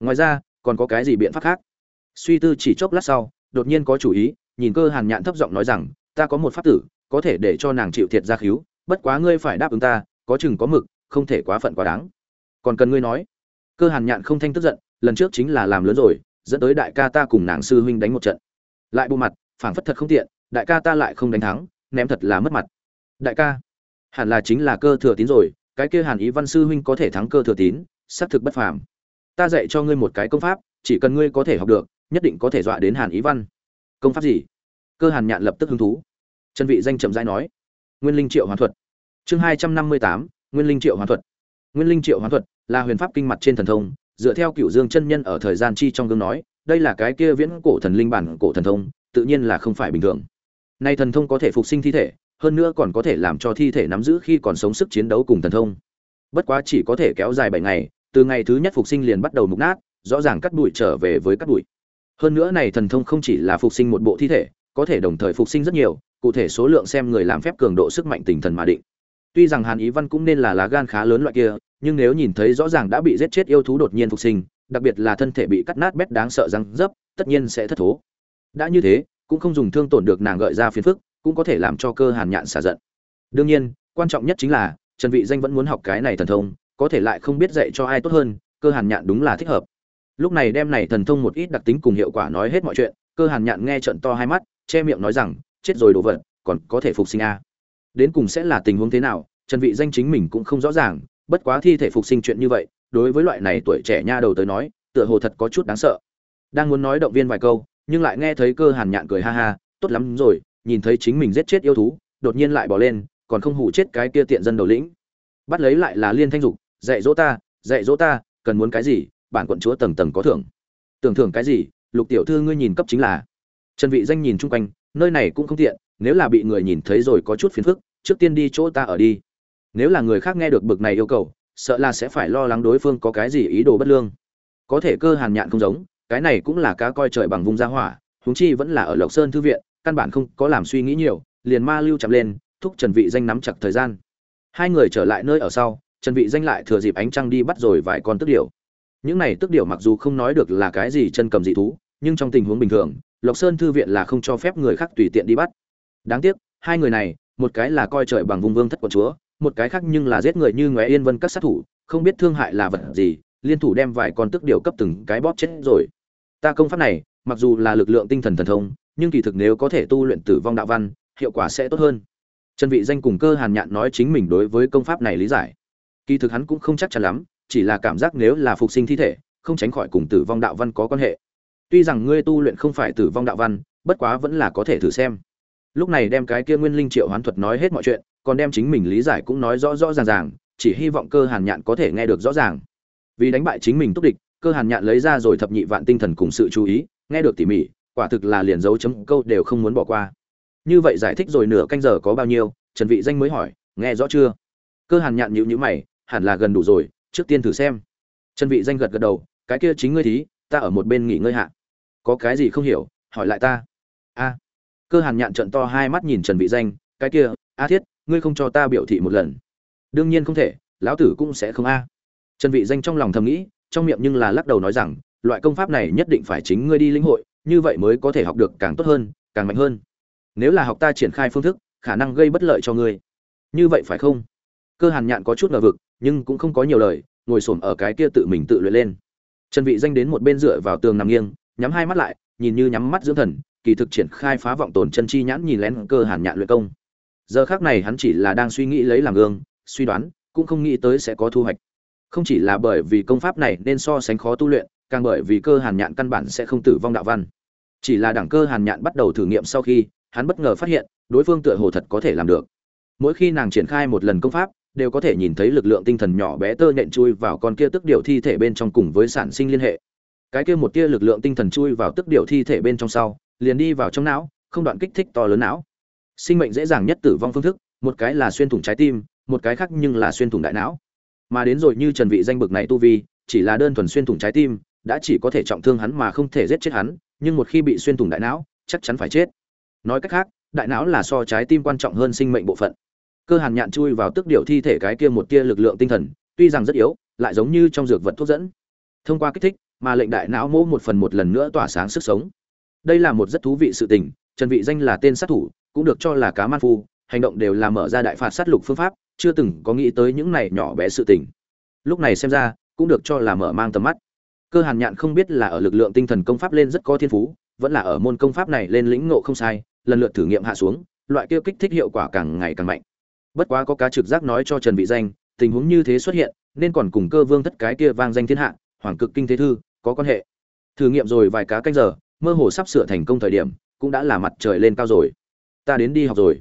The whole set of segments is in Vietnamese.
ngoài ra, còn có cái gì biện pháp khác? Suy tư chỉ chốc lát sau, đột nhiên có chủ ý, nhìn cơ hàn nhạn thấp giọng nói rằng, ta có một pháp tử, có thể để cho nàng chịu thiệt ra khíu, bất quá ngươi phải đáp ứng ta, có chừng có mực, không thể quá phận quá đáng. Còn cần ngươi nói. Cơ hàn nhạn không thanh tức giận, lần trước chính là làm lớn rồi, dẫn tới đại ca ta cùng nàng sư huynh đánh một trận. Lại bộ mặt, phảng phất thật không tiện, đại ca ta lại không đánh thắng, ném thật là mất mặt. Đại ca, hẳn là chính là cơ thừa tín rồi, cái kia hàn ý văn sư huynh có thể thắng cơ thừa tín, xác thực bất phàm ta dạy cho ngươi một cái công pháp, chỉ cần ngươi có thể học được, nhất định có thể dọa đến hàn ý văn. Công pháp gì? Cơ hàn nhạn lập tức hứng thú. Trần vị danh chậm rãi nói, nguyên linh triệu hoàn thuật. Chương hai trăm năm mươi tám, nguyên linh triệu hoàn thuật. Nguyên linh triệu hoàn thuật là huyền pháp kinh mặt trên thần thông, dựa theo cựu dương chân nhân ở thời gian chi trong gương nói, đây là cái kia viễn cổ thần linh bản cổ thần thông, tự nhiên là không phải bình thường. Nay thần thông có thể phục sinh thi thể, hơn nữa còn có thể làm cho thi thể nắm giữ khi còn sống sức chiến đấu cùng thần thông. Bất quá chỉ có thể kéo dài bảy ngày từ ngày thứ nhất phục sinh liền bắt đầu mục nát, rõ ràng cắt đùi trở về với cắt đùi hơn nữa này thần thông không chỉ là phục sinh một bộ thi thể, có thể đồng thời phục sinh rất nhiều, cụ thể số lượng xem người làm phép cường độ sức mạnh tinh thần mà định. Tuy rằng hàn ý văn cũng nên là lá gan khá lớn loại kia, nhưng nếu nhìn thấy rõ ràng đã bị giết chết yêu thú đột nhiên phục sinh, đặc biệt là thân thể bị cắt nát bét đáng sợ răng dấp, tất nhiên sẽ thất thố. Đã như thế, cũng không dùng thương tổn được nàng gợi ra phiền phức, cũng có thể làm cho cơ hàn nhạn xả giận. Đương nhiên, quan trọng nhất chính là, trần vị danh vẫn muốn học cái này thần thông có thể lại không biết dạy cho ai tốt hơn, cơ hàn nhạn đúng là thích hợp. Lúc này đem này thần thông một ít đặc tính cùng hiệu quả nói hết mọi chuyện, cơ hàn nhạn nghe trận to hai mắt, che miệng nói rằng, chết rồi đồ vật, còn có thể phục sinh a à. đến cùng sẽ là tình huống thế nào, trần vị danh chính mình cũng không rõ ràng, bất quá thi thể phục sinh chuyện như vậy, đối với loại này tuổi trẻ nha đầu tới nói, tựa hồ thật có chút đáng sợ. Đang muốn nói động viên vài câu, nhưng lại nghe thấy cơ hàn nhạn cười ha ha, tốt lắm rồi, nhìn thấy chính mình giết chết yêu thú, đột nhiên lại bỏ lên, còn không hủ chết cái kia tiện dân đầu lĩnh. Bắt lấy lại là liên thanh dục dạy dỗ ta, dạy dỗ ta, cần muốn cái gì, bản quận chúa tầng tầng có thưởng. Tưởng thưởng cái gì, lục tiểu thư ngươi nhìn cấp chính là. Trần vị danh nhìn chung quanh, nơi này cũng không tiện, nếu là bị người nhìn thấy rồi có chút phiền phức, trước tiên đi chỗ ta ở đi. Nếu là người khác nghe được bực này yêu cầu, sợ là sẽ phải lo lắng đối phương có cái gì ý đồ bất lương. Có thể cơ hàn nhạn không giống, cái này cũng là cá coi trời bằng vùng gia hỏa, huống chi vẫn là ở lộc sơn thư viện, căn bản không có làm suy nghĩ nhiều, liền ma lưu chậm lên, thúc trần vị danh nắm chặt thời gian. Hai người trở lại nơi ở sau trần vị danh lại thừa dịp ánh trăng đi bắt rồi vài con tước điểu. Những này tước điểu mặc dù không nói được là cái gì chân cầm dị thú, nhưng trong tình huống bình thường, lộc sơn thư viện là không cho phép người khác tùy tiện đi bắt. Đáng tiếc, hai người này, một cái là coi trời bằng vùng vương thất quận chúa, một cái khác nhưng là giết người như ngóe yên vân các sát thủ, không biết thương hại là vật gì, liên thủ đem vài con tước điểu cấp từng cái bóp chết rồi. Ta công pháp này, mặc dù là lực lượng tinh thần thần thông, nhưng kỳ thực nếu có thể tu luyện tử vong đạo văn, hiệu quả sẽ tốt hơn. Trần vị danh cùng cơ hàn nhạn nói chính mình đối với công pháp này lý giải kỳ thực hắn cũng không chắc chắn lắm, chỉ là cảm giác nếu là phục sinh thi thể, không tránh khỏi cùng tử vong đạo văn có quan hệ. Tuy rằng ngươi tu luyện không phải tử vong đạo văn, bất quá vẫn là có thể thử xem. Lúc này đem cái kia nguyên linh triệu hoán thuật nói hết mọi chuyện, còn đem chính mình lý giải cũng nói rõ rõ ràng ràng, chỉ hy vọng cơ hàn nhạn có thể nghe được rõ ràng. Vì đánh bại chính mình túc địch, cơ hàn nhạn lấy ra rồi thập nhị vạn tinh thần cùng sự chú ý, nghe được tỉ mỉ, quả thực là liền dấu chấm câu đều không muốn bỏ qua. Như vậy giải thích rồi nửa canh giờ có bao nhiêu, trần vị danh mới hỏi, nghe rõ chưa? Cơ hàn nhạn nhíu nhíu mày hẳn là gần đủ rồi, trước tiên thử xem. Trần vị danh gật gật đầu, cái kia chính ngươi thí, ta ở một bên nghỉ ngơi hạ. Có cái gì không hiểu, hỏi lại ta. A. Cơ hàn nhạn trận to hai mắt nhìn trần vị danh, cái kia, a thiết, ngươi không cho ta biểu thị một lần. Đương nhiên không thể, lão tử cũng sẽ không a. Trần vị danh trong lòng thầm nghĩ, trong miệng nhưng là lắc đầu nói rằng, loại công pháp này nhất định phải chính ngươi đi lĩnh hội, như vậy mới có thể học được càng tốt hơn, càng mạnh hơn. Nếu là học ta triển khai phương thức, khả năng gây bất lợi cho ngươi. Như vậy phải không? Cơ hàn nhạn có chút ngờ vực nhưng cũng không có nhiều lời, ngồi xổm ở cái kia tự mình tự luyện lên. Trần vị danh đến một bên dựa vào tường nằm nghiêng, nhắm hai mắt lại, nhìn như nhắm mắt dưỡng thần, kỳ thực triển khai phá vọng tồn chân chi nhãn nhìn lén cơ hàn nhạn luyện công. Giờ khắc này hắn chỉ là đang suy nghĩ lấy làm gương, suy đoán, cũng không nghĩ tới sẽ có thu hoạch. Không chỉ là bởi vì công pháp này nên so sánh khó tu luyện, càng bởi vì cơ hàn nhạn căn bản sẽ không tử vong đạo văn. Chỉ là đẳng cơ hàn nhạn bắt đầu thử nghiệm sau khi, hắn bất ngờ phát hiện, đối phương tựa hồ thật có thể làm được. Mỗi khi nàng triển khai một lần công pháp đều có thể nhìn thấy lực lượng tinh thần nhỏ bé tơ nện chui vào con kia tức điều thi thể bên trong cùng với sản sinh liên hệ. Cái kia một tia lực lượng tinh thần chui vào tức điều thi thể bên trong sau, liền đi vào trong não, không đoạn kích thích to lớn não. Sinh mệnh dễ dàng nhất tử vong phương thức, một cái là xuyên thủng trái tim, một cái khác nhưng là xuyên thủng đại não. Mà đến rồi như trần vị danh bực này tu vi, chỉ là đơn thuần xuyên thủng trái tim, đã chỉ có thể trọng thương hắn mà không thể giết chết hắn, nhưng một khi bị xuyên thủng đại não, chắc chắn phải chết. Nói cách khác, đại não là so trái tim quan trọng hơn sinh mệnh bộ phận cơ hàn nhạn chui vào tức điệu thi thể cái kia một tia lực lượng tinh thần, tuy rằng rất yếu, lại giống như trong dược vật thuốc dẫn. Thông qua kích thích, mà lệnh đại não mỗ một phần một lần nữa tỏa sáng sức sống. Đây là một rất thú vị sự tình, trần vị danh là tên sát thủ, cũng được cho là cá man phu, hành động đều là mở ra đại phạt sát lục phương pháp, chưa từng có nghĩ tới những này nhỏ bé sự tình. Lúc này xem ra, cũng được cho là mở mang tầm mắt. Cơ hàn nhạn không biết là ở lực lượng tinh thần công pháp lên rất có thiên phú, vẫn là ở môn công pháp này lên lĩnh ngộ không sai, lần lượt thử nghiệm hạ xuống, loại kia kích thích hiệu quả càng ngày càng mạnh bất quá có cá trực giác nói cho trần vị danh, tình huống như thế xuất hiện, nên còn cùng cơ vương thất cái kia vang danh thiên hạ, hoàng cực kinh thế thư, có quan hệ. Thử nghiệm rồi vài cá canh giờ, mơ hồ sắp sửa thành công thời điểm, cũng đã là mặt trời lên cao rồi. Ta đến đi học rồi.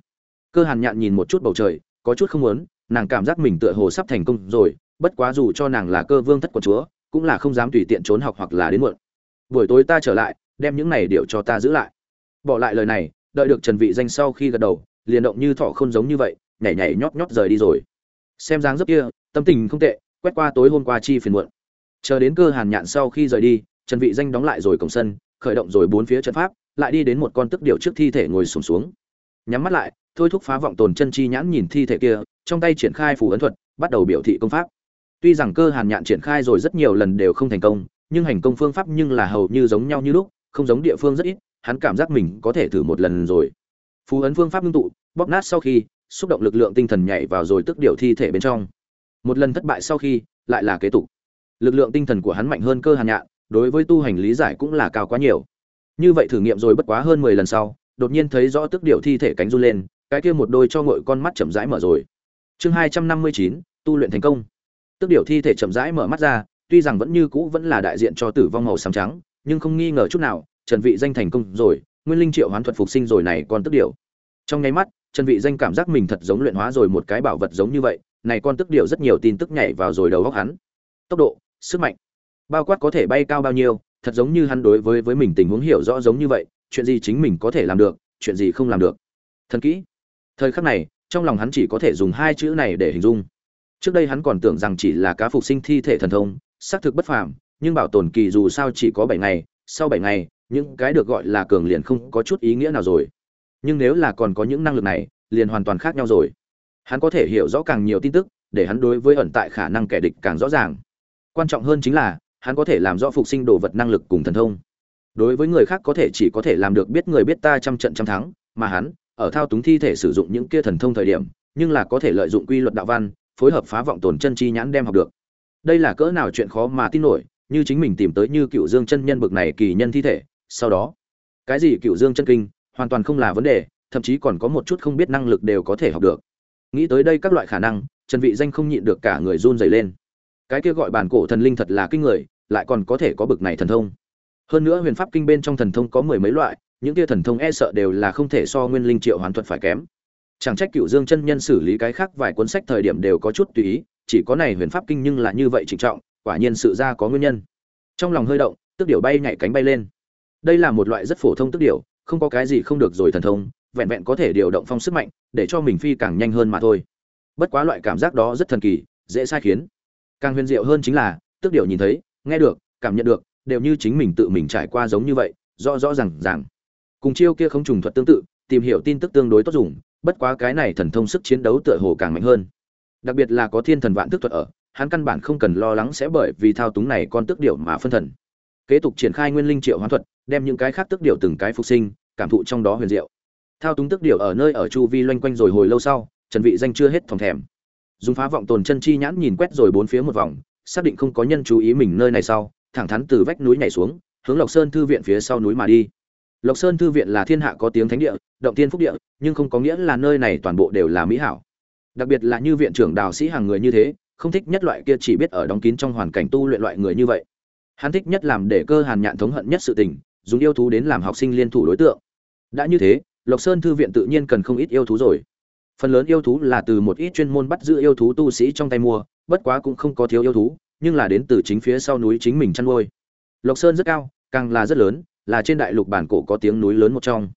Cơ hàn nhạn nhìn một chút bầu trời, có chút không muốn, nàng cảm giác mình tựa hồ sắp thành công rồi, bất quá dù cho nàng là cơ vương thất quận chúa, cũng là không dám tùy tiện trốn học hoặc là đến muộn. Buổi tối ta trở lại, đem những này điệu cho ta giữ lại. Bỏ lại lời này, đợi được trần vị danh sau khi gật đầu, liền động như thỏ không giống như vậy nhảy nhảy nhót nhót rời đi rồi. Xem dáng dấp kia tâm tình không tệ quét qua tối hôm qua chi phiền muộn. Chờ đến cơ hàn nhạn sau khi rời đi trần vị danh đóng lại rồi cổng sân khởi động rồi bốn phía trận pháp lại đi đến một con tức điểu trước thi thể ngồi sụp xuống, xuống. Nhắm mắt lại thôi thúc phá vọng tồn chân chi nhãn nhìn thi thể kia trong tay triển khai phù ấn thuật bắt đầu biểu thị công pháp. Tuy rằng cơ hàn nhạn triển khai rồi rất nhiều lần đều không thành công nhưng hành công phương pháp nhưng là hầu như giống nhau như lúc không giống địa phương rất ít hắn cảm giác mình có thể thử một lần rồi. Phù ấn phương pháp ngưng tụ bóp nát sau khi xúc động lực lượng tinh thần nhảy vào rồi tức điều thi thể bên trong. Một lần thất bại sau khi, lại là kế tục. Lực lượng tinh thần của hắn mạnh hơn cơ hàn nhạn, đối với tu hành lý giải cũng là cao quá nhiều. Như vậy thử nghiệm rồi bất quá hơn mười lần sau, đột nhiên thấy rõ tức điều thi thể cánh run lên, cái kia một đôi cho ngội con mắt chậm rãi mở rồi. Chương hai trăm năm mươi chín, tu luyện thành công. Tức điều thi thể chậm rãi mở mắt ra, tuy rằng vẫn như cũ vẫn là đại diện cho tử vong màu xám trắng, nhưng không nghi ngờ chút nào, trần vị danh thành công rồi, nguyên linh triệu hoán thuật phục sinh rồi này còn tức điều trong nháy mắt trần vị danh cảm giác mình thật giống luyện hóa rồi một cái bảo vật giống như vậy, này con tức điều rất nhiều tin tức nhảy vào rồi đầu óc hắn. Tốc độ, sức mạnh, bao quát có thể bay cao bao nhiêu, thật giống như hắn đối với với mình tình huống hiểu rõ giống như vậy, chuyện gì chính mình có thể làm được, chuyện gì không làm được. Thần kỹ. Thời khắc này, trong lòng hắn chỉ có thể dùng hai chữ này để hình dung. Trước đây hắn còn tưởng rằng chỉ là cá phục sinh thi thể thần thông, xác thực bất phàm, nhưng bảo tồn kỳ dù sao chỉ có bảy ngày, sau bảy ngày, những cái được gọi là cường liền không có chút ý nghĩa nào rồi nhưng nếu là còn có những năng lực này, liền hoàn toàn khác nhau rồi. Hắn có thể hiểu rõ càng nhiều tin tức, để hắn đối với ẩn tại khả năng kẻ địch càng rõ ràng. Quan trọng hơn chính là, hắn có thể làm rõ phục sinh đồ vật năng lực cùng thần thông. Đối với người khác có thể chỉ có thể làm được biết người biết ta trăm trận trăm thắng, mà hắn, ở thao túng thi thể sử dụng những kia thần thông thời điểm, nhưng là có thể lợi dụng quy luật đạo văn, phối hợp phá vọng tồn chân chi nhãn đem học được. Đây là cỡ nào chuyện khó mà tin nổi, như chính mình tìm tới như cựu dương chân nhân bực này kỳ nhân thi thể, sau đó, cái gì cựu dương chân kinh hoàn toàn không là vấn đề, thậm chí còn có một chút không biết năng lực đều có thể học được. Nghĩ tới đây các loại khả năng, trần vị danh không nhịn được cả người run rẩy lên. Cái kia gọi bản cổ thần linh thật là kinh người, lại còn có thể có bực này thần thông. Hơn nữa huyền pháp kinh bên trong thần thông có mười mấy loại, những kia thần thông e sợ đều là không thể so nguyên linh triệu hoàn thuật phải kém. Chẳng trách cựu dương chân nhân xử lý cái khác vài cuốn sách thời điểm đều có chút tùy ý, chỉ có này huyền pháp kinh nhưng là như vậy trịnh trọng, quả nhiên sự ra có nguyên nhân. Trong lòng hơi động, tức điểu bay nhảy cánh bay lên. Đây là một loại rất phổ thông tức điểu không có cái gì không được rồi thần thông, vẹn vẹn có thể điều động phong sức mạnh, để cho mình phi càng nhanh hơn mà thôi. Bất quá loại cảm giác đó rất thần kỳ, dễ sai khiến. Càng huyền diệu hơn chính là, tức điều nhìn thấy, nghe được, cảm nhận được, đều như chính mình tự mình trải qua giống như vậy, rõ rõ ràng ràng. Cùng chiêu kia không trùng thuật tương tự, tìm hiểu tin tức tương đối tốt dùng, bất quá cái này thần thông sức chiến đấu tựa hồ càng mạnh hơn. Đặc biệt là có thiên thần vạn tức thuật ở, hắn căn bản không cần lo lắng sẽ bởi vì thao túng này con tức điệu mà phân thần. Kế tục triển khai nguyên linh triệu hoán thuật, đem những cái khác tức điệu từng cái phục sinh cảm thụ trong đó huyền diệu. Thao túng tức điều ở nơi ở chu vi loanh quanh rồi hồi lâu sau, trần vị danh chưa hết thòng thèm. Dùng phá vọng tồn chân chi nhãn nhìn quét rồi bốn phía một vòng, xác định không có nhân chú ý mình nơi này sau, thẳng thắn từ vách núi nhảy xuống, hướng lộc sơn thư viện phía sau núi mà đi. Lộc sơn thư viện là thiên hạ có tiếng thánh địa, động tiên phúc địa, nhưng không có nghĩa là nơi này toàn bộ đều là mỹ hảo. Đặc biệt là như viện trưởng đào sĩ hàng người như thế, không thích nhất loại kia chỉ biết ở đóng kín trong hoàn cảnh tu luyện loại người như vậy. Hắn thích nhất làm để cơ hàn nhạn thống hận nhất sự tình, dùng yêu thú đến làm học sinh liên thủ đối tượng đã như thế, lộc sơn thư viện tự nhiên cần không ít yêu thú rồi. Phần lớn yêu thú là từ một ít chuyên môn bắt giữ yêu thú tu sĩ trong tay mua, bất quá cũng không có thiếu yêu thú, nhưng là đến từ chính phía sau núi chính mình chăn nuôi. Lộc sơn rất cao, càng là rất lớn, là trên đại lục bản cổ có tiếng núi lớn một trong.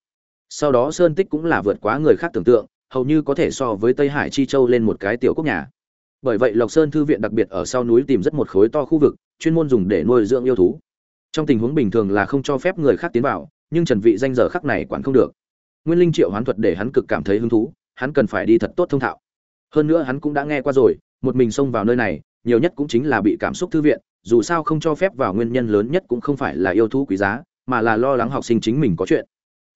Sau đó sơn tích cũng là vượt quá người khác tưởng tượng, hầu như có thể so với tây hải chi châu lên một cái tiểu quốc nhà. Bởi vậy lộc sơn thư viện đặc biệt ở sau núi tìm rất một khối to khu vực, chuyên môn dùng để nuôi dưỡng yêu thú. Trong tình huống bình thường là không cho phép người khác tiến vào nhưng trần vị danh giờ khắc này quản không được. Nguyên linh triệu hoán thuật để hắn cực cảm thấy hứng thú, hắn cần phải đi thật tốt thông thạo. Hơn nữa hắn cũng đã nghe qua rồi, một mình xông vào nơi này, nhiều nhất cũng chính là bị cảm xúc thư viện, dù sao không cho phép vào nguyên nhân lớn nhất cũng không phải là yêu thú quý giá, mà là lo lắng học sinh chính mình có chuyện.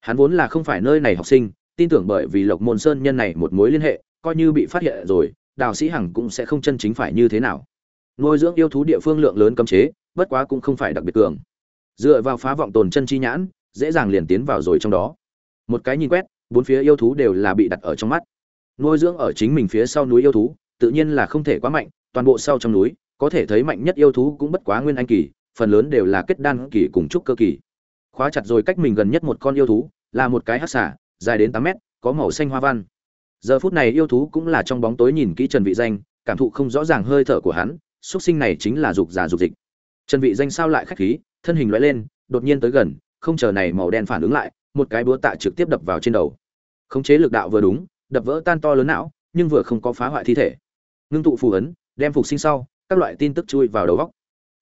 Hắn vốn là không phải nơi này học sinh, tin tưởng bởi vì lộc môn sơn nhân này một mối liên hệ, coi như bị phát hiện rồi, đào sĩ hằng cũng sẽ không chân chính phải như thế nào. Nuôi dưỡng yêu thú địa phương lượng lớn cấm chế, bất quá cũng không phải đặc biệt cường. Dựa vào phá vọng tồn chân chi nhãn dễ dàng liền tiến vào rồi trong đó. Một cái nhìn quét, bốn phía yêu thú đều là bị đặt ở trong mắt. Nuôi dưỡng ở chính mình phía sau núi yêu thú, tự nhiên là không thể quá mạnh, toàn bộ sau trong núi, có thể thấy mạnh nhất yêu thú cũng bất quá nguyên anh kỳ, phần lớn đều là kết đan kỳ cùng trúc cơ kỳ. Khóa chặt rồi cách mình gần nhất một con yêu thú, là một cái hắc xả dài đến tám mét, có màu xanh hoa văn. Giờ phút này yêu thú cũng là trong bóng tối nhìn kỹ trần vị danh, cảm thụ không rõ ràng hơi thở của hắn xuất sinh này chính là dục giả dục dịch. Trần vị danh sao lại khách khí, thân hình lóe lên, đột nhiên tới gần không chờ này màu đen phản ứng lại, một cái búa tạ trực tiếp đập vào trên đầu. Khống chế lực đạo vừa đúng, đập vỡ tan to lớn não, nhưng vừa không có phá hoại thi thể. Ngưng tụ phù ấn, đem phục sinh sau, các loại tin tức chui vào đầu góc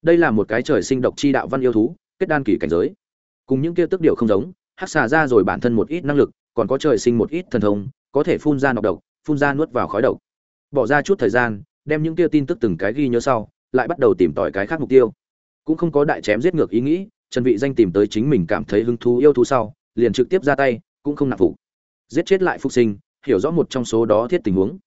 đây là một cái trời sinh độc chi đạo văn yêu thú, kết đan kỳ cảnh giới. Cùng những kia tức điều không giống, hắc xà ra rồi bản thân một ít năng lực, còn có trời sinh một ít thần thông, có thể phun ra nọc độc, phun ra nuốt vào khói độc. Bỏ ra chút thời gian, đem những kia tin tức từng cái ghi nhớ sau, lại bắt đầu tìm tỏi cái khác mục tiêu. Cũng không có đại chém giết ngược ý nghĩ trần vị danh tìm tới chính mình cảm thấy hứng thú yêu thú sau, liền trực tiếp ra tay, cũng không nạp phục giết chết lại phục sinh, hiểu rõ một trong số đó thiết tình huống.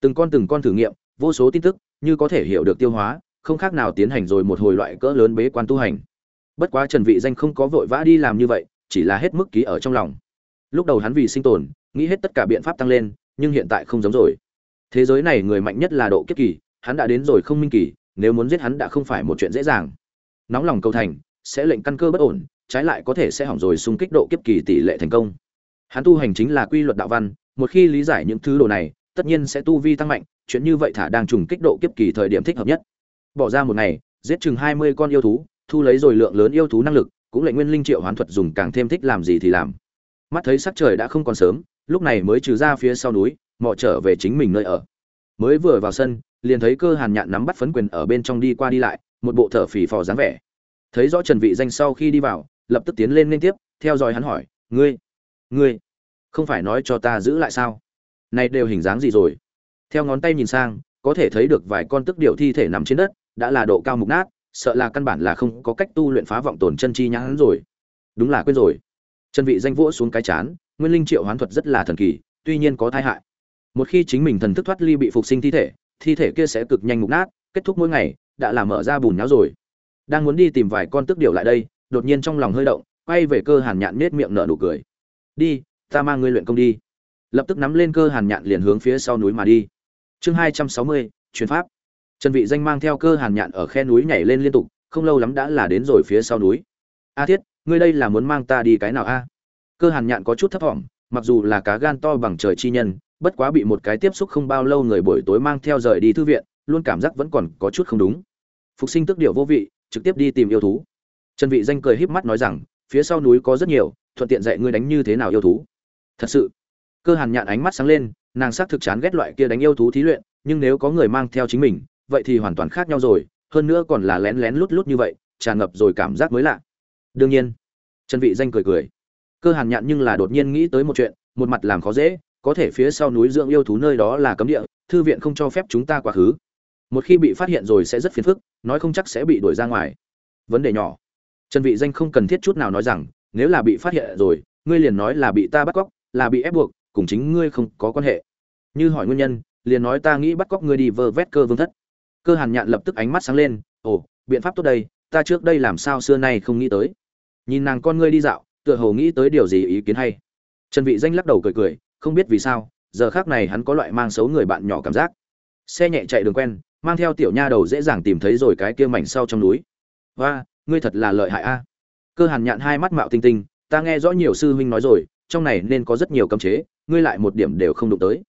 Từng con từng con thử nghiệm, vô số tin tức, như có thể hiểu được tiêu hóa, không khác nào tiến hành rồi một hồi loại cỡ lớn bế quan tu hành. Bất quá trần vị danh không có vội vã đi làm như vậy, chỉ là hết mức ký ở trong lòng. Lúc đầu hắn vì sinh tồn, nghĩ hết tất cả biện pháp tăng lên, nhưng hiện tại không giống rồi. Thế giới này người mạnh nhất là độ kiếp kỳ, hắn đã đến rồi không minh kỳ, nếu muốn giết hắn đã không phải một chuyện dễ dàng. Nóng lòng cầu thành sẽ lệnh căn cơ bất ổn, trái lại có thể sẽ hỏng rồi xung kích độ kiếp kỳ tỷ lệ thành công. Hắn tu hành chính là quy luật đạo văn, một khi lý giải những thứ đồ này, tất nhiên sẽ tu vi tăng mạnh, chuyện như vậy thả đang trùng kích độ kiếp kỳ thời điểm thích hợp nhất. Bỏ ra một ngày, giết chừng hai mươi con yêu thú, thu lấy rồi lượng lớn yêu thú năng lực, cũng lệnh nguyên linh triệu hoán thuật dùng càng thêm thích làm gì thì làm. Mắt thấy sắc trời đã không còn sớm, lúc này mới trừ ra phía sau núi, mò trở về chính mình nơi ở. Mới vừa vào sân, liền thấy cơ hàn nhạn nắm bắt phấn quyền ở bên trong đi qua đi lại, một bộ thở phì phò dáng vẻ thấy rõ trần vị danh sau khi đi vào, lập tức tiến lên liên tiếp, theo dõi hắn hỏi, ngươi ngươi không phải nói cho ta giữ lại sao? Này đều hình dáng gì rồi? Theo ngón tay nhìn sang, có thể thấy được vài con tức điệu thi thể nằm trên đất, đã là độ cao mục nát, sợ là căn bản là không có cách tu luyện phá vọng tổn chân chi nhãn rồi. Đúng là quên rồi. Chân vị danh vỗ xuống cái chán, nguyên linh triệu hoán thuật rất là thần kỳ, tuy nhiên có tai hại. Một khi chính mình thần thức thoát ly bị phục sinh thi thể thi thể kia sẽ cực nhanh mục nát, kết thúc mỗi ngày, đã là mở ra bùn nháo rồi đang muốn đi tìm vài con tước điểu lại đây, đột nhiên trong lòng hơi động, quay về cơ hàn nhạn nết miệng nở nụ cười. Đi, ta mang ngươi luyện công đi. Lập tức nắm lên cơ hàn nhạn liền hướng phía sau núi mà đi. Chương hai trăm sáu mươi chuyến pháp. Trần vị danh mang theo cơ hàn nhạn ở khe núi nhảy lên liên tục, không lâu lắm đã là đến rồi phía sau núi. A thiết, ngươi đây là muốn mang ta đi cái nào a? Cơ hàn nhạn có chút thấp thỏm, mặc dù là cá gan to bằng trời chi nhân, bất quá bị một cái tiếp xúc không bao lâu người buổi tối mang theo rời đi thư viện, luôn cảm giác vẫn còn có chút không đúng. Phục sinh tức điệu vô vị trực tiếp đi tìm yêu thú. Trần vị danh cười híp mắt nói rằng, phía sau núi có rất nhiều, thuận tiện dạy ngươi đánh như thế nào yêu thú. Thật sự, cơ hàn nhạn ánh mắt sáng lên, nàng xác thực chán ghét loại kia đánh yêu thú thí luyện, nhưng nếu có người mang theo chính mình, vậy thì hoàn toàn khác nhau rồi, hơn nữa còn là lén lén lút lút như vậy, tràn ngập rồi cảm giác mới lạ. Đương nhiên, trần vị danh cười cười. Cơ hàn nhạn nhưng là đột nhiên nghĩ tới một chuyện, một mặt làm khó dễ, có thể phía sau núi dưỡng yêu thú nơi đó là cấm địa, thư viện không cho phép chúng ta quá khứ. Một khi bị phát hiện rồi sẽ rất phiền phức nói không chắc sẽ bị đuổi ra ngoài. Vấn đề nhỏ. Trần vị danh không cần thiết chút nào nói rằng, nếu là bị phát hiện rồi, ngươi liền nói là bị ta bắt cóc, là bị ép buộc, cùng chính ngươi không có quan hệ. Như hỏi nguyên nhân, liền nói ta nghĩ bắt cóc ngươi đi vơ vét cơ vương thất. Cơ hàn nhạn lập tức ánh mắt sáng lên, ồ, biện pháp tốt đây, ta trước đây làm sao xưa nay không nghĩ tới? Nhìn nàng con ngươi đi dạo, tựa hồ nghĩ tới điều gì ý kiến hay. Trần vị danh lắc đầu cười cười, không biết vì sao, giờ khác này hắn có loại mang xấu người bạn nhỏ cảm giác. Xe nhẹ chạy đường quen mang theo tiểu nha đầu dễ dàng tìm thấy rồi cái kia mảnh sau trong núi. Và ngươi thật là lợi hại a. Cơ hàn nhạn hai mắt mạo tinh tinh, ta nghe rõ nhiều sư huynh nói rồi, trong này nên có rất nhiều cấm chế, ngươi lại một điểm đều không đụng tới.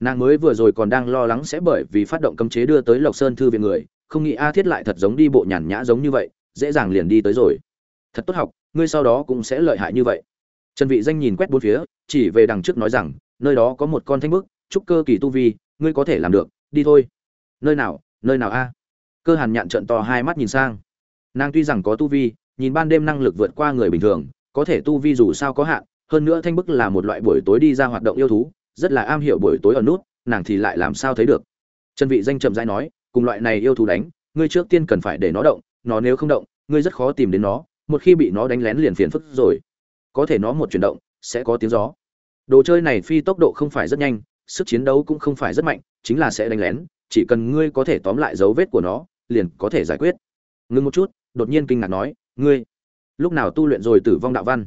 Nàng mới vừa rồi còn đang lo lắng sẽ bởi vì phát động cấm chế đưa tới lộc sơn thư viện người, không nghĩ a thiết lại thật giống đi bộ nhàn nhã giống như vậy, dễ dàng liền đi tới rồi. Thật tốt học, ngươi sau đó cũng sẽ lợi hại như vậy. Trần vị danh nhìn quét bốn phía, chỉ về đằng trước nói rằng, nơi đó có một con thanh bức, trúc cơ kỳ tu vi, ngươi có thể làm được, đi thôi nơi nào nơi nào a? Cơ hàn nhạn trận to hai mắt nhìn sang. Nàng tuy rằng có tu vi, nhìn ban đêm năng lực vượt qua người bình thường, có thể tu vi dù sao có hạn, hơn nữa thanh bức là một loại buổi tối đi ra hoạt động yêu thú, rất là am hiểu buổi tối ở nút, nàng thì lại làm sao thấy được. Chân vị danh chậm rãi nói, cùng loại này yêu thú đánh, ngươi trước tiên cần phải để nó động, nó nếu không động, ngươi rất khó tìm đến nó, một khi bị nó đánh lén liền phiền phức rồi. Có thể nó một chuyển động, sẽ có tiếng gió. Đồ chơi này phi tốc độ không phải rất nhanh, sức chiến đấu cũng không phải rất mạnh, chính là sẽ đánh lén chỉ cần ngươi có thể tóm lại dấu vết của nó, liền có thể giải quyết. Ngưng một chút, đột nhiên kinh ngạc nói, ngươi, lúc nào tu luyện rồi tử vong đạo văn?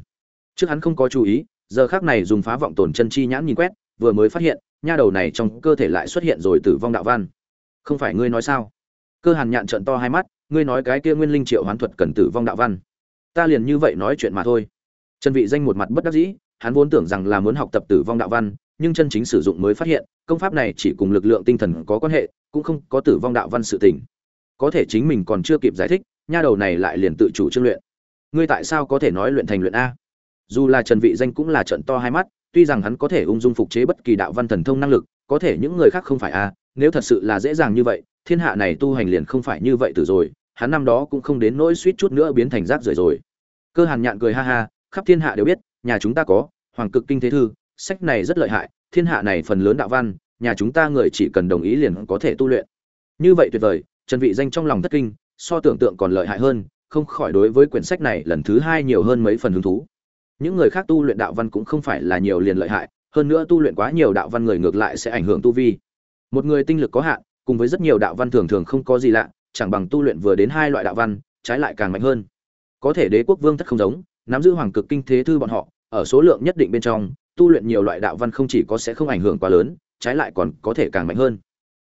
Trước hắn không có chú ý, giờ khắc này dùng phá vọng tổn chân chi nhãn nhìn quét, vừa mới phát hiện, nha đầu này trong cơ thể lại xuất hiện rồi tử vong đạo văn. Không phải ngươi nói sao? Cơ hàn nhạn trợn to hai mắt, ngươi nói cái kia nguyên linh triệu hoán thuật cần tử vong đạo văn? Ta liền như vậy nói chuyện mà thôi. Trần vị danh một mặt bất đắc dĩ, hắn vốn tưởng rằng là muốn học tập tử vong đạo văn nhưng chân chính sử dụng mới phát hiện, công pháp này chỉ cùng lực lượng tinh thần có quan hệ, cũng không có tử vong đạo văn sự tình. Có thể chính mình còn chưa kịp giải thích, nha đầu này lại liền tự chủ trương luyện. Ngươi tại sao có thể nói luyện thành luyện a? Dù là trần vị danh cũng là trận to hai mắt, tuy rằng hắn có thể ung dung phục chế bất kỳ đạo văn thần thông năng lực, có thể những người khác không phải a, nếu thật sự là dễ dàng như vậy, thiên hạ này tu hành liền không phải như vậy từ rồi, hắn năm đó cũng không đến nỗi suýt chút nữa biến thành rác rưởi rồi. Cơ hàn nhạn cười ha ha, khắp thiên hạ đều biết, nhà chúng ta có, hoàng cực kinh thế thư sách này rất lợi hại, thiên hạ này phần lớn đạo văn, nhà chúng ta người chỉ cần đồng ý liền có thể tu luyện. Như vậy tuyệt vời, trần vị danh trong lòng thất kinh, so tưởng tượng còn lợi hại hơn, không khỏi đối với quyển sách này lần thứ hai nhiều hơn mấy phần hứng thú. Những người khác tu luyện đạo văn cũng không phải là nhiều liền lợi hại, hơn nữa tu luyện quá nhiều đạo văn người ngược lại sẽ ảnh hưởng tu vi. Một người tinh lực có hạn, cùng với rất nhiều đạo văn thường thường không có gì lạ, chẳng bằng tu luyện vừa đến hai loại đạo văn, trái lại càng mạnh hơn. Có thể đế quốc vương thất không giống, nắm giữ hoàng cực kinh thế thư bọn họ, ở số lượng nhất định bên trong tu luyện nhiều loại đạo văn không chỉ có sẽ không ảnh hưởng quá lớn, trái lại còn có thể càng mạnh hơn.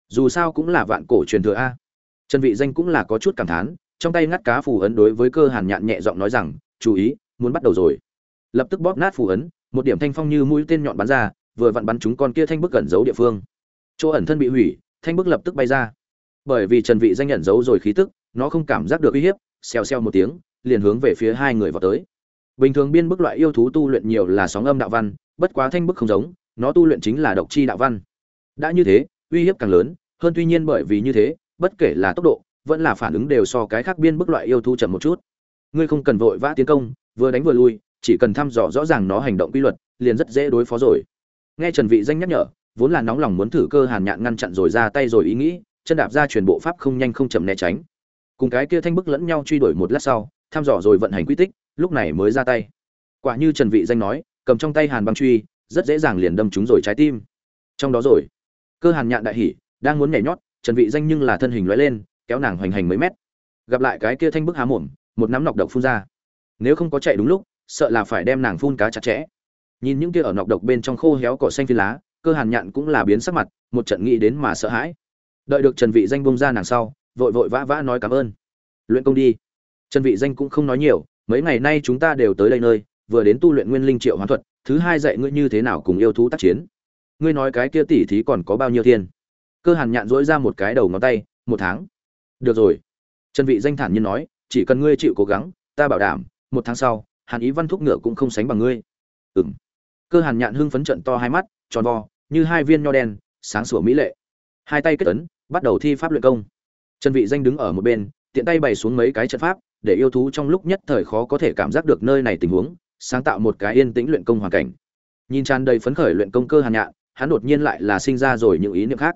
Dù sao cũng là vạn cổ truyền thừa a. Trần vị danh cũng là có chút cảm thán, trong tay ngắt cá phù ấn đối với cơ hàn nhạn nhẹ giọng nói rằng, chú ý, muốn bắt đầu rồi. Lập tức bóp nát phù ấn, một điểm thanh phong như mũi tên nhọn bắn ra, vừa vặn bắn chúng con kia thanh bức cẩn giấu địa phương. Chỗ ẩn thân bị hủy, thanh bức lập tức bay ra. Bởi vì trần vị danh nhận giấu rồi khí tức, nó không cảm giác được uy hiếp, xèo xèo một tiếng, liền hướng về phía hai người vào tới. Bình thường biên bức loại yêu thú tu luyện nhiều là sóng âm đạo văn bất quá thanh bức không giống, nó tu luyện chính là độc chi đạo văn. Đã như thế, uy hiếp càng lớn, hơn tuy nhiên bởi vì như thế, bất kể là tốc độ, vẫn là phản ứng đều so cái khác biên bức loại yêu thú chậm một chút. Ngươi không cần vội vã tiến công, vừa đánh vừa lui, chỉ cần thăm dò rõ ràng nó hành động quy luật, liền rất dễ đối phó rồi. Nghe trần vị danh nhắc nhở, vốn là nóng lòng muốn thử cơ hàn nhạn ngăn chặn rồi ra tay rồi ý nghĩ, chân đạp ra truyền bộ pháp không nhanh không chậm né tránh. Cùng cái kia thanh bức lẫn nhau truy đuổi một lát sau, thăm dò rồi vận hành quy tích, lúc này mới ra tay. Quả như trần vị danh nói cầm trong tay hàn băng truy, rất dễ dàng liền đâm trúng rồi trái tim. Trong đó rồi, cơ hàn nhạn đại hỉ, đang muốn nhảy nhót, trần vị danh nhưng là thân hình lóe lên, kéo nàng hoành hành mấy mét. Gặp lại cái kia thanh bức há mồm, một nắm nọc độc phun ra. Nếu không có chạy đúng lúc, sợ là phải đem nàng phun cá chặt chẽ. Nhìn những kia ở nọc độc bên trong khô héo cỏ xanh phi lá, cơ hàn nhạn cũng là biến sắc mặt, một trận nghĩ đến mà sợ hãi. Đợi được trần vị danh buông ra nàng sau, vội vội vã vã nói cảm ơn. Luyện công đi. Trần vị danh cũng không nói nhiều, mấy ngày nay chúng ta đều tới đây nơi vừa đến tu luyện nguyên linh triệu hoán thuật, thứ hai dạy ngươi như thế nào cùng yêu thú tác chiến. Ngươi nói cái kia tỷ thí còn có bao nhiêu tiền cơ hàn nhạn rỗi ra một cái đầu ngón tay, một tháng. Được rồi. Trần vị danh thản nhiên nói, chỉ cần ngươi chịu cố gắng, ta bảo đảm, một tháng sau, hàn ý văn thúc ngựa cũng không sánh bằng ngươi. Ừm. Cơ hàn nhạn hưng phấn trận to hai mắt, tròn vo, như hai viên nho đen, sáng sủa mỹ lệ. Hai tay kết ấn, bắt đầu thi pháp luyện công. Trần vị danh đứng ở một bên, tiện tay bày xuống mấy cái trận pháp, để yêu thú trong lúc nhất thời khó có thể cảm giác được nơi này tình huống sáng tạo một cái yên tĩnh luyện công hoàn cảnh. Nhìn tràn đầy phấn khởi luyện công cơ hàn nhạn hắn đột nhiên lại là sinh ra rồi những ý niệm khác.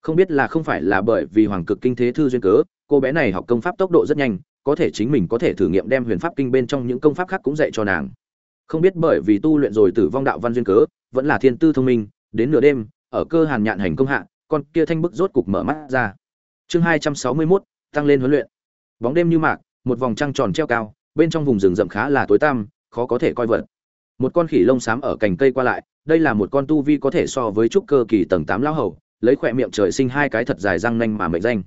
Không biết là không phải là bởi vì hoàng cực kinh thế thư duyên cớ cô bé này học công pháp tốc độ rất nhanh có thể chính mình có thể thử nghiệm đem huyền pháp kinh bên trong những công pháp khác cũng dạy cho nàng. Không biết bởi vì tu luyện rồi tử vong đạo văn duyên cớ vẫn là thiên tư thông minh đến nửa đêm ở cơ hàn nhạn hành công hạ con kia thanh bức rốt cục mở mắt ra. Chương hai trăm sáu mươi 261, tăng lên huấn luyện. Bóng đêm như mạc một vòng trăng tròn treo cao bên trong vùng rừng rậm khá là tối tăm khó có thể coi vật. Một con khỉ lông xám ở cành cây qua lại, đây là một con tu vi có thể so với trúc cơ kỳ tầng tám lão hầu, lấy khỏe miệng trời sinh hai cái thật dài răng nanh mà mệnh danh.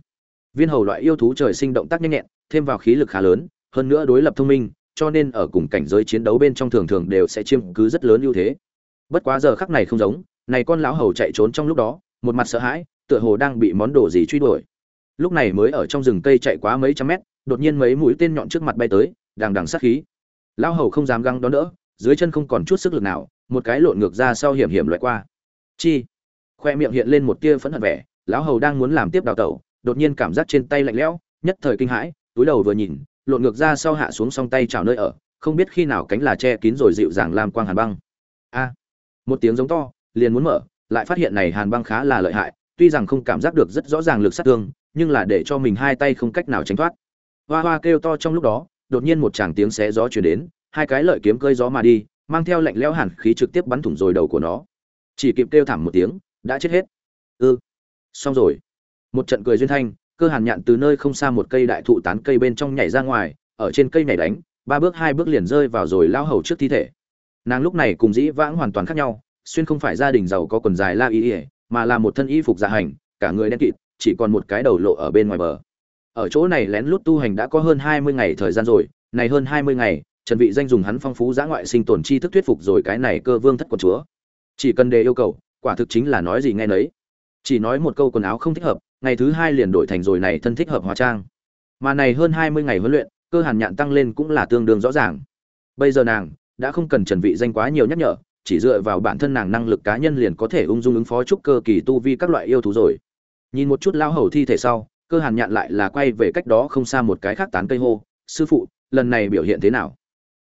Viên hầu loại yêu thú trời sinh động tác nhanh nhẹn, thêm vào khí lực khá lớn, hơn nữa đối lập thông minh, cho nên ở cùng cảnh giới chiến đấu bên trong thường thường đều sẽ chiếm cứ rất lớn ưu thế. Bất quá giờ khắc này không giống, này con lão hầu chạy trốn trong lúc đó, một mặt sợ hãi, tựa hồ đang bị món đồ gì truy đuổi. Lúc này mới ở trong rừng cây chạy quá mấy trăm mét, đột nhiên mấy mũi tên nhọn trước mặt bay tới, đằng đằng sát khí lão hầu không dám găng đón đỡ, dưới chân không còn chút sức lực nào, một cái lộn ngược ra sau hiểm hiểm loại qua. Chi? Khoe miệng hiện lên một tia phẫn hận vẻ, lão hầu đang muốn làm tiếp đào tẩu, đột nhiên cảm giác trên tay lạnh lẽo, nhất thời kinh hãi, túi đầu vừa nhìn, lộn ngược ra sau hạ xuống song tay chào nơi ở, không biết khi nào cánh là che kín rồi dịu dàng làm quang hàn băng. A! Một tiếng giống to, liền muốn mở, lại phát hiện này hàn băng khá là lợi hại, tuy rằng không cảm giác được rất rõ ràng lực sát thương, nhưng là để cho mình hai tay không cách nào tránh thoát. Hoa hoa kêu to trong lúc đó đột nhiên một tràng tiếng xé gió chuyển đến, hai cái lợi kiếm cơi gió mà đi, mang theo lạnh lẽo hẳn khí trực tiếp bắn thủng rồi đầu của nó. Chỉ kịp kêu thảm một tiếng, đã chết hết. Ư. Ừ. xong rồi. Một trận cười duyên thanh, cơ hàn nhạn từ nơi không xa một cây đại thụ tán cây bên trong nhảy ra ngoài, ở trên cây nhảy đánh, ba bước hai bước liền rơi vào rồi lao hầu trước thi thể. Nàng lúc này cùng dĩ vãng hoàn toàn khác nhau, xuyên không phải gia đình giàu có quần dài la y ỉa mà là một thân y phục dạ hành, cả người đen kịt, chỉ còn một cái đầu lộ ở bên ngoài bờ ở chỗ này lén lút tu hành đã có hơn hai mươi ngày thời gian rồi, này hơn hai mươi ngày, trần vị danh dùng hắn phong phú giã ngoại sinh tồn chi thức thuyết phục rồi cái này cơ vương thất quần chúa. Chỉ cần đề yêu cầu, quả thực chính là nói gì nghe nấy. Chỉ nói một câu quần áo không thích hợp, ngày thứ hai liền đổi thành rồi này thân thích hợp hóa trang. Mà này hơn hai mươi ngày huấn luyện, cơ hàn nhạn tăng lên cũng là tương đương rõ ràng. Bây giờ nàng, đã không cần trần vị danh quá nhiều nhắc nhở, chỉ dựa vào bản thân nàng năng lực cá nhân liền có thể ung dung ứng phó trúc cơ kỳ tu vi các loại yêu thú rồi. Nhìn một chút lao hầu thi thể sau cơ hàn nhạn lại là quay về cách đó không xa một cái khác tán cây hô, sư phụ, lần này biểu hiện thế nào?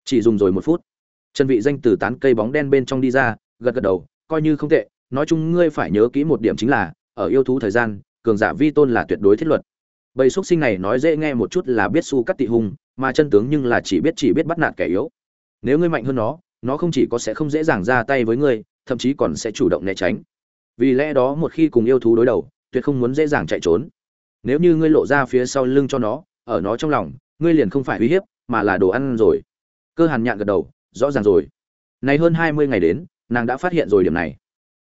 Chỉ dùng rồi một phút. Trần vị danh từ tán cây bóng đen bên trong đi ra, gật gật đầu, coi như không tệ, nói chung ngươi phải nhớ kỹ một điểm chính là, ở yêu thú thời gian, cường giả vi tôn là tuyệt đối thiết luật. Bầy xuất sinh này nói dễ nghe một chút là biết su cắt tị hùng mà chân tướng nhưng là chỉ biết chỉ biết bắt nạt kẻ yếu. Nếu ngươi mạnh hơn nó nó không chỉ có sẽ không dễ dàng ra tay với ngươi, thậm chí còn sẽ chủ động né tránh. Vì lẽ đó một khi cùng yêu thú đối đầu, tuyệt không muốn dễ dàng chạy trốn nếu như ngươi lộ ra phía sau lưng cho nó, ở nó trong lòng, ngươi liền không phải uy hiếp, mà là đồ ăn rồi. Cơ hàn nhạn gật đầu, rõ ràng rồi. Này hơn hai mươi ngày đến, nàng đã phát hiện rồi điểm này.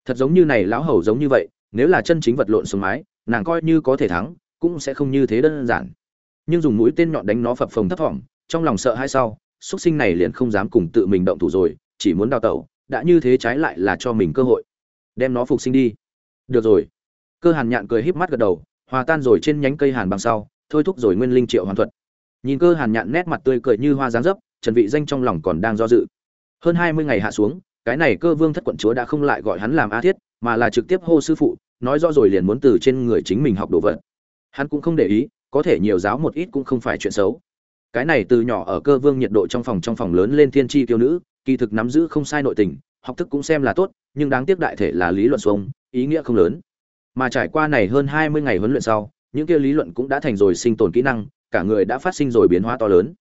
Thật giống như này lão hầu giống như vậy, nếu là chân chính vật lộn xuống mái, nàng coi như có thể thắng, cũng sẽ không như thế đơn giản. Nhưng dùng mũi tên nhọn đánh nó phập phồng thấp thỏm, trong lòng sợ hai sau xuất sinh này liền không dám cùng tự mình động thủ rồi, chỉ muốn đào tẩu, đã như thế trái lại là cho mình cơ hội. Đem nó phục sinh đi. Được rồi. Cơ hàn nhạn cười híp mắt gật đầu hòa tan rồi trên nhánh cây hàn bằng sau thôi thúc rồi nguyên linh triệu hoàn thuật. Nhìn cơ hàn nhạn nét mặt tươi cười như hoa dáng dấp trần vị danh trong lòng còn đang do dự. Hơn hai mươi ngày hạ xuống cái này cơ vương thất quận chúa đã không lại gọi hắn làm a thiết mà là trực tiếp hô sư phụ nói rõ rồi liền muốn từ trên người chính mình học đồ vật. Hắn cũng không để ý có thể nhiều giáo một ít cũng không phải chuyện xấu. Cái này từ nhỏ ở cơ vương nhiệt độ trong phòng trong phòng lớn lên thiên tri tiêu nữ kỳ thực nắm giữ không sai nội tình học thức cũng xem là tốt nhưng đáng tiếc đại thể là lý luận xuống, ý nghĩa không lớn mà trải qua này hơn hai mươi ngày huấn luyện sau, những kia lý luận cũng đã thành rồi sinh tồn kỹ năng, cả người đã phát sinh rồi biến hóa to lớn.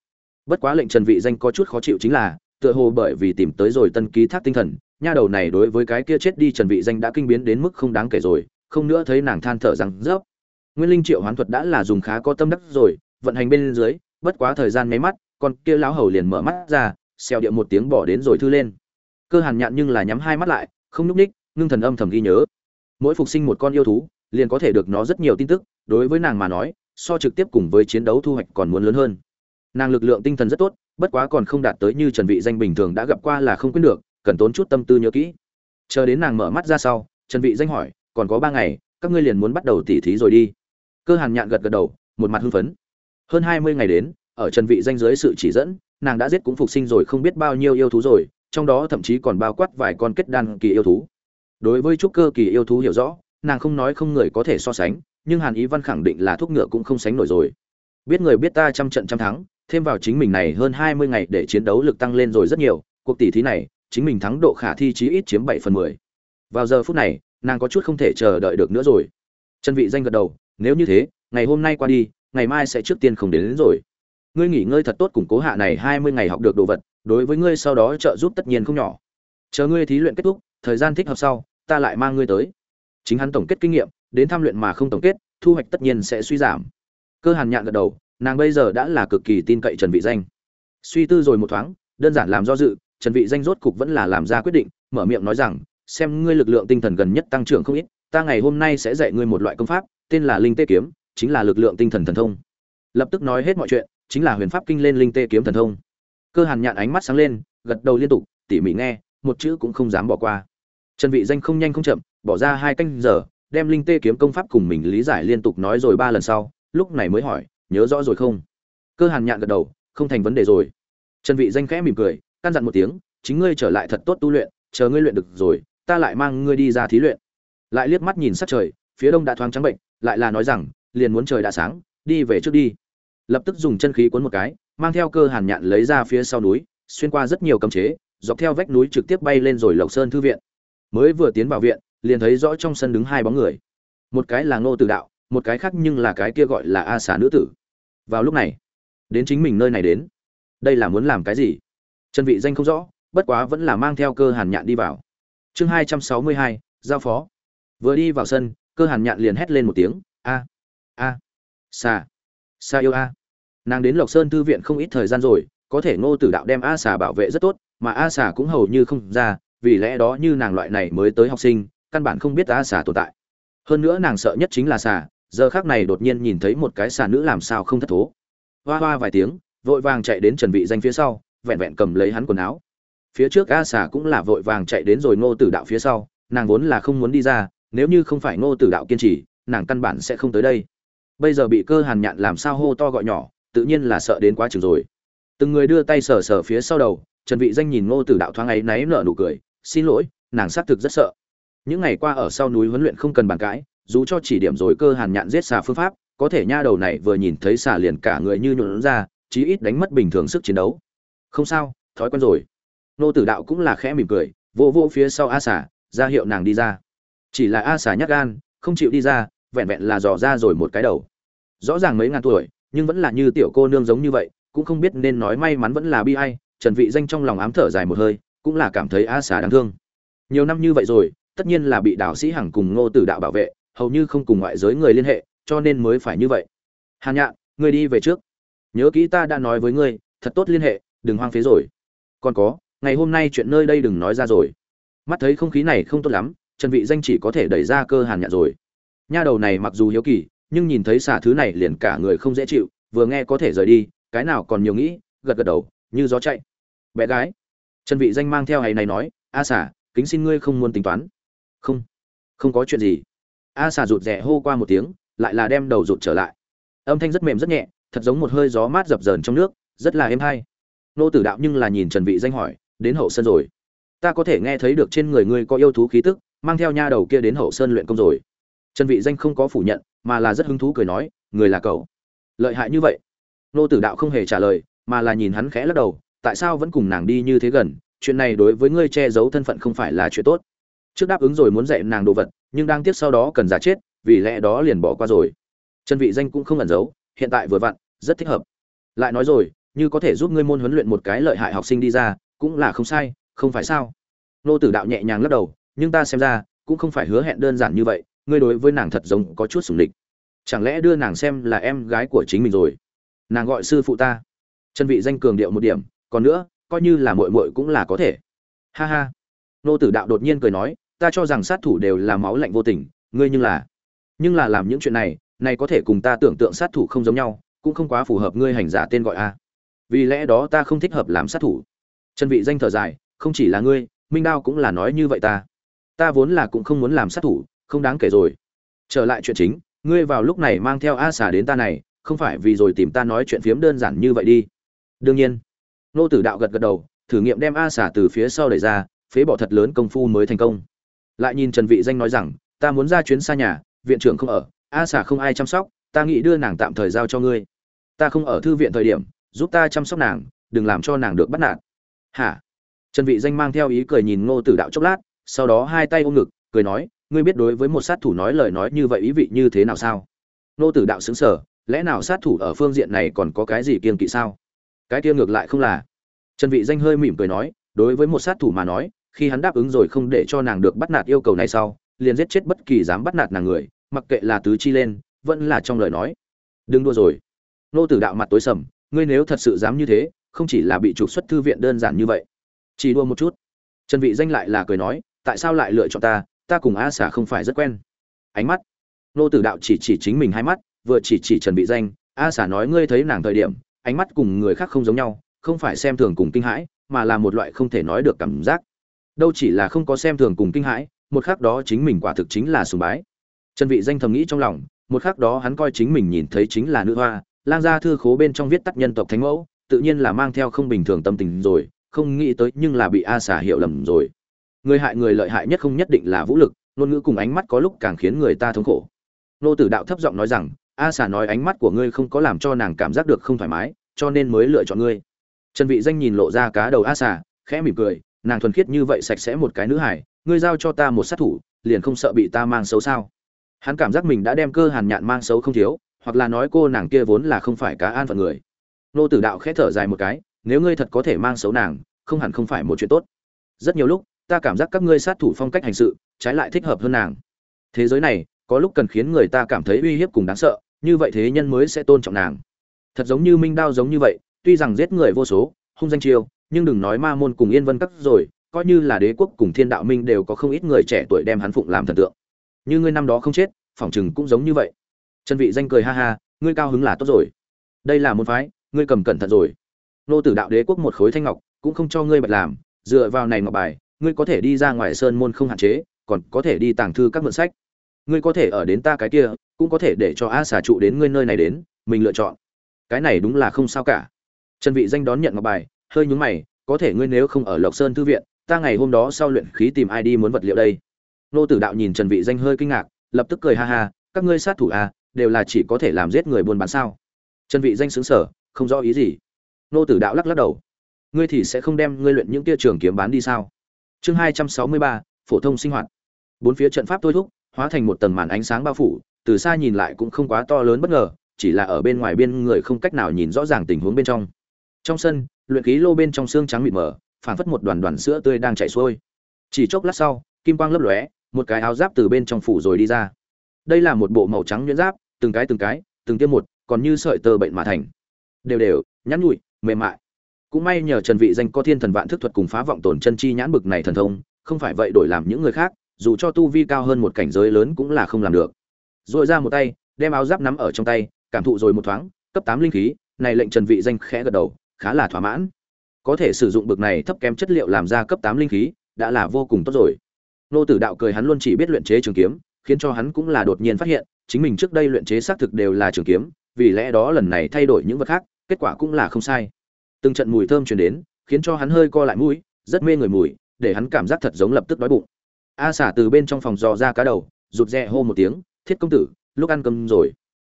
Bất quá lệnh trần vị danh có chút khó chịu chính là, tựa hồ bởi vì tìm tới rồi tân ký thác tinh thần, nha đầu này đối với cái kia chết đi trần vị danh đã kinh biến đến mức không đáng kể rồi, không nữa thấy nàng than thở rằng rớp nguyên linh triệu hoán thuật đã là dùng khá có tâm đắc rồi, vận hành bên dưới, bất quá thời gian mấy mắt, con kia lão hầu liền mở mắt ra, xèo điệu một tiếng bỏ đến rồi thư lên. Cơ hàn nhạn nhưng là nhắm hai mắt lại, không nhúc ních ngưng thần âm thầm ghi nhớ mỗi phục sinh một con yêu thú, liền có thể được nó rất nhiều tin tức, đối với nàng mà nói, so trực tiếp cùng với chiến đấu thu hoạch còn muốn lớn hơn. Nàng lực lượng tinh thần rất tốt, bất quá còn không đạt tới như trần vị danh bình thường đã gặp qua là không quên được, cần tốn chút tâm tư nhớ kỹ. Chờ đến nàng mở mắt ra sau, trần vị danh hỏi, còn có ba ngày, các ngươi liền muốn bắt đầu tỉ thí rồi đi. Cơ hàn nhạn gật gật đầu, một mặt hưng phấn. Hơn 20 ngày đến, ở trần vị danh dưới sự chỉ dẫn, nàng đã giết cũng phục sinh rồi không biết bao nhiêu yêu thú rồi, trong đó thậm chí còn bao quát vài con kết đan kỳ yêu thú đối với trúc cơ kỳ yêu thú hiểu rõ nàng không nói không người có thể so sánh nhưng hàn ý văn khẳng định là thuốc ngựa cũng không sánh nổi rồi. Biết người biết ta trăm trận trăm thắng thêm vào chính mình này hơn hai mươi ngày để chiến đấu lực tăng lên rồi rất nhiều cuộc tỷ thí này chính mình thắng độ khả thi chí ít chiếm bảy phần mười. Vào giờ phút này nàng có chút không thể chờ đợi được nữa rồi. Chân vị danh gật đầu nếu như thế ngày hôm nay qua đi ngày mai sẽ trước tiên không đến, đến rồi. Ngươi nghỉ ngơi thật tốt củng cố hạ này hai mươi ngày học được đồ vật đối với ngươi sau đó trợ giúp tất nhiên không nhỏ. Chờ ngươi thí luyện kết thúc thời gian thích hợp sau ta lại mang ngươi tới. Chính hắn tổng kết kinh nghiệm, đến tham luyện mà không tổng kết, thu hoạch tất nhiên sẽ suy giảm. Cơ hàn nhạn gật đầu, nàng bây giờ đã là cực kỳ tin cậy trần vị danh. Suy tư rồi một thoáng, đơn giản làm do dự, trần vị danh rốt cục vẫn là làm ra quyết định, mở miệng nói rằng, xem ngươi lực lượng tinh thần gần nhất tăng trưởng không ít, ta ngày hôm nay sẽ dạy ngươi một loại công pháp, tên là linh tê kiếm, chính là lực lượng tinh thần thần thông. Lập tức nói hết mọi chuyện, chính là huyền pháp kinh lên linh tê kiếm thần thông. Cơ hàn nhạn ánh mắt sáng lên, gật đầu liên tục, tỉ mỉ nghe, một chữ cũng không dám bỏ qua trần vị danh không nhanh không chậm, bỏ ra hai canh giờ, đem linh tê kiếm công pháp cùng mình lý giải liên tục nói rồi ba lần sau, lúc này mới hỏi, nhớ rõ rồi không? Cơ hàn nhạn gật đầu, không thành vấn đề rồi. Trần vị danh khẽ mỉm cười, căn dặn một tiếng, chính ngươi trở lại thật tốt tu luyện, chờ ngươi luyện được rồi, ta lại mang ngươi đi ra thí luyện. Lại liếc mắt nhìn sát trời, phía đông đã thoáng trắng bệnh, lại là nói rằng, liền muốn trời đã sáng, đi về trước đi. Lập tức dùng chân khí cuốn một cái, mang theo cơ hàn nhạn lấy ra phía sau núi, xuyên qua rất nhiều cấm chế, dọc theo vách núi trực tiếp bay lên rồi lộc sơn thư viện mới vừa tiến vào viện, liền thấy rõ trong sân đứng hai bóng người. Một cái là ngô tử đạo, một cái khác nhưng là cái kia gọi là a xà nữ tử. Vào lúc này, đến chính mình nơi này đến. Đây là muốn làm cái gì? Chân vị danh không rõ, bất quá vẫn là mang theo cơ hàn nhạn đi vào. Chương hai trăm sáu mươi hai, giao phó. Vừa đi vào sân, cơ hàn nhạn liền hét lên một tiếng, a a, xà xà yêu a. Nàng đến lộc sơn thư viện không ít thời gian rồi, có thể ngô tử đạo đem a xà bảo vệ rất tốt, mà a xà cũng hầu như không ra vì lẽ đó như nàng loại này mới tới học sinh, căn bản không biết a xà tồn tại. Hơn nữa nàng sợ nhất chính là xà, giờ khác này đột nhiên nhìn thấy một cái xà nữ làm sao không thất thố. Hoa hoa vài tiếng, vội vàng chạy đến trần vị danh phía sau, vẹn vẹn cầm lấy hắn quần áo. Phía trước a xà cũng là vội vàng chạy đến rồi ngô tử đạo phía sau, nàng vốn là không muốn đi ra, nếu như không phải ngô tử đạo kiên trì, nàng căn bản sẽ không tới đây. Bây giờ bị cơ hàn nhạn làm sao hô to gọi nhỏ, tự nhiên là sợ đến quá chừng rồi. Từng người đưa tay sờ sờ phía sau đầu, trần vị danh nhìn ngô tử đạo thoáng ấy náy nở nụ cười xin lỗi, nàng xác thực rất sợ. Những ngày qua ở sau núi huấn luyện không cần bàn cãi, dù cho chỉ điểm rồi cơ hàn nhạn giết xà phương pháp, có thể nha đầu này vừa nhìn thấy xà liền cả người như nhuộn ra, chí ít đánh mất bình thường sức chiến đấu. Không sao, thói quen rồi. Nô tử đạo cũng là khẽ mỉm cười, vô vô phía sau a xà, ra hiệu nàng đi ra. Chỉ là a xà nhát gan, không chịu đi ra, vẹn vẹn là dò ra rồi một cái đầu. Rõ ràng mấy ngàn tuổi, nhưng vẫn là như tiểu cô nương giống như vậy, cũng không biết nên nói may mắn vẫn là bi ai, trần vị danh trong lòng ám thở dài một hơi cũng là cảm thấy a xà đáng thương. Nhiều năm như vậy rồi, tất nhiên là bị đạo sĩ hằng cùng ngô tử đạo bảo vệ, hầu như không cùng ngoại giới người liên hệ, cho nên mới phải như vậy. Hàn nhạn, ngươi đi về trước. Nhớ kỹ ta đã nói với ngươi, thật tốt liên hệ, đừng hoang phế rồi. Còn có, ngày hôm nay chuyện nơi đây đừng nói ra rồi. Mắt thấy không khí này không tốt lắm, trần vị danh chỉ có thể đẩy ra cơ hàn nhạn rồi. Nha đầu này mặc dù hiếu kỳ, nhưng nhìn thấy xả thứ này liền cả người không dễ chịu, vừa nghe có thể rời đi, cái nào còn nhiều nghĩ, gật gật đầu, như gió chạy. Bé gái trần vị danh mang theo hay này nói, a xả kính xin ngươi không muốn tính toán. Không không có chuyện gì. A xả rụt rè hô qua một tiếng, lại là đem đầu rụt trở lại. Âm thanh rất mềm rất nhẹ, thật giống một hơi gió mát dập dờn trong nước, rất là êm hay. Nô tử đạo nhưng là nhìn trần vị danh hỏi, đến hậu sơn rồi? Ta có thể nghe thấy được trên người ngươi có yêu thú khí tức, mang theo nha đầu kia đến hậu sơn luyện công rồi. Trần vị danh không có phủ nhận, mà là rất hứng thú cười nói, người là cậu. Lợi hại như vậy? Nô tử đạo không hề trả lời, mà là nhìn hắn khẽ lắc đầu tại sao vẫn cùng nàng đi như thế gần, chuyện này đối với ngươi che giấu thân phận không phải là chuyện tốt. Trước đáp ứng rồi muốn dạy nàng đồ vật, nhưng đang tiếp sau đó cần giả chết, vì lẽ đó liền bỏ qua rồi. Chân vị danh cũng không ẩn giấu, hiện tại vừa vặn, rất thích hợp. Lại nói rồi, như có thể giúp ngươi môn huấn luyện một cái lợi hại học sinh đi ra, cũng là không sai, không phải sao? Nô tử đạo nhẹ nhàng lắc đầu, nhưng ta xem ra, cũng không phải hứa hẹn đơn giản như vậy, ngươi đối với nàng thật giống có chút sủng địch. Chẳng lẽ đưa nàng xem là em gái của chính mình rồi? Nàng gọi sư phụ ta. Chân vị danh cường điệu một điểm còn nữa, coi như là muội muội cũng là có thể. Ha ha. Nô tử đạo đột nhiên cười nói, ta cho rằng sát thủ đều là máu lạnh vô tình, ngươi nhưng là nhưng là làm những chuyện này này có thể cùng ta tưởng tượng sát thủ không giống nhau, cũng không quá phù hợp ngươi hành giả tên gọi a. Vì lẽ đó ta không thích hợp làm sát thủ. Chân vị danh thở dài, không chỉ là ngươi, minh đao cũng là nói như vậy ta. Ta vốn là cũng không muốn làm sát thủ, không đáng kể rồi. Trở lại chuyện chính, ngươi vào lúc này mang theo a xà đến ta này, không phải vì rồi tìm ta nói chuyện phiếm đơn giản như vậy đi. Đương nhiên nô tử đạo gật gật đầu, thử nghiệm đem a xà từ phía sau đẩy ra, phế bỏ thật lớn công phu mới thành công. Lại nhìn trần vị danh nói rằng, ta muốn ra chuyến xa nhà, viện trưởng không ở, a xà không ai chăm sóc, ta nghĩ đưa nàng tạm thời giao cho ngươi. Ta không ở thư viện thời điểm, giúp ta chăm sóc nàng, đừng làm cho nàng được bắt nạt. Hả? Trần vị danh mang theo ý cười nhìn ngô tử đạo chốc lát, sau đó hai tay ôm ngực, cười nói, ngươi biết đối với một sát thủ nói lời nói như vậy ý vị như thế nào sao? Ngô tử đạo sững sờ, lẽ nào sát thủ ở phương diện này còn có cái gì kiêng kỵ sao? Cái kia ngược lại không là. Trần vị danh hơi mỉm cười nói, đối với một sát thủ mà nói, khi hắn đáp ứng rồi không để cho nàng được bắt nạt yêu cầu này sau, liền giết chết bất kỳ dám bắt nạt nàng người, mặc kệ là tứ chi lên, vẫn là trong lời nói. Đừng đua rồi. Nô tử đạo mặt tối sầm, ngươi nếu thật sự dám như thế, không chỉ là bị trục xuất thư viện đơn giản như vậy. Chỉ đua một chút. Trần vị danh lại là cười nói, tại sao lại lựa chọn ta ta cùng a xà không phải rất quen. Ánh mắt. Nô tử đạo chỉ chỉ chính mình hai mắt, vừa chỉ chỉ trần vị danh, a xà nói ngươi thấy nàng thời điểm ánh mắt cùng người khác không giống nhau, không phải xem thường cùng kinh hãi, mà là một loại không thể nói được cảm giác. Đâu chỉ là không có xem thường cùng kinh hãi, một khắc đó chính mình quả thực chính là sùng bái. Trần vị danh thầm nghĩ trong lòng, một khắc đó hắn coi chính mình nhìn thấy chính là nữ hoa, lang gia thư khố bên trong viết tắt nhân tộc thánh mẫu, tự nhiên là mang theo không bình thường tâm tình rồi, không nghĩ tới nhưng là bị a xà hiểu lầm rồi. Người hại người lợi hại nhất không nhất định là vũ lực, ngôn ngữ cùng ánh mắt có lúc càng khiến người ta thống khổ. Nô tử đạo thấp giọng nói rằng a xà nói ánh mắt của ngươi không có làm cho nàng cảm giác được không thoải mái, cho nên mới lựa chọn ngươi. Trần vị danh nhìn lộ ra cá đầu a xà, khẽ mỉm cười, nàng thuần khiết như vậy sạch sẽ một cái nữ hải ngươi giao cho ta một sát thủ, liền không sợ bị ta mang xấu sao? Hắn cảm giác mình đã đem cơ hàn nhạn mang xấu không thiếu, hoặc là nói cô nàng kia vốn là không phải cá an phận người. Nô tử đạo khẽ thở dài một cái, nếu ngươi thật có thể mang xấu nàng, không hẳn không phải một chuyện tốt. Rất nhiều lúc, ta cảm giác các ngươi sát thủ phong cách hành sự, trái lại thích hợp hơn nàng. Thế giới này, có lúc cần khiến người ta cảm thấy uy hiếp cùng đáng sợ như vậy thế nhân mới sẽ tôn trọng nàng. Thật giống như minh đao giống như vậy, tuy rằng giết người vô số, hung danh chiêu, nhưng đừng nói ma môn cùng yên vân cắt rồi, coi như là đế quốc cùng thiên đạo minh đều có không ít người trẻ tuổi đem hắn phụng làm thần tượng. Như ngươi năm đó không chết, phỏng chừng cũng giống như vậy. Trần vị danh cười ha ha, ngươi cao hứng là tốt rồi. Đây là môn phái, ngươi cầm cẩn thận rồi. Nô tử đạo đế quốc một khối thanh ngọc, cũng không cho ngươi bạch làm, dựa vào này ngọc bài, ngươi có thể đi ra ngoài sơn môn không hạn chế, còn có thể đi tàng thư các mượn sách. Ngươi có thể ở đến ta cái kia cũng có thể để cho a xà trụ đến ngươi nơi này đến, mình lựa chọn. Cái này đúng là không sao cả. Trần vị danh đón nhận ngọc bài, hơi nhún mày, có thể ngươi nếu không ở lộc sơn thư viện, ta ngày hôm đó sau luyện khí tìm ai đi muốn vật liệu đây? Nô tử đạo nhìn trần vị danh hơi kinh ngạc, lập tức cười ha ha, các ngươi sát thủ a đều là chỉ có thể làm giết người buôn bán sao? Trần vị danh sướng sở không rõ ý gì. Nô tử đạo lắc lắc đầu. Ngươi thì sẽ không đem ngươi luyện những kia trường kiếm bán đi sao? Chương hai trăm sáu mươi ba, phổ thông sinh hoạt. Bốn phía trận pháp thôi thúc, hóa thành một tầng màn ánh sáng bao phủ từ xa nhìn lại cũng không quá to lớn bất ngờ, chỉ là ở bên ngoài biên người không cách nào nhìn rõ ràng tình huống bên trong. Trong sân, luyện khí lô bên trong xương trắng mịt mờ, phảng phất một đoàn đoàn sữa tươi đang chảy xuôi. Chỉ chốc lát sau, kim quang lấp lóe, một cái áo giáp từ bên trong phủ rồi đi ra. Đây là một bộ màu trắng nhuyễn giáp, từng cái từng cái, từng tiêm một, còn như sợi tơ bệnh mà thành. Đều đều, nhắn nhụi, mềm mại. Cũng may nhờ trần vị danh có thiên thần vạn thức thuật cùng phá vọng tổn chân chi nhãn bực này thần thông, không phải vậy đổi làm những người khác, dù cho tu vi cao hơn một cảnh giới lớn cũng là không làm được rồi ra một tay, đem áo giáp nắm ở trong tay, cảm thụ rồi một thoáng, cấp tám linh khí, này lệnh trần vị danh khẽ gật đầu, khá là thỏa mãn. Có thể sử dụng bực này thấp kém chất liệu làm ra cấp 8 linh khí, đã là vô cùng tốt rồi. Nô tử đạo cười hắn luôn chỉ biết luyện chế trường kiếm, khiến cho hắn cũng là đột nhiên phát hiện, chính mình trước đây luyện chế xác thực đều là trường kiếm, vì lẽ đó lần này thay đổi những vật khác, kết quả cũng là không sai. Từng trận mùi thơm truyền đến, khiến cho hắn hơi co lại mũi, rất mê người mùi, để hắn cảm giác thật giống lập tức đói bụng. A xả từ bên trong phòng dò ra cá đầu, rụt rè hô một tiếng thiết công tử, lúc ăn cơm rồi.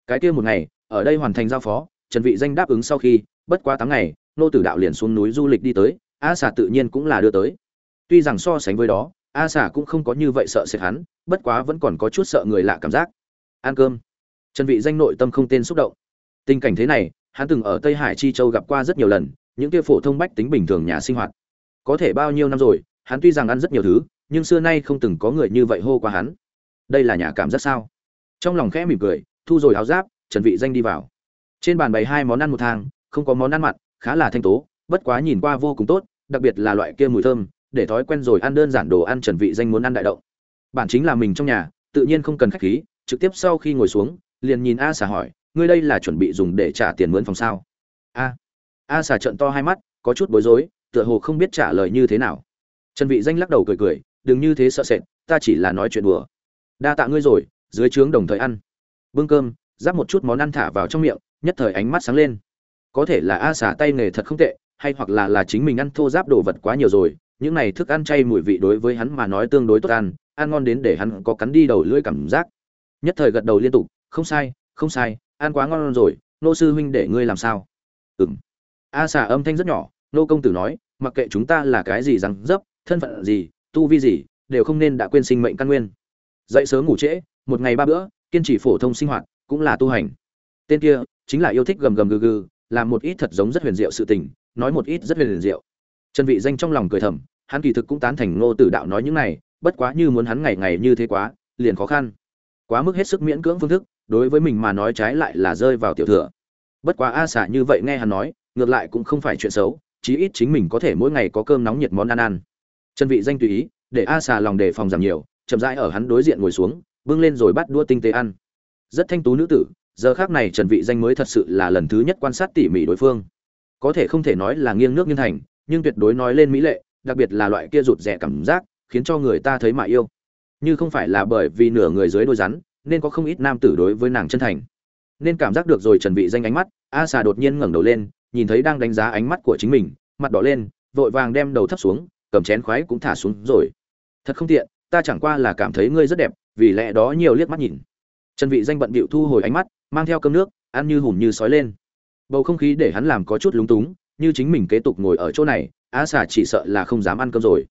Cái kia một ngày, ở đây hoàn thành giao phó, trần vị danh đáp ứng sau khi, bất quá tám ngày, nô tử đạo liền xuống núi du lịch đi tới, a xà tự nhiên cũng là đưa tới. Tuy rằng so sánh với đó, a xà cũng không có như vậy sợ sệt hắn, bất quá vẫn còn có chút sợ người lạ cảm giác. Ăn cơm. Trần vị danh nội tâm không tên xúc động. Tình cảnh thế này, hắn từng ở tây hải chi châu gặp qua rất nhiều lần, những kia phổ thông bách tính bình thường nhà sinh hoạt. Có thể bao nhiêu năm rồi, hắn tuy rằng ăn rất nhiều thứ, nhưng xưa nay không từng có người như vậy hô qua hắn. Đây là nhà cảm giác sao? Trong lòng khẽ mỉm cười, thu rồi áo giáp, trần vị danh đi vào. Trên bàn bày hai món ăn một thang, không có món ăn mặn, khá là thanh tố, bất quá nhìn qua vô cùng tốt, đặc biệt là loại kia mùi thơm, để thói quen rồi ăn đơn giản đồ ăn trần vị danh muốn ăn đại động. Bản chính là mình trong nhà, tự nhiên không cần khách khí, trực tiếp sau khi ngồi xuống, liền nhìn a xà hỏi, ngươi đây là chuẩn bị dùng để trả tiền mướn phòng sao? A a xà trợn to hai mắt, có chút bối rối, tựa hồ không biết trả lời như thế nào. Trần vị danh lắc đầu cười cười, đừng như thế sợ sệt, ta chỉ là nói chuyện đùa. Đa tạ ngươi rồi dưới trướng đồng thời ăn. Bưng cơm giáp một chút món ăn thả vào trong miệng, nhất thời ánh mắt sáng lên. Có thể là a xả tay nghề thật không tệ, hay hoặc là là chính mình ăn thô giáp đồ vật quá nhiều rồi, những này thức ăn chay mùi vị đối với hắn mà nói tương đối tốt ăn ăn ngon đến để hắn có cắn đi đầu lưỡi cảm giác. Nhất thời gật đầu liên tục, không sai không sai, ăn quá ngon rồi, nô sư huynh để ngươi làm sao? Ừm. A xả âm thanh rất nhỏ, nô công tử nói, mặc kệ chúng ta là cái gì rằng dấp, thân phận gì, tu vi gì, đều không nên đã quên sinh mệnh căn nguyên. Dậy sớm ngủ trễ một ngày ba bữa, kiên trì phổ thông sinh hoạt, cũng là tu hành. Tên kia chính là yêu thích gầm gầm gừ gừ, làm một ít thật giống rất huyền diệu sự tình, nói một ít rất huyền diệu. Trần vị danh trong lòng cười thầm, hắn kỳ thực cũng tán thành ngô tử đạo nói những này, bất quá như muốn hắn ngày ngày như thế quá, liền khó khăn. Quá mức hết sức miễn cưỡng phương thức, đối với mình mà nói trái lại là rơi vào tiểu thừa. Bất quá a xả như vậy nghe hắn nói, ngược lại cũng không phải chuyện xấu, chí ít chính mình có thể mỗi ngày có cơm nóng nhiệt món ăn ăn. Chân vị danh tùy ý, để a xà lòng đề phòng giảm nhiều, chậm rãi ở hắn đối diện ngồi xuống bưng lên rồi bắt đua tinh tế ăn. Rất thanh tú nữ tử, giờ khác này trần vị danh mới thật sự là lần thứ nhất quan sát tỉ mỉ đối phương. Có thể không thể nói là nghiêng nước nghiêng thành, nhưng tuyệt đối nói lên mỹ lệ, đặc biệt là loại kia rụt rẻ cảm giác, khiến cho người ta thấy mà yêu. Như không phải là bởi vì nửa người dưới đôi rắn, nên có không ít nam tử đối với nàng chân thành. Nên cảm giác được rồi trần vị danh ánh mắt, a xà đột nhiên ngẩng đầu lên, nhìn thấy đang đánh giá ánh mắt của chính mình, mặt đỏ lên, vội vàng đem đầu thấp xuống, cầm chén khoái cũng thả xuống rồi. Thật không tiện, ta chẳng qua là cảm thấy ngươi rất đẹp vì lẽ đó nhiều liếc mắt nhìn. Trần vị danh bận bịu thu hồi ánh mắt, mang theo cơm nước, ăn như hùm như sói lên. Bầu không khí để hắn làm có chút lúng túng, như chính mình kế tục ngồi ở chỗ này a xà chỉ sợ là không dám ăn cơm rồi.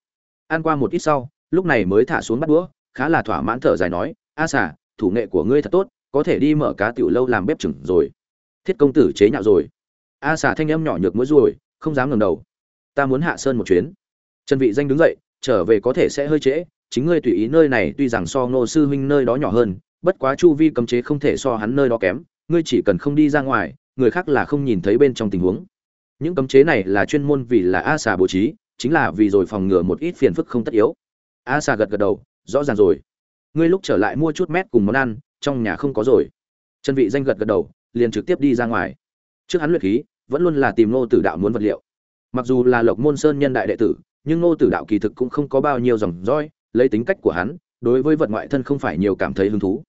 Ăn qua một ít sau, lúc này mới thả xuống bắt đũa, khá là thỏa mãn thở dài nói a xà, thủ nghệ của ngươi thật tốt, có thể đi mở cá tiểu lâu làm bếp chừng rồi. Thiết công tử chế nhạo rồi. A xà thanh âm nhỏ nhược mũi ruồi, không dám ngẩng đầu. Ta muốn hạ sơn một chuyến. Trần vị danh đứng dậy, trở về có thể sẽ hơi trễ chính ngươi tùy ý nơi này tuy rằng so ngô sư huynh nơi đó nhỏ hơn, bất quá chu vi cấm chế không thể so hắn nơi đó kém, ngươi chỉ cần không đi ra ngoài, người khác là không nhìn thấy bên trong tình huống. Những cấm chế này là chuyên môn vì là a xà bố trí, chính là vì rồi phòng ngừa một ít phiền phức không tất yếu. A xà gật gật đầu, rõ ràng rồi. Ngươi lúc trở lại mua chút mét cùng món ăn, trong nhà không có rồi. Chân vị danh gật gật đầu, liền trực tiếp đi ra ngoài. Trước hắn luyện khí, vẫn luôn là tìm nô tử đạo muốn vật liệu. Mặc dù là lộc môn sơn nhân đại đệ tử, nhưng nô tử đạo kỳ thực cũng không có bao nhiêu dòng roi lấy tính cách của hắn, đối với vật ngoại thân không phải nhiều cảm thấy hứng thú.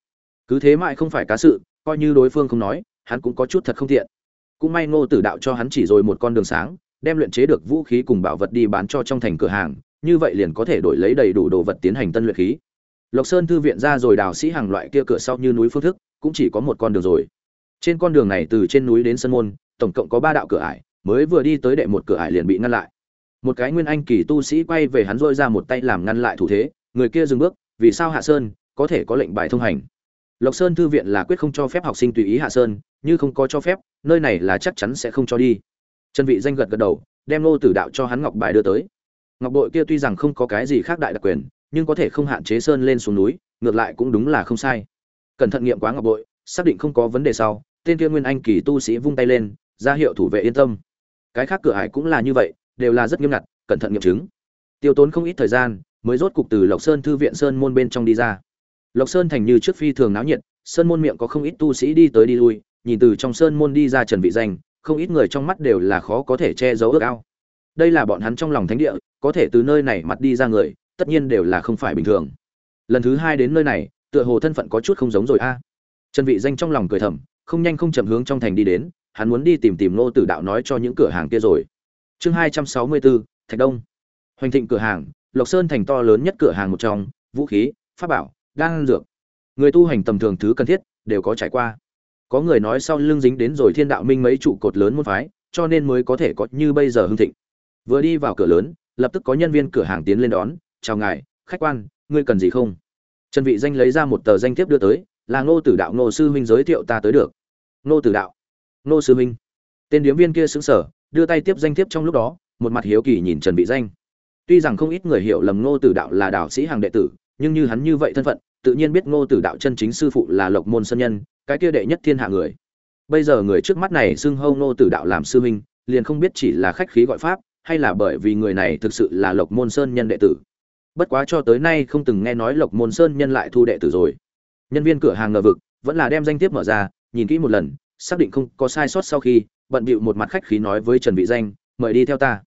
Cứ thế mãi không phải cá sự, coi như đối phương không nói, hắn cũng có chút thật không tiện. Cũng may Ngô tử đạo cho hắn chỉ rồi một con đường sáng, đem luyện chế được vũ khí cùng bảo vật đi bán cho trong thành cửa hàng, như vậy liền có thể đổi lấy đầy đủ đồ vật tiến hành tân luyện khí. Lộc sơn thư viện ra rồi đào sĩ hàng loại kia cửa sau như núi phương thức, cũng chỉ có một con đường rồi. Trên con đường này từ trên núi đến sân môn, tổng cộng có ba đạo cửa ải, mới vừa đi tới đệ một cửa ải liền bị ngăn lại một cái nguyên anh kỳ tu sĩ quay về hắn rôi ra một tay làm ngăn lại thủ thế, người kia dừng bước, vì sao hạ sơn có thể có lệnh bài thông hành? Lộc sơn thư viện là quyết không cho phép học sinh tùy ý hạ sơn, như không có cho phép, nơi này là chắc chắn sẽ không cho đi. Trần vị danh gật gật đầu, đem nô tử đạo cho hắn ngọc bài đưa tới. Ngọc bội kia tuy rằng không có cái gì khác đại đặc quyền, nhưng có thể không hạn chế sơn lên xuống núi, ngược lại cũng đúng là không sai. Cẩn thận nghiệm quá ngọc bội, xác định không có vấn đề sau, tên kia nguyên anh kỳ tu sĩ vung tay lên, ra hiệu thủ vệ yên tâm. Cái khác cửa hải cũng là như vậy đều là rất nghiêm ngặt, cẩn thận nghiệm chứng. Tiêu tốn không ít thời gian, mới rốt cục từ lộc sơn thư viện sơn môn bên trong đi ra. Lộc sơn thành như trước phi thường náo nhiệt, sơn môn miệng có không ít tu sĩ đi tới đi lui, nhìn từ trong sơn môn đi ra trần vị danh, không ít người trong mắt đều là khó có thể che giấu ước ao. Đây là bọn hắn trong lòng thánh địa, có thể từ nơi này mặt đi ra người, tất nhiên đều là không phải bình thường. Lần thứ hai đến nơi này, tựa hồ thân phận có chút không giống rồi a. Trần vị danh trong lòng cười thầm, không nhanh không chậm hướng trong thành đi đến, hắn muốn đi tìm tìm nô tử đạo nói cho những cửa hàng kia rồi chương 264, thạch đông. Hoành thịnh cửa hàng lộc sơn thành to lớn nhất cửa hàng một trong vũ khí pháp bảo đan dược. Người tu hành tầm thường thứ cần thiết đều có trải qua. Có người nói sau lưng dính đến rồi thiên đạo minh mấy trụ cột lớn môn phái cho nên mới có thể có như bây giờ hưng thịnh. Vừa đi vào cửa lớn lập tức có nhân viên cửa hàng tiến lên đón chào ngài khách quan ngươi cần gì không? Trần vị danh lấy ra một tờ danh thiếp đưa tới là ngô tử đạo ngô sư huynh giới thiệu ta tới được. Ngô tử đạo. Ngô sư huynh. Tên điếm viên kia sững sờ đưa tay tiếp danh thiếp trong lúc đó, một mặt hiếu kỳ nhìn trần vị danh. Tuy rằng không ít người hiểu lầm ngô tử đạo là đạo sĩ hàng đệ tử, nhưng như hắn như vậy thân phận, tự nhiên biết ngô tử đạo chân chính sư phụ là lộc môn sơn nhân, cái kia đệ nhất thiên hạ người. Bây giờ người trước mắt này xưng hâu ngô tử đạo làm sư huynh, liền không biết chỉ là khách khí gọi pháp, hay là bởi vì người này thực sự là lộc môn sơn nhân đệ tử. Bất quá cho tới nay không từng nghe nói lộc môn sơn nhân lại thu đệ tử rồi. Nhân viên cửa hàng ngờ vực, vẫn là đem danh thiếp mở ra, nhìn kỹ một lần, xác định không có sai sót sau khi bận bịu một mặt khách khí nói với trần vị danh, mời đi theo ta.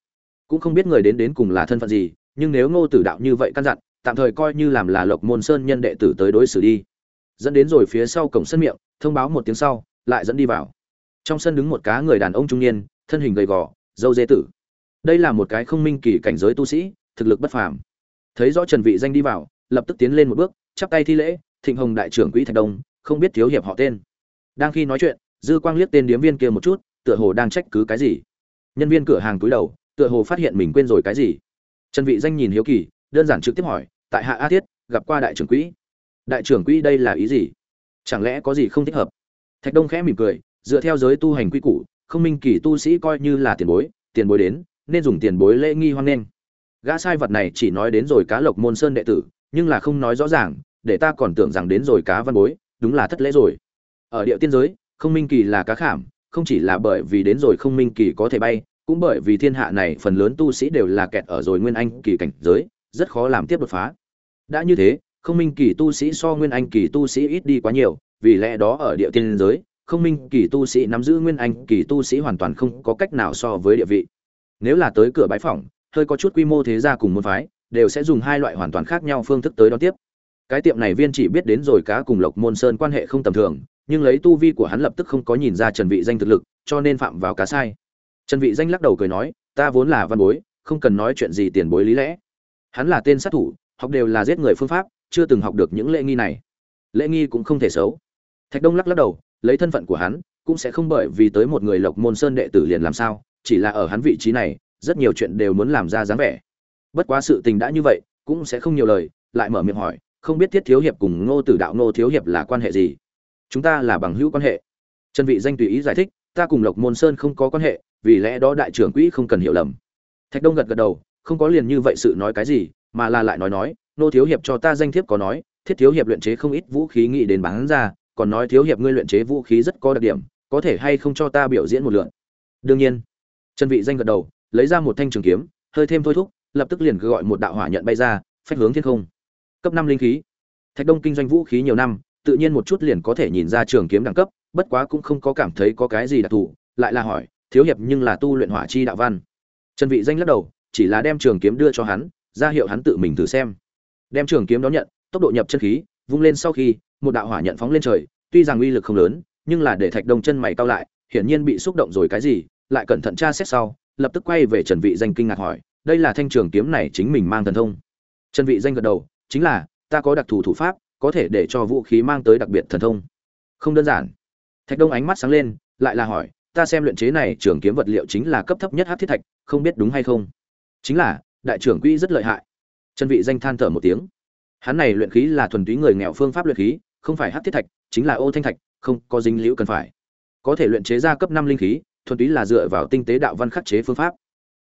Cũng không biết người đến đến cùng là thân phận gì, nhưng nếu ngô tử đạo như vậy căn dặn, tạm thời coi như làm là lộc môn sơn nhân đệ tử tới đối xử đi. Dẫn đến rồi phía sau cổng sân miệng, thông báo một tiếng sau, lại dẫn đi vào. Trong sân đứng một cá người đàn ông trung niên, thân hình gầy gò, dâu dê tử. Đây là một cái không minh kỳ cảnh giới tu sĩ, thực lực bất phàm. Thấy rõ trần vị danh đi vào, lập tức tiến lên một bước, chắp tay thi lễ, thịnh hồng đại trưởng quỹ thạch đông, không biết thiếu hiệp họ tên. Đang khi nói chuyện, dư quang liếc tên điếm viên kia một chút tựa hồ đang trách cứ cái gì. Nhân viên cửa hàng túi đầu, tựa hồ phát hiện mình quên rồi cái gì. Trần vị danh nhìn hiếu kỳ, đơn giản trực tiếp hỏi, tại hạ a thiết, gặp qua đại trưởng quỹ? Đại trưởng quỹ đây là ý gì? Chẳng lẽ có gì không thích hợp? Thạch đông khẽ mỉm cười, dựa theo giới tu hành quy củ, không minh kỳ tu sĩ coi như là tiền bối tiền bối đến, nên dùng tiền bối lễ nghi hoan nghênh. Gã sai vật này chỉ nói đến rồi cá lộc môn sơn đệ tử, nhưng là không nói rõ ràng, để ta còn tưởng rằng đến rồi cá văn bối, đúng là thất lễ rồi. Ở địa tiên giới, không minh kỳ là cá khảm không chỉ là bởi vì đến rồi không minh kỳ có thể bay, cũng bởi vì thiên hạ này phần lớn tu sĩ đều là kẹt ở rồi nguyên anh kỳ cảnh giới, rất khó làm tiếp đột phá. Đã như thế, không minh kỳ tu sĩ so nguyên anh kỳ tu sĩ ít đi quá nhiều, vì lẽ đó ở địa tiên giới, không minh kỳ tu sĩ nắm giữ nguyên anh kỳ tu sĩ hoàn toàn không có cách nào so với địa vị. Nếu là tới cửa bãi phỏng, hơi có chút quy mô thế gia cùng môn phái, đều sẽ dùng hai loại hoàn toàn khác nhau phương thức tới đón tiếp. Cái tiệm này viên chỉ biết đến rồi cá cùng lộc môn sơn quan hệ không tầm thường nhưng lấy tu vi của hắn lập tức không có nhìn ra trần vị danh thực lực, cho nên phạm vào cá sai. Trần vị danh lắc đầu cười nói, ta vốn là văn bối, không cần nói chuyện gì tiền bối lý lẽ. Hắn là tên sát thủ, học đều là giết người phương pháp, chưa từng học được những lễ nghi này. Lễ nghi cũng không thể xấu. Thạch đông lắc lắc đầu, lấy thân phận của hắn, cũng sẽ không bởi vì tới một người lộc môn sơn đệ tử liền làm sao, chỉ là ở hắn vị trí này, rất nhiều chuyện đều muốn làm ra dáng vẻ. Bất quá sự tình đã như vậy, cũng sẽ không nhiều lời, lại mở miệng hỏi, không biết thiết thiếu hiệp cùng ngô tử đạo ngô thiếu hiệp là quan hệ gì? Chúng ta là bằng hữu quan hệ. Trần vị danh tùy ý giải thích, ta cùng lộc môn sơn không có quan hệ, vì lẽ đó đại trưởng quỹ không cần hiểu lầm. Thạch đông gật gật đầu, không có liền như vậy sự nói cái gì, mà là lại nói nói, nô thiếu hiệp cho ta danh thiếp có nói, thiết thiếu hiệp luyện chế không ít vũ khí nghĩ đến bán ra, còn nói thiếu hiệp ngươi luyện chế vũ khí rất có đặc điểm, có thể hay không cho ta biểu diễn một lượng. đương nhiên. Trần vị danh gật đầu, lấy ra một thanh trường kiếm, hơi thêm thôi thúc, lập tức liền gọi một đạo hỏa nhận bay ra, phách hướng thiên không. Cấp năm linh khí. Thạch đông kinh doanh vũ khí nhiều năm tự nhiên một chút liền có thể nhìn ra trường kiếm đẳng cấp, bất quá cũng không có cảm thấy có cái gì đặc thù, lại là hỏi, thiếu hiệp nhưng là tu luyện hỏa chi đạo văn. Trần vị danh lắc đầu, chỉ là đem trường kiếm đưa cho hắn, ra hiệu hắn tự mình thử xem. Đem trường kiếm đón nhận, tốc độ nhập chân khí, vung lên sau khi, một đạo hỏa nhận phóng lên trời, tuy rằng uy lực không lớn, nhưng là để thạch đông chân mày cao lại, hiển nhiên bị xúc động rồi cái gì, lại cẩn thận tra xét sau, lập tức quay về trần vị danh kinh ngạc hỏi, đây là thanh trường kiếm này chính mình mang thần thông? Trần vị danh gật đầu, chính là, ta có đặc thù thủ pháp có thể để cho vũ khí mang tới đặc biệt thần thông. Không đơn giản. Thạch đông ánh mắt sáng lên, lại là hỏi, ta xem luyện chế này trường kiếm vật liệu chính là cấp thấp nhất hắc thiết thạch, không biết đúng hay không? Chính là, đại trưởng quỹ rất lợi hại. Chân vị danh than thở một tiếng. Hắn này luyện khí là thuần túy người nghèo phương pháp luyện khí, không phải hắc thiết thạch, chính là ô thanh thạch, không có dính liễu cần phải. Có thể luyện chế ra cấp năm linh khí, thuần túy là dựa vào tinh tế đạo văn khắc chế phương pháp.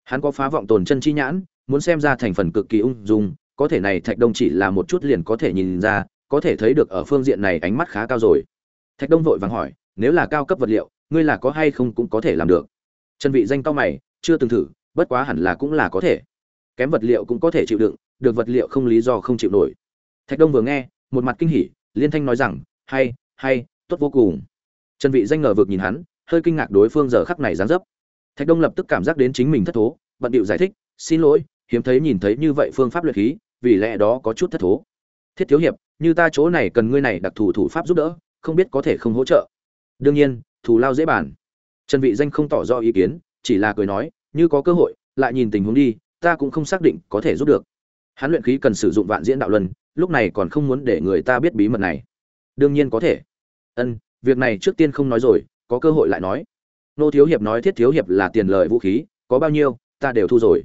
Hắn có phá vọng tồn chân chi nhãn, muốn xem ra thành phần cực kỳ ung dung, có thể này thạch đông chỉ là một chút liền có thể nhìn ra có thể thấy được ở phương diện này ánh mắt khá cao rồi. Thạch đông vội vàng hỏi, nếu là cao cấp vật liệu, ngươi là có hay không cũng có thể làm được? Trần vị danh cao mày, chưa từng thử, bất quá hẳn là cũng là có thể. Kém vật liệu cũng có thể chịu đựng, được vật liệu không lý do không chịu nổi. Thạch đông vừa nghe, một mặt kinh hỉ, liên thanh nói rằng, hay hay, tốt vô cùng. Trần vị danh ngờ vực nhìn hắn, hơi kinh ngạc đối phương giờ khắc này dáng dấp. Thạch đông lập tức cảm giác đến chính mình thất thố, bận điệu giải thích, xin lỗi, hiếm thấy nhìn thấy như vậy phương pháp luyện khí, vì lẽ đó có chút thất thố. Thiết thiếu hiệp như ta chỗ này cần ngươi này đặc thù thủ pháp giúp đỡ, không biết có thể không hỗ trợ. Đương nhiên, thù lao dễ bàn. Trần vị danh không tỏ rõ ý kiến, chỉ là cười nói, như có cơ hội, lại nhìn tình huống đi, ta cũng không xác định có thể giúp được. Hắn luyện khí cần sử dụng vạn diễn đạo luân, lúc này còn không muốn để người ta biết bí mật này. Đương nhiên có thể. Ân, việc này trước tiên không nói rồi, có cơ hội lại nói. Nô thiếu hiệp nói thiết thiếu hiệp là tiền lời vũ khí, có bao nhiêu, ta đều thu rồi.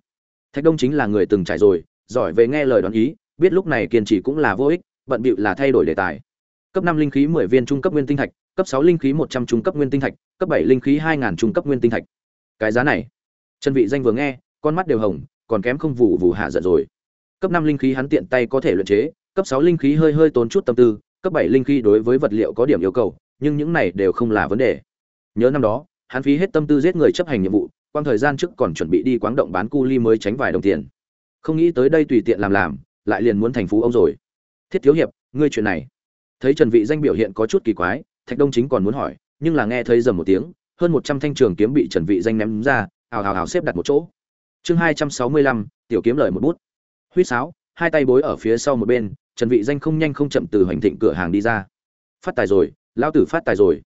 Thạch đông chính là người từng trải rồi, giỏi về nghe lời đoán ý, biết lúc này kiên trì cũng là vô ích bận bịu là thay đổi đề tài. Cấp năm linh khí mười viên trung cấp nguyên tinh thạch, cấp sáu linh khí một trăm trung cấp nguyên tinh thạch, cấp bảy linh khí hai ngàn trung cấp nguyên tinh thạch. Cái giá này chân vị danh vừa nghe, con mắt đều hồng, còn kém không vụ vụ hạ giận rồi. Cấp năm linh khí hắn tiện tay có thể luyện chế, cấp sáu linh khí hơi hơi tốn chút tâm tư, cấp bảy linh khí đối với vật liệu có điểm yêu cầu, nhưng những này đều không là vấn đề. Nhớ năm đó, hắn phí hết tâm tư giết người chấp hành nhiệm vụ, quang thời gian trước còn chuẩn bị đi quáng động bán cu ly mới tránh vài đồng tiền. Không nghĩ tới đây tùy tiện làm làm, lại liền muốn thành phú ông rồi thiết thiếu hiệp, ngươi chuyện này. Thấy trần vị danh biểu hiện có chút kỳ quái, thạch đông chính còn muốn hỏi, nhưng là nghe thấy dầm một tiếng, hơn một trăm thanh trường kiếm bị trần vị danh ném ra ào ào ào xếp đặt một chỗ. Chương hai trăm sáu mươi lăm, tiểu kiếm lời một bút. Huýt sáo, hai tay bối ở phía sau một bên, trần vị danh không nhanh không chậm từ hoành thịnh cửa hàng đi ra. Phát tài rồi, lão tử phát tài rồi.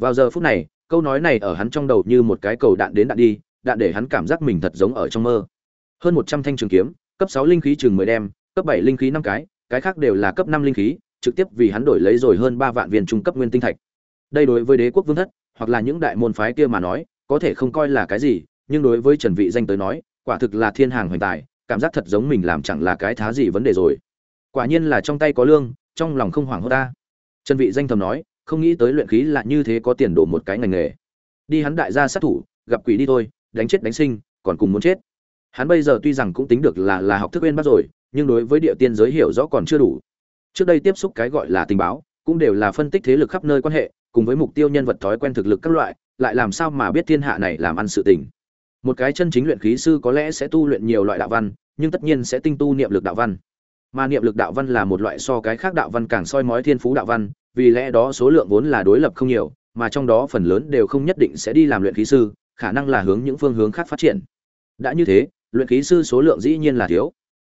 Vào giờ phút này, câu nói này ở hắn trong đầu như một cái cầu đạn đến đạn đi, đạn để hắn cảm giác mình thật giống ở trong mơ. Hơn một trăm thanh trường kiếm, cấp sáu linh khí chừng mười đem, cấp bảy linh khí năm cái cái khác đều là cấp năm linh khí, trực tiếp vì hắn đổi lấy rồi hơn ba vạn viên trung cấp nguyên tinh thạch. Đây đối với đế quốc vương thất, hoặc là những đại môn phái kia mà nói, có thể không coi là cái gì, nhưng đối với trần vị danh tới nói, quả thực là thiên hàng hoành tài, cảm giác thật giống mình làm chẳng là cái thá gì vấn đề rồi. Quả nhiên là trong tay có lương, trong lòng không hoảng hốt ta. Trần vị danh thầm nói, không nghĩ tới luyện khí là như thế có tiền đổ một cái ngành nghề. Đi hắn đại gia sát thủ, gặp quỷ đi thôi, đánh chết đánh sinh, còn cùng muốn chết hắn bây giờ tuy rằng cũng tính được là là học thức bên bắt rồi, nhưng đối với địa tiên giới hiểu rõ còn chưa đủ. Trước đây tiếp xúc cái gọi là tình báo, cũng đều là phân tích thế lực khắp nơi quan hệ, cùng với mục tiêu nhân vật thói quen thực lực các loại, lại làm sao mà biết thiên hạ này làm ăn sự tình. Một cái chân chính luyện khí sư có lẽ sẽ tu luyện nhiều loại đạo văn, nhưng tất nhiên sẽ tinh tu niệm lực đạo văn. Mà niệm lực đạo văn là một loại so cái khác đạo văn càng soi mói thiên phú đạo văn, vì lẽ đó số lượng vốn là đối lập không nhiều, mà trong đó phần lớn đều không nhất định sẽ đi làm luyện khí sư, khả năng là hướng những phương hướng khác phát triển. Đã như thế luyện khí sư số lượng dĩ nhiên là thiếu.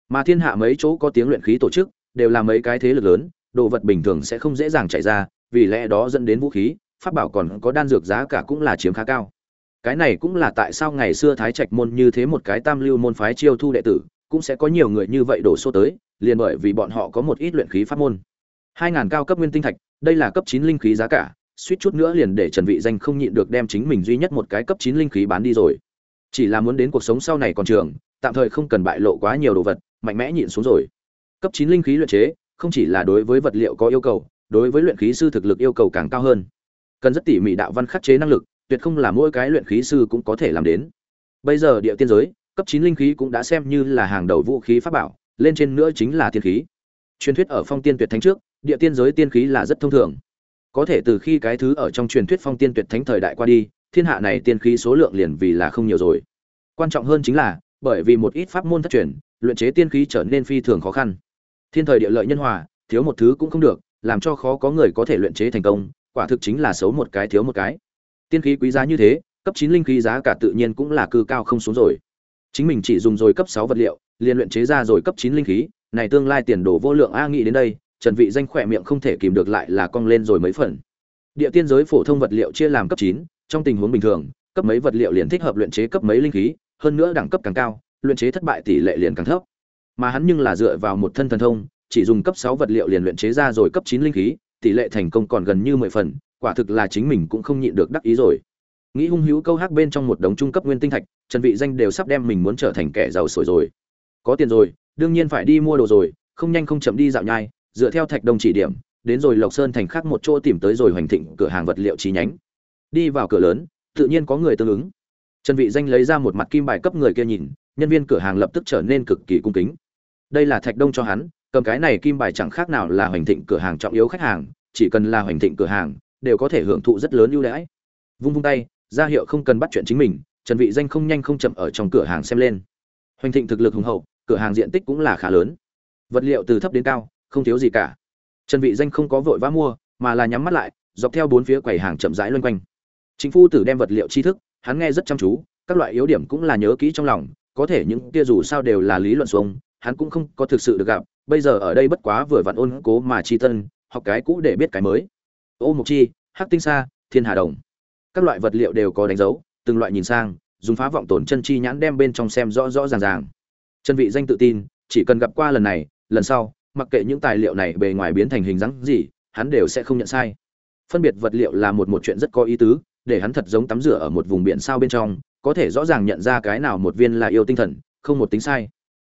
Mà thiên hạ mấy chỗ có tiếng luyện khí tổ chức, đều là mấy cái thế lực lớn, đồ vật bình thường sẽ không dễ dàng chạy ra, vì lẽ đó dẫn đến vũ khí, pháp bảo còn có đan dược giá cả cũng là chiếm khá cao. Cái này cũng là tại sao ngày xưa thái trạch môn như thế một cái tam lưu môn phái chiêu thu đệ tử, cũng sẽ có nhiều người như vậy đổ số tới, liền bởi vì bọn họ có một ít luyện khí pháp môn. Hai ngàn cao cấp nguyên tinh thạch, đây là cấp chín linh khí giá cả, suýt chút nữa liền để trần vị danh không nhịn được đem chính mình duy nhất một cái cấp chín linh khí bán đi rồi chỉ là muốn đến cuộc sống sau này còn trường, tạm thời không cần bại lộ quá nhiều đồ vật, mạnh mẽ nhịn xuống rồi. Cấp chín linh khí luyện chế, không chỉ là đối với vật liệu có yêu cầu, đối với luyện khí sư thực lực yêu cầu càng cao hơn. Cần rất tỉ mỉ đạo văn khắc chế năng lực, tuyệt không là mỗi cái luyện khí sư cũng có thể làm đến. Bây giờ địa tiên giới, cấp chín linh khí cũng đã xem như là hàng đầu vũ khí pháp bảo, lên trên nữa chính là tiên khí. Truyền thuyết ở phong tiên tuyệt thánh trước, địa tiên giới tiên khí là rất thông thường. Có thể từ khi cái thứ ở trong truyền thuyết phong tiên tuyệt thánh thời đại qua đi thiên hạ này tiên khí số lượng liền vì là không nhiều rồi. Quan trọng hơn chính là, bởi vì một ít pháp môn thất truyền, luyện chế tiên khí trở nên phi thường khó khăn. Thiên thời địa lợi nhân hòa, thiếu một thứ cũng không được, làm cho khó có người có thể luyện chế thành công, quả thực chính là xấu một cái thiếu một cái. Tiên khí quý giá như thế, cấp chín linh khí giá cả tự nhiên cũng là cư cao không xuống rồi. Chính mình chỉ dùng rồi cấp sáu vật liệu, liền luyện chế ra rồi cấp chín linh khí, này tương lai tiền đồ vô lượng a nghĩ đến đây, trần vị danh khỏe miệng không thể kìm được lại là cong lên rồi mấy phần. Địa tiên giới phổ thông vật liệu chia làm cấp chín trong tình huống bình thường, cấp mấy vật liệu liền thích hợp luyện chế cấp mấy linh khí, hơn nữa đẳng cấp càng cao, luyện chế thất bại tỷ lệ liền càng thấp. Mà hắn nhưng là dựa vào một thân thần thông, chỉ dùng cấp sáu vật liệu liền luyện chế ra rồi cấp chín linh khí, tỷ lệ thành công còn gần như mười phần, quả thực là chính mình cũng không nhịn được đắc ý rồi. Nghĩ hung hữu câu hắc bên trong một đống trung cấp nguyên tinh thạch, trần vị danh đều sắp đem mình muốn trở thành kẻ giàu sổi rồi. Có tiền rồi, đương nhiên phải đi mua đồ rồi, không nhanh không chậm đi dạo nhai, dựa theo thạch đông chỉ điểm, đến rồi lộc sơn thành khác một chỗ tìm tới rồi hoành thịnh cửa hàng vật liệu chi nhánh đi vào cửa lớn, tự nhiên có người tương ứng. Trần vị danh lấy ra một mặt kim bài cấp người kia nhìn, nhân viên cửa hàng lập tức trở nên cực kỳ cung kính. Đây là thạch đông cho hắn, cầm cái này kim bài chẳng khác nào là hoành thịnh cửa hàng trọng yếu khách hàng, chỉ cần là hoành thịnh cửa hàng, đều có thể hưởng thụ rất lớn ưu đãi. Vung vung tay, ra hiệu không cần bắt chuyện chính mình, trần vị danh không nhanh không chậm ở trong cửa hàng xem lên. Hoành thịnh thực lực hùng hậu, cửa hàng diện tích cũng là khá lớn. Vật liệu từ thấp đến cao, không thiếu gì cả. Trần vị danh không có vội vã mua, mà là nhắm mắt lại, dọc theo bốn phía quầy hàng chậm rãi loanh quanh chính phu tử đem vật liệu tri thức, hắn nghe rất chăm chú, các loại yếu điểm cũng là nhớ kỹ trong lòng, có thể những kia dù sao đều là lý luận xuống hắn cũng không có thực sự được gặp, bây giờ ở đây bất quá vừa vặn ôn cố mà chi tân, học cái cũ để biết cái mới. Ô mục chi, hắc tinh sa, thiên hà đồng. Các loại vật liệu đều có đánh dấu, từng loại nhìn sang, dùng phá vọng tổn chân chi nhãn đem bên trong xem rõ rõ ràng ràng. Chân vị danh tự tin, chỉ cần gặp qua lần này, lần sau, mặc kệ những tài liệu này bề ngoài biến thành hình dáng gì, hắn đều sẽ không nhận sai. Phân biệt vật liệu là một một chuyện rất có ý tứ để hắn thật giống tắm rửa ở một vùng biển sao bên trong, có thể rõ ràng nhận ra cái nào một viên là yêu tinh thần, không một tính sai.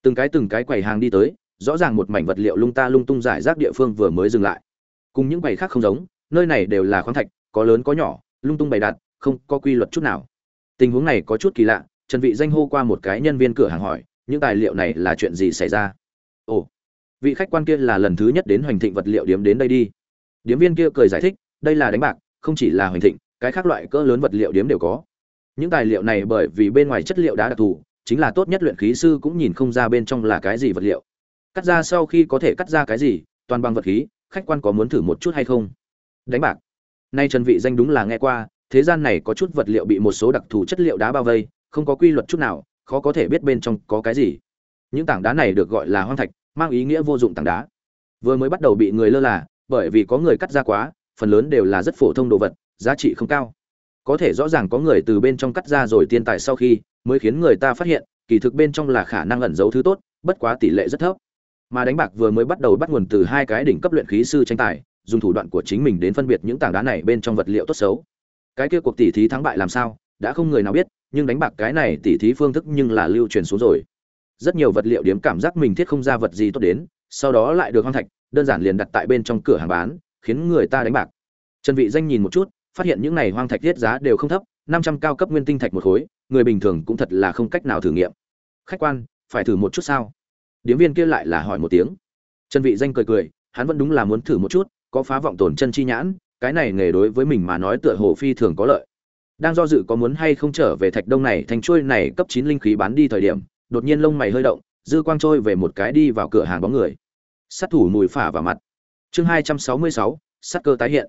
Từng cái từng cái quầy hàng đi tới, rõ ràng một mảnh vật liệu lung ta lung tung giải rác địa phương vừa mới dừng lại. Cùng những quầy khác không giống, nơi này đều là khoáng thạch, có lớn có nhỏ, lung tung bày đặt, không có quy luật chút nào. Tình huống này có chút kỳ lạ, trần vị danh hô qua một cái nhân viên cửa hàng hỏi, những tài liệu này là chuyện gì xảy ra? Ồ, vị khách quan kia là lần thứ nhất đến hoành thịnh vật liệu điếm đến đây đi. Điếm viên kia cười giải thích, đây là đánh bạc, không chỉ là hoành thịnh cái khác loại cỡ lớn vật liệu điếm đều có. Những tài liệu này bởi vì bên ngoài chất liệu đá đặc thù, chính là tốt nhất luyện khí sư cũng nhìn không ra bên trong là cái gì vật liệu. Cắt ra sau khi có thể cắt ra cái gì, toàn bằng vật khí, khách quan có muốn thử một chút hay không? Đánh bạc. Nay trần vị danh đúng là nghe qua, thế gian này có chút vật liệu bị một số đặc thù chất liệu đá bao vây, không có quy luật chút nào, khó có thể biết bên trong có cái gì. Những tảng đá này được gọi là hoang thạch, mang ý nghĩa vô dụng tảng đá. Vừa mới bắt đầu bị người lơ là, bởi vì có người cắt ra quá, phần lớn đều là rất phổ thông đồ vật giá trị không cao. Có thể rõ ràng có người từ bên trong cắt ra rồi tiên tài sau khi, mới khiến người ta phát hiện, kỳ thực bên trong là khả năng ẩn giấu thứ tốt, bất quá tỷ lệ rất thấp. Mà đánh bạc vừa mới bắt đầu bắt nguồn từ hai cái đỉnh cấp luyện khí sư tranh tài, dùng thủ đoạn của chính mình đến phân biệt những tảng đá này bên trong vật liệu tốt xấu. Cái kia cuộc tỷ thí thắng bại làm sao, đã không người nào biết, nhưng đánh bạc cái này tỷ thí phương thức nhưng là lưu truyền xuống rồi. Rất nhiều vật liệu điếm cảm giác mình thiết không ra vật gì tốt đến, sau đó lại được hoang thạch, đơn giản liền đặt tại bên trong cửa hàng bán, khiến người ta đánh bạc. Trần vị danh nhìn một chút phát hiện những này hoang thạch thiết giá đều không thấp, năm trăm cao cấp nguyên tinh thạch một khối, người bình thường cũng thật là không cách nào thử nghiệm. Khách quan, phải thử một chút sao? Điếm viên kia lại là hỏi một tiếng. Trần vị danh cười cười, hắn vẫn đúng là muốn thử một chút, có phá vọng tổn chân chi nhãn, cái này nghề đối với mình mà nói tựa hồ phi thường có lợi. Đang do dự có muốn hay không trở về thạch đông này thành chuôi này cấp chín linh khí bán đi thời điểm, đột nhiên lông mày hơi động, dư quang trôi về một cái đi vào cửa hàng bóng người. Sát thủ mùi phả vào mặt. Chương hai trăm sáu mươi sáu, sát cơ tái hiện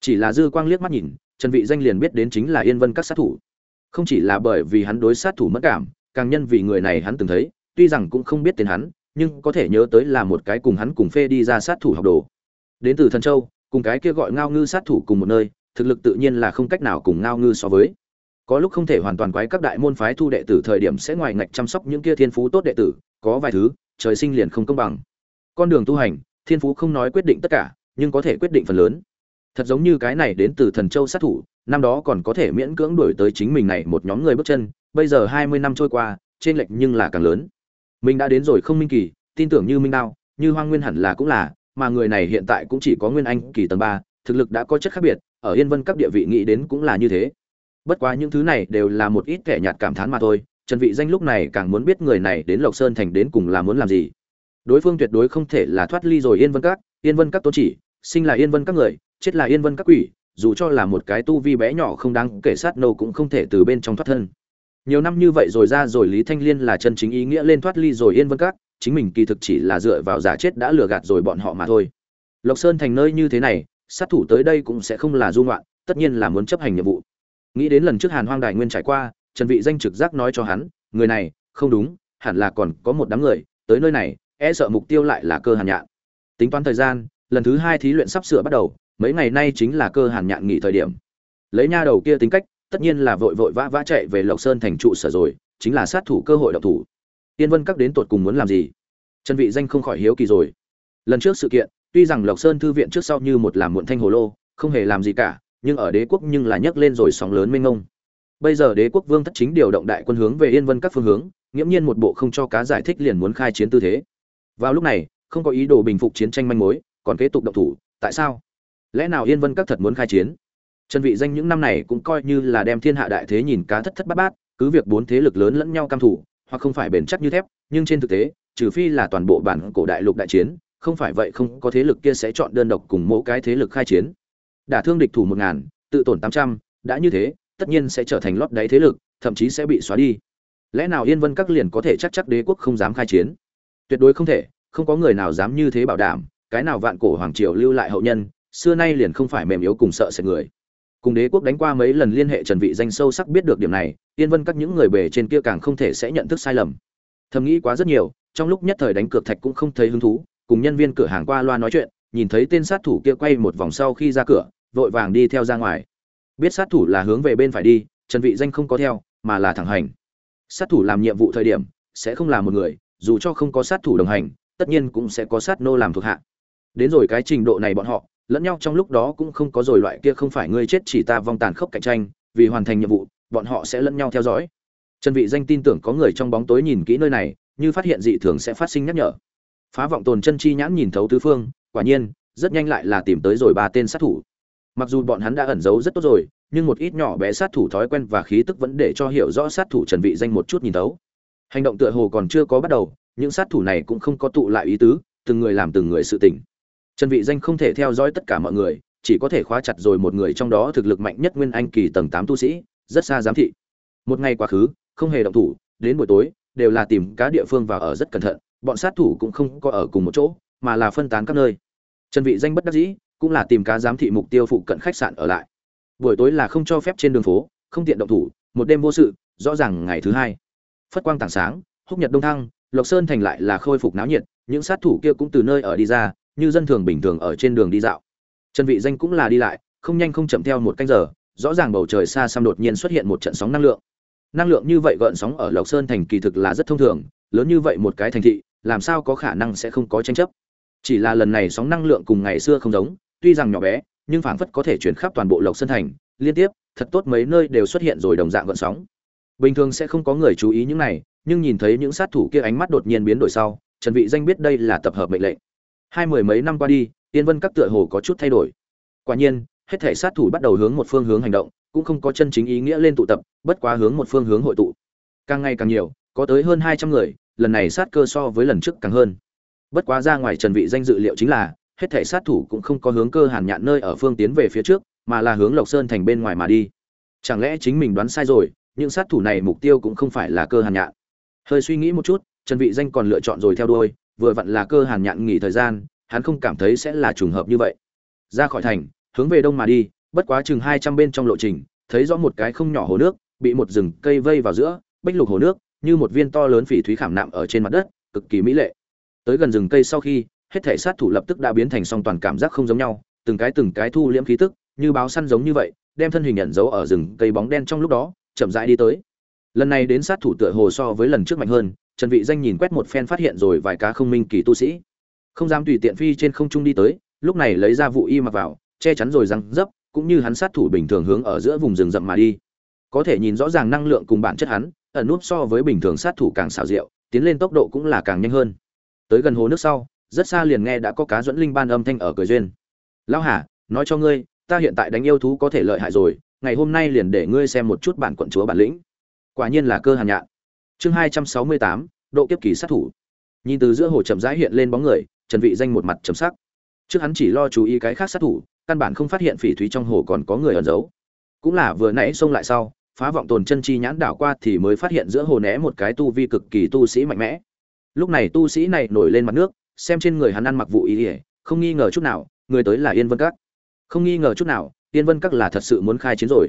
chỉ là dư quang liếc mắt nhìn, trần vị danh liền biết đến chính là yên vân các sát thủ. Không chỉ là bởi vì hắn đối sát thủ mất cảm, càng nhân vì người này hắn từng thấy, tuy rằng cũng không biết tên hắn, nhưng có thể nhớ tới là một cái cùng hắn cùng phê đi ra sát thủ học đồ. Đến từ thần châu, cùng cái kia gọi ngao ngư sát thủ cùng một nơi, thực lực tự nhiên là không cách nào cùng ngao ngư so với. Có lúc không thể hoàn toàn quái các đại môn phái thu đệ tử thời điểm sẽ ngoài ngạch chăm sóc những kia thiên phú tốt đệ tử, có vài thứ, trời sinh liền không công bằng. Con đường tu hành, thiên phú không nói quyết định tất cả, nhưng có thể quyết định phần lớn thật giống như cái này đến từ thần châu sát thủ, năm đó còn có thể miễn cưỡng đuổi tới chính mình này một nhóm người bước chân, bây giờ hai mươi năm trôi qua, trên lệch nhưng là càng lớn. Mình đã đến rồi không minh kỳ, tin tưởng như minh đao, như hoang nguyên hẳn là cũng là, mà người này hiện tại cũng chỉ có nguyên anh kỳ tầng ba, thực lực đã có chất khác biệt, ở yên vân các địa vị nghĩ đến cũng là như thế. Bất quá những thứ này đều là một ít kẻ nhạt cảm thán mà thôi, trần vị danh lúc này càng muốn biết người này đến lộc sơn thành đến cùng là muốn làm gì. Đối phương tuyệt đối không thể là thoát ly rồi yên vân các, yên vân các tôn chỉ, sinh là yên vân các người chết là yên vân các quỷ, dù cho là một cái tu vi bé nhỏ không đáng kể sát nâu cũng không thể từ bên trong thoát thân. Nhiều năm như vậy rồi ra rồi lý thanh liên là chân chính ý nghĩa lên thoát ly rồi yên vân các, chính mình kỳ thực chỉ là dựa vào giả chết đã lừa gạt rồi bọn họ mà thôi. Lộc sơn thành nơi như thế này, sát thủ tới đây cũng sẽ không là du ngoạn, tất nhiên là muốn chấp hành nhiệm vụ. Nghĩ đến lần trước hàn hoang đại nguyên trải qua, trần vị danh trực giác nói cho hắn, người này, không đúng, hẳn là còn có một đám người, tới nơi này e sợ mục tiêu lại là cơ hàn nhạn. Tính toán thời gian, lần thứ hai thí luyện sắp sửa bắt đầu mấy ngày nay chính là cơ hàn nhạn nghỉ thời điểm. Lấy nha đầu kia tính cách, tất nhiên là vội vội vã vã chạy về lộc sơn thành trụ sở rồi, chính là sát thủ cơ hội độc thủ. Tiên vân các đến tột cùng muốn làm gì? Trần vị danh không khỏi hiếu kỳ rồi. Lần trước sự kiện, tuy rằng lộc sơn thư viện trước sau như một làm muộn thanh hồ lô, không hề làm gì cả, nhưng ở đế quốc nhưng là nhấc lên rồi sóng lớn mênh mông. Bây giờ đế quốc vương thất chính điều động đại quân hướng về yên vân các phương hướng, nghiễm nhiên một bộ không cho cá giải thích liền muốn khai chiến tư thế. Vào lúc này, không có ý đồ bình phục chiến tranh manh mối, còn kế tục động thủ, tại sao? Lẽ nào yên vân các thật muốn khai chiến? Trần vị danh những năm này cũng coi như là đem thiên hạ đại thế nhìn cá thất thất bát bát, cứ việc bốn thế lực lớn lẫn nhau cam thủ hoặc không phải bền chắc như thép, nhưng trên thực tế, trừ phi là toàn bộ bản cổ đại lục đại chiến, không phải vậy không có thế lực kia sẽ chọn đơn độc cùng mỗi cái thế lực khai chiến. Đả thương địch thủ một ngàn, tự tổn tám trăm, đã như thế, tất nhiên sẽ trở thành lót đáy thế lực, thậm chí sẽ bị xóa đi. Lẽ nào yên vân các liền có thể chắc chắc đế quốc không dám khai chiến? Tuyệt đối không thể, không có người nào dám như thế bảo đảm, cái nào vạn cổ hoàng triều lưu lại hậu nhân xưa nay liền không phải mềm yếu cùng sợ sệt người. Cùng đế quốc đánh qua mấy lần liên hệ trần vị danh sâu sắc biết được điểm này, yên vân các những người bề trên kia càng không thể sẽ nhận thức sai lầm. Thầm nghĩ quá rất nhiều, trong lúc nhất thời đánh cược thạch cũng không thấy hứng thú, cùng nhân viên cửa hàng qua loa nói chuyện, nhìn thấy tên sát thủ kia quay một vòng sau khi ra cửa, vội vàng đi theo ra ngoài. Biết sát thủ là hướng về bên phải đi, trần vị danh không có theo, mà là thẳng hành. Sát thủ làm nhiệm vụ thời điểm, sẽ không là một người, dù cho không có sát thủ đồng hành, tất nhiên cũng sẽ có sát nô làm thuộc hạ. Đến rồi cái trình độ này bọn họ lẫn nhau trong lúc đó cũng không có rồi loại kia không phải ngươi chết chỉ ta vong tàn khốc cạnh tranh, vì hoàn thành nhiệm vụ, bọn họ sẽ lẫn nhau theo dõi. Trần vị danh tin tưởng có người trong bóng tối nhìn kỹ nơi này, như phát hiện dị thường sẽ phát sinh nhắc nhở. Phá vọng tồn chân chi nhãn nhìn thấu tứ phương, quả nhiên, rất nhanh lại là tìm tới rồi ba tên sát thủ. Mặc dù bọn hắn đã ẩn giấu rất tốt rồi, nhưng một ít nhỏ bé sát thủ thói quen và khí tức vẫn để cho hiểu rõ sát thủ trần vị danh một chút nhìn thấu. Hành động tựa hồ còn chưa có bắt đầu, những sát thủ này cũng không có tụ lại ý tứ, từng người làm từng người sự tình trần vị danh không thể theo dõi tất cả mọi người, chỉ có thể khóa chặt rồi một người trong đó thực lực mạnh nhất nguyên anh kỳ tầng 8 tu sĩ, rất xa giám thị. Một ngày quá khứ, không hề động thủ, đến buổi tối, đều là tìm cá địa phương vào ở rất cẩn thận, bọn sát thủ cũng không có ở cùng một chỗ, mà là phân tán các nơi. Trần vị danh bất đắc dĩ, cũng là tìm cá giám thị mục tiêu phụ cận khách sạn ở lại. Buổi tối là không cho phép trên đường phố, không tiện động thủ, một đêm vô sự, rõ ràng ngày thứ hai. Phất quang tảng sáng, húc nhật đông thăng, lộc sơn thành lại là khôi phục náo nhiệt, những sát thủ kia cũng từ nơi ở đi ra như dân thường bình thường ở trên đường đi dạo. Trần vị danh cũng là đi lại, không nhanh không chậm theo một canh giờ, rõ ràng bầu trời xa xăm đột nhiên xuất hiện một trận sóng năng lượng. Năng lượng như vậy gợn sóng ở lộc sơn thành kỳ thực là rất thông thường, lớn như vậy một cái thành thị, làm sao có khả năng sẽ không có tranh chấp? Chỉ là lần này sóng năng lượng cùng ngày xưa không giống, tuy rằng nhỏ bé, nhưng phảng phất có thể chuyển khắp toàn bộ lộc sơn thành, liên tiếp, thật tốt mấy nơi đều xuất hiện rồi đồng dạng gợn sóng. Bình thường sẽ không có người chú ý những này, nhưng nhìn thấy những sát thủ kia ánh mắt đột nhiên biến đổi sau, trần vị danh biết đây là tập hợp mệnh lệnh hai mười mấy năm qua đi tiên vân các tựa hồ có chút thay đổi. Quả nhiên, hết thể sát thủ bắt đầu hướng một phương hướng hành động, cũng không có chân chính ý nghĩa lên tụ tập, bất quá hướng một phương hướng hội tụ. Càng ngày càng nhiều, có tới hơn hai trăm người, lần này sát cơ so với lần trước càng hơn. Bất quá ra ngoài trần vị danh dự liệu chính là, hết thể sát thủ cũng không có hướng cơ hàn nhạn nơi ở phương tiến về phía trước, mà là hướng lộc sơn thành bên ngoài mà đi. Chẳng lẽ chính mình đoán sai rồi, những sát thủ này mục tiêu cũng không phải là cơ hàn nhạn? Hơi suy nghĩ một chút, trần vị danh còn lựa chọn rồi theo đuôi vừa vặn là cơ hàn nhạn nghỉ thời gian, hắn không cảm thấy sẽ là trùng hợp như vậy. Ra khỏi thành, hướng về đông mà đi, bất quá chừng hai trăm bên trong lộ trình, thấy rõ một cái không nhỏ hồ nước, bị một rừng cây vây vào giữa, bích lục hồ nước, như một viên to lớn phỉ thúy khảm nạm ở trên mặt đất, cực kỳ mỹ lệ. Tới gần rừng cây sau khi, hết thể sát thủ lập tức đã biến thành song toàn cảm giác không giống nhau, từng cái từng cái thu liễm khí tức, như báo săn giống như vậy, đem thân hình nhận dấu ở rừng cây bóng đen trong lúc đó, chậm rãi đi tới. Lần này đến sát thủ tựa hồ so với lần trước mạnh hơn trần vị danh nhìn quét một phen phát hiện rồi vài cá không minh kỳ tu sĩ. Không dám tùy tiện phi trên không trung đi tới, lúc này lấy ra vụ y mặc vào, che chắn rồi răng dấp, cũng như hắn sát thủ bình thường hướng ở giữa vùng rừng rậm mà đi. Có thể nhìn rõ ràng năng lượng cùng bản chất hắn, ẩn núp so với bình thường sát thủ càng xảo diệu, tiến lên tốc độ cũng là càng nhanh hơn. Tới gần hồ nước sau, rất xa liền nghe đã có cá dẫn linh ban âm thanh ở cười duyên. Lão hà, nói cho ngươi, ta hiện tại đánh yêu thú có thể lợi hại rồi, ngày hôm nay liền để ngươi xem một chút bản quận chúa bản lĩnh. Quả nhiên là cơ hàn nhạn chương hai trăm sáu mươi tám, độ kiếp kỳ sát thủ. Nhìn từ giữa hồ chậm rãi hiện lên bóng người, trần vị danh một mặt chấm sắc. Trước hắn chỉ lo chú ý cái khác sát thủ, căn bản không phát hiện phỉ thúy trong hồ còn có người ẩn giấu. Cũng là vừa nãy xông lại sau, phá vọng tồn chân chi nhãn đảo qua thì mới phát hiện giữa hồ né một cái tu vi cực kỳ tu sĩ mạnh mẽ. Lúc này tu sĩ này nổi lên mặt nước, xem trên người hắn ăn mặc vụ ý ỉa không nghi ngờ chút nào, người tới là yên vân các. Không nghi ngờ chút nào, yên vân các là thật sự muốn khai chiến rồi.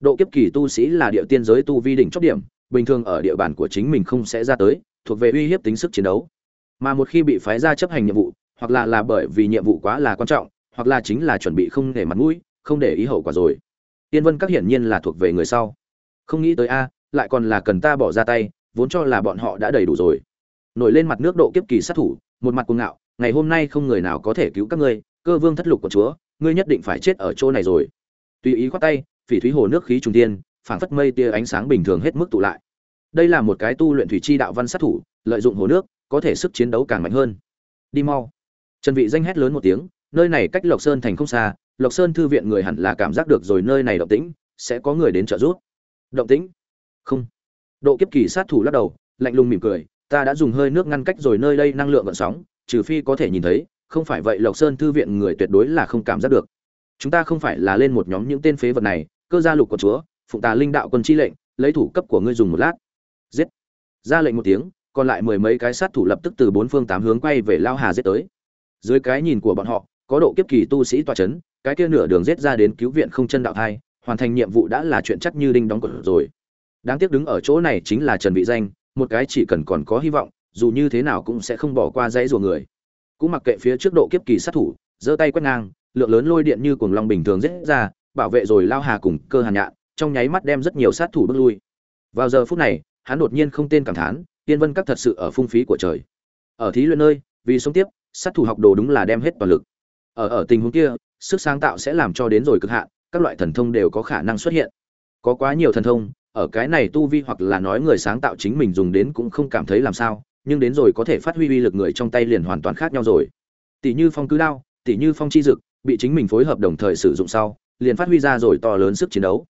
Độ kiếp kỳ tu sĩ là địa tiên giới tu vi đỉnh chót điểm bình thường ở địa bàn của chính mình không sẽ ra tới, thuộc về uy hiếp tính sức chiến đấu. Mà một khi bị phái ra chấp hành nhiệm vụ, hoặc là là bởi vì nhiệm vụ quá là quan trọng, hoặc là chính là chuẩn bị không để mặt mũi, không để ý hậu quả rồi. Tiên vân các hiển nhiên là thuộc về người sau. Không nghĩ tới a, lại còn là cần ta bỏ ra tay, vốn cho là bọn họ đã đầy đủ rồi. Nổi lên mặt nước độ kiếp kỳ sát thủ, một mặt cuồng ngạo, ngày hôm nay không người nào có thể cứu các ngươi, cơ vương thất lục của chúa, ngươi nhất định phải chết ở chỗ này rồi. Tùy ý khoát tay, phỉ thúy hồ nước khí trùng tiên phảng phất mây tia ánh sáng bình thường hết mức tụ lại. Đây là một cái tu luyện thủy chi đạo văn sát thủ, lợi dụng hồ nước, có thể sức chiến đấu càng mạnh hơn. Đi mau. Trần vị danh hét lớn một tiếng, nơi này cách lộc sơn thành không xa, lộc sơn thư viện người hẳn là cảm giác được rồi nơi này động tĩnh, sẽ có người đến trợ giúp. Động tĩnh? Không. Độ kiếp kỳ sát thủ lắc đầu, lạnh lùng mỉm cười, ta đã dùng hơi nước ngăn cách rồi nơi đây năng lượng gợn sóng, trừ phi có thể nhìn thấy, không phải vậy lộc sơn thư viện người tuyệt đối là không cảm giác được. Chúng ta không phải là lên một nhóm những tên phế vật này, cơ gia lục của chúa phụng tà linh đạo quân chi lệnh, lấy thủ cấp của ngươi dùng một lát. Giết. Ra lệnh một tiếng, còn lại mười mấy cái sát thủ lập tức từ bốn phương tám hướng quay về lao hà giết tới. Dưới cái nhìn của bọn họ, có độ kiếp kỳ tu sĩ tòa chấn, cái kia nửa đường giết ra đến cứu viện không chân đạo thai, hoàn thành nhiệm vụ đã là chuyện chắc như đinh đóng cột rồi. Đáng tiếc đứng ở chỗ này chính là trần vị danh, một cái chỉ cần còn có hy vọng, dù như thế nào cũng sẽ không bỏ qua dãy rùa người. Cũng mặc kệ phía trước độ kiếp kỳ sát thủ, giơ tay quét ngang, lượng lớn lôi điện như cuồng long bình thường giết ra, bảo vệ rồi lao hà cùng cơ hàn nhạn trong nháy mắt đem rất nhiều sát thủ bước lui. Vào giờ phút này, hắn đột nhiên không tên cảm thán tiên vân các thật sự ở phung phí của trời. Ở thí luyện nơi, vì sống tiếp, sát thủ học đồ đúng là đem hết toàn lực. Ở ở tình huống kia, sức sáng tạo sẽ làm cho đến rồi cực hạn, các loại thần thông đều có khả năng xuất hiện. Có quá nhiều thần thông, ở cái này tu vi hoặc là nói người sáng tạo chính mình dùng đến cũng không cảm thấy làm sao, nhưng đến rồi có thể phát huy uy lực người trong tay liền hoàn toàn khác nhau rồi. Tỷ như phong cứ đao, tỷ như phong chi dực, bị chính mình phối hợp đồng thời sử dụng sau, liền phát huy ra rồi to lớn sức chiến đấu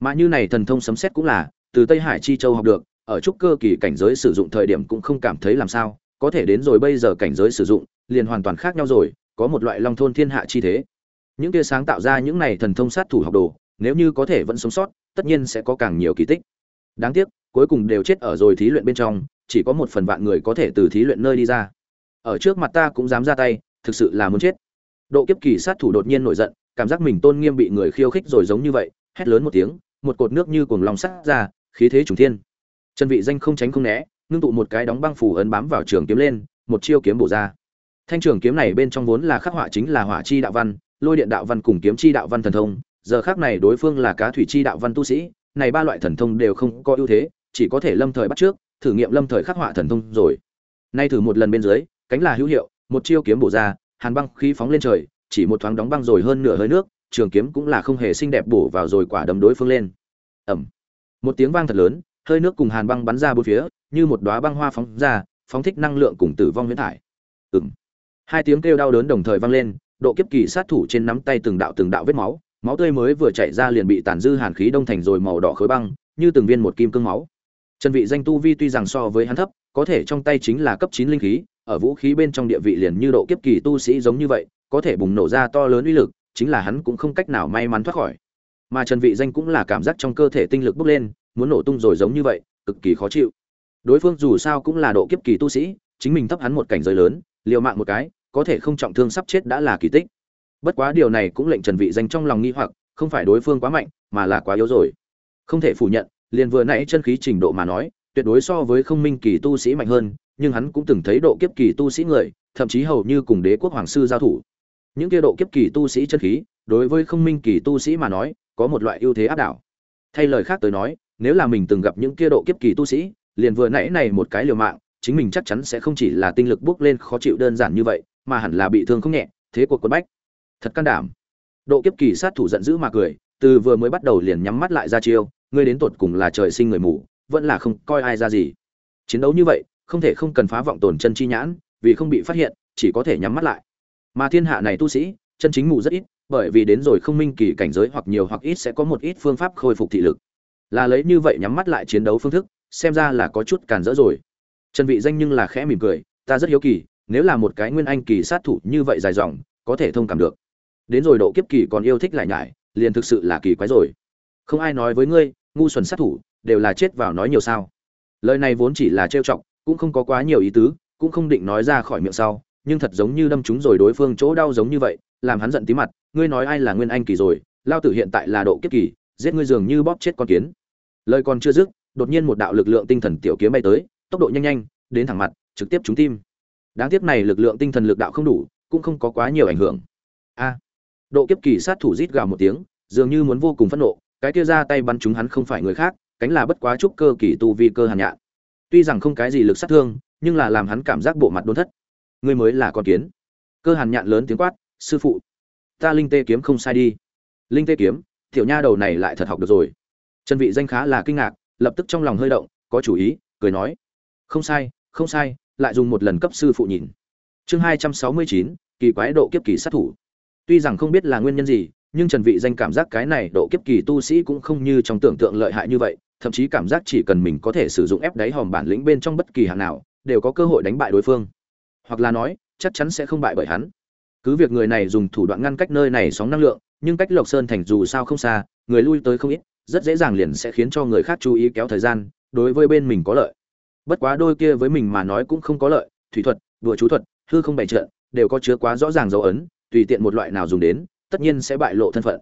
mà như này thần thông sấm xét cũng là, từ tây hải chi châu học được, ở trúc cơ kỳ cảnh giới sử dụng thời điểm cũng không cảm thấy làm sao, có thể đến rồi bây giờ cảnh giới sử dụng, liền hoàn toàn khác nhau rồi, có một loại long thôn thiên hạ chi thế. Những kia sáng tạo ra những này thần thông sát thủ học đồ, nếu như có thể vẫn sống sót, tất nhiên sẽ có càng nhiều kỳ tích. Đáng tiếc, cuối cùng đều chết ở rồi thí luyện bên trong, chỉ có một phần vạn người có thể từ thí luyện nơi đi ra. Ở trước mặt ta cũng dám ra tay, thực sự là muốn chết. Độ kiếp kỳ sát thủ đột nhiên nổi giận, cảm giác mình tôn nghiêm bị người khiêu khích rồi giống như vậy, hét lớn một tiếng một cột nước như cuồng lòng sắt ra, khí thế trùng thiên. Chân vị danh không tránh không né, ngưng tụ một cái đóng băng phủ ấn bám vào trường kiếm lên, một chiêu kiếm bổ ra. Thanh trường kiếm này bên trong vốn là khắc họa chính là hỏa chi đạo văn, lôi điện đạo văn cùng kiếm chi đạo văn thần thông, giờ khác này đối phương là cá thủy chi đạo văn tu sĩ, này ba loại thần thông đều không có ưu thế, chỉ có thể lâm thời bắt trước, thử nghiệm lâm thời khắc họa thần thông rồi. Nay thử một lần bên dưới, cánh là hữu hiệu, một chiêu kiếm bổ ra, hàn băng khí phóng lên trời, chỉ một thoáng đóng băng rồi hơn nửa hơi nước trường kiếm cũng là không hề xinh đẹp bổ vào rồi quả đấm đối phương lên. Ẩm một tiếng vang thật lớn, hơi nước cùng hàn băng bắn ra bốn phía, như một đóa băng hoa phóng ra, phóng thích năng lượng cùng tử vong huyễn thải. Ừng hai tiếng kêu đau đớn đồng thời vang lên, độ kiếp kỳ sát thủ trên nắm tay từng đạo từng đạo vết máu máu tươi mới vừa chảy ra liền bị tàn dư hàn khí đông thành rồi màu đỏ khối băng, như từng viên một kim cương máu. Trần vị danh tu vi tuy rằng so với hắn thấp, có thể trong tay chính là cấp 9 linh khí, ở vũ khí bên trong địa vị liền như độ kiếp kỳ tu sĩ giống như vậy, có thể bùng nổ ra to lớn uy lực chính là hắn cũng không cách nào may mắn thoát khỏi. Mà trần vị danh cũng là cảm giác trong cơ thể tinh lực bốc lên, muốn nổ tung rồi giống như vậy, cực kỳ khó chịu. Đối phương dù sao cũng là độ kiếp kỳ tu sĩ, chính mình thấp hắn một cảnh giới lớn, liều mạng một cái, có thể không trọng thương sắp chết đã là kỳ tích. Bất quá điều này cũng lệnh trần vị danh trong lòng nghi hoặc, không phải đối phương quá mạnh, mà là quá yếu rồi. Không thể phủ nhận, liền vừa nãy chân khí trình độ mà nói, tuyệt đối so với không minh kỳ tu sĩ mạnh hơn, nhưng hắn cũng từng thấy độ kiếp kỳ tu sĩ người, thậm chí hầu như cùng đế quốc hoàng sư giao thủ những kia độ kiếp kỳ tu sĩ chân khí, đối với không minh kỳ tu sĩ mà nói, có một loại ưu thế áp đảo. Thay lời khác tới nói, nếu là mình từng gặp những kia độ kiếp kỳ tu sĩ, liền vừa nãy này một cái liều mạng, chính mình chắc chắn sẽ không chỉ là tinh lực bước lên khó chịu đơn giản như vậy, mà hẳn là bị thương không nhẹ, thế cuộc quất bách. Thật can đảm. Độ kiếp kỳ sát thủ giận dữ mà cười, từ vừa mới bắt đầu liền nhắm mắt lại ra chiêu, ngươi đến tột cùng là trời sinh người mù, vẫn là không coi ai ra gì. Chiến đấu như vậy, không thể không cần phá vọng tổn chân chi nhãn, vì không bị phát hiện, chỉ có thể nhắm mắt lại mà thiên hạ này tu sĩ, chân chính mù rất ít, bởi vì đến rồi không minh kỳ cảnh giới hoặc nhiều hoặc ít sẽ có một ít phương pháp khôi phục thị lực. Là lấy như vậy nhắm mắt lại chiến đấu phương thức, xem ra là có chút cản rỡ rồi. Trần vị danh nhưng là khẽ mỉm cười, ta rất hiếu kỳ, nếu là một cái nguyên anh kỳ sát thủ như vậy dài dòng, có thể thông cảm được. Đến rồi độ kiếp kỳ còn yêu thích lại nhải, liền thực sự là kỳ quái rồi. Không ai nói với ngươi, ngu xuẩn sát thủ, đều là chết vào nói nhiều sao. Lời này vốn chỉ là trêu chọc, cũng không có quá nhiều ý tứ, cũng không định nói ra khỏi miệng sau nhưng thật giống như đâm trúng rồi đối phương chỗ đau giống như vậy, làm hắn giận tí mặt, ngươi nói ai là nguyên anh kỳ rồi, lao tử hiện tại là độ kiếp kỳ, giết ngươi dường như bóp chết con kiến. Lời còn chưa dứt, đột nhiên một đạo lực lượng tinh thần tiểu kiếm bay tới, tốc độ nhanh nhanh, đến thẳng mặt, trực tiếp trúng tim. Đáng tiếc này lực lượng tinh thần lực đạo không đủ, cũng không có quá nhiều ảnh hưởng. A! Độ kiếp kỳ sát thủ rít gào một tiếng, dường như muốn vô cùng phẫn nộ, cái kia ra tay bắn chúng hắn không phải người khác, cánh là bất quá trúc cơ kỳ tu vi cơ hàn nhạn. Tuy rằng không cái gì lực sát thương, nhưng là làm hắn cảm giác bộ mặt đốn thất ngươi mới là con kiến. Cơ hàn nhạn lớn tiếng quát, sư phụ, ta linh tê kiếm không sai đi. Linh tê kiếm, tiểu nha đầu này lại thật học được rồi. Trần vị danh khá là kinh ngạc, lập tức trong lòng hơi động, có chủ ý, cười nói, không sai không sai, lại dùng một lần cấp sư phụ nhìn. Chương hai trăm sáu mươi chín, kỳ quái độ kiếp kỳ sát thủ. Tuy rằng không biết là nguyên nhân gì, nhưng trần vị danh cảm giác cái này độ kiếp kỳ tu sĩ cũng không như trong tưởng tượng lợi hại như vậy, thậm chí cảm giác chỉ cần mình có thể sử dụng ép đáy hòm bản lĩnh bên trong bất kỳ hàng nào, đều có cơ hội đánh bại đối phương hoặc là nói, chắc chắn sẽ không bại bởi hắn. Cứ việc người này dùng thủ đoạn ngăn cách nơi này sóng năng lượng, nhưng cách lộc sơn thành dù sao không xa, người lui tới không ít, rất dễ dàng liền sẽ khiến cho người khác chú ý kéo thời gian, đối với bên mình có lợi. Bất quá đôi kia với mình mà nói cũng không có lợi, thủy thuật, đùa chú thuật, hư không bày trợn đều có chứa quá rõ ràng dấu ấn, tùy tiện một loại nào dùng đến, tất nhiên sẽ bại lộ thân phận.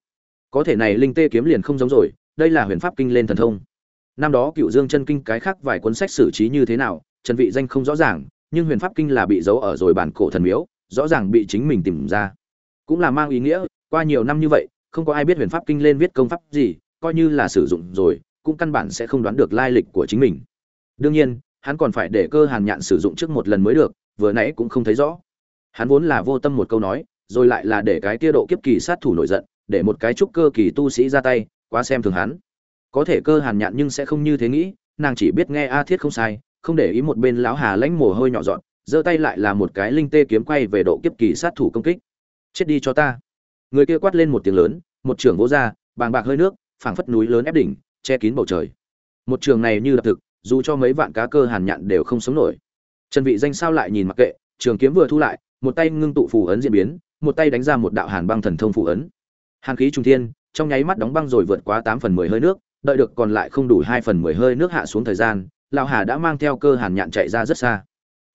Có thể này linh tê kiếm liền không giống rồi, đây là huyền pháp kinh lên thần thông. Năm đó cựu dương chân kinh cái khác vài cuốn sách xử trí như thế nào, trần vị danh không rõ ràng nhưng huyền pháp kinh là bị giấu ở rồi bản cổ thần miếu, rõ ràng bị chính mình tìm ra. Cũng là mang ý nghĩa, qua nhiều năm như vậy, không có ai biết huyền pháp kinh lên viết công pháp gì, coi như là sử dụng rồi, cũng căn bản sẽ không đoán được lai lịch của chính mình. Đương nhiên, hắn còn phải để cơ hàn nhạn sử dụng trước một lần mới được, vừa nãy cũng không thấy rõ. Hắn vốn là vô tâm một câu nói, rồi lại là để cái tia độ kiếp kỳ sát thủ nổi giận, để một cái trúc cơ kỳ tu sĩ ra tay, quá xem thường hắn. Có thể cơ hàn nhạn nhưng sẽ không như thế nghĩ, nàng chỉ biết nghe a thiết không sai không để ý một bên lão hà lãnh mồ hôi nhỏ dọn giơ tay lại là một cái linh tê kiếm quay về độ kiếp kỳ sát thủ công kích. Chết đi cho ta. Người kia quát lên một tiếng lớn, một trường vỗ ra, bàng bạc hơi nước, phảng phất núi lớn ép đỉnh, che kín bầu trời. Một trường này như đập thực, dù cho mấy vạn cá cơ hàn nhạn đều không sống nổi. Trần vị danh sao lại nhìn mặc kệ, trường kiếm vừa thu lại, một tay ngưng tụ phù ấn diễn biến, một tay đánh ra một đạo hàn băng thần thông phù ấn. Hàn khí trung thiên, trong nháy mắt đóng băng rồi vượt quá 8 phần 10 hơi nước, đợi được còn lại không đủ 2 phần 10 hơi nước hạ xuống thời gian lão hà đã mang theo cơ hàn nhạn chạy ra rất xa.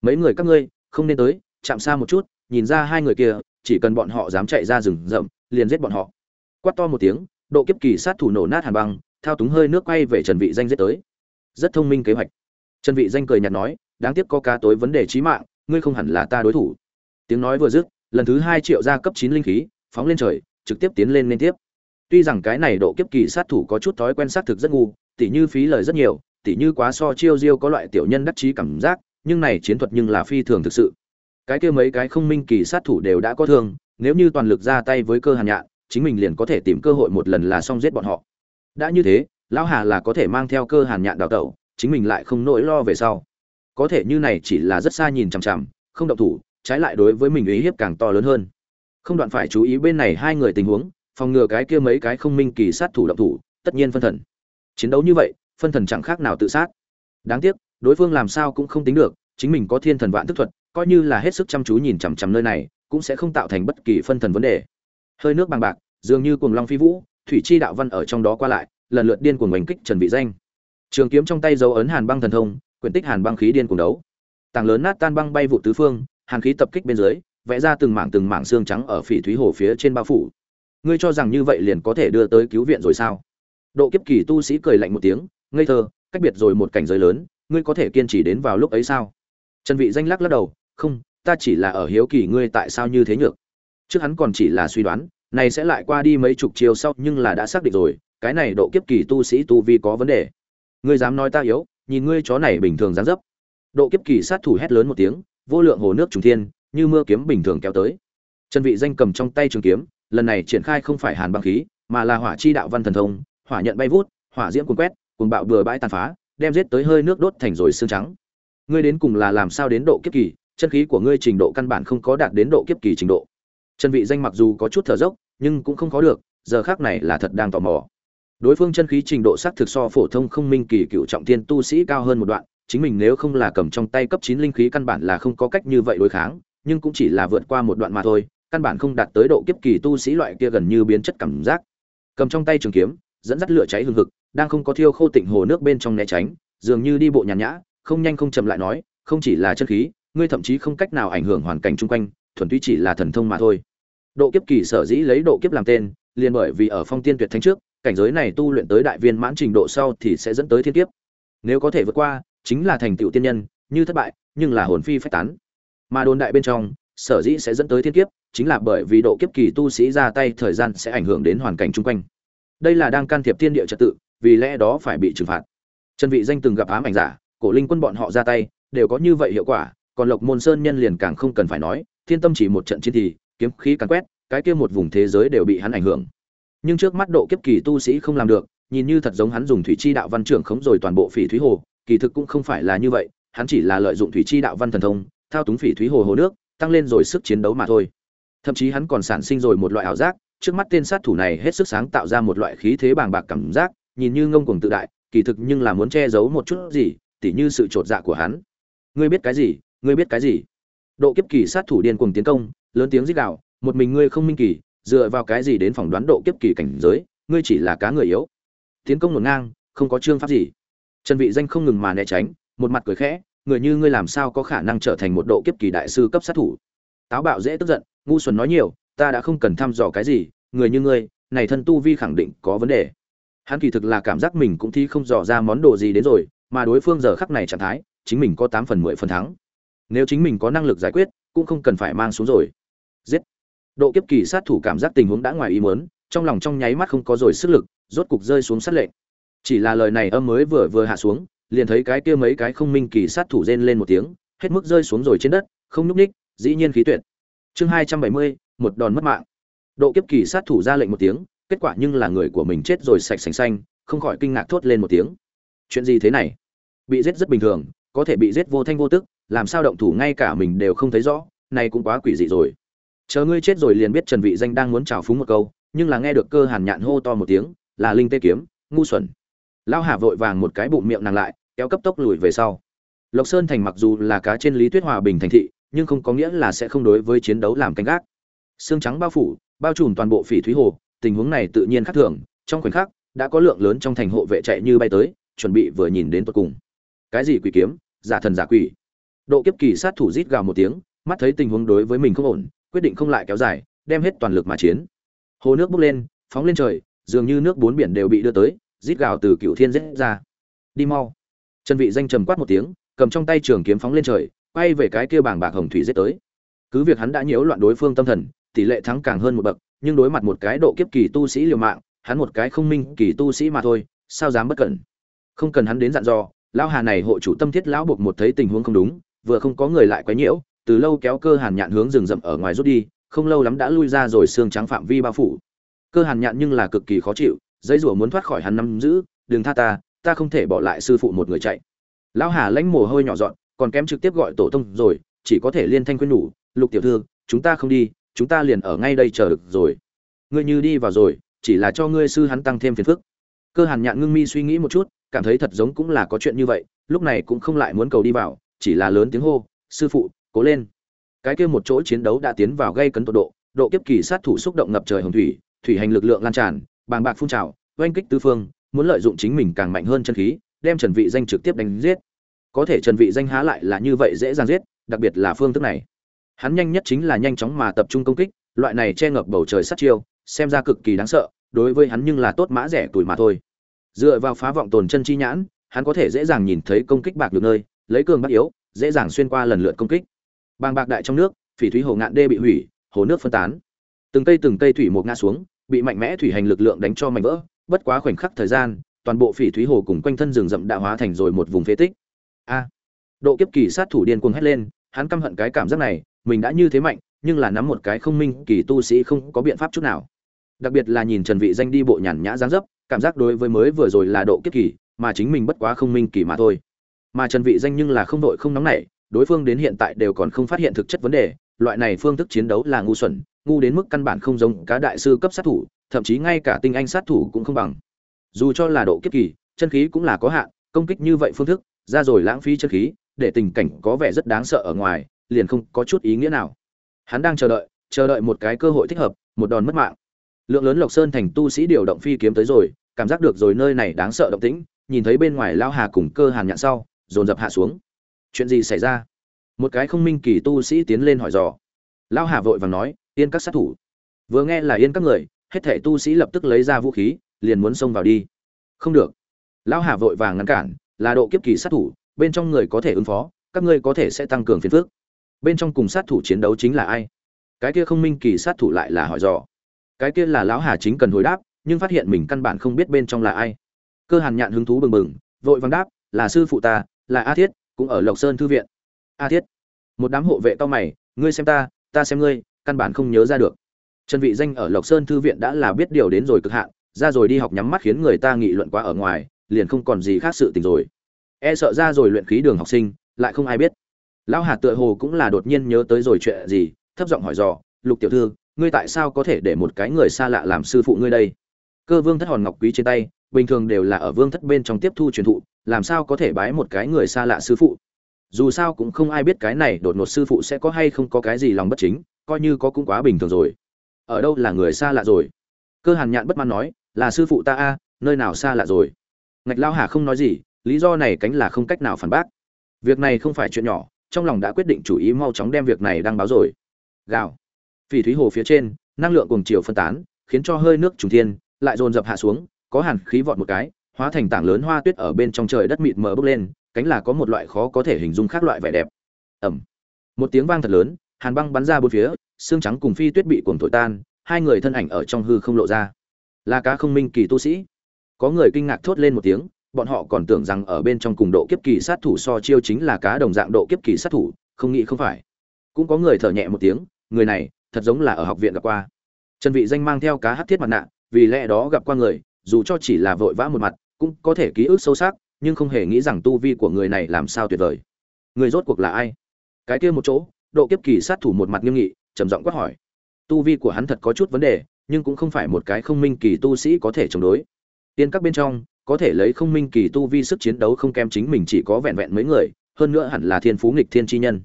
Mấy người các ngươi, không nên tới, chạm xa một chút, nhìn ra hai người kia, chỉ cần bọn họ dám chạy ra rừng rậm, liền giết bọn họ. Quát to một tiếng, độ kiếp kỳ sát thủ nổ nát hàn băng, thao túng hơi nước quay về trần vị danh giết tới. Rất thông minh kế hoạch. Trần vị danh cười nhạt nói, đáng tiếc có cá tối vấn đề chí mạng, ngươi không hẳn là ta đối thủ. Tiếng nói vừa dứt, lần thứ hai triệu ra cấp 9 linh khí, phóng lên trời, trực tiếp tiến lên liên tiếp. Tuy rằng cái này độ kiếp kỳ sát thủ có chút thói quen sát thực rất ngu, tỉ như phí lời rất nhiều tỉ như quá so chiêu diêu có loại tiểu nhân đắc chí cảm giác, nhưng này chiến thuật nhưng là phi thường thực sự. Cái kia mấy cái không minh kỳ sát thủ đều đã có thương, nếu như toàn lực ra tay với cơ hàn nhạn, chính mình liền có thể tìm cơ hội một lần là xong giết bọn họ. Đã như thế, lão hà là có thể mang theo cơ hàn nhạn đào tẩu, chính mình lại không nỗi lo về sau. Có thể như này chỉ là rất xa nhìn chằm chằm, không động thủ, trái lại đối với mình uy hiếp càng to lớn hơn. Không đoạn phải chú ý bên này hai người tình huống, phòng ngừa cái kia mấy cái không minh kỳ sát thủ động thủ, tất nhiên phân thần. Chiến đấu như vậy phân thần chẳng khác nào tự sát. Đáng tiếc, đối phương làm sao cũng không tính được, chính mình có thiên thần vạn thức thuật, coi như là hết sức chăm chú nhìn chằm chằm nơi này, cũng sẽ không tạo thành bất kỳ phân thần vấn đề. Hơi nước bằng bạc, dường như cuồng long phi vũ, thủy chi đạo văn ở trong đó qua lại, lần lượt điên cuồng đánh kích trần vị danh. Trường kiếm trong tay dấu ấn hàn băng thần thông, quyển tích hàn băng khí điên cuồng đấu. Tảng lớn nát tan băng bay vụ tứ phương, hàn khí tập kích bên dưới, vẽ ra từng mảng từng mảng xương trắng ở phỉ thúy hồ phía trên bao phủ. Ngươi cho rằng như vậy liền có thể đưa tới cứu viện rồi sao? Độ kiếp kỳ tu sĩ cười lạnh một tiếng ngây thơ, cách biệt rồi một cảnh giới lớn, ngươi có thể kiên trì đến vào lúc ấy sao? Trần vị danh lắc lắc đầu, không, ta chỉ là ở hiếu kỳ ngươi tại sao như thế nhược. Trước hắn còn chỉ là suy đoán, này sẽ lại qua đi mấy chục chiều sau nhưng là đã xác định rồi, cái này độ kiếp kỳ tu sĩ tu vi có vấn đề. Ngươi dám nói ta yếu, nhìn ngươi chó này bình thường dáng dấp. Độ kiếp kỳ sát thủ hét lớn một tiếng, vô lượng hồ nước trùng thiên, như mưa kiếm bình thường kéo tới. Trần vị danh cầm trong tay trường kiếm, lần này triển khai không phải hàn băng khí, mà là hỏa chi đạo văn thần thông, hỏa nhận bay vút, hỏa diễm cuốn quét cuồng bạo bừa bãi tàn phá, đem giết tới hơi nước đốt thành rồi xương trắng. Ngươi đến cùng là làm sao đến độ kiếp kỳ, chân khí của ngươi trình độ căn bản không có đạt đến độ kiếp kỳ trình độ. Chân vị danh mặc dù có chút thở dốc, nhưng cũng không có được, giờ khác này là thật đang tò mò. Đối phương chân khí trình độ sắc thực so phổ thông không minh kỳ cựu trọng thiên tu sĩ cao hơn một đoạn, chính mình nếu không là cầm trong tay cấp chín linh khí căn bản là không có cách như vậy đối kháng, nhưng cũng chỉ là vượt qua một đoạn mà thôi, căn bản không đạt tới độ kiếp kỳ tu sĩ loại kia gần như biến chất cảm giác. Cầm trong tay trường kiếm dẫn dắt lửa cháy hừng hực, đang không có thiêu khô tịnh hồ nước bên trong né tránh, dường như đi bộ nhàn nhã, không nhanh không chậm lại nói, không chỉ là chân khí, ngươi thậm chí không cách nào ảnh hưởng hoàn cảnh chung quanh, thuần túy chỉ là thần thông mà thôi. Độ kiếp kỳ sở dĩ lấy độ kiếp làm tên, liền bởi vì ở phong tiên tuyệt thánh trước, cảnh giới này tu luyện tới đại viên mãn trình độ sau thì sẽ dẫn tới thiên kiếp. Nếu có thể vượt qua, chính là thành tựu tiên nhân, như thất bại, nhưng là hồn phi phách tán. Mà đồn đại bên trong, sở dĩ sẽ dẫn tới thiên kiếp, chính là bởi vì độ kiếp kỳ tu sĩ ra tay thời gian sẽ ảnh hưởng đến hoàn cảnh chung quanh đây là đang can thiệp thiên địa trật tự, vì lẽ đó phải bị trừng phạt. Trần vị danh từng gặp ám ảnh giả, cổ linh quân bọn họ ra tay, đều có như vậy hiệu quả, còn lộc môn sơn nhân liền càng không cần phải nói, thiên tâm chỉ một trận chiến thì, kiếm khí càn quét, cái kia một vùng thế giới đều bị hắn ảnh hưởng. Nhưng trước mắt độ kiếp kỳ tu sĩ không làm được, nhìn như thật giống hắn dùng thủy chi đạo văn trưởng khống rồi toàn bộ phỉ thúy hồ, kỳ thực cũng không phải là như vậy, hắn chỉ là lợi dụng thủy chi đạo văn thần thông, thao túng phỉ thúy hồ hồ nước, tăng lên rồi sức chiến đấu mà thôi. Thậm chí hắn còn sản sinh rồi một loại ảo giác trước mắt tên sát thủ này hết sức sáng tạo ra một loại khí thế bàng bạc cảm giác, nhìn như ngông cuồng tự đại, kỳ thực nhưng là muốn che giấu một chút gì, tỉ như sự trột dạ của hắn. Ngươi biết cái gì? Ngươi biết cái gì? Độ kiếp kỳ sát thủ điên cuồng tiến công, lớn tiếng rít gào, một mình ngươi không minh kỳ, dựa vào cái gì đến phỏng đoán độ kiếp kỳ cảnh giới, ngươi chỉ là cá người yếu. Tiến công ngổn ngang, không có chương pháp gì. Trần vị danh không ngừng mà né tránh, một mặt cười khẽ, người như ngươi làm sao có khả năng trở thành một độ kiếp kỳ đại sư cấp sát thủ? Táo bạo dễ tức giận, ngu xuẩn nói nhiều ta đã không cần thăm dò cái gì, người như ngươi, này thân tu vi khẳng định có vấn đề. Hắn kỳ thực là cảm giác mình cũng thi không dò ra món đồ gì đến rồi, mà đối phương giờ khắc này trạng thái, chính mình có tám phần mười phần thắng. Nếu chính mình có năng lực giải quyết, cũng không cần phải mang xuống rồi. Giết. Độ kiếp kỳ sát thủ cảm giác tình huống đã ngoài ý muốn, trong lòng trong nháy mắt không có rồi sức lực, rốt cục rơi xuống sát lệnh. Chỉ là lời này âm mới vừa vừa hạ xuống, liền thấy cái kia mấy cái không minh kỳ sát thủ rên lên một tiếng, hết mức rơi xuống rồi trên đất, không nhúc ních dĩ nhiên khí tuyệt. Chương hai trăm bảy mươi một đòn mất mạng. Độ kiếp kỳ sát thủ ra lệnh một tiếng, kết quả nhưng là người của mình chết rồi sạch sành xanh, không khỏi kinh ngạc thốt lên một tiếng. Chuyện gì thế này? Bị giết rất bình thường, có thể bị giết vô thanh vô tức, làm sao động thủ ngay cả mình đều không thấy rõ này cũng quá quỷ dị rồi. Chờ ngươi chết rồi liền biết trần vị danh đang muốn chào phúng một câu, nhưng là nghe được cơ hàn nhạn hô to một tiếng, là linh tê kiếm, ngu xuẩn. Lao hà vội vàng một cái bụng miệng nàng lại, kéo cấp tốc lùi về sau. Lộc sơn thành mặc dù là cá trên lý thuyết hòa bình thành thị, nhưng không có nghĩa là sẽ không đối với chiến đấu làm canh gác xương trắng bao phủ, bao trùm toàn bộ phỉ thúy hồ, tình huống này tự nhiên khác thường, trong khoảnh khắc, đã có lượng lớn trong thành hộ vệ chạy như bay tới, chuẩn bị vừa nhìn đến tận cùng. Cái gì quỷ kiếm? Giả thần giả quỷ. Độ kiếp kỳ sát thủ rít gào một tiếng, mắt thấy tình huống đối với mình không ổn, quyết định không lại kéo dài, đem hết toàn lực mà chiến. Hồ nước bốc lên, phóng lên trời, dường như nước bốn biển đều bị đưa tới, rít gào từ cựu thiên rết ra. Đi mau. Chân vị danh trầm quát một tiếng, cầm trong tay trường kiếm phóng lên trời, quay về cái kia bảng bạc hồng thủy giết tới. Cứ việc hắn đã nhiễu loạn đối phương tâm thần tỷ lệ thắng càng hơn một bậc, nhưng đối mặt một cái độ kiếp kỳ tu sĩ liều mạng, hắn một cái không minh kỳ tu sĩ mà thôi, sao dám bất cẩn? Không cần hắn đến dặn dò, lão hà này hộ chủ tâm thiết lão buộc một thấy tình huống không đúng, vừa không có người lại quấy nhiễu, từ lâu kéo cơ hàn nhạn hướng rừng rậm ở ngoài rút đi, không lâu lắm đã lui ra rồi xương trắng phạm vi bao phủ. Cơ hàn nhạn nhưng là cực kỳ khó chịu dây rủa muốn thoát khỏi hắn nắm giữ, đừng tha ta ta không thể bỏ lại sư phụ một người chạy. Lão hà lãnh mồ hôi nhỏ dọn, còn kém trực tiếp gọi tổ tông rồi, chỉ có thể liên thanh khuyên nhủ, lục tiểu thư, chúng ta không đi chúng ta liền ở ngay đây chờ được rồi. Ngươi như đi vào rồi, chỉ là cho ngươi sư hắn tăng thêm phiền phức. Cơ hàn nhạn ngưng mi suy nghĩ một chút, cảm thấy thật giống cũng là có chuyện như vậy, lúc này cũng không lại muốn cầu đi vào, chỉ là lớn tiếng hô, sư phụ, cố lên. Cái kia một chỗ chiến đấu đã tiến vào gây cấn tột độ độ kiếp kỳ sát thủ xúc động ngập trời hồng thủy thủy hành lực lượng lan tràn, bàng bạc phun trào, oanh kích tứ phương, muốn lợi dụng chính mình càng mạnh hơn chân khí, đem trần vị danh trực tiếp đánh giết. Có thể trần vị danh há lại là như vậy dễ dàng giết, đặc biệt là phương thức này hắn nhanh nhất chính là nhanh chóng mà tập trung công kích, loại này che ngập bầu trời sát chiêu, xem ra cực kỳ đáng sợ, đối với hắn nhưng là tốt mã rẻ tuổi mà thôi. Dựa vào phá vọng tồn chân chi nhãn, hắn có thể dễ dàng nhìn thấy công kích bạc được nơi, lấy cường bắt yếu, dễ dàng xuyên qua lần lượt công kích. Bàng bạc đại trong nước, phỉ thúy hồ ngạn đê bị hủy, hồ nước phân tán. Từng cây từng cây thủy một ngã xuống, bị mạnh mẽ thủy hành lực lượng đánh cho mạnh vỡ, bất quá khoảnh khắc thời gian, toàn bộ phỉ thúy hồ cùng quanh thân rừng rậm đã hóa thành rồi một vùng phế tích. A. Độ kiếp kỳ sát thủ điên cuồng hét lên, hắn căm hận cái cảm giác này mình đã như thế mạnh, nhưng là nắm một cái không minh kỳ tu sĩ không có biện pháp chút nào. Đặc biệt là nhìn trần vị danh đi bộ nhàn nhã dáng dấp, cảm giác đối với mới vừa rồi là độ kiếp kỳ, mà chính mình bất quá không minh kỳ mà thôi. Mà trần vị danh nhưng là không đội không nóng nảy, đối phương đến hiện tại đều còn không phát hiện thực chất vấn đề, loại này phương thức chiến đấu là ngu xuẩn, ngu đến mức căn bản không giống cá đại sư cấp sát thủ, thậm chí ngay cả tinh anh sát thủ cũng không bằng. Dù cho là độ kiếp kỳ, chân khí cũng là có hạn, công kích như vậy phương thức, ra rồi lãng phí chân khí, để tình cảnh có vẻ rất đáng sợ ở ngoài liền không có chút ý nghĩa nào. Hắn đang chờ đợi chờ đợi một cái cơ hội thích hợp, một đòn mất mạng. Lượng lớn lộc sơn thành tu sĩ điều động phi kiếm tới rồi, cảm giác được rồi nơi này đáng sợ động tĩnh, nhìn thấy bên ngoài lao hà cùng cơ hàn nhạn sau, dồn dập hạ xuống. Chuyện gì xảy ra? Một cái không minh kỳ tu sĩ tiến lên hỏi dò. Lao hà vội vàng nói, yên các sát thủ. Vừa nghe là yên các người, hết thảy tu sĩ lập tức lấy ra vũ khí, liền muốn xông vào đi. Không được. Lão hà vội vàng ngăn cản, là độ kiếp kỳ sát thủ, bên trong người có thể ứng phó, các ngươi có thể sẽ tăng cường phiền phước bên trong cùng sát thủ chiến đấu chính là ai? Cái kia không minh kỳ sát thủ lại là hỏi dò. Cái kia là lão hà chính cần hồi đáp, nhưng phát hiện mình căn bản không biết bên trong là ai. Cơ hàn nhạn hứng thú bừng bừng, vội vàng đáp, là sư phụ ta, là a thiết, cũng ở lộc sơn thư viện. A thiết? Một đám hộ vệ to mày, ngươi xem ta ta xem ngươi, căn bản không nhớ ra được. Trần vị danh ở lộc sơn thư viện đã là biết điều đến rồi cực hạn, ra rồi đi học nhắm mắt khiến người ta nghị luận quá ở ngoài, liền không còn gì khác sự tình rồi. E sợ ra rồi luyện khí đường học sinh, lại không ai biết lão hà tựa hồ cũng là đột nhiên nhớ tới rồi chuyện gì, thấp giọng hỏi dò, lục tiểu thư, ngươi tại sao có thể để một cái người xa lạ làm sư phụ ngươi đây? Cơ vương thất hòn ngọc quý trên tay, bình thường đều là ở vương thất bên trong tiếp thu truyền thụ, làm sao có thể bái một cái người xa lạ sư phụ? Dù sao cũng không ai biết cái này đột ngột sư phụ sẽ có hay không có cái gì lòng bất chính, coi như có cũng quá bình thường rồi. Ở đâu là người xa lạ rồi? Cơ hàn nhạn bất mãn nói, là sư phụ ta a, nơi nào xa lạ rồi? Ngạch lao hà không nói gì, lý do này cánh là không cách nào phản bác. Việc này không phải chuyện nhỏ trong lòng đã quyết định chủ ý mau chóng đem việc này đăng báo rồi. Gào. Phỉ thúy hồ phía trên, năng lượng cùng chiều phân tán, khiến cho hơi nước trùng thiên, lại dồn dập hạ xuống, có hàn khí vọt một cái, hóa thành tảng lớn hoa tuyết ở bên trong trời đất mịt mờ bốc lên, cánh là có một loại khó có thể hình dung khác loại vẻ đẹp. Ẩm một tiếng vang thật lớn, hàn băng bắn ra bốn phía, xương trắng cùng phi tuyết bị cuồng thổi tan, hai người thân ảnh ở trong hư không lộ ra. Là cá không minh kỳ tu sĩ. Có người kinh ngạc thốt lên một tiếng bọn họ còn tưởng rằng ở bên trong cùng độ kiếp kỳ sát thủ so chiêu chính là cá đồng dạng độ kiếp kỳ sát thủ, không nghĩ không phải. Cũng có người thở nhẹ một tiếng, người này, thật giống là ở học viện gặp qua. Trần vị danh mang theo cá hắc thiết mặt nạ, vì lẽ đó gặp qua người, dù cho chỉ là vội vã một mặt, cũng có thể ký ức sâu sắc, nhưng không hề nghĩ rằng tu vi của người này làm sao tuyệt vời. Người rốt cuộc là ai? Cái kia một chỗ, độ kiếp kỳ sát thủ một mặt nghiêm nghị, trầm giọng quát hỏi. Tu vi của hắn thật có chút vấn đề, nhưng cũng không phải một cái không minh kỳ tu sĩ có thể chống đối. Tiên các bên trong có thể lấy không minh kỳ tu vi sức chiến đấu không kém chính mình chỉ có vẹn vẹn mấy người, hơn nữa hẳn là thiên phú nghịch thiên chi nhân.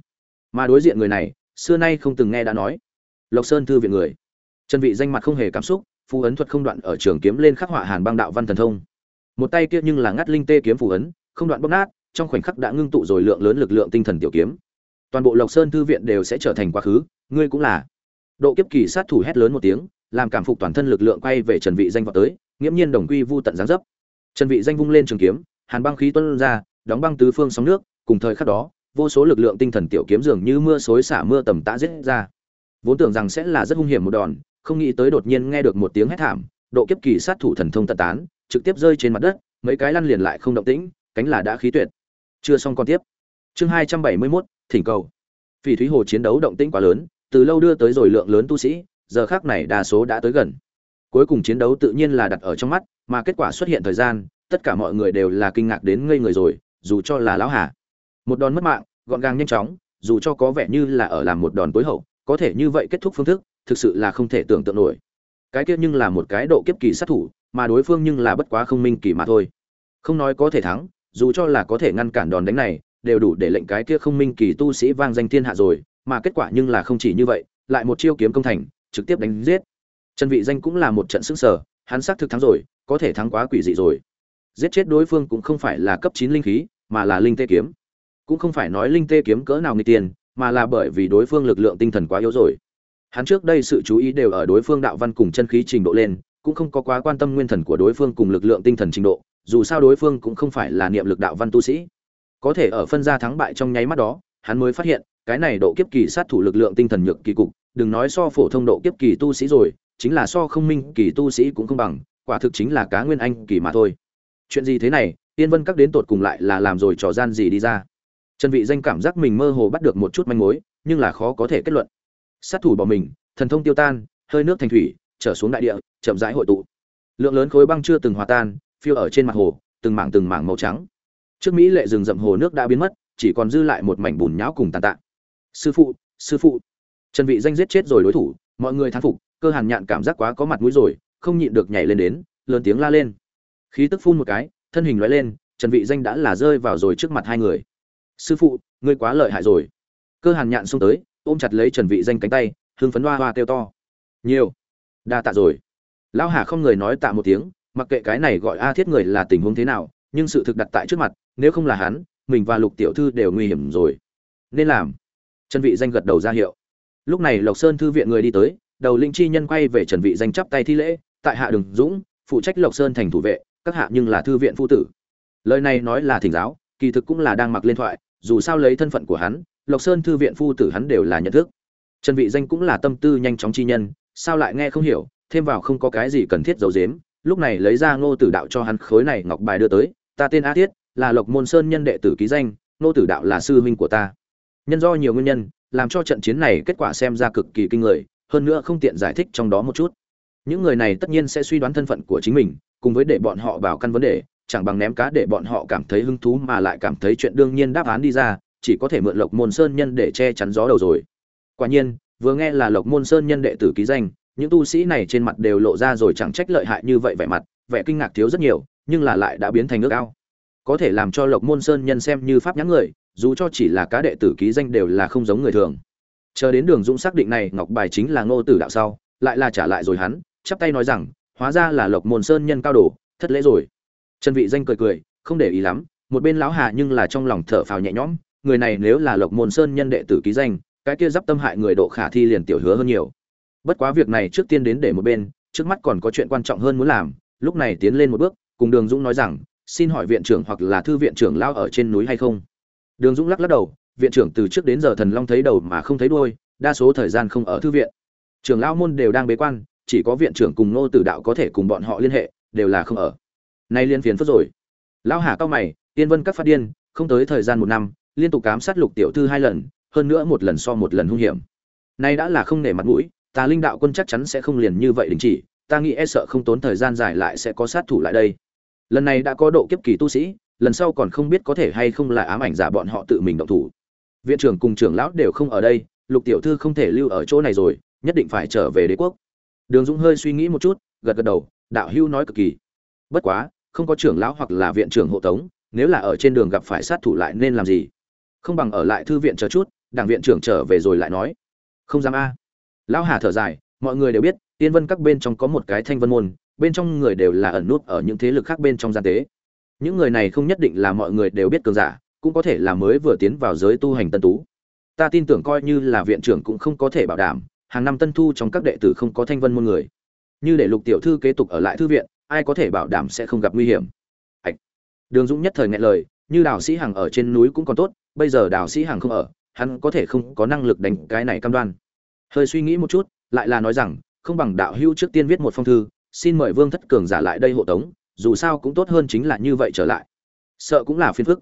Mà đối diện người này, xưa nay không từng nghe đã nói. Lộc sơn thư viện người. Trần vị danh mặt không hề cảm xúc phù ấn thuật không đoạn ở trường kiếm lên khắc họa hàn băng đạo văn thần thông. Một tay kia nhưng là ngắt linh tê kiếm phù ấn, không đoạn bóc nát, trong khoảnh khắc đã ngưng tụ rồi lượng lớn lực lượng tinh thần tiểu kiếm. Toàn bộ lộc sơn thư viện đều sẽ trở thành quá khứ, ngươi cũng là. Độ kiếp kỳ sát thủ hét lớn một tiếng, làm cảm phục toàn thân lực lượng quay về trần vị danh vọt tới, nghiễm nhiên đồng quy vu tận giáng dấp trần vị danh vung lên trường kiếm hàn băng khí tuôn ra đóng băng tứ phương sóng nước cùng thời khắc đó vô số lực lượng tinh thần tiểu kiếm dường như mưa xối xả mưa tầm tã giết ra. Vốn tưởng rằng sẽ là rất hung hiểm một đòn không nghĩ tới đột nhiên nghe được một tiếng hét thảm độ kiếp kỳ sát thủ thần thông tận tán trực tiếp rơi trên mặt đất mấy cái lăn liền lại không động tĩnh cánh là đã khí tuyệt. Chưa xong con tiếp. Chương 271, thỉnh cầu. Phỉ thúy hồ chiến đấu động tĩnh quá lớn từ lâu đưa tới rồi lượng lớn tu sĩ giờ khắc này đa số đã tới gần cuối cùng chiến đấu tự nhiên là đặt ở trong mắt, mà kết quả xuất hiện thời gian, tất cả mọi người đều là kinh ngạc đến ngây người rồi, dù cho là lão hà. Một đòn mất mạng, gọn gàng nhanh chóng, dù cho có vẻ như là ở làm một đòn tối hậu, có thể như vậy kết thúc phương thức, thực sự là không thể tưởng tượng nổi. Cái kia nhưng là một cái độ kiếp kỳ sát thủ, mà đối phương nhưng là bất quá không minh kỳ mà thôi. Không nói có thể thắng, dù cho là có thể ngăn cản đòn đánh này, đều đủ để lệnh cái kia không minh kỳ tu sĩ vang danh thiên hạ rồi, mà kết quả nhưng là không chỉ như vậy, lại một chiêu kiếm công thành, trực tiếp đánh giết trần vị danh cũng là một trận sững sờ, hắn xác thực thắng rồi, có thể thắng quá quỷ dị rồi. Giết chết đối phương cũng không phải là cấp 9 linh khí, mà là linh tê kiếm. Cũng không phải nói linh tê kiếm cỡ nào người tiền, mà là bởi vì đối phương lực lượng tinh thần quá yếu rồi. Hắn trước đây sự chú ý đều ở đối phương đạo văn cùng chân khí trình độ lên, cũng không có quá quan tâm nguyên thần của đối phương cùng lực lượng tinh thần trình độ, dù sao đối phương cũng không phải là niệm lực đạo văn tu sĩ. Có thể ở phân ra thắng bại trong nháy mắt đó, hắn mới phát hiện, cái này độ kiếp kỳ sát thủ lực lượng tinh thần nhược kỳ cục, đừng nói so phổ thông độ kiếp kỳ tu sĩ rồi chính là so không minh kỳ tu sĩ cũng không bằng, quả thực chính là cá nguyên anh kỳ mà thôi. Chuyện gì thế này tiên vân các đến tột cùng lại là làm rồi trò gian gì đi ra? Trần vị danh cảm giác mình mơ hồ bắt được một chút manh mối, nhưng là khó có thể kết luận. Sát thủ bỏ mình, thần thông tiêu tan, hơi nước thành thủy, trở xuống đại địa, chậm rãi hội tụ. Lượng lớn khối băng chưa từng hòa tan, phiêu ở trên mặt hồ, từng mảng từng mảng màu trắng. Trước mỹ lệ rừng rậm hồ nước đã biến mất, chỉ còn dư lại một mảnh bùn nhão cùng tàn tạ. Sư phụ sư phụ. Trần vị danh giết chết rồi đối thủ, mọi người thán phục cơ hàn nhạn cảm giác quá có mặt mũi rồi, không nhịn được nhảy lên đến, lớn tiếng la lên. Khí tức phun một cái, thân hình loại lên, trần vị danh đã là rơi vào rồi trước mặt hai người. Sư phụ, ngươi quá lợi hại rồi. Cơ hàn nhạn xông tới, ôm chặt lấy trần vị danh cánh tay, hưng phấn hoa hoa kêu to. Nhiều, đa tạ rồi. Lão hà không người nói tạ một tiếng, mặc kệ cái này gọi a thiết người là tình huống thế nào, nhưng sự thực đặt tại trước mặt, nếu không là hắn, mình và lục tiểu thư đều nguy hiểm rồi. Nên làm. Trần vị danh gật đầu ra hiệu. Lúc này lộc sơn thư viện người đi tới đầu linh chi nhân quay về trần vị danh chắp tay thi lễ, tại hạ đường dũng, phụ trách lộc sơn thành thủ vệ, các hạ nhưng là thư viện phu tử. Lời này nói là thỉnh giáo, kỳ thực cũng là đang mặc lên thoại, dù sao lấy thân phận của hắn, lộc sơn thư viện phu tử hắn đều là nhận thức. Trần vị danh cũng là tâm tư nhanh chóng chi nhân, sao lại nghe không hiểu, thêm vào không có cái gì cần thiết giấu giếm, lúc này lấy ra ngô tử đạo cho hắn khối này ngọc bài đưa tới, ta tên a thiết, là lộc môn sơn nhân đệ tử ký danh, ngô tử đạo là sư huynh của ta. Nhân do nhiều nguyên nhân, làm cho trận chiến này kết quả xem ra cực kỳ kinh người hơn nữa không tiện giải thích trong đó một chút. Những người này tất nhiên sẽ suy đoán thân phận của chính mình, cùng với để bọn họ vào căn vấn đề, chẳng bằng ném cá để bọn họ cảm thấy hứng thú mà lại cảm thấy chuyện đương nhiên đáp án đi ra, chỉ có thể mượn lộc môn sơn nhân để che chắn gió đầu rồi. Quả nhiên, vừa nghe là lộc môn sơn nhân đệ tử ký danh, những tu sĩ này trên mặt đều lộ ra rồi chẳng trách lợi hại như vậy vẻ mặt, vẻ kinh ngạc thiếu rất nhiều, nhưng là lại đã biến thành nước ao. Có thể làm cho lộc môn sơn nhân xem như pháp nhãn người, dù cho chỉ là cá đệ tử ký danh đều là không giống người thường chờ đến đường dũng xác định này ngọc bài chính là ngô tử đạo sau, lại là trả lại rồi hắn, chắp tay nói rằng, hóa ra là lộc môn sơn nhân cao đồ, thất lễ rồi. Trần vị danh cười cười, không để ý lắm, một bên lão hà nhưng là trong lòng thở phào nhẹ nhõm, người này nếu là lộc môn sơn nhân đệ tử ký danh, cái kia giáp tâm hại người độ khả thi liền tiểu hứa hơn nhiều. Bất quá việc này trước tiên đến để một bên, trước mắt còn có chuyện quan trọng hơn muốn làm, lúc này tiến lên một bước, cùng đường dũng nói rằng, xin hỏi viện trưởng hoặc là thư viện trưởng lao ở trên núi hay không? Đường dũng lắc lắc đầu viện trưởng từ trước đến giờ thần long thấy đầu mà không thấy đuôi, đa số thời gian không ở thư viện. Trưởng Lão môn đều đang bế quan, chỉ có viện trưởng cùng nô tử đạo có thể cùng bọn họ liên hệ, đều là không ở. Nay liên phiền phức rồi. Lão hà cao mày tiên vân các phát điên, không tới thời gian một năm, liên tục cám sát lục tiểu thư hai lần, hơn nữa một lần so một lần hung hiểm. Nay đã là không nể mặt mũi, ta linh đạo quân chắc chắn sẽ không liền như vậy đình chỉ, ta nghĩ e sợ không tốn thời gian dài lại sẽ có sát thủ lại đây. Lần này đã có độ kiếp kỳ tu sĩ, lần sau còn không biết có thể hay không là ám ảnh giả bọn họ tự mình động thủ viện trưởng cùng trưởng lão đều không ở đây, lục tiểu thư không thể lưu ở chỗ này rồi, nhất định phải trở về đế quốc. Đường dũng hơi suy nghĩ một chút, gật gật đầu, đạo hưu nói cực kỳ. Bất quá, không có trưởng lão hoặc là viện trưởng hộ tống, nếu là ở trên đường gặp phải sát thủ lại nên làm gì? Không bằng ở lại thư viện chờ chút, đảng viện trưởng trở về rồi lại nói. Không dám a. Lão hà thở dài, mọi người đều biết tiên vân các bên trong có một cái thanh vân môn, bên trong người đều là ẩn nút ở những thế lực khác bên trong gian tế. Những người này không nhất định là mọi người đều biết cường giả cũng có thể là mới vừa tiến vào giới tu hành tân tú. Ta tin tưởng coi như là viện trưởng cũng không có thể bảo đảm, hàng năm tân thu trong các đệ tử không có thanh vân môn người. Như để lục tiểu thư kế tục ở lại thư viện, ai có thể bảo đảm sẽ không gặp nguy hiểm? Ảch. đường dũng nhất thời nghe lời, như đào sĩ hằng ở trên núi cũng còn tốt, bây giờ đào sĩ hằng không ở, hắn có thể không có năng lực đánh cái này cam đoan. Hơi suy nghĩ một chút, lại là nói rằng, không bằng đạo hưu trước tiên viết một phong thư, xin mời vương thất cường giả lại đây hộ tống, dù sao cũng tốt hơn chính là như vậy trở lại. Sợ cũng là phiền phức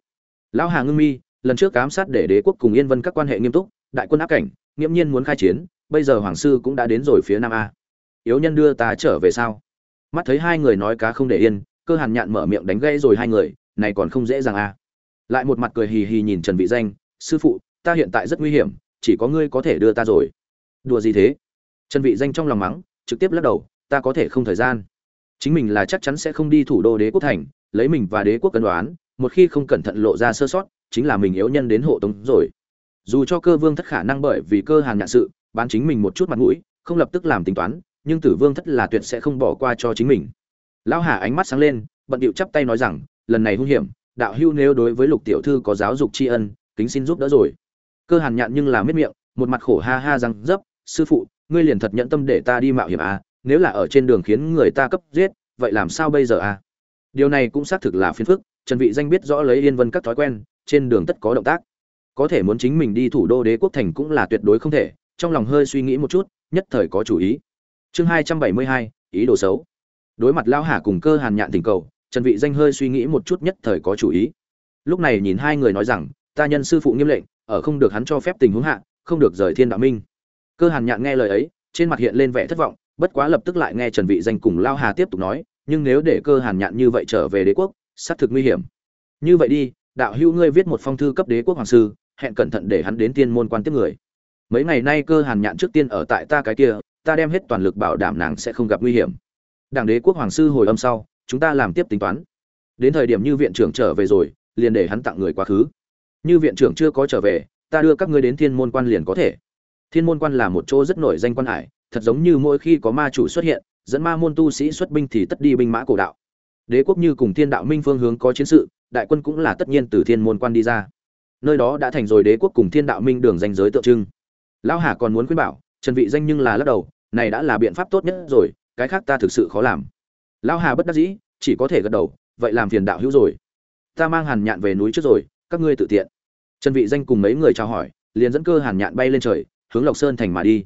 lão hà ngưng mi, lần trước ám sát để đế quốc cùng yên vân các quan hệ nghiêm túc, đại quân áp cảnh, nghiễm nhiên muốn khai chiến, bây giờ hoàng sư cũng đã đến rồi phía nam a. Yếu nhân đưa ta trở về sao? Mắt thấy hai người nói cá không để yên, cơ hàn nhạn mở miệng đánh gãy rồi hai người, này còn không dễ dàng a. Lại một mặt cười hì hì nhìn trần vị danh, sư phụ, ta hiện tại rất nguy hiểm, chỉ có ngươi có thể đưa ta rồi. Đùa gì thế? Trần vị danh trong lòng mắng, trực tiếp lắc đầu, ta có thể không thời gian. Chính mình là chắc chắn sẽ không đi thủ đô đế quốc thành, lấy mình và đế quốc cân đoán một khi không cẩn thận lộ ra sơ sót, chính là mình yếu nhân đến hộ tống rồi. Dù cho cơ vương thất khả năng bởi vì cơ hàn nhạn sự, bán chính mình một chút mặt mũi, không lập tức làm tính toán, nhưng tử vương thất là tuyệt sẽ không bỏ qua cho chính mình. Lão hà ánh mắt sáng lên, bận điệu chắp tay nói rằng, lần này hung hiểm, đạo hưu nếu đối với lục tiểu thư có giáo dục tri ân, kính xin giúp đỡ rồi. Cơ hàn nhạn nhưng là miết miệng, một mặt khổ ha ha răng dấp, sư phụ, ngươi liền thật nhẫn tâm để ta đi mạo hiểm à nếu là ở trên đường khiến người ta cấp giết, vậy làm sao bây giờ à? Điều này cũng xác thực là phiền phức trần vị danh biết rõ lấy yên vân các thói quen, trên đường tất có động tác. Có thể muốn chính mình đi thủ đô đế quốc thành cũng là tuyệt đối không thể, trong lòng hơi suy nghĩ một chút, nhất thời có chủ ý. Chương hai trăm bảy mươi hai, ý đồ xấu. Đối mặt lao hà cùng cơ hàn nhạn tình cầu, trần vị danh hơi suy nghĩ một chút nhất thời có chủ ý. Lúc này nhìn hai người nói rằng, ta nhân sư phụ nghiêm lệnh, ở không được hắn cho phép tình huống hạ, không được rời thiên đạo minh. Cơ hàn nhạn nghe lời ấy, trên mặt hiện lên vẻ thất vọng, bất quá lập tức lại nghe trần vị danh cùng lao hà tiếp tục nói, nhưng nếu để cơ hàn nhạn như vậy trở về đế quốc xác thực nguy hiểm. Như vậy đi, đạo hữu ngươi viết một phong thư cấp đế quốc hoàng sư, hẹn cẩn thận để hắn đến tiên môn quan tiếp người. Mấy ngày nay cơ hàn nhạn trước tiên ở tại ta cái kia, ta đem hết toàn lực bảo đảm nàng sẽ không gặp nguy hiểm. Đảng đế quốc hoàng sư hồi âm sau, chúng ta làm tiếp tính toán. Đến thời điểm như viện trưởng trở về rồi, liền để hắn tặng người quá khứ. Như viện trưởng chưa có trở về, ta đưa các ngươi đến thiên môn quan liền có thể. Thiên môn quan là một chỗ rất nổi danh quan hải, thật giống như mỗi khi có ma chủ xuất hiện, dẫn ma môn tu sĩ xuất binh thì tất đi binh mã cổ đạo đế quốc như cùng thiên đạo minh phương hướng có chiến sự, đại quân cũng là tất nhiên từ thiên môn quan đi ra. Nơi đó đã thành rồi đế quốc cùng thiên đạo minh đường danh giới tượng trưng. Lão hà còn muốn khuyên bảo, trần vị danh nhưng là lắc đầu, này đã là biện pháp tốt nhất rồi, cái khác ta thực sự khó làm. Lão hà bất đắc dĩ, chỉ có thể gật đầu, vậy làm phiền đạo hữu rồi. Ta mang hàn nhạn về núi trước rồi, các ngươi tự tiện. Trần vị danh cùng mấy người chào hỏi, liền dẫn cơ hàn nhạn bay lên trời, hướng lộc sơn thành mà đi.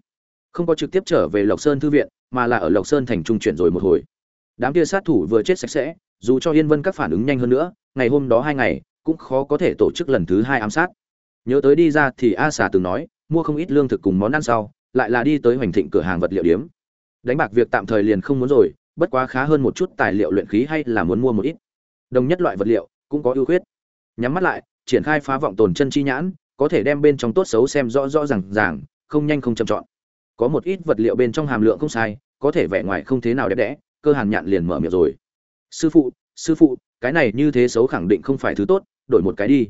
Không có trực tiếp trở về lộc sơn thư viện, mà là ở lộc sơn thành trung chuyển rồi một hồi đám kia sát thủ vừa chết sạch sẽ, dù cho yên vân các phản ứng nhanh hơn nữa, ngày hôm đó hai ngày, cũng khó có thể tổ chức lần thứ hai ám sát. Nhớ tới đi ra thì a xà từng nói, mua không ít lương thực cùng món ăn sau, lại là đi tới hoành thịnh cửa hàng vật liệu điếm. Đánh bạc việc tạm thời liền không muốn rồi, bất quá khá hơn một chút tài liệu luyện khí hay là muốn mua một ít. Đồng nhất loại vật liệu, cũng có ưu khuyết. Nhắm mắt lại, triển khai phá vọng tồn chân chi nhãn, có thể đem bên trong tốt xấu xem rõ rõ ràng ràng, không nhanh không chậm chọn có một ít vật liệu bên trong hàm lượng không sai, có thể vẻ ngoài không thế nào đẹp đẽ cơ hàn nhạn liền mở miệng rồi. Sư phụ sư phụ, cái này như thế xấu khẳng định không phải thứ tốt, đổi một cái đi.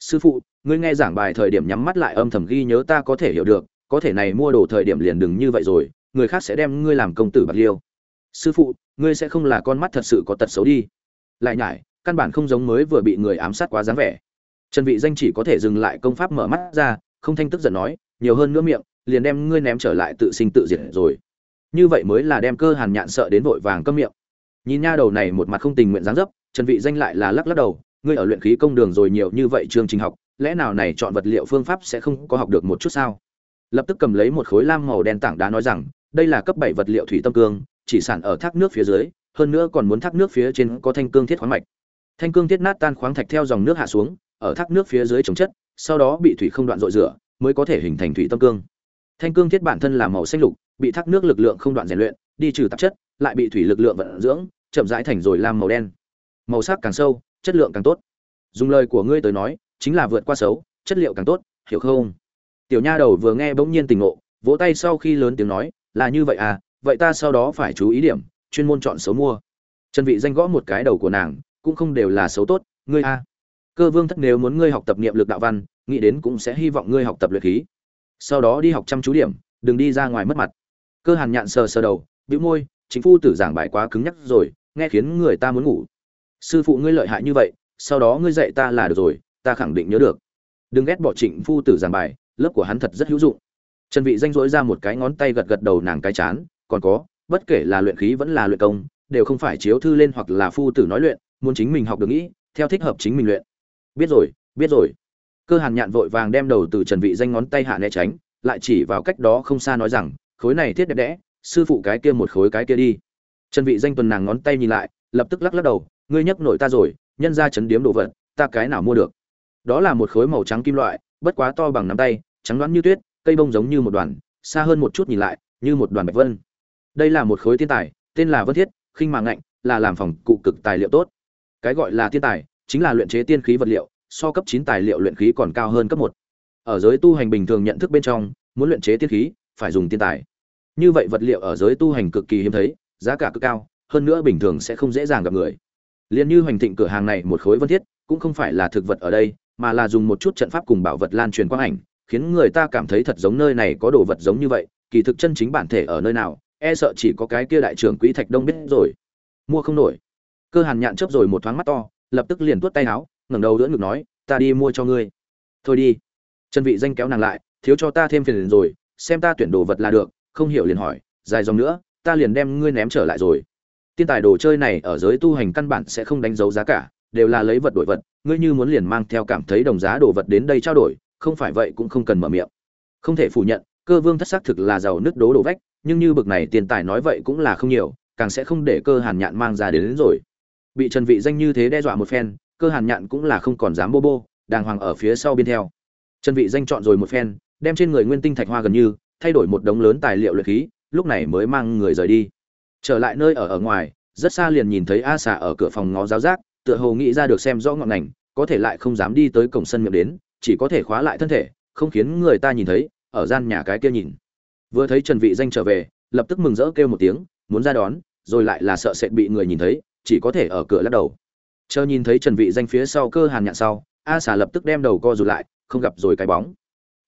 Sư phụ, ngươi nghe giảng bài thời điểm nhắm mắt lại âm thầm ghi nhớ ta có thể hiểu được, có thể này mua đồ thời điểm liền đừng như vậy rồi, người khác sẽ đem ngươi làm công tử bạc liêu. Sư phụ, ngươi sẽ không là con mắt thật sự có tật xấu đi. Lại nhải, căn bản không giống mới vừa bị người ám sát quá dáng vẻ. Trần vị danh chỉ có thể dừng lại công pháp mở mắt ra, không thanh tức giận nói, nhiều hơn nữa miệng, liền đem ngươi ném trở lại tự sinh tự diệt rồi như vậy mới là đem cơ hàn nhạn sợ đến vội vàng câm miệng. Nhìn nha đầu này một mặt không tình nguyện dáng dấp, trần vị danh lại là lắc lắc đầu, ngươi ở luyện khí công đường rồi nhiều như vậy chương trình học, lẽ nào này chọn vật liệu phương pháp sẽ không có học được một chút sao? Lập tức cầm lấy một khối lam màu đen tảng đá nói rằng, đây là cấp 7 vật liệu thủy tâm cương, chỉ sản ở thác nước phía dưới, hơn nữa còn muốn thác nước phía trên có thanh cương thiết khoáng mạch. Thanh cương thiết nát tan khoáng thạch theo dòng nước hạ xuống, ở thác nước phía dưới chống chất, sau đó bị thủy không đoạn rội rửa, mới có thể hình thành thủy tâm cương. Thanh cương thiết bản thân là màu xanh lục bị thác nước lực lượng không đoạn rèn luyện, đi trừ tạp chất, lại bị thủy lực lượng vận dưỡng, chậm rãi thành rồi lam màu đen. Màu sắc càng sâu, chất lượng càng tốt. Dùng lời của ngươi tới nói, chính là vượt qua xấu, chất liệu càng tốt, hiểu không? Tiểu nha đầu vừa nghe bỗng nhiên tình ngộ, vỗ tay sau khi lớn tiếng nói, là như vậy à vậy ta sau đó phải chú ý điểm, chuyên môn chọn xấu mua. Trần vị danh gõ một cái đầu của nàng, cũng không đều là xấu tốt, ngươi a à. cơ vương thất nếu muốn ngươi học tập niệm lực đạo văn, nghĩ đến cũng sẽ hy vọng ngươi học tập luyện khí. Sau đó đi học chăm chú điểm, đừng đi ra ngoài mất mặt cơ hàn nhạn sờ sờ đầu, bĩu môi, chính phu tử giảng bài quá cứng nhắc rồi, nghe khiến người ta muốn ngủ. Sư phụ ngươi lợi hại như vậy, sau đó ngươi dạy ta là được rồi, ta khẳng định nhớ được. Đừng ghét bỏ trịnh phu tử giảng bài, lớp của hắn thật rất hữu dụng. Trần vị danh dỗi ra một cái ngón tay gật gật đầu nàng cái chán, còn có, bất kể là luyện khí vẫn là luyện công, đều không phải chiếu thư lên hoặc là phu tử nói luyện, muốn chính mình học được nghĩ, theo thích hợp chính mình luyện. Biết rồi biết rồi. Cơ hàn nhạn vội vàng đem đầu từ trần vị danh ngón tay hạ né tránh, lại chỉ vào cách đó không xa nói rằng khối này thiết đẹp đẽ, sư phụ cái kia một khối cái kia đi. Trần vị danh tuần nàng ngón tay nhìn lại, lập tức lắc lắc đầu, ngươi nhấc nổi ta rồi, nhân ra chấn điếm đồ vật, ta cái nào mua được? Đó là một khối màu trắng kim loại, bất quá to bằng nắm tay, trắng đoán như tuyết, cây bông giống như một đoàn, xa hơn một chút nhìn lại, như một đoàn bạch vân. Đây là một khối thiên tài, tên là vân thiết, khinh mạng ngạnh, là làm phòng cụ cực tài liệu tốt. Cái gọi là thiên tài, chính là luyện chế tiên khí vật liệu, so cấp chín tài liệu luyện khí còn cao hơn cấp một. Ở giới tu hành bình thường nhận thức bên trong, muốn luyện chế tiên khí, phải dùng tiên tài như vậy vật liệu ở giới tu hành cực kỳ hiếm thấy, giá cả cực cao, hơn nữa bình thường sẽ không dễ dàng gặp người. Liền như hoành thịnh cửa hàng này một khối vân thiết, cũng không phải là thực vật ở đây, mà là dùng một chút trận pháp cùng bảo vật lan truyền quang ảnh, khiến người ta cảm thấy thật giống nơi này có đồ vật giống như vậy, kỳ thực chân chính bản thể ở nơi nào e sợ chỉ có cái kia đại trưởng quỹ thạch đông biết rồi. Mua không nổi. Cơ hàn nhạn chớp rồi một thoáng mắt to, lập tức liền tuốt tay áo, ngẩng đầu đỡ ngực nói, ta đi mua cho ngươi. Thôi đi. Chân vị danh kéo nàng lại, thiếu cho ta thêm phiền rồi, xem ta tuyển đồ vật là được không hiểu liền hỏi dài dòng nữa ta liền đem ngươi ném trở lại rồi. Tiên tài đồ chơi này ở giới tu hành căn bản sẽ không đánh dấu giá cả đều là lấy vật đổi vật ngươi như muốn liền mang theo cảm thấy đồng giá đồ vật đến đây trao đổi không phải vậy cũng không cần mở miệng. Không thể phủ nhận cơ vương thất xác thực là giàu nứt đố đổ vách nhưng như bực này tiền tài nói vậy cũng là không nhiều càng sẽ không để cơ hàn nhạn mang ra đến, đến rồi. Bị trần vị danh như thế đe dọa một phen cơ hàn nhạn cũng là không còn dám bô bô đàng hoàng ở phía sau bên theo. Trần vị danh chọn rồi một phen đem trên người nguyên tinh thạch hoa gần như thay đổi một đống lớn tài liệu luyện khí, lúc này mới mang người rời đi. Trở lại nơi ở ở ngoài, rất xa liền nhìn thấy a xà ở cửa phòng ngó giáo giác, tựa hồ nghĩ ra được xem rõ ngọn ngành, có thể lại không dám đi tới cổng sân miệng đến, chỉ có thể khóa lại thân thể, không khiến người ta nhìn thấy, ở gian nhà cái kia nhìn. Vừa thấy trần vị danh trở về, lập tức mừng rỡ kêu một tiếng, muốn ra đón, rồi lại là sợ sệt bị người nhìn thấy, chỉ có thể ở cửa lắc đầu. Chờ nhìn thấy trần vị danh phía sau cơ hàn nhạn sau, a xà lập tức đem đầu co rụt lại, không gặp rồi cái bóng.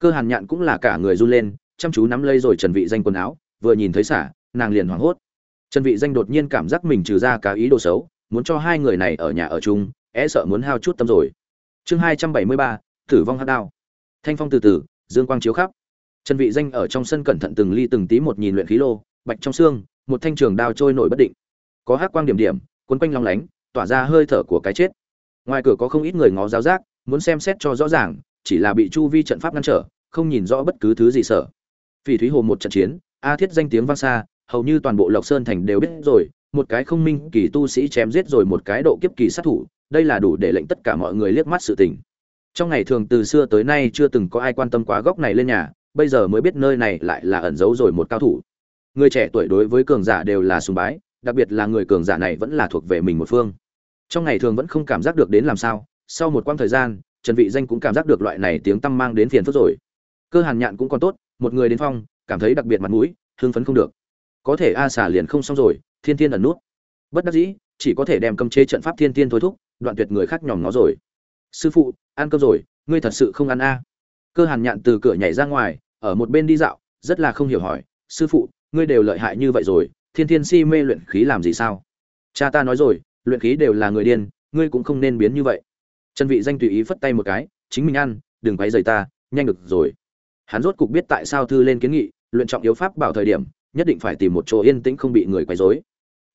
Cơ hàn nhạn cũng là cả người run lên chăm chú nắm lấy rồi trần vị danh quần áo, vừa nhìn thấy xả, nàng liền hoảng hốt. Trần vị danh đột nhiên cảm giác mình trừ ra cá ý đồ xấu, muốn cho hai người này ở nhà ở chung e sợ muốn hao chút tâm rồi. Chương hai trăm bảy mươi ba, tử vong hắc đao. Thanh phong từ từ, dương quang chiếu khắp. Trần vị danh ở trong sân cẩn thận từng ly từng tí một nhìn luyện khí lô, bạch trong xương, một thanh trường đao trôi nổi bất định. Có hắc quang điểm điểm, cuốn quanh long lánh, tỏa ra hơi thở của cái chết. Ngoài cửa có không ít người ngó giáo giác, muốn xem xét cho rõ ràng, chỉ là bị chu vi trận pháp ngăn trở, không nhìn rõ bất cứ thứ gì sợ vì thúy hồ một trận chiến, a thiết danh tiếng vang xa, hầu như toàn bộ lộc sơn thành đều biết rồi, một cái không minh kỳ tu sĩ chém giết rồi một cái độ kiếp kỳ sát thủ, đây là đủ để lệnh tất cả mọi người liếc mắt sự tình. Trong ngày thường từ xưa tới nay chưa từng có ai quan tâm quá góc này lên nhà, bây giờ mới biết nơi này lại là ẩn giấu rồi một cao thủ. Người trẻ tuổi đối với cường giả đều là sùng bái, đặc biệt là người cường giả này vẫn là thuộc về mình một phương. Trong ngày thường vẫn không cảm giác được đến làm sao, sau một quãng thời gian, trần vị danh cũng cảm giác được loại này tiếng tăm mang đến phiền phức rồi. Cơ hàn nhạn cũng còn tốt một người đến phong, cảm thấy đặc biệt mặt mũi, hưng phấn không được. Có thể a xả liền không xong rồi, thiên thiên ẩn nút. Bất đắc dĩ, chỉ có thể đem cấm chế trận pháp thiên tiên thôi thúc, đoạn tuyệt người khác nhòm nó rồi. Sư phụ, ăn cơm rồi, ngươi thật sự không ăn a. Cơ hàn nhạn từ cửa nhảy ra ngoài, ở một bên đi dạo, rất là không hiểu hỏi, sư phụ, ngươi đều lợi hại như vậy rồi, thiên thiên si mê luyện khí làm gì sao? Cha ta nói rồi, luyện khí đều là người điên, ngươi cũng không nên biến như vậy. Trần vị danh tùy ý phất tay một cái, chính mình ăn, đừng quấy rầy ta, nhanh được rồi hắn rốt cục biết tại sao thư lên kiến nghị, luyện trọng yếu pháp bảo thời điểm, nhất định phải tìm một chỗ yên tĩnh không bị người quấy rối.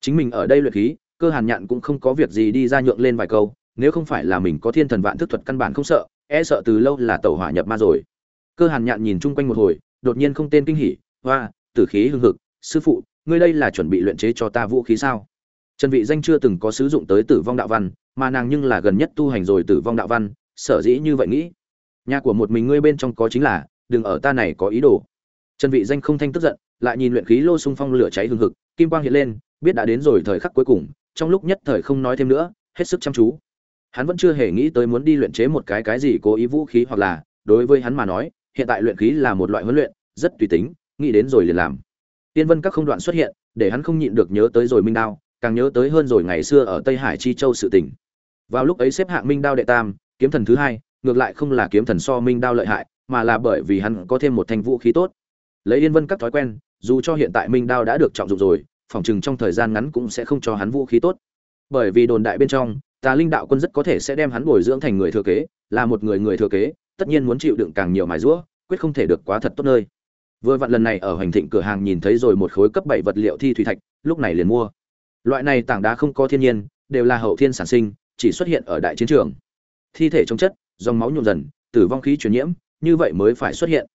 Chính mình ở đây luyện khí, cơ hàn nhạn cũng không có việc gì đi ra nhượng lên vài câu, nếu không phải là mình có thiên thần vạn thức thuật căn bản không sợ e sợ từ lâu là tẩu hỏa nhập ma rồi. Cơ hàn nhạn nhìn chung quanh một hồi, đột nhiên không tên kinh hỉ, hoa, tử khí hưng hực, sư phụ, ngươi đây là chuẩn bị luyện chế cho ta vũ khí sao? Trần vị danh chưa từng có sử dụng tới tử vong đạo văn, mà nàng nhưng là gần nhất tu hành rồi tử vong đạo văn, sở dĩ như vậy nghĩ. Nhà của một mình ngươi bên trong có chính là đừng ở ta này có ý đồ. Trần vị danh không thanh tức giận, lại nhìn luyện khí lô xung phong lửa cháy hừng hực, kim quang hiện lên, biết đã đến rồi thời khắc cuối cùng, trong lúc nhất thời không nói thêm nữa, hết sức chăm chú. Hắn vẫn chưa hề nghĩ tới muốn đi luyện chế một cái cái gì cố ý vũ khí hoặc là, đối với hắn mà nói, hiện tại luyện khí là một loại huấn luyện, rất tùy tính, nghĩ đến rồi liền làm. Tiên vân các không đoạn xuất hiện, để hắn không nhịn được nhớ tới rồi minh đao, càng nhớ tới hơn rồi ngày xưa ở tây hải chi châu sự tình. Vào lúc ấy xếp hạng minh đao đệ tam, kiếm thần thứ hai, ngược lại không là kiếm thần so minh đao lợi hại mà là bởi vì hắn có thêm một thanh vũ khí tốt. Lấy yên vân các thói quen, dù cho hiện tại minh đao đã được trọng dụng rồi, phòng chừng trong thời gian ngắn cũng sẽ không cho hắn vũ khí tốt. Bởi vì đồn đại bên trong, tà linh đạo quân rất có thể sẽ đem hắn bồi dưỡng thành người thừa kế, là một người người thừa kế, tất nhiên muốn chịu đựng càng nhiều mài rũa quyết không thể được quá thật tốt nơi. Vừa vặn lần này ở hành thịnh cửa hàng nhìn thấy rồi một khối cấp bảy vật liệu thi thủy thạch, lúc này liền mua. Loại này tảng đá không có thiên nhiên, đều là hậu thiên sản sinh, chỉ xuất hiện ở đại chiến trường. Thi thể trong chất, dòng máu nhuộm dần, tử vong khí truyền nhiễm như vậy mới phải xuất hiện.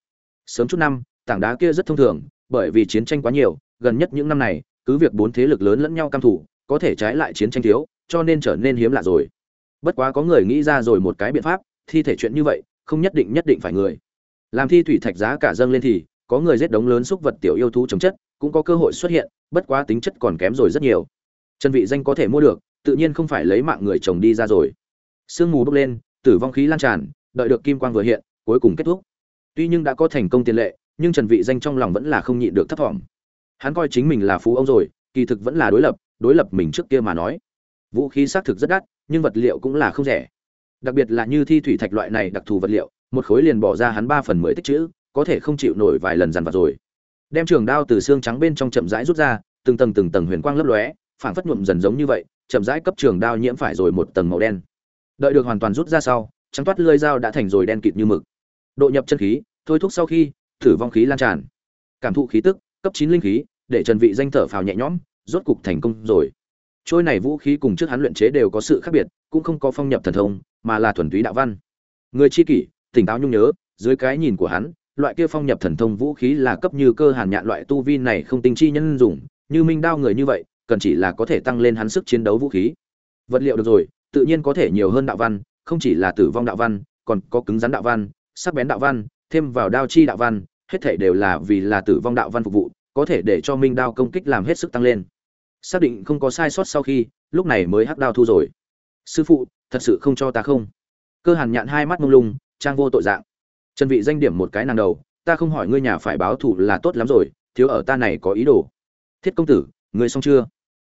Sớm chút năm, tảng đá kia rất thông thường, bởi vì chiến tranh quá nhiều, gần nhất những năm này, cứ việc bốn thế lực lớn lẫn nhau cam thủ có thể trái lại chiến tranh thiếu, cho nên trở nên hiếm lạ rồi. Bất quá có người nghĩ ra rồi một cái biện pháp, thi thể chuyện như vậy, không nhất định nhất định phải người. Làm thi thủy thạch giá cả dâng lên thì, có người giết đống lớn xúc vật tiểu yêu thú chống chất, cũng có cơ hội xuất hiện, bất quá tính chất còn kém rồi rất nhiều. Chân vị danh có thể mua được, tự nhiên không phải lấy mạng người chồng đi ra rồi. Sương mù bốc lên, tử vong khí lan tràn, đợi được kim quang vừa hiện cuối cùng kết thúc. Tuy nhưng đã có thành công tiền lệ, nhưng trần vị danh trong lòng vẫn là không nhịn được thất vọng hắn coi chính mình là phú ông rồi, kỳ thực vẫn là đối lập đối lập mình trước kia mà nói. Vũ khí xác thực rất đắt, nhưng vật liệu cũng là không rẻ. Đặc biệt là như thi thủy thạch loại này đặc thù vật liệu, một khối liền bỏ ra hắn ba phần mười tích chữ, có thể không chịu nổi vài lần dằn vặt rồi. Đem trường đao từ xương trắng bên trong chậm rãi rút ra, từng tầng từng tầng huyền quang lấp lóe, phảng phất nhuộm dần giống như vậy, chậm rãi cấp trường đao nhiễm phải rồi một tầng màu đen. Đợi được hoàn toàn rút ra sau, trắng toát lưỡi dao đã thành rồi đen kịt như mực độ nhập chân khí, thôi thúc sau khi, thử vong khí lan tràn. Cảm thụ khí tức, cấp chín linh khí, để trần vị danh thở phào nhẹ nhõm, rốt cục thành công rồi. Trôi này vũ khí cùng trước hắn luyện chế đều có sự khác biệt, cũng không có phong nhập thần thông, mà là thuần túy đạo văn. Người chi kỷ, tỉnh táo nhung nhớ, dưới cái nhìn của hắn, loại kia phong nhập thần thông vũ khí là cấp như cơ hàn nhạn loại tu vi này không tinh chi nhân dùng, như minh đao người như vậy, cần chỉ là có thể tăng lên hắn sức chiến đấu vũ khí. Vật liệu được rồi, tự nhiên có thể nhiều hơn đạo văn, không chỉ là tử vong đạo văn, còn có cứng rắn đạo văn sắc bén đạo văn, thêm vào đao chi đạo văn, hết thảy đều là vì là tử vong đạo văn phục vụ, có thể để cho minh đao công kích làm hết sức tăng lên. Xác định không có sai sót sau khi, lúc này mới hắc đao thu rồi. Sư phụ, thật sự không cho ta không? Cơ hàn nhạn hai mắt mông lung, trang vô tội dạng. Chân vị danh điểm một cái nàng đầu, ta không hỏi ngươi nhà phải báo thù là tốt lắm rồi, thiếu ở ta này có ý đồ. Thiết công tử, ngươi xong chưa?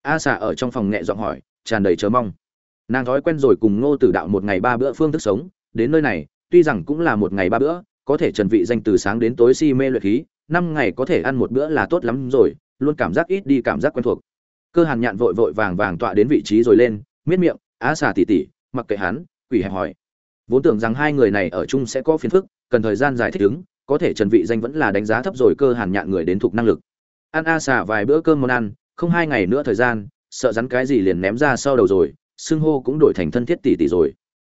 A xà ở trong phòng nhẹ giọng hỏi, tràn đầy chờ mong. Nàng thói quen rồi cùng ngô tử đạo một ngày ba bữa phương thức sống, đến nơi này tuy rằng cũng là một ngày ba bữa, có thể trần vị danh từ sáng đến tối si mê luyện khí, năm ngày có thể ăn một bữa là tốt lắm rồi, luôn cảm giác ít đi cảm giác quen thuộc. Cơ hàn nhạn vội vội vàng vàng tọa đến vị trí rồi lên, miết miệng, á xà tỉ tỉ mặc kệ hắn, quỷ hẹp hỏi. Vốn tưởng rằng hai người này ở chung sẽ có phiền phức, cần thời gian giải thích ứng, có thể trần vị danh vẫn là đánh giá thấp rồi cơ hàn nhạn người đến thuộc năng lực. Ăn a xà vài bữa cơm món ăn, không hai ngày nữa thời gian, sợ rắn cái gì liền ném ra sau đầu rồi, xưng hô cũng đổi thành thân thiết tỷ tỷ rồi.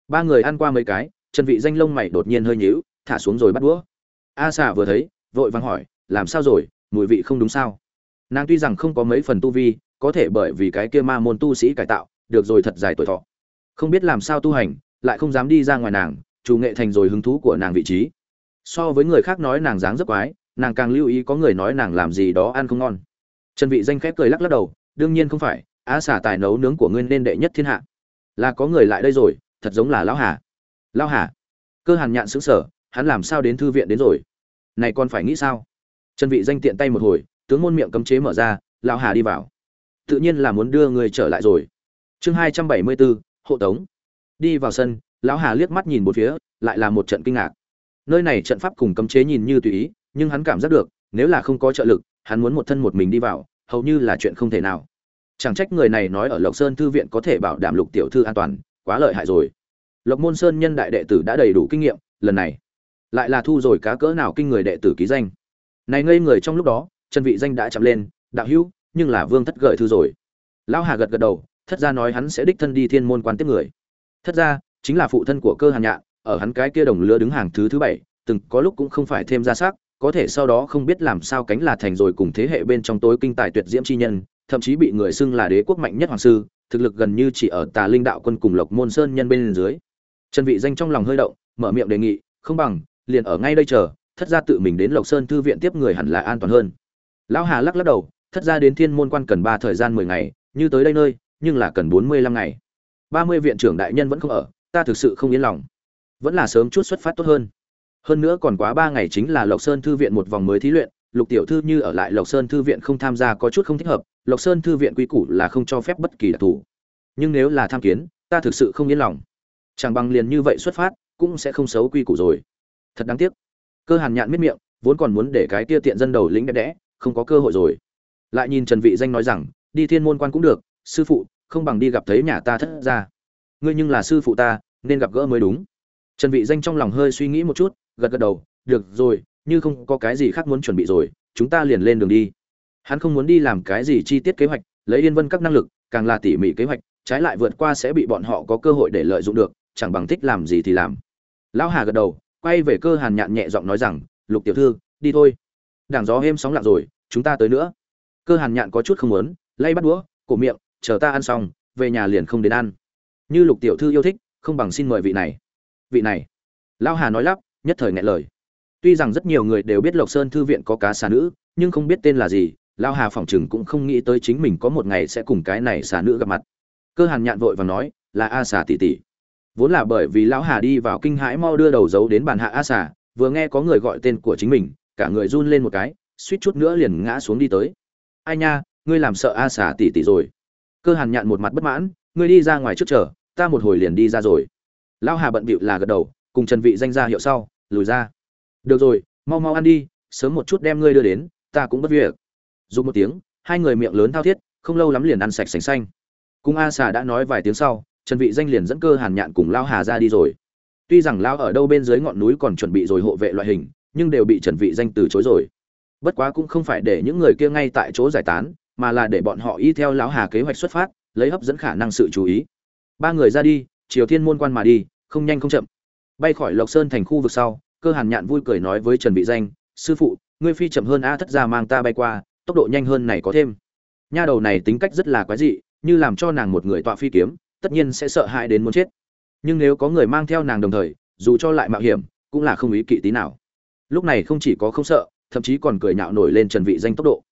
Ba người ăn qua mấy cái trần vị danh lông mày đột nhiên hơi nhíu, thả xuống rồi bắt đũa. A xà vừa thấy, vội vàng hỏi, làm sao rồi? Mùi vị không đúng sao? Nàng tuy rằng không có mấy phần tu vi, có thể bởi vì cái kia ma môn tu sĩ cải tạo, được rồi thật dài tuổi thọ. Không biết làm sao tu hành, lại không dám đi ra ngoài nàng, chủ nghệ thành rồi hứng thú của nàng vị trí. So với người khác nói nàng dáng rất quái, nàng càng lưu ý có người nói nàng làm gì đó ăn không ngon. Trần vị danh khép cười lắc lắc đầu, đương nhiên không phải á xả tài nấu nướng của ngươi nên đệ nhất thiên hạ. Là có người lại đây rồi, thật giống là lão hà lão hà. Cơ hàn nhạn xứng sở hắn làm sao đến thư viện đến rồi? Này còn phải nghĩ sao? Trần vị danh tiện tay một hồi, tướng môn miệng cấm chế mở ra, lão hà đi vào. Tự nhiên là muốn đưa người trở lại rồi. Chương hai trăm bảy mươi bốn, hộ tống. Đi vào sân, lão hà liếc mắt nhìn một phía, lại là một trận kinh ngạc. Nơi này trận pháp cùng cấm chế nhìn như tùy ý, nhưng hắn cảm giác được, nếu là không có trợ lực, hắn muốn một thân một mình đi vào, hầu như là chuyện không thể nào. Chẳng trách người này nói ở lộc sơn thư viện có thể bảo đảm lục tiểu thư an toàn, quá lợi hại rồi lộc môn sơn nhân đại đệ tử đã đầy đủ kinh nghiệm, lần này lại là thu rồi cá cỡ nào kinh người đệ tử ký danh. Này ngây người trong lúc đó, chân vị danh đã chạm lên, đạo hữu, nhưng là vương thất gợi thư rồi. Lão hà gật gật đầu, thất gia nói hắn sẽ đích thân đi thiên môn quan tiếp người. Thất gia chính là phụ thân của cơ hàn nhạn, ở hắn cái kia đồng lứa đứng hàng thứ thứ bảy, từng có lúc cũng không phải thêm ra sắc có thể sau đó không biết làm sao cánh là thành rồi cùng thế hệ bên trong tối kinh tài tuyệt diễm chi nhân, thậm chí bị người xưng là đế quốc mạnh nhất hoàng sư, thực lực gần như chỉ ở tà linh đạo quân cùng lộc môn sơn nhân bên dưới trần vị danh trong lòng hơi động, mở miệng đề nghị, không bằng, liền ở ngay đây chờ, thất gia tự mình đến lộc sơn thư viện tiếp người hẳn là an toàn hơn. Lão hà lắc lắc đầu, thất gia đến thiên môn quan cần ba thời gian mười ngày, như tới đây nơi, nhưng là cần bốn mươi lăm ngày. Ba mươi viện trưởng đại nhân vẫn không ở, ta thực sự không yên lòng. Vẫn là sớm chút xuất phát tốt hơn. Hơn nữa còn quá ba ngày chính là lộc sơn thư viện một vòng mới thí luyện, lục tiểu thư như ở lại lộc sơn thư viện không tham gia có chút không thích hợp, lộc sơn thư viện quy củ là không cho phép bất kỳ đặc thù. Nhưng nếu là tham kiến, ta thực sự không yên lòng chẳng bằng liền như vậy xuất phát, cũng sẽ không xấu quy củ rồi. Thật đáng tiếc. Cơ hàn nhạn miết miệng, vốn còn muốn để cái kia tiện dân đầu lĩnh đẹp đẽ, không có cơ hội rồi. Lại nhìn trần vị danh nói rằng, đi thiên môn quan cũng được, sư phụ, không bằng đi gặp thấy nhà ta thất ra ngươi nhưng là sư phụ ta, nên gặp gỡ mới đúng. Trần vị danh trong lòng hơi suy nghĩ một chút, gật gật đầu, được rồi, như không có cái gì khác muốn chuẩn bị rồi, chúng ta liền lên đường đi. Hắn không muốn đi làm cái gì chi tiết kế hoạch, lấy yên vân các năng lực, càng là tỉ mỉ kế hoạch, trái lại vượt qua sẽ bị bọn họ có cơ hội để lợi dụng được chẳng bằng thích làm gì thì làm. Lão hà gật đầu, quay về cơ hàn nhạn nhẹ giọng nói rằng, lục tiểu thư, đi thôi. Đảng gió êm sóng lặng rồi, chúng ta tới nữa. Cơ hàn nhạn có chút không muốn, lay bắt đũa, cổ miệng, chờ ta ăn xong, về nhà liền không đến ăn. Như lục tiểu thư yêu thích, không bằng xin mời vị này. Vị này. Lão hà nói lắp, nhất thời ngại lời. Tuy rằng rất nhiều người đều biết lộc sơn thư viện có cá xà nữ, nhưng không biết tên là gì, lão hà phỏng chừng cũng không nghĩ tới chính mình có một ngày sẽ cùng cái này xà nữ gặp mặt. Cơ hàn nhạn vội và nói, là a xà tỷ tỷ vốn là bởi vì lão hà đi vào kinh hãi mau đưa đầu giấu đến bàn hạ a xà, vừa nghe có người gọi tên của chính mình, cả người run lên một cái, suýt chút nữa liền ngã xuống đi tới. Ai nha, ngươi làm sợ a xà tỷ tỷ rồi. Cơ hàn nhạn một mặt bất mãn, ngươi đi ra ngoài trước chờ, ta một hồi liền đi ra rồi. Lão hà bận bịu là gật đầu, cùng trần vị danh ra hiệu sau, lùi ra. Được rồi, mau mau ăn đi, sớm một chút đem ngươi đưa đến, ta cũng bất việc. Dùng một tiếng, hai người miệng lớn thao thiết, không lâu lắm liền ăn sạch sành xanh. Cùng a xà đã nói vài tiếng sau trần vị danh liền dẫn cơ hàn nhạn cùng lao hà ra đi rồi. Tuy rằng lao ở đâu bên dưới ngọn núi còn chuẩn bị rồi hộ vệ loại hình, nhưng đều bị trần vị danh từ chối rồi. Bất quá cũng không phải để những người kia ngay tại chỗ giải tán, mà là để bọn họ y theo lão hà kế hoạch xuất phát, lấy hấp dẫn khả năng sự chú ý. Ba người ra đi, triều thiên môn quan mà đi, không nhanh không chậm. Bay khỏi lộc sơn thành khu vực sau, cơ hàn nhạn vui cười nói với trần vị danh, sư phụ, ngươi phi chậm hơn a thất gia mang ta bay qua, tốc độ nhanh hơn này có thêm. Nha đầu này tính cách rất là quái dị, như làm cho nàng một người tọa phi kiếm tất nhiên sẽ sợ hãi đến muốn chết. Nhưng nếu có người mang theo nàng đồng thời, dù cho lại mạo hiểm, cũng là không ý kỵ tí nào. Lúc này không chỉ có không sợ, thậm chí còn cười nhạo nổi lên trần vị danh tốc độ.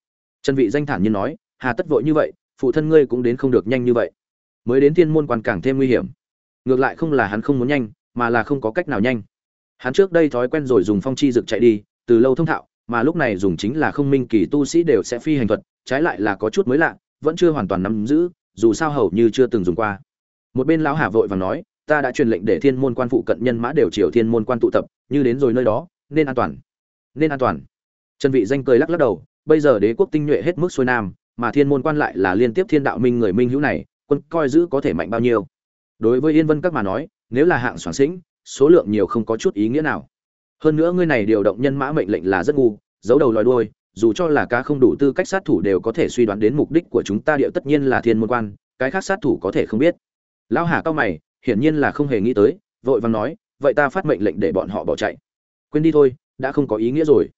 Trần vị danh thản nhiên nói, hà tất vội như vậy, phụ thân ngươi cũng đến không được nhanh như vậy. Mới đến thiên môn quan càng thêm nguy hiểm. Ngược lại không là hắn không muốn nhanh, mà là không có cách nào nhanh. Hắn trước đây thói quen rồi dùng phong chi dực chạy đi, từ lâu thông thạo, mà lúc này dùng chính là không minh kỳ tu sĩ đều sẽ phi hành thuật, trái lại là có chút mới lạ, vẫn chưa hoàn toàn nắm giữ, dù sao hầu như chưa từng dùng qua một bên lão hà vội và nói, ta đã truyền lệnh để thiên môn quan phụ cận nhân mã đều chiều thiên môn quan tụ tập, như đến rồi nơi đó, nên an toàn, nên an toàn. Trần vị danh cười lắc lắc đầu, bây giờ đế quốc tinh nhuệ hết mức xuôi nam, mà thiên môn quan lại là liên tiếp thiên đạo minh người minh hữu này, quân coi giữ có thể mạnh bao nhiêu? Đối với yên vân các mà nói, nếu là hạng soạn sĩnh, số lượng nhiều không có chút ý nghĩa nào. Hơn nữa ngươi này điều động nhân mã mệnh lệnh là rất ngu, giấu đầu lòi đuôi, dù cho là cá không đủ tư cách sát thủ đều có thể suy đoán đến mục đích của chúng ta điệu tất nhiên là thiên môn quan, cái khác sát thủ có thể không biết lão hà cao mày, hiển nhiên là không hề nghĩ tới, vội vàng nói, vậy ta phát mệnh lệnh để bọn họ bỏ chạy. Quên đi thôi, đã không có ý nghĩa rồi.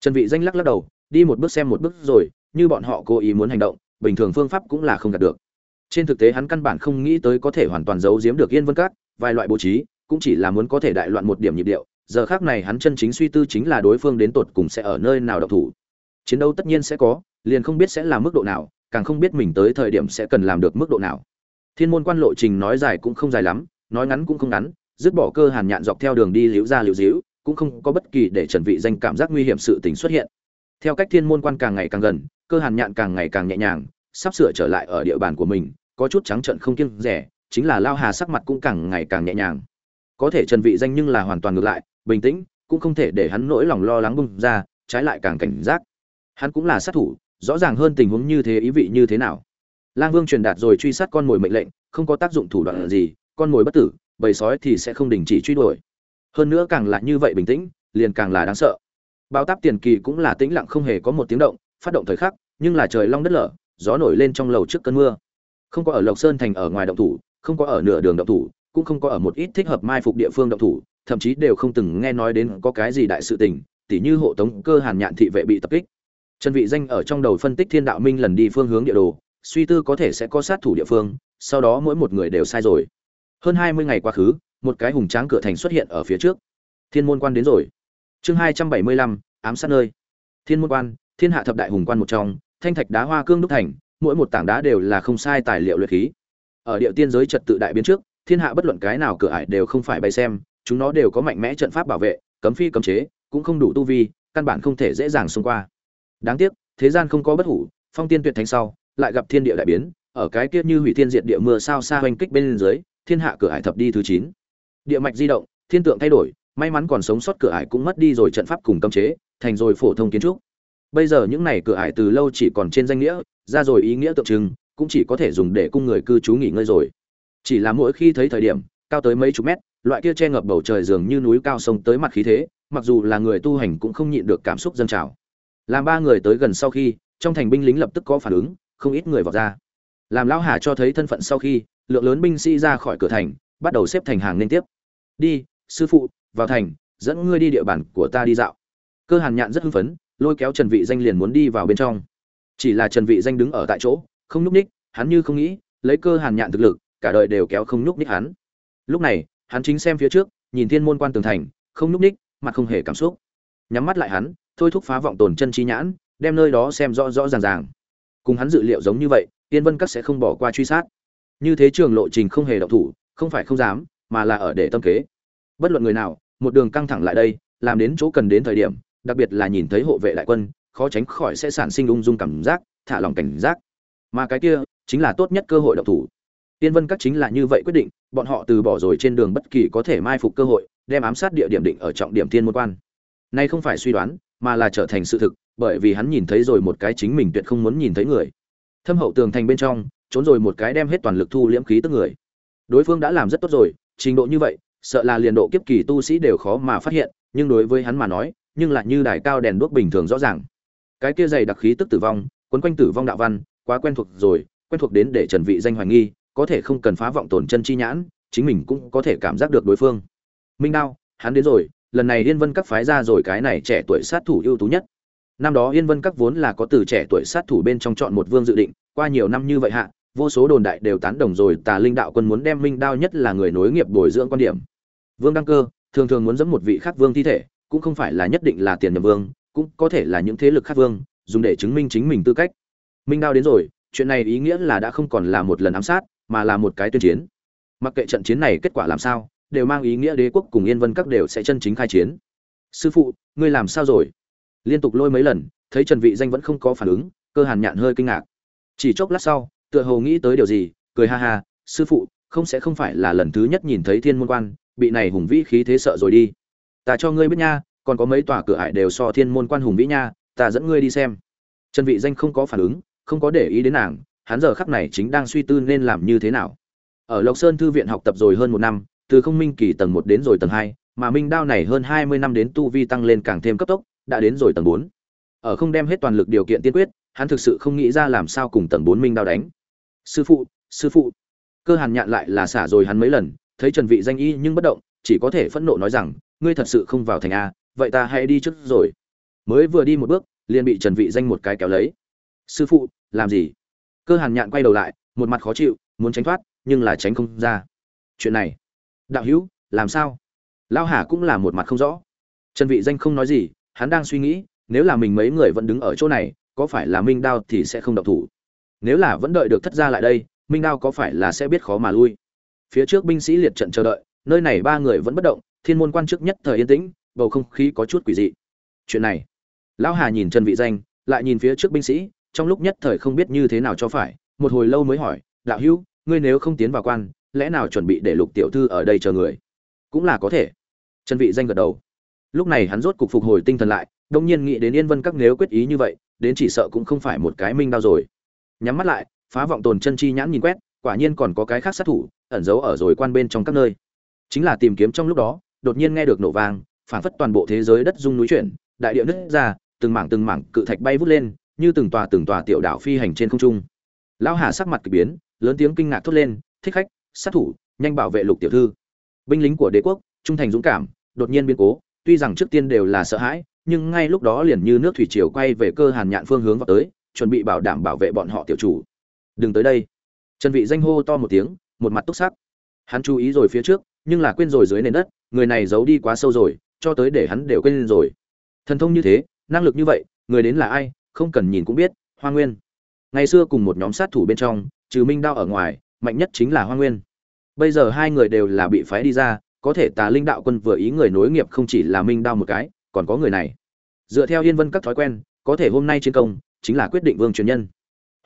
Trần vị danh lắc lắc đầu, đi một bước xem một bước rồi, như bọn họ cố ý muốn hành động, bình thường phương pháp cũng là không đạt được. Trên thực tế hắn căn bản không nghĩ tới có thể hoàn toàn giấu giếm được yên vân các, vài loại bố trí, cũng chỉ là muốn có thể đại loạn một điểm nhịp điệu. Giờ khác này hắn chân chính suy tư chính là đối phương đến tột cùng sẽ ở nơi nào độc thủ. Chiến đấu tất nhiên sẽ có, liền không biết sẽ là mức độ nào, càng không biết mình tới thời điểm sẽ cần làm được mức độ nào thiên môn quan lộ trình nói dài cũng không dài lắm, nói ngắn cũng không ngắn, dứt bỏ cơ hàn nhạn dọc theo đường đi liễu ra liễu díu cũng không có bất kỳ để trần vị danh cảm giác nguy hiểm sự tình xuất hiện. Theo cách thiên môn quan càng ngày càng gần, cơ hàn nhạn càng ngày càng nhẹ nhàng, sắp sửa trở lại ở địa bàn của mình, có chút trắng trợn không kiêng rẻ, chính là lao hà sắc mặt cũng càng ngày càng nhẹ nhàng. Có thể trần vị danh nhưng là hoàn toàn ngược lại, bình tĩnh, cũng không thể để hắn nỗi lòng lo lắng bung ra, trái lại càng cảnh giác. Hắn cũng là sát thủ, rõ ràng hơn tình huống như thế, ý vị như thế nào lang vương truyền đạt rồi truy sát con mồi mệnh lệnh, không có tác dụng thủ đoạn gì, con mồi bất tử, bầy sói thì sẽ không đình chỉ truy đuổi. Hơn nữa càng là như vậy bình tĩnh, liền càng là đáng sợ. Bao táp tiền kỳ cũng là tĩnh lặng không hề có một tiếng động, phát động thời khắc, nhưng là trời long đất lở, gió nổi lên trong lầu trước cơn mưa. Không có ở lộc sơn thành ở ngoài động thủ, không có ở nửa đường động thủ, cũng không có ở một ít thích hợp mai phục địa phương động thủ, thậm chí đều không từng nghe nói đến có cái gì đại sự tình, tỉ như hộ tống cơ hàn nhạn thị vệ bị tập kích. Trần vị danh ở trong đầu phân tích thiên đạo minh lần đi phương hướng địa đồ suy tư có thể sẽ có sát thủ địa phương sau đó mỗi một người đều sai rồi. Hơn 20 ngày quá khứ một cái hùng tráng cửa thành xuất hiện ở phía trước. Thiên môn quan đến rồi. Chương 275, ám sát nơi. Thiên môn quan thiên hạ thập đại hùng quan một trong thanh thạch đá hoa cương đúc thành mỗi một tảng đá đều là không sai tài liệu luyện khí. Ở địa tiên giới trật tự đại biến trước thiên hạ bất luận cái nào cửa ải đều không phải bay xem chúng nó đều có mạnh mẽ trận pháp bảo vệ cấm phi cấm chế cũng không đủ tu vi căn bản không thể dễ dàng xông qua. Đáng tiếc thế gian không có bất hủ phong tiên tuyệt thánh sau lại gặp thiên địa đại biến, ở cái kia như hủy thiên diệt địa mưa sao xa hoành kích bên dưới, thiên hạ cửa ải thập đi thứ chín. Địa mạch di động, thiên tượng thay đổi, may mắn còn sống sót cửa ải cũng mất đi rồi trận pháp cùng cấm chế, thành rồi phổ thông kiến trúc. Bây giờ những này cửa ải từ lâu chỉ còn trên danh nghĩa, ra rồi ý nghĩa tượng trưng, cũng chỉ có thể dùng để cung người cư trú nghỉ ngơi rồi. Chỉ là mỗi khi thấy thời điểm, cao tới mấy chục mét, loại kia che ngập bầu trời dường như núi cao sông tới mặt khí thế, mặc dù là người tu hành cũng không nhịn được cảm xúc dâng trào. Làm ba người tới gần sau khi, trong thành binh lính lập tức có phản ứng không ít người vào ra. Làm lão hà cho thấy thân phận sau khi, lượng lớn binh sĩ ra khỏi cửa thành, bắt đầu xếp thành hàng liên tiếp. Đi, sư phụ, vào thành, dẫn ngươi đi địa bàn của ta đi dạo. Cơ hàn nhạn rất hưng phấn, lôi kéo trần vị danh liền muốn đi vào bên trong. Chỉ là trần vị danh đứng ở tại chỗ, không nhúc ních hắn như không nghĩ, lấy cơ hàn nhạn thực lực, cả đời đều kéo không nhúc ních hắn. Lúc này, hắn chính xem phía trước, nhìn thiên môn quan tường thành, không nhúc ních mặt không hề cảm xúc. Nhắm mắt lại hắn, thôi thúc phá vọng tồn chân trí nhãn, đem nơi đó xem rõ rõ ràng ràng cùng hắn dự liệu giống như vậy tiên vân các sẽ không bỏ qua truy sát. Như thế trường lộ trình không hề động thủ, không phải không dám, mà là ở để tâm kế. Bất luận người nào, một đường căng thẳng lại đây, làm đến chỗ cần đến thời điểm, đặc biệt là nhìn thấy hộ vệ đại quân, khó tránh khỏi sẽ sản sinh ung dung cảm giác, thả lòng cảnh giác. Mà cái kia, chính là tốt nhất cơ hội động thủ. Tiên vân các chính là như vậy quyết định, bọn họ từ bỏ rồi trên đường bất kỳ có thể mai phục cơ hội, đem ám sát địa điểm định ở trọng điểm thiên môn quan. Nay không phải suy đoán, mà là trở thành sự thực bởi vì hắn nhìn thấy rồi một cái chính mình tuyệt không muốn nhìn thấy người. Thâm hậu tường thành bên trong, trốn rồi một cái đem hết toàn lực thu liễm khí tức người. Đối phương đã làm rất tốt rồi, trình độ như vậy, sợ là liền độ kiếp kỳ tu sĩ đều khó mà phát hiện, nhưng đối với hắn mà nói, nhưng lại như đài cao đèn đuốc bình thường rõ ràng. Cái kia dày đặc khí tức tử vong, quấn quanh tử vong đạo văn, quá quen thuộc rồi, quen thuộc đến để trần vị danh hoài nghi, có thể không cần phá vọng tổn chân chi nhãn, chính mình cũng có thể cảm giác được đối phương. Minh đao, hắn đến rồi, lần này liên vân các phái ra rồi cái này trẻ tuổi sát thủ ưu tú nhất năm đó yên vân các vốn là có từ trẻ tuổi sát thủ bên trong chọn một vương dự định, qua nhiều năm như vậy hạ, vô số đồn đại đều tán đồng rồi, tà linh đạo quân muốn đem minh đao nhất là người nối nghiệp bồi dưỡng quan điểm. Vương đăng cơ, thường thường muốn dẫm một vị khác vương thi thể, cũng không phải là nhất định là tiền nhầm vương, cũng có thể là những thế lực khác vương, dùng để chứng minh chính mình tư cách. Minh đao đến rồi, chuyện này ý nghĩa là đã không còn là một lần ám sát, mà là một cái tuyên chiến. Mặc kệ trận chiến này kết quả làm sao, đều mang ý nghĩa đế quốc cùng yên vân các đều sẽ chân chính khai chiến. Sư phụ, ngươi làm sao rồi? Liên tục lôi mấy lần, thấy trần vị danh vẫn không có phản ứng, cơ hàn nhạn hơi kinh ngạc. Chỉ chốc lát sau, tựa hồ nghĩ tới điều gì, cười ha ha, sư phụ, không sẽ không phải là lần thứ nhất nhìn thấy thiên môn quan, bị này hùng vĩ khí thế sợ rồi đi. Ta cho ngươi biết nha, còn có mấy tòa cửa ải đều so thiên môn quan hùng vĩ nha, ta dẫn ngươi đi xem. Trần vị danh không có phản ứng, không có để ý đến nàng, hắn giờ khắc này chính đang suy tư nên làm như thế nào. Ở lộc sơn thư viện học tập rồi hơn một năm, từ không minh kỳ tầng một đến rồi tầng hai, mà minh đao này hơn hai mươi năm đến tu vi tăng lên càng thêm cấp tốc đã đến rồi tầng bốn. Ở không đem hết toàn lực điều kiện tiên quyết, hắn thực sự không nghĩ ra làm sao cùng tầng bốn minh đao đánh. Sư phụ sư phụ. Cơ hàn nhạn lại là xả rồi hắn mấy lần, thấy trần vị danh y nhưng bất động, chỉ có thể phẫn nộ nói rằng, ngươi thật sự không vào thành a, vậy ta hãy đi trước rồi. Mới vừa đi một bước, liền bị trần vị danh một cái kéo lấy. Sư phụ, làm gì? Cơ hàn nhạn quay đầu lại, một mặt khó chịu, muốn tránh thoát, nhưng là tránh không ra. Chuyện này, đạo hữu, làm sao? Lao hà cũng là một mặt không rõ. Trần vị danh không nói gì hắn đang suy nghĩ, nếu là mình mấy người vẫn đứng ở chỗ này, có phải là minh đao thì sẽ không độc thủ? Nếu là vẫn đợi được thất gia lại đây, minh đao có phải là sẽ biết khó mà lui? Phía trước binh sĩ liệt trận chờ đợi, nơi này ba người vẫn bất động, thiên môn quan chức nhất thời yên tĩnh, bầu không khí có chút quỷ dị. Chuyện này, lão hà nhìn trần vị danh, lại nhìn phía trước binh sĩ, trong lúc nhất thời không biết như thế nào cho phải, một hồi lâu mới hỏi, đạo hữu, ngươi nếu không tiến vào quan, lẽ nào chuẩn bị để lục tiểu thư ở đây chờ người? Cũng là có thể. Trần vị danh gật đầu lúc này hắn rốt cục phục hồi tinh thần lại, đông nhiên nghĩ đến yên vân các nếu quyết ý như vậy, đến chỉ sợ cũng không phải một cái minh đao rồi. Nhắm mắt lại, phá vọng tồn chân chi nhãn nhìn quét, quả nhiên còn có cái khác sát thủ, ẩn giấu ở rồi quan bên trong các nơi. Chính là tìm kiếm trong lúc đó, đột nhiên nghe được nổ vang, phản phất toàn bộ thế giới đất rung núi chuyển, đại địa nứt ra, từng mảng từng mảng cự thạch bay vút lên, như từng tòa từng tòa tiểu đảo phi hành trên không trung. Lão hà sắc mặt kỳ biến, lớn tiếng kinh ngạc thốt lên, thích khách, sát thủ, nhanh bảo vệ lục tiểu thư. Binh lính của đế quốc, trung thành dũng cảm, đột nhiên biến cố tuy rằng trước tiên đều là sợ hãi, nhưng ngay lúc đó liền như nước thủy triều quay về cơ hàn nhạn phương hướng vào tới, chuẩn bị bảo đảm bảo vệ bọn họ tiểu chủ. Đừng tới đây. Trần vị danh hô to một tiếng, một mặt túc sắc. Hắn chú ý rồi phía trước, nhưng là quên rồi dưới nền đất, người này giấu đi quá sâu rồi, cho tới để hắn đều quên rồi. Thần thông như thế, năng lực như vậy, người đến là ai, không cần nhìn cũng biết, hoa nguyên. Ngày xưa cùng một nhóm sát thủ bên trong, trừ minh đao ở ngoài, mạnh nhất chính là hoa nguyên. Bây giờ hai người đều là bị phái đi ra có thể tà linh đạo quân vừa ý người nối nghiệp không chỉ là minh đao một cái còn có người này. Dựa theo yên vân các thói quen có thể hôm nay chiến công chính là quyết định vương truyền nhân.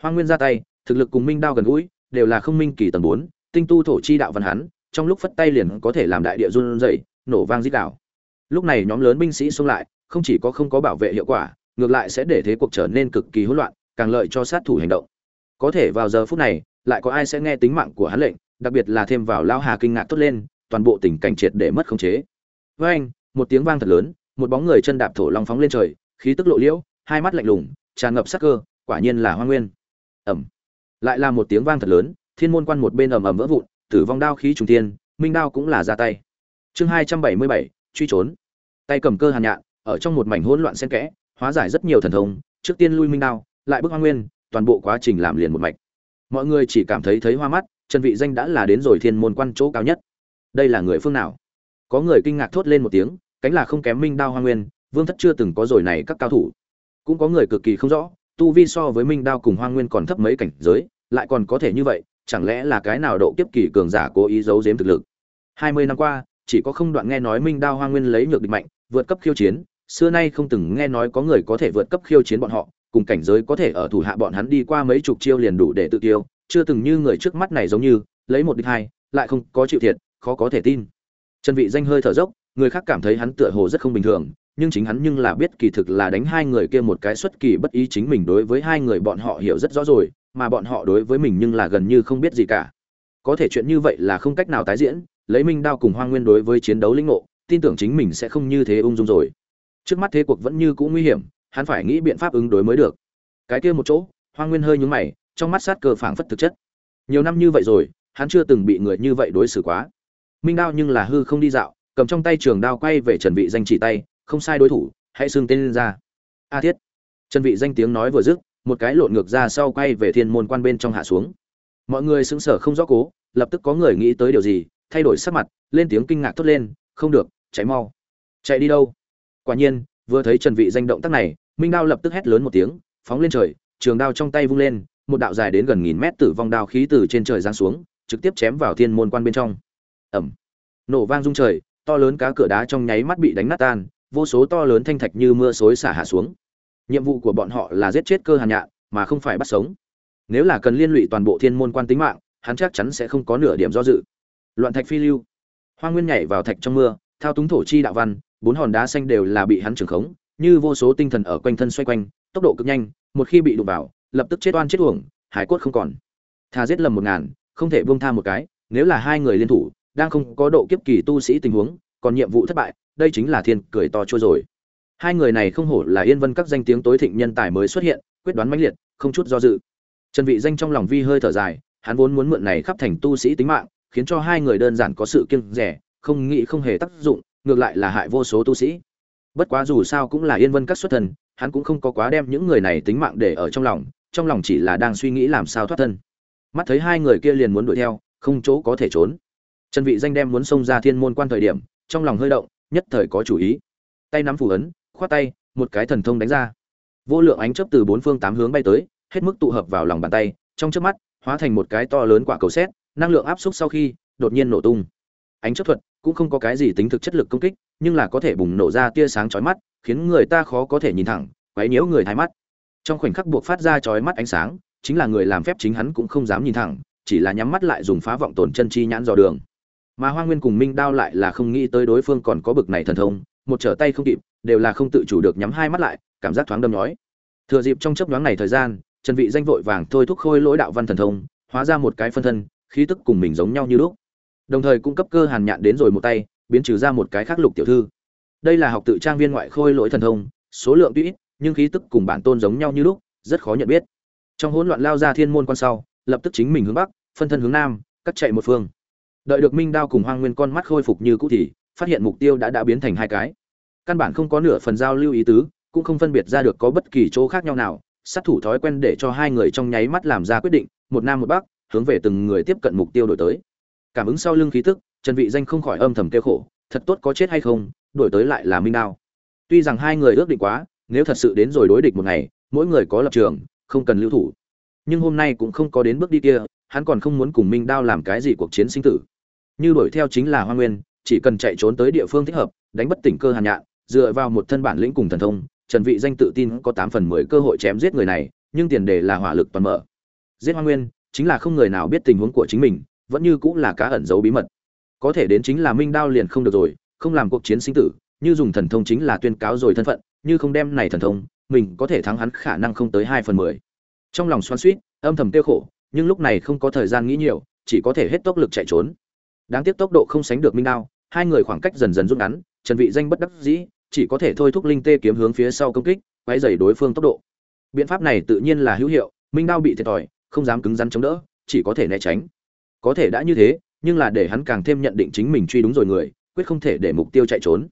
Hoa nguyên ra tay thực lực cùng minh đao gần gũi đều là không minh kỳ tầng bốn tinh tu thổ chi đạo văn hắn trong lúc phất tay liền có thể làm đại địa run dậy, nổ vang dít đảo lúc này nhóm lớn binh sĩ xông lại không chỉ có không có bảo vệ hiệu quả ngược lại sẽ để thế cuộc trở nên cực kỳ hỗn loạn càng lợi cho sát thủ hành động. Có thể vào giờ phút này lại có ai sẽ nghe tính mạng của hắn lệnh đặc biệt là thêm vào lao hà kinh ngạc tốt lên toàn bộ tình cảnh triệt để mất khống chế. Với anh một tiếng vang thật lớn một bóng người chân đạp thổ long phóng lên trời khí tức lộ liễu hai mắt lạnh lùng tràn ngập sắc cơ quả nhiên là hoa nguyên. Ầm, lại là một tiếng vang thật lớn thiên môn quan một bên ầm ầm vỡ vụn tử vong đao khí trùng thiên, minh đao cũng là ra tay. Chương hai trăm bảy mươi bảy truy trốn. Tay cầm cơ hàn nhạn ở trong một mảnh hỗn loạn xen kẽ hóa giải rất nhiều thần thông trước tiên lui minh đao lại bước hoa nguyên toàn bộ quá trình làm liền một mạch. Mọi người chỉ cảm thấy thấy hoa mắt trần vị danh đã là đến rồi thiên môn quan chỗ cao nhất đây là người phương nào? Có người kinh ngạc thốt lên một tiếng, cánh là không kém minh đao hoa nguyên, vương thất chưa từng có rồi này các cao thủ. Cũng có người cực kỳ không rõ, tu vi so với minh đao cùng hoa nguyên còn thấp mấy cảnh giới, lại còn có thể như vậy, chẳng lẽ là cái nào độ kiếp kỳ cường giả cố ý giấu giếm thực lực? Hai mươi năm qua, chỉ có không đoạn nghe nói minh đao hoa nguyên lấy nhược địch mạnh, vượt cấp khiêu chiến, xưa nay không từng nghe nói có người có thể vượt cấp khiêu chiến bọn họ, cùng cảnh giới có thể ở thủ hạ bọn hắn đi qua mấy chục chiêu liền đủ để tự tiêu, chưa từng như người trước mắt này giống như, lấy một địch hai, lại không có chịu thiệt khó có thể tin. Trần vị danh hơi thở dốc, người khác cảm thấy hắn tựa hồ rất không bình thường, nhưng chính hắn nhưng là biết kỳ thực là đánh hai người kia một cái xuất kỳ bất ý chính mình đối với hai người bọn họ hiểu rất rõ rồi, mà bọn họ đối với mình nhưng là gần như không biết gì cả. Có thể chuyện như vậy là không cách nào tái diễn, lấy minh đao cùng hoang nguyên đối với chiến đấu linh ngộ, tin tưởng chính mình sẽ không như thế ung dung rồi. Trước mắt thế cuộc vẫn như cũ nguy hiểm, hắn phải nghĩ biện pháp ứng đối mới được. Cái kia một chỗ, hoang nguyên hơi nhướng mày, trong mắt sát cơ phảng phất thực chất. Nhiều năm như vậy rồi, hắn chưa từng bị người như vậy đối xử quá minh đao nhưng là hư không đi dạo, cầm trong tay trường đao quay về trần vị danh chỉ tay, không sai đối thủ, hãy xưng tên lên ra. A thiết. Trần vị danh tiếng nói vừa dứt, một cái lộn ngược ra sau quay về thiên môn quan bên trong hạ xuống. Mọi người sững sờ không rõ cố, lập tức có người nghĩ tới điều gì, thay đổi sắc mặt, lên tiếng kinh ngạc thốt lên, không được, chạy mau. Chạy đi đâu? Quả nhiên, vừa thấy trần vị danh động tác này, minh đao lập tức hét lớn một tiếng, phóng lên trời, trường đao trong tay vung lên, một đạo dài đến gần nghìn mét tử vong đao khí từ trên trời giáng xuống, trực tiếp chém vào thiên môn quan bên trong ẩm. Nổ vang rung trời, to lớn cá cửa đá trong nháy mắt bị đánh nát tan, vô số to lớn thanh thạch như mưa xối xả hạ xuống. Nhiệm vụ của bọn họ là giết chết cơ hàn nhạn, mà không phải bắt sống. Nếu là cần liên lụy toàn bộ thiên môn quan tính mạng, hắn chắc chắn sẽ không có nửa điểm do dự. Loạn thạch phi lưu. Hoa nguyên nhảy vào thạch trong mưa, thao túng thổ chi đạo văn, bốn hòn đá xanh đều là bị hắn trưởng khống, như vô số tinh thần ở quanh thân xoay quanh, tốc độ cực nhanh, một khi bị đụng vào, lập tức chết oan chết uổng, hải cốt không còn. Thà giết lầm một ngàn, không thể buông tha một cái, nếu là hai người liên thủ đang không có độ kiếp kỳ tu sĩ tình huống, còn nhiệm vụ thất bại, đây chính là thiên cười to chua rồi. Hai người này không hổ là yên vân các danh tiếng tối thịnh nhân tài mới xuất hiện, quyết đoán mãnh liệt, không chút do dự. Trần vị danh trong lòng vi hơi thở dài, hắn vốn muốn mượn này khắp thành tu sĩ tính mạng, khiến cho hai người đơn giản có sự kiêng rẻ, không nghĩ không hề tác dụng, ngược lại là hại vô số tu sĩ. Bất quá dù sao cũng là yên vân các xuất thần, hắn cũng không có quá đem những người này tính mạng để ở trong lòng trong lòng chỉ là đang suy nghĩ làm sao thoát thân. Mắt thấy hai người kia liền muốn đuổi theo, không chỗ có thể trốn trần vị danh đem muốn xông ra thiên môn quan thời điểm, trong lòng hơi động, nhất thời có chủ ý. Tay nắm phù ấn, khoát tay, một cái thần thông đánh ra. Vô lượng ánh chớp từ bốn phương tám hướng bay tới, hết mức tụ hợp vào lòng bàn tay, trong chớp mắt, hóa thành một cái to lớn quả cầu xét năng lượng áp suất sau khi, đột nhiên nổ tung. Ánh chớp thuật cũng không có cái gì tính thực chất lực công kích, nhưng là có thể bùng nổ ra tia sáng chói mắt, khiến người ta khó có thể nhìn thẳng, quấy nhiễu người thái mắt. Trong khoảnh khắc buộc phát ra chói mắt ánh sáng, chính là người làm phép chính hắn cũng không dám nhìn thẳng, chỉ là nhắm mắt lại dùng phá vọng tổn chân chi nhãn dò đường mà hoa nguyên cùng minh đao lại là không nghĩ tới đối phương còn có bực này thần thông, một trở tay không kịp, đều là không tự chủ được nhắm hai mắt lại, cảm giác thoáng đâm nhói. Thừa dịp trong chấp nhoáng này thời gian, trần vị danh vội vàng thôi thúc khôi lỗi đạo văn thần thông, hóa ra một cái phân thân, khí tức cùng mình giống nhau như lúc. Đồng thời cung cấp cơ hàn nhạn đến rồi một tay, biến trừ ra một cái khác lục tiểu thư. Đây là học tự trang viên ngoại khôi lỗi thần thông, số lượng tuy ít, nhưng khí tức cùng bản tôn giống nhau như lúc, rất khó nhận biết. Trong hỗn loạn lao ra thiên môn quan sau, lập tức chính mình hướng bắc, phân thân hướng nam, cắt chạy một phương đợi được minh đao cùng hoang nguyên con mắt khôi phục như cũ thì, phát hiện mục tiêu đã đã biến thành hai cái. Căn bản không có nửa phần giao lưu ý tứ, cũng không phân biệt ra được có bất kỳ chỗ khác nhau nào. Sát thủ thói quen để cho hai người trong nháy mắt làm ra quyết định, một nam một bắc, hướng về từng người tiếp cận mục tiêu đổi tới. Cảm ứng sau lưng khí tức, trần vị danh không khỏi âm thầm kêu khổ, thật tốt có chết hay không, đổi tới lại là minh đao. Tuy rằng hai người ước định quá, nếu thật sự đến rồi đối địch một ngày, mỗi người có lập trường, không cần lưu thủ. Nhưng hôm nay cũng không có đến bước đi kia, hắn còn không muốn cùng minh đao làm cái gì cuộc chiến sinh tử như đuổi theo chính là hoa nguyên chỉ cần chạy trốn tới địa phương thích hợp đánh bất tỉnh cơ hàn nhạn dựa vào một thân bản lĩnh cùng thần thông trần vị danh tự tin có tám phần mười cơ hội chém giết người này nhưng tiền đề là hỏa lực toàn mở. Giết hoa nguyên chính là không người nào biết tình huống của chính mình vẫn như cũng là cá ẩn giấu bí mật. Có thể đến chính là minh đao liền không được rồi không làm cuộc chiến sinh tử như dùng thần thông chính là tuyên cáo rồi thân phận như không đem này thần thông mình có thể thắng hắn khả năng không tới hai phần mười. Trong lòng xoan xuyết, âm thầm tiêu khổ nhưng lúc này không có thời gian nghĩ nhiều chỉ có thể hết tốc lực chạy trốn đáng tiếc tốc độ không sánh được minh đao, hai người khoảng cách dần dần rút ngắn, trần vị danh bất đắc dĩ, chỉ có thể thôi thúc linh tê kiếm hướng phía sau công kích quay dày đối phương tốc độ. Biện pháp này tự nhiên là hữu hiệu, minh đao bị thiệt thòi, không dám cứng rắn chống đỡ, chỉ có thể né tránh. Có thể đã như thế, nhưng là để hắn càng thêm nhận định chính mình truy đúng rồi người, quyết không thể để mục tiêu chạy trốn.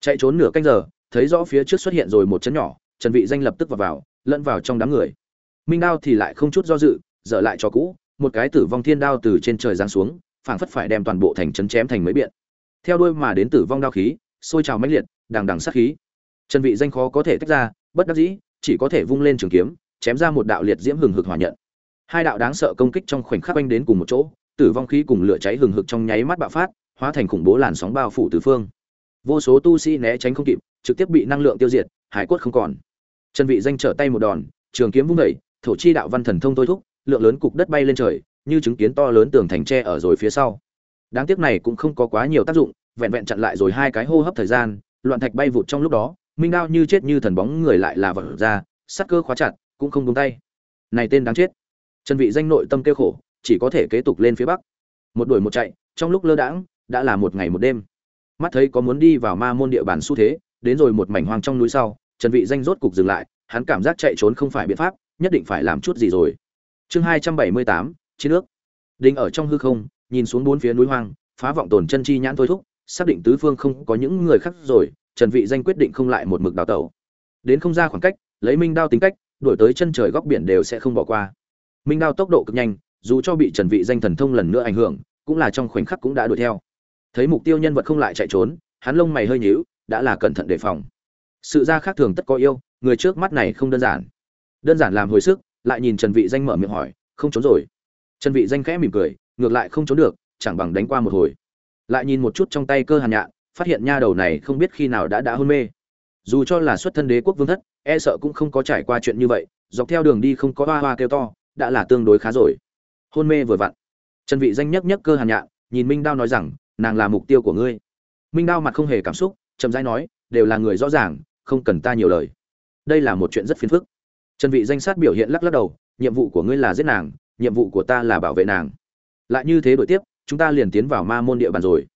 Chạy trốn nửa canh giờ, thấy rõ phía trước xuất hiện rồi một chấn nhỏ, trần vị danh lập tức vào vào, lẫn vào trong đám người. Minh đao thì lại không chút do dự, dở lại cho cũ, một cái tử vong thiên đao từ trên trời giáng xuống phảng phất phải đem toàn bộ thành trấn chém thành mấy biện theo đuôi mà đến tử vong đao khí, sôi trào mãnh liệt, đằng đằng sát khí. Trần vị danh khó có thể tách ra, bất đắc dĩ, chỉ có thể vung lên trường kiếm, chém ra một đạo liệt diễm hừng hực hỏa nhận. Hai đạo đáng sợ công kích trong khoảnh khắc quanh đến cùng một chỗ, tử vong khí cùng lửa cháy hừng hực trong nháy mắt bạo phát, hóa thành khủng bố làn sóng bao phủ tứ phương. Vô số tu sĩ né tránh không kịp, trực tiếp bị năng lượng tiêu diệt, hải quất không còn. Trần vị danh trở tay một đòn, trường kiếm vung đẩy thổ chi đạo văn thần thông thôi thúc, lượng lớn cục đất bay lên trời như chứng kiến to lớn tường thành tre ở rồi phía sau. Đáng tiếc này cũng không có quá nhiều tác dụng vẹn vẹn chặn lại rồi hai cái hô hấp thời gian loạn thạch bay vụt trong lúc đó minh đao như chết như thần bóng người lại là vật ra sắt cơ khóa chặt cũng không buông tay. Này tên đáng chết. Trần vị danh nội tâm kêu khổ chỉ có thể kế tục lên phía bắc. Một đuổi một chạy trong lúc lơ đãng đã là một ngày một đêm. Mắt thấy có muốn đi vào ma môn địa bàn xu thế đến rồi một mảnh hoang trong núi sau trần vị danh rốt cục dừng lại hắn cảm giác chạy trốn không phải biện pháp nhất định phải làm chút gì rồi. Chương 278, trên nước. Đinh ở trong hư không, nhìn xuống bốn phía núi hoang, phá vọng tổn chân chi nhãn thôi thúc, xác định tứ phương không có những người khác rồi, trần vị danh quyết định không lại một mực đào tẩu. Đến không ra khoảng cách, lấy minh đao tính cách, đuổi tới chân trời góc biển đều sẽ không bỏ qua. Minh đao tốc độ cực nhanh, dù cho bị trần vị danh thần thông lần nữa ảnh hưởng, cũng là trong khoảnh khắc cũng đã đuổi theo. Thấy mục tiêu nhân vật không lại chạy trốn, hắn lông mày hơi nhíu, đã là cẩn thận đề phòng. Sự ra khác thường tất có yêu, người trước mắt này không đơn giản. Đơn giản làm hồi sức, lại nhìn trần vị danh mở miệng hỏi, không trốn rồi trần vị danh khẽ mỉm cười, ngược lại không trốn được, chẳng bằng đánh qua một hồi. Lại nhìn một chút trong tay cơ hàn nhạn, phát hiện nha đầu này không biết khi nào đã đã hôn mê. Dù cho là xuất thân đế quốc vương thất e sợ cũng không có trải qua chuyện như vậy, dọc theo đường đi không có hoa hoa kêu to, đã là tương đối khá rồi. Hôn mê vừa vặn. Trần vị danh nhấc nhấc cơ hàn nhạn, nhìn minh đao nói rằng, nàng là mục tiêu của ngươi. Minh đao mặt không hề cảm xúc, chậm rãi nói, đều là người rõ ràng, không cần ta nhiều lời. Đây là một chuyện rất phiền phức. Trần vị danh sát biểu hiện lắc lắc đầu, nhiệm vụ của ngươi là giết nàng nhiệm vụ của ta là bảo vệ nàng. Lại như thế đổi tiếp, chúng ta liền tiến vào ma môn địa bàn rồi.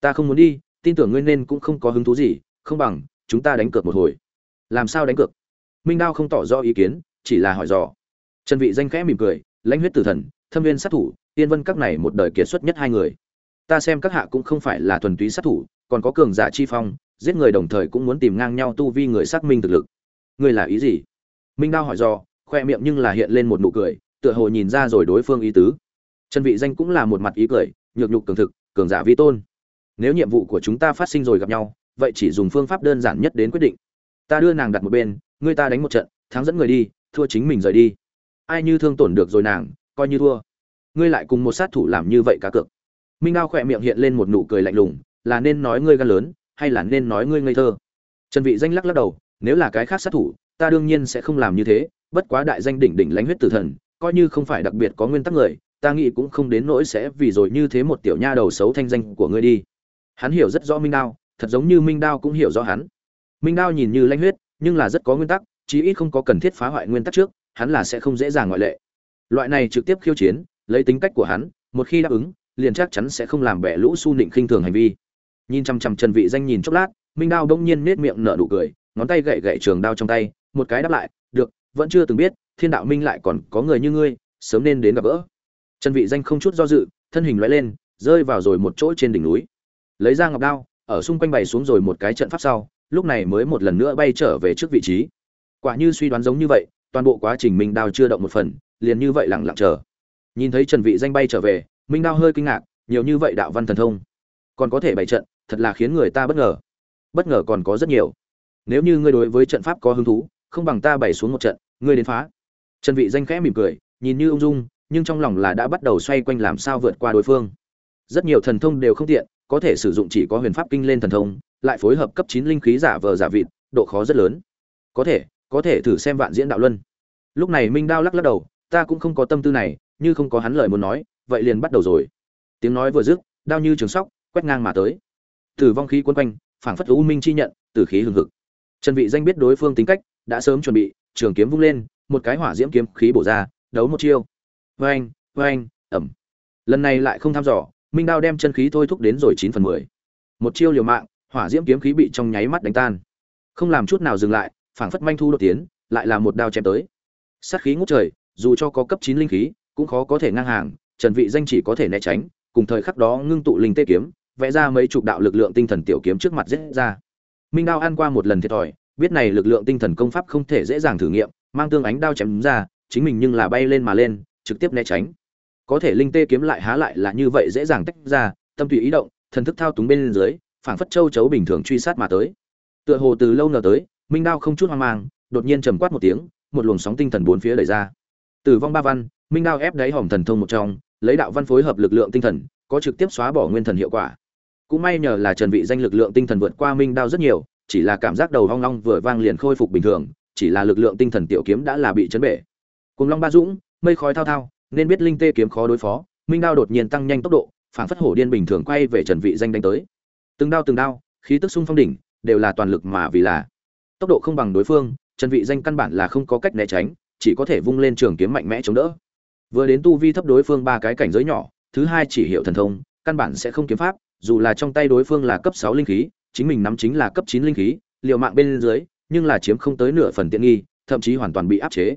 Ta không muốn đi, tin tưởng ngươi nên cũng không có hứng thú gì, không bằng, chúng ta đánh cược một hồi. Làm sao đánh cược? Minh đao không tỏ rõ ý kiến, chỉ là hỏi dò. Trần vị danh khẽ mỉm cười, lãnh huyết tử thần, thâm viên sát thủ tiên vân các này một đời kiệt xuất nhất hai người. Ta xem các hạ cũng không phải là thuần túy sát thủ, còn có cường giả chi phong, giết người đồng thời cũng muốn tìm ngang nhau tu vi người xác minh thực lực. Ngươi là ý gì? Minh đao hỏi do khoe miệng nhưng là hiện lên một nụ cười tựa hồ nhìn ra rồi đối phương ý tứ. Trần vị danh cũng là một mặt ý cười, nhược nhục cường thực, cường giả vi tôn. Nếu nhiệm vụ của chúng ta phát sinh rồi gặp nhau, vậy chỉ dùng phương pháp đơn giản nhất đến quyết định. Ta đưa nàng đặt một bên, ngươi ta đánh một trận, thắng dẫn người đi, thua chính mình rời đi. Ai như thương tổn được rồi nàng, coi như thua. Ngươi lại cùng một sát thủ làm như vậy cá cược. Minh đao khỏe miệng hiện lên một nụ cười lạnh lùng, là nên nói ngươi gan lớn, hay là nên nói ngươi ngây thơ? Trần vị danh lắc lắc đầu, nếu là cái khác sát thủ, ta đương nhiên sẽ không làm như thế, bất quá đại danh đỉnh đỉnh lãnh huyết tử thần coi như không phải đặc biệt có nguyên tắc người, ta nghĩ cũng không đến nỗi sẽ vì rồi như thế một tiểu nha đầu xấu thanh danh của ngươi đi. Hắn hiểu rất rõ minh đao, thật giống như minh đao cũng hiểu rõ hắn. Minh đao nhìn như lanh huyết, nhưng là rất có nguyên tắc, chí ít không có cần thiết phá hoại nguyên tắc trước, hắn là sẽ không dễ dàng ngoại lệ. Loại này trực tiếp khiêu chiến, lấy tính cách của hắn, một khi đáp ứng, liền chắc chắn sẽ không làm bẻ lũ su nịnh khinh thường hành vi. Nhìn chằm chằm trần vị danh nhìn chốc lát, minh đao đông nhiên nết miệng nở nụ cười, ngón tay gậy gậy trường đao trong tay, một cái đáp lại, được, vẫn chưa từng biết thiên đạo minh lại còn có người như ngươi, sớm nên đến gặp gỡ. Trần vị danh không chút do dự, thân hình lóe lên, rơi vào rồi một chỗ trên đỉnh núi. Lấy ra ngọc đao, ở xung quanh bày xuống rồi một cái trận pháp sau, lúc này mới một lần nữa bay trở về trước vị trí. Quả như suy đoán giống như vậy, toàn bộ quá trình minh đao chưa động một phần, liền như vậy lặng lặng chờ. Nhìn thấy trần vị danh bay trở về, minh đao hơi kinh ngạc, nhiều như vậy đạo văn thần thông, còn có thể bày trận, thật là khiến người ta bất ngờ. Bất ngờ còn có rất nhiều. Nếu như ngươi đối với trận pháp có hứng thú, không bằng ta bày xuống một trận, ngươi đến phá trần vị danh khẽ mỉm cười, nhìn như ung dung, nhưng trong lòng là đã bắt đầu xoay quanh làm sao vượt qua đối phương. Rất nhiều thần thông đều không tiện, có thể sử dụng chỉ có huyền pháp kinh lên thần thông, lại phối hợp cấp 9 linh khí giả vờ giả vịt, độ khó rất lớn. Có thể có thể thử xem vạn diễn đạo luân. Lúc này minh đao lắc lắc đầu, ta cũng không có tâm tư này, như không có hắn lời muốn nói, vậy liền bắt đầu rồi. Tiếng nói vừa dứt, đao như trường sóc, quét ngang mà tới. Tử vong khí quấn quanh, phảng phất u minh chi nhận, tử khí hừng hực. Trần vị danh biết đối phương tính cách, đã sớm chuẩn bị, trường kiếm vung lên một cái hỏa diễm kiếm khí bổ ra đấu một chiêu. Oeng, oeng, ẩm. Lần này lại không tham dò minh đao đem chân khí thôi thúc đến rồi chín phần mười. Một chiêu liều mạng hỏa diễm kiếm khí bị trong nháy mắt đánh tan. Không làm chút nào dừng lại phảng phất manh thu đột tiến lại là một đao chém tới. Sát khí ngút trời dù cho có cấp chín linh khí cũng khó có thể ngang hàng trần vị danh chỉ có thể né tránh cùng thời khắc đó ngưng tụ linh tê kiếm vẽ ra mấy chục đạo lực lượng tinh thần tiểu kiếm trước mặt giết ra. Minh đao ăn qua một lần thiệt thòi biết này lực lượng tinh thần công pháp không thể dễ dàng thử nghiệm mang tương ánh đao chém ra, chính mình nhưng là bay lên mà lên, trực tiếp né tránh. Có thể linh tê kiếm lại há lại là như vậy dễ dàng tách ra, tâm tùy ý động, thần thức thao túng bên dưới, phảng phất châu chấu bình thường truy sát mà tới. Tựa hồ từ lâu ngờ tới, minh đao không chút hoang mang, đột nhiên trầm quát một tiếng, một luồng sóng tinh thần bốn phía đẩy ra. Tử vong ba văn, minh đao ép đáy hỏng thần thông một trong, lấy đạo văn phối hợp lực lượng tinh thần, có trực tiếp xóa bỏ nguyên thần hiệu quả. Cũng may nhờ là trần vị danh lực lượng tinh thần vượt qua minh đao rất nhiều, chỉ là cảm giác đầu hoang long vừa vang liền khôi phục bình thường chỉ là lực lượng tinh thần tiểu kiếm đã là bị chấn bể. Cùng long ba dũng, mây khói thao thao, nên biết linh tê kiếm khó đối phó, minh đao đột nhiên tăng nhanh tốc độ, phản phất hổ điên bình thường quay về trần vị danh đánh tới. Từng đao từng đao, khí tức sung phong đỉnh, đều là toàn lực mà vì là. Tốc độ không bằng đối phương, trần vị danh căn bản là không có cách né tránh, chỉ có thể vung lên trường kiếm mạnh mẽ chống đỡ. Vừa đến tu vi thấp đối phương ba cái cảnh giới nhỏ, thứ hai chỉ hiểu thần thông, căn bản sẽ không kiếm pháp, dù là trong tay đối phương là cấp 6 linh khí, chính mình nắm chính là cấp 9 linh khí, liều mạng bên dưới nhưng là chiếm không tới nửa phần tiện nghi, thậm chí hoàn toàn bị áp chế.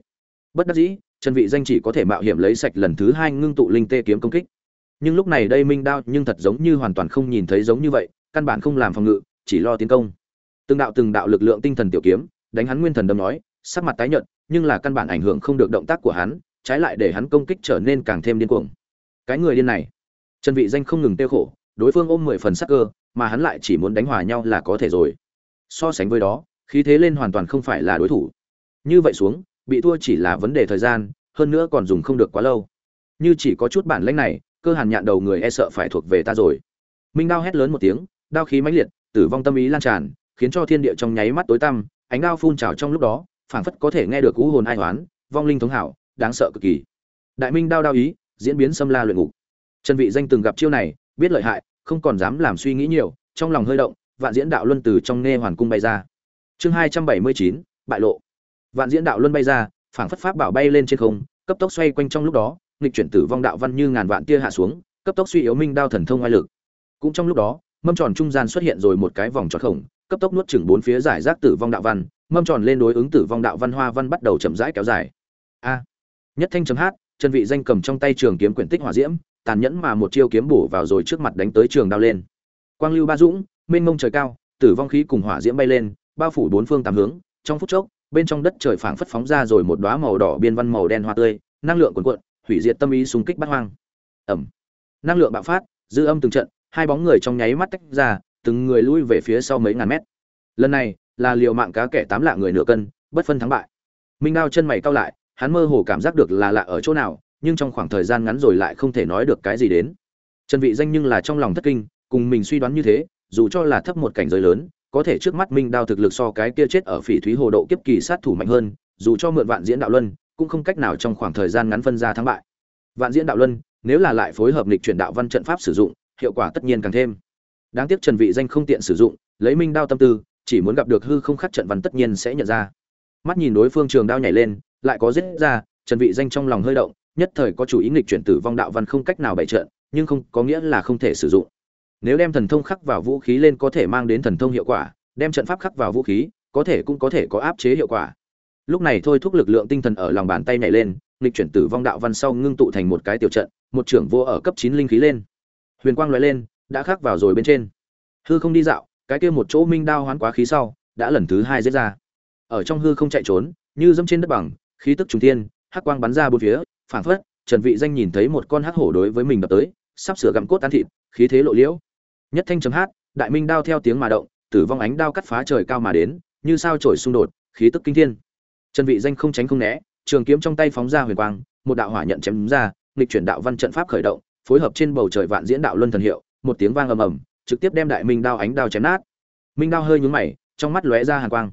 Bất đắc dĩ, trần vị danh chỉ có thể mạo hiểm lấy sạch lần thứ hai ngưng tụ linh tê kiếm công kích. Nhưng lúc này đây minh đao nhưng thật giống như hoàn toàn không nhìn thấy giống như vậy, căn bản không làm phòng ngự, chỉ lo tiến công. Từng đạo từng đạo lực lượng tinh thần tiểu kiếm, đánh hắn nguyên thần đâm nói, sắc mặt tái nhợt, nhưng là căn bản ảnh hưởng không được động tác của hắn, trái lại để hắn công kích trở nên càng thêm điên cuồng. Cái người điên này. Trần vị danh không ngừng tiêu khổ, đối phương ôm mười phần sắc cơ, mà hắn lại chỉ muốn đánh hòa nhau là có thể rồi. So sánh với đó khí thế lên hoàn toàn không phải là đối thủ. Như vậy xuống, bị thua chỉ là vấn đề thời gian, hơn nữa còn dùng không được quá lâu. Như chỉ có chút bản lĩnh này, cơ hàn nhạn đầu người e sợ phải thuộc về ta rồi. Minh đao hét lớn một tiếng, đao khí mãnh liệt, tử vong tâm ý lan tràn, khiến cho thiên địa trong nháy mắt tối tăm, ánh đao phun trào trong lúc đó, phảng phất có thể nghe được cú hồn ai hoán vong linh thống hảo, đáng sợ cực kỳ. Đại minh đao đao ý, diễn biến xâm la luyện ngục. Trần vị danh từng gặp chiêu này, biết lợi hại, không còn dám làm suy nghĩ nhiều, trong lòng hơi động, vạn diễn đạo luân từ trong nghe hoàn cung bay ra chương hai trăm bảy mươi chín, bại lộ. Vạn diễn đạo luân bay ra, phảng phất pháp bảo bay lên trên không, cấp tốc xoay quanh trong lúc đó, nghịch chuyển tử vong đạo văn như ngàn vạn tia hạ xuống, cấp tốc suy yếu minh đao thần thông oai lực. Cũng trong lúc đó, mâm tròn trung gian xuất hiện rồi một cái vòng tròn khổng, cấp tốc nuốt chửng bốn phía giải rác tử vong đạo văn, mâm tròn lên đối ứng tử vong đạo văn hoa văn bắt đầu chậm rãi kéo dài. A! Nhất thanh chấm hát, chân vị danh cầm trong tay trường kiếm quyển tích hỏa diễm, tàn nhẫn mà một chiêu kiếm bổ vào rồi trước mặt đánh tới trường đao lên. Quang lưu ba dũng, mênh mông trời cao, tử vong khí cùng hỏa diễm bay lên bao phủ bốn phương tám hướng, trong phút chốc, bên trong đất trời phảng phất phóng ra rồi một đóa màu đỏ biên văn màu đen hoa tươi, năng lượng cuồn cuộn, hủy diệt tâm ý xung kích bắt hoang. Ẩm năng lượng bạo phát, dư âm từng trận, hai bóng người trong nháy mắt tách ra, từng người lui về phía sau mấy ngàn mét. Lần này, là liều mạng cá kẻ tám lạ người nửa cân, bất phân thắng bại. Minh đao chân mày cau lại, hắn mơ hồ cảm giác được là lạ ở chỗ nào, nhưng trong khoảng thời gian ngắn rồi lại không thể nói được cái gì đến. Trần vị danh nhưng là trong lòng thất kinh, cùng mình suy đoán như thế, dù cho là thấp một cảnh giới lớn có thể trước mắt minh đao thực lực so cái kia chết ở phỉ thúy hồ độ kiếp kỳ sát thủ mạnh hơn, dù cho mượn vạn diễn đạo luân, cũng không cách nào trong khoảng thời gian ngắn phân ra thắng bại. Vạn diễn đạo luân, nếu là lại phối hợp lịch chuyển đạo văn trận pháp sử dụng, hiệu quả tất nhiên càng thêm. Đáng tiếc trần vị danh không tiện sử dụng, lấy minh đao tâm tư, chỉ muốn gặp được hư không khắc trận văn tất nhiên sẽ nhận ra. Mắt nhìn đối phương trường đao nhảy lên, lại có giết ra, trần vị danh trong lòng hơi động, nhất thời có chủ ý nghịch chuyển tử vong đạo văn không cách nào bày trận, nhưng không có nghĩa là không thể sử dụng nếu đem thần thông khắc vào vũ khí lên có thể mang đến thần thông hiệu quả, đem trận pháp khắc vào vũ khí, có thể cũng có thể có áp chế hiệu quả. Lúc này thôi thúc lực lượng tinh thần ở lòng bàn tay nhảy lên, nghịch chuyển tử vong đạo văn sau ngưng tụ thành một cái tiểu trận, một trưởng vô ở cấp chín linh khí lên. Huyền quang loại lên, đã khắc vào rồi bên trên. Hư không đi dạo, cái kia một chỗ minh đao hoán quá khí sau, đã lần thứ hai giết ra. Ở trong hư không chạy trốn, như dẫm trên đất bằng, khí tức trùng thiên, hắc quang bắn ra bốn phía, phảng phất, trần vị danh nhìn thấy một con hắc hổ đối với mình đập tới, sắp sửa gặm cốt tan thịt, khí thế lộ liễu nhất thanh chấm hát, đại minh đao theo tiếng mà động, tử vong ánh đao cắt phá trời cao mà đến, như sao trổi xung đột, khí tức kinh thiên. Trần vị danh không tránh không né, trường kiếm trong tay phóng ra huyền quang, một đạo hỏa nhận chém ra, nghịch chuyển đạo văn trận pháp khởi động, phối hợp trên bầu trời vạn diễn đạo luân thần hiệu, một tiếng vang ầm ầm, trực tiếp đem đại minh đao ánh đao chém nát. Minh đao hơi nhướng mày, trong mắt lóe ra hàn quang.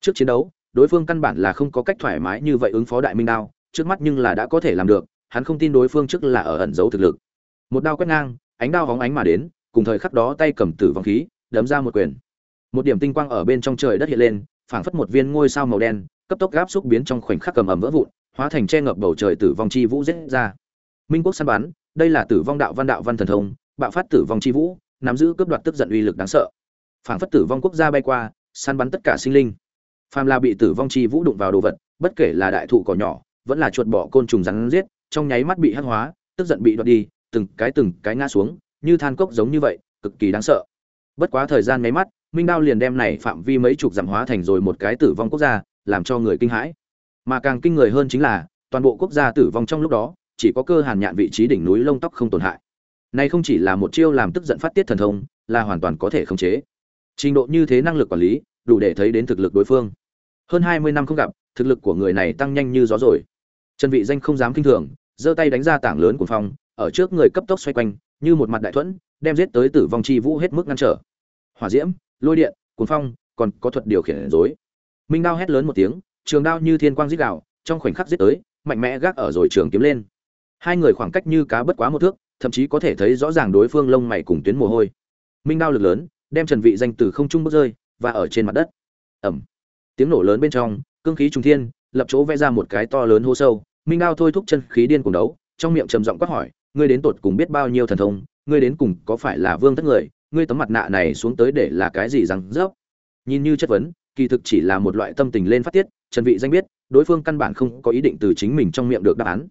Trước chiến đấu, đối phương căn bản là không có cách thoải mái như vậy ứng phó đại minh đao, trước mắt nhưng là đã có thể làm được, hắn không tin đối phương trước là ở ẩn giấu thực lực. Một đao quét ngang, ánh đao hóng ánh mà đến cùng thời khắc đó tay cầm tử vong khí, đấm ra một quyền. Một điểm tinh quang ở bên trong trời đất hiện lên, phảng phất một viên ngôi sao màu đen, cấp tốc gáp xúc biến trong khoảnh khắc cầm ẩm vỡ vụn, hóa thành che ngập bầu trời tử vong chi vũ giết ra. Minh quốc săn bắn, đây là tử vong đạo văn đạo văn thần thông, bạo phát tử vong chi vũ, nắm giữ cướp đoạt tức giận uy lực đáng sợ. Phảng phất tử vong quốc gia bay qua, săn bắn tất cả sinh linh. Phàm là bị tử vong chi vũ đụng vào đồ vật, bất kể là đại thụ cỏ nhỏ, vẫn là chuột bỏ côn trùng rắn giết, trong nháy mắt bị hắc hóa, tức giận bị đoạt đi, từng cái từng cái ngã xuống như than cốc giống như vậy, cực kỳ đáng sợ. Bất quá thời gian mấy mắt, minh đao liền đem này phạm vi mấy chục giảm hóa thành rồi một cái tử vong quốc gia, làm cho người kinh hãi. Mà càng kinh người hơn chính là, toàn bộ quốc gia tử vong trong lúc đó, chỉ có cơ hàn nhạn vị trí đỉnh núi lông tóc không tổn hại. Này không chỉ là một chiêu làm tức giận phát tiết thần thông, là hoàn toàn có thể khống chế. Trình độ như thế năng lực quản lý, đủ để thấy đến thực lực đối phương. Hơn hai mươi năm không gặp, thực lực của người này tăng nhanh như gió rồi. Trần vị danh không dám kinh thường, giơ tay đánh ra tảng lớn của phong ở trước người cấp tốc xoay quanh như một mặt đại thuẫn, đem giết tới tử vong chi vũ hết mức ngăn trở. Hỏa diễm, lôi điện cuốn phong, còn có thuật điều khiển rối. Minh đao hét lớn một tiếng, trường đao như thiên quang giết gạo trong khoảnh khắc giết tới, mạnh mẽ gác ở rồi trường kiếm lên. Hai người khoảng cách như cá bất quá một thước, thậm chí có thể thấy rõ ràng đối phương lông mày cùng tuyến mồ hôi. Minh đao lực lớn, đem trần vị danh từ không trung bước rơi, và ở trên mặt đất. Ầm. Tiếng nổ lớn bên trong, cương khí trung thiên, lập chỗ vẽ ra một cái to lớn hố sâu. Minh đao thôi thúc chân khí điên cuồng đấu, trong miệng trầm giọng quát hỏi ngươi đến tột cùng biết bao nhiêu thần thông, ngươi đến cùng có phải là vương thất người, ngươi tấm mặt nạ này xuống tới để là cái gì rằng rớp? Nhìn như chất vấn, kỳ thực chỉ là một loại tâm tình lên phát tiết, trần vị danh biết, đối phương căn bản không có ý định từ chính mình trong miệng được đáp án.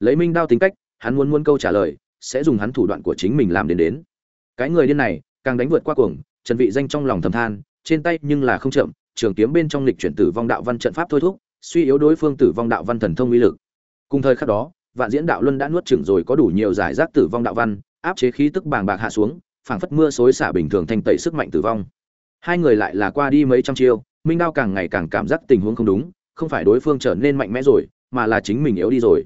Lấy minh đao tính cách, hắn muốn muốn câu trả lời, sẽ dùng hắn thủ đoạn của chính mình làm đến đến. Cái người điên này, càng đánh vượt qua cuồng, trần vị danh trong lòng thầm than, trên tay nhưng là không chậm, trường kiếm bên trong lịch chuyển tử vong đạo văn trận pháp thôi thúc, suy yếu đối phương tử vong đạo văn thần thông uy lực. Cùng thời khắc đó vạn diễn đạo luân đã nuốt chửng rồi có đủ nhiều giải rác tử vong đạo văn, áp chế khí tức bàng bạc hạ xuống, phảng phất mưa xối xả bình thường thanh tẩy sức mạnh tử vong. Hai người lại là qua đi mấy trăm chiêu, minh đao càng ngày càng cảm giác tình huống không đúng, không phải đối phương trở nên mạnh mẽ rồi, mà là chính mình yếu đi rồi.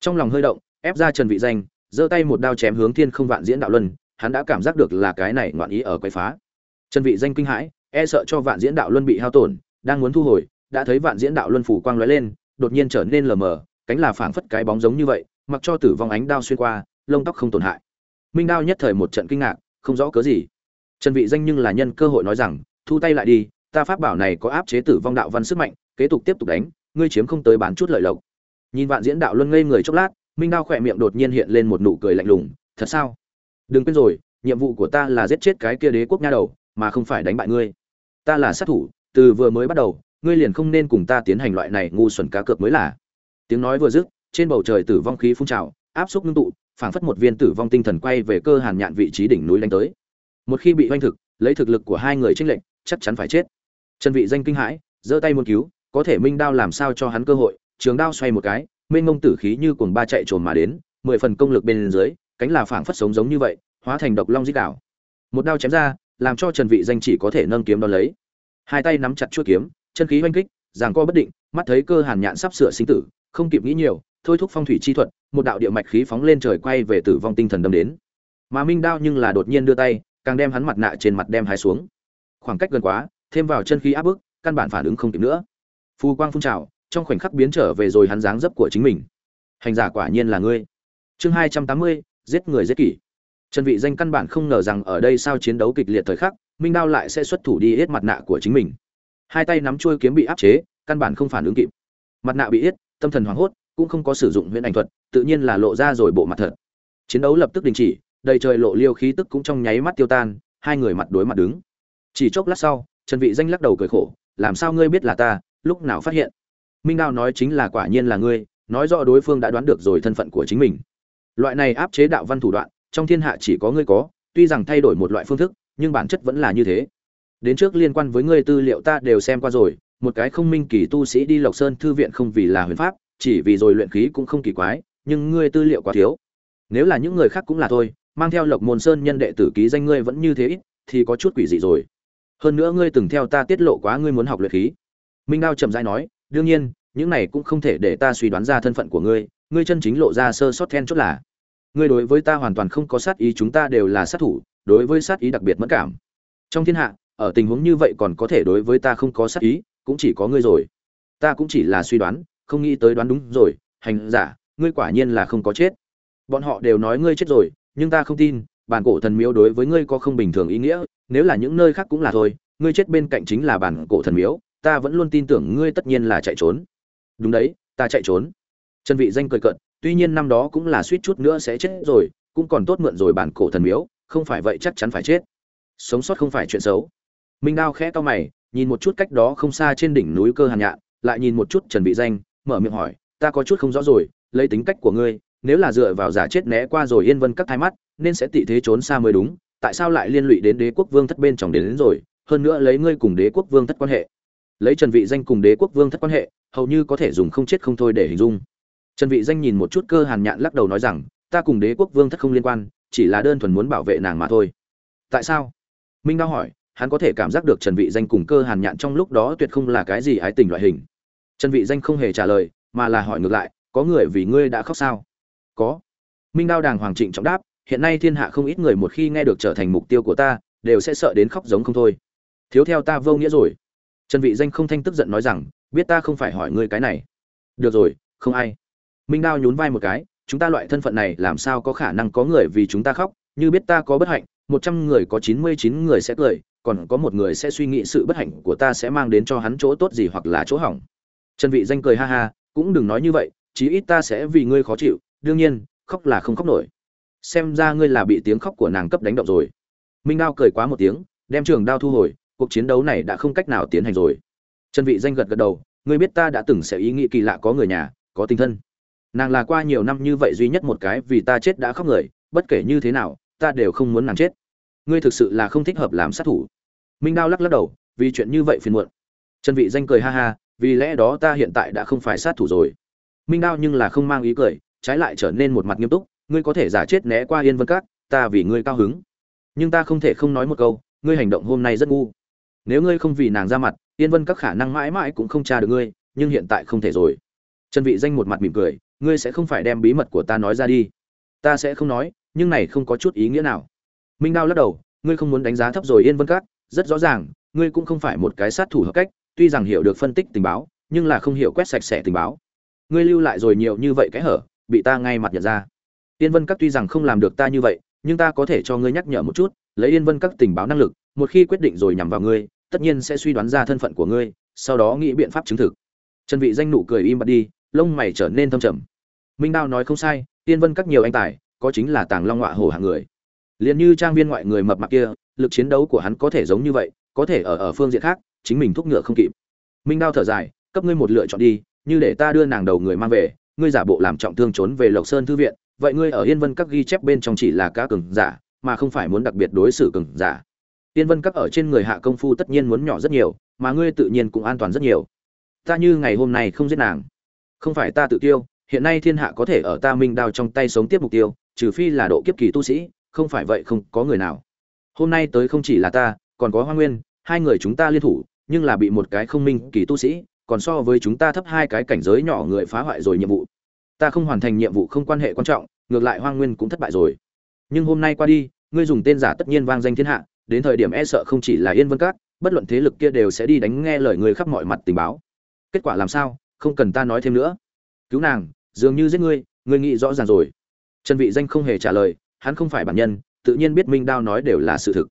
Trong lòng hơi động, ép ra trần vị danh, giơ tay một đao chém hướng thiên không vạn diễn đạo luân, hắn đã cảm giác được là cái này ngoạn ý ở quấy phá. Trần vị danh kinh hãi e sợ cho vạn diễn đạo luân bị hao tổn, đang muốn thu hồi, đã thấy vạn diễn đạo luân phủ quang lóe lên, đột nhiên trở nên lờ mờ cánh là phảng phất cái bóng giống như vậy, mặc cho tử vong ánh đao xuyên qua, lông tóc không tổn hại. Minh đao nhất thời một trận kinh ngạc, không rõ cớ gì. Trần vị danh nhưng là nhân cơ hội nói rằng, thu tay lại đi, ta pháp bảo này có áp chế tử vong đạo văn sức mạnh, kế tục tiếp tục đánh, ngươi chiếm không tới bán chút lợi lộc. Nhìn vạn diễn đạo luân ngây người chốc lát, minh đao khỏe miệng đột nhiên hiện lên một nụ cười lạnh lùng, thật sao? Đừng quên rồi, nhiệm vụ của ta là giết chết cái kia đế quốc nha đầu, mà không phải đánh bại ngươi. Ta là sát thủ, từ vừa mới bắt đầu, ngươi liền không nên cùng ta tiến hành loại này ngu xuẩn cá cược mới là tiếng nói vừa dứt, trên bầu trời tử vong khí phun trào, áp xúc ngưng tụ, phảng phất một viên tử vong tinh thần quay về cơ hàn nhạn vị trí đỉnh núi đánh tới. Một khi bị oanh thực, lấy thực lực của hai người trinh lệnh chắc chắn phải chết. Trần vị danh kinh hãi, giơ tay muốn cứu, có thể minh đao làm sao cho hắn cơ hội, trường đao xoay một cái mênh ngông tử khí như cuồng ba chạy trồn mà đến, mười phần công lực bên dưới, cánh là phảng phất sống giống như vậy, hóa thành độc long dít đảo. Một đao chém ra, làm cho trần vị danh chỉ có thể nâng kiếm đón lấy. Hai tay nắm chặt chuôi kiếm, chân khí oanh kích, giằng co bất định, mắt thấy cơ hàn nhạn sắp sửa sinh tử không kịp nghĩ nhiều, thôi thúc phong thủy chi thuật, một đạo địa mạch khí phóng lên trời quay về tử vong tinh thần đâm đến. Mà minh đao nhưng là đột nhiên đưa tay, càng đem hắn mặt nạ trên mặt đem hai xuống. Khoảng cách gần quá, thêm vào chân khí áp bức, căn bản phản ứng không kịp nữa. Phù quang phun trào, trong khoảnh khắc biến trở về rồi hắn dáng dấp của chính mình. Hành giả quả nhiên là ngươi. Chương hai trăm tám mươi, giết người giết kỷ. Trần vị danh căn bản không ngờ rằng ở đây sao chiến đấu kịch liệt thời khắc, minh đao lại sẽ xuất thủ đi hết mặt nạ của chính mình. Hai tay nắm chuôi kiếm bị áp chế, căn bản không phản ứng kịp. Mặt nạ bị yết tâm thần hoảng hốt, cũng không có sử dụng huyễn ảnh thuật, tự nhiên là lộ ra rồi bộ mặt thật. Chiến đấu lập tức đình chỉ, đầy trời lộ liêu khí tức cũng trong nháy mắt tiêu tan, hai người mặt đối mặt đứng. Chỉ chốc lát sau, trần vị danh lắc đầu cười khổ, làm sao ngươi biết là ta, lúc nào phát hiện? Minh đao nói chính là quả nhiên là ngươi, nói rõ đối phương đã đoán được rồi thân phận của chính mình. Loại này áp chế đạo văn thủ đoạn, trong thiên hạ chỉ có ngươi có, tuy rằng thay đổi một loại phương thức, nhưng bản chất vẫn là như thế. Đến trước liên quan với ngươi tư liệu ta đều xem qua rồi một cái không minh kỳ tu sĩ đi lộc sơn thư viện không vì là huyền pháp, chỉ vì rồi luyện khí cũng không kỳ quái, nhưng ngươi tư liệu quá thiếu. Nếu là những người khác cũng là thôi, mang theo lộc môn sơn nhân đệ tử ký danh ngươi vẫn như thế ít, thì có chút quỷ dị rồi. Hơn nữa ngươi từng theo ta tiết lộ quá ngươi muốn học luyện khí. Minh đao chậm rãi nói, đương nhiên, những này cũng không thể để ta suy đoán ra thân phận của ngươi ngươi chân chính lộ ra sơ sót then chốt là, ngươi đối với ta hoàn toàn không có sát ý chúng ta đều là sát thủ, đối với sát ý đặc biệt mất cảm. Trong thiên hạ, ở tình huống như vậy còn có thể đối với ta không có sát ý cũng chỉ có ngươi rồi. Ta cũng chỉ là suy đoán, không nghĩ tới đoán đúng rồi, hành giả, ngươi quả nhiên là không có chết. Bọn họ đều nói ngươi chết rồi, nhưng ta không tin, bản cổ thần miếu đối với ngươi có không bình thường ý nghĩa, nếu là những nơi khác cũng là thôi, ngươi chết bên cạnh chính là bản cổ thần miếu, ta vẫn luôn tin tưởng ngươi tất nhiên là chạy trốn. Đúng đấy, ta chạy trốn. Trần vị danh cười cợt, tuy nhiên năm đó cũng là suýt chút nữa sẽ chết rồi, cũng còn tốt mượn rồi bản cổ thần miếu, không phải vậy chắc chắn phải chết. Sống sót không phải chuyện xấu minh đao khẽ to mày nhìn một chút cách đó không xa trên đỉnh núi cơ hàn nhạn lại nhìn một chút trần vị danh mở miệng hỏi ta có chút không rõ rồi lấy tính cách của ngươi nếu là dựa vào giả chết né qua rồi yên vân các thái mắt nên sẽ tị thế trốn xa mới đúng tại sao lại liên lụy đến đế quốc vương thất bên trong đến, đến rồi? Hơn nữa lấy ngươi cùng đế quốc vương thất quan hệ. Lấy trần vị danh cùng đế quốc vương thất quan hệ hầu như có thể dùng không chết không thôi để hình dung. Trần vị danh nhìn một chút cơ hàn nhạn lắc đầu nói rằng ta cùng đế quốc vương thất không liên quan chỉ là đơn thuần muốn bảo vệ nàng mà thôi. Tại sao? Minh đao hỏi hắn có thể cảm giác được trần vị danh cùng cơ hàn nhạn trong lúc đó tuyệt không là cái gì ái tình loại hình. Trần vị danh không hề trả lời, mà là hỏi ngược lại, có người vì ngươi đã khóc sao? Có. Minh đao đàng hoàng trịnh trọng đáp, hiện nay thiên hạ không ít người một khi nghe được trở thành mục tiêu của ta, đều sẽ sợ đến khóc giống không thôi. Thiếu theo ta vô nghĩa rồi. Trần vị danh không thanh tức giận nói rằng, biết ta không phải hỏi ngươi cái này. Được rồi, không ai. Minh đao nhún vai một cái, chúng ta loại thân phận này làm sao có khả năng có người vì chúng ta khóc? Như biết ta có bất hạnh, một trăm người có chín mươi chín người sẽ cười còn có một người sẽ suy nghĩ sự bất hạnh của ta sẽ mang đến cho hắn chỗ tốt gì hoặc là chỗ hỏng. Trần vị danh cười ha ha, cũng đừng nói như vậy, chí ít ta sẽ vì ngươi khó chịu, đương nhiên, khóc là không khóc nổi. Xem ra ngươi là bị tiếng khóc của nàng cấp đánh động rồi. Minh đao cười quá một tiếng, đem trường đao thu hồi, cuộc chiến đấu này đã không cách nào tiến hành rồi. Trần vị danh gật gật đầu, ngươi biết ta đã từng sẽ ý nghĩ kỳ lạ có người nhà, có tình thân. Nàng là qua nhiều năm như vậy duy nhất một cái vì ta chết đã khóc người, bất kể như thế nào, ta đều không muốn nàng chết. Ngươi thực sự là không thích hợp làm sát thủ minh đao lắc lắc đầu, vì chuyện như vậy phiền muộn. Trần vị danh cười ha ha, vì lẽ đó ta hiện tại đã không phải sát thủ rồi. Minh đao nhưng là không mang ý cười, trái lại trở nên một mặt nghiêm túc, ngươi có thể giả chết né qua yên vân các, ta vì ngươi cao hứng. Nhưng ta không thể không nói một câu, ngươi hành động hôm nay rất ngu. Nếu ngươi không vì nàng ra mặt, yên vân các khả năng mãi mãi cũng không tra được ngươi, nhưng hiện tại không thể rồi. Trần vị danh một mặt mỉm cười, ngươi sẽ không phải đem bí mật của ta nói ra đi. Ta sẽ không nói, nhưng này không có chút ý nghĩa nào. Minh đao lắc đầu, ngươi không muốn đánh giá thấp rồi yên vân các rất rõ ràng, ngươi cũng không phải một cái sát thủ hợp cách, tuy rằng hiểu được phân tích tình báo, nhưng là không hiểu quét sạch sẽ tình báo. Ngươi lưu lại rồi nhiều như vậy cái hở, bị ta ngay mặt nhận ra. Yên vân các tuy rằng không làm được ta như vậy, nhưng ta có thể cho ngươi nhắc nhở một chút, lấy yên vân các tình báo năng lực, một khi quyết định rồi nhằm vào ngươi, tất nhiên sẽ suy đoán ra thân phận của ngươi, sau đó nghĩ biện pháp chứng thực. Trần vị danh nụ cười im bặt đi, lông mày trở nên thâm trầm. Minh đao nói không sai, yên vân các nhiều anh tài, có chính là tàng long ngọa hổ hạng người. Liền như trang viên ngoại người mập mạp kia lực chiến đấu của hắn có thể giống như vậy, có thể ở ở phương diện khác, chính mình thúc ngựa không kịp. Minh đao thở dài, cấp ngươi một lựa chọn đi, như để ta đưa nàng đầu người mang về, ngươi giả bộ làm trọng thương trốn về lộc sơn thư viện, vậy ngươi ở yên vân các ghi chép bên trong chỉ là cá cường giả, mà không phải muốn đặc biệt đối xử cường giả. Yên vân các ở trên người hạ công phu tất nhiên muốn nhỏ rất nhiều, mà ngươi tự nhiên cũng an toàn rất nhiều. Ta như ngày hôm nay không giết nàng. Không phải ta tự tiêu, hiện nay thiên hạ có thể ở ta minh đao trong tay sống tiếp mục tiêu, trừ phi là độ kiếp kỳ tu sĩ, không phải vậy không có người nào hôm nay tới không chỉ là ta, còn có hoa nguyên, hai người chúng ta liên thủ, nhưng là bị một cái không minh kỳ tu sĩ, còn so với chúng ta thấp hai cái cảnh giới nhỏ người phá hoại rồi nhiệm vụ. Ta không hoàn thành nhiệm vụ không quan hệ quan trọng, ngược lại Hoa nguyên cũng thất bại rồi. Nhưng hôm nay qua đi, ngươi dùng tên giả tất nhiên vang danh thiên hạ, đến thời điểm e sợ không chỉ là yên vân các, bất luận thế lực kia đều sẽ đi đánh nghe lời người khắp mọi mặt tình báo. Kết quả làm sao? Không cần ta nói thêm nữa. Cứu nàng, dường như giết ngươi ngươi nghĩ rõ ràng rồi. Trần vị danh không hề trả lời, hắn không phải bản nhân tự nhiên biết minh đao nói đều là sự thực.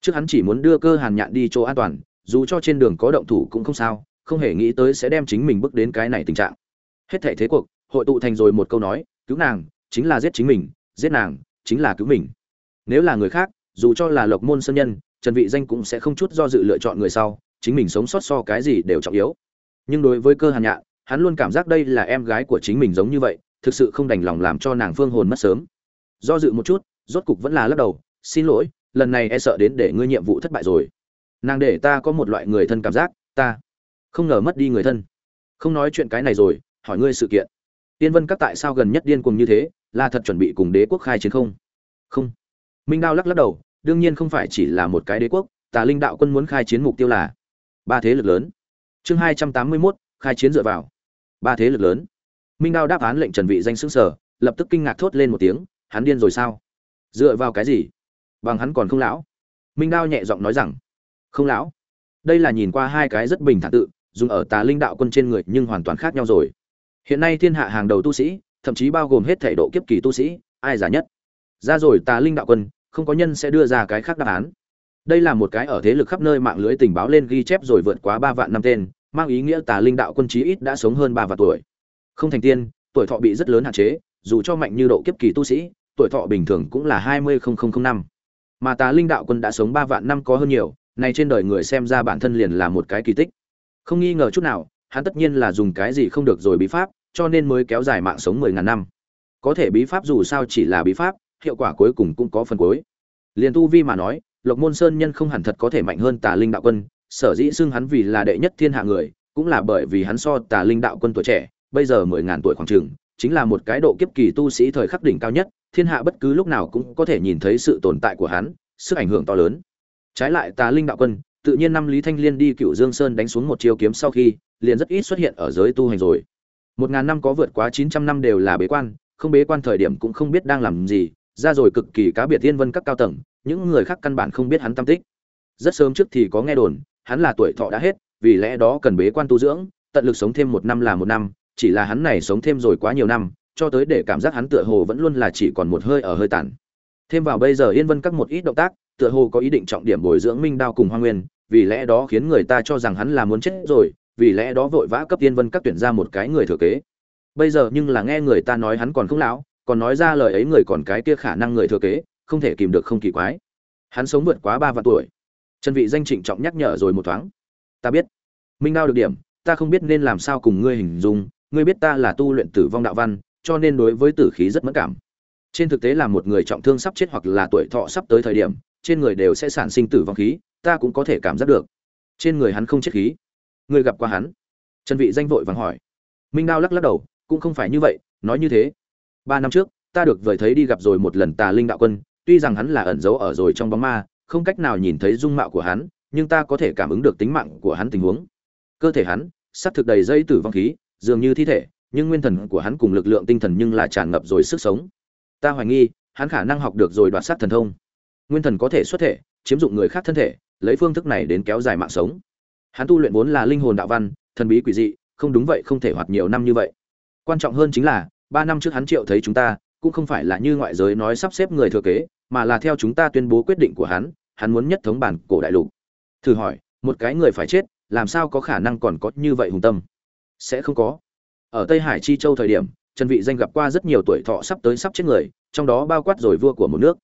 Trước hắn chỉ muốn đưa cơ hàn nhạn đi chỗ an toàn, dù cho trên đường có động thủ cũng không sao, không hề nghĩ tới sẽ đem chính mình bước đến cái này tình trạng. Hết thảy thế cuộc, hội tụ thành rồi một câu nói, cứu nàng, chính là giết chính mình, giết nàng, chính là cứu mình. Nếu là người khác, dù cho là lộc môn sơn nhân, trần vị danh cũng sẽ không chút do dự lựa chọn người sau, chính mình sống sót so cái gì đều trọng yếu. Nhưng đối với cơ hàn nhạn, hắn luôn cảm giác đây là em gái của chính mình giống như vậy, thực sự không đành lòng làm cho nàng phương hồn mất sớm. Do dự một chút rốt cục vẫn là lắc đầu, xin lỗi, lần này e sợ đến để ngươi nhiệm vụ thất bại rồi. Nàng để ta có một loại người thân cảm giác, ta không ngờ mất đi người thân. Không nói chuyện cái này rồi, hỏi ngươi sự kiện. Tiên vân các tại sao gần nhất điên cuồng như thế, là thật chuẩn bị cùng đế quốc khai chiến không? Không. Minh đao lắc lắc đầu, đương nhiên không phải chỉ là một cái đế quốc, tà linh đạo quân muốn khai chiến mục tiêu là ba thế lực lớn. Chương hai trăm tám mươi mốt, khai chiến dựa vào. Ba thế lực lớn. Minh đao đáp án lệnh trần vị danh xứng sở lập tức kinh ngạc thốt lên một tiếng, hắn điên rồi sao? Dựa vào cái gì? Bằng hắn còn không lão. Minh đao nhẹ giọng nói rằng, không lão. Đây là nhìn qua hai cái rất bình thản tự, dùng ở tà linh đạo quân trên người nhưng hoàn toàn khác nhau rồi. Hiện nay thiên hạ hàng đầu tu sĩ, thậm chí bao gồm hết thể độ kiếp kỳ tu sĩ, ai giả nhất? Ra rồi tà linh đạo quân, không có nhân sẽ đưa ra cái khác đáp án. Đây là một cái ở thế lực khắp nơi mạng lưới tình báo lên ghi chép rồi vượt quá ba vạn năm tên, mang ý nghĩa tà linh đạo quân chí ít đã sống hơn ba vạn tuổi. Không thành tiên, tuổi thọ bị rất lớn hạn chế, dù cho mạnh như độ kiếp kỳ tu sĩ tuổi thọ bình thường cũng là hai mươi năm. Mà tà linh đạo quân đã sống ba vạn năm có hơn nhiều này trên đời người xem ra bản thân liền là một cái kỳ tích. Không nghi ngờ chút nào, hắn tất nhiên là dùng cái gì không được rồi bí pháp, cho nên mới kéo dài mạng sống mười ngàn năm. Có thể bí pháp dù sao chỉ là bí pháp, hiệu quả cuối cùng cũng có phần cuối. Liền tu vi mà nói, lộc môn sơn nhân không hẳn thật có thể mạnh hơn tà linh đạo quân, sở dĩ xưng hắn vì là đệ nhất thiên hạ người, cũng là bởi vì hắn so tà linh đạo quân tuổi trẻ, bây giờ mười ngàn tuổi khoảng trường chính là một cái độ kiếp kỳ tu sĩ thời khắc đỉnh cao nhất, thiên hạ bất cứ lúc nào cũng có thể nhìn thấy sự tồn tại của hắn, sức ảnh hưởng to lớn. Trái lại, tà linh đạo quân, tự nhiên năm lý thanh liên đi cựu dương sơn đánh xuống một chiêu kiếm sau khi, liền rất ít xuất hiện ở giới tu hành rồi. Một ngàn năm có vượt quá chín trăm năm đều là bế quan, không bế quan thời điểm cũng không biết đang làm gì, ra rồi cực kỳ cá biệt thiên vân các cao tầng, những người khác căn bản không biết hắn tâm tích. Rất sớm trước thì có nghe đồn, hắn là tuổi thọ đã hết, vì lẽ đó cần bế quan tu dưỡng, tận lực sống thêm một năm là một năm chỉ là hắn này sống thêm rồi quá nhiều năm, cho tới để cảm giác hắn tựa hồ vẫn luôn là chỉ còn một hơi ở hơi tàn. Thêm vào bây giờ yên vân các một ít động tác, tựa hồ có ý định trọng điểm bồi dưỡng minh đao cùng hoa nguyên, vì lẽ đó khiến người ta cho rằng hắn là muốn chết rồi, vì lẽ đó vội vã cấp yên vân các tuyển ra một cái người thừa kế. Bây giờ nhưng là nghe người ta nói hắn còn không lão, còn nói ra lời ấy người còn cái kia khả năng người thừa kế, không thể kìm được không kỳ quái. Hắn sống vượt quá ba vạn tuổi. Trần vị danh trịnh trọng nhắc nhở rồi một thoáng. Ta biết. Minh đao được điểm, ta không biết nên làm sao cùng ngươi hình dung ngươi biết ta là tu luyện tử vong đạo văn, cho nên đối với tử khí rất mẫn cảm. Trên thực tế là một người trọng thương sắp chết hoặc là tuổi thọ sắp tới thời điểm, trên người đều sẽ sản sinh tử vong khí, ta cũng có thể cảm giác được. Trên người hắn không chết khí. Ngươi gặp qua hắn? Trần vị danh vội vàng hỏi. Minh đao lắc lắc đầu, cũng không phải như vậy, nói như thế. Ba năm trước, ta được vời thấy đi gặp rồi một lần tà linh đạo quân, tuy rằng hắn là ẩn giấu ở rồi trong bóng ma, không cách nào nhìn thấy dung mạo của hắn, nhưng ta có thể cảm ứng được tính mạng của hắn tình huống. Cơ thể hắn, sắp thực đầy dây tử vong khí dường như thi thể, nhưng nguyên thần của hắn cùng lực lượng tinh thần nhưng là tràn ngập rồi sức sống. Ta hoài nghi, hắn khả năng học được rồi đoạt sát thần thông. Nguyên thần có thể xuất thể, chiếm dụng người khác thân thể, lấy phương thức này đến kéo dài mạng sống. Hắn tu luyện vốn là linh hồn đạo văn, thần bí quỷ dị, không đúng vậy không thể hoạt nhiều năm như vậy. Quan trọng hơn chính là, ba năm trước hắn triệu thấy chúng ta, cũng không phải là như ngoại giới nói sắp xếp người thừa kế, mà là theo chúng ta tuyên bố quyết định của hắn hắn muốn nhất thống bản cổ đại lục. Thử hỏi, một cái người phải chết, làm sao có khả năng còn có như vậy hùng tâm? Sẽ không có. Ở tây hải chi châu thời điểm, trần vị danh gặp qua rất nhiều tuổi thọ sắp tới sắp chết người, trong đó bao quát rồi vua của một nước.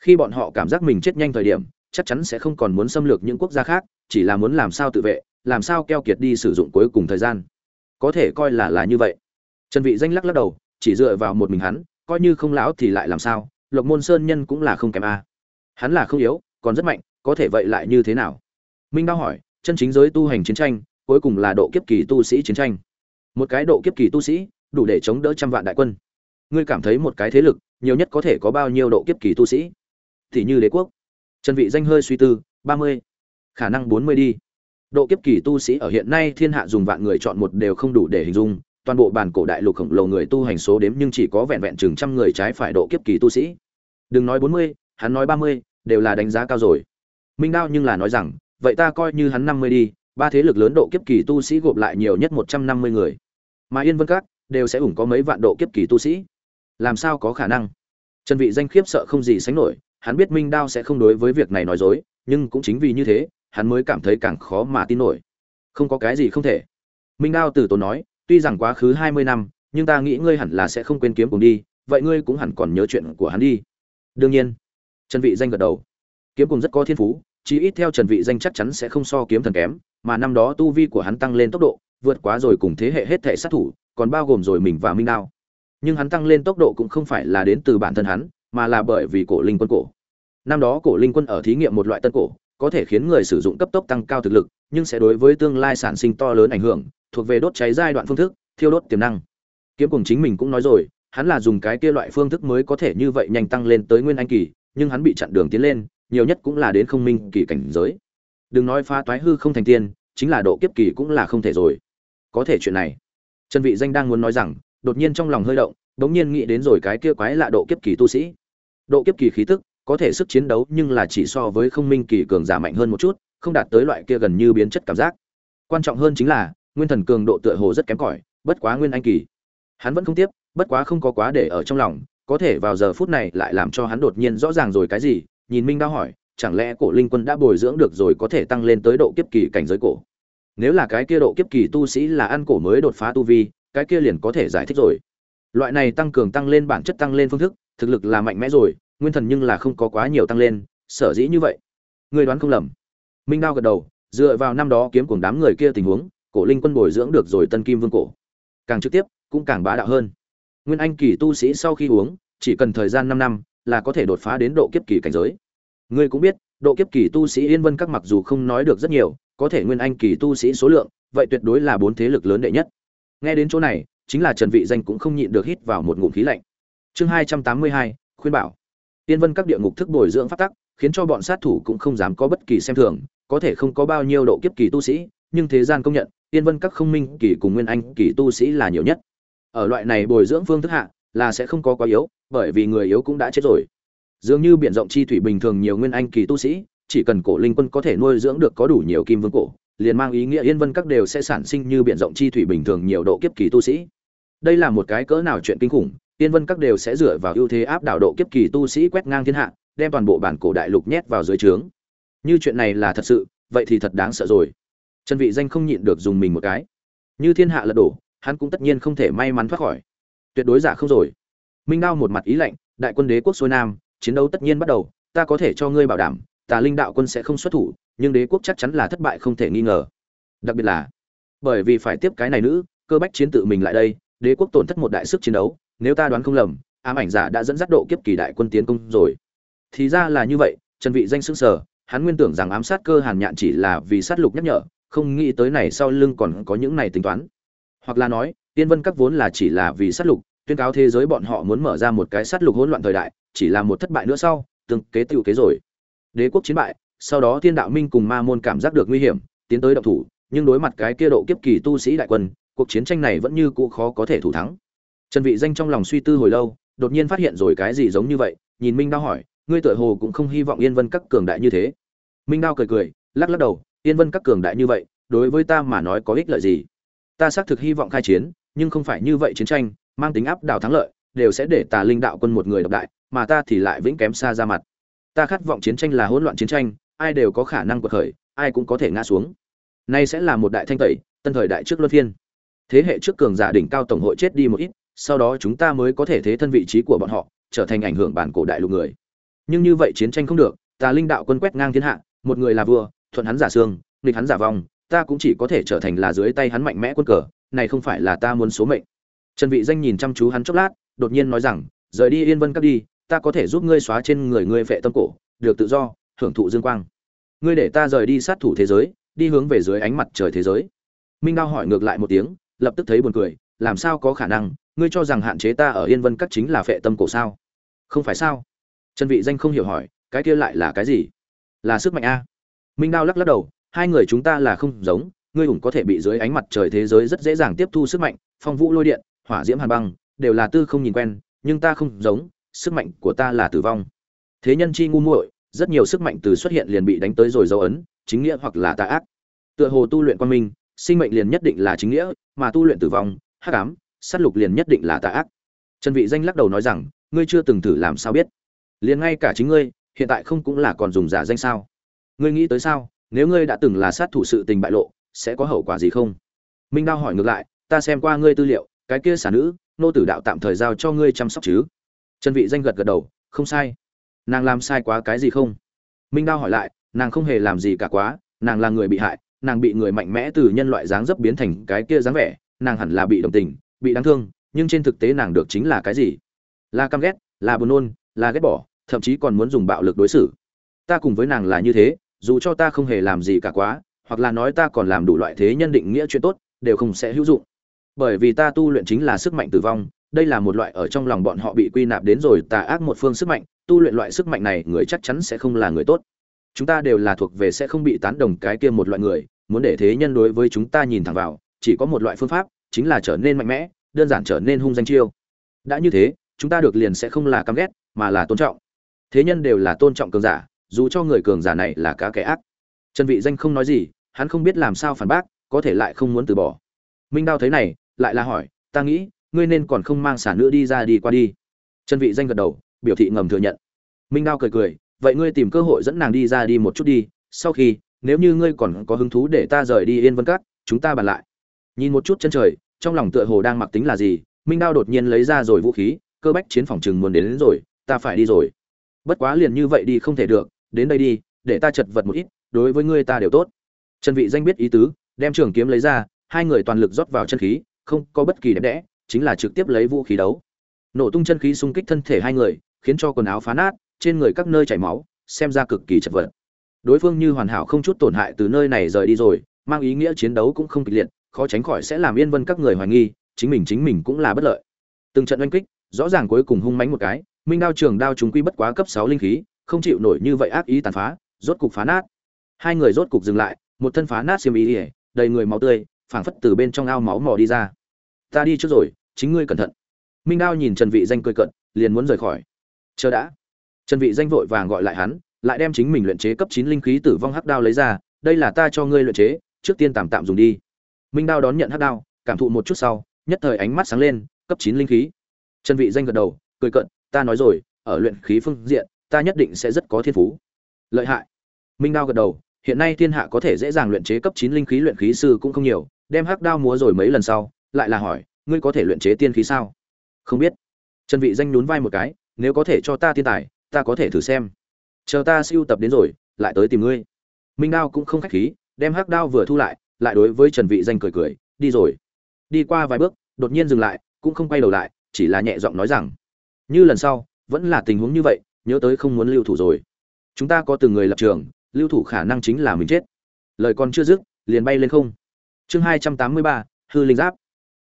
Khi bọn họ cảm giác mình chết nhanh thời điểm, chắc chắn sẽ không còn muốn xâm lược những quốc gia khác, chỉ là muốn làm sao tự vệ, làm sao keo kiệt đi sử dụng cuối cùng thời gian. Có thể coi là là như vậy. Trần vị danh lắc lắc đầu, chỉ dựa vào một mình hắn, coi như không lão thì lại làm sao, lộc môn sơn nhân cũng là không kém a. Hắn là không yếu, còn rất mạnh, có thể vậy lại như thế nào? Minh đao hỏi, chân chính giới tu hành chiến tranh cuối cùng là độ kiếp kỳ tu sĩ chiến tranh. Một cái độ kiếp kỳ tu sĩ, đủ để chống đỡ trăm vạn đại quân. Ngươi cảm thấy một cái thế lực, nhiều nhất có thể có bao nhiêu độ kiếp kỳ tu sĩ? Thì như đế quốc. Trần vị danh hơi suy tư, ba mươi. Khả năng bốn mươi đi. Độ kiếp kỳ tu sĩ ở hiện nay thiên hạ dùng vạn người chọn một đều không đủ để hình dung. Toàn bộ bản cổ đại lục khổng lồ người tu hành số đếm nhưng chỉ có vẹn vẹn chừng trăm người trái phải độ kiếp kỳ tu sĩ. Đừng nói bốn mươi, hắn nói ba mươi, đều là đánh giá cao rồi. Minh đao nhưng là nói rằng, vậy ta coi như hắn năm mươi đi ba thế lực lớn độ kiếp kỳ tu sĩ gộp lại nhiều nhất một trăm năm mươi người. Mà yên vân các đều sẽ ủng có mấy vạn độ kiếp kỳ tu sĩ. Làm sao có khả năng? Trần vị danh khiếp sợ không gì sánh nổi, hắn biết minh đao sẽ không đối với việc này nói dối, nhưng cũng chính vì như thế, hắn mới cảm thấy càng khó mà tin nổi. Không có cái gì không thể. Minh đao từ tốn nói, tuy rằng quá khứ hai mươi năm, nhưng ta nghĩ ngươi hẳn là sẽ không quên kiếm cùng đi, vậy ngươi cũng hẳn còn nhớ chuyện của hắn đi. Đương nhiên, trần vị danh gật đầu. Kiếm cùng rất có thiên phú chỉ ít theo trần vị danh chắc chắn sẽ không so kiếm thần kém, mà năm đó tu vi của hắn tăng lên tốc độ, vượt quá rồi cùng thế hệ hết thể sát thủ, còn bao gồm rồi mình và minh đao. Nhưng hắn tăng lên tốc độ cũng không phải là đến từ bản thân hắn, mà là bởi vì cổ linh quân cổ. Năm đó cổ linh quân ở thí nghiệm một loại tân cổ, có thể khiến người sử dụng cấp tốc tăng cao thực lực, nhưng sẽ đối với tương lai sản sinh to lớn ảnh hưởng, thuộc về đốt cháy giai đoạn phương thức, thiêu đốt tiềm năng. Kiếm cùng chính mình cũng nói rồi, hắn là dùng cái kia loại phương thức mới có thể như vậy nhanh tăng lên tới nguyên anh kỳ, nhưng hắn bị chặn đường tiến lên nhiều nhất cũng là đến không minh kỳ cảnh giới. Đừng nói phá toái hư không thành tiên, chính là độ kiếp kỳ cũng là không thể rồi. Có thể chuyện này. Trần vị danh đang muốn nói rằng, đột nhiên trong lòng hơi động, đống nhiên nghĩ đến rồi cái kia quái lạ độ kiếp kỳ tu sĩ. Độ kiếp kỳ khí tức, có thể sức chiến đấu nhưng là chỉ so với không minh kỳ cường giả mạnh hơn một chút, không đạt tới loại kia gần như biến chất cảm giác. Quan trọng hơn chính là, nguyên thần cường độ tựa hồ rất kém cỏi, bất quá nguyên anh kỳ. Hắn vẫn không tiếp, bất quá không có quá để ở trong lòng, có thể vào giờ phút này lại làm cho hắn đột nhiên rõ ràng rồi cái gì nhìn minh đao hỏi, chẳng lẽ cổ linh quân đã bồi dưỡng được rồi có thể tăng lên tới độ kiếp kỳ cảnh giới cổ? Nếu là cái kia độ kiếp kỳ tu sĩ là ăn cổ mới đột phá tu vi, cái kia liền có thể giải thích rồi. Loại này tăng cường tăng lên bản chất tăng lên phương thức, thực lực là mạnh mẽ rồi, nguyên thần nhưng là không có quá nhiều tăng lên, sở dĩ như vậy. Người đoán không lầm. Minh đao gật đầu, dựa vào năm đó kiếm cùng đám người kia tình huống, cổ linh quân bồi dưỡng được rồi tân kim vương cổ. Càng trực tiếp, cũng càng bá đạo hơn. Nguyên anh kỳ tu sĩ sau khi uống, chỉ cần thời gian năm năm là có thể đột phá đến độ kiếp kỳ cảnh giới. Ngươi cũng biết, độ kiếp kỳ tu sĩ yên vân các mặc dù không nói được rất nhiều, có thể nguyên anh kỳ tu sĩ số lượng, vậy tuyệt đối là bốn thế lực lớn đệ nhất. Nghe đến chỗ này, chính là trần vị danh cũng không nhịn được hít vào một ngụm khí lạnh. Chương hai trăm tám mươi hai, khuyên bảo. Tiên vân các địa ngục thức bồi dưỡng pháp tắc, khiến cho bọn sát thủ cũng không dám có bất kỳ xem thường, có thể không có bao nhiêu độ kiếp kỳ tu sĩ, nhưng thế gian công nhận tiên vân các không minh kỳ cùng nguyên anh kỳ tu sĩ là nhiều nhất. Ở loại này bồi dưỡng phương thức hạ, là sẽ không có quá yếu bởi vì người yếu cũng đã chết rồi. Dường như biển rộng chi thủy bình thường nhiều nguyên anh kỳ tu sĩ, chỉ cần cổ linh quân có thể nuôi dưỡng được có đủ nhiều kim vương cổ, liền mang ý nghĩa yên vân các đều sẽ sản sinh như biển rộng chi thủy bình thường nhiều độ kiếp kỳ tu sĩ. Đây là một cái cỡ nào chuyện kinh khủng, yên vân các đều sẽ dựa vào ưu thế áp đảo độ kiếp kỳ tu sĩ quét ngang thiên hạ, đem toàn bộ bản cổ đại lục nhét vào dưới trướng. Như chuyện này là thật sự, vậy thì thật đáng sợ rồi. Trần vị danh không nhịn được dùng mình một cái. Như thiên hạ lật đổ, hắn cũng tất nhiên không thể may mắn thoát khỏi. Tuyệt đối giả không rồi minh đao một mặt ý lạnh, đại quân đế quốc xuôi nam, chiến đấu tất nhiên bắt đầu, ta có thể cho ngươi bảo đảm, tà linh đạo quân sẽ không xuất thủ, nhưng đế quốc chắc chắn là thất bại không thể nghi ngờ. Đặc biệt là, bởi vì phải tiếp cái này nữ, cơ bách chiến tự mình lại đây, đế quốc tổn thất một đại sức chiến đấu, nếu ta đoán không lầm, ám ảnh giả đã dẫn dắt độ kiếp kỳ đại quân tiến công rồi. Thì ra là như vậy, trần vị danh sững sờ, hắn nguyên tưởng rằng ám sát cơ hàn nhạn chỉ là vì sát lục nhắc nhở, không nghĩ tới này sau lưng còn có những này tính toán. Hoặc là nói, tiên vân các vốn là chỉ là vì sát lục tuyên cáo thế giới bọn họ muốn mở ra một cái sát lục hỗn loạn thời đại, chỉ là một thất bại nữa sau tương kế tiêu kế rồi. Đế quốc chiến bại, sau đó thiên đạo minh cùng ma môn cảm giác được nguy hiểm, tiến tới động thủ, nhưng đối mặt cái kia độ kiếp kỳ tu sĩ đại quân, cuộc chiến tranh này vẫn như cũ khó có thể thủ thắng. Trần vị danh trong lòng suy tư hồi lâu, đột nhiên phát hiện rồi cái gì giống như vậy, nhìn minh đao hỏi, ngươi tựa hồ cũng không hy vọng yên vân các cường đại như thế. Minh đao cười cười, lắc lắc đầu, yên vân các cường đại như vậy, đối với ta mà nói có ích lợi gì? Ta xác thực hy vọng khai chiến, nhưng không phải như vậy chiến tranh mang tính áp đảo thắng lợi, đều sẽ để tà linh đạo quân một người độc đại, mà ta thì lại vĩnh kém xa ra mặt. Ta khát vọng chiến tranh là hỗn loạn chiến tranh, ai đều có khả năng cuộc khởi, ai cũng có thể ngã xuống. Nay sẽ là một đại thanh tẩy, tân thời đại trước luân phiên. Thế hệ trước cường giả đỉnh cao tổng hội chết đi một ít, sau đó chúng ta mới có thể thế thân vị trí của bọn họ, trở thành ảnh hưởng bản cổ đại lục người. Nhưng như vậy chiến tranh không được, tà linh đạo quân quét ngang thiên hạ, một người là vua, thuận hắn giả xương, nghịch hắn giả vong, ta cũng chỉ có thể trở thành là dưới tay hắn mạnh mẽ quân cờ, này không phải là ta muốn số mệnh trần vị danh nhìn chăm chú hắn chốc lát, đột nhiên nói rằng, rời đi yên vân các đi, ta có thể giúp ngươi xóa trên người ngươi phệ tâm cổ, được tự do, hưởng thụ dương quang. Ngươi để ta rời đi sát thủ thế giới, đi hướng về dưới ánh mặt trời thế giới. Minh đao hỏi ngược lại một tiếng, lập tức thấy buồn cười, làm sao có khả năng? Ngươi cho rằng hạn chế ta ở yên vân các chính là phệ tâm cổ sao? Không phải sao? Trần vị danh không hiểu hỏi, cái kia lại là cái gì? Là sức mạnh a. Minh đao lắc lắc đầu, hai người chúng ta là không giống, ngươi ủng có thể bị dưới ánh mặt trời thế giới rất dễ dàng tiếp thu sức mạnh, phong vũ lôi điện hỏa diễm hàn băng, đều là tư không nhìn quen, nhưng ta không giống, sức mạnh của ta là tử vong. Thế nhân chi ngu muội, rất nhiều sức mạnh từ xuất hiện liền bị đánh tới rồi dấu ấn, chính nghĩa hoặc là tà ác. Tựa hồ tu luyện quan minh sinh mệnh liền nhất định là chính nghĩa, mà tu luyện tử vong, hắc ám, sát lục liền nhất định là tà ác. Trần vị danh lắc đầu nói rằng, ngươi chưa từng thử làm sao biết. Liền ngay cả chính ngươi, hiện tại không cũng là còn dùng giả danh sao? Ngươi nghĩ tới sao? Nếu ngươi đã từng là sát thủ sự tình bại lộ, sẽ có hậu quả gì không? Minh đao hỏi ngược lại, ta xem qua ngươi tư liệu cái kia xả nữ, nô tử đạo tạm thời giao cho ngươi chăm sóc chứ. Trần vị danh gật gật đầu, không sai. Nàng làm sai quá cái gì không? Minh đao hỏi lại, nàng không hề làm gì cả quá, nàng là người bị hại, nàng bị người mạnh mẽ từ nhân loại dáng dấp biến thành cái kia dáng vẻ, nàng hẳn là bị đồng tình, bị đáng thương, nhưng trên thực tế nàng được chính là cái gì? Là căm ghét, là buồn nôn, là ghét bỏ, thậm chí còn muốn dùng bạo lực đối xử. Ta cùng với nàng là như thế, dù cho ta không hề làm gì cả quá, hoặc là nói ta còn làm đủ loại thế nhân định nghĩa chuyện tốt, đều không sẽ hữu dụng bởi vì ta tu luyện chính là sức mạnh tử vong, đây là một loại ở trong lòng bọn họ bị quy nạp đến rồi, tà ác một phương sức mạnh, tu luyện loại sức mạnh này, người chắc chắn sẽ không là người tốt. Chúng ta đều là thuộc về sẽ không bị tán đồng cái kia một loại người, muốn để thế nhân đối với chúng ta nhìn thẳng vào, chỉ có một loại phương pháp, chính là trở nên mạnh mẽ, đơn giản trở nên hung danh chiêu. Đã như thế, chúng ta được liền sẽ không là căm ghét, mà là tôn trọng. Thế nhân đều là tôn trọng cường giả, dù cho người cường giả này là cá kẻ ác. Trần vị danh không nói gì, hắn không biết làm sao phản bác, có thể lại không muốn từ bỏ. Minh đao thấy này lại là hỏi ta nghĩ ngươi nên còn không mang xả nữa đi ra đi qua đi. Trần vị danh gật đầu biểu thị ngầm thừa nhận. Minh đao cười cười vậy ngươi tìm cơ hội dẫn nàng đi ra đi một chút đi sau khi nếu như ngươi còn có hứng thú để ta rời đi yên vân cát chúng ta bàn lại. Nhìn một chút chân trời trong lòng tựa hồ đang mặc tính là gì minh đao đột nhiên lấy ra rồi vũ khí cơ bách chiến phòng chừng muốn đến, đến rồi ta phải đi rồi. Bất quá liền như vậy đi không thể được đến đây đi để ta chật vật một ít đối với ngươi ta đều tốt. Trần vị danh biết ý tứ đem trường kiếm lấy ra hai người toàn lực rót vào chân khí không có bất kỳ đẹp đẽ, chính là trực tiếp lấy vũ khí đấu. Nổ tung chân khí xung kích thân thể hai người, khiến cho quần áo phá nát, trên người các nơi chảy máu, xem ra cực kỳ chật vật. Đối phương như hoàn hảo không chút tổn hại từ nơi này rời đi rồi, mang ý nghĩa chiến đấu cũng không kịch liệt, khó tránh khỏi sẽ làm yên vân các người hoài nghi, chính mình chính mình cũng là bất lợi. Từng trận oanh kích, rõ ràng cuối cùng hung mãnh một cái, minh đao trường đao chúng quy bất quá cấp sáu linh khí, không chịu nổi như vậy ác ý tàn phá, rốt cục phá nát. Hai người rốt cục dừng lại, một thân phá nát xiêm ý ỉa đầy người máu tươi phảng phất từ bên trong ao máu mò đi ra. Ta đi trước rồi, chính ngươi cẩn thận. Minh đao nhìn trần vị danh cười cận liền muốn rời khỏi. Chờ đã. Trần vị danh vội vàng gọi lại hắn, lại đem chính mình luyện chế cấp 9 linh khí tử vong hắc đao lấy ra, đây là ta cho ngươi luyện chế, trước tiên tạm tạm dùng đi. Minh đao đón nhận hắc đao, cảm thụ một chút sau, nhất thời ánh mắt sáng lên, cấp 9 linh khí. Trần vị danh gật đầu, cười cận ta nói rồi, ở luyện khí phương diện, ta nhất định sẽ rất có thiên phú. Lợi hại. Minh đao gật đầu, hiện nay thiên hạ có thể dễ dàng luyện chế cấp 9 linh khí luyện khí sư cũng không nhiều đem hắc đao múa rồi mấy lần sau, lại là hỏi, ngươi có thể luyện chế tiên khí sao? Không biết. Trần vị danh nhún vai một cái, nếu có thể cho ta tiên tài, ta có thể thử xem. Chờ ta siêu tập đến rồi, lại tới tìm ngươi. Minh đao cũng không khách khí, đem hắc đao vừa thu lại lại đối với trần vị danh cười cười, đi rồi. Đi qua vài bước, đột nhiên dừng lại, cũng không quay đầu lại, chỉ là nhẹ giọng nói rằng, như lần sau, vẫn là tình huống như vậy, nhớ tới không muốn lưu thủ rồi. Chúng ta có từng người lập trường, lưu thủ khả năng chính là mình chết. Lời còn chưa dứt, liền bay lên không chương hai trăm tám mươi ba, hư linh giáp.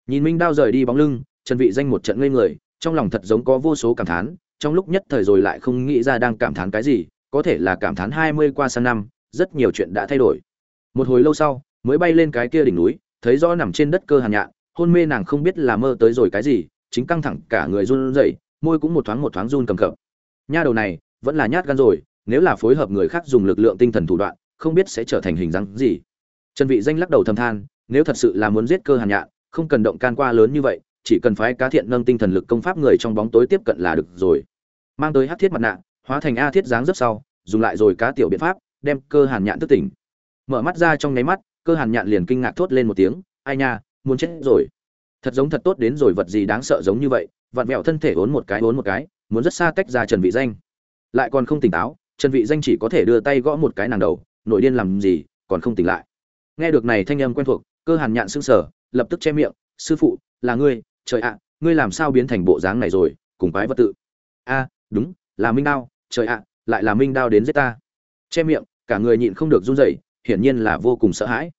Nhìn minh đao rời đi bóng lưng, trần vị danh một trận ngây người, trong lòng thật giống có vô số cảm thán, trong lúc nhất thời rồi lại không nghĩ ra đang cảm thán cái gì, có thể là cảm thán hai mươi qua sang năm, rất nhiều chuyện đã thay đổi. Một hồi lâu sau, mới bay lên cái kia đỉnh núi, thấy rõ nằm trên đất cơ hàn nhạn, hôn mê nàng không biết là mơ tới rồi cái gì, chính căng thẳng cả người run rẩy, môi cũng một thoáng một thoáng run cầm cập. Nha đầu này, vẫn là nhát gan rồi, nếu là phối hợp người khác dùng lực lượng tinh thần thủ đoạn, không biết sẽ trở thành hình dáng gì. Trần vị danh lắc đầu thầm than nếu thật sự là muốn giết cơ hàn nhạn, không cần động can qua lớn như vậy, chỉ cần phái cá thiện nâng tinh thần lực công pháp người trong bóng tối tiếp cận là được rồi. Mang tới hắc thiết mặt nạ, hóa thành a thiết dáng rất sau, dùng lại rồi cá tiểu biện pháp, đem cơ hàn nhạn thức tỉnh. Mở mắt ra trong nháy mắt, cơ hàn nhạn liền kinh ngạc thốt lên một tiếng, ai nha, muốn chết rồi. Thật giống thật tốt đến rồi, vật gì đáng sợ giống như vậy, vặn vẹo thân thể ốn một cái, ốn một cái, muốn rất xa tách ra trần vị danh. Lại còn không tỉnh táo, trần vị danh chỉ có thể đưa tay gõ một cái nàng đầu, nội điên làm gì, còn không tỉnh lại. Nghe được này thanh âm quen thuộc cơ hàn nhạn sững sờ, lập tức che miệng, sư phụ, là ngươi, trời ạ, ngươi làm sao biến thành bộ dáng này rồi, cùng quái vật tự? A, đúng, là minh đao, trời ạ, lại là minh đao đến giết ta. Che miệng, cả người nhịn không được run rẩy, hiển nhiên là vô cùng sợ hãi.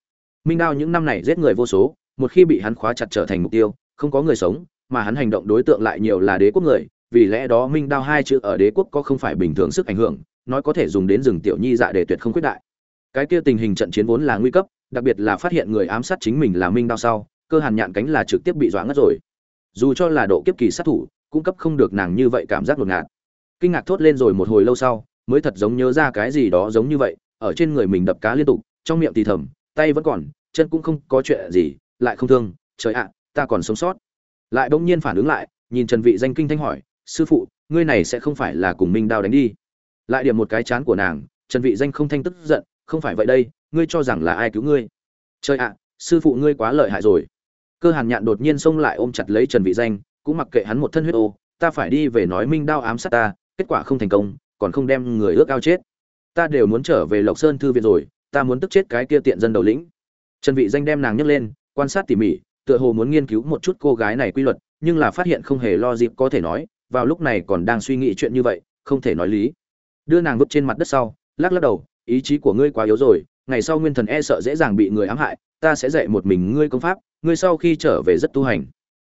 Minh đao những năm này giết người vô số, một khi bị hắn khóa chặt trở thành mục tiêu, không có người sống, mà hắn hành động đối tượng lại nhiều là đế quốc người, vì lẽ đó minh đao hai chữ ở đế quốc có không phải bình thường sức ảnh hưởng, nói có thể dùng đến rừng tiểu nhi dạ để tuyệt không quyết đại cái kia tình hình trận chiến vốn là nguy cấp, đặc biệt là phát hiện người ám sát chính mình là minh đao sau, cơ hàn nhạn cánh là trực tiếp bị dọa ngất rồi. Dù cho là độ kiếp kỳ sát thủ cung cấp không được nàng như vậy cảm giác ngột ngạt. Kinh ngạc thốt lên rồi một hồi lâu sau, mới thật giống nhớ ra cái gì đó giống như vậy, ở trên người mình đập cá liên tục, trong miệng thì thầm, tay vẫn còn, chân cũng không có chuyện gì, lại không thương, trời ạ, ta còn sống sót. Lại bỗng nhiên phản ứng lại, nhìn trần vị danh kinh thanh hỏi, sư phụ, ngươi này sẽ không phải là cùng minh đao đánh đi? Lại điểm một cái chán của nàng, trần vị danh không thanh tức giận không phải vậy đây, ngươi cho rằng là ai cứu ngươi? Trời ạ, sư phụ ngươi quá lợi hại rồi. Cơ hàn nhạn đột nhiên xông lại ôm chặt lấy trần vị danh, cũng mặc kệ hắn một thân huyết ô, ta phải đi về nói minh đao ám sát ta, kết quả không thành công, còn không đem người ước ao chết. Ta đều muốn trở về lộc sơn thư viện rồi, ta muốn tức chết cái kia tiện dân đầu lĩnh. Trần vị danh đem nàng nhấc lên, quan sát tỉ mỉ, tựa hồ muốn nghiên cứu một chút cô gái này quy luật, nhưng là phát hiện không hề lo dịp có thể nói, vào lúc này còn đang suy nghĩ chuyện như vậy, không thể nói lý. Đưa nàng vứt trên mặt đất sau, lắc lắc đầu ý chí của ngươi quá yếu rồi, ngày sau nguyên thần e sợ dễ dàng bị người ám hại, ta sẽ dạy một mình ngươi công pháp, ngươi sau khi trở về rất tu hành.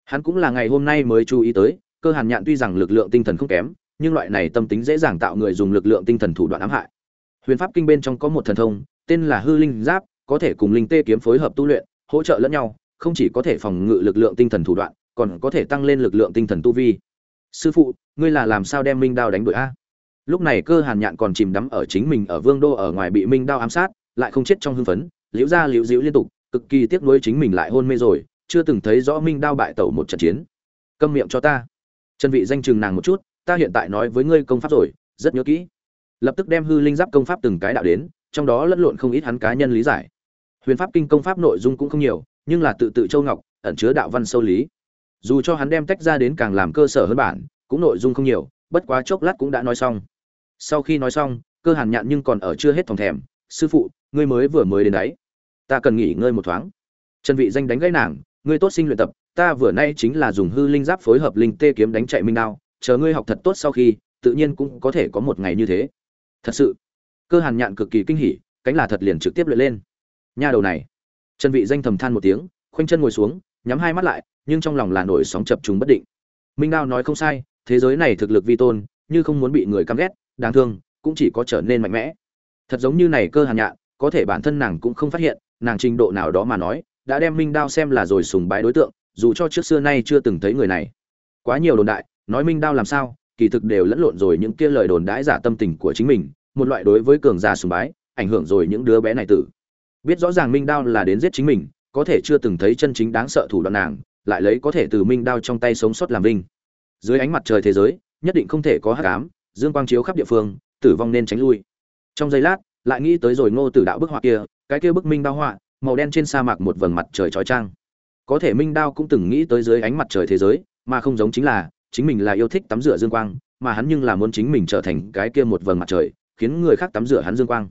Hắn cũng là ngày hôm nay mới chú ý tới, cơ hàn nhạn tuy rằng lực lượng tinh thần không kém, nhưng loại này tâm tính dễ dàng tạo người dùng lực lượng tinh thần thủ đoạn ám hại. Huyền pháp kinh bên trong có một thần thông, tên là hư linh giáp, có thể cùng linh tê kiếm phối hợp tu luyện, hỗ trợ lẫn nhau, không chỉ có thể phòng ngự lực lượng tinh thần thủ đoạn, còn có thể tăng lên lực lượng tinh thần tu vi. Sư phụ, ngươi là làm sao đem minh đao đánh đuổi a? Lúc này cơ hàn nhạn còn chìm đắm ở chính mình ở vương đô ở ngoài bị minh đao ám sát, lại không chết trong hưng phấn, liễu ra liễu dĩu liên tục, cực kỳ tiếc nuối chính mình lại hôn mê rồi, chưa từng thấy rõ minh đao bại tẩu một trận chiến. Câm miệng cho ta. Chân vị danh chừng nàng một chút, ta hiện tại nói với ngươi công pháp rồi, rất nhớ kỹ. Lập tức đem hư linh giáp công pháp từng cái đạo đến, trong đó lẫn lộn không ít hắn cá nhân lý giải. Huyền pháp kinh công pháp nội dung cũng không nhiều, nhưng là tự tự châu ngọc, ẩn chứa đạo văn sâu lý. Dù cho hắn đem tách ra đến càng làm cơ sở hơn bản, cũng nội dung không nhiều, bất quá chốc lát cũng đã nói xong sau khi nói xong, cơ hàn nhạn nhưng còn ở chưa hết thòng thèm. Sư phụ, ngươi mới vừa mới đến đấy. Ta cần nghỉ ngơi một thoáng. Trần vị danh đánh gãy nàng. Ngươi tốt sinh luyện tập. Ta vừa nay chính là dùng hư linh giáp phối hợp linh tê kiếm đánh chạy minh đao. Chờ ngươi học thật tốt sau khi, tự nhiên cũng có thể có một ngày như thế. Thật sự, cơ hàn nhạn cực kỳ kinh hỉ, cánh là thật liền trực tiếp luyện lên. Nha đầu này. Trần vị danh thầm than một tiếng, khoanh chân ngồi xuống, nhắm hai mắt lại, nhưng trong lòng là nổi sóng chập trùng bất định. Minh đao nói không sai, thế giới này thực lực vi tôn, như không muốn bị người căm ghét đáng thương, cũng chỉ có trở nên mạnh mẽ. Thật giống như này cơ hàn nhạn, có thể bản thân nàng cũng không phát hiện, nàng trình độ nào đó mà nói, đã đem minh đao xem là rồi sùng bái đối tượng, dù cho trước xưa nay chưa từng thấy người này. Quá nhiều đồn đại, nói minh đao làm sao, kỳ thực đều lẫn lộn rồi những kia lời đồn đãi giả tâm tình của chính mình, một loại đối với cường giả sùng bái, ảnh hưởng rồi những đứa bé này tử. Biết rõ ràng minh đao là đến giết chính mình, có thể chưa từng thấy chân chính đáng sợ thủ đoạn nàng, lại lấy có thể từ minh đao trong tay sống sót làm vinh dưới ánh mặt trời thế giới, nhất định không thể có hắc ám dương quang chiếu khắp địa phương, tử vong nên tránh lui. Trong giây lát, lại nghĩ tới rồi ngô tử đạo bức họa kia, cái kia bức minh đao họa, màu đen trên sa mạc một vầng mặt trời trói trang. có thể minh đao cũng từng nghĩ tới dưới ánh mặt trời thế giới, mà không giống chính là, chính mình là yêu thích tắm rửa dương quang, mà hắn nhưng là muốn chính mình trở thành cái kia một vầng mặt trời, khiến người khác tắm rửa hắn dương quang.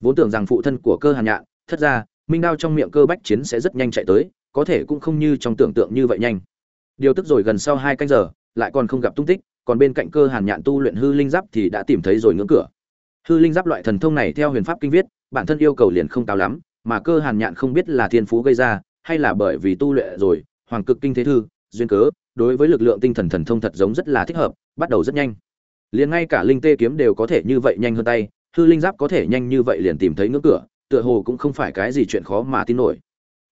Vốn tưởng rằng phụ thân của cơ hàn nhạn, thất ra, minh đao trong miệng cơ bách chiến sẽ rất nhanh chạy tới, có thể cũng không như trong tưởng tượng như vậy nhanh. Điều tức rồi gần sau hai canh giờ, lại còn không gặp tung tích còn bên cạnh cơ hàn nhạn tu luyện hư linh giáp thì đã tìm thấy rồi ngưỡng cửa. Hư linh giáp loại thần thông này theo huyền pháp kinh viết, bản thân yêu cầu liền không cao lắm, mà cơ hàn nhạn không biết là thiên phú gây ra, hay là bởi vì tu luyện rồi, hoàng cực kinh thế thư, duyên cớ, đối với lực lượng tinh thần thần thông thật giống rất là thích hợp, bắt đầu rất nhanh. Liền ngay cả linh tê kiếm đều có thể như vậy nhanh hơn tay, hư linh giáp có thể nhanh như vậy liền tìm thấy ngưỡng cửa, tựa hồ cũng không phải cái gì chuyện khó mà tin nổi.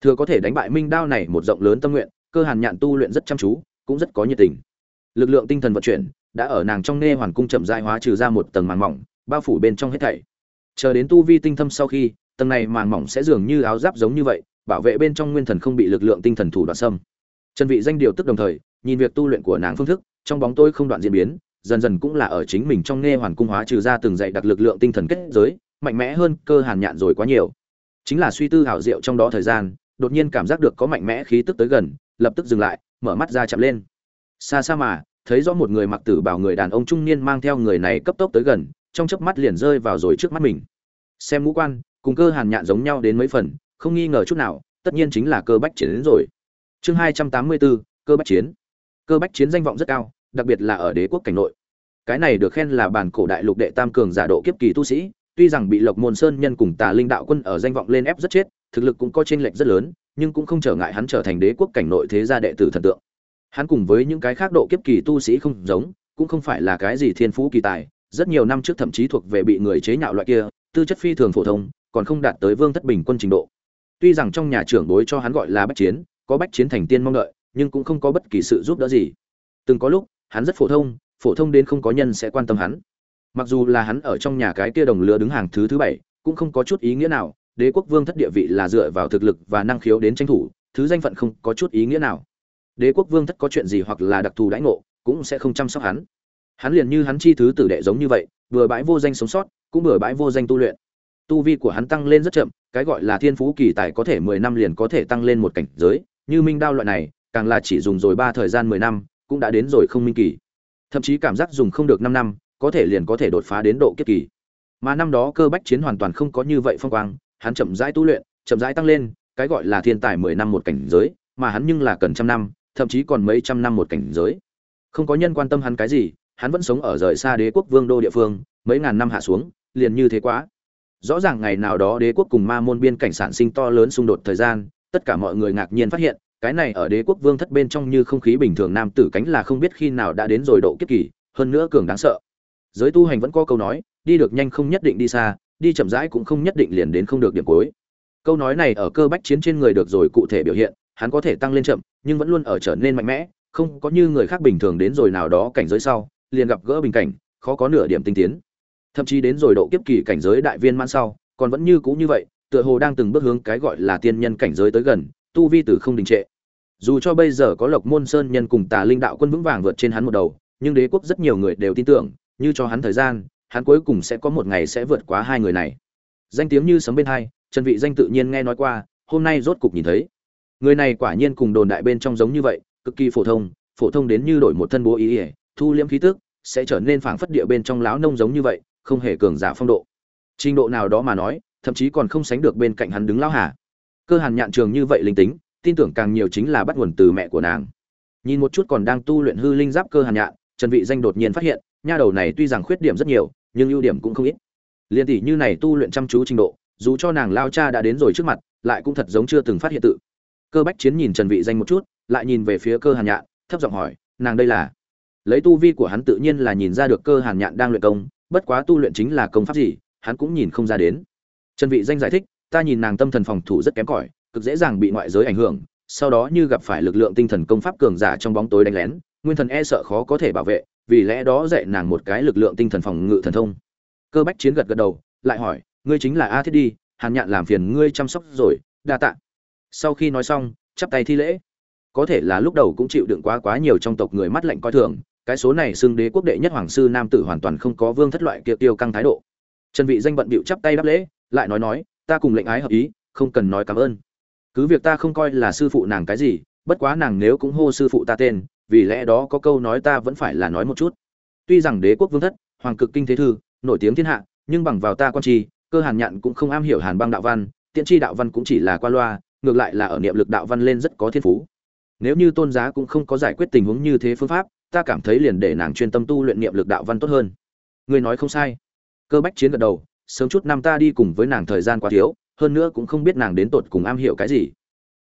Thừa có thể đánh bại minh đao này một rộng lớn tâm nguyện, cơ hàn nhạn tu luyện rất chăm chú, cũng rất có nhiệt tình lực lượng tinh thần vận chuyển đã ở nàng trong nê hoàn cung chậm dại hóa trừ ra một tầng màng mỏng, bao phủ bên trong hết thảy. Chờ đến tu vi tinh thâm sau khi, tầng này màng mỏng sẽ dường như áo giáp giống như vậy, bảo vệ bên trong nguyên thần không bị lực lượng tinh thần thủ đoạn xâm. Trần vị danh điều tức đồng thời, nhìn việc tu luyện của nàng phương thức, trong bóng tôi không đoạn diễn biến, dần dần cũng là ở chính mình trong nghe hoàn cung hóa trừ ra từng dạy đặc lực lượng tinh thần kết giới, mạnh mẽ hơn cơ hàn nhạn rồi quá nhiều. Chính là suy tư hảo diệu trong đó thời gian, đột nhiên cảm giác được có mạnh mẽ khí tức tới gần, lập tức dừng lại, mở mắt ra chậm lên xa xa mà, thấy rõ một người mặc tử bảo người đàn ông trung niên mang theo người này cấp tốc tới gần, trong chớp mắt liền rơi vào rồi trước mắt mình. Xem ngũ quan, cùng cơ hàn nhạn giống nhau đến mấy phần, không nghi ngờ chút nào, tất nhiên chính là cơ bách chiến đến rồi. Chương hai trăm tám mươi bốn, cơ bách chiến. Cơ bách chiến danh vọng rất cao, đặc biệt là ở đế quốc cảnh nội. Cái này được khen là bản cổ đại lục đệ tam cường giả độ kiếp kỳ tu sĩ, tuy rằng bị lộc môn sơn nhân cùng tà linh đạo quân ở danh vọng lên ép rất chết, thực lực cũng có chênh lệch rất lớn, nhưng cũng không trở ngại hắn trở thành đế quốc cảnh nội thế gia đệ tử thần tượng hắn cùng với những cái khác độ kiếp kỳ tu sĩ không giống, cũng không phải là cái gì thiên phú kỳ tài, rất nhiều năm trước thậm chí thuộc về bị người chế nhạo loại kia, tư chất phi thường phổ thông, còn không đạt tới vương thất bình quân trình độ. Tuy rằng trong nhà trưởng đối cho hắn gọi là bách chiến, có bách chiến thành tiên mong đợi, nhưng cũng không có bất kỳ sự giúp đỡ gì. Từng có lúc, hắn rất phổ thông phổ thông đến không có nhân sẽ quan tâm hắn. Mặc dù là hắn ở trong nhà cái kia đồng lứa đứng hàng thứ thứ bảy, cũng không có chút ý nghĩa nào, đế quốc vương thất địa vị là dựa vào thực lực và năng khiếu đến tranh thủ, thứ danh phận không có chút ý nghĩa nào đế quốc vương thất có chuyện gì hoặc là đặc thù đãi ngộ, cũng sẽ không chăm sóc hắn. Hắn liền như hắn chi thứ tử đệ giống như vậy, vừa bãi vô danh sống sót, cũng vừa bãi vô danh tu luyện. Tu vi của hắn tăng lên rất chậm, cái gọi là thiên phú kỳ tài có thể mười năm liền có thể tăng lên một cảnh giới, như minh đao loại này, càng là chỉ dùng rồi ba thời gian mười năm, cũng đã đến rồi không minh kỳ. Thậm chí cảm giác dùng không được năm năm, có thể liền có thể đột phá đến độ kiếp kỳ. Mà năm đó cơ bách chiến hoàn toàn không có như vậy phong quang, hắn chậm rãi tu luyện, chậm rãi tăng lên, cái gọi là thiên tài mười năm một cảnh giới, mà hắn nhưng là cần trăm năm thậm chí còn mấy trăm năm một cảnh giới. Không có nhân quan tâm hắn cái gì, hắn vẫn sống ở rời xa đế quốc vương đô địa phương, mấy ngàn năm hạ xuống, liền như thế quá. Rõ ràng ngày nào đó đế quốc cùng ma môn biên cảnh sản sinh to lớn xung đột thời gian, tất cả mọi người ngạc nhiên phát hiện, cái này ở đế quốc vương thất bên trong như không khí bình thường nam tử cánh là không biết khi nào đã đến rồi độ kiếp kỳ, hơn nữa cường đáng sợ. Giới tu hành vẫn có câu nói, đi được nhanh không nhất định đi xa, đi chậm rãi cũng không nhất định liền đến không được điểm cuối. Câu nói này ở cơ bách chiến trên người được rồi cụ thể biểu hiện hắn có thể tăng lên chậm, nhưng vẫn luôn ở trở nên mạnh mẽ, không có như người khác bình thường đến rồi nào đó cảnh giới sau, liền gặp gỡ bình cảnh, khó có nửa điểm tinh tiến. Thậm chí đến rồi độ kiếp kỳ cảnh giới đại viên mãn sau, còn vẫn như cũ như vậy, tựa hồ đang từng bước hướng cái gọi là tiên nhân cảnh giới tới gần, tu vi từ không đình trệ. Dù cho bây giờ có lộc môn sơn nhân cùng tà linh đạo quân vững vàng vượt trên hắn một đầu, nhưng đế quốc rất nhiều người đều tin tưởng, như cho hắn thời gian, hắn cuối cùng sẽ có một ngày sẽ vượt quá hai người này. Danh tiếng như sấm bên hai, trần vị danh tự nhiên nghe nói qua, hôm nay rốt cục nhìn thấy người này quả nhiên cùng đồn đại bên trong giống như vậy, cực kỳ phổ thông phổ thông đến như đổi một thân bố ý ỉa thu liễm khí tức, sẽ trở nên phảng phất địa bên trong láo nông giống như vậy, không hề cường giả phong độ. Trình độ nào đó mà nói, thậm chí còn không sánh được bên cạnh hắn đứng lão hà. Cơ hàn nhạn trường như vậy linh tính, tin tưởng càng nhiều chính là bắt nguồn từ mẹ của nàng. Nhìn một chút còn đang tu luyện hư linh giáp cơ hàn nhạn, trần vị danh đột nhiên phát hiện, nha đầu này tuy rằng khuyết điểm rất nhiều, nhưng ưu điểm cũng không ít. Liên tỷ như này tu luyện chăm chú trình độ, dù cho nàng lao cha đã đến rồi trước mặt, lại cũng thật giống chưa từng phát hiện tự cơ bách chiến nhìn trần vị danh một chút, lại nhìn về phía cơ hàn nhạn, thấp giọng hỏi, nàng đây là? Lấy tu vi của hắn tự nhiên là nhìn ra được cơ hàn nhạn đang luyện công, bất quá tu luyện chính là công pháp gì, hắn cũng nhìn không ra đến. Trần vị danh giải thích, ta nhìn nàng tâm thần phòng thủ rất kém cỏi, cực dễ dàng bị ngoại giới ảnh hưởng, sau đó như gặp phải lực lượng tinh thần công pháp cường giả trong bóng tối đánh lén, nguyên thần e sợ khó có thể bảo vệ, vì lẽ đó dạy nàng một cái lực lượng tinh thần phòng ngự thần thông. Cơ bách chiến gật gật đầu, lại hỏi, ngươi chính là a thiết đi, hàn nhạn làm phiền ngươi chăm sóc rồi, đa tạ sau khi nói xong, chắp tay thi lễ. Có thể là lúc đầu cũng chịu đựng quá quá nhiều trong tộc người mắt lạnh coi thường, cái số này xưng đế quốc đệ nhất hoàng sư nam tử hoàn toàn không có vương thất loại kia tiêu căng thái độ. Trần vị danh bận bịu chắp tay đáp lễ, lại nói nói, ta cùng lệnh ái hợp ý, không cần nói cảm ơn. Cứ việc ta không coi là sư phụ nàng cái gì, bất quá nàng nếu cũng hô sư phụ ta tên, vì lẽ đó có câu nói ta vẫn phải là nói một chút. Tuy rằng đế quốc vương thất, hoàng cực kinh thế thư, nổi tiếng thiên hạ, nhưng bằng vào ta quan trì cơ hàn nhạn cũng không am hiểu hàn băng đạo văn, tiện tri đạo văn cũng chỉ là qua loa ngược lại là ở niệm lực đạo văn lên rất có thiên phú. Nếu như tôn giá cũng không có giải quyết tình huống như thế phương pháp, ta cảm thấy liền để nàng chuyên tâm tu luyện niệm lực đạo văn tốt hơn. Ngươi nói không sai. Cơ bách chiến gật đầu, sớm chút năm ta đi cùng với nàng thời gian quá thiếu, hơn nữa cũng không biết nàng đến tột cùng am hiểu cái gì.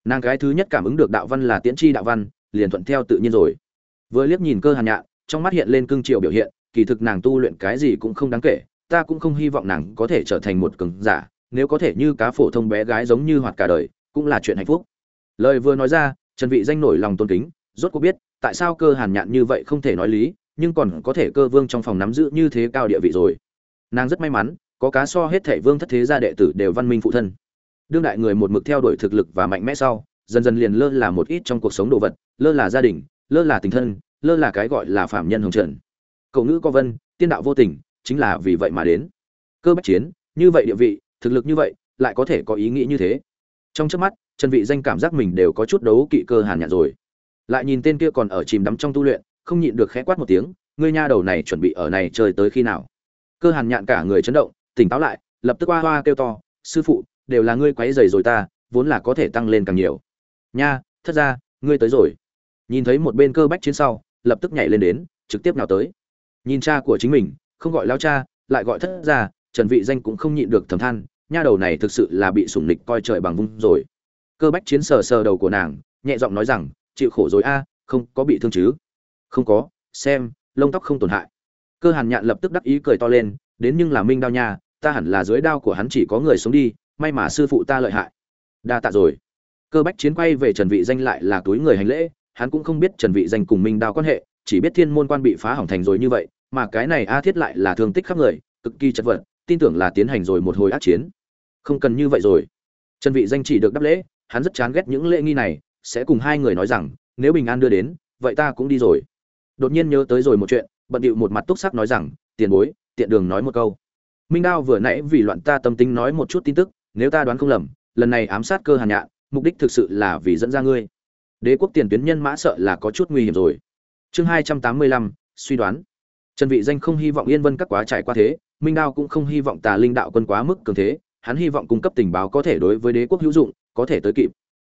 Nàng cái thứ nhất cảm ứng được đạo văn là tiễn tri đạo văn, liền thuận theo tự nhiên rồi. Vừa liếc nhìn cơ hàn nhạn, trong mắt hiện lên cương triều biểu hiện, kỳ thực nàng tu luyện cái gì cũng không đáng kể, ta cũng không hy vọng nàng có thể trở thành một cường giả, nếu có thể như cá phổ thông bé gái giống như hoạt cả đời cũng là chuyện hạnh phúc. Lời vừa nói ra, trần vị danh nổi lòng tôn kính, rốt cuộc biết, tại sao cơ hàn nhạn như vậy không thể nói lý, nhưng còn có thể cơ vương trong phòng nắm giữ như thế cao địa vị rồi. Nàng rất may mắn, có cá so hết thể vương thất thế gia đệ tử đều văn minh phụ thân. Đương đại người một mực theo đuổi thực lực và mạnh mẽ sau, dần dần liền lơ là một ít trong cuộc sống đồ vật, lơ là gia đình, lơ là tình thân, lơ là cái gọi là phạm nhân hồng trần. Cậu ngữ có vân, tiên đạo vô tình, chính là vì vậy mà đến. Cơ bách chiến, như vậy địa vị, thực lực như vậy, lại có thể có ý nghĩ như thế trong trước mắt, trần vị danh cảm giác mình đều có chút đấu kỵ cơ hàn nhạn rồi. Lại nhìn tên kia còn ở chìm đắm trong tu luyện, không nhịn được khẽ quát một tiếng, ngươi nha đầu này chuẩn bị ở này chơi tới khi nào? Cơ hàn nhạn cả người chấn động, tỉnh táo lại, lập tức hoa hoa kêu to, sư phụ, đều là ngươi quấy rầy rồi ta, vốn là có thể tăng lên càng nhiều. Nha thất ra, ngươi tới rồi. Nhìn thấy một bên cơ bách chiến sau, lập tức nhảy lên đến, trực tiếp nào tới. Nhìn cha của chính mình, không gọi lao cha, lại gọi thất ra trần vị danh cũng không nhịn được thầm than nha đầu này thực sự là bị sủng nịch coi trời bằng vung rồi. Cơ bách chiến sờ sờ đầu của nàng, nhẹ giọng nói rằng, chịu khổ rồi a, không có bị thương chứ? Không có, xem, lông tóc không tổn hại. Cơ hàn nhạn lập tức đắc ý cười to lên, đến nhưng là minh đao nha, ta hẳn là dưới đao của hắn chỉ có người sống đi, may mà sư phụ ta lợi hại. Đa tạ rồi. Cơ bách chiến quay về trần vị danh lại là túi người hành lễ, hắn cũng không biết trần vị danh cùng minh đao quan hệ, chỉ biết thiên môn quan bị phá hỏng thành rồi như vậy, mà cái này a thiết lại là thương tích khắp người, cực kỳ chật vật, tin tưởng là tiến hành rồi một hồi ác chiến không cần như vậy rồi. Trần vị danh chỉ được đáp lễ, hắn rất chán ghét những lễ nghi này, sẽ cùng hai người nói rằng, nếu bình an đưa đến, vậy ta cũng đi rồi. Đột nhiên nhớ tới rồi một chuyện, bận điệu một mặt túc sắc nói rằng, tiền bối, tiện đường nói một câu. Minh đao vừa nãy vì loạn ta tâm tính nói một chút tin tức, nếu ta đoán không lầm, lần này ám sát cơ hàn nhạn, mục đích thực sự là vì dẫn ra ngươi. Đế quốc tiền tuyến nhân mã sợ là có chút nguy hiểm rồi. Chương hai trăm tám mươi lăm, suy đoán. Trần vị danh không hy vọng yên vân các quá trải qua thế, minh đao cũng không hy vọng tà linh đạo quân quá mức cường thế hắn hy vọng cung cấp tình báo có thể đối với đế quốc hữu dụng, có thể tới kịp.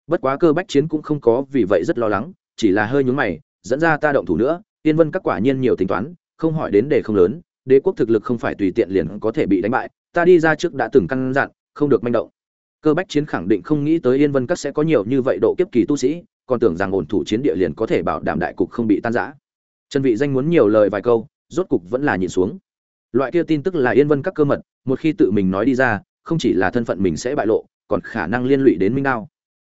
Bất quá cơ bách chiến cũng không có vì vậy rất lo lắng, chỉ là hơi nhún mày, dẫn ra ta động thủ nữa, yên vân các quả nhiên nhiều tính toán, không hỏi đến đề không lớn, đế quốc thực lực không phải tùy tiện liền có thể bị đánh bại, ta đi ra trước đã từng căn dặn, không được manh động. Cơ bách chiến khẳng định không nghĩ tới yên vân các sẽ có nhiều như vậy độ kiếp kỳ tu sĩ, còn tưởng rằng ổn thủ chiến địa liền có thể bảo đảm đại cục không bị tan rã. Trần vị danh muốn nhiều lời vài câu, rốt cục vẫn là nhìn xuống. Loại kia tin tức là yên vân các cơ mật, một khi tự mình nói đi ra không chỉ là thân phận mình sẽ bại lộ, còn khả năng liên lụy đến minh đao.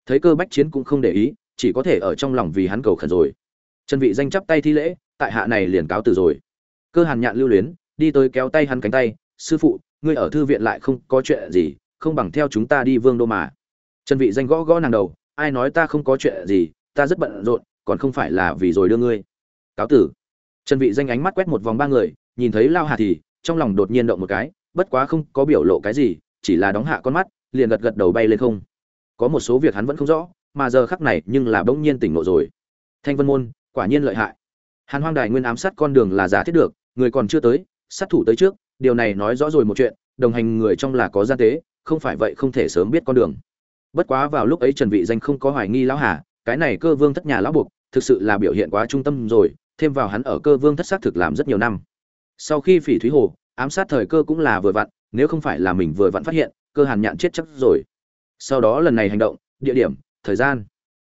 Thấy cơ bách chiến cũng không để ý, chỉ có thể ở trong lòng vì hắn cầu khẩn rồi. Trần vị danh chắp tay thi lễ, tại hạ này liền cáo từ rồi. Cơ hàn nhạn lưu luyến, đi tới kéo tay hắn cánh tay, sư phụ, ngươi ở thư viện lại không có chuyện gì, không bằng theo chúng ta đi vương đô mà. Trần vị danh gõ gõ nàng đầu, ai nói ta không có chuyện gì, ta rất bận rộn, còn không phải là vì rồi đưa ngươi. Cáo tử. Trần vị danh ánh mắt quét một vòng ba người, nhìn thấy lao hà thì trong lòng đột nhiên động một cái, bất quá không có biểu lộ cái gì chỉ là đóng hạ con mắt, liền gật gật đầu bay lên không. Có một số việc hắn vẫn không rõ, mà giờ khắc này nhưng là bỗng nhiên tỉnh ngộ rồi. Thanh vân môn, quả nhiên lợi hại. Hàn hoang đài nguyên ám sát con đường là giả thiết được, người còn chưa tới, sát thủ tới trước, điều này nói rõ rồi một chuyện, đồng hành người trong là có gian tế, không phải vậy không thể sớm biết con đường. Bất quá vào lúc ấy trần vị danh không có hoài nghi lão hà, cái này cơ vương thất nhà lão buộc, thực sự là biểu hiện quá trung tâm rồi, thêm vào hắn ở cơ vương thất xác thực làm rất nhiều năm. Sau khi phỉ thúy hồ, ám sát thời cơ cũng là vừa vặn nếu không phải là mình vừa vặn phát hiện, cơ hàn nhạn chết chắc rồi. Sau đó lần này hành động, địa điểm, thời gian.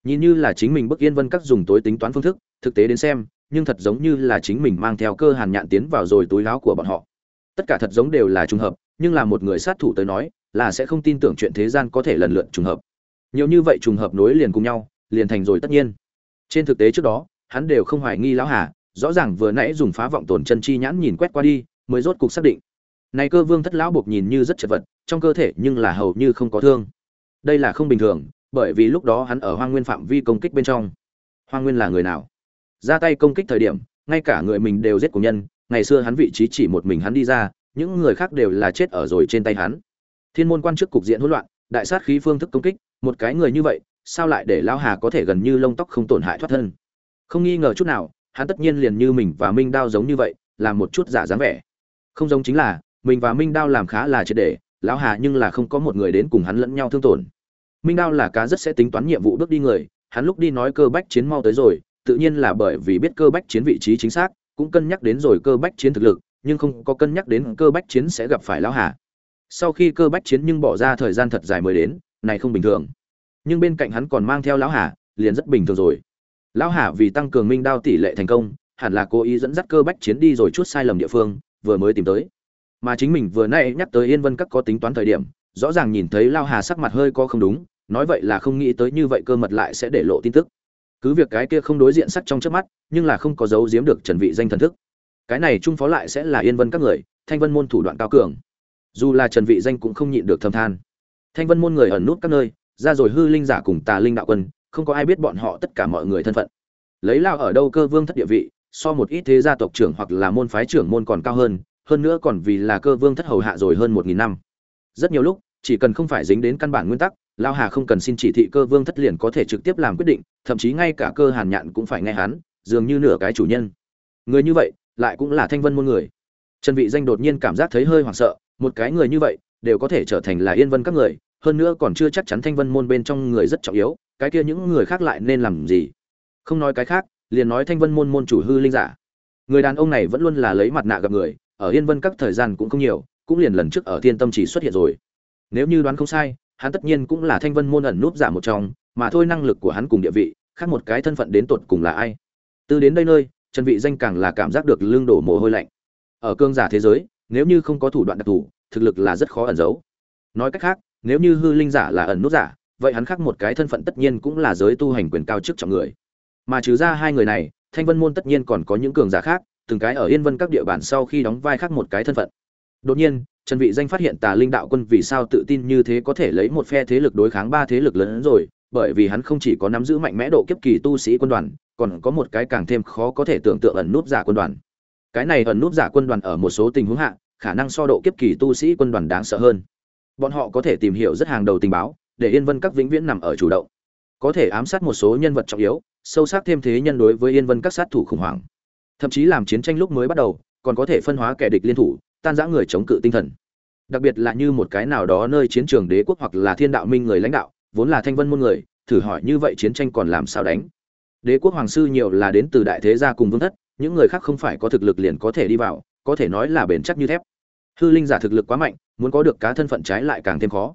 Nhìn như là chính mình bức yên vân các dùng tối tính toán phương thức, thực tế đến xem, nhưng thật giống như là chính mình mang theo cơ hàn nhạn tiến vào rồi túi láo của bọn họ. Tất cả thật giống đều là trùng hợp, nhưng là một người sát thủ tới nói, là sẽ không tin tưởng chuyện thế gian có thể lần lượt trùng hợp. Nhiều như vậy trùng hợp nối liền cùng nhau, liền thành rồi tất nhiên. Trên thực tế trước đó, hắn đều không hoài nghi lão hà, rõ ràng vừa nãy dùng phá vọng tổn chân chi nhãn nhìn quét qua đi, mới rốt cục xác định này cơ vương thất lão buộc nhìn như rất chật vật, trong cơ thể nhưng là hầu như không có thương. Đây là không bình thường, bởi vì lúc đó hắn ở hoang nguyên phạm vi công kích bên trong. Hoang nguyên là người nào? Ra tay công kích thời điểm, ngay cả người mình đều giết của nhân, ngày xưa hắn vị trí chỉ một mình hắn đi ra, những người khác đều là chết ở rồi trên tay hắn. Thiên môn quan trước cục diện hỗn loạn, đại sát khí phương thức công kích, một cái người như vậy, sao lại để lão hà có thể gần như lông tóc không tổn hại thoát thân? Không nghi ngờ chút nào, hắn tất nhiên liền như mình và minh đao giống như vậy làm một chút giả dáng vẻ. Không giống chính là mình và minh đao làm khá là triệt để, lão hà nhưng là không có một người đến cùng hắn lẫn nhau thương tổn. Minh đao là cá rất sẽ tính toán nhiệm vụ bước đi người, hắn lúc đi nói cơ bách chiến mau tới rồi, tự nhiên là bởi vì biết cơ bách chiến vị trí chính xác, cũng cân nhắc đến rồi cơ bách chiến thực lực, nhưng không có cân nhắc đến cơ bách chiến sẽ gặp phải lão hà. Sau khi cơ bách chiến nhưng bỏ ra thời gian thật dài mới đến, này không bình thường. Nhưng bên cạnh hắn còn mang theo lão hà, liền rất bình thường rồi. Lão hà vì tăng cường minh đao tỷ lệ thành công, hẳn là cố ý dẫn dắt cơ bách chiến đi rồi chút sai lầm địa phương, vừa mới tìm tới mà chính mình vừa nãy nhắc tới yên vân các có tính toán thời điểm, rõ ràng nhìn thấy lao hà sắc mặt hơi có không đúng, nói vậy là không nghĩ tới như vậy cơ mật lại sẽ để lộ tin tức. Cứ việc cái kia không đối diện sắc trong trước mắt, nhưng là không có dấu giếm được trần vị danh thần thức. Cái này trung phó lại sẽ là yên vân các người, thanh vân môn thủ đoạn cao cường. Dù là trần vị danh cũng không nhịn được thầm than. Thanh vân môn người ẩn nút các nơi, ra rồi hư linh giả cùng tà linh đạo quân, không có ai biết bọn họ tất cả mọi người thân phận. Lấy lao ở đâu cơ vương thất địa vị, so một ít thế gia tộc trưởng hoặc là môn phái trưởng môn còn cao hơn hơn nữa còn vì là cơ vương thất hầu hạ rồi hơn một nghìn năm. Rất nhiều lúc, chỉ cần không phải dính đến căn bản nguyên tắc lao hà không cần xin chỉ thị cơ vương thất liền có thể trực tiếp làm quyết định, thậm chí ngay cả cơ hàn nhạn cũng phải nghe hắn, dường như nửa cái chủ nhân. Người như vậy, lại cũng là thanh vân môn người. Trần vị danh đột nhiên cảm giác thấy hơi hoảng sợ, một cái người như vậy, đều có thể trở thành là yên vân các người, hơn nữa còn chưa chắc chắn thanh vân môn bên trong người rất trọng yếu, cái kia những người khác lại nên làm gì? Không nói cái khác, liền nói thanh vân môn môn chủ hư linh giả. Người đàn ông này vẫn luôn là lấy mặt nạ gặp người ở yên vân các thời gian cũng không nhiều, cũng liền lần trước ở thiên tâm chỉ xuất hiện rồi. Nếu như đoán không sai, hắn tất nhiên cũng là thanh vân môn ẩn núp giả một trong, mà thôi năng lực của hắn cùng địa vị, khác một cái thân phận đến tột cùng là ai? Từ đến đây nơi, trần vị danh càng là cảm giác được lương đổ mồ hôi lạnh. Ở cương giả thế giới, nếu như không có thủ đoạn đặc thù, thực lực là rất khó ẩn giấu. Nói cách khác, nếu như hư linh giả là ẩn nút giả, vậy hắn khác một cái thân phận tất nhiên cũng là giới tu hành quyền cao chức trọng người. Mà trừ ra hai người này, thanh vân môn tất nhiên còn có những cường giả khác từng cái ở yên vân các địa bàn sau khi đóng vai khác một cái thân phận. Đột nhiên, trần vị danh phát hiện tà linh đạo quân vì sao tự tin như thế có thể lấy một phe thế lực đối kháng ba thế lực lớn hơn rồi, bởi vì hắn không chỉ có nắm giữ mạnh mẽ độ kiếp kỳ tu sĩ quân đoàn, còn có một cái càng thêm khó có thể tưởng tượng ẩn nút giả quân đoàn. Cái này ẩn nút giả quân đoàn ở một số tình huống hạ, khả năng so độ kiếp kỳ tu sĩ quân đoàn đáng sợ hơn. Bọn họ có thể tìm hiểu rất hàng đầu tình báo, để yên vân các vĩnh viễn nằm ở chủ động. Có thể ám sát một số nhân vật trọng yếu, sâu sắc thêm thế nhân đối với yên vân các sát thủ khủng hoảng thậm chí làm chiến tranh lúc mới bắt đầu, còn có thể phân hóa kẻ địch liên thủ, tan rã người chống cự tinh thần. Đặc biệt là như một cái nào đó nơi chiến trường đế quốc hoặc là thiên đạo minh người lãnh đạo, vốn là thanh vân môn người, thử hỏi như vậy chiến tranh còn làm sao đánh? Đế quốc hoàng sư nhiều là đến từ đại thế gia cùng vương thất, những người khác không phải có thực lực liền có thể đi vào, có thể nói là bền chắc như thép. Hư linh giả thực lực quá mạnh, muốn có được cá thân phận trái lại càng thêm khó.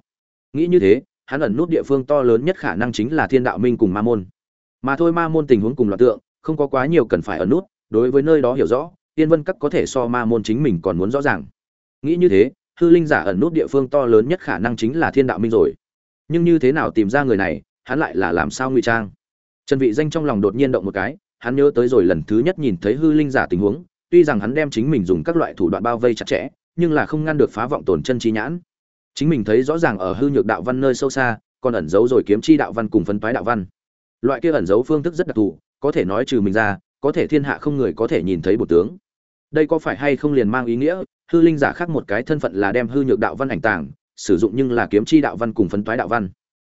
Nghĩ như thế, hắn ẩn nút địa phương to lớn nhất khả năng chính là thiên đạo minh cùng ma môn. Mà thôi ma môn tình huống cùng loạt tượng, không có quá nhiều cần phải ẩn nút đối với nơi đó hiểu rõ, tiên vân các có thể so ma môn chính mình còn muốn rõ ràng. Nghĩ như thế, hư linh giả ẩn nút địa phương to lớn nhất khả năng chính là thiên đạo minh rồi. Nhưng như thế nào tìm ra người này, hắn lại là làm sao ngụy trang? Trần vị danh trong lòng đột nhiên động một cái, hắn nhớ tới rồi lần thứ nhất nhìn thấy hư linh giả tình huống, tuy rằng hắn đem chính mình dùng các loại thủ đoạn bao vây chặt chẽ, nhưng là không ngăn được phá vọng tổn chân trí nhãn. Chính mình thấy rõ ràng ở hư nhược đạo văn nơi sâu xa, còn ẩn giấu rồi kiếm chi đạo văn cùng phấn phái đạo văn. Loại kia ẩn giấu phương thức rất đặc thù, có thể nói trừ mình ra có thể thiên hạ không người có thể nhìn thấy bổ tướng. Đây có phải hay không liền mang ý nghĩa, hư linh giả khác một cái thân phận là đem hư nhược đạo văn ảnh tàng, sử dụng nhưng là kiếm chi đạo văn cùng phấn toái đạo văn.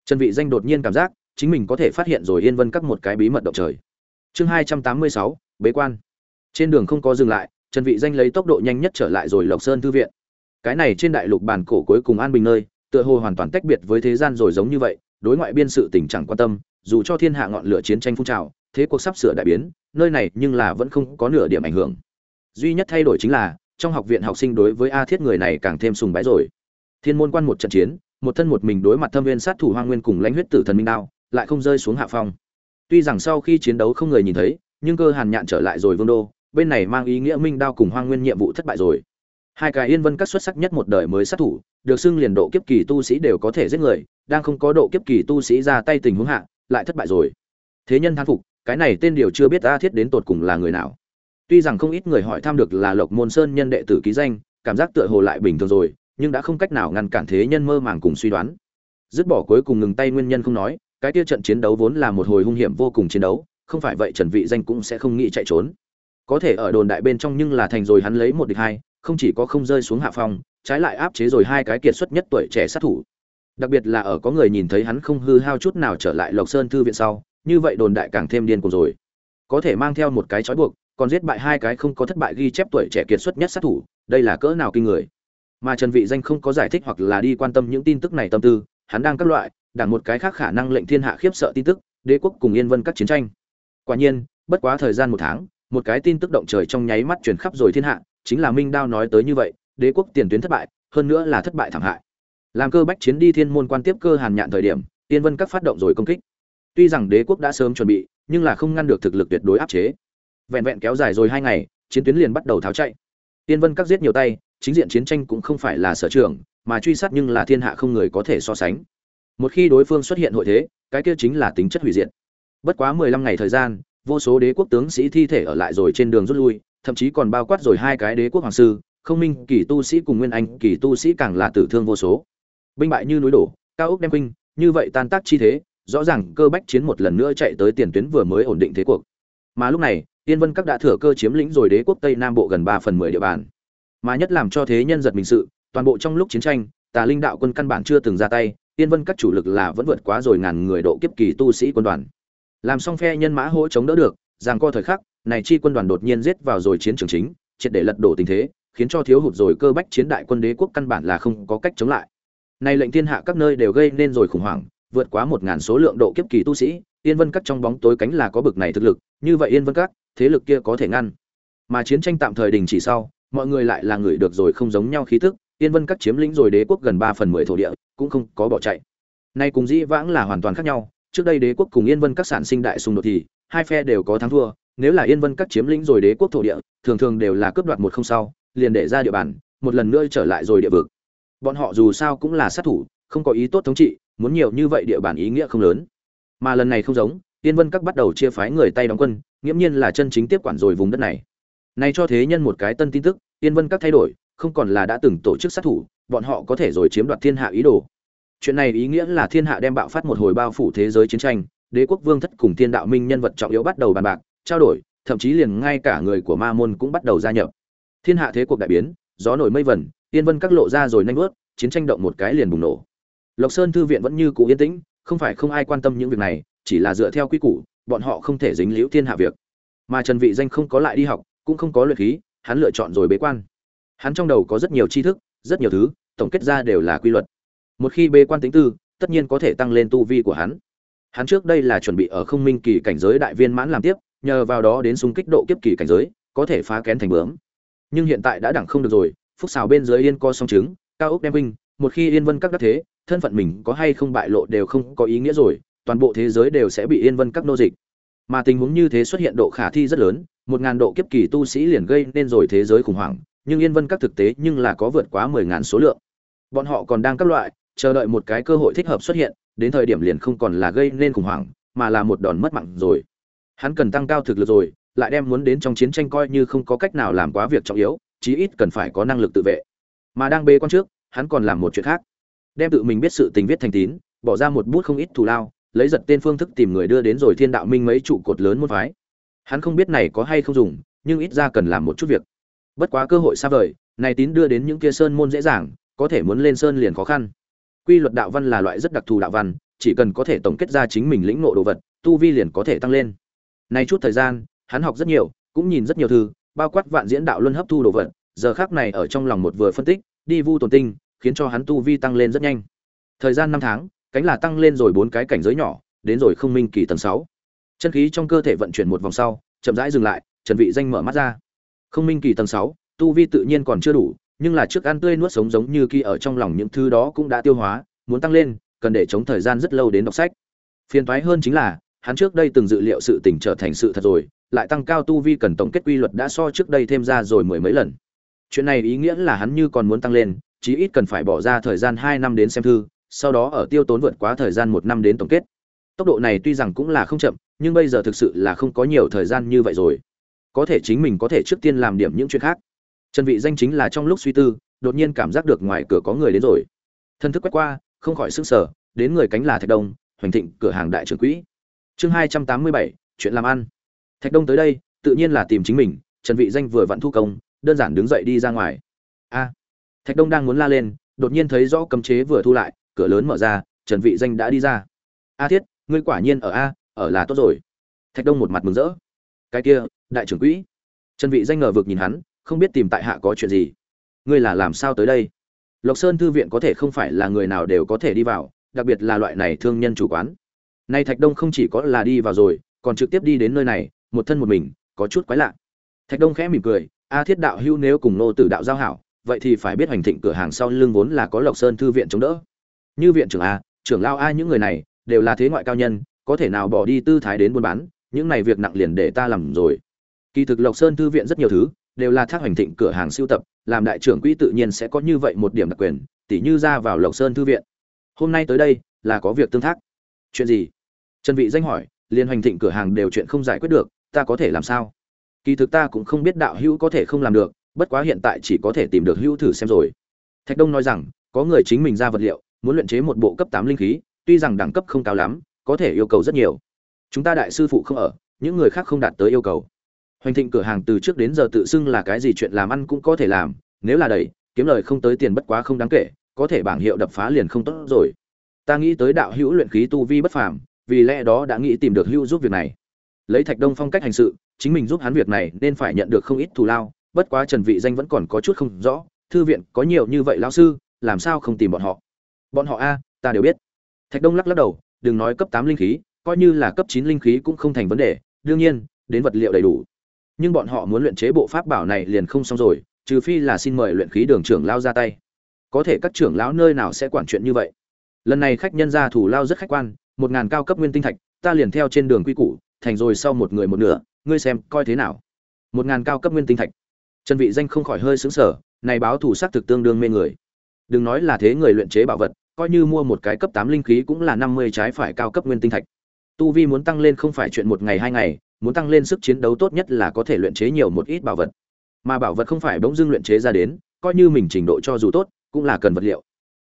Trần vị danh đột nhiên cảm giác, chính mình có thể phát hiện rồi yên vân các một cái bí mật động trời. Chương hai trăm tám mươi sáu, bế quan. Trên đường không có dừng lại, trần vị danh lấy tốc độ nhanh nhất trở lại rồi lộc sơn thư viện. Cái này trên đại lục bản cổ cuối cùng an bình nơi, tựa hồ hoàn toàn tách biệt với thế gian rồi giống như vậy, đối ngoại biên sự tình chẳng quan tâm, dù cho thiên hạ ngọn lửa chiến tranh phun trào thế cuộc sắp sửa đại biến, nơi này nhưng là vẫn không có nửa điểm ảnh hưởng. Duy nhất thay đổi chính là, trong học viện học sinh đối với a thiết người này càng thêm sùng bái rồi. Thiên môn quan một trận chiến, một thân một mình đối mặt thâm viên sát thủ hoang nguyên cùng lãnh huyết tử thần minh đao, lại không rơi xuống hạ phong. Tuy rằng sau khi chiến đấu không người nhìn thấy, nhưng cơ hàn nhạn trở lại rồi vương đô, bên này mang ý nghĩa minh đao cùng hoang nguyên nhiệm vụ thất bại rồi. Hai cái yên vân các xuất sắc nhất một đời mới sát thủ, được xưng liền độ kiếp kỳ tu sĩ đều có thể giết người, đang không có độ kiếp kỳ tu sĩ ra tay tình huống hạ, lại thất bại rồi. Thế nhân thán phục cái này tên điều chưa biết a thiết đến tột cùng là người nào. Tuy rằng không ít người hỏi thăm được là lộc môn sơn nhân đệ tử ký danh, cảm giác tựa hồ lại bình thường rồi, nhưng đã không cách nào ngăn cản thế nhân mơ màng cùng suy đoán. Dứt bỏ cuối cùng ngừng tay nguyên nhân không nói, cái tiêu trận chiến đấu vốn là một hồi hung hiểm vô cùng chiến đấu, không phải vậy trần vị danh cũng sẽ không nghĩ chạy trốn. Có thể ở đồn đại bên trong nhưng là thành rồi hắn lấy một địch hai, không chỉ có không rơi xuống hạ phong, trái lại áp chế rồi hai cái kiệt xuất nhất tuổi trẻ sát thủ. Đặc biệt là ở có người nhìn thấy hắn không hư hao chút nào trở lại lộc sơn thư viện sau như vậy đồn đại càng thêm điên cuồng rồi. Có thể mang theo một cái trói buộc, còn giết bại hai cái không có thất bại ghi chép tuổi trẻ kiệt xuất nhất sát thủ, đây là cỡ nào kinh người. Mà trần vị danh không có giải thích hoặc là đi quan tâm những tin tức này tâm tư, hắn đang các loại, đảng một cái khác khả năng lệnh thiên hạ khiếp sợ tin tức, đế quốc cùng yên vân các chiến tranh. Quả nhiên, bất quá thời gian một tháng, một cái tin tức động trời trong nháy mắt truyền khắp rồi thiên hạ, chính là minh đao nói tới như vậy, đế quốc tiền tuyến thất bại, hơn nữa là thất bại thảm hại. Làm cơ bách chiến đi thiên môn quan tiếp cơ hàn nhạn thời điểm, yên vân các phát động rồi công kích tuy rằng đế quốc đã sớm chuẩn bị, nhưng là không ngăn được thực lực tuyệt đối áp chế. Vẹn vẹn kéo dài rồi hai ngày, chiến tuyến liền bắt đầu tháo chạy. Tiên vân các giết nhiều tay, chính diện chiến tranh cũng không phải là sở trường, mà truy sát nhưng là thiên hạ không người có thể so sánh. Một khi đối phương xuất hiện hội thế, cái kia chính là tính chất hủy diệt. Bất quá mười lăm ngày thời gian, vô số đế quốc tướng sĩ thi thể ở lại rồi trên đường rút lui, thậm chí còn bao quát rồi hai cái đế quốc hoàng sư, không minh, kỳ tu sĩ cùng nguyên anh, kỳ tu sĩ càng là tử thương vô số. Binh bại như núi đổ, cao ốc đem kinh như vậy tan tác chi thế rõ ràng cơ bách chiến một lần nữa chạy tới tiền tuyến vừa mới ổn định thế cuộc. Mà lúc này yên vân các đã thừa cơ chiếm lĩnh rồi đế quốc tây nam bộ gần ba phần mười địa bàn. Mà nhất làm cho thế nhân giật mình sự, toàn bộ trong lúc chiến tranh, tà linh đạo quân căn bản chưa từng ra tay yên vân các chủ lực là vẫn vượt quá rồi ngàn người độ kiếp kỳ tu sĩ quân đoàn. Làm xong phe nhân mã hỗ chống đỡ được, rằng co thời khắc, này chi quân đoàn đột nhiên giết vào rồi chiến trường chính, triệt để lật đổ tình thế, khiến cho thiếu hụt rồi cơ bách chiến đại quân đế quốc căn bản là không có cách chống lại. Này lệnh thiên hạ các nơi đều gây nên rồi khủng hoảng vượt quá một ngàn số lượng độ kiếp kỳ tu sĩ, yên vân các trong bóng tối cánh là có bực này thực lực, như vậy yên vân các, thế lực kia có thể ngăn. Mà chiến tranh tạm thời đình chỉ sau, mọi người lại là người được rồi không giống nhau khí tức, yên vân các chiếm lĩnh rồi đế quốc gần ba phần mười thổ địa, cũng không có bỏ chạy. Nay cùng dĩ vãng là hoàn toàn khác nhau, trước đây đế quốc cùng yên vân các sản sinh đại xung đột thì, hai phe đều có thắng thua, nếu là yên vân các chiếm lĩnh rồi đế quốc thổ địa, thường thường đều là cướp đoạt một không sau, liền để ra địa bàn, một lần nữa trở lại rồi địa vực. Bọn họ dù sao cũng là sát thủ, không có ý tốt thống trị muốn nhiều như vậy địa bàn ý nghĩa không lớn. Mà lần này không giống tiên vân các bắt đầu chia phái người tay đóng quân, nghiễm nhiên là chân chính tiếp quản rồi vùng đất này. Này cho thế nhân một cái tân tin tức tiên vân các thay đổi, không còn là đã từng tổ chức sát thủ, bọn họ có thể rồi chiếm đoạt thiên hạ ý đồ. Chuyện này ý nghĩa là thiên hạ đem bạo phát một hồi bao phủ thế giới chiến tranh, đế quốc vương thất cùng thiên đạo minh nhân vật trọng yếu bắt đầu bàn bạc, trao đổi, thậm chí liền ngay cả người của ma môn cũng bắt đầu gia nhập. Thiên hạ thế cuộc đại biến, gió nổi mây vẩn tiên vân các lộ ra rồi nhanh vớt chiến tranh động một cái liền bùng nổ lộc sơn thư viện vẫn như cũ yên tĩnh, không phải không ai quan tâm những việc này, chỉ là dựa theo quy củ, bọn họ không thể dính liễu thiên hạ việc. Mà trần vị danh không có lại đi học, cũng không có luyện khí, hắn lựa chọn rồi bế quan. Hắn trong đầu có rất nhiều tri thức, rất nhiều thứ, tổng kết ra đều là quy luật. Một khi bế quan tính tư, tất nhiên có thể tăng lên tu vi của hắn. Hắn trước đây là chuẩn bị ở không minh kỳ cảnh giới đại viên mãn làm tiếp, nhờ vào đó đến xung kích độ kiếp kỳ cảnh giới, có thể phá kén thành bướm. Nhưng hiện tại đã đẳng không được rồi, phúc xào bên dưới yên co song trứng cao ốc đem vinh, một khi yên vân các đắc thế thân phận mình có hay không bại lộ đều không có ý nghĩa rồi, toàn bộ thế giới đều sẽ bị yên vân các nô dịch. Mà tình huống như thế xuất hiện độ khả thi rất lớn, một ngàn độ kiếp kỳ tu sĩ liền gây nên rồi thế giới khủng hoảng, nhưng yên vân các thực tế nhưng là có vượt quá mười ngàn số lượng. Bọn họ còn đang các loại, chờ đợi một cái cơ hội thích hợp xuất hiện, đến thời điểm liền không còn là gây nên khủng hoảng, mà là một đòn mất mạng rồi. Hắn cần tăng cao thực lực rồi, lại đem muốn đến trong chiến tranh coi như không có cách nào làm quá việc trọng yếu, chí ít cần phải có năng lực tự vệ. Mà đang bê quan trước, hắn còn làm một chuyện khác đem tự mình biết sự tình viết thành tín, bỏ ra một bút không ít thù lao, lấy giật tên phương thức tìm người đưa đến rồi thiên đạo minh mấy trụ cột lớn môn phái. Hắn không biết này có hay không dùng, nhưng ít ra cần làm một chút việc. Bất quá cơ hội xa vời, này tín đưa đến những kia sơn môn dễ dàng, có thể muốn lên sơn liền khó khăn. Quy luật đạo văn là loại rất đặc thù đạo văn, chỉ cần có thể tổng kết ra chính mình lĩnh ngộ đồ vật, tu vi liền có thể tăng lên. Này chút thời gian, hắn học rất nhiều, cũng nhìn rất nhiều thư, bao quát vạn diễn đạo luân hấp thu đồ vật, giờ khác này ở trong lòng một vừa phân tích, đi vu tồn tinh khiến cho hắn tu vi tăng lên rất nhanh. Thời gian năm tháng, cánh là tăng lên rồi bốn cái cảnh giới nhỏ, đến rồi không minh kỳ tầng sáu. Chân khí trong cơ thể vận chuyển một vòng sau, chậm rãi dừng lại, trần vị danh mở mắt ra. Không minh kỳ tầng sáu, tu vi tự nhiên còn chưa đủ, nhưng là trước ăn tươi nuốt sống giống như khi ở trong lòng những thứ đó cũng đã tiêu hóa, muốn tăng lên, cần để chống thời gian rất lâu đến đọc sách. Phiền toái hơn chính là, hắn trước đây từng dự liệu sự tình trở thành sự thật rồi, lại tăng cao tu vi cần tổng kết quy luật đã so trước đây thêm ra rồi mười mấy lần. Chuyện này ý nghĩa là hắn như còn muốn tăng lên chí ít cần phải bỏ ra thời gian hai năm đến xem thư, sau đó ở tiêu tốn vượt quá thời gian một năm đến tổng kết. Tốc độ này tuy rằng cũng là không chậm, nhưng bây giờ thực sự là không có nhiều thời gian như vậy rồi. Có thể chính mình có thể trước tiên làm điểm những chuyện khác. Trần vị danh chính là trong lúc suy tư, đột nhiên cảm giác được ngoài cửa có người đến rồi. Thân thức quét qua, không khỏi sững sờ, đến người cánh là thạch đông, hoành thịnh, cửa hàng đại trưởng quỹ. Chương hai trăm tám mươi bảy, chuyện làm ăn. Thạch đông tới đây, tự nhiên là tìm chính mình, trần vị danh vừa vặn thu công, đơn giản đứng dậy đi ra ngoài. A thạch đông đang muốn la lên, đột nhiên thấy rõ cấm chế vừa thu lại, cửa lớn mở ra, trần vị danh đã đi ra. A thiết, ngươi quả nhiên ở a, ở là tốt rồi. Thạch đông một mặt mừng rỡ. Cái kia, đại trưởng quỹ. Trần vị danh ngờ vực nhìn hắn, không biết tìm tại hạ có chuyện gì. Ngươi là làm sao tới đây? Lộc sơn thư viện có thể không phải là người nào đều có thể đi vào, đặc biệt là loại này thương nhân chủ quán. Nay thạch đông không chỉ có là đi vào rồi, còn trực tiếp đi đến nơi này, một thân một mình, có chút quái lạ. Thạch đông khẽ mỉm cười, a thiết đạo hưu nếu cùng nô tử đạo giao hảo vậy thì phải biết hành thịnh cửa hàng sau lưng vốn là có lộc sơn thư viện chống đỡ. Như viện trưởng a, trưởng lao a những người này đều là thế ngoại cao nhân, có thể nào bỏ đi tư thái đến buôn bán, những này việc nặng liền để ta làm rồi. Kỳ thực lộc sơn thư viện rất nhiều thứ đều là thác hành thịnh cửa hàng siêu tập, làm đại trưởng quỹ tự nhiên sẽ có như vậy một điểm đặc quyền, tỉ như ra vào lộc sơn thư viện. Hôm nay tới đây là có việc tương thác. Chuyện gì? Trần vị danh hỏi liên hoành thịnh cửa hàng đều chuyện không giải quyết được, ta có thể làm sao? Kỳ thực ta cũng không biết đạo hữu có thể không làm được bất quá hiện tại chỉ có thể tìm được hữu thử xem rồi. Thạch đông nói rằng, có người chính mình ra vật liệu, muốn luyện chế một bộ cấp tám linh khí, tuy rằng đẳng cấp không cao lắm, có thể yêu cầu rất nhiều. Chúng ta đại sư phụ không ở, những người khác không đạt tới yêu cầu. Hoành thịnh cửa hàng từ trước đến giờ tự xưng là cái gì chuyện làm ăn cũng có thể làm, nếu là đầy, kiếm lời không tới tiền bất quá không đáng kể, có thể bảng hiệu đập phá liền không tốt rồi. Ta nghĩ tới đạo hữu luyện khí tu vi bất phàm, vì lẽ đó đã nghĩ tìm được hữu giúp việc này. Lấy thạch đông phong cách hành sự, chính mình giúp hắn việc này nên phải nhận được không ít thù lao bất quá trần vị danh vẫn còn có chút không rõ, thư viện có nhiều như vậy lão sư, làm sao không tìm bọn họ? Bọn họ a, ta đều biết. Thạch đông lắc lắc đầu, đừng nói cấp tám linh khí, coi như là cấp chín linh khí cũng không thành vấn đề, đương nhiên, đến vật liệu đầy đủ. Nhưng bọn họ muốn luyện chế bộ pháp bảo này liền không xong rồi, trừ phi là xin mời luyện khí đường trưởng lao ra tay. Có thể các trưởng lão nơi nào sẽ quản chuyện như vậy? Lần này khách nhân ra thủ lao rất khách quan, một ngàn cao cấp nguyên tinh thạch, ta liền theo trên đường quy củ, thành rồi sau một người một nửa, ngươi xem coi thế nào? Một ngàn cao cấp nguyên tinh thạch trần vị danh không khỏi hơi sững sờ, này báo thủ sắc thực tương đương mê người. Đừng nói là thế người luyện chế bảo vật, coi như mua một cái cấp tám linh khí cũng là năm mươi trái phải cao cấp nguyên tinh thạch. Tu vi muốn tăng lên không phải chuyện một ngày hai ngày, muốn tăng lên sức chiến đấu tốt nhất là có thể luyện chế nhiều một ít bảo vật. Mà bảo vật không phải bỗng dưng luyện chế ra đến, coi như mình trình độ cho dù tốt, cũng là cần vật liệu.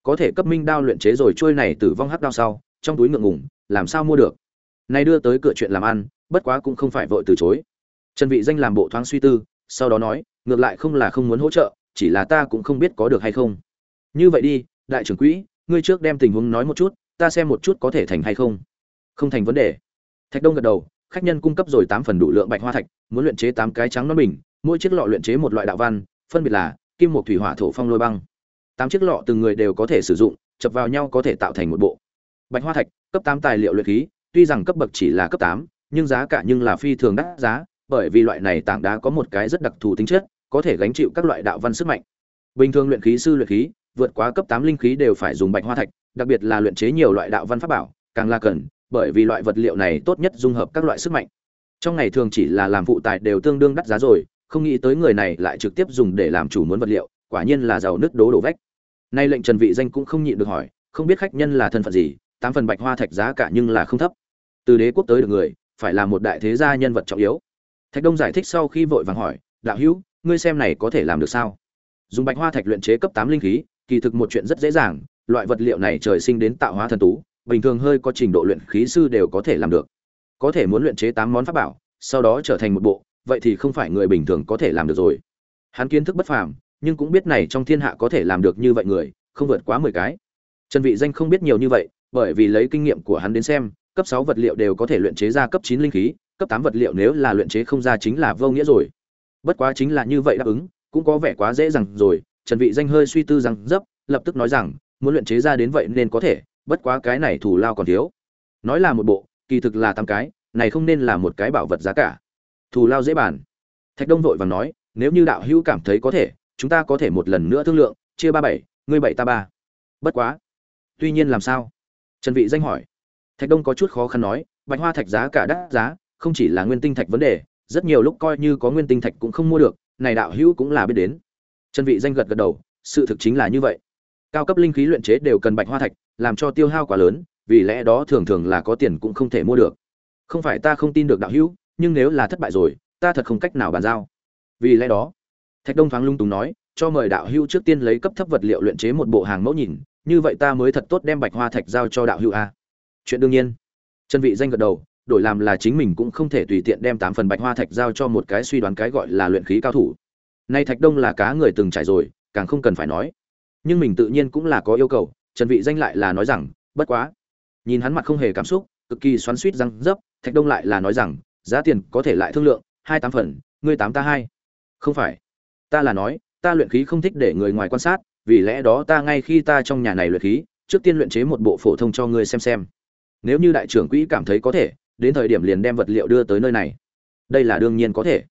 Có thể cấp minh đao luyện chế rồi trôi này tử vong hắc đao sau, trong túi ngượng ngùng, làm sao mua được? Này đưa tới cửa chuyện làm ăn, bất quá cũng không phải vội từ chối. Trần vị danh làm bộ thoáng suy tư, sau đó nói ngược lại không là không muốn hỗ trợ, chỉ là ta cũng không biết có được hay không. Như vậy đi, đại trưởng quỹ, ngươi trước đem tình huống nói một chút, ta xem một chút có thể thành hay không. Không thành vấn đề. Thạch đông gật đầu, khách nhân cung cấp rồi tám phần đủ lượng bạch hoa thạch, muốn luyện chế tám cái trắng non bình, mỗi chiếc lọ luyện chế một loại đạo văn, phân biệt là kim một thủy hỏa thổ phong lôi băng. Tám chiếc lọ từng người đều có thể sử dụng, chập vào nhau có thể tạo thành một bộ. Bạch hoa thạch, cấp tám tài liệu luyện khí, tuy rằng cấp bậc chỉ là cấp tám, nhưng giá cả nhưng là phi thường đắt giá bởi vì loại này tảng đá có một cái rất đặc thù tính chất, có thể gánh chịu các loại đạo văn sức mạnh. Bình thường luyện khí sư luyện khí, vượt quá cấp tám linh khí đều phải dùng bạch hoa thạch, đặc biệt là luyện chế nhiều loại đạo văn pháp bảo, càng là cần, bởi vì loại vật liệu này tốt nhất dung hợp các loại sức mạnh. Trong ngày thường chỉ là làm phụ tài đều tương đương đắt giá rồi, không nghĩ tới người này lại trực tiếp dùng để làm chủ muốn vật liệu, quả nhiên là giàu nứt đố đổ vách. Nay lệnh trần vị danh cũng không nhịn được hỏi, không biết khách nhân là thân phận gì, tám phần bạch hoa thạch giá cả nhưng là không thấp. Từ đế quốc tới được người, phải là một đại thế gia nhân vật trọng yếu thạch đông giải thích sau khi vội vàng hỏi, đạo hữu, ngươi xem này có thể làm được sao? Dùng bạch hoa thạch luyện chế cấp tám linh khí, kỳ thực một chuyện rất dễ dàng, loại vật liệu này trời sinh đến tạo hóa thần tú, bình thường hơi có trình độ luyện khí sư đều có thể làm được. Có thể muốn luyện chế tám món pháp bảo, sau đó trở thành một bộ, vậy thì không phải người bình thường có thể làm được rồi. Hắn kiến thức bất phàm, nhưng cũng biết này trong thiên hạ có thể làm được như vậy người, không vượt quá mười cái. Trần vị danh không biết nhiều như vậy, bởi vì lấy kinh nghiệm của hắn đến xem, cấp sáu vật liệu đều có thể luyện chế ra cấp chín linh khí cấp tám vật liệu nếu là luyện chế không ra chính là vô nghĩa rồi. Bất quá chính là như vậy đáp ứng, cũng có vẻ quá dễ dàng rồi. Trần vị danh hơi suy tư rằng, dấp, lập tức nói rằng, muốn luyện chế ra đến vậy nên có thể, bất quá cái này thủ lao còn thiếu. Nói là một bộ, kỳ thực là tám cái, này không nên là một cái bảo vật giá cả. Thù lao dễ bàn. Thạch đông vội vàng nói, nếu như đạo hữu cảm thấy có thể, chúng ta có thể một lần nữa thương lượng, chia ba bảy, ngươi bảy ta ba. Bất quá. Tuy nhiên làm sao? Trần vị danh hỏi. Thạch đông có chút khó khăn nói, bạch hoa thạch giá cả đắt giá không chỉ là nguyên tinh thạch vấn đề, rất nhiều lúc coi như có nguyên tinh thạch cũng không mua được, này đạo hữu cũng là biết đến. Trần vị danh gật gật đầu, sự thực chính là như vậy. Cao cấp linh khí luyện chế đều cần bạch hoa thạch, làm cho tiêu hao quá lớn, vì lẽ đó thường thường là có tiền cũng không thể mua được. Không phải ta không tin được đạo hữu, nhưng nếu là thất bại rồi, ta thật không cách nào bàn giao. Vì lẽ đó, thạch đông thoáng lung túng nói, cho mời đạo hữu trước tiên lấy cấp thấp vật liệu luyện chế một bộ hàng mẫu nhìn, như vậy ta mới thật tốt đem bạch hoa thạch giao cho đạo hữu a. Chuyện đương nhiên. Chân vị danh gật đầu đổi làm là chính mình cũng không thể tùy tiện đem tám phần bạch hoa thạch giao cho một cái suy đoán cái gọi là luyện khí cao thủ. Nay thạch đông là cá người từng trải rồi, càng không cần phải nói. Nhưng mình tự nhiên cũng là có yêu cầu, trần vị danh lại là nói rằng, bất quá. Nhìn hắn mặt không hề cảm xúc, cực kỳ xoắn xuýt răng dấp, thạch đông lại là nói rằng, giá tiền có thể lại thương lượng, hai tám phần, ngươi tám ta hai. Không phải. Ta là nói, ta luyện khí không thích để người ngoài quan sát, vì lẽ đó ta ngay khi ta trong nhà này luyện khí, trước tiên luyện chế một bộ phổ thông cho ngươi xem xem. Nếu như đại trưởng quỹ cảm thấy có thể đến thời điểm liền đem vật liệu đưa tới nơi này. Đây là đương nhiên có thể.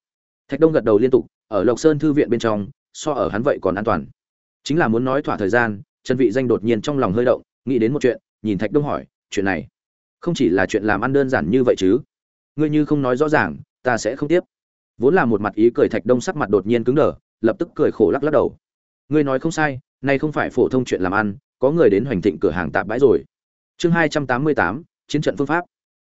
Thạch đông gật đầu liên tục, ở lộc sơn thư viện bên trong, so ở hắn vậy còn an toàn. Chính là muốn nói thỏa thời gian, trần vị danh đột nhiên trong lòng hơi động, nghĩ đến một chuyện, nhìn thạch đông hỏi, chuyện này, không chỉ là chuyện làm ăn đơn giản như vậy chứ? Ngươi như không nói rõ ràng, ta sẽ không tiếp. Vốn là một mặt ý cười thạch đông sắc mặt đột nhiên cứng đờ, lập tức cười khổ lắc lắc đầu. Ngươi nói không sai, nay không phải phổ thông chuyện làm ăn, có người đến hoành thịnh cửa hàng tạp bãi rồi. Chương hai trăm tám mươi tám, chiến trận phương pháp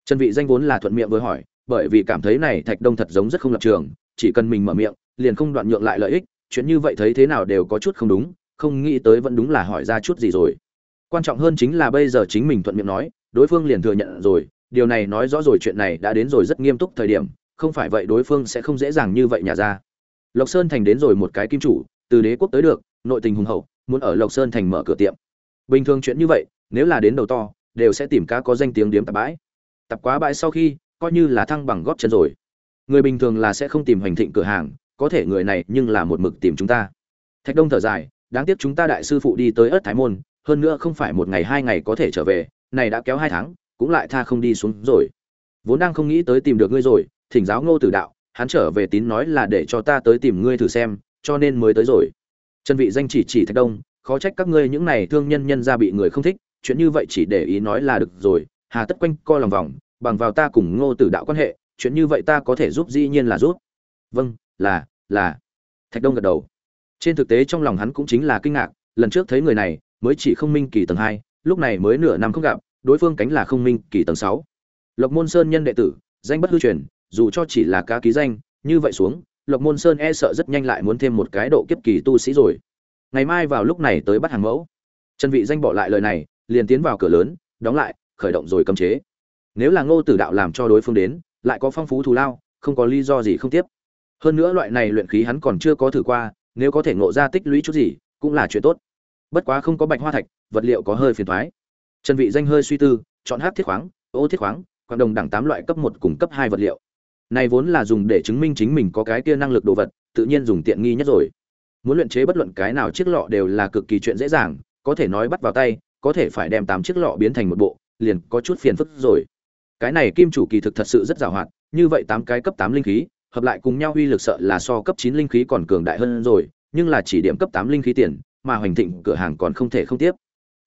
trần vị danh vốn là thuận miệng với hỏi, bởi vì cảm thấy này thạch đông thật giống rất không lập trường, chỉ cần mình mở miệng, liền không đoạn nhượng lại lợi ích, chuyện như vậy thấy thế nào đều có chút không đúng, không nghĩ tới vẫn đúng là hỏi ra chút gì rồi. Quan trọng hơn chính là bây giờ chính mình thuận miệng nói, đối phương liền thừa nhận rồi, điều này nói rõ rồi chuyện này đã đến rồi rất nghiêm túc thời điểm, không phải vậy đối phương sẽ không dễ dàng như vậy nhà ra. Lộc sơn thành đến rồi một cái kim chủ, từ đế quốc tới được, nội tình hùng hậu, muốn ở lộc sơn thành mở cửa tiệm. Bình thường chuyện như vậy, nếu là đến đầu to, đều sẽ tìm cá có danh tiếng điếm tạp bãi tập quá bãi sau khi, coi như là thăng bằng góp chân rồi. Người bình thường là sẽ không tìm hành thịnh cửa hàng, có thể người này nhưng là một mực tìm chúng ta. Thạch đông thở dài, đáng tiếc chúng ta đại sư phụ đi tới ớt thái môn, hơn nữa không phải một ngày hai ngày có thể trở về, này đã kéo hai tháng, cũng lại tha không đi xuống rồi. Vốn đang không nghĩ tới tìm được ngươi rồi, thỉnh giáo ngô tử đạo, hắn trở về tín nói là để cho ta tới tìm ngươi thử xem, cho nên mới tới rồi. Chân vị danh chỉ chỉ thạch đông, khó trách các ngươi những này thương nhân nhân ra bị người không thích, chuyện như vậy chỉ để ý nói là được rồi hà tất quanh co lòng vòng, bằng vào ta cùng ngô tử đạo quan hệ, chuyện như vậy ta có thể giúp dĩ nhiên là giúp. Vâng là là. Thạch đông gật đầu. Trên thực tế trong lòng hắn cũng chính là kinh ngạc, lần trước thấy người này mới chỉ không minh kỳ tầng hai, lúc này mới nửa năm không gặp, đối phương cánh là không minh kỳ tầng sáu. Lộc môn sơn nhân đệ tử, danh bất hư truyền, dù cho chỉ là cá ký danh, như vậy xuống, lộc môn sơn e sợ rất nhanh lại muốn thêm một cái độ kiếp kỳ tu sĩ rồi. Ngày mai vào lúc này tới bắt hàng mẫu. Trần vị danh bỏ lại lời này, liền tiến vào cửa lớn, đóng lại khởi động rồi cấm chế. Nếu là ngô tử đạo làm cho đối phương đến, lại có phong phú thù lao, không có lý do gì không tiếp. Hơn nữa loại này luyện khí hắn còn chưa có thử qua, nếu có thể ngộ ra tích lũy chút gì, cũng là chuyện tốt. Bất quá không có bạch hoa thạch, vật liệu có hơi phiền thoái trần vị danh hơi suy tư, chọn hát thiết khoáng, ô thiết khoáng quảng đồng đẳng tám loại cấp một cùng cấp hai vật liệu. Này vốn là dùng để chứng minh chính mình có cái kia năng lực đồ vật, tự nhiên dùng tiện nghi nhất rồi. Muốn luyện chế bất luận cái nào chiếc lọ đều là cực kỳ chuyện dễ dàng, có thể nói bắt vào tay, có thể phải đem tám chiếc lọ biến thành một bộ liền có chút phiền phức rồi. Cái này kim chủ kỳ thực thật sự rất giàu hoạt như vậy tám cái cấp tám linh khí, hợp lại cùng nhau uy lực sợ là so cấp chín linh khí còn cường đại hơn rồi, nhưng là chỉ điểm cấp tám linh khí tiền, mà hoành thịnh cửa hàng còn không thể không tiếp.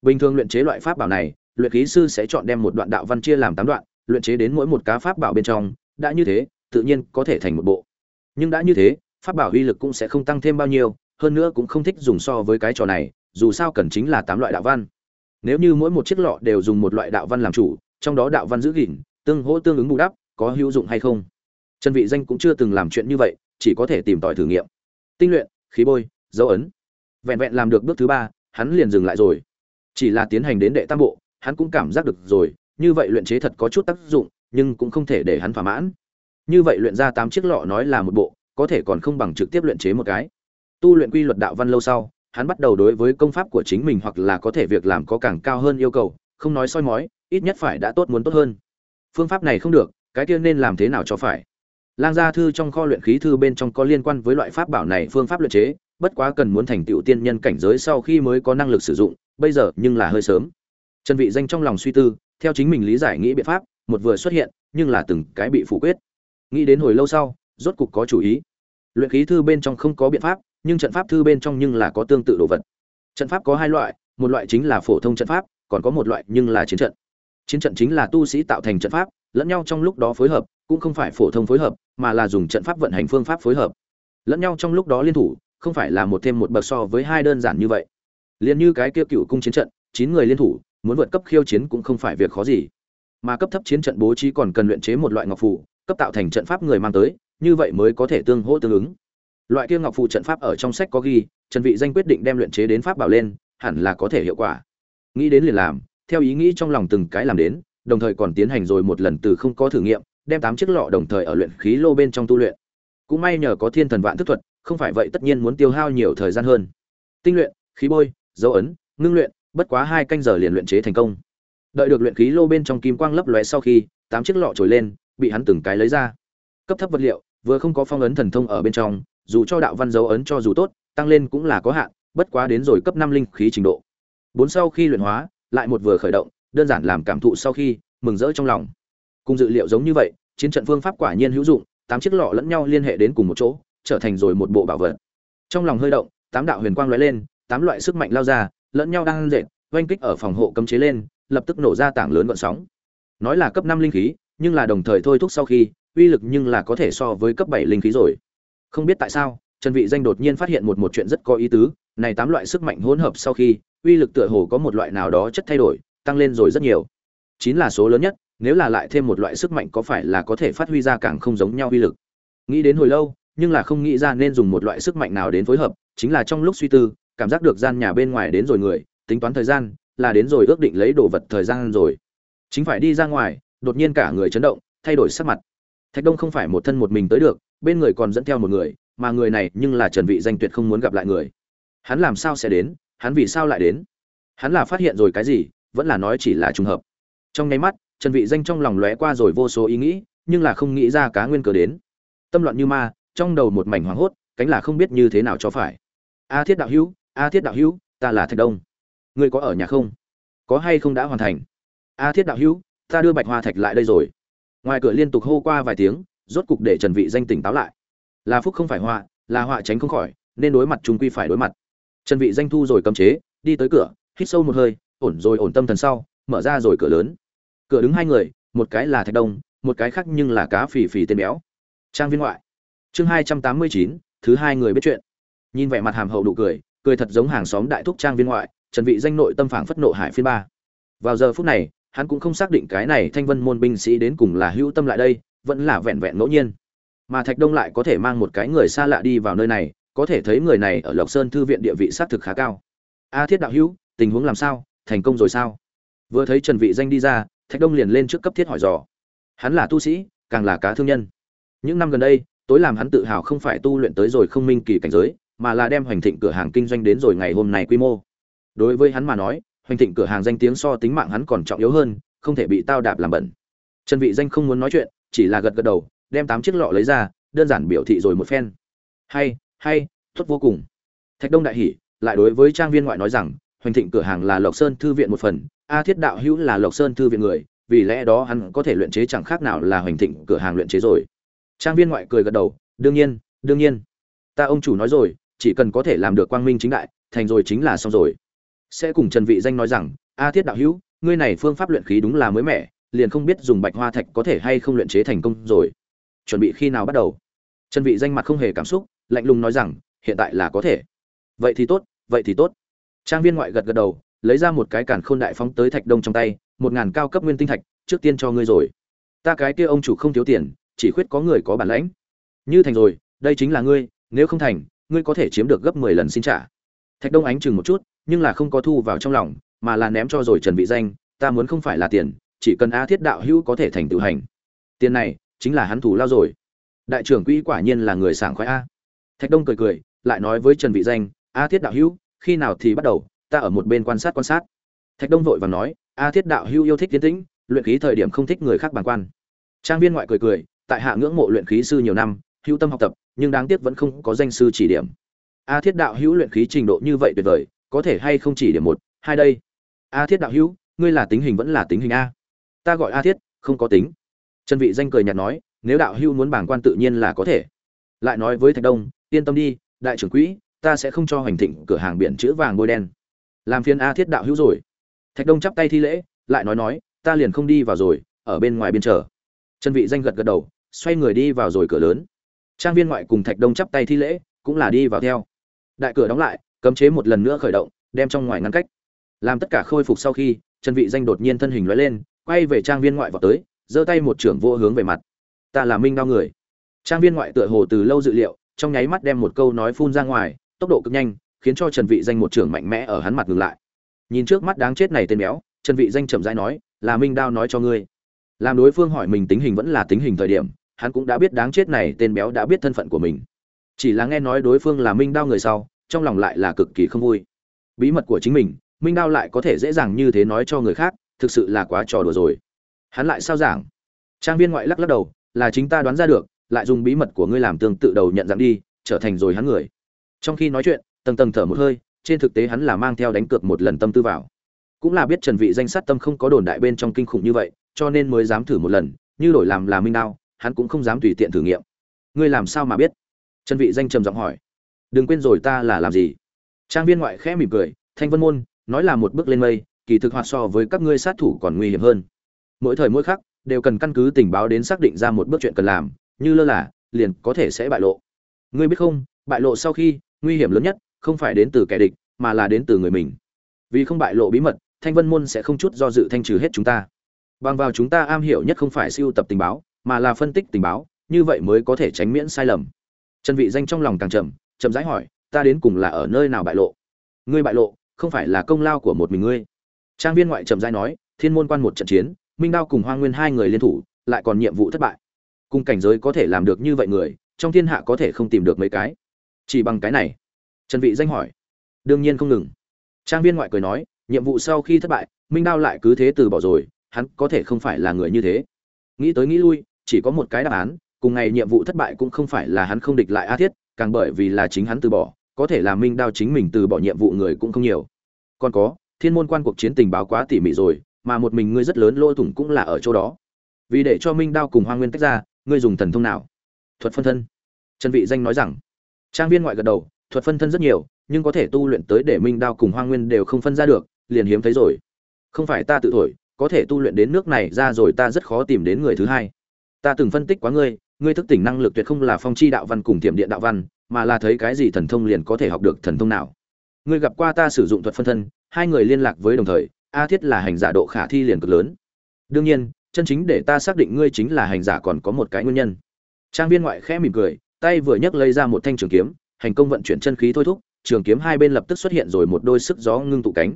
Bình thường luyện chế loại pháp bảo này, luyện khí sư sẽ chọn đem một đoạn đạo văn chia làm tám đoạn, luyện chế đến mỗi một cá pháp bảo bên trong, đã như thế, tự nhiên có thể thành một bộ. Nhưng đã như thế, pháp bảo uy lực cũng sẽ không tăng thêm bao nhiêu, hơn nữa cũng không thích dùng so với cái trò này, dù sao cần chính là tám loại đạo văn nếu như mỗi một chiếc lọ đều dùng một loại đạo văn làm chủ, trong đó đạo văn giữ gìn, tương hỗ tương ứng bù đắp, có hữu dụng hay không? Trần vị danh cũng chưa từng làm chuyện như vậy, chỉ có thể tìm tòi thử nghiệm. Tinh luyện, khí bôi, dấu ấn. Vẹn vẹn làm được bước thứ ba, hắn liền dừng lại rồi. Chỉ là tiến hành đến đệ tam bộ, hắn cũng cảm giác được rồi, như vậy luyện chế thật có chút tác dụng, nhưng cũng không thể để hắn thỏa mãn. Như vậy luyện ra tám chiếc lọ nói là một bộ, có thể còn không bằng trực tiếp luyện chế một cái. Tu luyện quy luật đạo văn lâu sau hắn bắt đầu đối với công pháp của chính mình hoặc là có thể việc làm có càng cao hơn yêu cầu, không nói soi mói, ít nhất phải đã tốt muốn tốt hơn. Phương pháp này không được, cái kia nên làm thế nào cho phải? Lang gia thư trong kho luyện khí thư bên trong có liên quan với loại pháp bảo này phương pháp luyện chế, bất quá cần muốn thành tựu tiên nhân cảnh giới sau khi mới có năng lực sử dụng, bây giờ nhưng là hơi sớm. Trần vị danh trong lòng suy tư, theo chính mình lý giải nghĩ biện pháp, một vừa xuất hiện, nhưng là từng cái bị phủ quyết. Nghĩ đến hồi lâu sau, rốt cục có chủ ý. Luyện khí thư bên trong không có biện pháp nhưng trận pháp thư bên trong nhưng là có tương tự đồ vật. Trận pháp có hai loại, một loại chính là phổ thông trận pháp, còn có một loại nhưng là chiến trận. Chiến trận chính là tu sĩ tạo thành trận pháp, lẫn nhau trong lúc đó phối hợp, cũng không phải phổ thông phối hợp, mà là dùng trận pháp vận hành phương pháp phối hợp. Lẫn nhau trong lúc đó liên thủ, không phải là một thêm một bậc so với hai đơn giản như vậy. Liền như cái kia cựu cung chiến trận, chín người liên thủ, muốn vượt cấp khiêu chiến cũng không phải việc khó gì. Mà cấp thấp chiến trận bố trí còn cần luyện chế một loại ngọc phù, cấp tạo thành trận pháp người mang tới, như vậy mới có thể tương hỗ tương ứng loại kia ngọc phù trận pháp ở trong sách có ghi, trần vị danh quyết định đem luyện chế đến pháp bảo lên, hẳn là có thể hiệu quả. Nghĩ đến liền làm, theo ý nghĩ trong lòng từng cái làm đến, đồng thời còn tiến hành rồi một lần từ không có thử nghiệm, đem tám chiếc lọ đồng thời ở luyện khí lô bên trong tu luyện. Cũng may nhờ có thiên thần vạn thức thuật, không phải vậy tất nhiên muốn tiêu hao nhiều thời gian hơn. Tinh luyện, khí bôi, dấu ấn, ngưng luyện, bất quá hai canh giờ liền luyện chế thành công. Đợi được luyện khí lô bên trong kim quang lấp lóe sau khi, tám chiếc lọ trồi lên, bị hắn từng cái lấy ra. Cấp thấp vật liệu, vừa không có phong ấn thần thông ở bên trong dù cho đạo văn dấu ấn cho dù tốt, tăng lên cũng là có hạn, bất quá đến rồi cấp năm linh khí trình độ. Bốn sau khi luyện hóa, lại một vừa khởi động, đơn giản làm cảm thụ sau khi, mừng rỡ trong lòng. Cùng dự liệu giống như vậy, chiến trận phương pháp quả nhiên hữu dụng, tám chiếc lọ lẫn nhau liên hệ đến cùng một chỗ, trở thành rồi một bộ bảo vật. Trong lòng hơi động, tám đạo huyền quang lóe lên, tám loại sức mạnh lao ra, lẫn nhau đang dệt, oanh kích ở phòng hộ cấm chế lên, lập tức nổ ra tảng lớn gọn sóng. Nói là cấp năm linh khí, nhưng là đồng thời thôi thúc sau khi, uy lực nhưng là có thể so với cấp bảy linh khí rồi không biết tại sao, trần vị danh đột nhiên phát hiện một một chuyện rất có ý tứ, này tám loại sức mạnh hỗn hợp sau khi, uy lực tựa hồ có một loại nào đó chất thay đổi, tăng lên rồi rất nhiều. Chín là số lớn nhất, nếu là lại thêm một loại sức mạnh có phải là có thể phát huy ra càng không giống nhau uy lực? Nghĩ đến hồi lâu, nhưng là không nghĩ ra nên dùng một loại sức mạnh nào đến phối hợp, chính là trong lúc suy tư, cảm giác được gian nhà bên ngoài đến rồi người, tính toán thời gian, là đến rồi ước định lấy đồ vật thời gian rồi. Chính phải đi ra ngoài, đột nhiên cả người chấn động, thay đổi sắc mặt thạch đông không phải một thân một mình tới được, bên người còn dẫn theo một người, mà người này nhưng là trần vị danh tuyệt không muốn gặp lại người. Hắn làm sao sẽ đến, hắn vì sao lại đến? Hắn là phát hiện rồi cái gì, vẫn là nói chỉ là trùng hợp. Trong ngay mắt, trần vị danh trong lòng lóe qua rồi vô số ý nghĩ, nhưng là không nghĩ ra cá nguyên cớ đến. Tâm loạn như ma, trong đầu một mảnh hoảng hốt, cánh là không biết như thế nào cho phải. A thiết đạo hữu, a thiết đạo hữu, ta là thạch đông. Ngươi có ở nhà không? Có hay không đã hoàn thành? A thiết đạo hữu, ta đưa bạch hoa thạch lại đây rồi ngoài cửa liên tục hô qua vài tiếng, rốt cục để trần vị danh tỉnh táo lại. Là phúc không phải họa, là họa tránh không khỏi, nên đối mặt chúng quy phải đối mặt. Trần vị danh thu rồi cầm chế, đi tới cửa, hít sâu một hơi, ổn rồi ổn tâm thần sau, mở ra rồi cửa lớn. Cửa đứng hai người, một cái là thạch đông, một cái khác nhưng là cá phì phì tên béo. Trang viên ngoại. Chương hai trăm tám mươi chín, thứ hai người biết chuyện. Nhìn vẻ mặt hàm hậu đủ cười cười thật giống hàng xóm đại thúc trang viên ngoại, trần vị danh nội tâm phảng phất nộ hải phiên ba. Vào giờ phút này hắn cũng không xác định cái này thanh vân môn binh sĩ đến cùng là hữu tâm lại đây, vẫn là vẹn vẹn ngẫu nhiên. Mà thạch đông lại có thể mang một cái người xa lạ đi vào nơi này, có thể thấy người này ở lộc sơn thư viện địa vị xác thực khá cao. A thiết đạo hữu, tình huống làm sao? Thành công rồi sao? Vừa thấy trần vị danh đi ra, thạch đông liền lên trước cấp thiết hỏi dò. Hắn là tu sĩ, càng là cá thương nhân. Những năm gần đây, tối làm hắn tự hào không phải tu luyện tới rồi không minh kỳ cảnh giới, mà là đem hoành thịnh cửa hàng kinh doanh đến rồi ngày hôm này quy mô. Đối với hắn mà nói hoành thịnh cửa hàng danh tiếng so tính mạng hắn còn trọng yếu hơn, không thể bị tao đạp làm bẩn. Trần vị danh không muốn nói chuyện, chỉ là gật gật đầu, đem tám chiếc lọ lấy ra, đơn giản biểu thị rồi một phen. Hay hay, tốt vô cùng. Thạch đông đại hỉ, lại đối với trang viên ngoại nói rằng, hoành thịnh cửa hàng là lộc sơn thư viện một phần, a thiết đạo hữu là lộc sơn thư viện người, vì lẽ đó hắn có thể luyện chế chẳng khác nào là hoành thịnh cửa hàng luyện chế rồi. Trang viên ngoại cười gật đầu, đương nhiên đương nhiên. Ta ông chủ nói rồi, chỉ cần có thể làm được quang minh chính đại, thành rồi chính là xong rồi sẽ cùng trần vị danh nói rằng, a thiết đạo hữu, ngươi này phương pháp luyện khí đúng là mới mẻ, liền không biết dùng bạch hoa thạch có thể hay không luyện chế thành công rồi. Chuẩn bị khi nào bắt đầu? Trần vị danh mặt không hề cảm xúc, lạnh lùng nói rằng, hiện tại là có thể. Vậy thì tốt, vậy thì tốt. Trang viên ngoại gật gật đầu, lấy ra một cái cản khôn đại phóng tới thạch đông trong tay, một ngàn cao cấp nguyên tinh thạch, trước tiên cho ngươi rồi. Ta cái kia ông chủ không thiếu tiền, chỉ khuyết có người có bản lãnh. Như thành rồi, đây chính là ngươi, nếu không thành, ngươi có thể chiếm được gấp mười lần xin trả. Thạch đông ánh chừng một chút nhưng là không có thu vào trong lòng, mà là ném cho rồi trần vị danh, ta muốn không phải là tiền, chỉ cần a thiết đạo hữu có thể thành tự hành. Tiền này chính là hắn thủ lao rồi. Đại trưởng quỹ quả nhiên là người sảng khoái a. Thạch đông cười cười, lại nói với trần vị danh, a thiết đạo hữu, khi nào thì bắt đầu, ta ở một bên quan sát quan sát. Thạch đông vội vàng nói, a thiết đạo hữu yêu thích tiến tĩnh, luyện khí thời điểm không thích người khác bàn quan. Trang viên ngoại cười cười, tại hạ ngưỡng mộ luyện khí sư nhiều năm, hữu tâm học tập, nhưng đáng tiếc vẫn không có danh sư chỉ điểm. A thiết đạo hữu luyện khí trình độ như vậy tuyệt vời có thể hay không chỉ điểm một, hai đây? A thiết đạo hữu, ngươi là tính hình vẫn là tính hình a. Ta gọi a thiết, không có tính. Trần vị danh cười nhạt nói, nếu đạo hữu muốn bảng quan tự nhiên là có thể. Lại nói với thạch đông, yên tâm đi, đại trưởng quỹ, ta sẽ không cho hoành thịnh cửa hàng biển chữ vàng bôi đen. Làm phiền a thiết đạo hữu rồi. Thạch đông chắp tay thi lễ, lại nói nói, ta liền không đi vào rồi, ở bên ngoài biên chờ. Trần vị danh gật gật đầu, xoay người đi vào rồi cửa lớn. Trang viên ngoại cùng thạch đông chắp tay thi lễ, cũng là đi vào theo. Đại cửa đóng lại cấm chế một lần nữa khởi động, đem trong ngoài ngăn cách. Làm tất cả khôi phục sau khi, trần vị danh đột nhiên thân hình lóe lên, quay về trang viên ngoại vào tới, giơ tay một trưởng vô hướng về mặt. Ta là minh đao người. Trang viên ngoại tựa hồ từ lâu dự liệu, trong nháy mắt đem một câu nói phun ra ngoài, tốc độ cực nhanh, khiến cho trần vị danh một trưởng mạnh mẽ ở hắn mặt ngừng lại. Nhìn trước mắt đáng chết này tên béo, trần vị danh chậm rãi nói, là minh đao nói cho ngươi. Làm đối phương hỏi mình tính hình vẫn là tính hình thời điểm, hắn cũng đã biết đáng chết này tên béo đã biết thân phận của mình. Chỉ là nghe nói đối phương là minh đao người sau trong lòng lại là cực kỳ không vui. Bí mật của chính mình, minh đao lại có thể dễ dàng như thế nói cho người khác, thực sự là quá trò đùa rồi. Hắn lại sao giảng? Trang viên ngoại lắc lắc đầu, là chính ta đoán ra được, lại dùng bí mật của ngươi làm tương tự đầu nhận dạng đi, trở thành rồi hắn người. Trong khi nói chuyện tầng tầng thở một hơi, trên thực tế hắn là mang theo đánh cược một lần tâm tư vào. Cũng là biết trần vị danh sát tâm không có đồn đại bên trong kinh khủng như vậy, cho nên mới dám thử một lần, như đổi làm là minh đao, hắn cũng không dám tùy tiện thử nghiệm. Ngươi làm sao mà biết? Trần vị danh trầm giọng hỏi đừng quên rồi ta là làm gì. Trang viên ngoại khẽ mỉm cười, thanh vân môn, nói là một bước lên mây, kỳ thực hoạt so với các ngươi sát thủ còn nguy hiểm hơn. Mỗi thời mỗi khắc, đều cần căn cứ tình báo đến xác định ra một bước chuyện cần làm, như lơ là, liền có thể sẽ bại lộ. Ngươi biết không, bại lộ sau khi, nguy hiểm lớn nhất không phải đến từ kẻ địch, mà là đến từ người mình. Vì không bại lộ bí mật, thanh vân môn sẽ không chút do dự thanh trừ hết chúng ta. Bằng vào chúng ta am hiểu nhất không phải siêu tập tình báo, mà là phân tích tình báo, như vậy mới có thể tránh miễn sai lầm. Trần vị danh trong lòng càng chậm chậm rãi hỏi, ta đến cùng là ở nơi nào bại lộ? Ngươi bại lộ, không phải là công lao của một mình ngươi. Trang viên ngoại chậm rãi nói, thiên môn quan một trận chiến, minh đao cùng hoa nguyên hai người liên thủ, lại còn nhiệm vụ thất bại. Cùng cảnh giới có thể làm được như vậy người, trong thiên hạ có thể không tìm được mấy cái. Chỉ bằng cái này. Trần vị danh hỏi. Đương nhiên không ngừng. Trang viên ngoại cười nói, nhiệm vụ sau khi thất bại, minh đao lại cứ thế từ bỏ rồi, hắn có thể không phải là người như thế. Nghĩ tới nghĩ lui, chỉ có một cái đáp án, cùng ngày nhiệm vụ thất bại cũng không phải là hắn không địch lại a thiết càng bởi vì là chính hắn từ bỏ, có thể là minh đao chính mình từ bỏ nhiệm vụ người cũng không nhiều. Còn có, thiên môn quan cuộc chiến tình báo quá tỉ mỉ rồi, mà một mình ngươi rất lớn lỗ thủng cũng là ở chỗ đó. Vì để cho minh đao cùng Hoang nguyên tách ra, ngươi dùng thần thông nào? Thuật phân thân. Trần vị danh nói rằng, trang viên ngoại gật đầu, thuật phân thân rất nhiều, nhưng có thể tu luyện tới để minh đao cùng Hoang nguyên đều không phân ra được, liền hiếm thấy rồi. Không phải ta tự thổi, có thể tu luyện đến nước này ra rồi ta rất khó tìm đến người thứ hai. Ta từng phân tích quá ngươi ngươi thức tỉnh năng lực tuyệt không là phong chi đạo văn cùng tiềm điện đạo văn, mà là thấy cái gì thần thông liền có thể học được thần thông nào. Ngươi gặp qua ta sử dụng thuật phân thân, hai người liên lạc với đồng thời, a thiết là hành giả độ khả thi liền cực lớn. Đương nhiên, chân chính để ta xác định ngươi chính là hành giả còn có một cái nguyên nhân. Trang viên ngoại khẽ mỉm cười, tay vừa nhấc lấy ra một thanh trường kiếm, hành công vận chuyển chân khí thôi thúc, trường kiếm hai bên lập tức xuất hiện rồi một đôi sức gió ngưng tụ cánh.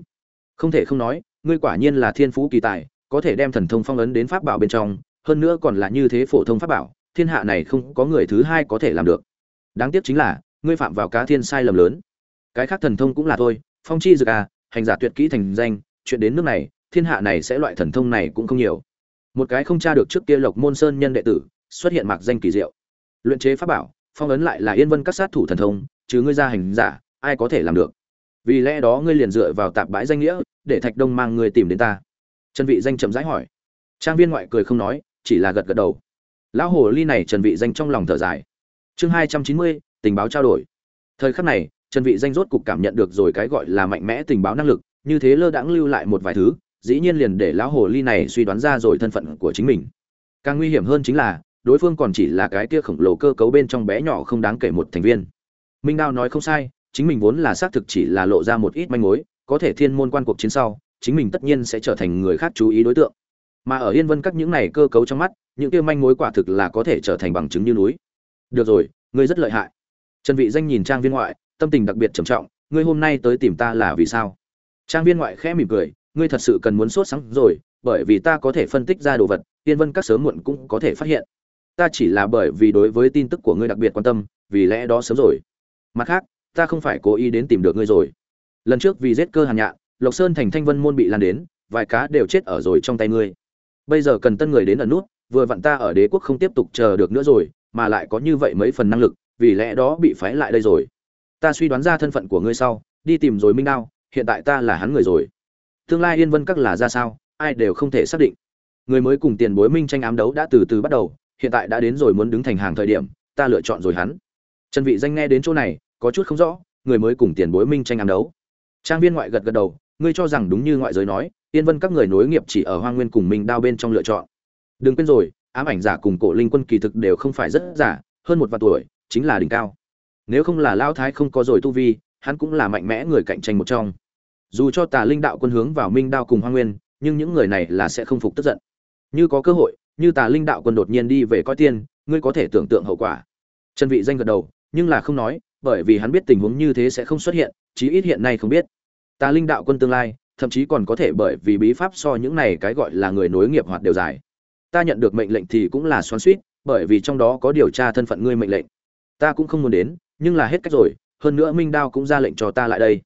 Không thể không nói, ngươi quả nhiên là thiên phú kỳ tài, có thể đem thần thông phong ấn đến pháp bảo bên trong, hơn nữa còn là như thế phổ thông pháp bảo thiên hạ này không có người thứ hai có thể làm được. Đáng tiếc chính là, ngươi phạm vào cá thiên sai lầm lớn. Cái khác thần thông cũng là thôi, phong chi dược à hành giả tuyệt kỹ thành danh, chuyện đến nước này, thiên hạ này sẽ loại thần thông này cũng không nhiều. Một cái không tra được trước kia lộc môn sơn nhân đệ tử, xuất hiện mạc danh kỳ diệu. Luyện chế pháp bảo, phong ấn lại là yên vân các sát thủ thần thông, chứ ngươi ra hành giả, ai có thể làm được? Vì lẽ đó ngươi liền dựa vào tạp bãi danh nghĩa, để thạch đông mang ngươi tìm đến ta. Trần vị danh chậm rãi hỏi. Trang viên ngoại cười không nói, chỉ là gật gật đầu lão hồ ly này trần vị danh trong lòng thở dài. Chương hai trăm chín mươi, tình báo trao đổi. Thời khắc này, trần vị danh rốt cục cảm nhận được rồi cái gọi là mạnh mẽ tình báo năng lực, như thế lơ đãng lưu lại một vài thứ, dĩ nhiên liền để lão hồ ly này suy đoán ra rồi thân phận của chính mình. Càng nguy hiểm hơn chính là, đối phương còn chỉ là cái kia khổng lồ cơ cấu bên trong bé nhỏ không đáng kể một thành viên. Minh đao nói không sai, chính mình vốn là xác thực chỉ là lộ ra một ít manh mối, có thể thiên môn quan cuộc chiến sau, chính mình tất nhiên sẽ trở thành người khác chú ý đối tượng. Mà ở yên vân các những này cơ cấu trong mắt những kia manh mối quả thực là có thể trở thành bằng chứng như núi. Được rồi, ngươi rất lợi hại. Trần vị danh nhìn trang viên ngoại, tâm tình đặc biệt trầm trọng, ngươi hôm nay tới tìm ta là vì sao? Trang viên ngoại khẽ mỉm cười, ngươi thật sự cần muốn sốt sáng rồi, bởi vì ta có thể phân tích ra đồ vật Tiên vân các sớm muộn cũng có thể phát hiện. Ta chỉ là bởi vì đối với tin tức của ngươi đặc biệt quan tâm, vì lẽ đó sớm rồi. Mặt khác, ta không phải cố ý đến tìm được ngươi rồi. Lần trước vì giết cơ hàn nhạn, lộc sơn thành thanh vân môn bị lan đến, vài cá đều chết ở rồi trong tay ngươi. Bây giờ cần tân người đến ẩn nút vừa vặn ta ở đế quốc không tiếp tục chờ được nữa rồi, mà lại có như vậy mấy phần năng lực, vì lẽ đó bị phái lại đây rồi. Ta suy đoán ra thân phận của ngươi sau, đi tìm rồi minh đao, hiện tại ta là hắn người rồi. Tương lai yên vân các là ra sao, ai đều không thể xác định. Người mới cùng tiền bối minh tranh ám đấu đã từ từ bắt đầu, hiện tại đã đến rồi muốn đứng thành hàng thời điểm, ta lựa chọn rồi hắn. Trần vị danh nghe đến chỗ này, có chút không rõ, người mới cùng tiền bối minh tranh ám đấu. Trang viên ngoại gật gật đầu, ngươi cho rằng đúng như ngoại giới nói, yên vân các người nối nghiệp chỉ ở hoang nguyên cùng minh đao bên trong lựa chọn đừng quên rồi, ám ảnh giả cùng cổ linh quân kỳ thực đều không phải rất giả, hơn một vạn tuổi, chính là đỉnh cao. Nếu không là lao thái không có rồi tu vi, hắn cũng là mạnh mẽ người cạnh tranh một trong. Dù cho tà linh đạo quân hướng vào minh đao cùng hoa nguyên, nhưng những người này là sẽ không phục tức giận. Như có cơ hội, như tà linh đạo quân đột nhiên đi về coi tiên, ngươi có thể tưởng tượng hậu quả. Trần vị danh gật đầu, nhưng là không nói, bởi vì hắn biết tình huống như thế sẽ không xuất hiện, chí ít hiện nay không biết. Tà linh đạo quân tương lai, thậm chí còn có thể bởi vì bí pháp so những này cái gọi là người nối nghiệp hoạt đều dài ta nhận được mệnh lệnh thì cũng là xoắn suýt, bởi vì trong đó có điều tra thân phận ngươi mệnh lệnh. Ta cũng không muốn đến, nhưng là hết cách rồi, hơn nữa minh đao cũng ra lệnh cho ta lại đây.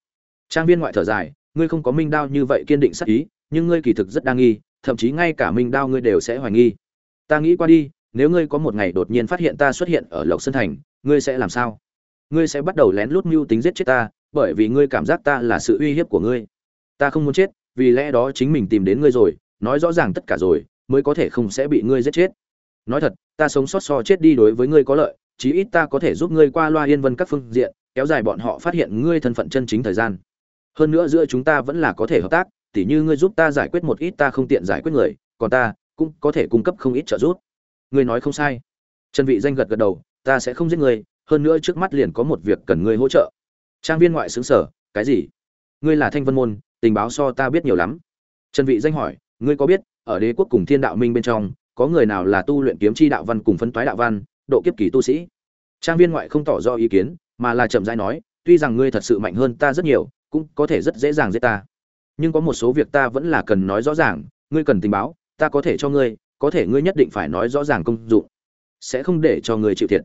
Trang viên ngoại thở dài, ngươi không có minh đao như vậy kiên định sắc ý, nhưng ngươi kỳ thực rất đa nghi, thậm chí ngay cả minh đao ngươi đều sẽ hoài nghi. Ta nghĩ qua đi, nếu ngươi có một ngày đột nhiên phát hiện ta xuất hiện ở lộc sơn thành, ngươi sẽ làm sao? Ngươi sẽ bắt đầu lén lút mưu tính giết chết ta, bởi vì ngươi cảm giác ta là sự uy hiếp của ngươi. Ta không muốn chết, vì lẽ đó chính mình tìm đến ngươi rồi, nói rõ ràng tất cả rồi mới có thể không sẽ bị ngươi giết chết. Nói thật, ta sống sót so chết đi đối với ngươi có lợi, chí ít ta có thể giúp ngươi qua loa yên vân các phương diện, kéo dài bọn họ phát hiện ngươi thân phận chân chính thời gian. Hơn nữa giữa chúng ta vẫn là có thể hợp tác, tỉ như ngươi giúp ta giải quyết một ít ta không tiện giải quyết người, còn ta cũng có thể cung cấp không ít trợ giúp. Ngươi nói không sai. Trần vị danh gật gật đầu, ta sẽ không giết ngươi, hơn nữa trước mắt liền có một việc cần ngươi hỗ trợ. Trang viên ngoại xứng sở, cái gì? Ngươi là thanh vân môn, tình báo so ta biết nhiều lắm. Trần vị danh hỏi, ngươi có biết ở đế quốc cùng thiên đạo minh bên trong, có người nào là tu luyện kiếm chi đạo văn cùng phân toái đạo văn, độ kiếp kỳ tu sĩ? Trang viên ngoại không tỏ rõ ý kiến, mà là chậm rãi nói, tuy rằng ngươi thật sự mạnh hơn ta rất nhiều, cũng có thể rất dễ dàng giết ta. Nhưng có một số việc ta vẫn là cần nói rõ ràng, ngươi cần tình báo, ta có thể cho ngươi, có thể ngươi nhất định phải nói rõ ràng công dụng. Sẽ không để cho ngươi chịu thiệt.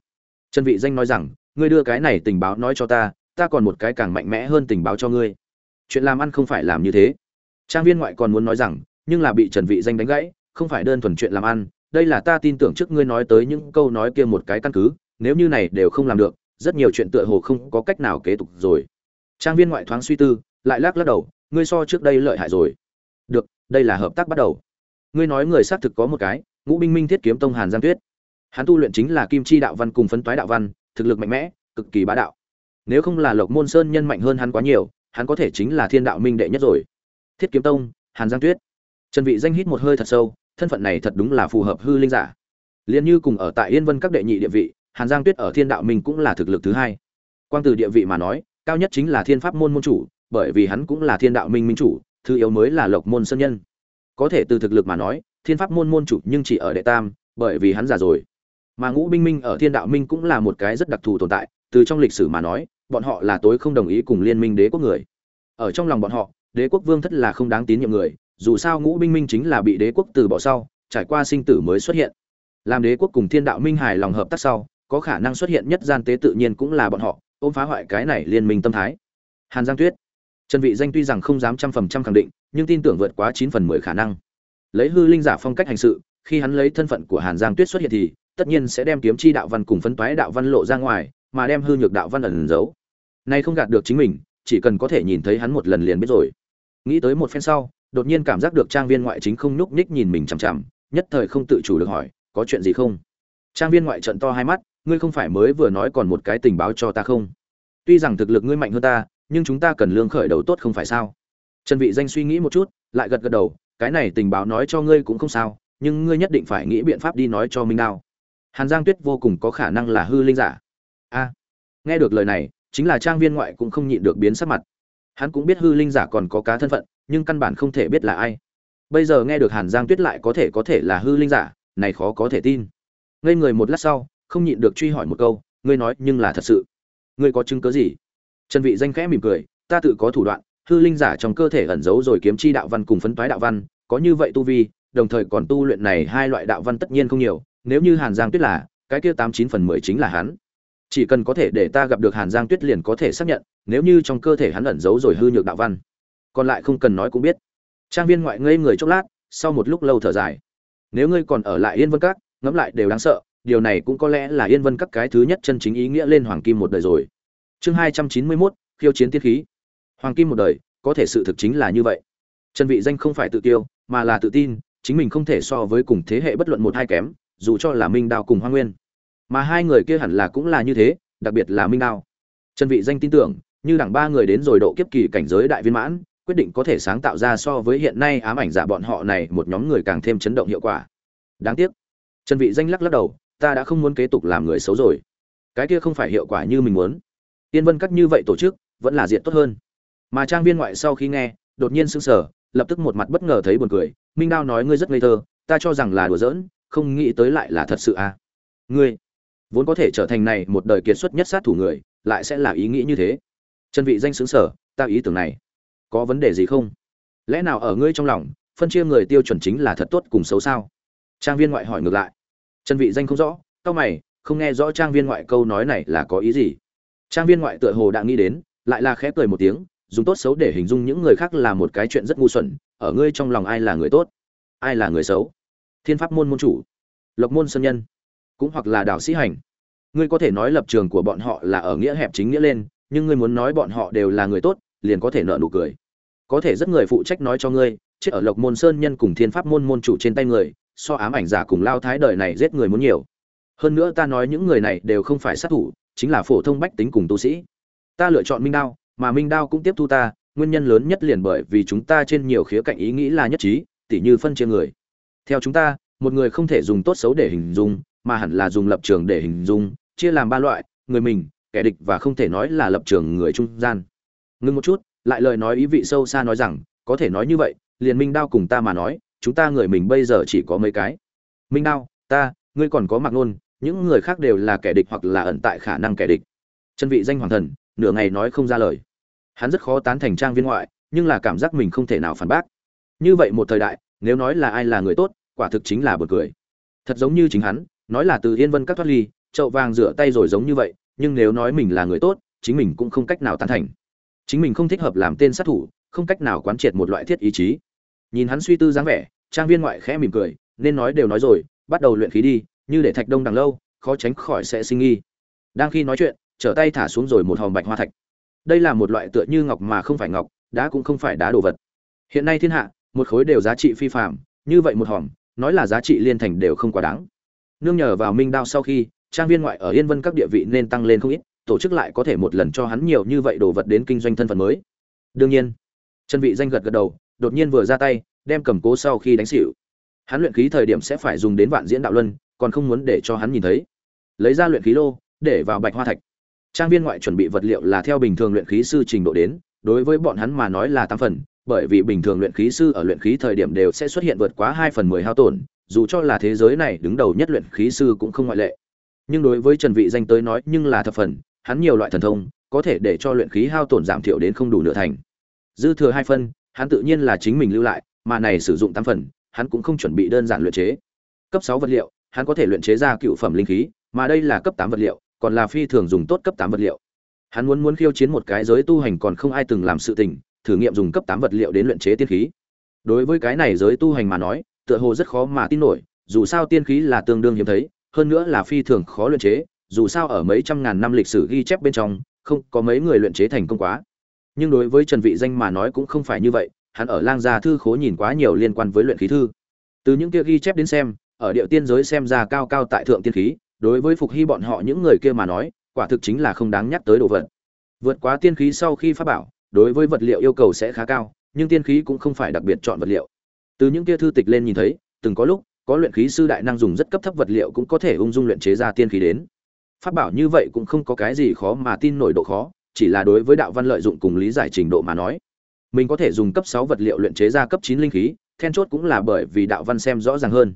Trần vị danh nói rằng, ngươi đưa cái này tình báo nói cho ta ta còn một cái càng mạnh mẽ hơn tình báo cho ngươi. Chuyện làm ăn không phải làm như thế. Trang viên ngoại còn muốn nói rằng nhưng là bị trần vị danh đánh gãy, không phải đơn thuần chuyện làm ăn, đây là ta tin tưởng trước ngươi nói tới những câu nói kia một cái căn cứ, nếu như này đều không làm được, rất nhiều chuyện tựa hồ không có cách nào kế tục rồi. Trang viên ngoại thoáng suy tư, lại lắc lắc đầu, ngươi so trước đây lợi hại rồi. Được, đây là hợp tác bắt đầu. Ngươi nói người xác thực có một cái, ngũ binh minh thiết kiếm tông hàn giang tuyết. Hắn tu luyện chính là kim chi đạo văn cùng phấn toái đạo văn, thực lực mạnh mẽ, cực kỳ bá đạo. Nếu không là lộc môn sơn nhân mạnh hơn hắn quá nhiều, hắn có thể chính là thiên đạo minh đệ nhất rồi. Thiết kiếm tông, hàn giang tuyết trần vị danh hít một hơi thật sâu, thân phận này thật đúng là phù hợp hư linh giả. Liên như cùng ở tại yên vân các đệ nhị địa vị, hàn giang tuyết ở thiên đạo minh cũng là thực lực thứ hai. Quang từ địa vị mà nói, cao nhất chính là thiên pháp môn môn chủ, bởi vì hắn cũng là thiên đạo minh minh chủ, thứ yếu mới là lộc môn sơn nhân. Có thể từ thực lực mà nói, thiên pháp môn môn chủ nhưng chỉ ở đệ tam, bởi vì hắn già rồi. Mà ngũ binh minh ở thiên đạo minh cũng là một cái rất đặc thù tồn tại, từ trong lịch sử mà nói, bọn họ là tối không đồng ý cùng liên minh đế quốc người. Ở trong lòng bọn họ, đế quốc vương thất là không đáng tín nhiệm người dù sao ngũ binh minh chính là bị đế quốc từ bỏ sau, trải qua sinh tử mới xuất hiện. Làm đế quốc cùng thiên đạo minh hài lòng hợp tác sau, có khả năng xuất hiện nhất gian tế tự nhiên cũng là bọn họ, ôm phá hoại cái này liên minh tâm thái. Hàn giang tuyết. Trần vị danh tuy rằng không dám trăm phần trăm khẳng định, nhưng tin tưởng vượt quá chín phần mười khả năng. Lấy hư linh giả phong cách hành sự, khi hắn lấy thân phận của hàn giang tuyết xuất hiện thì, tất nhiên sẽ đem kiếm chi đạo văn cùng phấn toái đạo văn lộ ra ngoài, mà đem hư nhược đạo văn ẩn giấu. Nay không gạt được chính mình, chỉ cần có thể nhìn thấy hắn một lần liền biết rồi. Nghĩ tới một phen sau đột nhiên cảm giác được trang viên ngoại chính không nhúc nhích nhìn mình chằm chằm, nhất thời không tự chủ được hỏi, có chuyện gì không? Trang viên ngoại trận to hai mắt, ngươi không phải mới vừa nói còn một cái tình báo cho ta không? Tuy rằng thực lực ngươi mạnh hơn ta, nhưng chúng ta cần lương khởi đầu tốt không phải sao? Trần vị danh suy nghĩ một chút, lại gật gật đầu, cái này tình báo nói cho ngươi cũng không sao, nhưng ngươi nhất định phải nghĩ biện pháp đi nói cho minh đao. Hàn giang tuyết vô cùng có khả năng là hư linh giả. A, nghe được lời này, chính là trang viên ngoại cũng không nhịn được biến sắc mặt. Hắn cũng biết hư linh giả còn có cá thân phận nhưng căn bản không thể biết là ai. Bây giờ nghe được hàn giang tuyết lại có thể có thể là hư linh giả, này khó có thể tin. Ngây người một lát sau, không nhịn được truy hỏi một câu, ngươi nói, nhưng là thật sự? Ngươi có chứng cứ gì? Trần vị danh khẽ mỉm cười, ta tự có thủ đoạn, hư linh giả trong cơ thể ẩn giấu rồi kiếm chi đạo văn cùng phấn toái đạo văn, có như vậy tu vi, đồng thời còn tu luyện này hai loại đạo văn tất nhiên không nhiều, nếu như hàn giang tuyết là, cái kia tám chín phần mười chính là hắn. Chỉ cần có thể để ta gặp được hàn giang tuyết liền có thể xác nhận, nếu như trong cơ thể hắn ẩn giấu rồi hư nhược đạo văn còn lại không cần nói cũng biết. Trang viên ngoại ngây người chốc lát, sau một lúc lâu thở dài. Nếu ngươi còn ở lại yên vân các, ngẫm lại đều đáng sợ, điều này cũng có lẽ là yên vân các cái thứ nhất chân chính ý nghĩa lên hoàng kim một đời rồi. Chương hai trăm chín mươi mốt, khiêu chiến tiết khí. Hoàng kim một đời, có thể sự thực chính là như vậy. Trần vị danh không phải tự tiêu mà là tự tin, chính mình không thể so với cùng thế hệ bất luận một hai kém, dù cho là minh đao cùng hoa nguyên. Mà hai người kia hẳn là cũng là như thế, đặc biệt là minh đao. Trần vị danh tin tưởng, như đẳng ba người đến rồi độ kiếp kỳ cảnh giới đại viên mãn quyết định có thể sáng tạo ra so với hiện nay ám ảnh giả bọn họ này một nhóm người càng thêm chấn động hiệu quả. Đáng tiếc. Trần vị danh lắc lắc đầu, ta đã không muốn kế tục làm người xấu rồi. Cái kia không phải hiệu quả như mình muốn. Tiên vân cắt như vậy tổ chức, vẫn là diện tốt hơn. Mà trang viên ngoại sau khi nghe, đột nhiên sững sờ, lập tức một mặt bất ngờ thấy buồn cười. Minh đao nói ngươi rất ngây thơ, ta cho rằng là đùa giỡn, không nghĩ tới lại là thật sự à. Ngươi, vốn có thể trở thành này một đời kiệt xuất nhất sát thủ người, lại sẽ là ý nghĩ như thế. Trần vị danh sững sờ, ta ý tưởng này có vấn đề gì không? Lẽ nào ở ngươi trong lòng, phân chia người tiêu chuẩn chính là thật tốt cùng xấu sao? Trang viên ngoại hỏi ngược lại. Trần vị danh không rõ cao mày, không nghe rõ trang viên ngoại câu nói này là có ý gì. Trang viên ngoại tựa hồ đã nghĩ đến, lại là khẽ cười một tiếng, dùng tốt xấu để hình dung những người khác là một cái chuyện rất ngu xuẩn, ở ngươi trong lòng ai là người tốt, ai là người xấu? Thiên pháp môn môn chủ, lộc môn sơn nhân, cũng hoặc là đào sĩ hành. Ngươi có thể nói lập trường của bọn họ là ở nghĩa hẹp chính nghĩa lên, nhưng ngươi muốn nói bọn họ đều là người tốt, liền có thể nợ nụ cười có thể rất người phụ trách nói cho ngươi, chết ở lộc môn sơn nhân cùng thiên pháp môn môn chủ trên tay người, so ám ảnh giả cùng lao thái đời này giết người muốn nhiều. Hơn nữa ta nói những người này đều không phải sát thủ, chính là phổ thông bách tính cùng tu sĩ. Ta lựa chọn minh đao, mà minh đao cũng tiếp thu ta, nguyên nhân lớn nhất liền bởi vì chúng ta trên nhiều khía cạnh ý nghĩ là nhất trí, tỉ như phân chia người. Theo chúng ta, một người không thể dùng tốt xấu để hình dung, mà hẳn là dùng lập trường để hình dung, chia làm ba loại, người mình, kẻ địch và không thể nói là lập trường người trung gian. Ngưng một chút lại lời nói ý vị sâu xa nói rằng, có thể nói như vậy, liền minh đao cùng ta mà nói, chúng ta người mình bây giờ chỉ có mấy cái. Minh đao, ta, ngươi còn có mặc nôn, những người khác đều là kẻ địch hoặc là ẩn tại khả năng kẻ địch. Chân vị danh hoàng thần, nửa ngày nói không ra lời. Hắn rất khó tán thành trang viên ngoại, nhưng là cảm giác mình không thể nào phản bác. Như vậy một thời đại, nếu nói là ai là người tốt, quả thực chính là buồn cười. Thật giống như chính hắn, nói là từ yên vân các thoát ly, chậu vàng rửa tay rồi giống như vậy, nhưng nếu nói mình là người tốt, chính mình cũng không cách nào tán thành chính mình không thích hợp làm tên sát thủ, không cách nào quán triệt một loại thiết ý chí. Nhìn hắn suy tư dáng vẻ, trang viên ngoại khẽ mỉm cười, nên nói đều nói rồi, bắt đầu luyện khí đi, như để thạch đông đằng lâu, khó tránh khỏi sẽ sinh nghi. Đang khi nói chuyện, trở tay thả xuống rồi một hòm bạch hoa thạch. Đây là một loại tựa như ngọc mà không phải ngọc, đá cũng không phải đá đồ vật. Hiện nay thiên hạ, một khối đều giá trị phi phạm như vậy một hòm, nói là giá trị liên thành đều không quá đáng. Nương nhờ vào minh đao sau khi, trang viên ngoại ở yên vân các địa vị nên tăng lên không ít tổ chức lại có thể một lần cho hắn nhiều như vậy đồ vật đến kinh doanh thân phận mới. Đương nhiên chân vị danh gật gật đầu, đột nhiên vừa ra tay, đem cầm cố sau khi đánh xỉu. Hắn luyện khí thời điểm sẽ phải dùng đến vạn diễn đạo luân, còn không muốn để cho hắn nhìn thấy. Lấy ra luyện khí lô, để vào bạch hoa thạch. Trang viên ngoại chuẩn bị vật liệu là theo bình thường luyện khí sư trình độ đến, đối với bọn hắn mà nói là tám phần, bởi vì bình thường luyện khí sư ở luyện khí thời điểm đều sẽ xuất hiện vượt quá hai phần mười hao tổn, dù cho là thế giới này đứng đầu nhất luyện khí sư cũng không ngoại lệ. Nhưng đối với trần vị danh tới nói nhưng là thập phần hắn nhiều loại thần thông, có thể để cho luyện khí hao tổn giảm thiểu đến không đủ nửa thành. Dư thừa hai phân, hắn tự nhiên là chính mình lưu lại, mà này sử dụng tám phần, hắn cũng không chuẩn bị đơn giản luyện chế. Cấp sáu vật liệu, hắn có thể luyện chế ra cựu phẩm linh khí, mà đây là cấp tám vật liệu, còn là phi thường dùng tốt cấp tám vật liệu. Hắn muốn muốn khiêu chiến một cái giới tu hành còn không ai từng làm sự tình, thử nghiệm dùng cấp tám vật liệu đến luyện chế tiên khí. Đối với cái này giới tu hành mà nói, tựa hồ rất khó mà tin nổi, dù sao tiên khí là tương đương hiếm thấy, hơn nữa là phi thường khó luyện chế dù sao ở mấy trăm ngàn năm lịch sử ghi chép bên trong, không có mấy người luyện chế thành công quá. Nhưng đối với trần vị danh mà nói cũng không phải như vậy, hắn ở lang gia thư khố nhìn quá nhiều liên quan với luyện khí thư. Từ những kia ghi chép đến xem, ở địa tiên giới xem ra cao cao tại thượng tiên khí, đối với phục hy bọn họ những người kia mà nói, quả thực chính là không đáng nhắc tới đồ vật. Vượt quá tiên khí sau khi phát bảo, đối với vật liệu yêu cầu sẽ khá cao, nhưng tiên khí cũng không phải đặc biệt chọn vật liệu. Từ những kia thư tịch lên nhìn thấy, từng có lúc, có luyện khí sư đại năng dùng rất cấp thấp vật liệu cũng có thể ung dung luyện chế ra tiên khí đến phát bảo như vậy cũng không có cái gì khó mà tin nổi độ khó, chỉ là đối với đạo văn lợi dụng cùng lý giải trình độ mà nói. Mình có thể dùng cấp sáu vật liệu luyện chế ra cấp chín linh khí, then chốt cũng là bởi vì đạo văn xem rõ ràng hơn.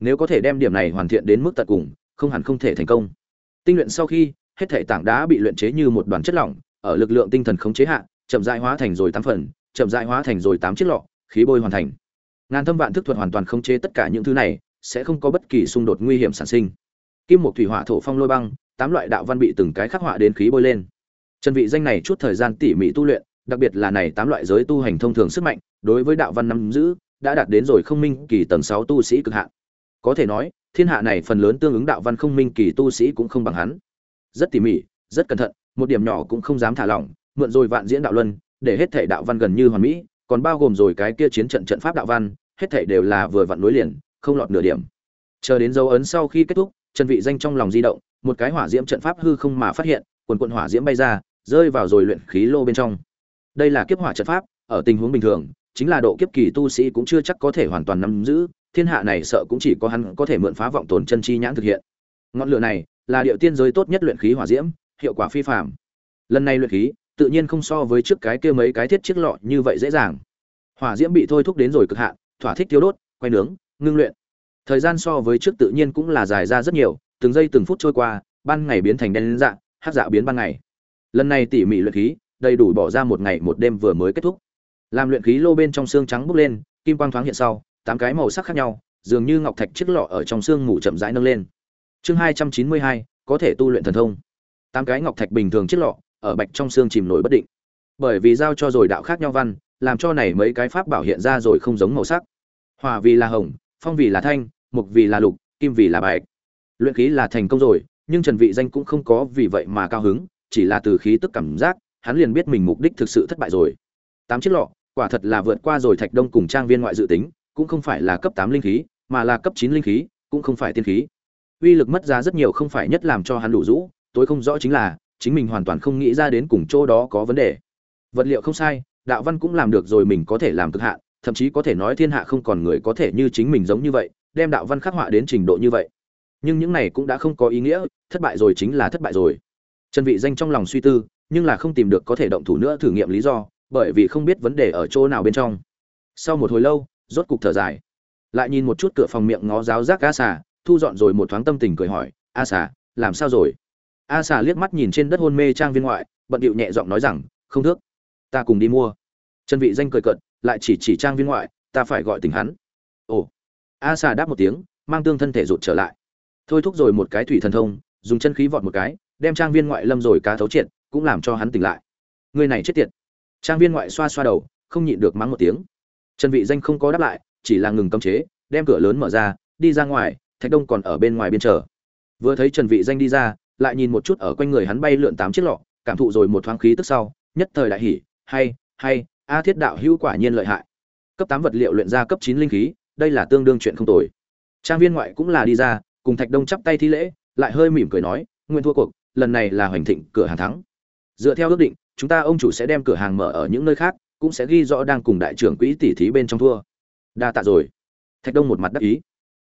Nếu có thể đem điểm này hoàn thiện đến mức tận cùng, không hẳn không thể thành công. Tinh luyện sau khi, hết thể tảng đá bị luyện chế như một đoàn chất lỏng, ở lực lượng tinh thần khống chế hạ, chậm dại hóa thành rồi tám phần, chậm dại hóa thành rồi tám chiếc lọ, khí bôi hoàn thành. Ngàn thâm vạn thức thuật hoàn toàn khống chế tất cả những thứ này, sẽ không có bất kỳ xung đột nguy hiểm sản sinh kim một thủy hỏa thổ phong lôi băng, tám loại đạo văn bị từng cái khắc họa đến khí bôi lên. Trần vị danh này chút thời gian tỉ mỉ tu luyện, đặc biệt là này tám loại giới tu hành thông thường sức mạnh, đối với đạo văn nắm giữ, đã đạt đến rồi không minh kỳ tầng sáu tu sĩ cực hạn. Có thể nói, thiên hạ này phần lớn tương ứng đạo văn không minh kỳ tu sĩ cũng không bằng hắn. Rất tỉ mỉ, rất cẩn thận, một điểm nhỏ cũng không dám thả lỏng, mượn rồi vạn diễn đạo luân, để hết thể đạo văn gần như hoàn mỹ, còn bao gồm rồi cái kia chiến trận trận pháp đạo văn, hết thể đều là vừa vặn nối liền, không lọt nửa điểm. Chờ đến dấu ấn sau khi kết thúc trần vị danh trong lòng di động, một cái hỏa diễm trận pháp hư không mà phát hiện, quần quần hỏa diễm bay ra, rơi vào rồi luyện khí lô bên trong. Đây là kiếp hỏa trận pháp, ở tình huống bình thường, chính là độ kiếp kỳ tu sĩ cũng chưa chắc có thể hoàn toàn nắm giữ, thiên hạ này sợ cũng chỉ có hắn có thể mượn phá vọng tồn chân chi nhãn thực hiện. Ngọn lửa này là điệu tiên giới tốt nhất luyện khí hỏa diễm, hiệu quả phi phàm. Lần này luyện khí, tự nhiên không so với trước cái kia mấy cái thiết chiếc lọ như vậy dễ dàng. Hỏa diễm bị thôi thúc đến rồi cực hạn, thỏa thích tiêu đốt, quay nướng, ngưng luyện thời gian so với trước tự nhiên cũng là dài ra rất nhiều, từng giây từng phút trôi qua, ban ngày biến thành đen dạng hát dạ biến ban ngày. Lần này tỉ mỉ luyện khí, đầy đủ bỏ ra một ngày một đêm vừa mới kết thúc. Làm luyện khí lô bên trong xương trắng bốc lên, kim quang thoáng hiện sau, tám cái màu sắc khác nhau, dường như ngọc thạch chiếc lọ ở trong xương ngủ chậm rãi nâng lên. Chương hai trăm chín mươi hai, có thể tu luyện thần thông. Tám cái ngọc thạch bình thường chiếc lọ, ở bạch trong xương chìm nổi bất định. Bởi vì giao cho rồi đạo khác nhau văn, làm cho này mấy cái pháp bảo hiện ra rồi không giống màu sắc. Hòa vì là hồng, phong vì là thanh mục vì là lục, kim vì là bạch. Luyện khí là thành công rồi, nhưng trần vị danh cũng không có vì vậy mà cao hứng, chỉ là từ khí tức cảm giác, hắn liền biết mình mục đích thực sự thất bại rồi. Tám chiếc lọ, quả thật là vượt qua rồi thạch đông cùng trang viên ngoại dự tính, cũng không phải là cấp tám linh khí, mà là cấp chín linh khí, cũng không phải tiên khí. Uy lực mất ra rất nhiều không phải nhất làm cho hắn đủ rũ, tối không rõ chính là, chính mình hoàn toàn không nghĩ ra đến cùng chỗ đó có vấn đề. Vật liệu không sai, đạo văn cũng làm được rồi mình có thể làm cực hạn, thậm chí có thể nói thiên hạ không còn người có thể như chính mình giống như vậy đem đạo văn khắc họa đến trình độ như vậy. Nhưng những này cũng đã không có ý nghĩa, thất bại rồi chính là thất bại rồi. Trần vị danh trong lòng suy tư, nhưng là không tìm được có thể động thủ nữa thử nghiệm lý do, bởi vì không biết vấn đề ở chỗ nào bên trong. Sau một hồi lâu, rốt cục thở dài. Lại nhìn một chút cửa phòng miệng ngó giáo giác a xà, thu dọn rồi một thoáng tâm tình cười hỏi, a xà, làm sao rồi? A xà liếc mắt nhìn trên đất hôn mê trang viên ngoại, bận điệu nhẹ giọng nói rằng, không thước, ta cùng đi mua. Trần vị danh cười cận lại chỉ chỉ trang viên ngoại, ta phải gọi tình hắn. Ồ a xà đáp một tiếng, mang tương thân thể rụt trở lại. Thôi thúc rồi một cái thủy thần thông, dùng chân khí vọt một cái, đem trang viên ngoại lâm rồi cá thấu triệt, cũng làm cho hắn tỉnh lại. Người này chết tiệt. Trang viên ngoại xoa xoa đầu, không nhịn được mắng một tiếng. Trần vị danh không có đáp lại, chỉ là ngừng cấm chế, đem cửa lớn mở ra, đi ra ngoài, thạch đông còn ở bên ngoài biên chờ. Vừa thấy trần vị danh đi ra, lại nhìn một chút ở quanh người hắn bay lượn tám chiếc lọ, cảm thụ rồi một thoáng khí tức sau, nhất thời đại hỉ, hay hay, a thiết đạo hữu quả nhiên lợi hại. Cấp tám vật liệu luyện ra cấp chín linh khí đây là tương đương chuyện không tồi. Trang viên ngoại cũng là đi ra, cùng thạch đông chắp tay thi lễ, lại hơi mỉm cười nói nguyên thua cuộc, lần này là hoành thịnh, cửa hàng thắng. Dựa theo ước định, chúng ta ông chủ sẽ đem cửa hàng mở ở những nơi khác, cũng sẽ ghi rõ đang cùng đại trưởng quỹ tỷ thí bên trong thua. Đa tạ rồi. Thạch đông một mặt đắc ý.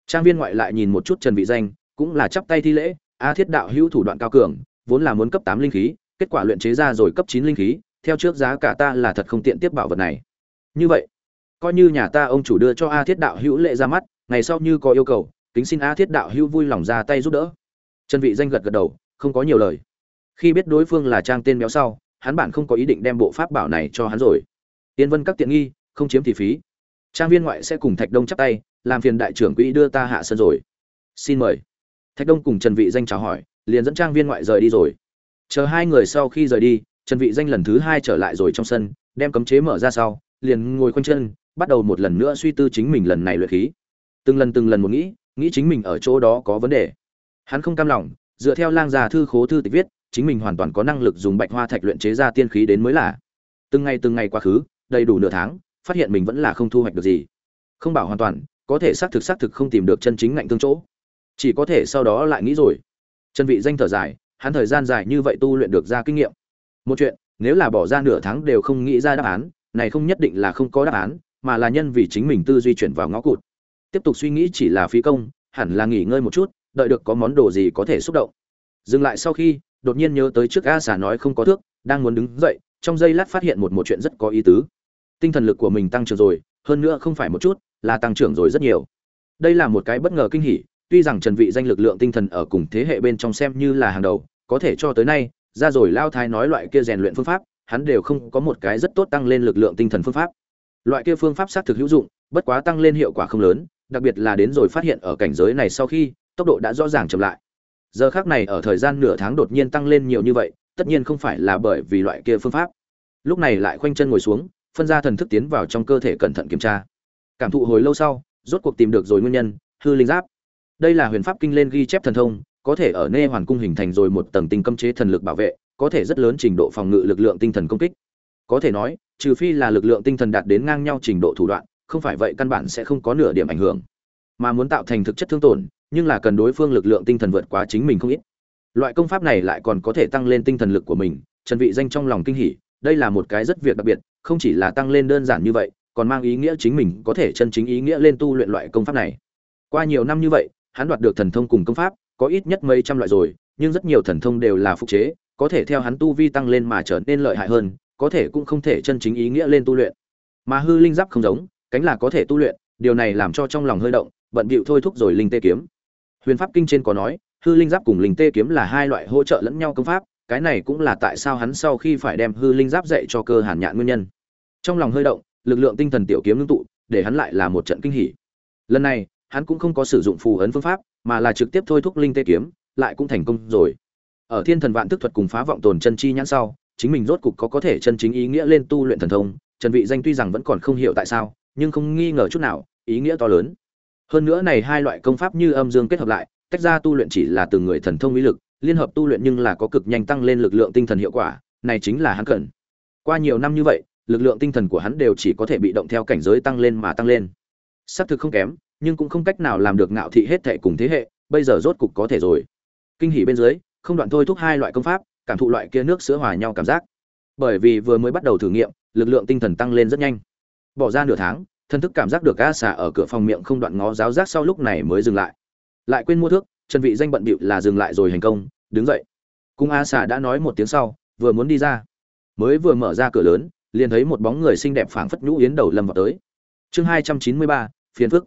Trang viên ngoại lại nhìn một chút trần vị danh, cũng là chắp tay thi lễ, a thiết đạo hữu thủ đoạn cao cường, vốn là muốn cấp tám linh khí, kết quả luyện chế ra rồi cấp chín linh khí, theo trước giá cả ta là thật không tiện tiếp bảo vật này. Như vậy coi như nhà ta ông chủ đưa cho a thiết đạo hữu lệ ra mắt, ngày sau như có yêu cầu, kính xin a thiết đạo hữu vui lòng ra tay giúp đỡ. Trần vị danh gật gật đầu, không có nhiều lời. Khi biết đối phương là trang tên béo sau, hắn bản không có ý định đem bộ pháp bảo này cho hắn rồi. Tiên vân các tiện nghi, không chiếm thì phí. Trang viên ngoại sẽ cùng thạch đông chắp tay, làm phiền đại trưởng quỹ đưa ta hạ sân rồi. Xin mời. Thạch đông cùng trần vị danh chào hỏi, liền dẫn trang viên ngoại rời đi rồi. Chờ hai người sau khi rời đi, trần vị danh lần thứ hai trở lại rồi trong sân, đem cấm chế mở ra sau, liền ngồi khoanh chân bắt đầu một lần nữa suy tư chính mình lần này luyện khí. Từng lần từng lần một nghĩ nghĩ chính mình ở chỗ đó có vấn đề. Hắn không cam lòng, dựa theo lang già thư khố thư tịch viết, chính mình hoàn toàn có năng lực dùng bạch hoa thạch luyện chế ra tiên khí đến mới là. Từng ngày từng ngày quá khứ, đầy đủ nửa tháng, phát hiện mình vẫn là không thu hoạch được gì. Không bảo hoàn toàn, có thể xác thực xác thực không tìm được chân chính ngạnh tương chỗ. Chỉ có thể sau đó lại nghĩ rồi. Chân vị danh thở dài, hắn thời gian dài như vậy tu luyện được ra kinh nghiệm. Một chuyện, nếu là bỏ ra nửa tháng đều không nghĩ ra đáp án, này không nhất định là không có đáp án mà là nhân vì chính mình tư duy chuyển vào ngõ cụt. Tiếp tục suy nghĩ chỉ là phí công, hẳn là nghỉ ngơi một chút, đợi được có món đồ gì có thể xúc động. Dừng lại sau khi, đột nhiên nhớ tới trước a xà nói không có thước, đang muốn đứng dậy, trong giây lát phát hiện một một chuyện rất có ý tứ. Tinh thần lực của mình tăng trưởng rồi, hơn nữa không phải một chút, là tăng trưởng rồi rất nhiều. Đây là một cái bất ngờ kinh hỉ, tuy rằng trần vị danh lực lượng tinh thần ở cùng thế hệ bên trong xem như là hàng đầu, có thể cho tới nay, ra rồi lao thái nói loại kia rèn luyện phương pháp, hắn đều không có một cái rất tốt tăng lên lực lượng tinh thần phương pháp loại kia phương pháp xác thực hữu dụng, bất quá tăng lên hiệu quả không lớn, đặc biệt là đến rồi phát hiện ở cảnh giới này sau khi, tốc độ đã rõ ràng chậm lại. Giờ khác này ở thời gian nửa tháng đột nhiên tăng lên nhiều như vậy, tất nhiên không phải là bởi vì loại kia phương pháp. Lúc này lại khoanh chân ngồi xuống, phân ra thần thức tiến vào trong cơ thể cẩn thận kiểm tra. Cảm thụ hồi lâu sau, rốt cuộc tìm được rồi nguyên nhân, hư linh giáp. Đây là huyền pháp kinh lên ghi chép thần thông, có thể ở nê hoàn cung hình thành rồi một tầng tinh cấm chế thần lực bảo vệ, có thể rất lớn trình độ phòng ngự lực lượng tinh thần công kích. Có thể nói trừ phi là lực lượng tinh thần đạt đến ngang nhau trình độ thủ đoạn, không phải vậy căn bản sẽ không có nửa điểm ảnh hưởng. Mà muốn tạo thành thực chất thương tổn, nhưng là cần đối phương lực lượng tinh thần vượt quá chính mình không ít. Loại công pháp này lại còn có thể tăng lên tinh thần lực của mình, trần vị danh trong lòng kinh hỉ, đây là một cái rất việc đặc biệt, không chỉ là tăng lên đơn giản như vậy, còn mang ý nghĩa chính mình có thể chân chính ý nghĩa lên tu luyện loại công pháp này. Qua nhiều năm như vậy, hắn đoạt được thần thông cùng công pháp, có ít nhất mấy trăm loại rồi, nhưng rất nhiều thần thông đều là phục chế, có thể theo hắn tu vi tăng lên mà trở nên lợi hại hơn có thể cũng không thể chân chính ý nghĩa lên tu luyện. Mà hư linh giáp không giống, cánh là có thể tu luyện, điều này làm cho trong lòng hơi động, bận bịu thôi thúc rồi linh tê kiếm. Huyền pháp kinh trên có nói, hư linh giáp cùng linh tê kiếm là hai loại hỗ trợ lẫn nhau công pháp, cái này cũng là tại sao hắn sau khi phải đem hư linh giáp dạy cho cơ hàn nhạn nguyên nhân. Trong lòng hơi động, lực lượng tinh thần tiểu kiếm ngưng tụ, để hắn lại là một trận kinh hỉ. Lần này, hắn cũng không có sử dụng phù ấn phương pháp, mà là trực tiếp thôi thúc linh tê kiếm, lại cũng thành công rồi. Ở thiên thần vạn thức thuật cùng phá vọng tồn chân chi nhãn sau chính mình rốt cục có có thể chân chính ý nghĩa lên tu luyện thần thông. Trần vị danh tuy rằng vẫn còn không hiểu tại sao, nhưng không nghi ngờ chút nào, ý nghĩa to lớn. Hơn nữa này hai loại công pháp như âm dương kết hợp lại, tách ra tu luyện chỉ là từng người thần thông ý lực, liên hợp tu luyện nhưng là có cực nhanh tăng lên lực lượng tinh thần hiệu quả, này chính là hắn cần. Qua nhiều năm như vậy, lực lượng tinh thần của hắn đều chỉ có thể bị động theo cảnh giới tăng lên mà tăng lên. Xác thực không kém, nhưng cũng không cách nào làm được ngạo thị hết thệ cùng thế hệ, bây giờ rốt cục có thể rồi. Kinh hỉ bên dưới, không đoạn thôi thúc hai loại công pháp cảm thụ loại kia nước sữa hòa nhau cảm giác. Bởi vì vừa mới bắt đầu thử nghiệm, lực lượng tinh thần tăng lên rất nhanh. Bỏ ra nửa tháng, thân thức cảm giác được a xà ở cửa phòng miệng không đoạn ngó giáo giác sau lúc này mới dừng lại. Lại quên mua thước trần vị danh bận bịu là dừng lại rồi hành công, đứng dậy. Cung a xà đã nói một tiếng sau, vừa muốn đi ra. Mới vừa mở ra cửa lớn, liền thấy một bóng người xinh đẹp phảng phất nhũ yến đầu lâm vào tới. Chương hai trăm chín mươi ba, phiền phức.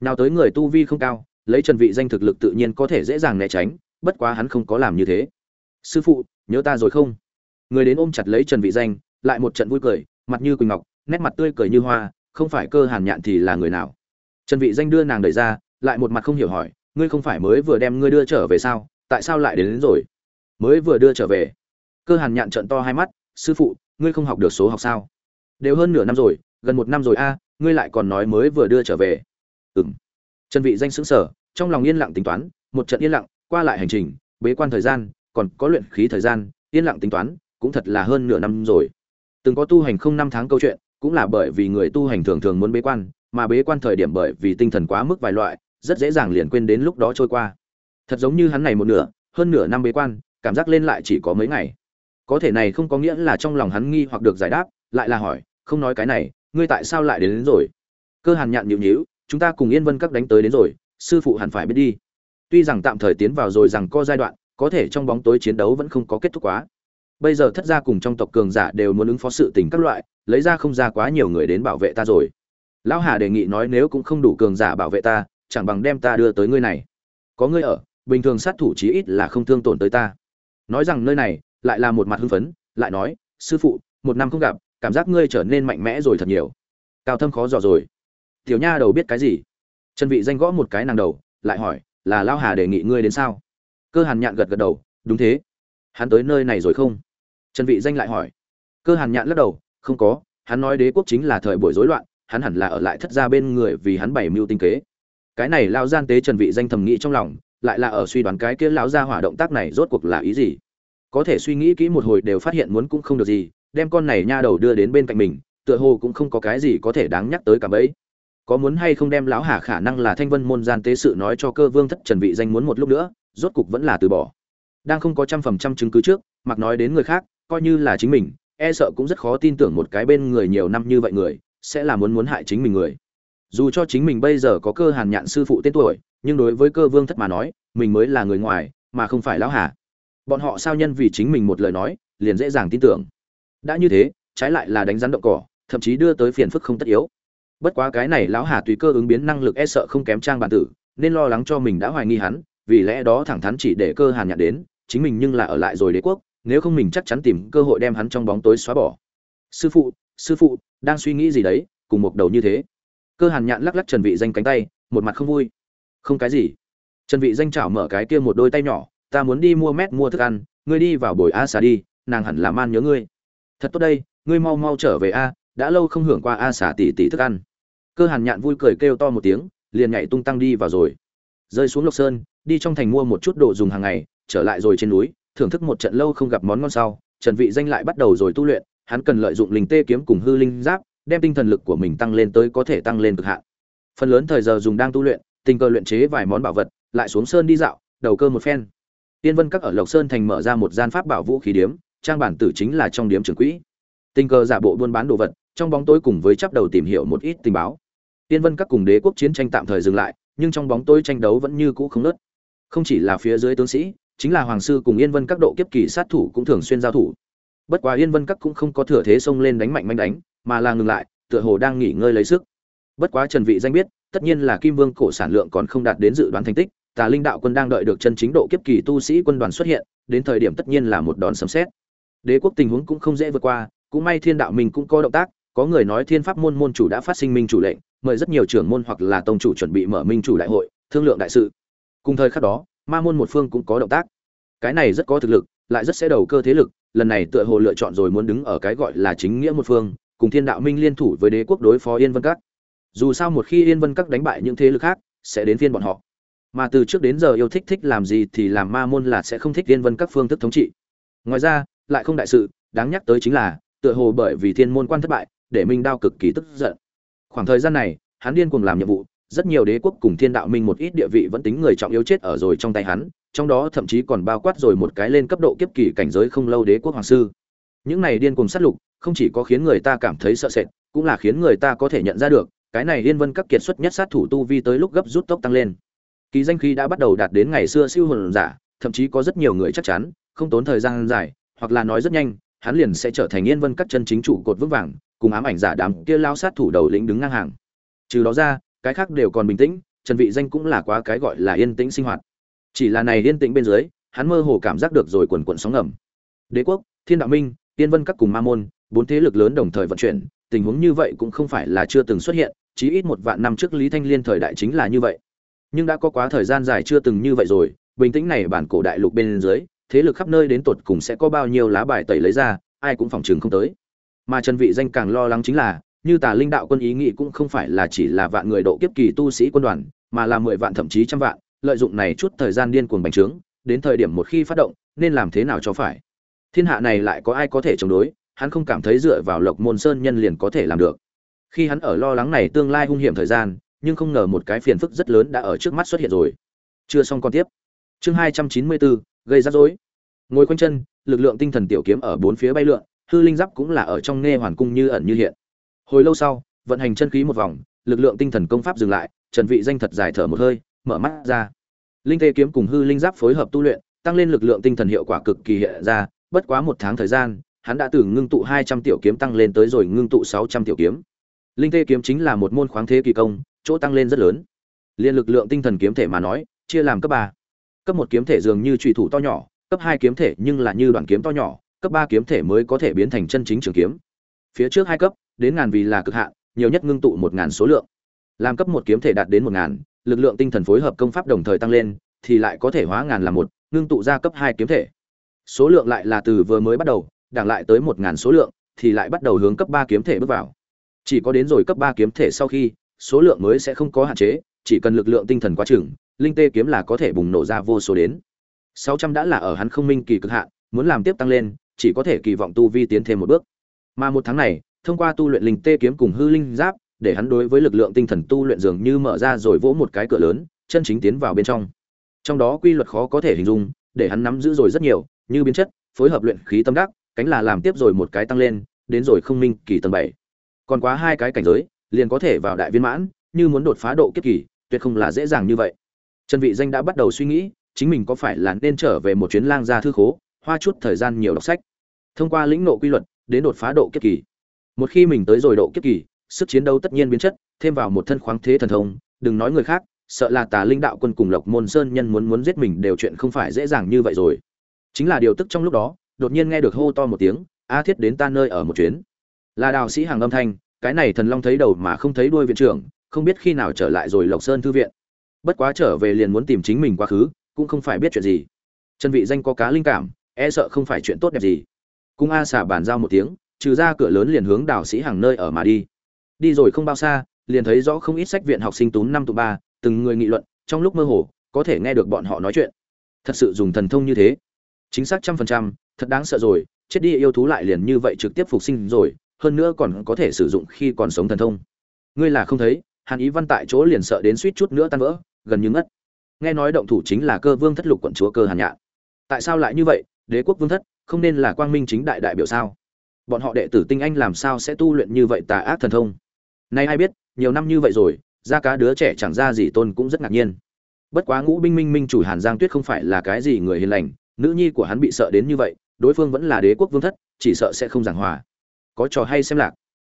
Nào tới người tu vi không cao, lấy trần vị danh thực lực tự nhiên có thể dễ dàng né tránh, bất quá hắn không có làm như thế. Sư phụ nhớ ta rồi không? Người đến ôm chặt lấy trần vị danh lại một trận vui cười mặt như quỳnh ngọc nét mặt tươi cười như hoa không phải cơ hàn nhạn thì là người nào? Trần vị danh đưa nàng đẩy ra lại một mặt không hiểu hỏi ngươi không phải mới vừa đem ngươi đưa trở về sao? Tại sao lại đến, đến rồi? Mới vừa đưa trở về. Cơ hàn nhạn trận to hai mắt sư phụ ngươi không học được số học sao? Đều hơn nửa năm rồi gần một năm rồi a ngươi lại còn nói mới vừa đưa trở về. Ừm. Trần vị danh sững sờ trong lòng yên lặng tính toán một trận yên lặng qua lại hành trình bế quan thời gian còn có luyện khí thời gian yên lặng tính toán cũng thật là hơn nửa năm rồi. Từng có tu hành không năm tháng câu chuyện cũng là bởi vì người tu hành thường thường muốn bế quan mà bế quan thời điểm bởi vì tinh thần quá mức vài loại rất dễ dàng liền quên đến lúc đó trôi qua. Thật giống như hắn này một nửa hơn nửa năm bế quan cảm giác lên lại chỉ có mấy ngày. Có thể này không có nghĩa là trong lòng hắn nghi hoặc được giải đáp lại là hỏi không nói cái này ngươi tại sao lại đến, đến rồi? Cơ hàn nhạn nhịu nhíu chúng ta cùng yên vân các đánh tới đến rồi sư phụ hẳn phải biết đi. Tuy rằng tạm thời tiến vào rồi rằng có giai đoạn có thể trong bóng tối chiến đấu vẫn không có kết thúc quá. Bây giờ thất gia cùng trong tộc cường giả đều muốn ứng phó sự tình các loại, lấy ra không ra quá nhiều người đến bảo vệ ta rồi. Lão hà đề nghị nói nếu cũng không đủ cường giả bảo vệ ta, chẳng bằng đem ta đưa tới ngươi này. Có ngươi ở, bình thường sát thủ chí ít là không thương tổn tới ta. Nói rằng nơi này, lại là một mặt hưng phấn, lại nói, sư phụ, một năm không gặp, cảm giác ngươi trở nên mạnh mẽ rồi thật nhiều. Cao thâm khó dò rồi. Tiểu nha đầu biết cái gì? Trần vị danh gõ một cái nàng đầu, lại hỏi, là lão hà đề nghị ngươi đến sao? Cơ hàn nhạn gật gật đầu, đúng thế. Hắn tới nơi này rồi không? Trần vị danh lại hỏi. Cơ hàn nhạn lắc đầu, không có, hắn nói đế quốc chính là thời buổi rối loạn, hắn hẳn là ở lại thất gia bên người vì hắn bày mưu tinh kế. Cái này lao gian tế trần vị danh thầm nghĩ trong lòng, lại là ở suy đoán cái kia lão gia hỏa động tác này rốt cuộc là ý gì. Có thể suy nghĩ kỹ một hồi đều phát hiện muốn cũng không được gì, đem con này nha đầu đưa đến bên cạnh mình, tựa hồ cũng không có cái gì có thể đáng nhắc tới cả bấy. Có muốn hay không đem lão hà khả năng là thanh vân môn gian tế sự nói cho cơ vương thất trần vị danh muốn một lúc nữa rốt cục vẫn là từ bỏ. Đang không có trăm phần trăm chứng cứ trước, mặc nói đến người khác, coi như là chính mình e sợ cũng rất khó tin tưởng một cái bên người nhiều năm như vậy người, sẽ là muốn muốn hại chính mình người. Dù cho chính mình bây giờ có cơ hàn nhạn sư phụ tên tuổi, nhưng đối với cơ vương thất mà nói, mình mới là người ngoài, mà không phải lão hà. Bọn họ sao nhân vì chính mình một lời nói, liền dễ dàng tin tưởng. Đã như thế, trái lại là đánh rắn động cỏ, thậm chí đưa tới phiền phức không tất yếu. Bất quá cái này lão hà tùy cơ ứng biến năng lực e sợ không kém trang bản tử, nên lo lắng cho mình đã hoài nghi hắn vì lẽ đó thẳng thắn chỉ để cơ hàn nhạn đến, chính mình nhưng là ở lại rồi đế quốc, nếu không mình chắc chắn tìm cơ hội đem hắn trong bóng tối xóa bỏ. Sư phụ sư phụ, đang suy nghĩ gì đấy, cùng một đầu như thế. Cơ hàn nhạn lắc lắc trần vị danh cánh tay, một mặt không vui. Không cái gì. Trần vị danh chảo mở cái kia một đôi tay nhỏ, ta muốn đi mua mét mua thức ăn, ngươi đi vào buổi a xà đi, nàng hẳn là man nhớ ngươi. Thật tốt đây, ngươi mau mau trở về a, đã lâu không hưởng qua a xà tỷ tỷ thức ăn. Cơ hàn nhạn vui cười kêu to một tiếng, liền nhảy tung tăng đi vào rồi. Rơi xuống lộc sơn đi trong thành mua một chút đồ dùng hàng ngày, trở lại rồi trên núi, thưởng thức một trận lâu không gặp món ngon sau, trần vị danh lại bắt đầu rồi tu luyện, hắn cần lợi dụng linh tê kiếm cùng hư linh giáp, đem tinh thần lực của mình tăng lên tới có thể tăng lên cực hạn. Phần lớn thời giờ dùng đang tu luyện, tình cờ luyện chế vài món bảo vật, lại xuống sơn đi dạo, đầu cơ một phen. Tiên vân các ở lộc sơn thành mở ra một gian pháp bảo vũ khí điếm, trang bản tử chính là trong điếm trường quỹ. Tình cờ giả bộ buôn bán đồ vật, trong bóng tối cùng với chắp đầu tìm hiểu một ít tình báo. Tiên vân các cùng đế quốc chiến tranh tạm thời dừng lại, nhưng trong bóng tối tranh đấu vẫn như cũ không ngớt không chỉ là phía dưới tướng sĩ, chính là hoàng sư cùng yên vân các độ kiếp kỳ sát thủ cũng thường xuyên giao thủ. Bất quá yên vân các cũng không có thừa thế xông lên đánh mạnh manh đánh, mà là ngừng lại, tựa hồ đang nghỉ ngơi lấy sức. Bất quá trần vị danh biết, tất nhiên là kim vương cổ sản lượng còn không đạt đến dự đoán thành tích, tà linh đạo quân đang đợi được chân chính độ kiếp kỳ tu sĩ quân đoàn xuất hiện, đến thời điểm tất nhiên là một đòn sấm sét. đế quốc tình huống cũng không dễ vượt qua, cũng may thiên đạo mình cũng có động tác, có người nói thiên pháp môn môn chủ đã phát sinh minh chủ lệnh, mời rất nhiều trưởng môn hoặc là tông chủ chuẩn bị mở minh chủ đại hội, thương lượng đại sự cùng thời khắc đó, ma môn một phương cũng có động tác. Cái này rất có thực lực, lại rất sẽ đầu cơ thế lực, lần này tựa hồ lựa chọn rồi muốn đứng ở cái gọi là chính nghĩa một phương, cùng thiên đạo minh liên thủ với đế quốc đối phó yên vân các. Dù sao một khi yên vân các đánh bại những thế lực khác, sẽ đến phiên bọn họ. Mà từ trước đến giờ yêu thích thích làm gì thì làm ma môn là sẽ không thích yên vân các phương thức thống trị. Ngoài ra, lại không đại sự, đáng nhắc tới chính là, tựa hồ bởi vì thiên môn quan thất bại, để minh đao cực kỳ tức giận. Khoảng thời gian này, hắn điên cuồng làm nhiệm vụ rất nhiều đế quốc cùng thiên đạo minh một ít địa vị vẫn tính người trọng yếu chết ở rồi trong tay hắn, trong đó thậm chí còn bao quát rồi một cái lên cấp độ kiếp kỳ cảnh giới không lâu đế quốc hoàng sư. Những này điên cùng sát lục, không chỉ có khiến người ta cảm thấy sợ sệt, cũng là khiến người ta có thể nhận ra được, cái này yên vân các kiệt xuất nhất sát thủ tu vi tới lúc gấp rút tốc tăng lên. Kỳ danh khí đã bắt đầu đạt đến ngày xưa siêu hồn giả, thậm chí có rất nhiều người chắc chắn, không tốn thời gian dài, hoặc là nói rất nhanh, hắn liền sẽ trở thành yên vân các chân chính chủ cột vững vàng, cùng ám ảnh giả đám kia lao sát thủ đầu lĩnh đứng ngang hàng. Trừ đó ra cái khác đều còn bình tĩnh, trần vị danh cũng là quá cái gọi là yên tĩnh sinh hoạt. Chỉ là này yên tĩnh bên dưới, hắn mơ hồ cảm giác được rồi quần quần sóng ngầm. Đế quốc, thiên đạo minh, tiên vân các cùng ma môn, bốn thế lực lớn đồng thời vận chuyển, tình huống như vậy cũng không phải là chưa từng xuất hiện, chí ít một vạn năm trước lý thanh liên thời đại chính là như vậy. Nhưng đã có quá thời gian dài chưa từng như vậy rồi, bình tĩnh này bản cổ đại lục bên dưới, thế lực khắp nơi đến tột cùng sẽ có bao nhiêu lá bài tẩy lấy ra, ai cũng phòng trường không tới. Mà trần vị danh càng lo lắng chính là như tà linh đạo quân ý nghĩ cũng không phải là chỉ là vạn người độ kiếp kỳ tu sĩ quân đoàn, mà là mười vạn thậm chí trăm vạn, lợi dụng này chút thời gian điên cuồng bành trướng, đến thời điểm một khi phát động, nên làm thế nào cho phải? Thiên hạ này lại có ai có thể chống đối, hắn không cảm thấy dựa vào lộc môn sơn nhân liền có thể làm được. Khi hắn ở lo lắng này tương lai hung hiểm thời gian, nhưng không ngờ một cái phiền phức rất lớn đã ở trước mắt xuất hiện rồi. Chưa xong con tiếp. Chương hai trăm chín mươi bốn, gây rắc rối. Ngồi quanh chân, lực lượng tinh thần tiểu kiếm ở bốn phía bay lượn, hư linh giáp cũng là ở trong nghe hoàn cung như ẩn như hiện hồi lâu sau, vận hành chân khí một vòng, lực lượng tinh thần công pháp dừng lại, trần vị danh thật dài thở một hơi, mở mắt ra. Linh tê kiếm cùng hư linh giáp phối hợp tu luyện, tăng lên lực lượng tinh thần hiệu quả cực kỳ hiện ra, bất quá một tháng thời gian, hắn đã từ ngưng tụ 200 tiểu kiếm tăng lên tới rồi ngưng tụ 600 tiểu kiếm. Linh tê kiếm chính là một môn khoáng thế kỳ công, chỗ tăng lên rất lớn. Liên lực lượng tinh thần kiếm thể mà nói, chia làm cấp ba. Cấp một kiếm thể dường như trùy thủ to nhỏ, cấp hai kiếm thể nhưng là như đoạn kiếm to nhỏ, cấp ba kiếm thể mới có thể biến thành chân chính trường kiếm. Phía trước hai cấp đến ngàn vì là cực hạn, nhiều nhất ngưng tụ một ngàn số lượng. Làm cấp một kiếm thể đạt đến một ngàn, lực lượng tinh thần phối hợp công pháp đồng thời tăng lên, thì lại có thể hóa ngàn làm một, ngưng tụ ra cấp hai kiếm thể. Số lượng lại là từ vừa mới bắt đầu, đảng lại tới một ngàn số lượng, thì lại bắt đầu hướng cấp ba kiếm thể bước vào. Chỉ có đến rồi cấp ba kiếm thể sau khi, số lượng mới sẽ không có hạn chế, chỉ cần lực lượng tinh thần quá chừng, linh tê kiếm là có thể bùng nổ ra vô số đến. Sáu trăm đã là ở hắn không minh kỳ cực hạn, muốn làm tiếp tăng lên, chỉ có thể kỳ vọng tu vi tiến thêm một bước. Mà một tháng này thông qua tu luyện linh tê kiếm cùng hư linh giáp, để hắn đối với lực lượng tinh thần tu luyện dường như mở ra rồi vỗ một cái cửa lớn, chân chính tiến vào bên trong. Trong đó quy luật khó có thể hình dung, để hắn nắm giữ rồi rất nhiều, như biến chất, phối hợp luyện khí tâm đắc, cánh là làm tiếp rồi một cái tăng lên, đến rồi không minh kỳ tầng bảy. Còn quá hai cái cảnh giới, liền có thể vào đại viên mãn, như muốn đột phá độ kiếp kỳ, tuyệt không là dễ dàng như vậy. Trần vị danh đã bắt đầu suy nghĩ, chính mình có phải là nên trở về một chuyến lang gia thư khố, hoa chút thời gian nhiều đọc sách. Thông qua lĩnh ngộ quy luật, đến đột phá độ kiếp kỳ một khi mình tới rồi độ kiếp kỳ, sức chiến đấu tất nhiên biến chất, thêm vào một thân khoáng thế thần thông, đừng nói người khác, sợ là tà linh đạo quân cùng lộc môn sơn nhân muốn muốn giết mình đều chuyện không phải dễ dàng như vậy rồi. Chính là điều tức trong lúc đó, đột nhiên nghe được hô to một tiếng, a thiết đến ta nơi ở một chuyến. Là đào sĩ hàng âm thanh, cái này thần long thấy đầu mà không thấy đuôi viện trưởng, không biết khi nào trở lại rồi lộc sơn thư viện. Bất quá trở về liền muốn tìm chính mình quá khứ, cũng không phải biết chuyện gì. Chân vị danh có cá linh cảm e sợ không phải chuyện tốt đẹp gì. Cung a xả bàn giao một tiếng trừ ra cửa lớn liền hướng đào sĩ hàng nơi ở mà đi. Đi rồi không bao xa, liền thấy rõ không ít sách viện học sinh túm năm tụ ba, từng người nghị luận, trong lúc mơ hồ, có thể nghe được bọn họ nói chuyện. Thật sự dùng thần thông như thế. Chính xác trăm phần trăm, thật đáng sợ rồi, chết đi yêu thú lại liền như vậy trực tiếp phục sinh rồi, hơn nữa còn có thể sử dụng khi còn sống thần thông. Ngươi là không thấy, hàn ý văn tại chỗ liền sợ đến suýt chút nữa tan vỡ, gần như ngất. Nghe nói động thủ chính là cơ vương thất lục quận chúa cơ hàn nhạn. Tại sao lại như vậy? Đế quốc vương thất, không nên là quang minh chính đại đại biểu sao? Bọn họ đệ tử tinh anh làm sao sẽ tu luyện như vậy tà ác thần thông? Nay ai biết, nhiều năm như vậy rồi ra cá đứa trẻ chẳng ra gì tôn cũng rất ngạc nhiên. Bất quá ngũ binh minh minh chủ hàn giang tuyết không phải là cái gì người hiền lành, nữ nhi của hắn bị sợ đến như vậy, đối phương vẫn là đế quốc vương thất, chỉ sợ sẽ không giảng hòa. Có trò hay xem lạc.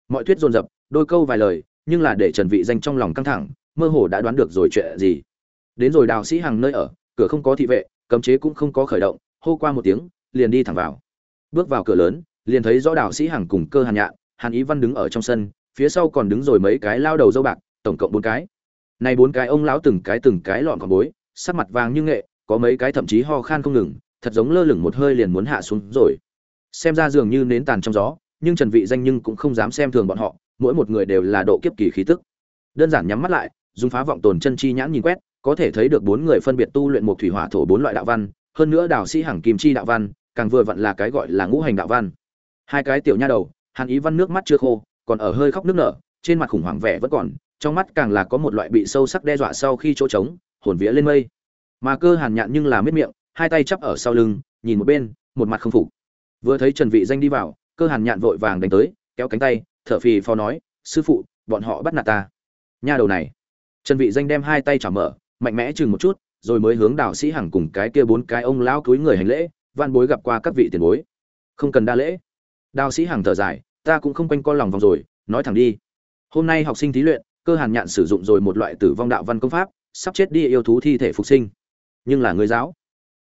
Mọi thuyết dồn dập, đôi câu vài lời, nhưng là để trần vị danh trong lòng căng thẳng, mơ hồ đã đoán được rồi chuyện gì. Đến rồi đào sĩ hàng nơi ở, cửa không có thị vệ, cấm chế cũng không có khởi động, hô qua một tiếng, liền đi thẳng vào. Bước vào cửa lớn liền thấy rõ đạo sĩ hàng cùng cơ hàn nhạn, hàn ý văn đứng ở trong sân, phía sau còn đứng rồi mấy cái lao đầu dâu bạc, tổng cộng bốn cái. Này bốn cái ông lão từng cái từng cái lọn còn bối, sắc mặt vàng như nghệ, có mấy cái thậm chí ho khan không ngừng, thật giống lơ lửng một hơi liền muốn hạ xuống rồi. Xem ra dường như nến tàn trong gió, nhưng trần vị danh nhưng cũng không dám xem thường bọn họ, mỗi một người đều là độ kiếp kỳ khí tức. Đơn giản nhắm mắt lại, dùng phá vọng tồn chân chi nhãn nhìn quét, có thể thấy được bốn người phân biệt tu luyện một thủy hỏa thổ bốn loại đạo văn, hơn nữa đào sĩ hằng kim chi đạo văn, càng vừa vặn là cái gọi là ngũ hành đạo văn hai cái tiểu nha đầu, hàn ý văn nước mắt chưa khô, còn ở hơi khóc nước nở, trên mặt khủng hoảng vẻ vẫn còn, trong mắt càng là có một loại bị sâu sắc đe dọa sau khi chỗ trống, hồn vía lên mây. Mà cơ hàn nhạn nhưng là miết miệng, hai tay chắp ở sau lưng, nhìn một bên, một mặt không phục. Vừa thấy trần vị danh đi vào, cơ hàn nhạn vội vàng đánh tới, kéo cánh tay, thở phì phò nói, sư phụ, bọn họ bắt nạt ta. Nha đầu này, trần vị danh đem hai tay trả mở, mạnh mẽ chừng một chút, rồi mới hướng đạo sĩ hằng cùng cái kia bốn cái ông lão cúi người hành lễ, van bối gặp qua các vị tiền bối. Không cần đa lễ đạo sĩ hàng thở dài, ta cũng không quanh co lòng vòng rồi, nói thẳng đi. Hôm nay học sinh thí luyện, cơ hàn nhạn sử dụng rồi một loại tử vong đạo văn công pháp, sắp chết đi yêu thú thi thể phục sinh. Nhưng là người giáo,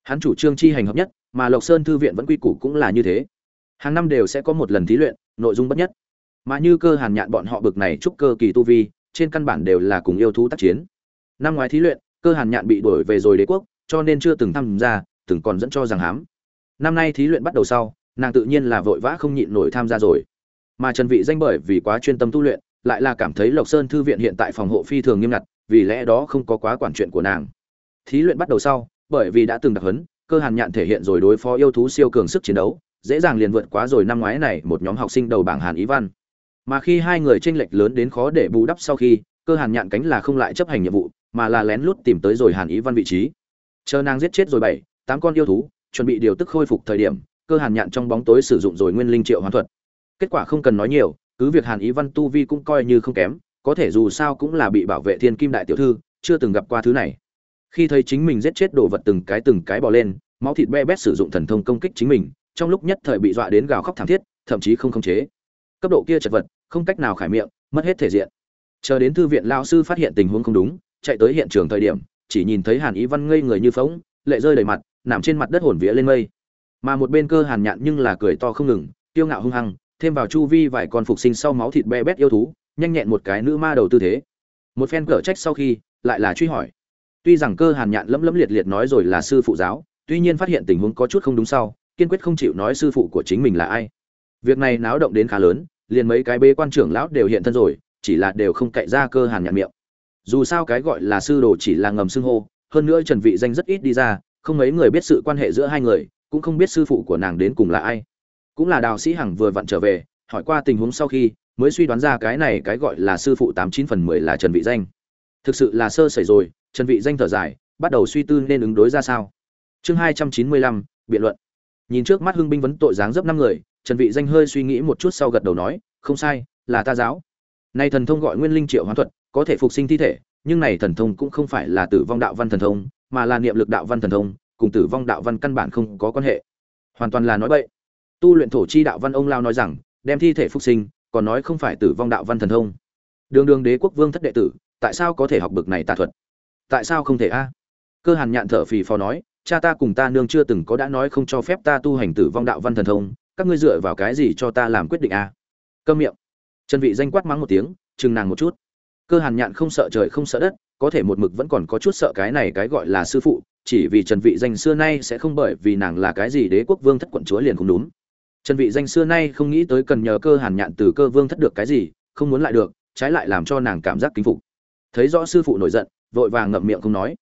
hắn chủ trương chi hành hợp nhất, mà lộc sơn thư viện vẫn quy củ cũng là như thế. Hàng năm đều sẽ có một lần thí luyện, nội dung bất nhất. Mà như cơ hàn nhạn bọn họ bực này chúc cơ kỳ tu vi, trên căn bản đều là cùng yêu thú tác chiến. Năm ngoái thí luyện, cơ hàn nhạn bị đuổi về rồi đế quốc, cho nên chưa từng tham gia, từng còn dẫn cho rằng hám. Năm nay thí luyện bắt đầu sau nàng tự nhiên là vội vã không nhịn nổi tham gia rồi. Mà trần vị danh bởi vì quá chuyên tâm tu luyện, lại là cảm thấy lộc sơn thư viện hiện tại phòng hộ phi thường nghiêm ngặt, vì lẽ đó không có quá quản chuyện của nàng. Thí luyện bắt đầu sau, bởi vì đã từng đặc huấn, cơ hàn nhạn thể hiện rồi đối phó yêu thú siêu cường sức chiến đấu, dễ dàng liền vượt quá rồi năm ngoái này một nhóm học sinh đầu bảng hàn ý văn. Mà khi hai người tranh lệch lớn đến khó để bù đắp sau khi, cơ hàn nhạn cánh là không lại chấp hành nhiệm vụ, mà là lén lút tìm tới rồi hàn ý văn vị trí. Chờ nàng giết chết rồi bảy, tám con yêu thú, chuẩn bị điều tức khôi phục thời điểm cơ hàn nhạn trong bóng tối sử dụng rồi nguyên linh triệu hoán thuật. Kết quả không cần nói nhiều, cứ việc hàn ý văn tu vi cũng coi như không kém, có thể dù sao cũng là bị bảo vệ thiên kim đại tiểu thư, chưa từng gặp qua thứ này. Khi thấy chính mình giết chết đồ vật từng cái từng cái bò lên, máu thịt be bét sử dụng thần thông công kích chính mình, trong lúc nhất thời bị dọa đến gào khóc thảm thiết, thậm chí không khống chế. Cấp độ kia chật vật, không cách nào khải miệng, mất hết thể diện. Chờ đến thư viện lao sư phát hiện tình huống không đúng, chạy tới hiện trường thời điểm, chỉ nhìn thấy hàn ý văn ngây người như phóng lệ rơi đầy mặt, nằm trên mặt đất hồn vía lên mây mà một bên cơ hàn nhạn nhưng là cười to không ngừng, kiêu ngạo hung hăng, thêm vào chu vi vài con phục sinh sau máu thịt be bét yêu thú, nhanh nhẹn một cái nữ ma đầu tư thế. Một phen cở trách sau khi, lại là truy hỏi. Tuy rằng cơ hàn nhạn lấm lấm liệt liệt nói rồi là sư phụ giáo, tuy nhiên phát hiện tình huống có chút không đúng sau, kiên quyết không chịu nói sư phụ của chính mình là ai. Việc này náo động đến khá lớn, liền mấy cái bê quan trưởng lão đều hiện thân rồi, chỉ là đều không cậy ra cơ hàn nhạn miệng. Dù sao cái gọi là sư đồ chỉ là ngầm xưng hô, hơn nữa trần vị danh rất ít đi ra, không mấy người biết sự quan hệ giữa hai người cũng không biết sư phụ của nàng đến cùng là ai. Cũng là đào sĩ hằng vừa vặn trở về, hỏi qua tình huống sau khi, mới suy đoán ra cái này cái gọi là sư phụ tám chín phần mười là trần vị danh. Thực sự là sơ sẩy rồi, trần vị danh thở dài, bắt đầu suy tư nên ứng đối ra sao. Chương hai trăm chín mươi lăm, biện luận. Nhìn trước mắt hưng binh vấn tội dáng dấp năm người, trần vị danh hơi suy nghĩ một chút sau gật đầu nói, không sai, là ta giáo. Nay thần thông gọi nguyên linh triệu hoán thuật, có thể phục sinh thi thể, nhưng này thần thông cũng không phải là tử vong đạo văn thần thông, mà là niệm lực đạo văn thần thông cùng tử vong đạo văn căn bản không có quan hệ. Hoàn toàn là nói bậy. Tu luyện thổ chi đạo văn ông lao nói rằng, đem thi thể phục sinh, còn nói không phải tử vong đạo văn thần thông. Đường đường đế quốc vương thất đệ tử, tại sao có thể học bực này tà thuật? Tại sao không thể a? Cơ hàn nhạn thở phì phò nói, cha ta cùng ta nương chưa từng có đã nói không cho phép ta tu hành tử vong đạo văn thần thông, các ngươi dựa vào cái gì cho ta làm quyết định a? Câm miệng. Trần vị danh quát mắng một tiếng, chừng nàng một chút. Cơ hàn nhạn không sợ trời không sợ đất có thể một mực vẫn còn có chút sợ cái này cái gọi là sư phụ, chỉ vì trần vị danh xưa nay sẽ không bởi vì nàng là cái gì đế quốc vương thất quận chúa liền không đúng. Trần vị danh xưa nay không nghĩ tới cần nhờ cơ hàn nhạn từ cơ vương thất được cái gì, không muốn lại được, trái lại làm cho nàng cảm giác kính phục. Thấy rõ sư phụ nổi giận, vội vàng ngậm miệng không nói.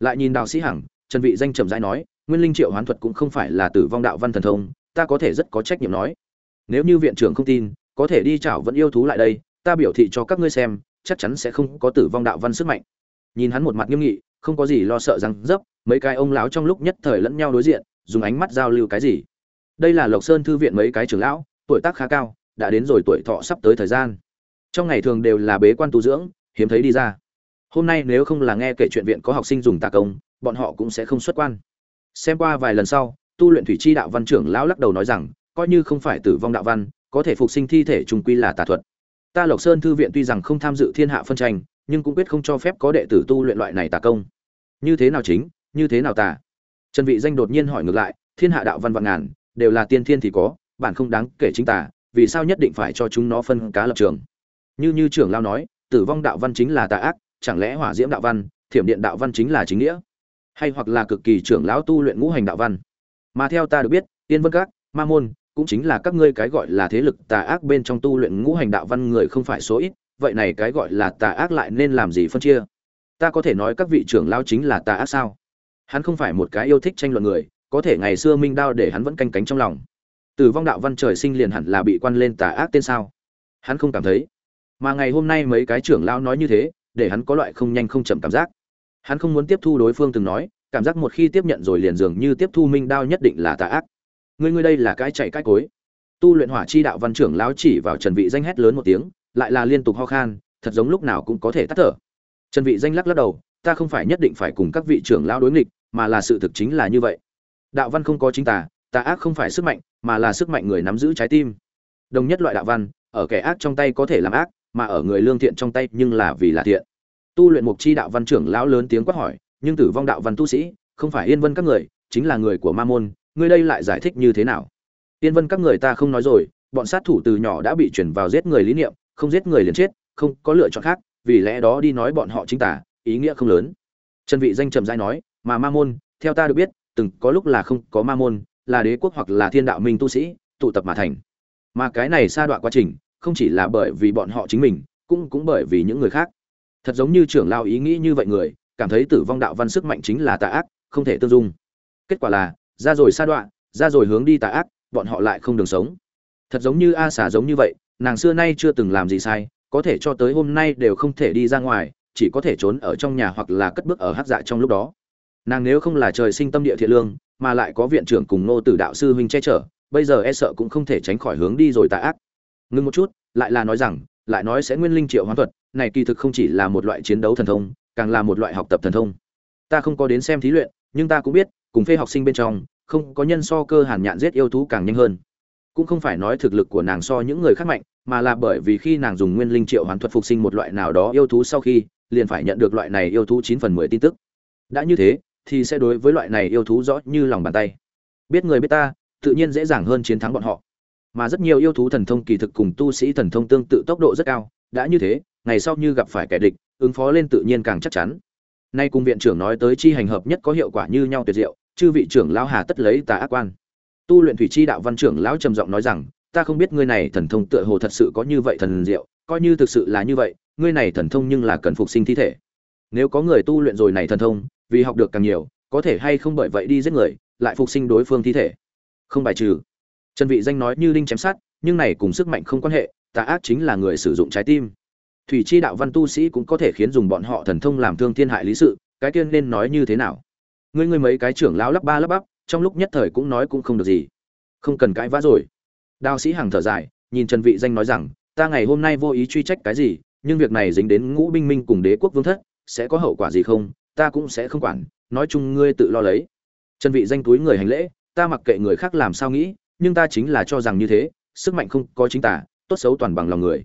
Lại nhìn đào sĩ hằng, trần vị danh trầm rãi nói, nguyên linh triệu hoán thuật cũng không phải là tử vong đạo văn thần thông, ta có thể rất có trách nhiệm nói. Nếu như viện trưởng không tin, có thể đi chảo vẫn yêu thú lại đây, ta biểu thị cho các ngươi xem, chắc chắn sẽ không có tử vong đạo văn sức mạnh nhìn hắn một mặt nghiêm nghị, không có gì lo sợ rằng dấp, mấy cái ông lão trong lúc nhất thời lẫn nhau đối diện, dùng ánh mắt giao lưu cái gì. Đây là lộc sơn thư viện mấy cái trưởng lão, tuổi tác khá cao, đã đến rồi tuổi thọ sắp tới thời gian. Trong ngày thường đều là bế quan tu dưỡng, hiếm thấy đi ra. Hôm nay nếu không là nghe kể chuyện viện có học sinh dùng tà công, bọn họ cũng sẽ không xuất quan. Xem qua vài lần sau, tu luyện thủy chi đạo văn trưởng lão lắc đầu nói rằng, coi như không phải tử vong đạo văn, có thể phục sinh thi thể trung quy là tà thuật ta lộc sơn thư viện tuy rằng không tham dự thiên hạ phân tranh, nhưng cũng quyết không cho phép có đệ tử tu luyện loại này tà công. Như thế nào chính, như thế nào tà? Trần vị danh đột nhiên hỏi ngược lại, thiên hạ đạo văn vạn ngàn, đều là tiên thiên thì có, bản không đáng kể chính tà, vì sao nhất định phải cho chúng nó phân cá lập trường? Như như trưởng lao nói, tử vong đạo văn chính là tà ác, chẳng lẽ hỏa diễm đạo văn, thiểm điện đạo văn chính là chính nghĩa? Hay hoặc là cực kỳ trưởng lão tu luyện ngũ hành đạo văn? Mà theo ta được biết tiên vân các, ma môn cũng chính là các ngươi cái gọi là thế lực tà ác bên trong tu luyện ngũ hành đạo văn người không phải số ít, vậy này cái gọi là tà ác lại nên làm gì phân chia? Ta có thể nói các vị trưởng lao chính là tà ác sao? Hắn không phải một cái yêu thích tranh luận người, có thể ngày xưa minh đao để hắn vẫn canh cánh trong lòng. Tử vong đạo văn trời sinh liền hẳn là bị quan lên tà ác tên sao? Hắn không cảm thấy. Mà ngày hôm nay mấy cái trưởng lao nói như thế, để hắn có loại không nhanh không chậm cảm giác. Hắn không muốn tiếp thu đối phương từng nói, cảm giác một khi tiếp nhận rồi liền dường như tiếp thu minh đao nhất định là tà ác ngươi ngươi đây là cái chạy cái cối. Tu luyện hỏa chi đạo văn trưởng lão chỉ vào trần vị danh hét lớn một tiếng, lại là liên tục ho khan, thật giống lúc nào cũng có thể tắt thở. Trần vị danh lắc lắc đầu, ta không phải nhất định phải cùng các vị trưởng lão đối nghịch, mà là sự thực chính là như vậy. Đạo văn không có chính tà tà ác không phải sức mạnh, mà là sức mạnh người nắm giữ trái tim. Đồng nhất loại đạo văn, ở kẻ ác trong tay có thể làm ác, mà ở người lương thiện trong tay nhưng là vì là thiện. Tu luyện mục chi đạo văn trưởng lão lớn tiếng quát hỏi, nhưng tử vong đạo văn tu sĩ, không phải yên vân các người, chính là người của ma môn ngươi đây lại giải thích như thế nào? Tiên vân các người ta không nói rồi, bọn sát thủ từ nhỏ đã bị chuyển vào giết người lý niệm, không giết người liền chết, không có lựa chọn khác, vì lẽ đó đi nói bọn họ chính tả, ý nghĩa không lớn. Trần vị danh trầm dai nói, mà ma môn, theo ta được biết, từng có lúc là không có ma môn, là đế quốc hoặc là thiên đạo minh tu sĩ, tụ tập mà thành. Mà cái này xa đoạn quá trình, không chỉ là bởi vì bọn họ chính mình, cũng cũng bởi vì những người khác. Thật giống như trưởng lao ý nghĩ như vậy người, cảm thấy tử vong đạo văn sức mạnh chính là tà ác, không thể tương dung. Kết quả là ra rồi sa đoạn ra rồi hướng đi tà ác, bọn họ lại không đường sống. Thật giống như a xả giống như vậy, nàng xưa nay chưa từng làm gì sai, có thể cho tới hôm nay đều không thể đi ra ngoài, chỉ có thể trốn ở trong nhà hoặc là cất bước ở hát dạ trong lúc đó. Nàng nếu không là trời sinh tâm địa thiện lương, mà lại có viện trưởng cùng nô tử đạo sư huynh che chở, bây giờ e sợ cũng không thể tránh khỏi hướng đi rồi tà ác. Ngưng một chút, lại là nói rằng, lại nói sẽ nguyên linh triệu hoán thuật, này kỳ thực không chỉ là một loại chiến đấu thần thông, càng là một loại học tập thần thông. Ta không có đến xem thí luyện, nhưng ta cũng biết cùng phê học sinh bên trong, không có nhân so cơ hàn nhạn giết yêu thú càng nhanh hơn. Cũng không phải nói thực lực của nàng so những người khác mạnh, mà là bởi vì khi nàng dùng nguyên linh triệu hoán thuật phục sinh một loại nào đó yêu thú sau khi, liền phải nhận được loại này yêu thú chín phần mười tin tức. Đã như thế, thì sẽ đối với loại này yêu thú rõ như lòng bàn tay. Biết người biết ta, tự nhiên dễ dàng hơn chiến thắng bọn họ. Mà rất nhiều yêu thú thần thông kỳ thực cùng tu sĩ thần thông tương tự tốc độ rất cao. Đã như thế, ngày sau như gặp phải kẻ địch, ứng phó lên tự nhiên càng chắc chắn. Nay cùng viện trưởng nói tới chi hành hợp nhất có hiệu quả như nhau tuyệt diệu chư vị trưởng lão hà tất lấy tà ác quan. Tu luyện thủy chi đạo văn trưởng lão trầm giọng nói rằng, ta không biết ngươi này thần thông tựa hồ thật sự có như vậy thần diệu, coi như thực sự là như vậy, ngươi này thần thông nhưng là cần phục sinh thi thể. Nếu có người tu luyện rồi này thần thông, vì học được càng nhiều, có thể hay không bởi vậy đi giết người, lại phục sinh đối phương thi thể. Không bài trừ. Trần vị danh nói như linh chém sát nhưng này cùng sức mạnh không quan hệ, tà ác chính là người sử dụng trái tim. Thủy chi đạo văn tu sĩ cũng có thể khiến dùng bọn họ thần thông làm thương thiên hại lý sự, cái tiên nên nói như thế nào? Ngươi ngươi mấy cái trưởng lão lắp ba lắp bắp, trong lúc nhất thời cũng nói cũng không được gì. Không cần cãi vã rồi. Đao sĩ hằng thở dài, nhìn trần vị danh nói rằng, ta ngày hôm nay vô ý truy trách cái gì, nhưng việc này dính đến ngũ binh minh cùng đế quốc vương thất, sẽ có hậu quả gì không, ta cũng sẽ không quản, nói chung ngươi tự lo lấy. Trần vị danh túi người hành lễ, ta mặc kệ người khác làm sao nghĩ, nhưng ta chính là cho rằng như thế, sức mạnh không có chính tả, tốt xấu toàn bằng lòng người.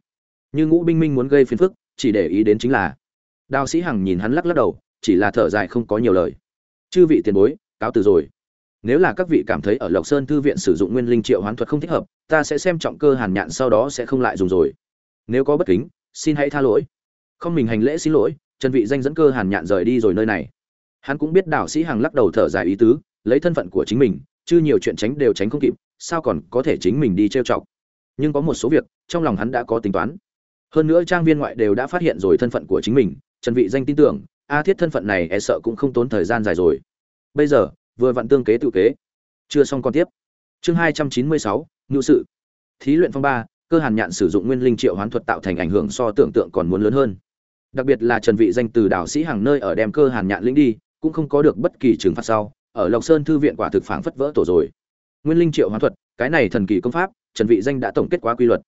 Như ngũ binh minh muốn gây phiền phức, chỉ để ý đến chính là. Đào sĩ hằng nhìn hắn lắc lắc đầu, chỉ là thở dài không có nhiều lời chư vị tiền bối, cáo từ rồi. Nếu là các vị cảm thấy ở lộc sơn thư viện sử dụng nguyên linh triệu hoán thuật không thích hợp, ta sẽ xem trọng cơ hàn nhạn sau đó sẽ không lại dùng rồi. Nếu có bất kính, xin hãy tha lỗi. Không mình hành lễ xin lỗi, trần vị danh dẫn cơ hàn nhạn rời đi rồi nơi này. Hắn cũng biết đạo sĩ hằng lắc đầu thở dài ý tứ, lấy thân phận của chính mình, chứ nhiều chuyện tránh đều tránh không kịp, sao còn có thể chính mình đi trêu chọc. Nhưng có một số việc, trong lòng hắn đã có tính toán. Hơn nữa trang viên ngoại đều đã phát hiện rồi thân phận của chính mình, trần vị danh tin tưởng a thiết thân phận này e sợ cũng không tốn thời gian dài rồi. Bây giờ vừa vặn tương kế tự kế. Chưa xong còn tiếp. Chương 296, ngự sự. Thí luyện phong ba cơ hàn nhạn sử dụng nguyên linh triệu hoán thuật tạo thành ảnh hưởng so tưởng tượng còn muốn lớn hơn. Đặc biệt là trần vị danh từ đạo sĩ hàng nơi ở đem cơ hàn nhạn lĩnh đi cũng không có được bất kỳ trừng phạt sau. Ở lộc sơn thư viện quả thực phảng phất vỡ tổ rồi. Nguyên linh triệu hoán thuật cái này thần kỳ công pháp trần vị danh đã tổng kết quá quy luật.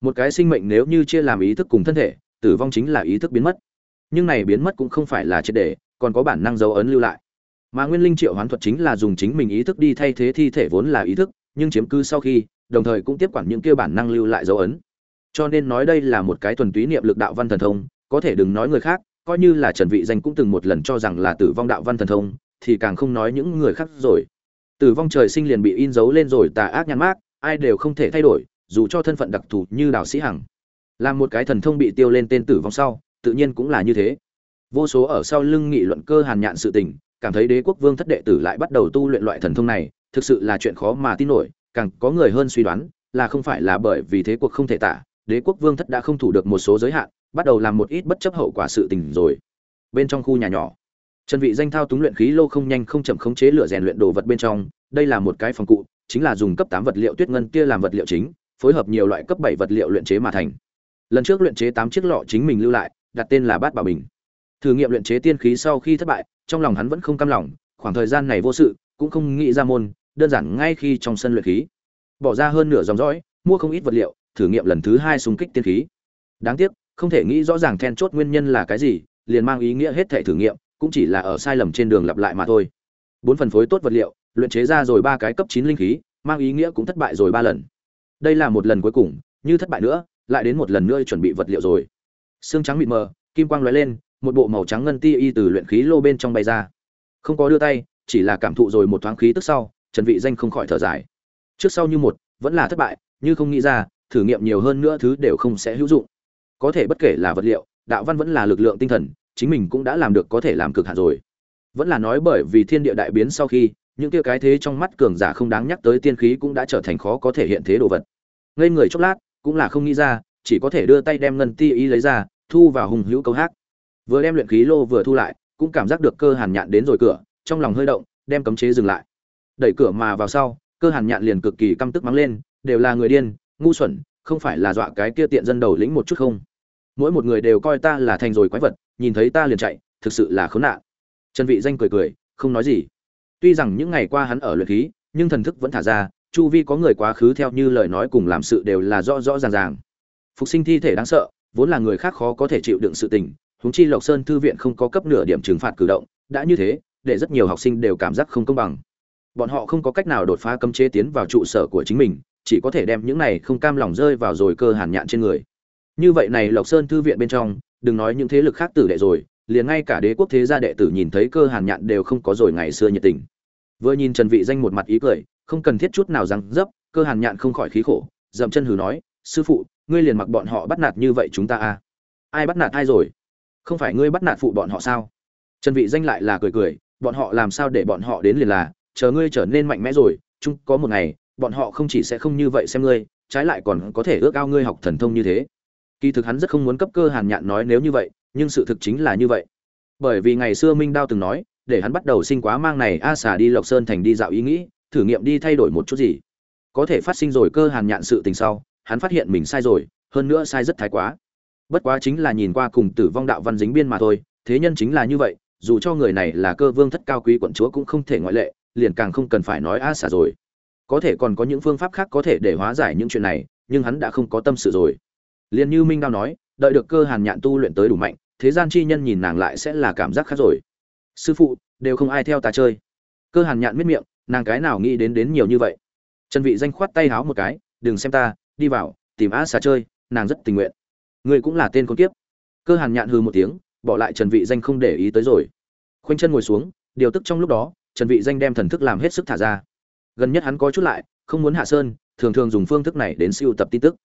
Một cái sinh mệnh nếu như chia làm ý thức cùng thân thể tử vong chính là ý thức biến mất nhưng này biến mất cũng không phải là triệt để, còn có bản năng dấu ấn lưu lại. Mà nguyên linh triệu hoán thuật chính là dùng chính mình ý thức đi thay thế thi thể vốn là ý thức, nhưng chiếm cứ sau khi, đồng thời cũng tiếp quản những kia bản năng lưu lại dấu ấn. Cho nên nói đây là một cái thuần túy niệm lực đạo văn thần thông, có thể đừng nói người khác, coi như là trần vị danh cũng từng một lần cho rằng là tử vong đạo văn thần thông, thì càng không nói những người khác rồi. Tử vong trời sinh liền bị in dấu lên rồi tà ác nhăn mát ai đều không thể thay đổi, dù cho thân phận đặc thù như đào sĩ hằng. Làm một cái thần thông bị tiêu lên tên tử vong sau tự nhiên cũng là như thế. Vô số ở sau lưng nghị luận cơ hàn nhạn sự tình, cảm thấy đế quốc vương thất đệ tử lại bắt đầu tu luyện loại thần thông này, thực sự là chuyện khó mà tin nổi, càng có người hơn suy đoán là không phải là bởi vì thế cuộc không thể tả, đế quốc vương thất đã không thủ được một số giới hạn, bắt đầu làm một ít bất chấp hậu quả sự tình rồi. Bên trong khu nhà nhỏ, trần vị danh thao túng luyện khí lô không nhanh không chậm khống chế lửa rèn luyện đồ vật bên trong, đây là một cái phòng cụ, chính là dùng cấp 8 vật liệu tuyết ngân kia làm vật liệu chính, phối hợp nhiều loại cấp 7 vật liệu luyện chế mà thành. Lần trước luyện chế 8 chiếc lọ chính mình lưu lại đặt tên là bát bảo bình. Thử nghiệm luyện chế tiên khí sau khi thất bại, trong lòng hắn vẫn không cam lòng, khoảng thời gian này vô sự, cũng không nghĩ ra môn, đơn giản ngay khi trong sân luyện khí. Bỏ ra hơn nửa dòng dõi, mua không ít vật liệu, thử nghiệm lần thứ hai xung kích tiên khí. Đáng tiếc, không thể nghĩ rõ ràng then chốt nguyên nhân là cái gì, liền mang ý nghĩa hết thảy thử nghiệm, cũng chỉ là ở sai lầm trên đường lặp lại mà thôi. Bốn phần phối tốt vật liệu, luyện chế ra rồi ba cái cấp chín linh khí, mang ý nghĩa cũng thất bại rồi ba lần. Đây là một lần cuối cùng, như thất bại nữa, lại đến một lần nữa chuẩn bị vật liệu rồi xương trắng mịt mờ, kim quang lóe lên, một bộ màu trắng ngân ti y từ luyện khí lô bên trong bay ra. Không có đưa tay, chỉ là cảm thụ rồi một thoáng khí tức sau, trần vị danh không khỏi thở dài. Trước sau như một, vẫn là thất bại, như không nghĩ ra, thử nghiệm nhiều hơn nữa thứ đều không sẽ hữu dụng. Có thể bất kể là vật liệu, đạo văn vẫn là lực lượng tinh thần, chính mình cũng đã làm được có thể làm cực hạn rồi. Vẫn là nói bởi vì thiên địa đại biến sau khi, những kia cái thế trong mắt cường giả không đáng nhắc tới tiên khí cũng đã trở thành khó có thể hiện thế đồ vật. Ngây người chốc lát, cũng là không nghĩ ra chỉ có thể đưa tay đem ngân ti ý lấy ra, thu vào hùng hữu câu hát. Vừa đem luyện khí lô vừa thu lại, cũng cảm giác được cơ hàn nhạn đến rồi cửa, trong lòng hơi động, đem cấm chế dừng lại. Đẩy cửa mà vào sau, cơ hàn nhạn liền cực kỳ căm tức mắng lên, đều là người điên, ngu xuẩn, không phải là dọa cái kia tiện dân đầu lĩnh một chút không? Mỗi một người đều coi ta là thành rồi quái vật, nhìn thấy ta liền chạy, thực sự là khốn nạn. Trần vị danh cười cười, không nói gì. Tuy rằng những ngày qua hắn ở luyện khí, nhưng thần thức vẫn thả ra, chu vi có người quá khứ theo như lời nói cùng làm sự đều là rõ rõ ràng ràng phục sinh thi thể đáng sợ, vốn là người khác khó có thể chịu đựng sự tình, huống chi lộc sơn thư viện không có cấp nửa điểm trừng phạt cử động, đã như thế, để rất nhiều học sinh đều cảm giác không công bằng. Bọn họ không có cách nào đột phá cấm chế tiến vào trụ sở của chính mình, chỉ có thể đem những này không cam lòng rơi vào rồi cơ hàn nhạn trên người. Như vậy này lộc sơn thư viện bên trong, đừng nói những thế lực khác tử đệ rồi, liền ngay cả đế quốc thế gia đệ tử nhìn thấy cơ hàn nhạn đều không có rồi ngày xưa nhiệt tình. Vừa nhìn trần vị danh một mặt ý cười, không cần thiết chút nào răng dấp, cơ hàn nhạn không khỏi khí khổ, dậm chân hừ nói, sư phụ ngươi liền mặc bọn họ bắt nạt như vậy chúng ta à? Ai bắt nạt ai rồi? Không phải ngươi bắt nạt phụ bọn họ sao? Trần vị danh lại là cười cười, bọn họ làm sao để bọn họ đến liền là, chờ ngươi trở nên mạnh mẽ rồi, chung có một ngày, bọn họ không chỉ sẽ không như vậy xem ngươi, trái lại còn có thể ước ao ngươi học thần thông như thế. Kỳ thực hắn rất không muốn cấp cơ hàn nhạn nói nếu như vậy, nhưng sự thực chính là như vậy. Bởi vì ngày xưa minh đao từng nói, để hắn bắt đầu sinh quá mang này, a xà đi lộc sơn thành đi dạo ý nghĩ, thử nghiệm đi thay đổi một chút gì. Có thể phát sinh rồi cơ hàn nhạn sự tình sau hắn phát hiện mình sai rồi, hơn nữa sai rất thái quá. Bất quá chính là nhìn qua cùng tử vong đạo văn dính biên mà thôi, thế nhân chính là như vậy, dù cho người này là cơ vương thất cao quý quận chúa cũng không thể ngoại lệ, liền càng không cần phải nói a xả rồi. Có thể còn có những phương pháp khác có thể để hóa giải những chuyện này, nhưng hắn đã không có tâm sự rồi. Liền như minh đao nói, đợi được cơ hàn nhạn tu luyện tới đủ mạnh, thế gian chi nhân nhìn nàng lại sẽ là cảm giác khác rồi. Sư phụ, đều không ai theo ta chơi. Cơ hàn nhạn miết miệng, nàng cái nào nghĩ đến đến nhiều như vậy? Trần vị danh khoát tay háo một cái, đừng xem ta đi vào, tìm a xà chơi, nàng rất tình nguyện. Ngươi cũng là tên con kiếp. Cơ hàn nhạn hư một tiếng, bỏ lại trần vị danh không để ý tới rồi. Khoanh chân ngồi xuống, điều tức trong lúc đó, trần vị danh đem thần thức làm hết sức thả ra. Gần nhất hắn có chút lại, không muốn hạ sơn, thường thường dùng phương thức này đến siêu tập tin tức.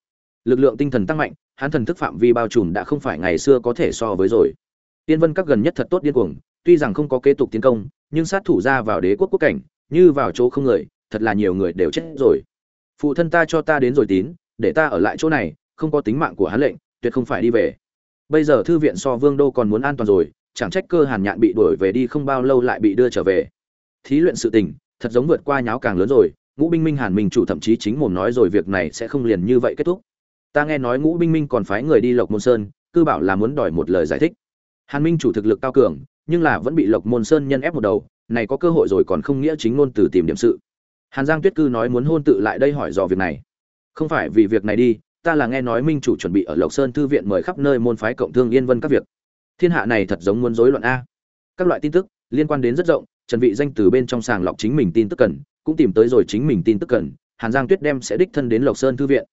Lực lượng tinh thần tăng mạnh, hắn thần thức phạm vi bao trùm đã không phải ngày xưa có thể so với rồi. Tiên vân các gần nhất thật tốt điên cuồng, tuy rằng không có kế tục tiến công, nhưng sát thủ ra vào đế quốc quốc cảnh, như vào chỗ không người, thật là nhiều người đều chết rồi. Phụ thân ta cho ta đến rồi tín để ta ở lại chỗ này, không có tính mạng của hắn lệnh, tuyệt không phải đi về. Bây giờ thư viện so vương đô còn muốn an toàn rồi, chẳng trách cơ hàn nhạn bị đuổi về đi không bao lâu lại bị đưa trở về. Thí luyện sự tình, thật giống vượt qua nháo càng lớn rồi, ngũ binh minh hàn minh chủ thậm chí chính mồm nói rồi việc này sẽ không liền như vậy kết thúc. Ta nghe nói ngũ binh minh còn phái người đi lộc môn sơn, cư bảo là muốn đòi một lời giải thích. Hàn minh chủ thực lực cao cường, nhưng là vẫn bị lộc môn sơn nhân ép một đầu, này có cơ hội rồi còn không nghĩa chính ngôn từ tìm điểm sự. Hàn giang tuyết cư nói muốn hôn tự lại đây hỏi dò việc này không phải vì việc này đi, ta là nghe nói minh chủ chuẩn bị ở lộc sơn thư viện mời khắp nơi môn phái cộng thương yên vân các việc. Thiên hạ này thật giống muốn rối loạn a. Các loại tin tức, liên quan đến rất rộng, trần vị danh từ bên trong sàng lọc chính mình tin tức cần, cũng tìm tới rồi chính mình tin tức cần, hàn giang tuyết đem sẽ đích thân đến lộc sơn thư viện.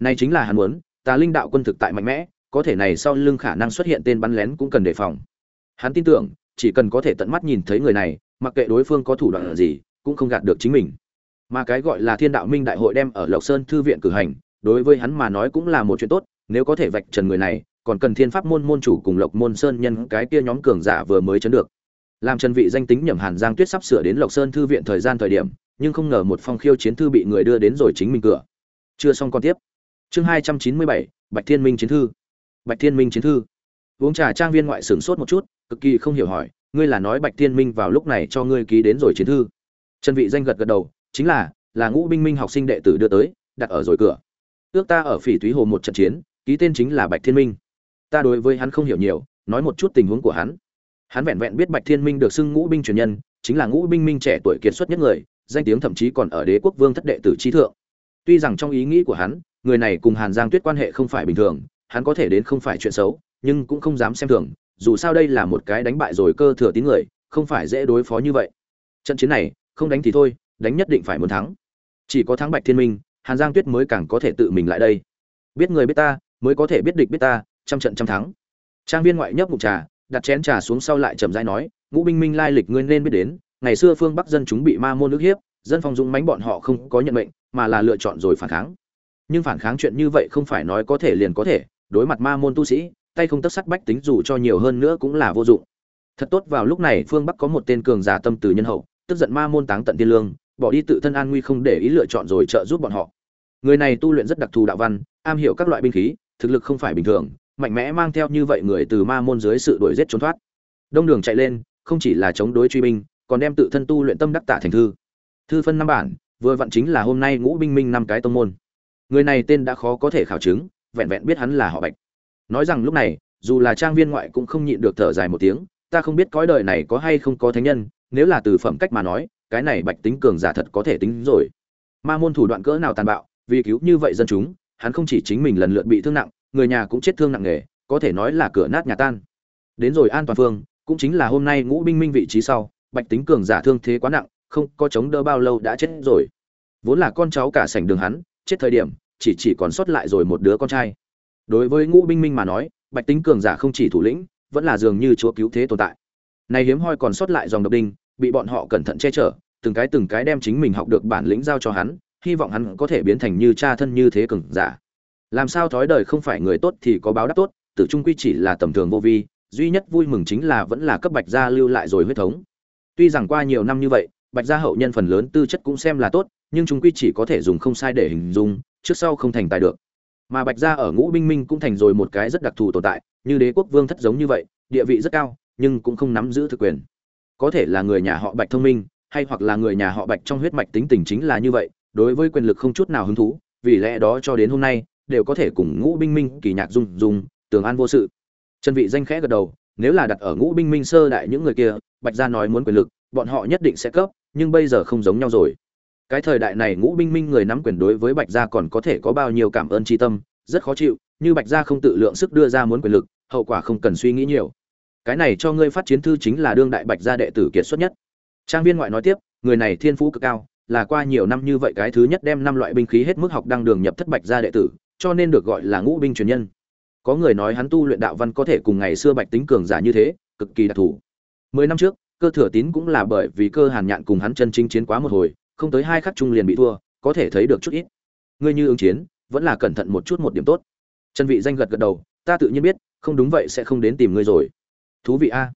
Này chính là hắn muốn, ta linh đạo quân thực tại mạnh mẽ, có thể này sau lưng khả năng xuất hiện tên bắn lén cũng cần đề phòng. Hắn tin tưởng, chỉ cần có thể tận mắt nhìn thấy người này, mặc kệ đối phương có thủ đoạn gì, cũng không gạt được chính mình mà cái gọi là thiên đạo minh đại hội đem ở lộc sơn thư viện cử hành, đối với hắn mà nói cũng là một chuyện tốt, nếu có thể vạch trần người này, còn cần thiên pháp môn môn chủ cùng lộc môn sơn nhân cái kia nhóm cường giả vừa mới chấn được. Làm trần vị danh tính nhầm hàn giang tuyết sắp sửa đến lộc sơn thư viện thời gian thời điểm, nhưng không ngờ một phong khiêu chiến thư bị người đưa đến rồi chính mình cửa. Chưa xong còn tiếp. Chương hai trăm chín mươi bảy, bạch thiên minh chiến thư. Bạch thiên minh chiến thư. Uống trà trang viên ngoại sửng sốt một chút, cực kỳ không hiểu hỏi, ngươi là nói bạch thiên minh vào lúc này cho ngươi ký đến rồi chiến thư. Trần vị danh gật gật đầu chính là là ngũ binh minh học sinh đệ tử đưa tới, đặt ở rồi cửa. Ước ta ở phỉ thúy hồ một trận chiến, ký tên chính là bạch thiên minh. Ta đối với hắn không hiểu nhiều, nói một chút tình huống của hắn. Hắn vẹn vẹn biết bạch thiên minh được xưng ngũ binh truyền nhân, chính là ngũ binh minh trẻ tuổi kiệt xuất nhất người, danh tiếng thậm chí còn ở đế quốc vương thất đệ tử trí thượng. Tuy rằng trong ý nghĩ của hắn, người này cùng hàn giang tuyết quan hệ không phải bình thường, hắn có thể đến không phải chuyện xấu, nhưng cũng không dám xem thường, dù sao đây là một cái đánh bại rồi cơ thừa tín người, không phải dễ đối phó như vậy. Trận chiến này, không đánh thì thôi đánh nhất định phải muốn thắng. Chỉ có thắng bạch thiên minh, hàn giang tuyết mới càng có thể tự mình lại đây. Biết người biết ta, mới có thể biết địch biết ta, trăm trận trăm thắng. Trang viên ngoại nhấp mục trà, đặt chén trà xuống sau lại chậm rãi nói, ngũ binh minh lai lịch ngươi nên biết đến, ngày xưa phương bắc dân chúng bị ma môn nước hiếp, dân phong dũng mánh bọn họ không có nhận mệnh, mà là lựa chọn rồi phản kháng. Nhưng phản kháng chuyện như vậy không phải nói có thể liền có thể, đối mặt ma môn tu sĩ, tay không tất sắt bách tính dù cho nhiều hơn nữa cũng là vô dụng. Thật tốt vào lúc này phương bắc có một tên cường giả tâm từ nhân hậu, tức giận ma môn táng tận tiên lương bỏ đi tự thân an nguy không để ý lựa chọn rồi trợ giúp bọn họ. Người này tu luyện rất đặc thù đạo văn, am hiểu các loại binh khí, thực lực không phải bình thường, mạnh mẽ mang theo như vậy người từ ma môn dưới sự đuổi giết trốn thoát. Đông đường chạy lên, không chỉ là chống đối truy binh, còn đem tự thân tu luyện tâm đắc tạ thành thư. Thư phân năm bản, vừa vặn chính là hôm nay ngũ binh minh năm cái tông môn. Người này tên đã khó có thể khảo chứng, vẹn vẹn biết hắn là họ bạch. Nói rằng lúc này, dù là trang viên ngoại cũng không nhịn được thở dài một tiếng, ta không biết cõi đời này có hay không có thánh nhân, nếu là từ phẩm cách mà nói cái này bạch tính cường giả thật có thể tính rồi. Ma môn thủ đoạn cỡ nào tàn bạo, vì cứu như vậy dân chúng, hắn không chỉ chính mình lần lượt bị thương nặng, người nhà cũng chết thương nặng nề, có thể nói là cửa nát nhà tan. Đến rồi an toàn phương, cũng chính là hôm nay ngũ binh minh vị trí sau, bạch tính cường giả thương thế quá nặng, không có chống đỡ bao lâu đã chết rồi. Vốn là con cháu cả sảnh đường hắn, chết thời điểm, chỉ chỉ còn sót lại rồi một đứa con trai. Đối với ngũ binh minh mà nói, bạch tính cường giả không chỉ thủ lĩnh, vẫn là dường như chúa cứu thế tồn tại. Này hiếm hoi còn sót lại dòng độc đinh bị bọn họ cẩn thận che chở, từng cái từng cái đem chính mình học được bản lĩnh giao cho hắn, hy vọng hắn có thể biến thành như cha thân như thế cường giả. Làm sao thói đời không phải người tốt thì có báo đáp tốt, tử trung quy chỉ là tầm thường vô vi, duy nhất vui mừng chính là vẫn là cấp bạch gia lưu lại rồi huyết thống. Tuy rằng qua nhiều năm như vậy, bạch gia hậu nhân phần lớn tư chất cũng xem là tốt, nhưng chúng quy chỉ có thể dùng không sai để hình dung, trước sau không thành tài được. Mà bạch gia ở ngũ binh minh cũng thành rồi một cái rất đặc thù tồn tại, như đế quốc vương thất giống như vậy, địa vị rất cao, nhưng cũng không nắm giữ thực quyền có thể là người nhà họ bạch thông minh, hay hoặc là người nhà họ bạch trong huyết mạch tính tình chính là như vậy, đối với quyền lực không chút nào hứng thú, vì lẽ đó cho đến hôm nay, đều có thể cùng ngũ binh minh kỳ nhạc dung dung, tường an vô sự. Chân vị danh khẽ gật đầu, nếu là đặt ở ngũ binh minh sơ đại những người kia, bạch gia nói muốn quyền lực, bọn họ nhất định sẽ cấp, nhưng bây giờ không giống nhau rồi. Cái thời đại này ngũ binh minh người nắm quyền đối với bạch gia còn có thể có bao nhiêu cảm ơn tri tâm, rất khó chịu, như bạch gia không tự lượng sức đưa ra muốn quyền lực, hậu quả không cần suy nghĩ nhiều cái này cho ngươi phát chiến thư chính là đương đại bạch gia đệ tử kiệt xuất nhất. Trang viên ngoại nói tiếp, người này thiên phú cực cao, là qua nhiều năm như vậy cái thứ nhất đem năm loại binh khí hết mức học đăng đường nhập thất bạch gia đệ tử, cho nên được gọi là ngũ binh truyền nhân. Có người nói hắn tu luyện đạo văn có thể cùng ngày xưa bạch tính cường giả như thế, cực kỳ đặc thù. Mười năm trước, cơ thừa tín cũng là bởi vì cơ hàn nhạn cùng hắn chân chính chiến quá một hồi, không tới hai khắc trung liền bị thua, có thể thấy được chút ít. Ngươi như ứng chiến, vẫn là cẩn thận một chút một điểm tốt. Trần vị danh gật gật đầu, ta tự nhiên biết, không đúng vậy sẽ không đến tìm ngươi rồi thú vị a.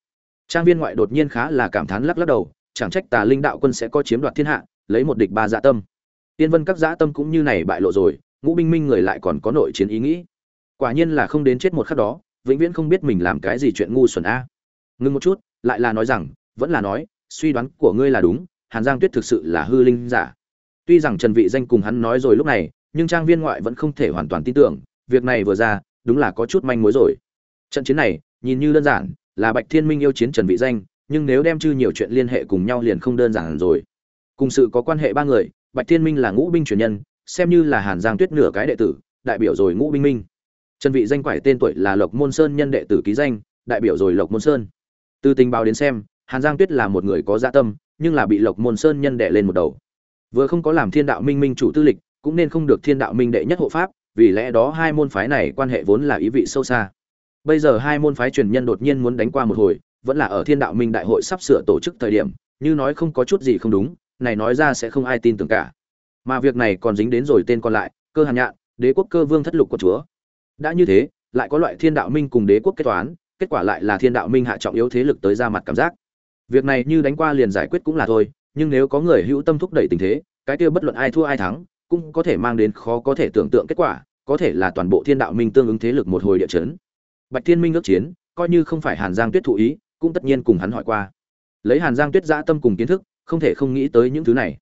Trang viên ngoại đột nhiên khá là cảm thán lắc lắc đầu, chẳng trách tà linh đạo quân sẽ có chiếm đoạt thiên hạ, lấy một địch ba dạ tâm. Tiên vân các dạ tâm cũng như này bại lộ rồi, ngũ binh minh người lại còn có nội chiến ý nghĩ. Quả nhiên là không đến chết một khắc đó, vĩnh viễn không biết mình làm cái gì chuyện ngu xuẩn a. Ngưng một chút, lại là nói rằng, vẫn là nói, suy đoán của ngươi là đúng, hàn giang tuyết thực sự là hư linh giả. Tuy rằng trần vị danh cùng hắn nói rồi lúc này, nhưng trang viên ngoại vẫn không thể hoàn toàn tin tưởng, việc này vừa ra, đúng là có chút manh mối rồi. Trận chiến này, nhìn như đơn giản là bạch thiên minh yêu chiến trần vị danh, nhưng nếu đem chư nhiều chuyện liên hệ cùng nhau liền không đơn giản rồi. Cùng sự có quan hệ ba người, bạch thiên minh là ngũ binh truyền nhân, xem như là hàn giang tuyết nửa cái đệ tử, đại biểu rồi ngũ binh minh. Trần vị danh quải tên tuổi là lộc môn sơn nhân đệ tử ký danh, đại biểu rồi lộc môn sơn. Từ tình báo đến xem, hàn giang tuyết là một người có dạ tâm, nhưng là bị lộc môn sơn nhân đệ lên một đầu. Vừa không có làm thiên đạo minh minh chủ tư lịch, cũng nên không được thiên đạo minh đệ nhất hộ pháp, vì lẽ đó hai môn phái này quan hệ vốn là ý vị sâu xa bây giờ hai môn phái truyền nhân đột nhiên muốn đánh qua một hồi, vẫn là ở thiên đạo minh đại hội sắp sửa tổ chức thời điểm, như nói không có chút gì không đúng, này nói ra sẽ không ai tin tưởng cả. Mà việc này còn dính đến rồi tên còn lại, cơ hàn nhạn, đế quốc cơ vương thất lục của chúa. Đã như thế, lại có loại thiên đạo minh cùng đế quốc kết toán, kết quả lại là thiên đạo minh hạ trọng yếu thế lực tới ra mặt cảm giác. Việc này như đánh qua liền giải quyết cũng là thôi, nhưng nếu có người hữu tâm thúc đẩy tình thế, cái kia bất luận ai thua ai thắng, cũng có thể mang đến khó có thể tưởng tượng kết quả, có thể là toàn bộ thiên đạo minh tương ứng thế lực một hồi địa chấn bạch thiên minh ước chiến, coi như không phải hàn giang tuyết thụ ý, cũng tất nhiên cùng hắn hỏi qua. Lấy hàn giang tuyết dã tâm cùng kiến thức, không thể không nghĩ tới những thứ này.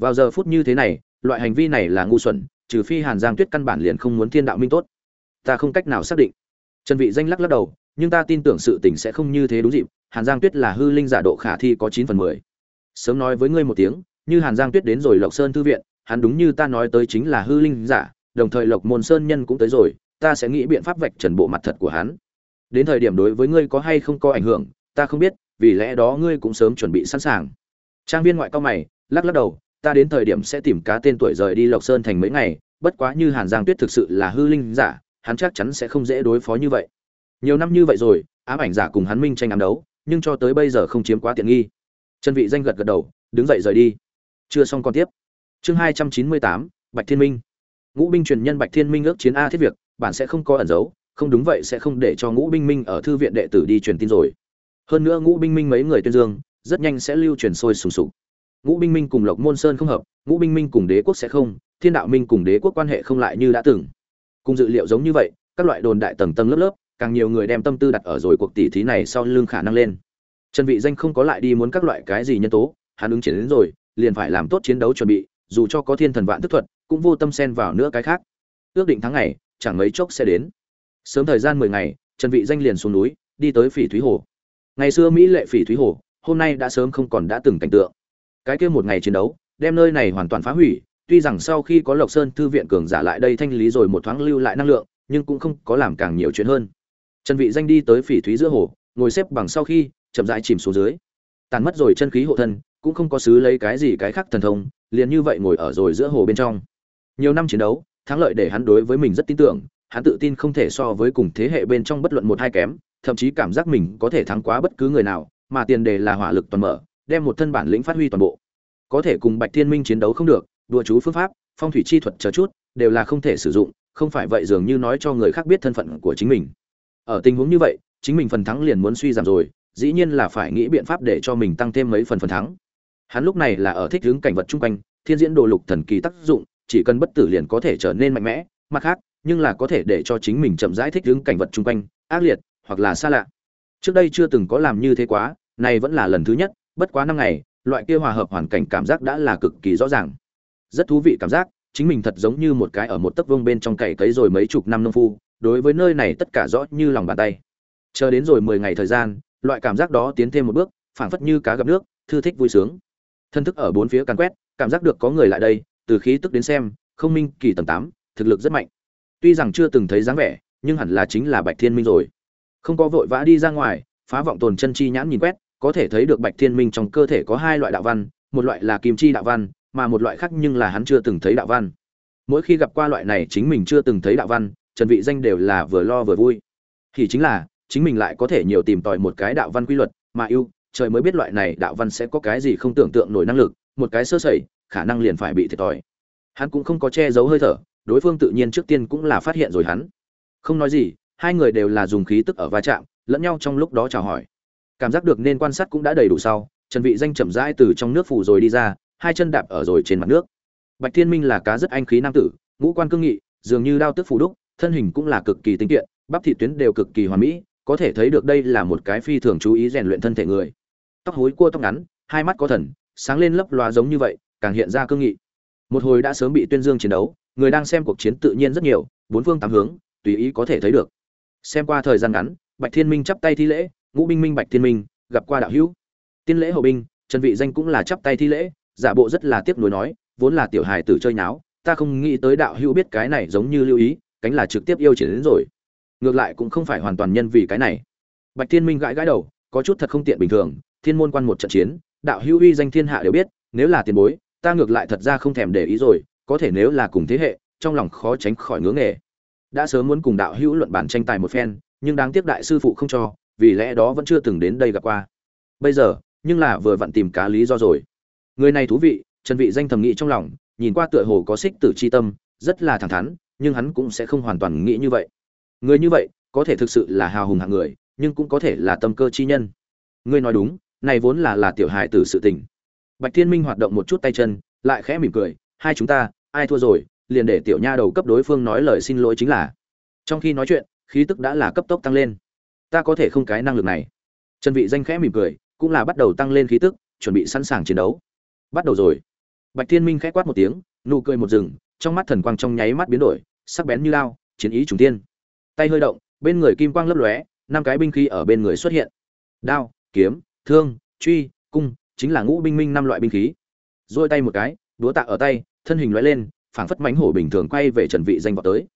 Vào giờ phút như thế này, loại hành vi này là ngu xuẩn, trừ phi hàn giang tuyết căn bản liền không muốn thiên đạo minh tốt. Ta không cách nào xác định. Trần vị danh lắc lắc đầu, nhưng ta tin tưởng sự tình sẽ không như thế đúng dịp, hàn giang tuyết là hư linh giả độ khả thi có chín phần mười. Sớm nói với ngươi một tiếng, như hàn giang tuyết đến rồi lộc sơn thư viện, hắn đúng như ta nói tới chính là hư linh giả, đồng thời lộc môn sơn nhân cũng tới rồi ta sẽ nghĩ biện pháp vạch trần bộ mặt thật của hắn. Đến thời điểm đối với ngươi có hay không có ảnh hưởng, ta không biết, vì lẽ đó ngươi cũng sớm chuẩn bị sẵn sàng. Trang viên ngoại cao mày, lắc lắc đầu, ta đến thời điểm sẽ tìm cá tên tuổi rời đi lộc sơn thành mấy ngày, bất quá như hàn giang tuyết thực sự là hư linh giả, hắn chắc chắn sẽ không dễ đối phó như vậy. Nhiều năm như vậy rồi, ám ảnh giả cùng hắn minh tranh ám đấu, nhưng cho tới bây giờ không chiếm quá tiện nghi. Chân vị danh gật gật đầu, đứng dậy rời đi. Chưa xong còn tiếp. Chương hai trăm chín mươi tám, bạch thiên minh. Ngũ binh truyền nhân bạch thiên minh ước chiến a thiết việc bản sẽ không có ẩn giấu không đúng vậy sẽ không để cho ngũ binh minh ở thư viện đệ tử đi truyền tin rồi. Hơn nữa ngũ binh minh mấy người tuyên dương, rất nhanh sẽ lưu truyền sôi sùng sục. Ngũ binh minh cùng lộc môn sơn không hợp, ngũ binh minh cùng đế quốc sẽ không, thiên đạo minh cùng đế quốc quan hệ không lại như đã từng. Cùng dự liệu giống như vậy, các loại đồn đại tầng tầng lớp lớp, càng nhiều người đem tâm tư đặt ở rồi cuộc tỷ thí này sau lưng khả năng lên. Trần vị danh không có lại đi muốn các loại cái gì nhân tố, hắn ứng chiến đến rồi, liền phải làm tốt chiến đấu chuẩn bị, dù cho có thiên thần vạn thức thuật, cũng vô tâm xen vào nữa cái khác. Ước định tháng ngày chẳng mấy chốc sẽ đến. Sớm thời gian 10 ngày, trần vị danh liền xuống núi, đi tới phỉ thúy hồ. Ngày xưa mỹ lệ phỉ thúy hồ, hôm nay đã sớm không còn đã từng cảnh tượng. Cái kia một ngày chiến đấu, đem nơi này hoàn toàn phá hủy, tuy rằng sau khi có lộc sơn thư viện cường giả lại đây thanh lý rồi một thoáng lưu lại năng lượng, nhưng cũng không có làm càng nhiều chuyện hơn. Trần vị danh đi tới phỉ thúy giữa hồ, ngồi xếp bằng sau khi, chậm rãi chìm xuống dưới. Tàn mất rồi chân khí hộ thân, cũng không có xứ lấy cái gì cái khác thần thông, liền như vậy ngồi ở rồi giữa hồ bên trong. Nhiều năm chiến đấu thắng lợi để hắn đối với mình rất tin tưởng, hắn tự tin không thể so với cùng thế hệ bên trong bất luận một hai kém, thậm chí cảm giác mình có thể thắng quá bất cứ người nào, mà tiền đề là hỏa lực toàn mở, đem một thân bản lĩnh phát huy toàn bộ. Có thể cùng bạch thiên minh chiến đấu không được, đùa chú phương pháp, phong thủy chi thuật chờ chút, đều là không thể sử dụng, không phải vậy dường như nói cho người khác biết thân phận của chính mình. Ở tình huống như vậy, chính mình phần thắng liền muốn suy giảm rồi, dĩ nhiên là phải nghĩ biện pháp để cho mình tăng thêm mấy phần phần thắng. Hắn lúc này là ở thích hướng cảnh vật chung quanh, thiên diễn đồ lục thần kỳ tác dụng chỉ cần bất tử liền có thể trở nên mạnh mẽ, mặt khác, nhưng là có thể để cho chính mình chậm rãi thích ứng cảnh vật chung quanh, ác liệt, hoặc là xa lạ. Trước đây chưa từng có làm như thế quá này vẫn là lần thứ nhất, bất quá năm ngày, loại kia hòa hợp hoàn cảnh cảm giác đã là cực kỳ rõ ràng. Rất thú vị cảm giác, chính mình thật giống như một cái ở một tấc vương bên trong cày cấy rồi mấy chục năm nông phu, đối với nơi này tất cả rõ như lòng bàn tay. Chờ đến rồi mười ngày thời gian, loại cảm giác đó tiến thêm một bước, phảng phất như cá gặp nước, thư thích vui sướng. Thân thức ở bốn phía càn quét, cảm giác được có người lại đây từ khí tức đến xem, không minh kỳ tầng tám, thực lực rất mạnh. Tuy rằng chưa từng thấy dáng vẻ, nhưng hẳn là chính là bạch thiên minh rồi. Không có vội vã đi ra ngoài, phá vọng tồn chân chi nhãn nhìn quét, có thể thấy được bạch thiên minh trong cơ thể có hai loại đạo văn, một loại là kim chi đạo văn, mà một loại khác nhưng là hắn chưa từng thấy đạo văn. Mỗi khi gặp qua loại này chính mình chưa từng thấy đạo văn, trần vị danh đều là vừa lo vừa vui. Thì chính là, chính mình lại có thể nhiều tìm tòi một cái đạo văn quy luật, mà yêu, trời mới biết loại này đạo văn sẽ có cái gì không tưởng tượng nổi năng lực, một cái sơ sẩy khả năng liền phải bị thiệt thòi. Hắn cũng không có che giấu hơi thở, đối phương tự nhiên trước tiên cũng là phát hiện rồi hắn. Không nói gì, hai người đều là dùng khí tức ở va chạm, lẫn nhau trong lúc đó chào hỏi. Cảm giác được nên quan sát cũng đã đầy đủ sau, trần vị danh chậm rãi từ trong nước phủ rồi đi ra, hai chân đạp ở rồi trên mặt nước. Bạch thiên minh là cá rất anh khí nam tử, ngũ quan cương nghị, dường như đao tức phủ đúc, thân hình cũng là cực kỳ tinh kiện, bắp thịt tuyến đều cực kỳ hoàn mỹ, có thể thấy được đây là một cái phi thường chú ý rèn luyện thân thể người. Tóc hối cua tóc ngắn, hai mắt có thần, sáng lên lấp loa giống như vậy càng hiện ra cương nghị. Một hồi đã sớm bị tuyên dương chiến đấu, người đang xem cuộc chiến tự nhiên rất nhiều, bốn phương tám hướng, tùy ý có thể thấy được. Xem qua thời gian ngắn, bạch thiên minh chắp tay thi lễ, ngũ binh minh bạch thiên minh, gặp qua đạo hữu. Tiên lễ hậu binh, trần vị danh cũng là chắp tay thi lễ, giả bộ rất là tiếc nuối nói, vốn là tiểu hài tử chơi náo ta không nghĩ tới đạo hữu biết cái này giống như lưu ý, cánh là trực tiếp yêu chỉ đến rồi. Ngược lại cũng không phải hoàn toàn nhân vì cái này. Bạch thiên minh gãi gãi đầu, có chút thật không tiện bình thường, thiên môn quan một trận chiến, đạo hữu uy danh thiên hạ đều biết, nếu là tiền bối ta ngược lại thật ra không thèm để ý rồi, có thể nếu là cùng thế hệ, trong lòng khó tránh khỏi ngưỡng nghề. Đã sớm muốn cùng đạo hữu luận bản tranh tài một phen, nhưng đáng tiếc đại sư phụ không cho, vì lẽ đó vẫn chưa từng đến đây gặp qua. Bây giờ, nhưng là vừa vặn tìm cá lý do rồi. Người này thú vị, trần vị danh thầm nghĩ trong lòng, nhìn qua tựa hồ có xích tử chi tâm, rất là thẳng thắn, nhưng hắn cũng sẽ không hoàn toàn nghĩ như vậy. Người như vậy, có thể thực sự là hào hùng hạng người, nhưng cũng có thể là tâm cơ chi nhân. Ngươi nói đúng, này vốn là là tiểu hài tử sự tình bạch thiên minh hoạt động một chút tay chân lại khẽ mỉm cười hai chúng ta ai thua rồi liền để tiểu nha đầu cấp đối phương nói lời xin lỗi chính là. Trong khi nói chuyện khí tức đã là cấp tốc tăng lên. Ta có thể không cái năng lực này. Trần vị danh khẽ mỉm cười cũng là bắt đầu tăng lên khí tức chuẩn bị sẵn sàng chiến đấu. Bắt đầu rồi. Bạch thiên minh khẽ quát một tiếng nụ cười một dừng, trong mắt thần quang trong nháy mắt biến đổi sắc bén như lao chiến ý trùng tiên tay hơi động bên người kim quang lấp lóe năm cái binh khí ở bên người xuất hiện. Đao kiếm thương truy cung chính là ngũ binh minh năm loại binh khí. Rồi tay một cái đúa tạ ở tay, thân hình loại lên, phảng phất mánh hổ bình thường quay về trần vị danh vọt tới.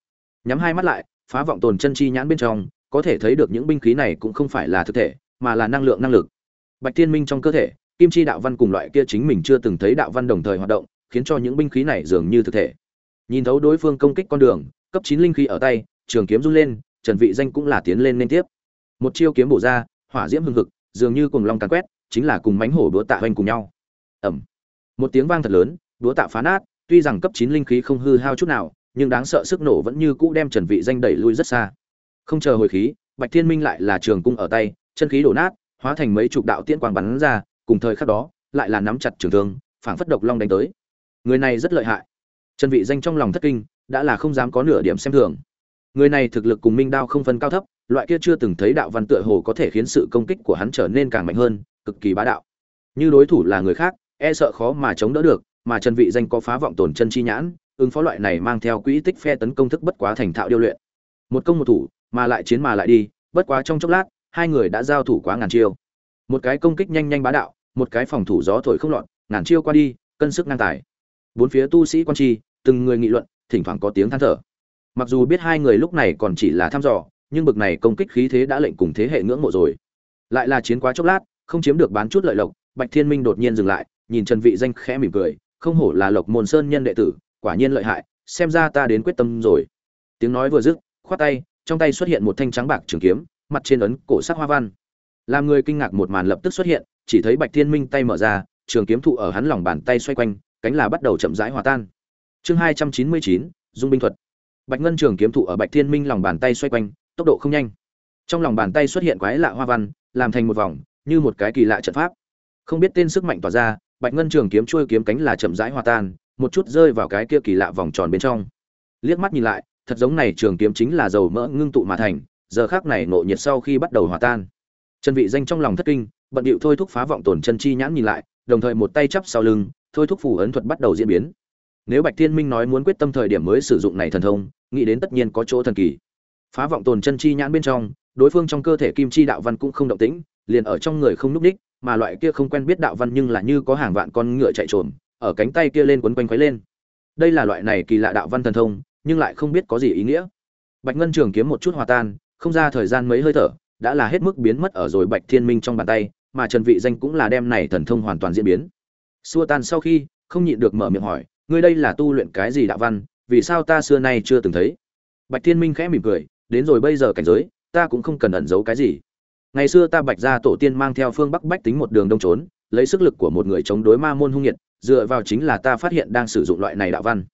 Nhắm hai mắt lại, phá vọng tồn chân chi nhãn bên trong, có thể thấy được những binh khí này cũng không phải là thực thể, mà là năng lượng năng lực. Bạch thiên minh trong cơ thể, kim chi đạo văn cùng loại kia chính mình chưa từng thấy đạo văn đồng thời hoạt động, khiến cho những binh khí này dường như thực thể. Nhìn thấu đối phương công kích con đường, cấp chín linh khí ở tay, trường kiếm run lên, trần vị danh cũng là tiến lên liên tiếp. Một chiêu kiếm bổ ra, hỏa diễm hừng hực, dường như cùng long càn quét chính là cùng mánh hổ đúa tạ hoành cùng nhau. Ẩm một tiếng vang thật lớn, đúa tạ phá nát, tuy rằng cấp 9 linh khí không hư hao chút nào, nhưng đáng sợ sức nổ vẫn như cũ đem trần vị danh đẩy lui rất xa. Không chờ hồi khí, bạch thiên minh lại là trường cung ở tay, chân khí đổ nát, hóa thành mấy chục đạo tiễn quang bắn ra, cùng thời khắc đó, lại là nắm chặt trường thương, phảng phất độc long đánh tới. Người này rất lợi hại. Trần vị danh trong lòng thất kinh, đã là không dám có nửa điểm xem thường. Người này thực lực cùng minh đao không phân cao thấp, loại kia chưa từng thấy đạo văn tựa hồ có thể khiến sự công kích của hắn trở nên càng mạnh hơn cực kỳ bá đạo. Như đối thủ là người khác e sợ khó mà chống đỡ được, mà trần vị danh có phá vọng tổn chân chi nhãn, ứng phó loại này mang theo quỹ tích phe tấn công thức bất quá thành thạo điêu luyện. Một công một thủ, mà lại chiến mà lại đi, bất quá trong chốc lát, hai người đã giao thủ quá ngàn chiêu. Một cái công kích nhanh nhanh bá đạo, một cái phòng thủ gió thổi không loạn ngàn chiêu qua đi, cân sức ngang tài. Bốn phía tu sĩ quan chi từng người nghị luận, thỉnh thoảng có tiếng than thở. Mặc dù biết hai người lúc này còn chỉ là thăm dò, nhưng bực này công kích khí thế đã lệnh cùng thế hệ ngưỡng mộ rồi. Lại là chiến quá chốc lát không chiếm được bán chút lợi lộc, bạch thiên minh đột nhiên dừng lại, nhìn trần vị danh khẽ mỉm cười, không hổ là lộc môn sơn nhân đệ tử, quả nhiên lợi hại, xem ra ta đến quyết tâm rồi. Tiếng nói vừa dứt, khoát tay, trong tay xuất hiện một thanh trắng bạc trường kiếm, mặt trên ấn cổ sắc hoa văn. Làm người kinh ngạc một màn lập tức xuất hiện, chỉ thấy bạch thiên minh tay mở ra, trường kiếm thụ ở hắn lòng bàn tay xoay quanh, cánh là bắt đầu chậm rãi hòa tan. Chương hai trăm chín mươi chín, dung binh thuật. Bạch ngân trường kiếm thụ ở bạch thiên minh lòng bàn tay xoay quanh, tốc độ không nhanh. Trong lòng bàn tay xuất hiện quái lạ hoa văn, làm thành một vòng như một cái kỳ lạ trận pháp. Không biết tên sức mạnh tỏa ra, bạch ngân trường kiếm trôi kiếm cánh là chậm rãi hòa tan, một chút rơi vào cái kia kỳ lạ vòng tròn bên trong. Liếc mắt nhìn lại, thật giống này trường kiếm chính là dầu mỡ ngưng tụ mà thành, giờ khác này nộ nhiệt sau khi bắt đầu hòa tan. Chân vị danh trong lòng thất kinh, bận điệu thôi thúc phá vọng tổn chân chi nhãn nhìn lại, đồng thời một tay chắp sau lưng, thôi thúc phủ ấn thuật bắt đầu diễn biến. Nếu bạch thiên minh nói muốn quyết tâm thời điểm mới sử dụng này thần thông, nghĩ đến tất nhiên có chỗ thần kỳ. Phá vọng tồn chân chi nhãn bên trong, đối phương trong cơ thể kim chi đạo văn cũng không động tĩnh liền ở trong người không núp đích, mà loại kia không quen biết đạo văn nhưng là như có hàng vạn con ngựa chạy trồm, ở cánh tay kia lên quấn quanh quấy lên. Đây là loại này kỳ lạ đạo văn thần thông, nhưng lại không biết có gì ý nghĩa. Bạch ngân trường kiếm một chút hòa tan, không ra thời gian mấy hơi thở, đã là hết mức biến mất ở rồi bạch thiên minh trong bàn tay, mà trần vị danh cũng là đem này thần thông hoàn toàn diễn biến. Xua tan sau khi, không nhịn được mở miệng hỏi, ngươi đây là tu luyện cái gì đạo văn? Vì sao ta xưa nay chưa từng thấy? Bạch thiên minh khẽ mỉm cười, đến rồi bây giờ cảnh giới, ta cũng không cần ẩn giấu cái gì ngày xưa ta bạch gia tổ tiên mang theo phương bắc bách tính một đường đông trốn, lấy sức lực của một người chống đối ma môn hung nhiệt, dựa vào chính là ta phát hiện đang sử dụng loại này đạo văn.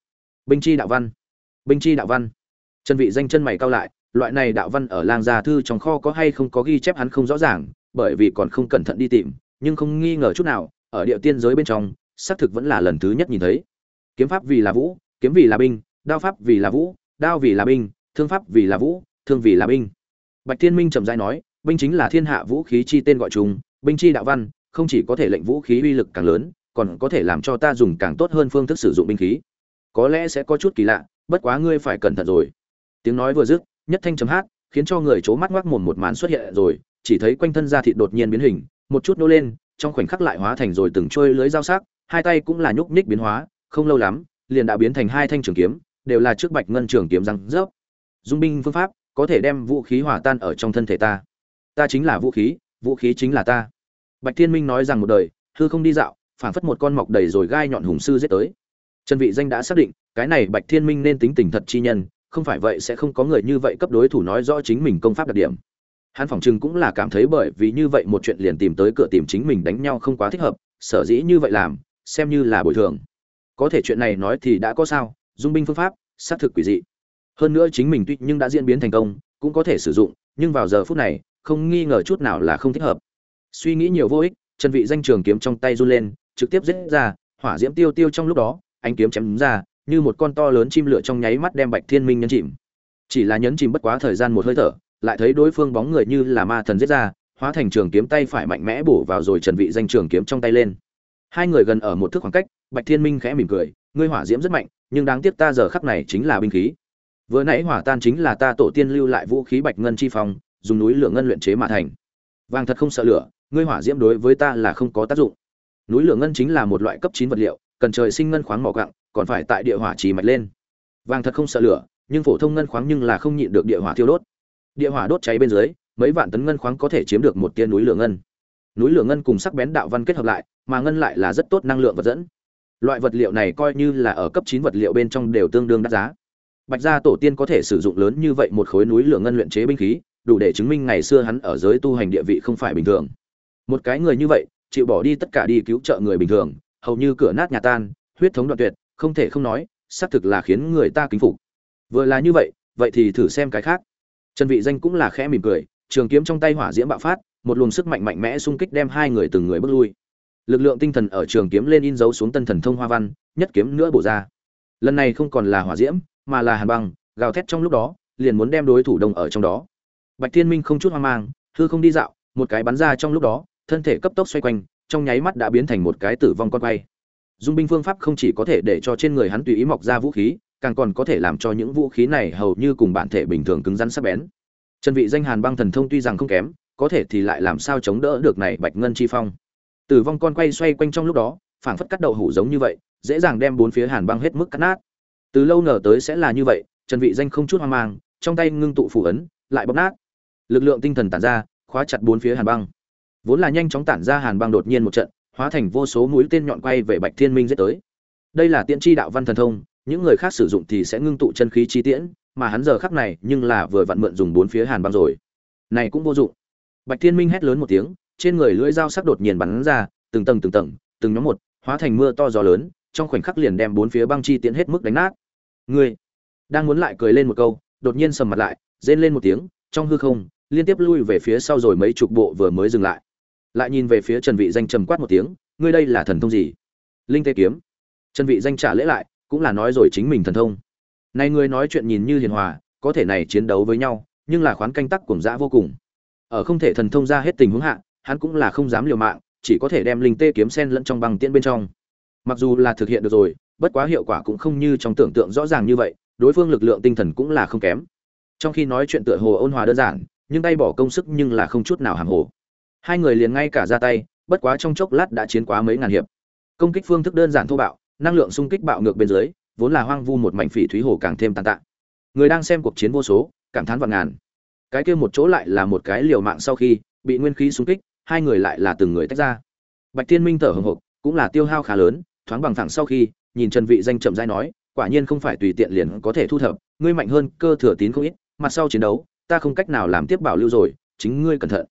Binh chi đạo văn. Binh chi đạo văn. Chân vị danh chân mày cao lại, loại này đạo văn ở làng gia thư trong kho có hay không có ghi chép hắn không rõ ràng, bởi vì còn không cẩn thận đi tìm, nhưng không nghi ngờ chút nào, ở địa tiên giới bên trong, xác thực vẫn là lần thứ nhất nhìn thấy. Kiếm pháp vì là vũ, kiếm vì là binh, đao pháp vì là vũ, đao vì là binh, thương pháp vì là vũ, thương vì là binh. Bạch thiên minh trầm dai nói binh chính là thiên hạ vũ khí chi tên gọi chung binh chi đạo văn, không chỉ có thể lệnh vũ khí uy lực càng lớn, còn có thể làm cho ta dùng càng tốt hơn phương thức sử dụng binh khí. Có lẽ sẽ có chút kỳ lạ, bất quá ngươi phải cẩn thận rồi. Tiếng nói vừa dứt, nhất thanh chấm hát, khiến cho người c mắt ngoác mồm một màn xuất hiện rồi, chỉ thấy quanh thân da thịt đột nhiên biến hình, một chút nô lên, trong khoảnh khắc lại hóa thành rồi từng trôi lưới dao sắc, hai tay cũng là nhúc nhích biến hóa, không lâu lắm, liền đã biến thành hai thanh trường kiếm, đều là trước bạch ngân trường kiếm răng rớp. Dung binh phương pháp, có thể đem vũ khí hòa tan ở trong thân thể ta ta chính là vũ khí vũ khí chính là ta. Bạch thiên minh nói rằng một đời, hư không đi dạo phản phất một con mọc đầy rồi gai nhọn hùng sư giết tới. Trần vị danh đã xác định, cái này bạch thiên minh nên tính tình thật chi nhân, không phải vậy sẽ không có người như vậy cấp đối thủ nói rõ chính mình công pháp đặc điểm. Hắn phỏng chừng cũng là cảm thấy bởi vì như vậy một chuyện liền tìm tới cửa tìm chính mình đánh nhau không quá thích hợp, sở dĩ như vậy làm, xem như là bồi thường. Có thể chuyện này nói thì đã có sao, dung binh phương pháp, xác thực quỷ dị. Hơn nữa chính mình tuy nhưng đã diễn biến thành công, cũng có thể sử dụng, nhưng vào giờ phút này không nghi ngờ chút nào là không thích hợp. Suy nghĩ nhiều vô ích, trần vị danh trường kiếm trong tay run lên, trực tiếp giết ra, hỏa diễm tiêu tiêu trong lúc đó anh kiếm chém ra, như một con to lớn chim lửa trong nháy mắt đem bạch thiên minh nhấn chìm. Chỉ là nhấn chìm bất quá thời gian một hơi thở, lại thấy đối phương bóng người như là ma thần giết ra, hóa thành trường kiếm tay phải mạnh mẽ bổ vào rồi trần vị danh trường kiếm trong tay lên. Hai người gần ở một thước khoảng cách, bạch thiên minh khẽ mỉm cười, ngươi hỏa diễm rất mạnh, nhưng đáng tiếc ta giờ khắc này chính là binh khí. Vừa nãy hỏa tan chính là ta tổ tiên lưu lại vũ khí bạch ngân chi phong dùng núi lửa ngân luyện chế mà thành. Vàng thật không sợ lửa, ngươi hỏa diễm đối với ta là không có tác dụng. Núi lửa ngân chính là một loại cấp chín vật liệu, cần trời sinh ngân khoáng mỏ gặng, còn phải tại địa hỏa trì mạch lên. Vàng thật không sợ lửa, nhưng phổ thông ngân khoáng nhưng là không nhịn được địa hỏa thiêu đốt. Địa hỏa đốt cháy bên dưới, mấy vạn tấn ngân khoáng có thể chiếm được một tia núi lửa ngân. Núi lửa ngân cùng sắc bén đạo văn kết hợp lại, mà ngân lại là rất tốt năng lượng vật dẫn. Loại vật liệu này coi như là ở cấp chín vật liệu bên trong đều tương đương đắt giá. Bạch gia tổ tiên có thể sử dụng lớn như vậy một khối núi lửa ngân luyện chế binh khí đủ để chứng minh ngày xưa hắn ở giới tu hành địa vị không phải bình thường. Một cái người như vậy, chịu bỏ đi tất cả đi cứu trợ người bình thường, hầu như cửa nát nhà tan, huyết thống đoạn tuyệt, không thể không nói, xác thực là khiến người ta kính phục. Vừa là như vậy vậy thì thử xem cái khác. Trần vị danh cũng là khẽ mỉm cười, trường kiếm trong tay hỏa diễm bạo phát, một luồng sức mạnh mạnh mẽ xung kích đem hai người từng người bước lui. Lực lượng tinh thần ở trường kiếm lên in dấu xuống tân thần thông hoa văn, nhất kiếm nữa bổ ra. Lần này không còn là hỏa diễm, mà là hàn băng, gào thét trong lúc đó, liền muốn đem đối thủ đông ở trong đó bạch thiên minh không chút hoang mang, hư không đi dạo, một cái bắn ra trong lúc đó, thân thể cấp tốc xoay quanh, trong nháy mắt đã biến thành một cái tử vong con quay. Dung binh phương pháp không chỉ có thể để cho trên người hắn tùy ý mọc ra vũ khí, càng còn có thể làm cho những vũ khí này hầu như cùng bản thể bình thường cứng rắn sắc bén. Chân vị danh hàn băng thần thông tuy rằng không kém, có thể thì lại làm sao chống đỡ được này bạch ngân chi phong. Tử vong con quay xoay quanh trong lúc đó, phảng phất cắt đầu hủ giống như vậy, dễ dàng đem bốn phía hàn băng hết mức cắt nát. Từ lâu ngờ tới sẽ là như vậy trần vị danh không chút hoang mang, trong tay ngưng tụ phủ ấn, lại bóp nát lực lượng tinh thần tản ra, khóa chặt bốn phía hàn băng. Vốn là nhanh chóng tản ra hàn băng đột nhiên một trận, hóa thành vô số mũi tên nhọn quay về bạch thiên minh giết tới. Đây là tiễn chi đạo văn thần thông, những người khác sử dụng thì sẽ ngưng tụ chân khí chi tiễn, mà hắn giờ khắc này nhưng là vừa vặn mượn dùng bốn phía hàn băng rồi. Này cũng vô dụng. Bạch thiên minh hét lớn một tiếng, trên người lưỡi dao sắc đột nhiên bắn ra, từng tầng từng tầng, từng nhóm một, hóa thành mưa to gió lớn, trong khoảnh khắc liền đem bốn phía băng chi tiễn hết mức đánh nát. Ngươi đang muốn lại cười lên một câu, đột nhiên sầm mặt lại, rên lên một tiếng, trong hư không liên tiếp lui về phía sau rồi mấy chục bộ vừa mới dừng lại. Lại nhìn về phía trần vị danh trầm quát một tiếng, ngươi đây là thần thông gì? Linh tê kiếm. Trần vị danh trả lễ lại, cũng là nói rồi chính mình thần thông. Này ngươi nói chuyện nhìn như hiền hòa, có thể này chiến đấu với nhau, nhưng là khoán canh tắc cuồng dã vô cùng. Ở không thể thần thông ra hết tình huống hạ, hắn cũng là không dám liều mạng, chỉ có thể đem linh tê kiếm sen lẫn trong băng tiễn bên trong. Mặc dù là thực hiện được rồi, bất quá hiệu quả cũng không như trong tưởng tượng rõ ràng như vậy, đối phương lực lượng tinh thần cũng là không kém. Trong khi nói chuyện tựa hồ ôn hòa đơn giản nhưng tay bỏ công sức nhưng là không chút nào hàng hồ. Hai người liền ngay cả ra tay, bất quá trong chốc lát đã chiến quá mấy ngàn hiệp. Công kích phương thức đơn giản thô bạo, năng lượng xung kích bạo ngược bên dưới, vốn là hoang vu một mảnh phỉ thúy hồ càng thêm tàn tạ. Người đang xem cuộc chiến vô số, cảm thán vạn ngàn. Cái kia một chỗ lại là một cái liều mạng sau khi, bị nguyên khí xung kích, hai người lại là từng người tách ra. Bạch thiên minh thở hồng hộc, cũng là tiêu hao khá lớn, thoáng bằng thẳng sau khi, nhìn trần vị danh chậm rãi nói, quả nhiên không phải tùy tiện liền có thể thu thập, ngươi mạnh hơn cơ thừa tín không ít, mặt sau chiến đấu ta không cách nào làm tiếp bảo lưu rồi, chính ngươi cẩn thận.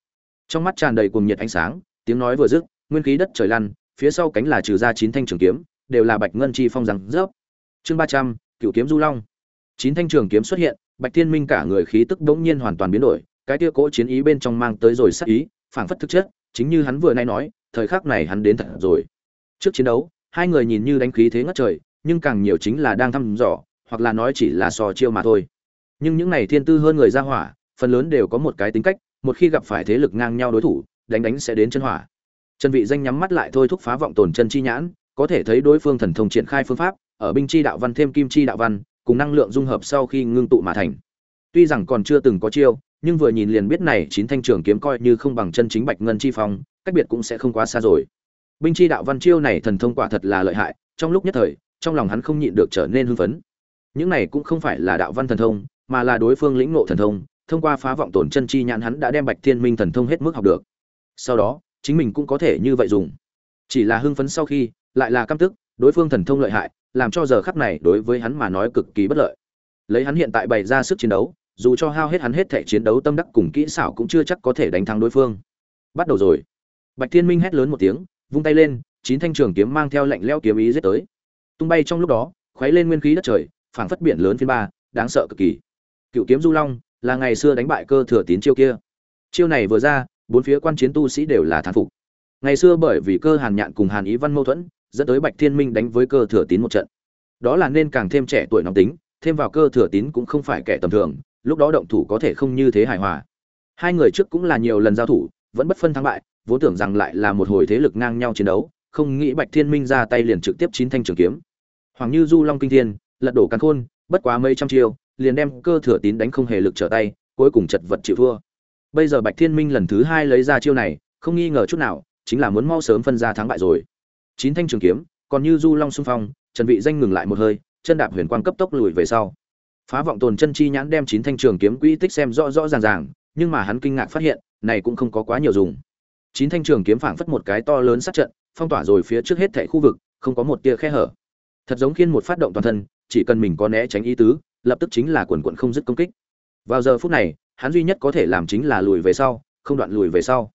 Trong mắt tràn đầy cuồng nhiệt ánh sáng, tiếng nói vừa dứt, nguyên khí đất trời lăn, phía sau cánh là trừ ra chín thanh trường kiếm, đều là bạch ngân chi phong rằng rớp. Chương ba trăm cựu kiếm du long. Chín thanh trường kiếm xuất hiện, bạch thiên minh cả người khí tức đống nhiên hoàn toàn biến đổi, cái tia cỗ chiến ý bên trong mang tới rồi sắc ý, phảng phất thực chất, chính như hắn vừa nay nói, thời khắc này hắn đến thật rồi. Trước chiến đấu, hai người nhìn như đánh khí thế ngất trời, nhưng càng nhiều chính là đang thăm dò, hoặc là nói chỉ là so chiêu mà thôi nhưng những này thiên tư hơn người ra hỏa, phần lớn đều có một cái tính cách, một khi gặp phải thế lực ngang nhau đối thủ, đánh đánh sẽ đến chân hỏa. Chân vị danh nhắm mắt lại thôi thúc phá vọng tồn chân chi nhãn, có thể thấy đối phương thần thông triển khai phương pháp, ở binh chi đạo văn thêm kim chi đạo văn, cùng năng lượng dung hợp sau khi ngưng tụ mà thành. Tuy rằng còn chưa từng có chiêu, nhưng vừa nhìn liền biết này chín thanh trường kiếm coi như không bằng chân chính bạch ngân chi phong, cách biệt cũng sẽ không quá xa rồi. Binh chi đạo văn chiêu này thần thông quả thật là lợi hại, trong lúc nhất thời, trong lòng hắn không nhịn được trở nên hưng phấn. Những này cũng không phải là đạo văn thần thông mà là đối phương lĩnh ngộ thần thông thông qua phá vọng tổn chân chi nhãn hắn đã đem bạch thiên minh thần thông hết mức học được. Sau đó, chính mình cũng có thể như vậy dùng. Chỉ là hưng phấn sau khi, lại là căm tức, đối phương thần thông lợi hại, làm cho giờ khắc này đối với hắn mà nói cực kỳ bất lợi. Lấy hắn hiện tại bày ra sức chiến đấu, dù cho hao hết hắn hết thể chiến đấu tâm đắc cùng kỹ xảo cũng chưa chắc có thể đánh thắng đối phương. Bắt đầu rồi. Bạch thiên minh hét lớn một tiếng, vung tay lên, chín thanh trường kiếm mang theo lạnh leo kiếm ý giết tới. Tung bay trong lúc đó, khuấy lên nguyên khí đất trời, phảng phất biển lớn phiên ba, đáng sợ cực kỳ cựu kiếm du long, là ngày xưa đánh bại cơ thừa tín chiêu kia. Chiêu này vừa ra, bốn phía quan chiến tu sĩ đều là thán phục. Ngày xưa bởi vì cơ hàn nhạn cùng hàn ý văn mâu thuẫn, dẫn tới bạch thiên minh đánh với cơ thừa tín một trận. Đó là nên càng thêm trẻ tuổi nóng tính, thêm vào cơ thừa tín cũng không phải kẻ tầm thường, lúc đó động thủ có thể không như thế hài hòa. Hai người trước cũng là nhiều lần giao thủ, vẫn bất phân thắng bại, vốn tưởng rằng lại là một hồi thế lực ngang nhau chiến đấu, không nghĩ bạch thiên minh ra tay liền trực tiếp chín thanh trường kiếm. Hoàng như du long kinh thiên, lật đổ càn khôn, bất quá mấy trăm chiêu liền đem cơ thừa tín đánh không hề lực trở tay, cuối cùng chật vật chịu thua. Bây giờ bạch thiên minh lần thứ hai lấy ra chiêu này, không nghi ngờ chút nào, chính là muốn mau sớm phân ra thắng bại rồi. Chín thanh trường kiếm, còn như du long xung phong, trần vị danh ngừng lại một hơi, chân đạp huyền quang cấp tốc lùi về sau. Phá vọng tồn chân chi nhãn đem chín thanh trường kiếm quỹ tích xem rõ rõ ràng ràng, nhưng mà hắn kinh ngạc phát hiện, này cũng không có quá nhiều dùng. Chín thanh trường kiếm phảng phất một cái to lớn sát trận, phong tỏa rồi phía trước hết thảy khu vực, không có một tia khe hở. Thật giống khiên một phát động toàn thân, chỉ cần mình có né tránh ý tứ lập tức chính là quần quận không dứt công kích. Vào giờ phút này, hắn duy nhất có thể làm chính là lùi về sau, không đoạn lùi về sau.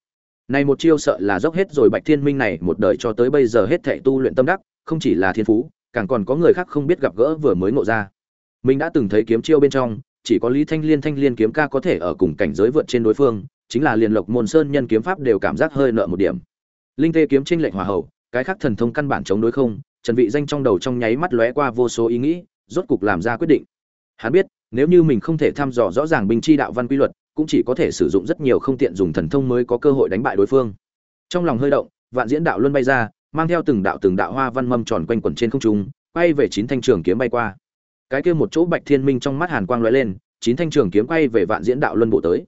Này một chiêu sợ là dốc hết rồi bạch thiên minh này một đời cho tới bây giờ hết thệ tu luyện tâm đắc, không chỉ là thiên phú, càng còn có người khác không biết gặp gỡ vừa mới ngộ ra. Mình đã từng thấy kiếm chiêu bên trong, chỉ có lý thanh liên thanh liên kiếm ca có thể ở cùng cảnh giới vượt trên đối phương, chính là liền lộc môn sơn nhân kiếm pháp đều cảm giác hơi nợ một điểm. Linh tê kiếm tranh lệnh hòa hậu, cái khác thần thông căn bản chống đối không, trần vị danh trong đầu trong nháy mắt lóe qua vô số ý nghĩ, rốt cục làm ra quyết định hắn biết, nếu như mình không thể thăm dò rõ ràng binh chi đạo văn quy luật, cũng chỉ có thể sử dụng rất nhiều không tiện dùng thần thông mới có cơ hội đánh bại đối phương. Trong lòng hơi động, vạn diễn đạo luân bay ra, mang theo từng đạo từng đạo hoa văn mâm tròn quanh quẩn trên không trung, quay về chín thanh trường kiếm bay qua. Cái kia một chỗ bạch thiên minh trong mắt hàn quang lóe lên, chín thanh trường kiếm quay về vạn diễn đạo luân bộ tới.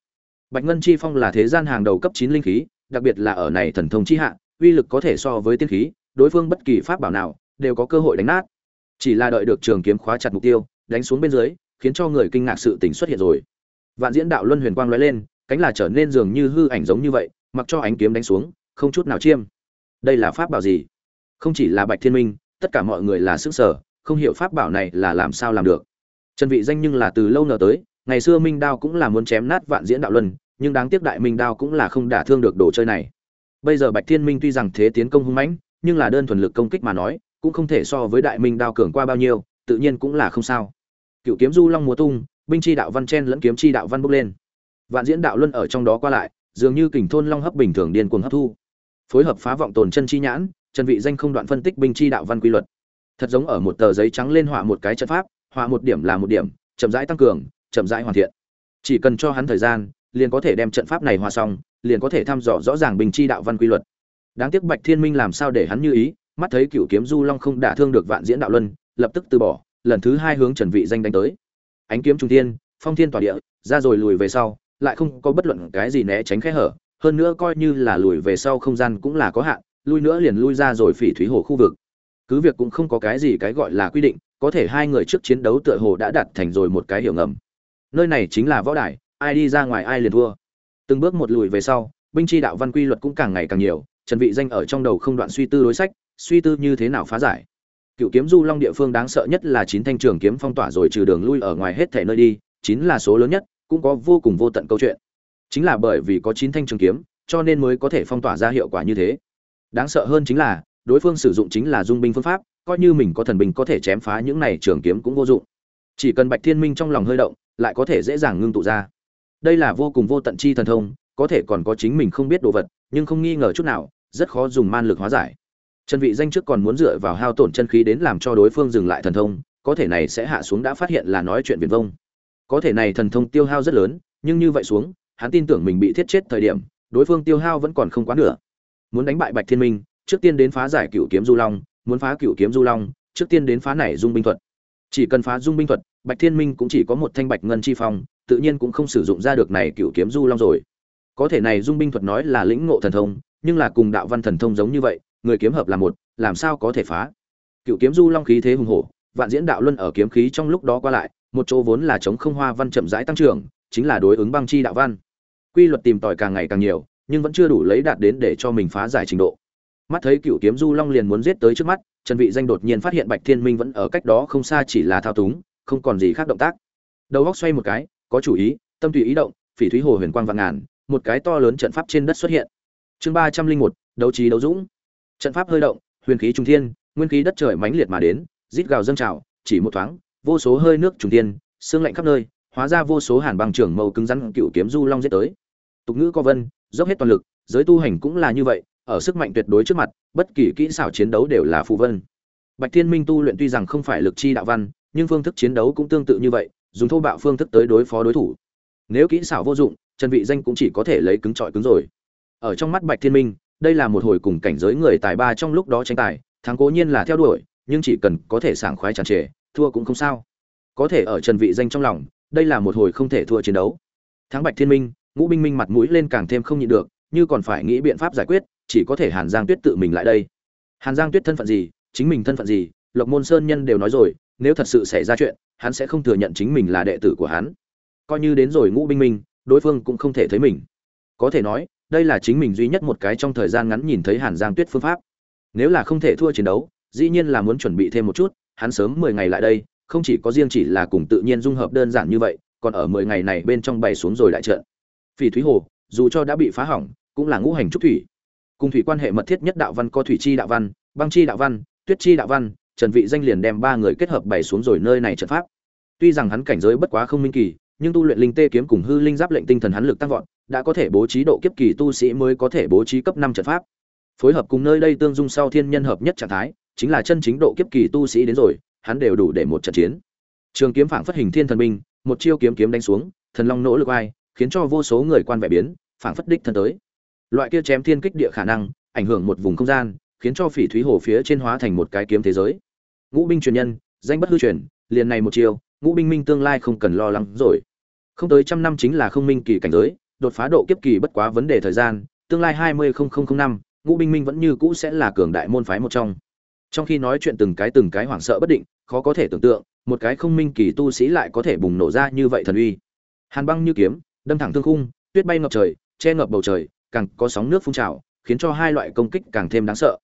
Bạch ngân chi phong là thế gian hàng đầu cấp chín linh khí, đặc biệt là ở này thần thông chi hạ, uy lực có thể so với tiên khí, đối phương bất kỳ pháp bảo nào, đều có cơ hội đánh nát. Chỉ là đợi được trường kiếm khóa chặt mục tiêu đánh xuống bên dưới, khiến cho người kinh ngạc sự tình xuất hiện rồi. Vạn diễn đạo luân huyền quang lóe lên, cánh là trở nên dường như hư ảnh giống như vậy, mặc cho ánh kiếm đánh xuống, không chút nào chiêm. Đây là pháp bảo gì? Không chỉ là bạch thiên minh, tất cả mọi người là sức sở không hiểu pháp bảo này là làm sao làm được. Trần vị danh nhưng là từ lâu nở tới, ngày xưa minh đao cũng là muốn chém nát vạn diễn đạo luân, nhưng đáng tiếc đại minh đao cũng là không đả thương được đồ chơi này. Bây giờ bạch thiên minh tuy rằng thế tiến công hung mãnh, nhưng là đơn thuần lực công kích mà nói, cũng không thể so với đại minh đao cường qua bao nhiêu, tự nhiên cũng là không sao cựu kiếm du long múa tung, binh chi đạo văn chen lẫn kiếm chi đạo văn bốc lên. Vạn diễn đạo luân ở trong đó qua lại, dường như kình thôn long hấp bình thường điên cuồng hấp thu. Phối hợp phá vọng tồn chân chi nhãn, trần vị danh không đoạn phân tích binh chi đạo văn quy luật. Thật giống ở một tờ giấy trắng lên họa một cái trận pháp, họa một điểm là một điểm, chậm rãi tăng cường, chậm rãi hoàn thiện. Chỉ cần cho hắn thời gian, liền có thể đem trận pháp này hòa xong, liền có thể thăm dò rõ ràng bình chi đạo văn quy luật. Đáng tiếc bạch thiên minh làm sao để hắn như ý, mắt thấy cựu kiếm du long không đả thương được vạn diễn đạo luân, lập tức từ bỏ lần thứ hai hướng trần vị danh đánh tới. Ánh kiếm trung thiên, phong thiên tỏa địa, ra rồi lùi về sau, lại không có bất luận cái gì né tránh khe hở, hơn nữa coi như là lùi về sau không gian cũng là có hạn, lui nữa liền lui ra rồi phỉ thúy hồ khu vực. Cứ việc cũng không có cái gì cái gọi là quy định, có thể hai người trước chiến đấu tựa hồ đã đạt thành rồi một cái hiểu ngầm. Nơi này chính là võ đài, ai đi ra ngoài ai liền thua. Từng bước một lùi về sau, binh chi đạo văn quy luật cũng càng ngày càng nhiều, trần vị danh ở trong đầu không đoạn suy tư đối sách, suy tư như thế nào phá giải cựu kiếm du long địa phương đáng sợ nhất là chín thanh trường kiếm phong tỏa rồi trừ đường lui ở ngoài hết thể nơi đi, chín là số lớn nhất, cũng có vô cùng vô tận câu chuyện. Chính là bởi vì có chín thanh trường kiếm, cho nên mới có thể phong tỏa ra hiệu quả như thế. Đáng sợ hơn chính là, đối phương sử dụng chính là dung binh phương pháp, coi như mình có thần binh có thể chém phá những này trường kiếm cũng vô dụng. Chỉ cần bạch thiên minh trong lòng hơi động, lại có thể dễ dàng ngưng tụ ra. Đây là vô cùng vô tận chi thần thông, có thể còn có chính mình không biết đồ vật, nhưng không nghi ngờ chút nào, rất khó dùng man lực hóa giải trần vị danh trước còn muốn dựa vào hao tổn chân khí đến làm cho đối phương dừng lại thần thông, có thể này sẽ hạ xuống đã phát hiện là nói chuyện viển vông. Có thể này thần thông tiêu hao rất lớn, nhưng như vậy xuống, hắn tin tưởng mình bị thiết chết thời điểm, đối phương tiêu hao vẫn còn không quá nửa. Muốn đánh bại bạch thiên minh, trước tiên đến phá giải cựu kiếm du long, muốn phá cựu kiếm du long, trước tiên đến phá này dung binh thuật. Chỉ cần phá dung binh thuật, bạch thiên minh cũng chỉ có một thanh bạch ngân chi phong, tự nhiên cũng không sử dụng ra được này cựu kiếm du long rồi. Có thể này dung binh thuật nói là lĩnh ngộ thần thông, nhưng là cùng đạo văn thần thông giống như vậy người kiếm hợp là một, làm sao có thể phá? Cựu kiếm du long khí thế hùng hổ, vạn diễn đạo luân ở kiếm khí trong lúc đó qua lại, một chỗ vốn là chống không hoa văn chậm rãi tăng trưởng, chính là đối ứng băng chi đạo văn. Quy luật tìm tòi càng ngày càng nhiều, nhưng vẫn chưa đủ lấy đạt đến để cho mình phá giải trình độ. Mắt thấy cựu kiếm du long liền muốn giết tới trước mắt, trần vị danh đột nhiên phát hiện bạch thiên minh vẫn ở cách đó không xa chỉ là thao túng, không còn gì khác động tác. Đầu góc xoay một cái, có chủ ý, tâm tùy ý động, phỉ thúy hồ huyền quang vạn ngàn, một cái to lớn trận pháp trên đất xuất hiện. Chương ba trăm linh một, đấu trí đấu dũng trận pháp hơi động, huyền khí trung thiên, nguyên khí đất trời mãnh liệt mà đến, rít gào dâng trào, chỉ một thoáng, vô số hơi nước trùng thiên, sương lạnh khắp nơi, hóa ra vô số hàn băng trưởng màu cứng rắn cựu kiếm du long giết tới. Tục ngữ co vân, dốc hết toàn lực, giới tu hành cũng là như vậy, ở sức mạnh tuyệt đối trước mặt, bất kỳ kỹ xảo chiến đấu đều là phù vân. Bạch thiên minh tu luyện tuy rằng không phải lực chi đạo văn, nhưng phương thức chiến đấu cũng tương tự như vậy, dùng thô bạo phương thức tới đối phó đối thủ. Nếu kỹ xảo vô dụng, trần vị danh cũng chỉ có thể lấy cứng trọi cứng rồi. Ở trong mắt bạch thiên minh đây là một hồi cùng cảnh giới người tài ba trong lúc đó tranh tài, thắng cố nhiên là theo đuổi, nhưng chỉ cần có thể sảng khoái tràn trề, thua cũng không sao. Có thể ở trần vị danh trong lòng, đây là một hồi không thể thua chiến đấu. Thắng bạch thiên minh, ngũ binh minh mặt mũi lên càng thêm không nhịn được, như còn phải nghĩ biện pháp giải quyết, chỉ có thể hàn giang tuyết tự mình lại đây. Hàn giang tuyết thân phận gì, chính mình thân phận gì, lộc môn sơn nhân đều nói rồi, nếu thật sự xảy ra chuyện, hắn sẽ không thừa nhận chính mình là đệ tử của hắn. Coi như đến rồi ngũ binh minh, đối phương cũng không thể thấy mình. Có thể nói đây là chính mình duy nhất một cái trong thời gian ngắn nhìn thấy hàn giang tuyết phương pháp. Nếu là không thể thua chiến đấu, dĩ nhiên là muốn chuẩn bị thêm một chút, hắn sớm mười ngày lại đây, không chỉ có riêng chỉ là cùng tự nhiên dung hợp đơn giản như vậy, còn ở mười ngày này bên trong bày xuống rồi đại trận. Phỉ thúy hồ, dù cho đã bị phá hỏng, cũng là ngũ hành trúc thủy. Cùng thủy quan hệ mật thiết nhất đạo văn có thủy chi đạo văn, băng chi đạo văn, tuyết chi đạo văn, trần vị danh liền đem ba người kết hợp bày xuống rồi nơi này trận pháp. Tuy rằng hắn cảnh giới bất quá không minh kỳ, nhưng tu luyện linh tê kiếm cùng hư linh giáp lệnh tinh thần hắn lực tăng vọt đã có thể bố trí độ kiếp kỳ tu sĩ mới có thể bố trí cấp năm trận pháp. Phối hợp cùng nơi đây tương dung sau thiên nhân hợp nhất trạng thái, chính là chân chính độ kiếp kỳ tu sĩ đến rồi, hắn đều đủ để một trận chiến. Trường kiếm phảng phất hình thiên thần binh, một chiêu kiếm kiếm đánh xuống, thần long nỗ lực ai khiến cho vô số người quan vẻ biến, phảng phất đích thân tới. Loại kia chém thiên kích địa khả năng, ảnh hưởng một vùng không gian, khiến cho phỉ thúy hồ phía trên hóa thành một cái kiếm thế giới. Ngũ binh truyền nhân, danh bất hư truyền, liền này một chiêu, ngũ binh minh tương lai không cần lo lắng rồi. Không tới trăm năm chính là không minh kỳ cảnh giới đột phá độ kiếp kỳ bất quá vấn đề thời gian, tương lai hai mươi năm, ngũ binh minh vẫn như cũ sẽ là cường đại môn phái một trong. Trong khi nói chuyện từng cái từng cái hoảng sợ bất định, khó có thể tưởng tượng, một cái không minh kỳ tu sĩ lại có thể bùng nổ ra như vậy thần uy. Hàn băng như kiếm, đâm thẳng thương khung, tuyết bay ngập trời, che ngập bầu trời, càng có sóng nước phun trào, khiến cho hai loại công kích càng thêm đáng sợ.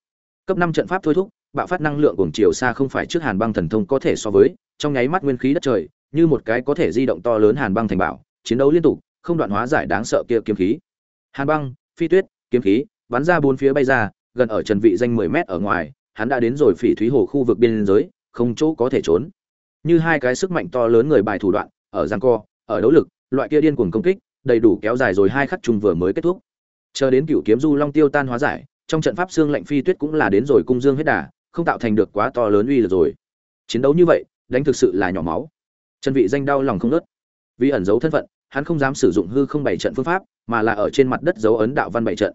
Cấp năm trận pháp thôi thúc, bạo phát năng lượng cuồng chiều xa không phải trước hàn băng thần thông có thể so với, trong nháy mắt nguyên khí đất trời, như một cái có thể di động to lớn hàn băng thành bảo chiến đấu liên tục không đoạn hóa giải đáng sợ kia kiếm khí. Hàn băng, phi tuyết, kiếm khí, bắn ra bốn phía bay ra, gần ở trần vị danh 10 mét ở ngoài, hắn đã đến rồi phỉ thúy hồ khu vực biên giới, không chỗ có thể trốn. Như hai cái sức mạnh to lớn người bài thủ đoạn, ở giang co, ở đấu lực, loại kia điên cuồng công kích, đầy đủ kéo dài rồi hai khắc chung vừa mới kết thúc. Chờ đến cửu kiếm du long tiêu tan hóa giải, trong trận pháp xương lạnh phi tuyết cũng là đến rồi cung dương hết đà, không tạo thành được quá to lớn uy lực rồi. Chiến đấu như vậy, đánh thực sự là nhỏ máu. Trần vị danh đau lòng không nớt vì ẩn giấu thân phận hắn không dám sử dụng hư không bảy trận phương pháp, mà là ở trên mặt đất dấu ấn đạo văn bảy trận.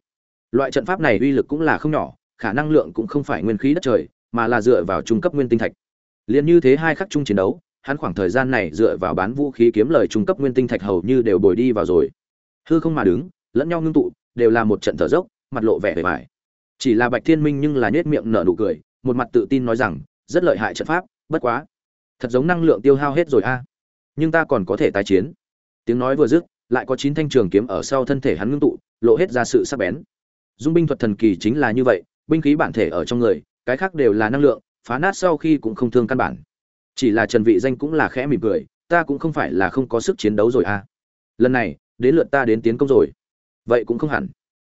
Loại trận pháp này uy lực cũng là không nhỏ, khả năng lượng cũng không phải nguyên khí đất trời, mà là dựa vào trung cấp nguyên tinh thạch. Liên như thế hai khắc chung chiến đấu, hắn khoảng thời gian này dựa vào bán vũ khí kiếm lời trung cấp nguyên tinh thạch hầu như đều bồi đi vào rồi. Hư không mà đứng, lẫn nhau ngưng tụ, đều là một trận thở dốc, mặt lộ vẻ vẻ vải chỉ là bạch thiên minh nhưng là nhếch miệng nở nụ cười, một mặt tự tin nói rằng, rất lợi hại trận pháp, bất quá. Thật giống năng lượng tiêu hao hết rồi a. Nhưng ta còn có thể tái chiến tiếng nói vừa dứt, lại có chín thanh trường kiếm ở sau thân thể hắn ngưng tụ, lộ hết ra sự sắc bén. Dung binh thuật thần kỳ chính là như vậy, binh khí bản thể ở trong người, cái khác đều là năng lượng, phá nát sau khi cũng không thương căn bản. Chỉ là trần vị danh cũng là khẽ mỉm cười, ta cũng không phải là không có sức chiến đấu rồi à? lần này, đến lượt ta đến tiến công rồi. Vậy cũng không hẳn.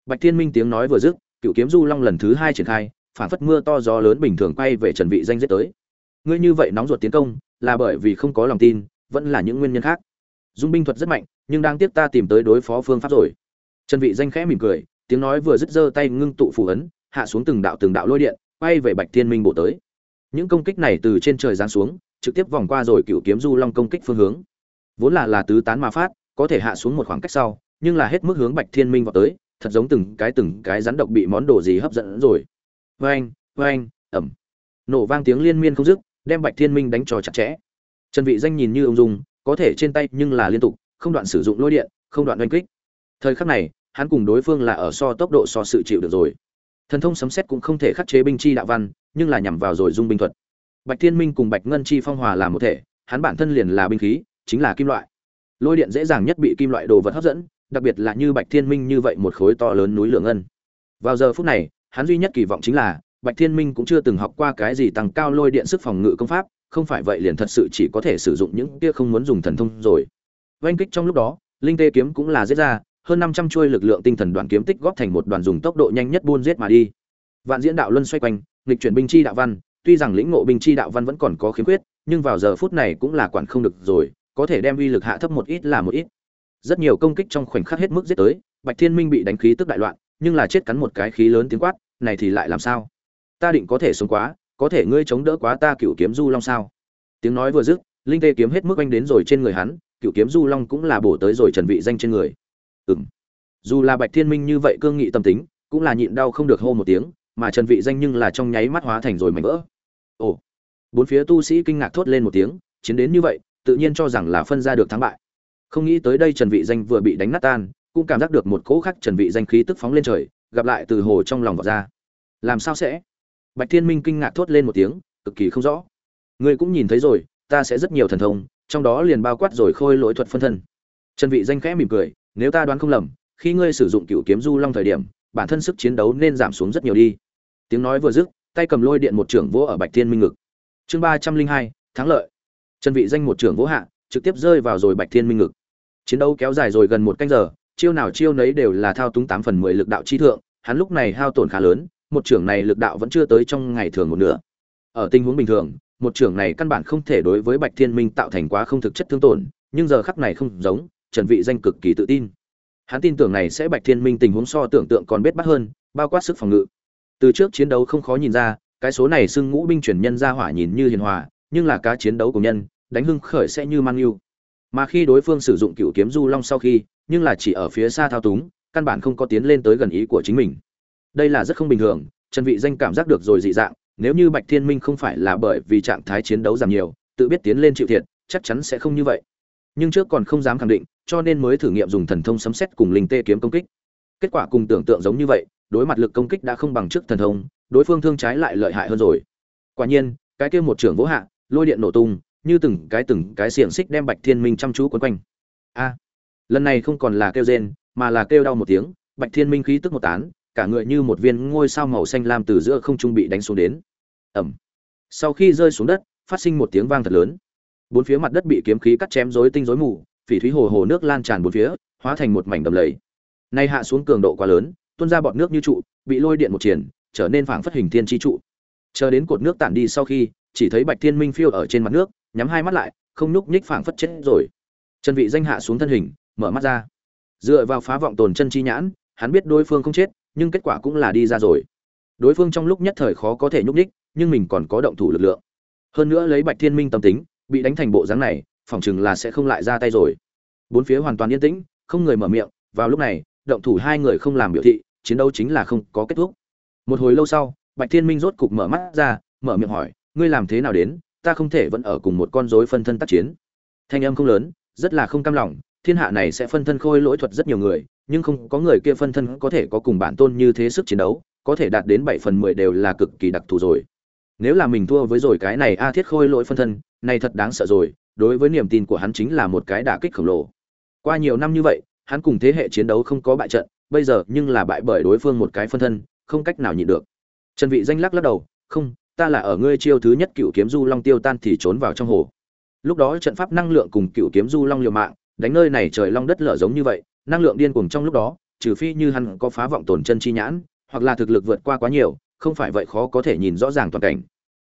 Bạch thiên minh tiếng nói vừa dứt, cựu kiếm du long lần thứ hai triển khai, phản phất mưa to gió lớn bình thường quay về trần vị danh giết tới. Ngươi như vậy nóng ruột tiến công, là bởi vì không có lòng tin, vẫn là những nguyên nhân khác dung binh thuật rất mạnh, nhưng đang tiếp ta tìm tới đối phó phương pháp rồi. Trần vị danh khẽ mỉm cười, tiếng nói vừa dứt giơ tay ngưng tụ phù ấn, hạ xuống từng đạo từng đạo lôi điện, quay về bạch thiên minh bổ tới. Những công kích này từ trên trời giáng xuống, trực tiếp vòng qua rồi cựu kiếm du long công kích phương hướng. Vốn là là tứ tán mà phát, có thể hạ xuống một khoảng cách sau, nhưng là hết mức hướng bạch thiên minh vào tới, thật giống từng cái từng cái rắn độc bị món đồ gì hấp dẫn rồi. Vang vang ẩm nổ vang tiếng liên miên không dứt, đem bạch thiên minh đánh cho chặt chẽ. Trần vị danh nhìn như ông dung có thể trên tay nhưng là liên tục, không đoạn sử dụng lôi điện, không đoạn oanh kích. Thời khắc này, hắn cùng đối phương là ở so tốc độ so sự chịu được rồi. Thần thông sấm xét cũng không thể khắc chế binh chi đạo văn, nhưng là nhằm vào rồi dung binh thuật. Bạch thiên minh cùng bạch ngân chi phong hòa là một thể, hắn bản thân liền là binh khí, chính là kim loại. Lôi điện dễ dàng nhất bị kim loại đồ vật hấp dẫn, đặc biệt là như bạch thiên minh như vậy một khối to lớn núi lượng ngân. Vào giờ phút này, hắn duy nhất kỳ vọng chính là, bạch thiên minh cũng chưa từng học qua cái gì tăng cao lôi điện sức phòng ngự công pháp không phải vậy liền thật sự chỉ có thể sử dụng những kia không muốn dùng thần thông rồi. Vành kích trong lúc đó, linh tê kiếm cũng là giết ra, hơn năm trăm chuôi lực lượng tinh thần đoàn kiếm tích góp thành một đoàn dùng tốc độ nhanh nhất buôn giết mà đi. Vạn diễn đạo luân xoay quanh, nghịch chuyển binh chi đạo văn, tuy rằng lĩnh ngộ binh chi đạo văn vẫn còn có khiếm khuyết, nhưng vào giờ phút này cũng là quản không được rồi, có thể đem uy lực hạ thấp một ít là một ít. Rất nhiều công kích trong khoảnh khắc hết mức giết tới, bạch thiên minh bị đánh khí tức đại loạn, nhưng là chết cắn một cái khí lớn tiếng quát, này thì lại làm sao? Ta định có thể sống quá có thể ngươi chống đỡ quá ta cựu kiếm du long sao? Tiếng nói vừa dứt, linh tê kiếm hết mức anh đến rồi trên người hắn, cựu kiếm du long cũng là bổ tới rồi trần vị danh trên người. Ừm. Dù là bạch thiên minh như vậy cương nghị tâm tính, cũng là nhịn đau không được hô một tiếng, mà trần vị danh nhưng là trong nháy mắt hóa thành rồi mảnh vỡ. Ồ. Bốn phía tu sĩ kinh ngạc thốt lên một tiếng, chiến đến như vậy, tự nhiên cho rằng là phân ra được thắng bại. Không nghĩ tới đây trần vị danh vừa bị đánh nát tan, cũng cảm giác được một cỗ khắc trần vị danh khí tức phóng lên trời, gặp lại từ hồ trong lòng vọt ra. Làm sao sẽ? Bạch thiên minh kinh ngạc thốt lên một tiếng, cực kỳ không rõ. Ngươi cũng nhìn thấy rồi, ta sẽ rất nhiều thần thông, trong đó liền bao quát rồi khôi lỗi thuật phân thân. Trần vị danh khẽ mỉm cười, nếu ta đoán không lầm, khi ngươi sử dụng cựu kiếm du long thời điểm, bản thân sức chiến đấu nên giảm xuống rất nhiều đi. Tiếng nói vừa dứt, tay cầm lôi điện một trưởng vỗ ở bạch thiên minh ngực. Chương ba trăm linh hai, thắng lợi. Trần vị danh một trưởng vỗ hạ, trực tiếp rơi vào rồi bạch thiên minh ngực. Chiến đấu kéo dài rồi gần một canh giờ, chiêu nào chiêu nấy đều là thao túng tám phần mười lực đạo chi thượng, hắn lúc này hao tổn khá lớn một trưởng này lực đạo vẫn chưa tới trong ngày thường một nửa. Ở tình huống bình thường, một trưởng này căn bản không thể đối với bạch thiên minh tạo thành quá không thực chất thương tổn, nhưng giờ khắc này không giống, trần vị danh cực kỳ tự tin. Hắn tin tưởng này sẽ bạch thiên minh tình huống so tưởng tượng còn bết bắt hơn, bao quát sức phòng ngự. Từ trước chiến đấu không khó nhìn ra, cái số này xưng ngũ binh chuyển nhân ra hỏa nhìn như hiền hòa, nhưng là cá chiến đấu của nhân, đánh hưng khởi sẽ như mang yêu. Mà khi đối phương sử dụng cựu kiếm du long sau khi, nhưng là chỉ ở phía xa thao túng, căn bản không có tiến lên tới gần ý của chính mình đây là rất không bình thường, trần vị danh cảm giác được rồi dị dạng, nếu như bạch thiên minh không phải là bởi vì trạng thái chiến đấu giảm nhiều, tự biết tiến lên chịu thiệt, chắc chắn sẽ không như vậy. Nhưng trước còn không dám khẳng định, cho nên mới thử nghiệm dùng thần thông sấm xét cùng linh tê kiếm công kích. Kết quả cùng tưởng tượng giống như vậy, đối mặt lực công kích đã không bằng trước thần thông, đối phương thương trái lại lợi hại hơn rồi. Quả nhiên, cái kia một trưởng vỗ hạ, lôi điện nổ tung, như từng cái từng cái xiềng xích đem bạch thiên minh chăm chú quấn quanh. A! Lần này không còn là kêu rên, mà là kêu đau một tiếng, bạch thiên minh khí tức một tán cả người như một viên ngôi sao màu xanh lam từ giữa không trung bị đánh xuống đến. Ẩm. Sau khi rơi xuống đất, phát sinh một tiếng vang thật lớn. Bốn phía mặt đất bị kiếm khí cắt chém rối tinh rối mù, phỉ thúy hồ hồ nước lan tràn bốn phía, hóa thành một mảnh đầm lầy. Nay hạ xuống cường độ quá lớn, tuôn ra bọt nước như trụ, bị lôi điện một triển, trở nên phảng phất hình thiên chi trụ. Chờ đến cột nước tản đi sau khi, chỉ thấy bạch thiên minh phiêu ở trên mặt nước, nhắm hai mắt lại, không nhúc nhích phảng phất chết rồi. Chân vị danh hạ xuống thân hình, mở mắt ra. Dựa vào phá vọng tồn chân chi nhãn, hắn biết đối phương không chết nhưng kết quả cũng là đi ra rồi. Đối phương trong lúc nhất thời khó có thể nhúc nhích, nhưng mình còn có động thủ lực lượng. Hơn nữa lấy bạch thiên minh tâm tính, bị đánh thành bộ dáng này, phỏng chừng là sẽ không lại ra tay rồi. Bốn phía hoàn toàn yên tĩnh, không người mở miệng, vào lúc này, động thủ hai người không làm biểu thị, chiến đấu chính là không có kết thúc. Một hồi lâu sau, bạch thiên minh rốt cục mở mắt ra, mở miệng hỏi, ngươi làm thế nào đến? Ta không thể vẫn ở cùng một con rối phân thân tác chiến. Thanh âm không lớn, rất là không cam lòng thiên hạ này sẽ phân thân khôi lỗi thuật rất nhiều người, nhưng không có người kia phân thân có thể có cùng bản tôn như thế sức chiến đấu, có thể đạt đến bảy phần mười đều là cực kỳ đặc thù rồi. Nếu là mình thua với rồi cái này a thiết khôi lỗi phân thân, này thật đáng sợ rồi, đối với niềm tin của hắn chính là một cái đả kích khổng lồ. Qua nhiều năm như vậy, hắn cùng thế hệ chiến đấu không có bại trận, bây giờ nhưng là bại bởi đối phương một cái phân thân, không cách nào nhịn được. Trần vị danh lắc lắc đầu, không, ta là ở ngươi chiêu thứ nhất cựu kiếm du long tiêu tan thì trốn vào trong hồ. Lúc đó trận pháp năng lượng cùng cựu kiếm du long liều mạng đánh nơi này trời long đất lở giống như vậy, năng lượng điên cuồng trong lúc đó, trừ phi như hắn có phá vọng tổn chân chi nhãn, hoặc là thực lực vượt qua quá nhiều, không phải vậy khó có thể nhìn rõ ràng toàn cảnh.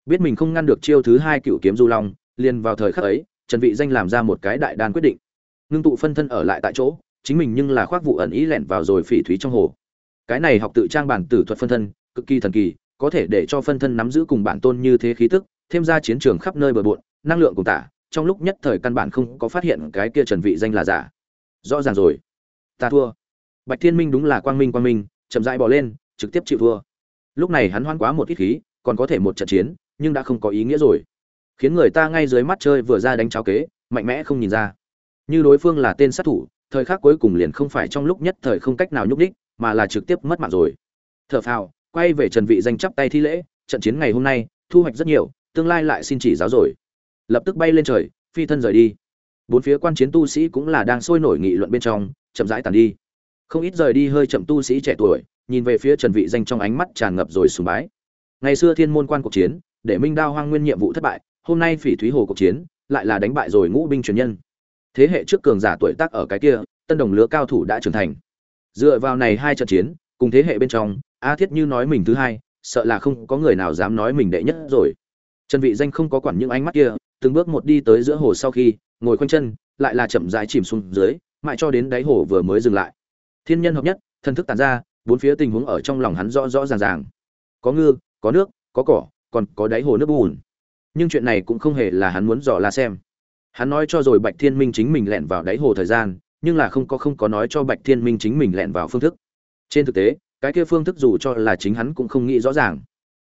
Biết mình không ngăn được chiêu thứ hai cựu kiếm du long, liền vào thời khắc ấy, trần vị danh làm ra một cái đại đan quyết định. Ngưng tụ phân thân ở lại tại chỗ, chính mình nhưng là khoác vụ ẩn ý lẻn vào rồi phỉ thúy trong hồ. Cái này học tự trang bản tử thuật phân thân, cực kỳ thần kỳ, có thể để cho phân thân nắm giữ cùng bản tôn như thế khí tức, thêm ra chiến trường khắp nơi bờ bộn, năng lượng cùng tả trong lúc nhất thời căn bản không có phát hiện cái kia trần vị danh là giả. Rõ ràng rồi. Ta thua. Bạch thiên minh đúng là quang minh quang minh, chậm rãi bỏ lên, trực tiếp chịu thua. Lúc này hắn hoan quá một ít khí, còn có thể một trận chiến, nhưng đã không có ý nghĩa rồi. Khiến người ta ngay dưới mắt chơi vừa ra đánh cháo kế, mạnh mẽ không nhìn ra. Như đối phương là tên sát thủ, thời khắc cuối cùng liền không phải trong lúc nhất thời không cách nào nhúc đích mà là trực tiếp mất mạng rồi. Thở phào, quay về trần vị danh chắp tay thi lễ, trận chiến ngày hôm nay, thu hoạch rất nhiều, tương lai lại xin chỉ giáo rồi lập tức bay lên trời, phi thân rời đi. Bốn phía quan chiến tu sĩ cũng là đang sôi nổi nghị luận bên trong, chậm rãi tàn đi. Không ít rời đi hơi chậm tu sĩ trẻ tuổi, nhìn về phía trần vị danh trong ánh mắt tràn ngập rồi sùng bái. Ngày xưa thiên môn quan cuộc chiến, để minh đao hoang nguyên nhiệm vụ thất bại, hôm nay phỉ thúy hồ cuộc chiến, lại là đánh bại rồi ngũ binh truyền nhân. Thế hệ trước cường giả tuổi tác ở cái kia, tân đồng lứa cao thủ đã trưởng thành. Dựa vào này hai trận chiến, cùng thế hệ bên trong, a thiết như nói mình thứ hai, sợ là không có người nào dám nói mình đệ nhất rồi. Trần vị danh không có quản những ánh mắt kia từng bước một đi tới giữa hồ sau khi, ngồi khoanh chân, lại là chậm rãi chìm xuống dưới, mãi cho đến đáy hồ vừa mới dừng lại. Thiên nhân hợp nhất thân thức tàn ra, bốn phía tình huống ở trong lòng hắn rõ rõ ràng ràng. Có ngư, có nước, có cỏ, còn có đáy hồ nước bùn. Nhưng chuyện này cũng không hề là hắn muốn dò la xem. Hắn nói cho rồi bạch thiên minh chính mình lẹn vào đáy hồ thời gian, nhưng là không có không có nói cho bạch thiên minh chính mình lẹn vào phương thức. Trên thực tế, cái kia phương thức dù cho là chính hắn cũng không nghĩ rõ ràng.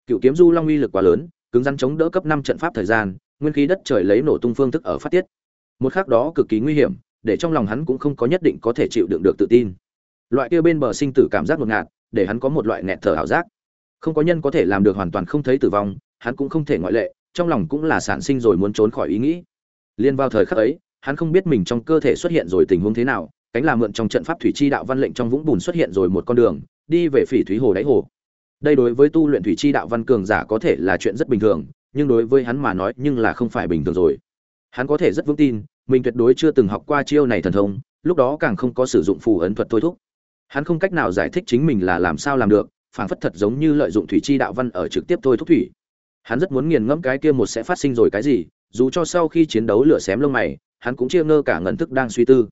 Cựu kiếm du long uy lực quá lớn cứng rắn chống đỡ cấp năm trận pháp thời gian, nguyên khí đất trời lấy nổ tung phương thức ở phát tiết. Một khác đó cực kỳ nguy hiểm, để trong lòng hắn cũng không có nhất định có thể chịu đựng được tự tin. Loại kia bên bờ sinh tử cảm giác ngột ngạt, để hắn có một loại nghẹt thở ảo giác. Không có nhân có thể làm được hoàn toàn không thấy tử vong, hắn cũng không thể ngoại lệ, trong lòng cũng là sản sinh rồi muốn trốn khỏi ý nghĩ. Liên vào thời khắc ấy, hắn không biết mình trong cơ thể xuất hiện rồi tình huống thế nào, cánh là mượn trong trận pháp thủy chi đạo văn lệnh trong vũng bùn xuất hiện rồi một con đường, đi về phỉ thúy hồ đáy hồ đây đối với tu luyện thủy chi đạo văn cường giả có thể là chuyện rất bình thường, nhưng đối với hắn mà nói nhưng là không phải bình thường rồi. Hắn có thể rất vững tin, mình tuyệt đối chưa từng học qua chiêu này thần thông, lúc đó càng không có sử dụng phù ấn thuật thôi thúc. Hắn không cách nào giải thích chính mình là làm sao làm được, phảng phất thật giống như lợi dụng thủy chi đạo văn ở trực tiếp thôi thúc thủy. Hắn rất muốn nghiền ngẫm cái kia một sẽ phát sinh rồi cái gì, dù cho sau khi chiến đấu lửa xém lông mày, hắn cũng chia ngơ cả ngẩn thức đang suy tư.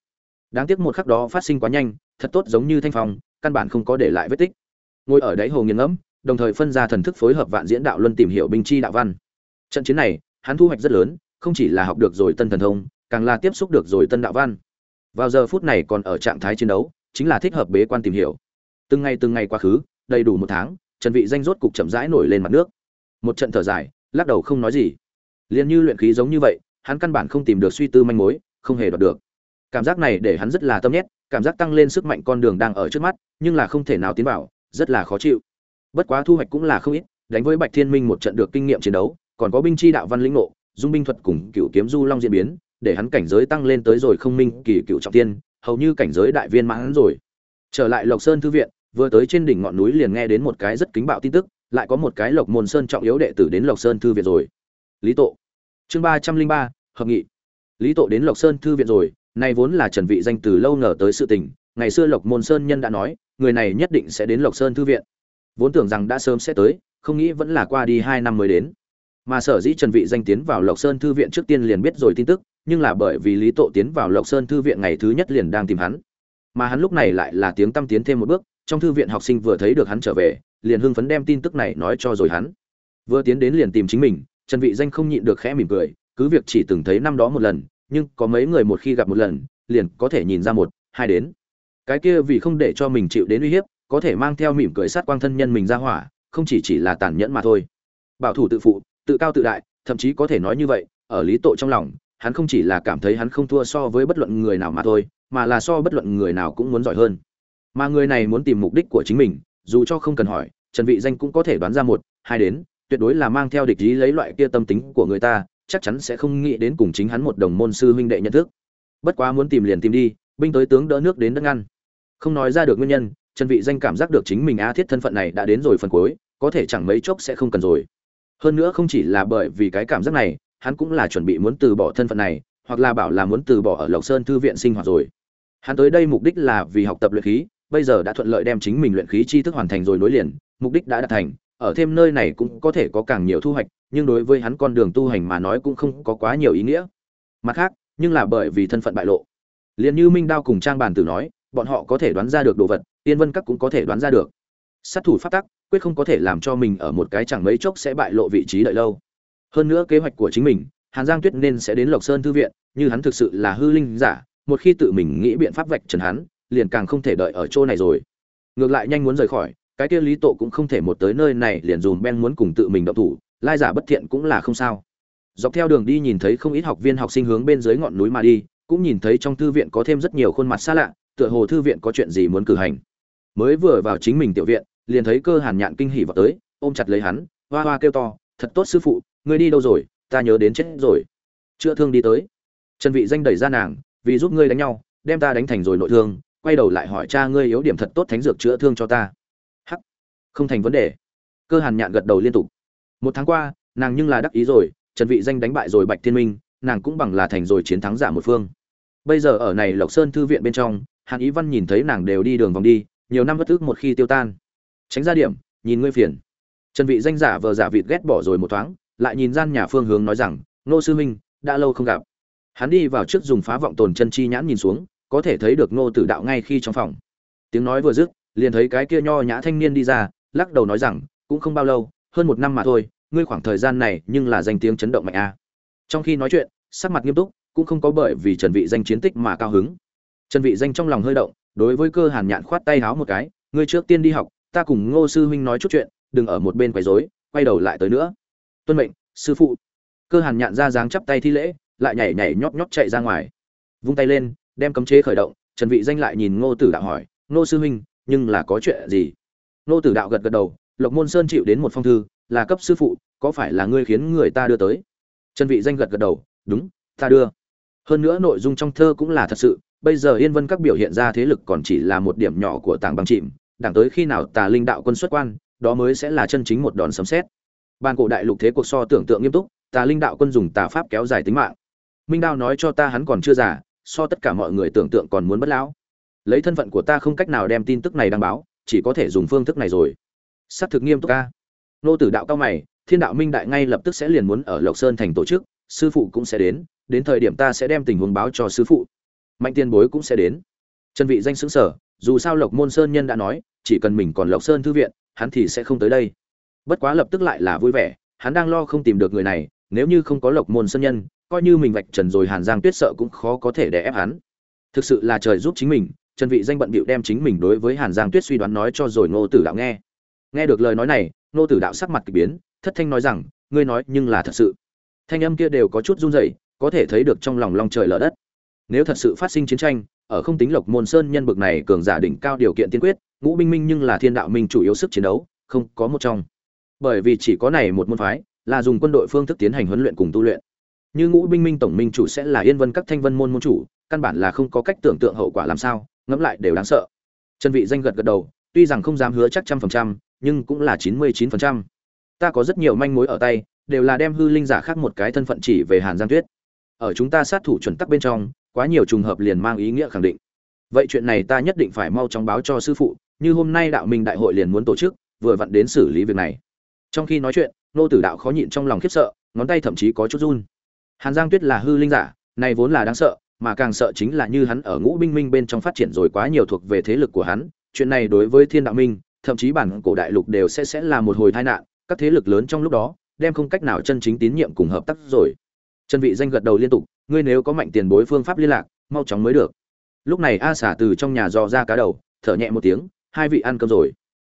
Đáng tiếc một khắc đó phát sinh quá nhanh, thật tốt giống như thanh phong, căn bản không có để lại vết tích ngồi ở đáy hồ nghiền ngẫm, đồng thời phân ra thần thức phối hợp vạn diễn đạo luân tìm hiểu binh chi đạo văn. Trận chiến này, hắn thu hoạch rất lớn, không chỉ là học được rồi tân thần thông, càng là tiếp xúc được rồi tân đạo văn. Vào giờ phút này còn ở trạng thái chiến đấu, chính là thích hợp bế quan tìm hiểu. Từng ngày từng ngày quá khứ, đầy đủ một tháng, trần vị danh rốt cục chậm rãi nổi lên mặt nước. Một trận thở dài, lắc đầu không nói gì. Liền như luyện khí giống như vậy, hắn căn bản không tìm được suy tư manh mối, không hề đoạt được. Cảm giác này để hắn rất là tâm nhét, cảm giác tăng lên sức mạnh con đường đang ở trước mắt, nhưng là không thể nào tiến vào rất là khó chịu. Bất quá thu hoạch cũng là không ít, đánh với bạch thiên minh một trận được kinh nghiệm chiến đấu, còn có binh chi đạo văn lĩnh ngộ, dung binh thuật cùng cựu kiếm du long diễn biến, để hắn cảnh giới tăng lên tới rồi không minh kỳ cựu trọng tiên, hầu như cảnh giới đại viên mãn rồi. Trở lại lộc sơn thư viện, vừa tới trên đỉnh ngọn núi liền nghe đến một cái rất kính bạo tin tức, lại có một cái lộc môn sơn trọng yếu đệ tử đến lộc sơn thư viện rồi. Lý tộ chương ba trăm linh ba, hợp nghị. Lý tộ đến lộc sơn thư viện rồi này vốn là trần vị danh từ lâu ngờ tới sự tình, ngày xưa lộc môn sơn nhân đã nói người này nhất định sẽ đến lộc sơn thư viện. Vốn tưởng rằng đã sớm sẽ tới, không nghĩ vẫn là qua đi hai năm mới đến. Mà sở dĩ trần vị danh tiến vào lộc sơn thư viện trước tiên liền biết rồi tin tức, nhưng là bởi vì lý tộ tiến vào lộc sơn thư viện ngày thứ nhất liền đang tìm hắn. Mà hắn lúc này lại là tiếng tâm tiến thêm một bước, trong thư viện học sinh vừa thấy được hắn trở về, liền hưng phấn đem tin tức này nói cho rồi hắn. Vừa tiến đến liền tìm chính mình, trần vị danh không nhịn được khẽ mỉm cười, cứ việc chỉ từng thấy năm đó một lần, nhưng có mấy người một khi gặp một lần, liền có thể nhìn ra một, hai đến cái kia vì không để cho mình chịu đến uy hiếp, có thể mang theo mỉm cười sát quang thân nhân mình ra hỏa, không chỉ chỉ là tàn nhẫn mà thôi. Bảo thủ tự phụ, tự cao tự đại, thậm chí có thể nói như vậy, ở lý tội trong lòng, hắn không chỉ là cảm thấy hắn không thua so với bất luận người nào mà thôi, mà là so bất luận người nào cũng muốn giỏi hơn. Mà người này muốn tìm mục đích của chính mình, dù cho không cần hỏi, trần vị danh cũng có thể đoán ra một, hai đến, tuyệt đối là mang theo địch ý lấy loại kia tâm tính của người ta, chắc chắn sẽ không nghĩ đến cùng chính hắn một đồng môn sư huynh đệ nhận thức. Bất quá muốn tìm liền tìm đi, binh tới tướng đỡ nước đến đất ngăn không nói ra được nguyên nhân, trần vị danh cảm giác được chính mình a thiết thân phận này đã đến rồi phần cuối, có thể chẳng mấy chốc sẽ không cần rồi. Hơn nữa không chỉ là bởi vì cái cảm giác này, hắn cũng là chuẩn bị muốn từ bỏ thân phận này, hoặc là bảo là muốn từ bỏ ở lộc sơn thư viện sinh hoạt rồi. Hắn tới đây mục đích là vì học tập luyện khí, bây giờ đã thuận lợi đem chính mình luyện khí tri thức hoàn thành rồi nối liền, mục đích đã đạt thành, ở thêm nơi này cũng có thể có càng nhiều thu hoạch, nhưng đối với hắn con đường tu hành mà nói cũng không có quá nhiều ý nghĩa. Mặt khác, nhưng là bởi vì thân phận bại lộ. Liền như minh đao cùng trang bàn tử nói bọn họ có thể đoán ra được đồ vật tiên vân các cũng có thể đoán ra được. Sát thủ phát tắc, quyết không có thể làm cho mình ở một cái chẳng mấy chốc sẽ bại lộ vị trí đợi lâu. Hơn nữa kế hoạch của chính mình, hàn giang tuyết nên sẽ đến lộc sơn thư viện, như hắn thực sự là hư linh giả, một khi tự mình nghĩ biện pháp vạch trần hắn, liền càng không thể đợi ở chỗ này rồi. Ngược lại nhanh muốn rời khỏi, cái kia lý tộ cũng không thể một tới nơi này liền dùm ben muốn cùng tự mình động thủ, lai giả bất thiện cũng là không sao. Dọc theo đường đi nhìn thấy không ít học viên học sinh hướng bên dưới ngọn núi mà đi, cũng nhìn thấy trong thư viện có thêm rất nhiều khuôn mặt xa lạ tựa hồ thư viện có chuyện gì muốn cử hành. Mới vừa vào chính mình tiểu viện, liền thấy cơ hàn nhạn kinh hỉ vào tới, ôm chặt lấy hắn, hoa hoa kêu to, thật tốt sư phụ, ngươi đi đâu rồi? Ta nhớ đến chết rồi. Chữa thương đi tới. Trần vị danh đẩy ra nàng, vì giúp ngươi đánh nhau, đem ta đánh thành rồi nội thương, quay đầu lại hỏi cha ngươi yếu điểm thật tốt thánh dược chữa thương cho ta. Hắc. Không thành vấn đề. Cơ hàn nhạn gật đầu liên tục. Một tháng qua, nàng nhưng là đắc ý rồi, trần vị danh đánh bại rồi bạch thiên minh, nàng cũng bằng là thành rồi chiến thắng giả một phương. Bây giờ ở này lộc sơn thư viện bên trong hàn ý văn nhìn thấy nàng đều đi đường vòng đi, nhiều năm bất ức một khi tiêu tan. Tránh ra điểm, nhìn ngươi phiền. Trần vị danh giả vờ giả vịt ghét bỏ rồi một thoáng, lại nhìn gian nhà phương hướng nói rằng, nô sư minh đã lâu không gặp. Hắn đi vào trước dùng phá vọng tồn chân chi nhãn nhìn xuống, có thể thấy được nô tử đạo ngay khi trong phòng. Tiếng nói vừa dứt, liền thấy cái kia nho nhã thanh niên đi ra, lắc đầu nói rằng, cũng không bao lâu, hơn một năm mà thôi, ngươi khoảng thời gian này nhưng là danh tiếng chấn động mạnh a. Trong khi nói chuyện, sắc mặt nghiêm túc, cũng không có bởi vì trần vị danh chiến tích mà cao hứng trần vị danh trong lòng hơi động, đối với cơ hàn nhạn khoát tay háo một cái, ngươi trước tiên đi học, ta cùng ngô sư huynh nói chút chuyện, đừng ở một bên quấy rối, quay đầu lại tới nữa. Tuân mệnh, sư phụ. Cơ hàn nhạn ra dáng chắp tay thi lễ, lại nhảy nhảy nhót nhót chạy ra ngoài. Vung tay lên, đem cấm chế khởi động, trần vị danh lại nhìn ngô tử đạo hỏi, ngô sư huynh, nhưng là có chuyện gì? Ngô tử đạo gật gật đầu, lộc môn sơn chịu đến một phong thư, là cấp sư phụ, có phải là ngươi khiến người ta đưa tới? Trần vị danh gật gật đầu, đúng, ta đưa. Hơn nữa nội dung trong thơ cũng là thật sự bây giờ yên vân các biểu hiện ra thế lực còn chỉ là một điểm nhỏ của tảng băng chìm đảng tới khi nào tà linh đạo quân xuất quan, đó mới sẽ là chân chính một đòn sấm sét. Ban cổ đại lục thế cuộc so tưởng tượng nghiêm túc, tà linh đạo quân dùng tà pháp kéo dài tính mạng. Minh đao nói cho ta hắn còn chưa già, so tất cả mọi người tưởng tượng còn muốn bất lão. Lấy thân phận của ta không cách nào đem tin tức này đăng báo, chỉ có thể dùng phương thức này rồi. Xác thực nghiêm túc ca nô tử đạo cao mày, thiên đạo minh đại ngay lập tức sẽ liền muốn ở lộc sơn thành tổ chức, sư phụ cũng sẽ đến đến thời điểm ta sẽ đem tình huống báo cho sư phụ mạnh tiên bối cũng sẽ đến. Trần vị danh xứng sở dù sao lộc môn sơn nhân đã nói, chỉ cần mình còn lộc sơn thư viện, hắn thì sẽ không tới đây. Bất quá lập tức lại là vui vẻ, hắn đang lo không tìm được người này, nếu như không có lộc môn sơn nhân, coi như mình vạch trần rồi hàn giang tuyết sợ cũng khó có thể để ép hắn. Thực sự là trời giúp chính mình, trần vị danh bận bịu đem chính mình đối với hàn giang tuyết suy đoán nói cho rồi ngô tử đạo nghe. Nghe được lời nói này, ngô tử đạo sắc mặt kỳ biến, thất thanh nói rằng, ngươi nói nhưng là thật sự. Thanh âm kia đều có chút run rẩy, có thể thấy được trong lòng long trời lở đất nếu thật sự phát sinh chiến tranh, ở không tính lộc môn sơn nhân bực này cường giả đỉnh cao điều kiện tiên quyết, ngũ binh minh nhưng là thiên đạo minh chủ yếu sức chiến đấu, không có một trong. Bởi vì chỉ có này một môn phái, là dùng quân đội phương thức tiến hành huấn luyện cùng tu luyện. Như ngũ binh minh tổng minh chủ sẽ là yên vân các thanh vân môn môn chủ, căn bản là không có cách tưởng tượng hậu quả làm sao, ngẫm lại đều đáng sợ. Trần vị danh gật gật đầu, tuy rằng không dám hứa chắc trăm phần trăm, nhưng cũng là chín mươi chín phần trăm. Ta có rất nhiều manh mối ở tay, đều là đem hư linh giả khác một cái thân phận chỉ về hàn giang tuyết. Ở chúng ta sát thủ chuẩn tắc bên trong quá nhiều trùng hợp liền mang ý nghĩa khẳng định. Vậy chuyện này ta nhất định phải mau chóng báo cho sư phụ, như hôm nay đạo minh đại hội liền muốn tổ chức, vừa vặn đến xử lý việc này. Trong khi nói chuyện, nô tử đạo khó nhịn trong lòng khiếp sợ, ngón tay thậm chí có chút run. Hàn giang tuyết là hư linh giả, này vốn là đáng sợ, mà càng sợ chính là như hắn ở ngũ binh minh bên trong phát triển rồi quá nhiều thuộc về thế lực của hắn, chuyện này đối với thiên đạo minh, thậm chí bản cổ đại lục đều sẽ sẽ là một hồi tai nạn, các thế lực lớn trong lúc đó, đem không cách nào chân chính tín nhiệm cùng hợp tác rồi. Trần vị danh gật đầu liên tục ngươi nếu có mạnh tiền bối phương pháp liên lạc, mau chóng mới được. Lúc này a xả từ trong nhà dò ra cá đầu, thở nhẹ một tiếng, hai vị ăn cơm rồi.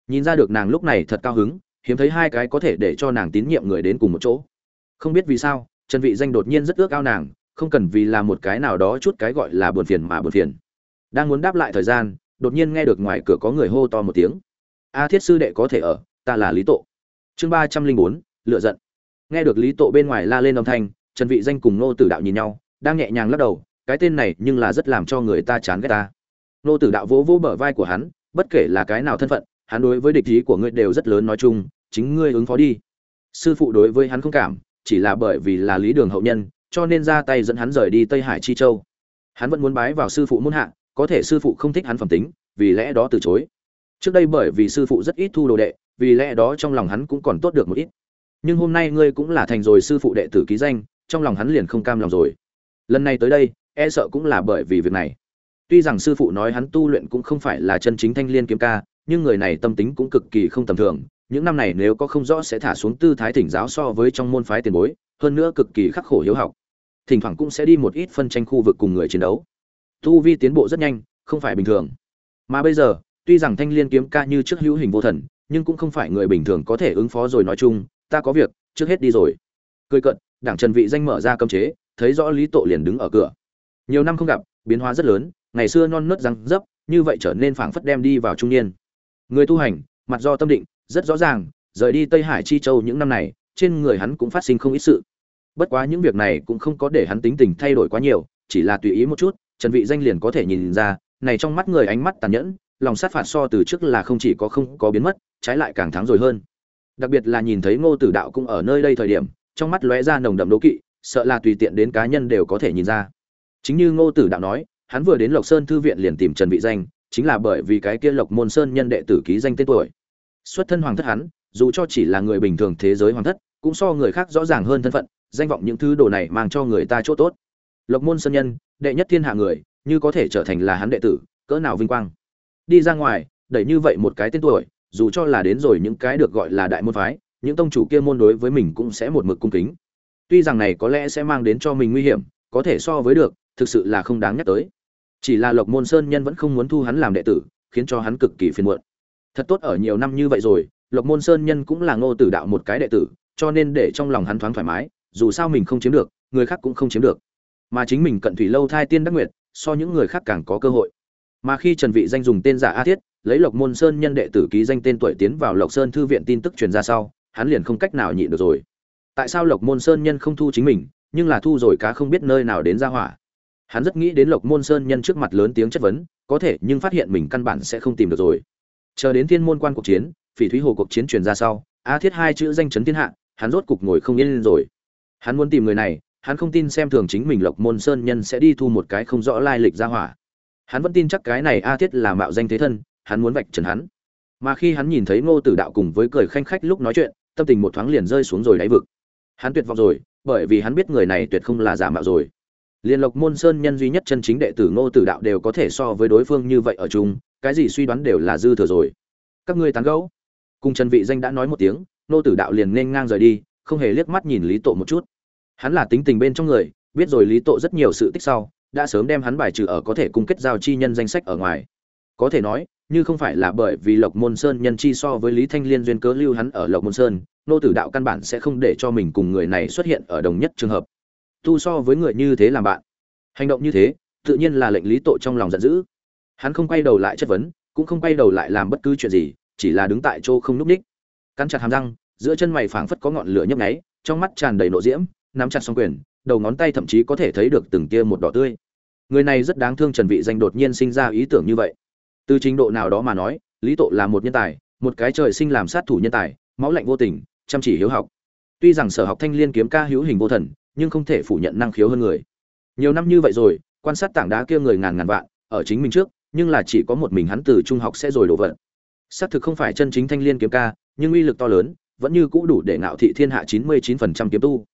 Nhìn ra được nàng lúc này thật cao hứng, hiếm thấy hai cái có thể để cho nàng tín nhiệm người đến cùng một chỗ. Không biết vì sao, trần vị danh đột nhiên rất ước ao nàng, không cần vì là một cái nào đó chút cái gọi là buồn phiền mà buồn phiền. Đang muốn đáp lại thời gian, đột nhiên nghe được ngoài cửa có người hô to một tiếng. A thiết sư đệ có thể ở, ta là lý tộ chương ba trăm linh bốn lựa giận. Nghe được lý tộ bên ngoài la lên âm thanh trần vị danh cùng nô tử đạo nhìn nhau, đang nhẹ nhàng lắc đầu, cái tên này nhưng là rất làm cho người ta chán ghét ta. Nô tử đạo vỗ vỗ bờ vai của hắn, bất kể là cái nào thân phận, hắn đối với địch ý của ngươi đều rất lớn nói chung, chính ngươi ứng phó đi. Sư phụ đối với hắn không cảm, chỉ là bởi vì là lý đường hậu nhân, cho nên ra tay dẫn hắn rời đi tây hải chi châu. Hắn vẫn muốn bái vào sư phụ muôn hạ, có thể sư phụ không thích hắn phẩm tính, vì lẽ đó từ chối. Trước đây bởi vì sư phụ rất ít thu đồ đệ, vì lẽ đó trong lòng hắn cũng còn tốt được một ít. Nhưng hôm nay ngươi cũng là thành rồi sư phụ đệ tử ký danh trong lòng hắn liền không cam lòng rồi. Lần này tới đây e sợ cũng là bởi vì việc này. Tuy rằng sư phụ nói hắn tu luyện cũng không phải là chân chính thanh liên kiếm ca, nhưng người này tâm tính cũng cực kỳ không tầm thường. Những năm này nếu có không rõ sẽ thả xuống tư thái thỉnh giáo so với trong môn phái tiền bối, hơn nữa cực kỳ khắc khổ hiếu học. Thỉnh thoảng cũng sẽ đi một ít phân tranh khu vực cùng người chiến đấu. Tu vi tiến bộ rất nhanh, không phải bình thường. Mà bây giờ, tuy rằng thanh liên kiếm ca như trước hữu hình vô thần, nhưng cũng không phải người bình thường có thể ứng phó rồi nói chung, ta có việc, trước hết đi rồi. Cười cận đảng trần vị danh mở ra cấm chế, thấy rõ lý tộ liền đứng ở cửa. Nhiều năm không gặp, biến hóa rất lớn, ngày xưa non nớt răng dấp, như vậy trở nên phảng phất đem đi vào trung niên. Người tu hành, mặt do tâm định, rất rõ ràng, rời đi tây hải chi châu những năm này, trên người hắn cũng phát sinh không ít sự. Bất quá những việc này cũng không có để hắn tính tình thay đổi quá nhiều, chỉ là tùy ý một chút, trần vị danh liền có thể nhìn ra, này trong mắt người ánh mắt tàn nhẫn, lòng sát phạt so từ trước là không chỉ có không có biến mất, trái lại càng thắng rồi hơn. Đặc biệt là nhìn thấy ngô tử đạo cũng ở nơi đây thời điểm trong mắt lóe ra nồng đậm đố kỵ, sợ là tùy tiện đến cá nhân đều có thể nhìn ra. Chính như ngô tử đạo nói, hắn vừa đến lộc sơn thư viện liền tìm trần vị danh, chính là bởi vì cái kia lộc môn sơn nhân đệ tử ký danh tên tuổi. Xuất thân hoàng thất hắn, dù cho chỉ là người bình thường thế giới hoàng thất, cũng so người khác rõ ràng hơn thân phận, danh vọng những thứ đồ này mang cho người ta chỗ tốt. Lộc môn sơn nhân, đệ nhất thiên hạ người, như có thể trở thành là hắn đệ tử, cỡ nào vinh quang. Đi ra ngoài, đẩy như vậy một cái tên tuổi, dù cho là đến rồi những cái được gọi là đại môn phái những tông chủ kia môn đối với mình cũng sẽ một mực cung kính. Tuy rằng này có lẽ sẽ mang đến cho mình nguy hiểm, có thể so với được, thực sự là không đáng nhắc tới. Chỉ là lộc môn sơn nhân vẫn không muốn thu hắn làm đệ tử, khiến cho hắn cực kỳ phiền muộn. Thật tốt ở nhiều năm như vậy rồi, lộc môn sơn nhân cũng là ngô tử đạo một cái đệ tử, cho nên để trong lòng hắn thoáng thoải mái, dù sao mình không chiếm được, người khác cũng không chiếm được. Mà chính mình cận thủy lâu thai tiên đắc nguyệt, so những người khác càng có cơ hội. Mà khi trần vị danh dùng tên giả a thiết, lấy lộc môn sơn nhân đệ tử ký danh tên tuổi tiến vào lộc sơn thư viện tin tức truyền ra sau hắn liền không cách nào nhịn được rồi. Tại sao lộc môn sơn nhân không thu chính mình, nhưng là thu rồi cá không biết nơi nào đến ra hỏa? Hắn rất nghĩ đến lộc môn sơn nhân trước mặt lớn tiếng chất vấn, có thể, nhưng phát hiện mình căn bản sẽ không tìm được rồi. Chờ đến thiên môn quan cuộc chiến, phỉ thúy hồ cuộc chiến truyền ra sau, a thiết hai chữ danh chấn thiên hạ, hắn rốt cục ngồi không yên lên rồi. Hắn muốn tìm người này, hắn không tin xem thường chính mình lộc môn sơn nhân sẽ đi thu một cái không rõ lai lịch ra hỏa. Hắn vẫn tin chắc cái này a thiết là mạo danh thế thân, hắn muốn vạch trần hắn. Mà khi hắn nhìn thấy ngô tử đạo cùng với cười khanh khách lúc nói chuyện tâm tình một thoáng liền rơi xuống rồi đáy vực. Hắn tuyệt vọng rồi, bởi vì hắn biết người này tuyệt không là giả mạo rồi. Liên lộc môn sơn nhân duy nhất chân chính đệ tử ngô tử đạo đều có thể so với đối phương như vậy ở chung, cái gì suy đoán đều là dư thừa rồi. Các ngươi tán gẫu. Cùng trần vị danh đã nói một tiếng, ngô tử đạo liền nên ngang rời đi, không hề liếc mắt nhìn lý tộ một chút. Hắn là tính tình bên trong người, biết rồi lý tộ rất nhiều sự tích sau, đã sớm đem hắn bài trừ ở có thể cung kết giao chi nhân danh sách ở ngoài. Có thể nói như không phải là bởi vì lộc môn sơn nhân chi so với lý thanh liên duyên cớ lưu hắn ở lộc môn sơn, nô tử đạo căn bản sẽ không để cho mình cùng người này xuất hiện ở đồng nhất trường hợp. Tu so với người như thế làm bạn. Hành động như thế, tự nhiên là lệnh lý tội trong lòng giận dữ. Hắn không quay đầu lại chất vấn, cũng không quay đầu lại làm bất cứ chuyện gì, chỉ là đứng tại chỗ không núp ních. Cắn chặt hàm răng, giữa chân mày phảng phất có ngọn lửa nhấp nháy, trong mắt tràn đầy nộ diễm, nắm chặt song quyền, đầu ngón tay thậm chí có thể thấy được từng tia một đỏ tươi. Người này rất đáng thương trần vị danh đột nhiên sinh ra ý tưởng như vậy từ trình độ nào đó mà nói, lý tộ là một nhân tài, một cái trời sinh làm sát thủ nhân tài, máu lạnh vô tình, chăm chỉ hiếu học. Tuy rằng sở học thanh liên kiếm ca hữu hình vô thần, nhưng không thể phủ nhận năng khiếu hơn người. Nhiều năm như vậy rồi, quan sát tảng đá kia người ngàn ngàn vạn, ở chính mình trước, nhưng là chỉ có một mình hắn từ trung học sẽ rồi đổ vận. Xác thực không phải chân chính thanh liên kiếm ca, nhưng uy lực to lớn, vẫn như cũ đủ để ngạo thị thiên hạ chín mươi 99% kiếm tu.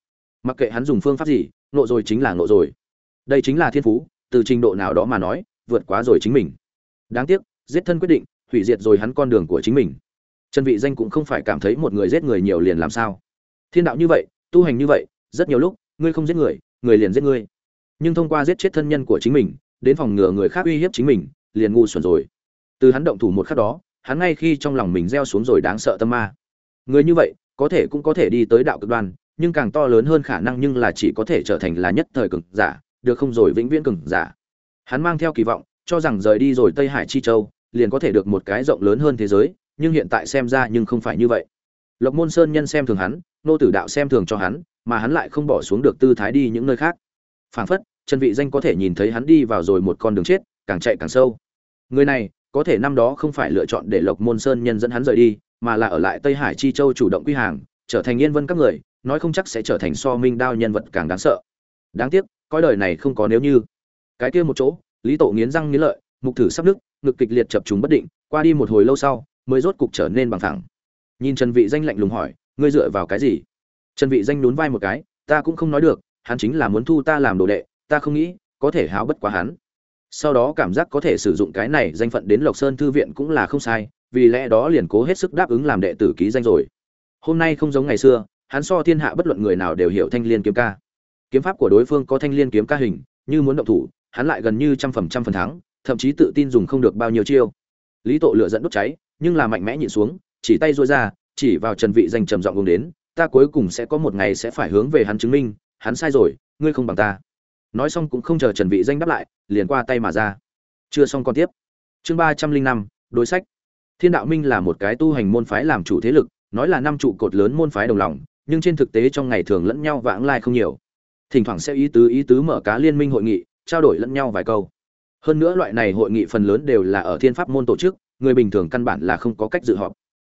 Mặc kệ hắn dùng phương pháp gì, nộ rồi chính là nộ rồi. Đây chính là thiên phú, từ trình độ nào đó mà nói, vượt quá rồi chính mình đáng tiếc, giết thân quyết định, hủy diệt rồi hắn con đường của chính mình. Trần vị danh cũng không phải cảm thấy một người giết người nhiều liền làm sao. Thiên đạo như vậy, tu hành như vậy, rất nhiều lúc, ngươi không giết người người liền giết ngươi. Nhưng thông qua giết chết thân nhân của chính mình, đến phòng ngừa người khác uy hiếp chính mình, liền ngu xuẩn rồi. Từ hắn động thủ một khắc đó, hắn ngay khi trong lòng mình gieo xuống rồi đáng sợ tâm ma. Người như vậy, có thể cũng có thể đi tới đạo cực đoan, nhưng càng to lớn hơn khả năng nhưng là chỉ có thể trở thành là nhất thời cường giả, được không rồi vĩnh viễn cường giả. Hắn mang theo kỳ vọng cho rằng rời đi rồi tây hải chi châu, liền có thể được một cái rộng lớn hơn thế giới, nhưng hiện tại xem ra nhưng không phải như vậy. Lộc môn sơn nhân xem thường hắn, nô tử đạo xem thường cho hắn, mà hắn lại không bỏ xuống được tư thái đi những nơi khác. Phảng phất, trần vị danh có thể nhìn thấy hắn đi vào rồi một con đường chết, càng chạy càng sâu. Người này, có thể năm đó không phải lựa chọn để lộc môn sơn nhân dẫn hắn rời đi, mà là ở lại tây hải chi châu chủ động quy hàng, trở thành yên vân các người, nói không chắc sẽ trở thành so minh đao nhân vật càng đáng sợ. Đáng tiếc coi đời này không có nếu như. Cái kia một chỗ lý tổ nghiến răng nghiến lợi mục thử sắp đức, ngực kịch liệt chập trùng bất định qua đi một hồi lâu sau mới rốt cục trở nên bằng thẳng. Nhìn trần vị danh lạnh lùng hỏi ngươi dựa vào cái gì? Trần vị danh nhún vai một cái ta cũng không nói được hắn chính là muốn thu ta làm đồ đệ ta không nghĩ có thể háo bất quá hắn. Sau đó cảm giác có thể sử dụng cái này danh phận đến lộc sơn thư viện cũng là không sai vì lẽ đó liền cố hết sức đáp ứng làm đệ tử ký danh rồi. Hôm nay không giống ngày xưa hắn so thiên hạ bất luận người nào đều hiểu thanh liên kiếm ca. Kiếm pháp của đối phương có thanh liên kiếm ca hình như muốn động thủ hắn lại gần như trăm phần trăm phần thắng, thậm chí tự tin dùng không được bao nhiêu chiêu. Lý tộ lửa giận đốt cháy, nhưng là mạnh mẽ nhịn xuống, chỉ tay rũa ra, chỉ vào trần vị danh trầm giọng gầm đến, ta cuối cùng sẽ có một ngày sẽ phải hướng về hắn chứng minh, hắn sai rồi, ngươi không bằng ta. Nói xong cũng không chờ trần vị danh đáp lại, liền qua tay mà ra. Chưa xong còn tiếp. Chương ba trăm linh năm, đối sách. Thiên đạo minh là một cái tu hành môn phái làm chủ thế lực, nói là năm trụ cột lớn môn phái đồng lòng, nhưng trên thực tế trong ngày thường lẫn nhau vãng lai không nhiều. Thỉnh thoảng sẽ ý tứ ý tứ mở cá liên minh hội nghị trao đổi lẫn nhau vài câu. Hơn nữa loại này hội nghị phần lớn đều là ở thiên pháp môn tổ chức, người bình thường căn bản là không có cách dự họp.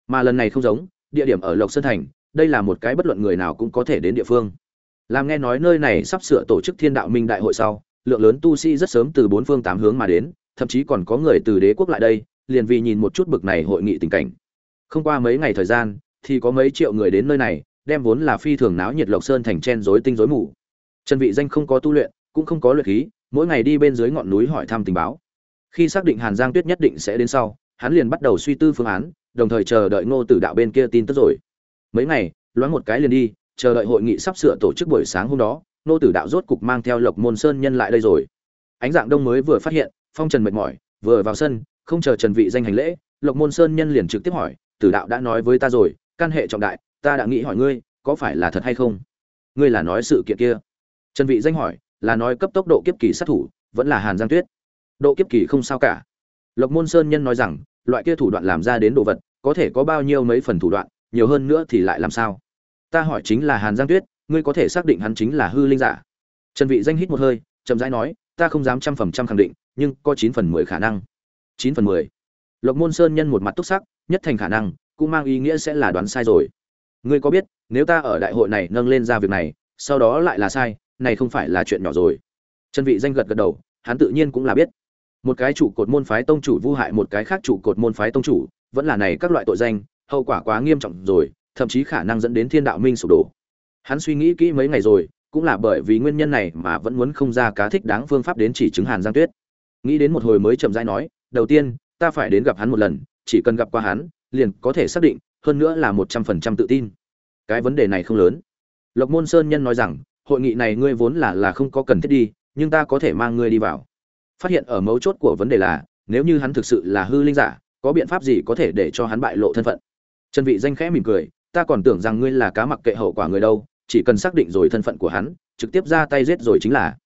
Mà lần này không giống, địa điểm ở lộc sơn thành, đây là một cái bất luận người nào cũng có thể đến địa phương. Làm nghe nói nơi này sắp sửa tổ chức thiên đạo minh đại hội sau, lượng lớn tu sĩ rất sớm từ bốn phương tám hướng mà đến, thậm chí còn có người từ đế quốc lại đây, liền vì nhìn một chút bực này hội nghị tình cảnh. Không qua mấy ngày thời gian, thì có mấy triệu người đến nơi này, đem vốn là phi thường náo nhiệt lộc sơn thành chen rối tinh rối mù. Trần vị danh không có tu luyện cũng không có luyện khí, mỗi ngày đi bên dưới ngọn núi hỏi thăm tình báo. Khi xác định hàn giang tuyết nhất định sẽ đến sau, hắn liền bắt đầu suy tư phương án, đồng thời chờ đợi ngô tử đạo bên kia tin tức rồi. Mấy ngày, loáng một cái liền đi, chờ đợi hội nghị sắp sửa tổ chức buổi sáng hôm đó, ngô tử đạo rốt cục mang theo lộc môn sơn nhân lại đây rồi. Ánh dạng đông mới vừa phát hiện, phong trần mệt mỏi, vừa vào sân, không chờ trần vị danh hành lễ, lộc môn sơn nhân liền trực tiếp hỏi, tử đạo đã nói với ta rồi, căn hệ trọng đại, ta đã nghĩ hỏi ngươi, có phải là thật hay không? Ngươi là nói sự kiện kia? Trần vị danh hỏi là nói cấp tốc độ kiếp kỳ sát thủ, vẫn là hàn giang tuyết. Độ kiếp kỳ không sao cả. Lộc môn sơn nhân nói rằng, loại kia thủ đoạn làm ra đến đồ vật, có thể có bao nhiêu mấy phần thủ đoạn, nhiều hơn nữa thì lại làm sao? Ta hỏi chính là hàn giang tuyết, ngươi có thể xác định hắn chính là hư linh giả? Trần vị danh hít một hơi, chậm rãi nói, ta không dám trăm phần trăm khẳng định, nhưng có chín phần mười khả năng. Chín phần mười. Lộc môn sơn nhân một mặt túc sắc, nhất thành khả năng, cũng mang ý nghĩa sẽ là đoán sai rồi. Ngươi có biết, nếu ta ở đại hội này nâng lên ra việc này, sau đó lại là sai này không phải là chuyện nhỏ rồi. Trần vị danh gật gật đầu, hắn tự nhiên cũng là biết. Một cái trụ cột môn phái tông chủ vu hại một cái khác trụ cột môn phái tông chủ, vẫn là này các loại tội danh, hậu quả quá nghiêm trọng rồi, thậm chí khả năng dẫn đến thiên đạo minh sụp đổ. Hắn suy nghĩ kỹ mấy ngày rồi, cũng là bởi vì nguyên nhân này mà vẫn muốn không ra cá thích đáng phương pháp đến chỉ chứng hàn giang tuyết. Nghĩ đến một hồi mới chậm rãi nói, đầu tiên, ta phải đến gặp hắn một lần, chỉ cần gặp qua hắn, liền có thể xác định, hơn nữa là một trăm phần trăm tự tin. Cái vấn đề này không lớn. Lộc môn sơn nhân nói rằng hội nghị này ngươi vốn là là không có cần thiết đi, nhưng ta có thể mang ngươi đi vào. Phát hiện ở mấu chốt của vấn đề là, nếu như hắn thực sự là hư linh giả, có biện pháp gì có thể để cho hắn bại lộ thân phận? Trần vị danh khẽ mỉm cười, ta còn tưởng rằng ngươi là cá mặc kệ hậu quả người đâu, chỉ cần xác định rồi thân phận của hắn, trực tiếp ra tay giết rồi chính là.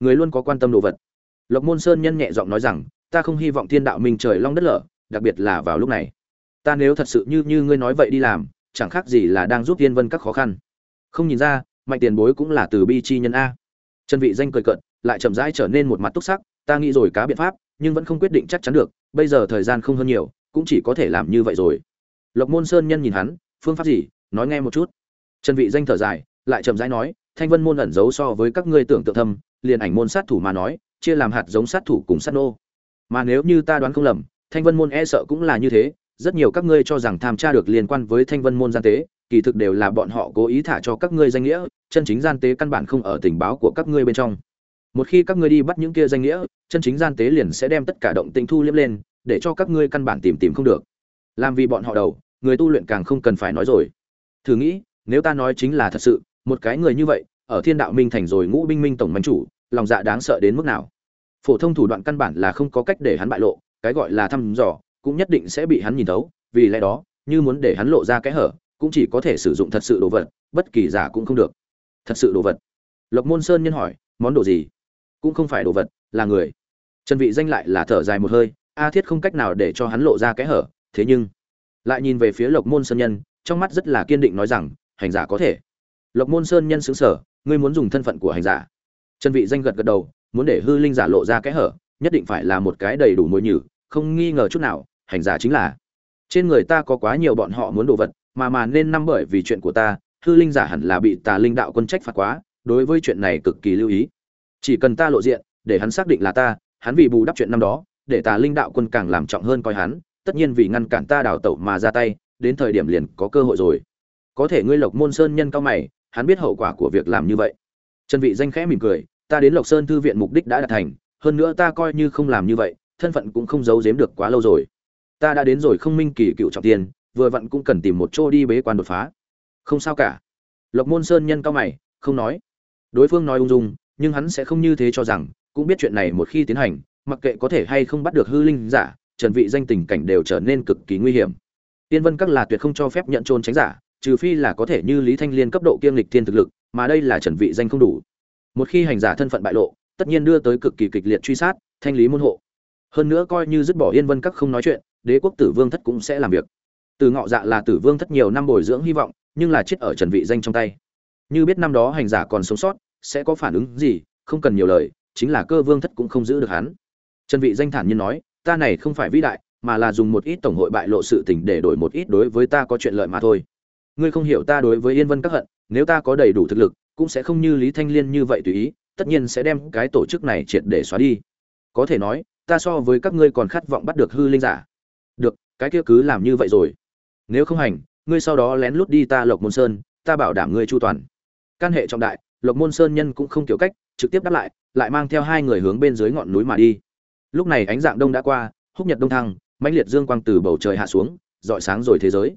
Người luôn có quan tâm đồ vật. Lộc môn sơn nhân nhẹ giọng nói rằng, ta không hy vọng thiên đạo mình trời long đất lở, đặc biệt là vào lúc này. Ta nếu thật sự như như ngươi nói vậy đi làm, chẳng khác gì là đang giúp thiên vân các khó khăn. Không nhìn ra mạnh tiền bối cũng là từ bi chi nhân a. Trần vị danh cười cận lại chậm rãi trở nên một mặt túc sắc, ta nghĩ rồi cá biện pháp, nhưng vẫn không quyết định chắc chắn được, bây giờ thời gian không hơn nhiều, cũng chỉ có thể làm như vậy rồi. Lộc môn sơn nhân nhìn hắn, phương pháp gì, nói nghe một chút. Trần vị danh thở dài, lại chậm rãi nói, thanh vân môn ẩn giấu so với các ngươi tưởng tượng thâm, liền ảnh môn sát thủ mà nói, chia làm hạt giống sát thủ cùng sát nô. Mà nếu như ta đoán không lầm, thanh vân môn e sợ cũng là như thế rất nhiều các ngươi cho rằng tham tra được liên quan với thanh vân môn gian tế, kỳ thực đều là bọn họ cố ý thả cho các ngươi danh nghĩa, chân chính gian tế căn bản không ở tình báo của các ngươi bên trong. Một khi các ngươi đi bắt những kia danh nghĩa, chân chính gian tế liền sẽ đem tất cả động tĩnh thu liếm lên, để cho các ngươi căn bản tìm tìm không được. Làm vì bọn họ đầu, người tu luyện càng không cần phải nói rồi. Thử nghĩ, nếu ta nói chính là thật sự, một cái người như vậy, ở thiên đạo minh thành rồi ngũ binh minh tổng bánh chủ, lòng dạ đáng sợ đến mức nào? Phổ thông thủ đoạn căn bản là không có cách để hắn bại lộ, cái gọi là thăm dò cũng nhất định sẽ bị hắn nhìn thấu, vì lẽ đó, như muốn để hắn lộ ra cái hở, cũng chỉ có thể sử dụng thật sự đồ vật, bất kỳ giả cũng không được. Thật sự đồ vật? Lộc môn sơn nhân hỏi, món đồ gì? Cũng không phải đồ vật, là người. Trần vị danh lại là thở dài một hơi, a thiết không cách nào để cho hắn lộ ra cái hở, thế nhưng, lại nhìn về phía lộc môn sơn nhân, trong mắt rất là kiên định nói rằng, hành giả có thể. Lộc môn sơn nhân xứng sở ngươi muốn dùng thân phận của hành giả. Trần vị danh gật gật đầu, muốn để hư linh giả lộ ra cái hở, nhất định phải là một cái đầy đủ mối nhử, không nghi ngờ chút nào hành giả chính là. Trên người ta có quá nhiều bọn họ muốn đồ vật, mà mà nên năm bởi vì chuyện của ta, hư linh giả hẳn là bị tà linh đạo quân trách phạt quá, đối với chuyện này cực kỳ lưu ý. Chỉ cần ta lộ diện, để hắn xác định là ta, hắn vì bù đắp chuyện năm đó, để tà linh đạo quân càng làm trọng hơn coi hắn, tất nhiên vì ngăn cản ta đào tẩu mà ra tay, đến thời điểm liền có cơ hội rồi. Có thể ngươi lộc môn sơn nhân cao mày, hắn biết hậu quả của việc làm như vậy. Trần vị danh khẽ mỉm cười, ta đến lộc sơn thư viện mục đích đã đạt thành, hơn nữa ta coi như không làm như vậy, thân phận cũng không giấu giếm được quá lâu rồi ta đã đến rồi không minh kỳ cựu trọng tiền vừa vặn cũng cần tìm một chỗ đi bế quan đột phá. Không sao cả. Lộc môn sơn nhân cao mày, không nói. Đối phương nói ung dung, nhưng hắn sẽ không như thế cho rằng, cũng biết chuyện này một khi tiến hành, mặc kệ có thể hay không bắt được hư linh giả, trần vị danh tình cảnh đều trở nên cực kỳ nguy hiểm. Tiên vân các là tuyệt không cho phép nhận trôn tránh giả, trừ phi là có thể như lý thanh liên cấp độ kiêm lịch thiên thực lực, mà đây là trần vị danh không đủ. Một khi hành giả thân phận bại lộ, tất nhiên đưa tới cực kỳ kịch liệt truy sát, thanh lý môn hộ. Hơn nữa coi như dứt bỏ yên vân các không nói chuyện đế quốc tử vương thất cũng sẽ làm việc. Từ ngọ dạ là tử vương thất nhiều năm bồi dưỡng hy vọng, nhưng là chết ở trần vị danh trong tay. Như biết năm đó hành giả còn sống sót, sẽ có phản ứng gì, không cần nhiều lời, chính là cơ vương thất cũng không giữ được hắn. Trần vị danh thản nhiên nói, ta này không phải vĩ đại, mà là dùng một ít tổng hội bại lộ sự tình để đổi một ít đối với ta có chuyện lợi mà thôi. Ngươi không hiểu ta đối với yên vân các hận, nếu ta có đầy đủ thực lực, cũng sẽ không như lý thanh liên như vậy tùy ý, tất nhiên sẽ đem cái tổ chức này triệt để xóa đi. Có thể nói, ta so với các ngươi còn khát vọng bắt được hư linh giả được, cái kia cứ làm như vậy rồi. Nếu không hành, ngươi sau đó lén lút đi ta lộc môn sơn, ta bảo đảm ngươi chu toàn. Căn hệ trọng đại, lộc môn sơn nhân cũng không kiểu cách, trực tiếp đáp lại lại mang theo hai người hướng bên dưới ngọn núi mà đi. Lúc này ánh dạng đông đã qua, húc nhật đông thăng, mãnh liệt dương quang từ bầu trời hạ xuống dọi sáng rồi thế giới.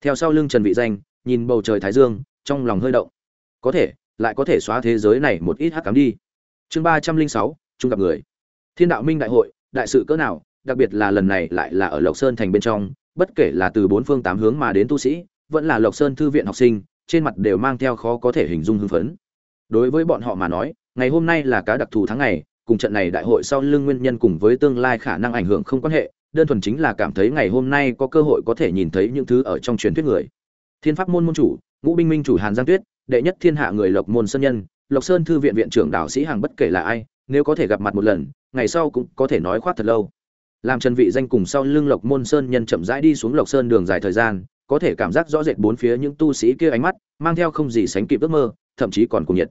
Theo sau lưng trần vị danh, nhìn bầu trời thái dương, trong lòng hơi động. Có thể, lại có thể xóa thế giới này một ít hắc cám đi. Chương ba trăm linh sáu, chung gặp người. Thiên đạo minh đại hội, đại sự cỡ nào đặc biệt là lần này lại là ở lộc sơn thành bên trong, bất kể là từ bốn phương tám hướng mà đến tu sĩ, vẫn là lộc sơn thư viện học sinh, trên mặt đều mang theo khó có thể hình dung hưng phấn. Đối với bọn họ mà nói, ngày hôm nay là cá đặc thù tháng ngày, cùng trận này đại hội sau lưng nguyên nhân cùng với tương lai khả năng ảnh hưởng không quan hệ, đơn thuần chính là cảm thấy ngày hôm nay có cơ hội có thể nhìn thấy những thứ ở trong truyền thuyết người. Thiên pháp môn môn chủ, ngũ binh minh chủ hàn giang tuyết, đệ nhất thiên hạ người lộc môn sơn nhân, lộc sơn thư viện viện trưởng đạo sĩ hàng bất kể là ai, nếu có thể gặp mặt một lần, ngày sau cũng có thể nói khoát thật lâu làm trần vị danh cùng sau lưng lộc môn sơn nhân chậm rãi đi xuống lộc sơn đường dài thời gian, có thể cảm giác rõ rệt bốn phía những tu sĩ kia ánh mắt, mang theo không gì sánh kịp ước mơ, thậm chí còn cùng nhiệt.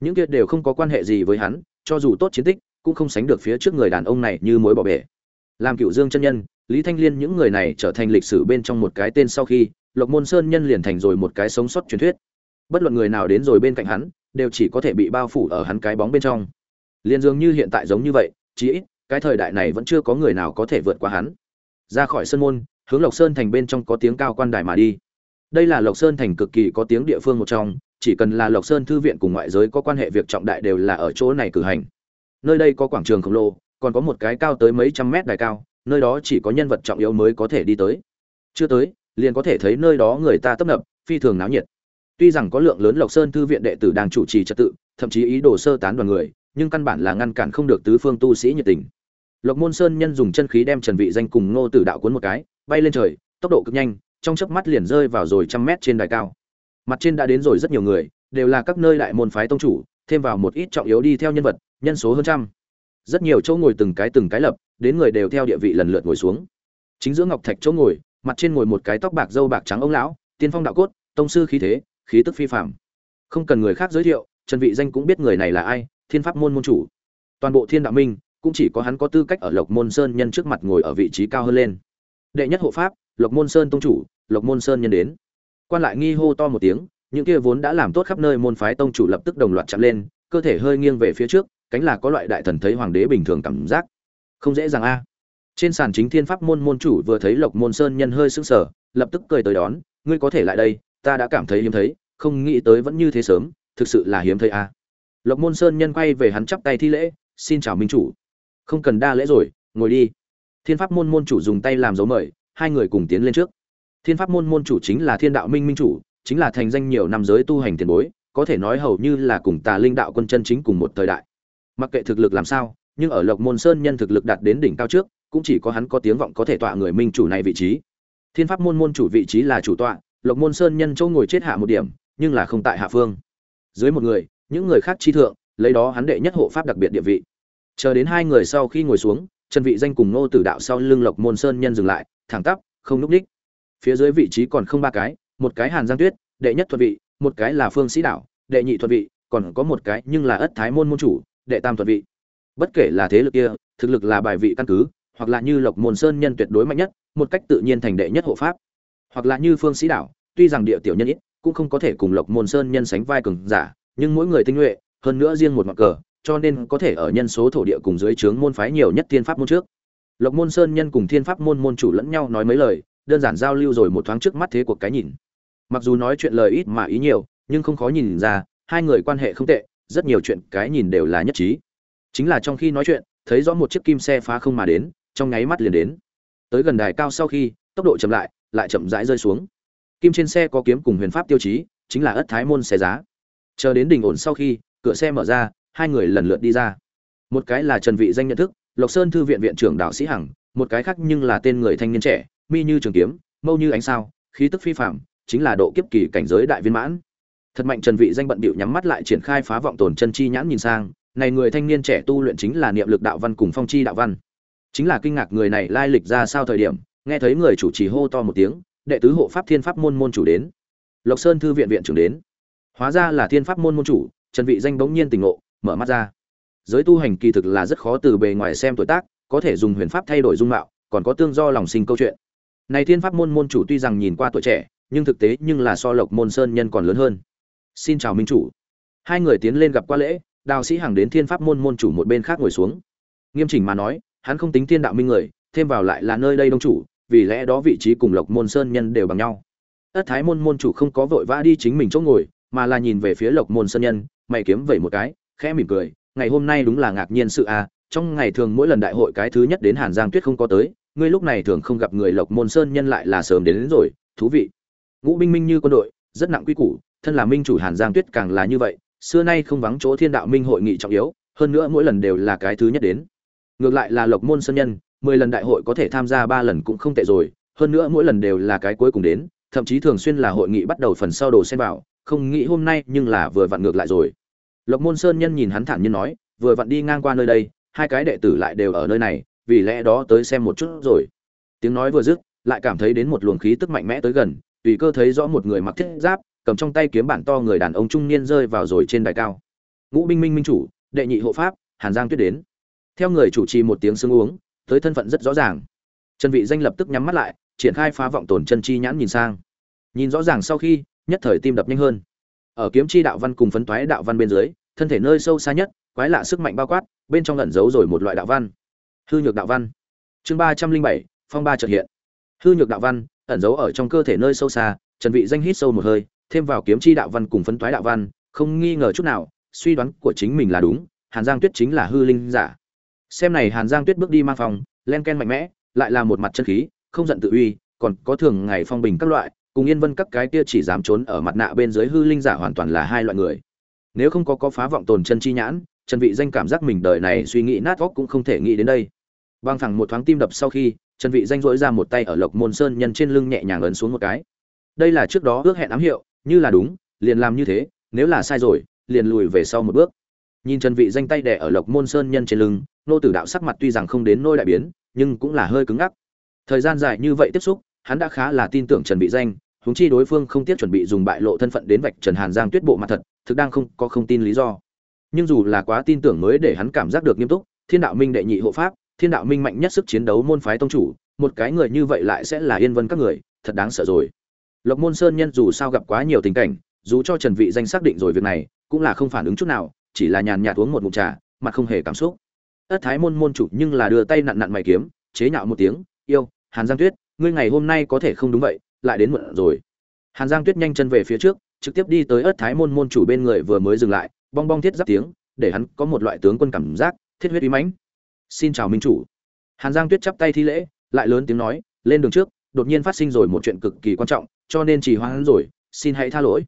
Những kia đều không có quan hệ gì với hắn, cho dù tốt chiến tích, cũng không sánh được phía trước người đàn ông này như mối bỏ bể. Làm cựu dương chân nhân, lý thanh liên những người này trở thành lịch sử bên trong một cái tên sau khi, lộc môn sơn nhân liền thành rồi một cái sống sót truyền thuyết. Bất luận người nào đến rồi bên cạnh hắn, đều chỉ có thể bị bao phủ ở hắn cái bóng bên trong. Liền dường như hiện tại giống như vậy, chí ít cái thời đại này vẫn chưa có người nào có thể vượt qua hắn. Ra khỏi sân môn, hướng lộc sơn thành bên trong có tiếng cao quan đài mà đi. Đây là lộc sơn thành cực kỳ có tiếng địa phương một trong, chỉ cần là lộc sơn thư viện cùng ngoại giới có quan hệ việc trọng đại đều là ở chỗ này cử hành. Nơi đây có quảng trường khổng lồ, còn có một cái cao tới mấy trăm mét đài cao, nơi đó chỉ có nhân vật trọng yếu mới có thể đi tới. Chưa tới, liền có thể thấy nơi đó người ta tấp nập, phi thường náo nhiệt. Tuy rằng có lượng lớn lộc sơn thư viện đệ tử đang chủ trì trật tự, thậm chí ý đồ sơ tán đoàn người nhưng căn bản là ngăn cản không được tứ phương tu sĩ nhiệt tình. Lộc môn sơn nhân dùng chân khí đem trần vị danh cùng ngô tử đạo cuốn một cái, bay lên trời, tốc độ cực nhanh, trong chớp mắt liền rơi vào rồi trăm mét trên đài cao. Mặt trên đã đến rồi rất nhiều người, đều là các nơi đại môn phái tông chủ, thêm vào một ít trọng yếu đi theo nhân vật, nhân số hơn trăm. Rất nhiều chỗ ngồi từng cái từng cái lập, đến người đều theo địa vị lần lượt ngồi xuống. Chính giữa ngọc thạch chỗ ngồi, mặt trên ngồi một cái tóc bạc râu bạc trắng ông lão, tiên phong đạo cốt, tông sư khí thế, khí tức phi phàm. không cần người khác giới thiệu, trần vị danh cũng biết người này là ai thiên pháp môn môn chủ. Toàn bộ thiên đạo minh, cũng chỉ có hắn có tư cách ở lộc môn sơn nhân trước mặt ngồi ở vị trí cao hơn lên. Đệ nhất hộ pháp, lộc môn sơn tông chủ, lộc môn sơn nhân đến. Quan lại nghi hô to một tiếng, những kia vốn đã làm tốt khắp nơi môn phái tông chủ lập tức đồng loạt chạm lên, cơ thể hơi nghiêng về phía trước, cánh là có loại đại thần thấy hoàng đế bình thường cảm giác. Không dễ dàng a. Trên sàn chính thiên pháp môn môn chủ vừa thấy lộc môn sơn nhân hơi sững sờ, lập tức cười tới đón, ngươi có thể lại đây, ta đã cảm thấy hiếm thấy, không nghĩ tới vẫn như thế sớm, thực sự là hiếm thấy a lộc môn sơn nhân quay về hắn chắp tay thi lễ, xin chào minh chủ. Không cần đa lễ rồi, ngồi đi. Thiên pháp môn môn chủ dùng tay làm dấu mời, hai người cùng tiến lên trước. Thiên pháp môn môn chủ chính là thiên đạo minh minh chủ, chính là thành danh nhiều năm giới tu hành tiền bối, có thể nói hầu như là cùng tà linh đạo quân chân chính cùng một thời đại. Mặc kệ thực lực làm sao, nhưng ở lộc môn sơn nhân thực lực đạt đến đỉnh cao trước, cũng chỉ có hắn có tiếng vọng có thể tọa người minh chủ này vị trí. Thiên pháp môn môn chủ vị trí là chủ tọa, lộc môn sơn nhân châu ngồi chết hạ một điểm, nhưng là không tại hạ phương. Dưới một người những người khác chi thượng, lấy đó hắn đệ nhất hộ pháp đặc biệt địa vị. Chờ đến hai người sau khi ngồi xuống, trần vị danh cùng Ngô tử đạo sau lưng lộc môn sơn nhân dừng lại, thẳng tắp, không núp đích. Phía dưới vị trí còn không ba cái, một cái hàn giang tuyết, đệ nhất thuật vị, một cái là phương sĩ đạo, đệ nhị thuật vị, còn có một cái nhưng là ất thái môn môn chủ, đệ tam thuật vị. Bất kể là thế lực kia, thực lực là bài vị căn cứ, hoặc là như lộc môn sơn nhân tuyệt đối mạnh nhất, một cách tự nhiên thành đệ nhất hộ pháp. Hoặc là như phương sĩ đạo, tuy rằng địa tiểu nhân ít, cũng không có thể cùng lộc môn sơn nhân sánh vai cường giả nhưng mỗi người tinh nhuệ, hơn nữa riêng một mặt cờ, cho nên có thể ở nhân số thổ địa cùng dưới trướng môn phái nhiều nhất thiên pháp môn trước. Lộc môn sơn nhân cùng thiên pháp môn môn chủ lẫn nhau nói mấy lời, đơn giản giao lưu rồi một thoáng trước mắt thế cuộc cái nhìn. Mặc dù nói chuyện lời ít mà ý nhiều, nhưng không khó nhìn ra, hai người quan hệ không tệ, rất nhiều chuyện cái nhìn đều là nhất trí. Chính là trong khi nói chuyện, thấy rõ một chiếc kim xe phá không mà đến, trong nháy mắt liền đến. Tới gần đài cao sau khi, tốc độ chậm lại lại chậm rãi rơi xuống. Kim trên xe có kiếm cùng huyền pháp tiêu chí, chính là ất thái môn xe giá chờ đến đỉnh ổn sau khi, cửa xe mở ra, hai người lần lượt đi ra. Một cái là trần vị danh nhận thức, lộc sơn thư viện viện trưởng đạo sĩ hằng, một cái khác nhưng là tên người thanh niên trẻ, mi như trường kiếm, mâu như ánh sao, khí tức phi phạm chính là độ kiếp kỳ cảnh giới đại viên mãn. Thật mạnh trần vị danh bận bịu nhắm mắt lại triển khai phá vọng tồn chân chi nhãn nhìn sang, này người thanh niên trẻ tu luyện chính là niệm lực đạo văn cùng phong chi đạo văn. Chính là kinh ngạc người này lai lịch ra sao thời điểm, nghe thấy người chủ trì hô to một tiếng, đệ tứ hộ pháp thiên pháp môn môn chủ đến. Lộc sơn thư viện viện trưởng đến hóa ra là thiên pháp môn môn chủ, trần vị danh bỗng nhiên tỉnh ngộ, mở mắt ra. Giới tu hành kỳ thực là rất khó từ bề ngoài xem tuổi tác, có thể dùng huyền pháp thay đổi dung mạo, còn có tương do lòng sinh câu chuyện. Này thiên pháp môn môn chủ tuy rằng nhìn qua tuổi trẻ, nhưng thực tế nhưng là so lộc môn sơn nhân còn lớn hơn. Xin chào minh chủ. Hai người tiến lên gặp qua lễ, đào sĩ hằng đến thiên pháp môn môn chủ một bên khác ngồi xuống. Nghiêm chỉnh mà nói, hắn không tính thiên đạo minh người, thêm vào lại là nơi đây đông chủ, vì lẽ đó vị trí cùng lộc môn sơn nhân đều bằng nhau. Ất thái môn môn chủ không có vội vã đi chính mình chỗ ngồi mà là nhìn về phía lộc môn sơn nhân mày kiếm vẩy một cái khẽ mỉm cười ngày hôm nay đúng là ngạc nhiên sự à trong ngày thường mỗi lần đại hội cái thứ nhất đến hàn giang tuyết không có tới ngươi lúc này thường không gặp người lộc môn sơn nhân lại là sớm đến, đến rồi thú vị. Ngũ binh minh như quân đội rất nặng quy củ thân là minh chủ hàn giang tuyết càng là như vậy xưa nay không vắng chỗ thiên đạo minh hội nghị trọng yếu hơn nữa mỗi lần đều là cái thứ nhất đến. Ngược lại là lộc môn sơn nhân mười lần đại hội có thể tham gia ba lần cũng không tệ rồi hơn nữa mỗi lần đều là cái cuối cùng đến thậm chí thường xuyên là hội nghị bắt đầu phần sau đồ xem vào không nghĩ hôm nay nhưng là vừa vặn ngược lại rồi. Lộc môn sơn nhân nhìn hắn thản nhiên nói, vừa vặn đi ngang qua nơi đây, hai cái đệ tử lại đều ở nơi này, vì lẽ đó tới xem một chút rồi. Tiếng nói vừa dứt, lại cảm thấy đến một luồng khí tức mạnh mẽ tới gần, tùy cơ thấy rõ một người mặc thiết giáp, cầm trong tay kiếm bản to người đàn ông trung niên rơi vào rồi trên đài cao. Ngũ binh minh minh chủ, đệ nhị hộ pháp, hàn giang tuyết đến. Theo người chủ trì một tiếng sưng uống, tới thân phận rất rõ ràng. Trần vị danh lập tức nhắm mắt lại, triển khai phá vọng tổn chân chi nhãn nhìn sang. Nhìn rõ ràng sau khi nhất thời tim đập nhanh hơn. Ở kiếm chi đạo văn cùng phấn toái đạo văn bên dưới, thân thể nơi sâu xa nhất, quái lạ sức mạnh bao quát, bên trong ẩn giấu rồi một loại đạo văn. Hư nhược đạo văn. Chương ba trăm linh bảy, phong ba chợt hiện. Hư nhược đạo văn, ẩn giấu ở trong cơ thể nơi sâu xa, trần vị danh hít sâu một hơi, thêm vào kiếm chi đạo văn cùng phấn toái đạo văn, không nghi ngờ chút nào, suy đoán của chính mình là đúng, hàn giang tuyết chính là hư linh giả. Xem này hàn giang tuyết bước đi mang phòng, len ken mạnh mẽ, lại là một mặt chân khí, không giận tự uy, còn có thường ngày phong bình các loại cùng yên vân các cái kia chỉ dám trốn ở mặt nạ bên dưới hư linh giả hoàn toàn là hai loại người. Nếu không có có phá vọng tồn chân chi nhãn, trần vị danh cảm giác mình đời này suy nghĩ nát óc cũng không thể nghĩ đến đây. Băng thẳng một thoáng tim đập sau khi, trần vị danh dỗi ra một tay ở lộc môn sơn nhân trên lưng nhẹ nhàng ấn xuống một cái. Đây là trước đó ước hẹn ám hiệu, như là đúng, liền làm như thế, nếu là sai rồi, liền lùi về sau một bước. Nhìn trần vị danh tay đè ở lộc môn sơn nhân trên lưng, nô tử đạo sắc mặt tuy rằng không đến nôi đại biến, nhưng cũng là hơi cứng ngắc. Thời gian dài như vậy tiếp xúc, hắn đã khá là tin tưởng trần vị danh huống chi đối phương không tiếc chuẩn bị dùng bại lộ thân phận đến vạch trần hàn giang tuyết bộ mặt thật, thực đang không có không tin lý do. Nhưng dù là quá tin tưởng mới để hắn cảm giác được nghiêm túc, thiên đạo minh đệ nhị hộ pháp, thiên đạo minh mạnh nhất sức chiến đấu môn phái tông chủ, một cái người như vậy lại sẽ là yên vân các người, thật đáng sợ rồi. Lộc môn sơn nhân dù sao gặp quá nhiều tình cảnh, dù cho trần vị danh xác định rồi việc này, cũng là không phản ứng chút nào, chỉ là nhàn nhạt uống một ngụm trà, mặt không hề cảm xúc. Ất thái môn môn chủ nhưng là đưa tay nặn nặn mày kiếm, chế nhạo một tiếng, yêu, hàn giang tuyết, ngươi ngày hôm nay có thể không đúng vậy lại đến muộn rồi. Hàn giang tuyết nhanh chân về phía trước, trực tiếp đi tới ớt thái môn môn chủ bên người vừa mới dừng lại, bong bong thiết giáp tiếng, để hắn có một loại tướng quân cảm giác, thiết huyết uy mãnh. Xin chào minh chủ. Hàn giang tuyết chắp tay thi lễ, lại lớn tiếng nói, lên đường trước, đột nhiên phát sinh rồi một chuyện cực kỳ quan trọng, cho nên chỉ hoãn rồi, xin hãy tha lỗi.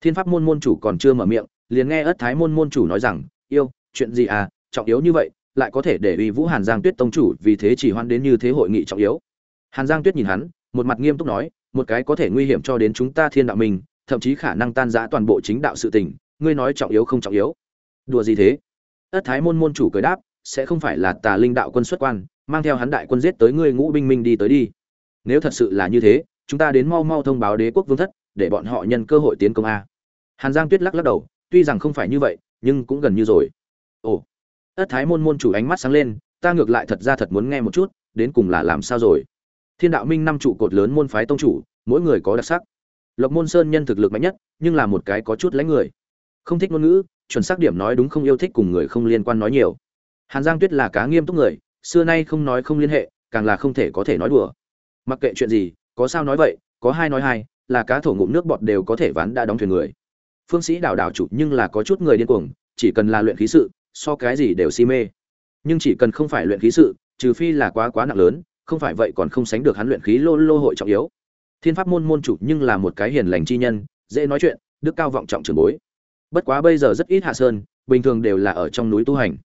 Thiên pháp môn môn chủ còn chưa mở miệng, liền nghe ớt thái môn môn chủ nói rằng, yêu, chuyện gì à trọng yếu như vậy, lại có thể để uy vũ hàn giang tuyết tông chủ vì thế chỉ hoãn đến như thế hội nghị trọng yếu. Hàn giang tuyết nhìn hắn, một mặt nghiêm túc nói một cái có thể nguy hiểm cho đến chúng ta thiên đạo mình, thậm chí khả năng tan rã toàn bộ chính đạo sự tình, ngươi nói trọng yếu không trọng yếu? Đùa gì thế? Ất thái môn môn chủ cười đáp, sẽ không phải là tà linh đạo quân xuất quan, mang theo hắn đại quân giết tới ngươi ngũ binh minh đi tới đi. Nếu thật sự là như thế, chúng ta đến mau mau thông báo đế quốc vương thất, để bọn họ nhân cơ hội tiến công a. Hàn giang tuyết lắc lắc đầu, tuy rằng không phải như vậy, nhưng cũng gần như rồi. Ồ. Ất thái môn môn chủ ánh mắt sáng lên, ta ngược lại thật ra thật muốn nghe một chút, đến cùng là làm sao rồi? Thiên đạo minh năm trụ cột lớn môn phái tông chủ, mỗi người có đặc sắc. Lộc môn sơn nhân thực lực mạnh nhất, nhưng là một cái có chút lãnh người. Không thích ngôn ngữ, chuẩn xác điểm nói đúng không yêu thích cùng người không liên quan nói nhiều. Hàn giang tuyết là cá nghiêm túc người, xưa nay không nói không liên hệ, càng là không thể có thể nói đùa. Mặc kệ chuyện gì, có sao nói vậy, có hai nói hai, là cá thổ ngụm nước bọt đều có thể ván đã đóng thuyền người. Phương sĩ đảo đảo chủ nhưng là có chút người điên cuồng, chỉ cần là luyện khí sự, so cái gì đều si mê. Nhưng chỉ cần không phải luyện khí sự, trừ phi là quá quá nặng lớn không phải vậy còn không sánh được hắn luyện khí lô lô hội trọng yếu. Thiên pháp môn môn chủ nhưng là một cái hiền lành chi nhân, dễ nói chuyện, đức cao vọng trọng trường bối. Bất quá bây giờ rất ít hạ sơn, bình thường đều là ở trong núi tu hành.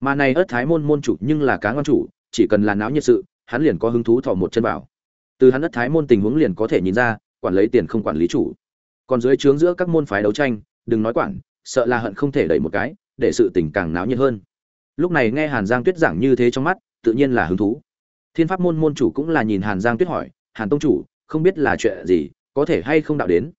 Mà này ớt thái môn môn chủ nhưng là cá ngon chủ, chỉ cần là náo nhiệt sự, hắn liền có hứng thú thò một chân vào từ hắn ớt thái môn tình huống liền có thể nhìn ra, quản lấy tiền không quản lý chủ. Còn dưới trướng giữa các môn phái đấu tranh, đừng nói quản, sợ là hận không thể đẩy một cái, để sự tình càng náo nhiệt hơn. Lúc này nghe hàn giang tuyết giảng như thế trong mắt, tự nhiên là hứng thú thiên pháp môn môn chủ cũng là nhìn hàn giang tuyết hỏi, hàn tông chủ, không biết là chuyện gì, có thể hay không đạo đến?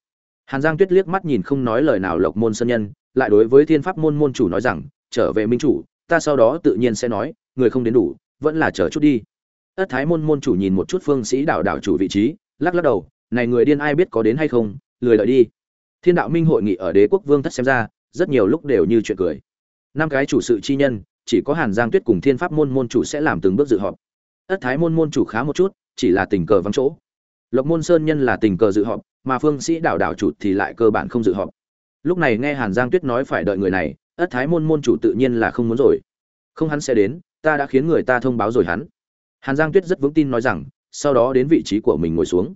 Hàn giang tuyết liếc mắt nhìn không nói lời nào lộc môn sân nhân, lại đối với thiên pháp môn môn chủ nói rằng, trở về minh chủ, ta sau đó tự nhiên sẽ nói, người không đến đủ, vẫn là chờ chút đi. Ất thái môn môn chủ nhìn một chút phương sĩ đạo đạo chủ vị trí, lắc lắc đầu, này người điên ai biết có đến hay không, lười lợi đi. Thiên đạo minh hội nghị ở đế quốc vương thất xem ra, rất nhiều lúc đều như chuyện cười. Năm cái chủ sự chi nhân, chỉ có hàn giang tuyết cùng thiên pháp môn môn chủ sẽ làm từng bước dự họp ất thái môn môn chủ khá một chút, chỉ là tình cờ vắng chỗ. Lộc môn sơn nhân là tình cờ dự họp, mà phương sĩ đảo đảo chủ thì lại cơ bản không dự họp. Lúc này nghe hàn giang tuyết nói phải đợi người này, ất thái môn môn chủ tự nhiên là không muốn rồi. Không hắn sẽ đến, ta đã khiến người ta thông báo rồi hắn. Hàn giang tuyết rất vững tin nói rằng, sau đó đến vị trí của mình ngồi xuống.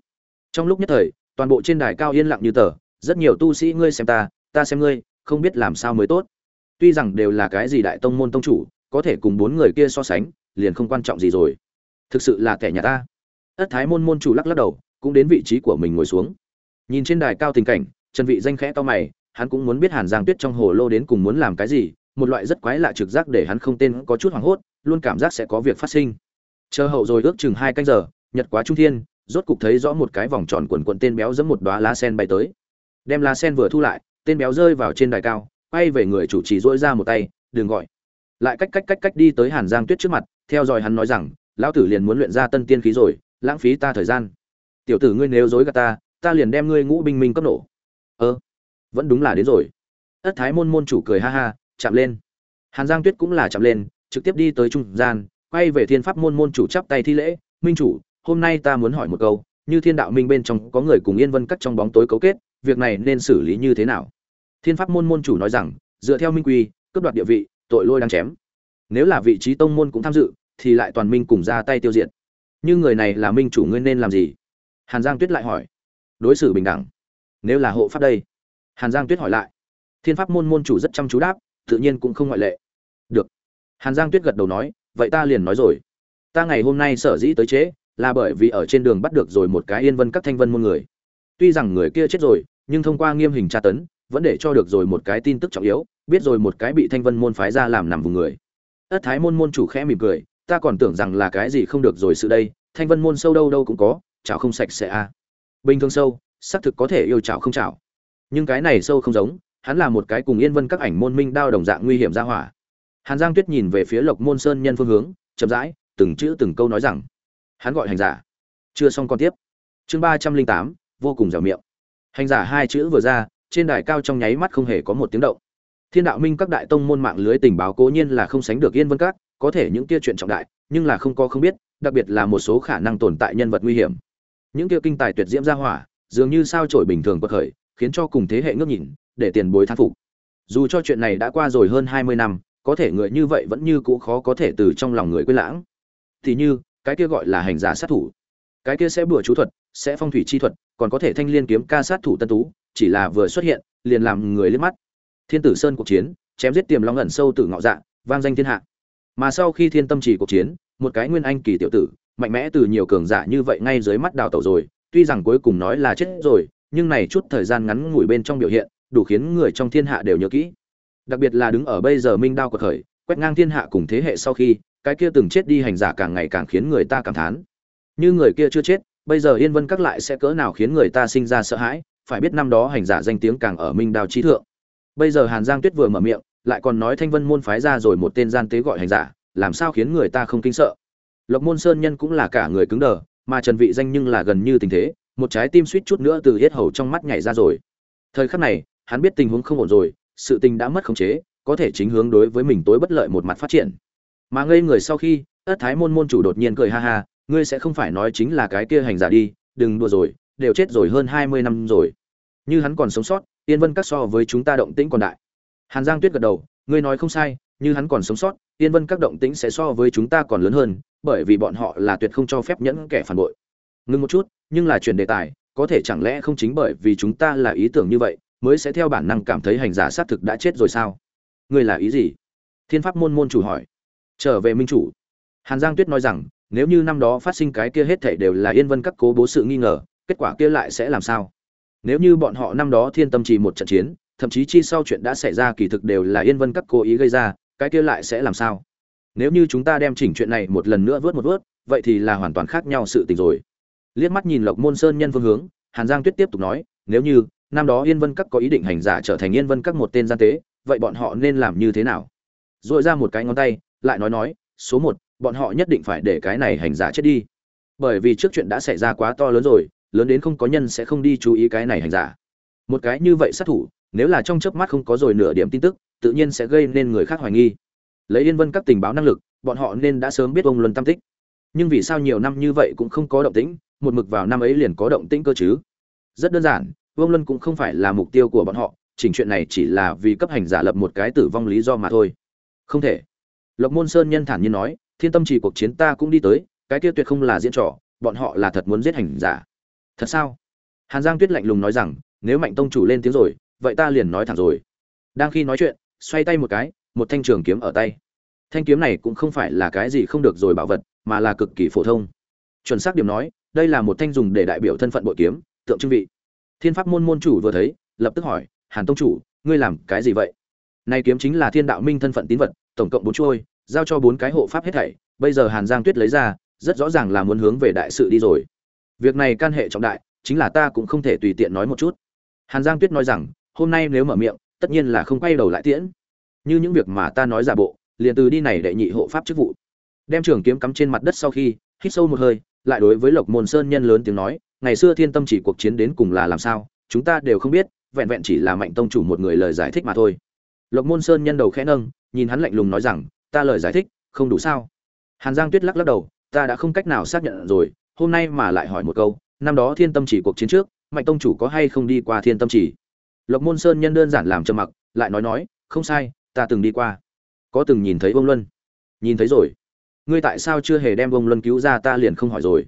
Trong lúc nhất thời, toàn bộ trên đài cao yên lặng như tờ, rất nhiều tu sĩ ngươi xem ta ta xem ngươi, không biết làm sao mới tốt. Tuy rằng đều là cái gì đại tông môn tông chủ, có thể cùng bốn người kia so sánh, liền không quan trọng gì rồi thực sự là kẻ nhà ta. Ất thái môn môn chủ lắc lắc đầu, cũng đến vị trí của mình ngồi xuống. Nhìn trên đài cao tình cảnh, trần vị danh khẽ to mày, hắn cũng muốn biết hàn giang tuyết trong hồ lô đến cùng muốn làm cái gì, một loại rất quái lạ trực giác để hắn không tên có chút hoảng hốt, luôn cảm giác sẽ có việc phát sinh. Chờ hậu rồi ước chừng hai canh giờ, nhật quá trung thiên, rốt cục thấy rõ một cái vòng tròn quần quần tên béo giẫm một đóa lá sen bay tới. Đem lá sen vừa thu lại, tên béo rơi vào trên đài cao, quay về người chủ trì dỗi ra một tay, đừng gọi. Lại cách cách cách cách đi tới hàn giang tuyết trước mặt, theo dõi hắn nói rằng lão tử liền muốn luyện ra tân tiên khí rồi, lãng phí ta thời gian. Tiểu tử ngươi nếu dối gạt ta ta liền đem ngươi ngũ binh minh cấp nổ. Ơ, vẫn đúng là đến rồi. Ất thái môn môn chủ cười ha ha, chạm lên. Hàn giang tuyết cũng là chạm lên, trực tiếp đi tới trung gian, quay về thiên pháp môn môn chủ chắp tay thi lễ. Minh chủ, hôm nay ta muốn hỏi một câu, như thiên đạo minh bên trong có người cùng yên vân cắt trong bóng tối cấu kết, việc này nên xử lý như thế nào? Thiên pháp môn môn chủ nói rằng, dựa theo minh quy, cướp đoạt địa vị, tội lôi đang chém. Nếu là vị trí tông môn cũng tham dự thì lại toàn minh cùng ra tay tiêu diệt. Như người này là minh chủ ngươi nên làm gì? Hàn giang tuyết lại hỏi. Đối xử bình đẳng. Nếu là hộ pháp đây? Hàn giang tuyết hỏi lại. Thiên pháp môn môn chủ rất chăm chú đáp, tự nhiên cũng không ngoại lệ. Được. Hàn giang tuyết gật đầu nói, vậy ta liền nói rồi. Ta ngày hôm nay sở dĩ tới chế, là bởi vì ở trên đường bắt được rồi một cái yên vân các thanh vân môn người. Tuy rằng người kia chết rồi, nhưng thông qua nghiêm hình tra tấn, vẫn để cho được rồi một cái tin tức trọng yếu, biết rồi một cái bị thanh vân môn phái ra làm nằm vùng người. Ất thái môn môn chủ khẽ mỉm cười ta còn tưởng rằng là cái gì không được rồi sự đây, thanh vân môn sâu đâu đâu cũng có, chảo không sạch sẽ a à. bình thường sâu, xác thực có thể yêu chảo không chảo. Nhưng cái này sâu không giống, hắn là một cái cùng yên vân các ảnh môn minh đao đồng dạng nguy hiểm ra hỏa. Hàn giang tuyết nhìn về phía lộc môn sơn nhân phương hướng, chậm rãi, từng chữ từng câu nói rằng, hắn gọi hành giả. Chưa xong còn tiếp. Chương ba trăm linh tám, vô cùng dẻo miệng. Hành giả hai chữ vừa ra, trên đài cao trong nháy mắt không hề có một tiếng động. Thiên đạo minh các đại tông môn mạng lưới tình báo cố nhiên là không sánh được yên vân các có thể những kia chuyện trọng đại, nhưng là không có không biết, đặc biệt là một số khả năng tồn tại nhân vật nguy hiểm. Những kia kinh tài tuyệt diễm ra hỏa, dường như sao trổi bình thường bất khởi, khiến cho cùng thế hệ ngước nhìn, để tiền bối thán phục. Dù cho chuyện này đã qua rồi hơn hai mươi năm, có thể người như vậy vẫn như cũ khó có thể từ trong lòng người quên lãng. Thì như, cái kia gọi là hành giả sát thủ. Cái kia sẽ bừa chú thuật, sẽ phong thủy chi thuật, còn có thể thanh liên kiếm ca sát thủ tân tú, chỉ là vừa xuất hiện, liền làm người liếc mắt. Thiên tử sơn cuộc chiến, chém giết tiềm long ẩn sâu tử ngạo dạ vang danh thiên hạ mà sau khi thiên tâm chỉ cuộc chiến, một cái nguyên anh kỳ tiểu tử, mạnh mẽ từ nhiều cường giả như vậy ngay dưới mắt đào tẩu rồi, tuy rằng cuối cùng nói là chết rồi, nhưng này chút thời gian ngắn ngủi bên trong biểu hiện, đủ khiến người trong thiên hạ đều nhớ kỹ. Đặc biệt là đứng ở bây giờ minh đao của khởi quét ngang thiên hạ cùng thế hệ sau khi, cái kia từng chết đi hành giả càng ngày càng khiến người ta cảm thán. Như người kia chưa chết, bây giờ yên vân các lại sẽ cỡ nào khiến người ta sinh ra sợ hãi, phải biết năm đó hành giả danh tiếng càng ở minh đao trí thượng. Bây giờ hàn giang tuyết vừa mở miệng lại còn nói thanh vân môn phái ra rồi một tên gian tế gọi hành giả, làm sao khiến người ta không kinh sợ? Lộc môn sơn nhân cũng là cả người cứng đờ, mà trần vị danh nhưng là gần như tình thế, một trái tim suýt chút nữa từ hết hầu trong mắt nhảy ra rồi. Thời khắc này, hắn biết tình huống không ổn rồi, sự tình đã mất khống chế, có thể chính hướng đối với mình tối bất lợi một mặt phát triển. Mà ngây người sau khi, ất thái môn môn chủ đột nhiên cười ha ha, ngươi sẽ không phải nói chính là cái kia hành giả đi, đừng đùa rồi, đều chết rồi hơn hai mươi năm rồi. Như hắn còn sống sót, yên vân các so với chúng ta động tĩnh còn đại hàn giang tuyết gật đầu, ngươi nói không sai, như hắn còn sống sót, yên vân các động tĩnh sẽ so với chúng ta còn lớn hơn, bởi vì bọn họ là tuyệt không cho phép nhẫn kẻ phản bội. Ngưng một chút, nhưng là chuyển đề tài, có thể chẳng lẽ không chính bởi vì chúng ta là ý tưởng như vậy, mới sẽ theo bản năng cảm thấy hành giả xác thực đã chết rồi sao? Ngươi là ý gì? Thiên pháp môn môn chủ hỏi. Trở về minh chủ. Hàn giang tuyết nói rằng, nếu như năm đó phát sinh cái kia hết thảy đều là yên vân các cố bố sự nghi ngờ, kết quả kia lại sẽ làm sao? Nếu như bọn họ năm đó thiên tâm trì một trận chiến thậm chí chi sau chuyện đã xảy ra kỳ thực đều là yên vân các cố ý gây ra, cái kia lại sẽ làm sao? Nếu như chúng ta đem chỉnh chuyện này một lần nữa vớt một vớt, vậy thì là hoàn toàn khác nhau sự tình rồi. Liếc mắt nhìn lộc môn sơn nhân phương hướng, hàn giang tuyết tiếp tục nói, nếu như năm đó yên vân các có ý định hành giả trở thành yên vân các một tên gian tế, vậy bọn họ nên làm như thế nào? Dội ra một cái ngón tay, lại nói nói, số một, bọn họ nhất định phải để cái này hành giả chết đi. Bởi vì trước chuyện đã xảy ra quá to lớn rồi, lớn đến không có nhân sẽ không đi chú ý cái này hành giả. Một cái như vậy sát thủ nếu là trong chớp mắt không có rồi nửa điểm tin tức, tự nhiên sẽ gây nên người khác hoài nghi. Lấy yên vân các tình báo năng lực, bọn họ nên đã sớm biết ông luân tam tích. Nhưng vì sao nhiều năm như vậy cũng không có động tĩnh, một mực vào năm ấy liền có động tĩnh cơ chứ? Rất đơn giản vương luân cũng không phải là mục tiêu của bọn họ, chỉnh chuyện này chỉ là vì cấp hành giả lập một cái tử vong lý do mà thôi. Không thể. Lộc môn sơn nhân thản nhiên nói, thiên tâm chỉ cuộc chiến ta cũng đi tới, cái kia tuyệt không là diễn trò, bọn họ là thật muốn giết hành giả. Thật sao? Hàn giang tuyết lạnh lùng nói rằng, nếu mạnh tông chủ lên tiếng rồi vậy ta liền nói thẳng rồi. Đang khi nói chuyện, xoay tay một cái, một thanh trường kiếm ở tay. Thanh kiếm này cũng không phải là cái gì không được rồi bảo vật, mà là cực kỳ phổ thông. Chuẩn xác điểm nói, đây là một thanh dùng để đại biểu thân phận bội kiếm, tượng trưng vị. Thiên pháp môn môn chủ vừa thấy, lập tức hỏi, hàn tông chủ, ngươi làm cái gì vậy? Nay kiếm chính là thiên đạo minh thân phận tín vật, tổng cộng bốn chuôi, giao cho bốn cái hộ pháp hết thảy, bây giờ hàn giang tuyết lấy ra, rất rõ ràng là muốn hướng về đại sự đi rồi. Việc này can hệ trọng đại, chính là ta cũng không thể tùy tiện nói một chút. Hàn giang tuyết nói rằng hôm nay nếu mở miệng, tất nhiên là không quay đầu lại tiễn. Như những việc mà ta nói giả bộ, liền từ đi này đệ nhị hộ pháp chức vụ. Đem trường kiếm cắm trên mặt đất sau khi, hít sâu một hơi, lại đối với lộc môn sơn nhân lớn tiếng nói, ngày xưa thiên tâm chỉ cuộc chiến đến cùng là làm sao, chúng ta đều không biết, vẹn vẹn chỉ là mạnh tông chủ một người lời giải thích mà thôi. Lộc môn sơn nhân đầu khẽ nâng, nhìn hắn lạnh lùng nói rằng, ta lời giải thích, không đủ sao? Hàn giang tuyết lắc lắc đầu, ta đã không cách nào xác nhận rồi, hôm nay mà lại hỏi một câu, năm đó thiên tâm chỉ cuộc chiến trước, mạnh tông chủ có hay không đi qua thiên tâm chỉ? Lộc môn sơn nhân đơn giản làm trầm mặc, lại nói nói, không sai, ta từng đi qua. Có từng nhìn thấy vông luân. Nhìn thấy rồi. Ngươi tại sao chưa hề đem vông luân cứu ra ta liền không hỏi rồi?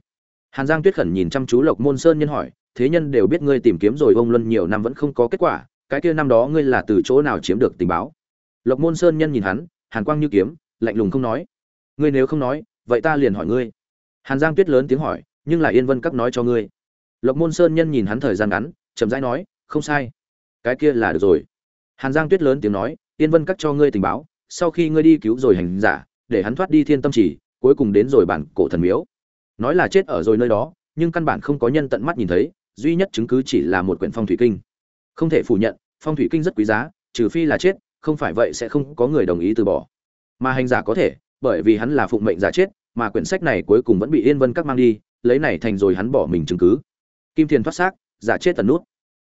Hàn giang tuyết khẩn nhìn chăm chú lộc môn sơn nhân hỏi, thế nhân đều biết ngươi tìm kiếm rồi vông luân nhiều năm vẫn không có kết quả, cái kia năm đó ngươi là từ chỗ nào chiếm được tình báo? Lộc môn sơn nhân nhìn hắn, hàn quang như kiếm, lạnh lùng không nói. Ngươi nếu không nói, vậy ta liền hỏi ngươi. Hàn giang tuyết lớn tiếng hỏi, nhưng là yên vân các nói cho ngươi. Lộc môn sơn nhân nhìn hắn thời gian ngắn, chậm rãi nói, không sai cái kia là được rồi. Hàn giang tuyết lớn tiếng nói, yên vân cắt cho ngươi tình báo, sau khi ngươi đi cứu rồi hành giả, để hắn thoát đi thiên tâm chỉ, cuối cùng đến rồi bản cổ thần miếu. Nói là chết ở rồi nơi đó, nhưng căn bản không có nhân tận mắt nhìn thấy, duy nhất chứng cứ chỉ là một quyển phong thủy kinh. Không thể phủ nhận, phong thủy kinh rất quý giá, trừ phi là chết, không phải vậy sẽ không có người đồng ý từ bỏ. Mà hành giả có thể, bởi vì hắn là phụng mệnh giả chết, mà quyển sách này cuối cùng vẫn bị yên vân các mang đi, lấy này thành rồi hắn bỏ mình chứng cứ. Kim thiền thoát xác, giả chết tần nút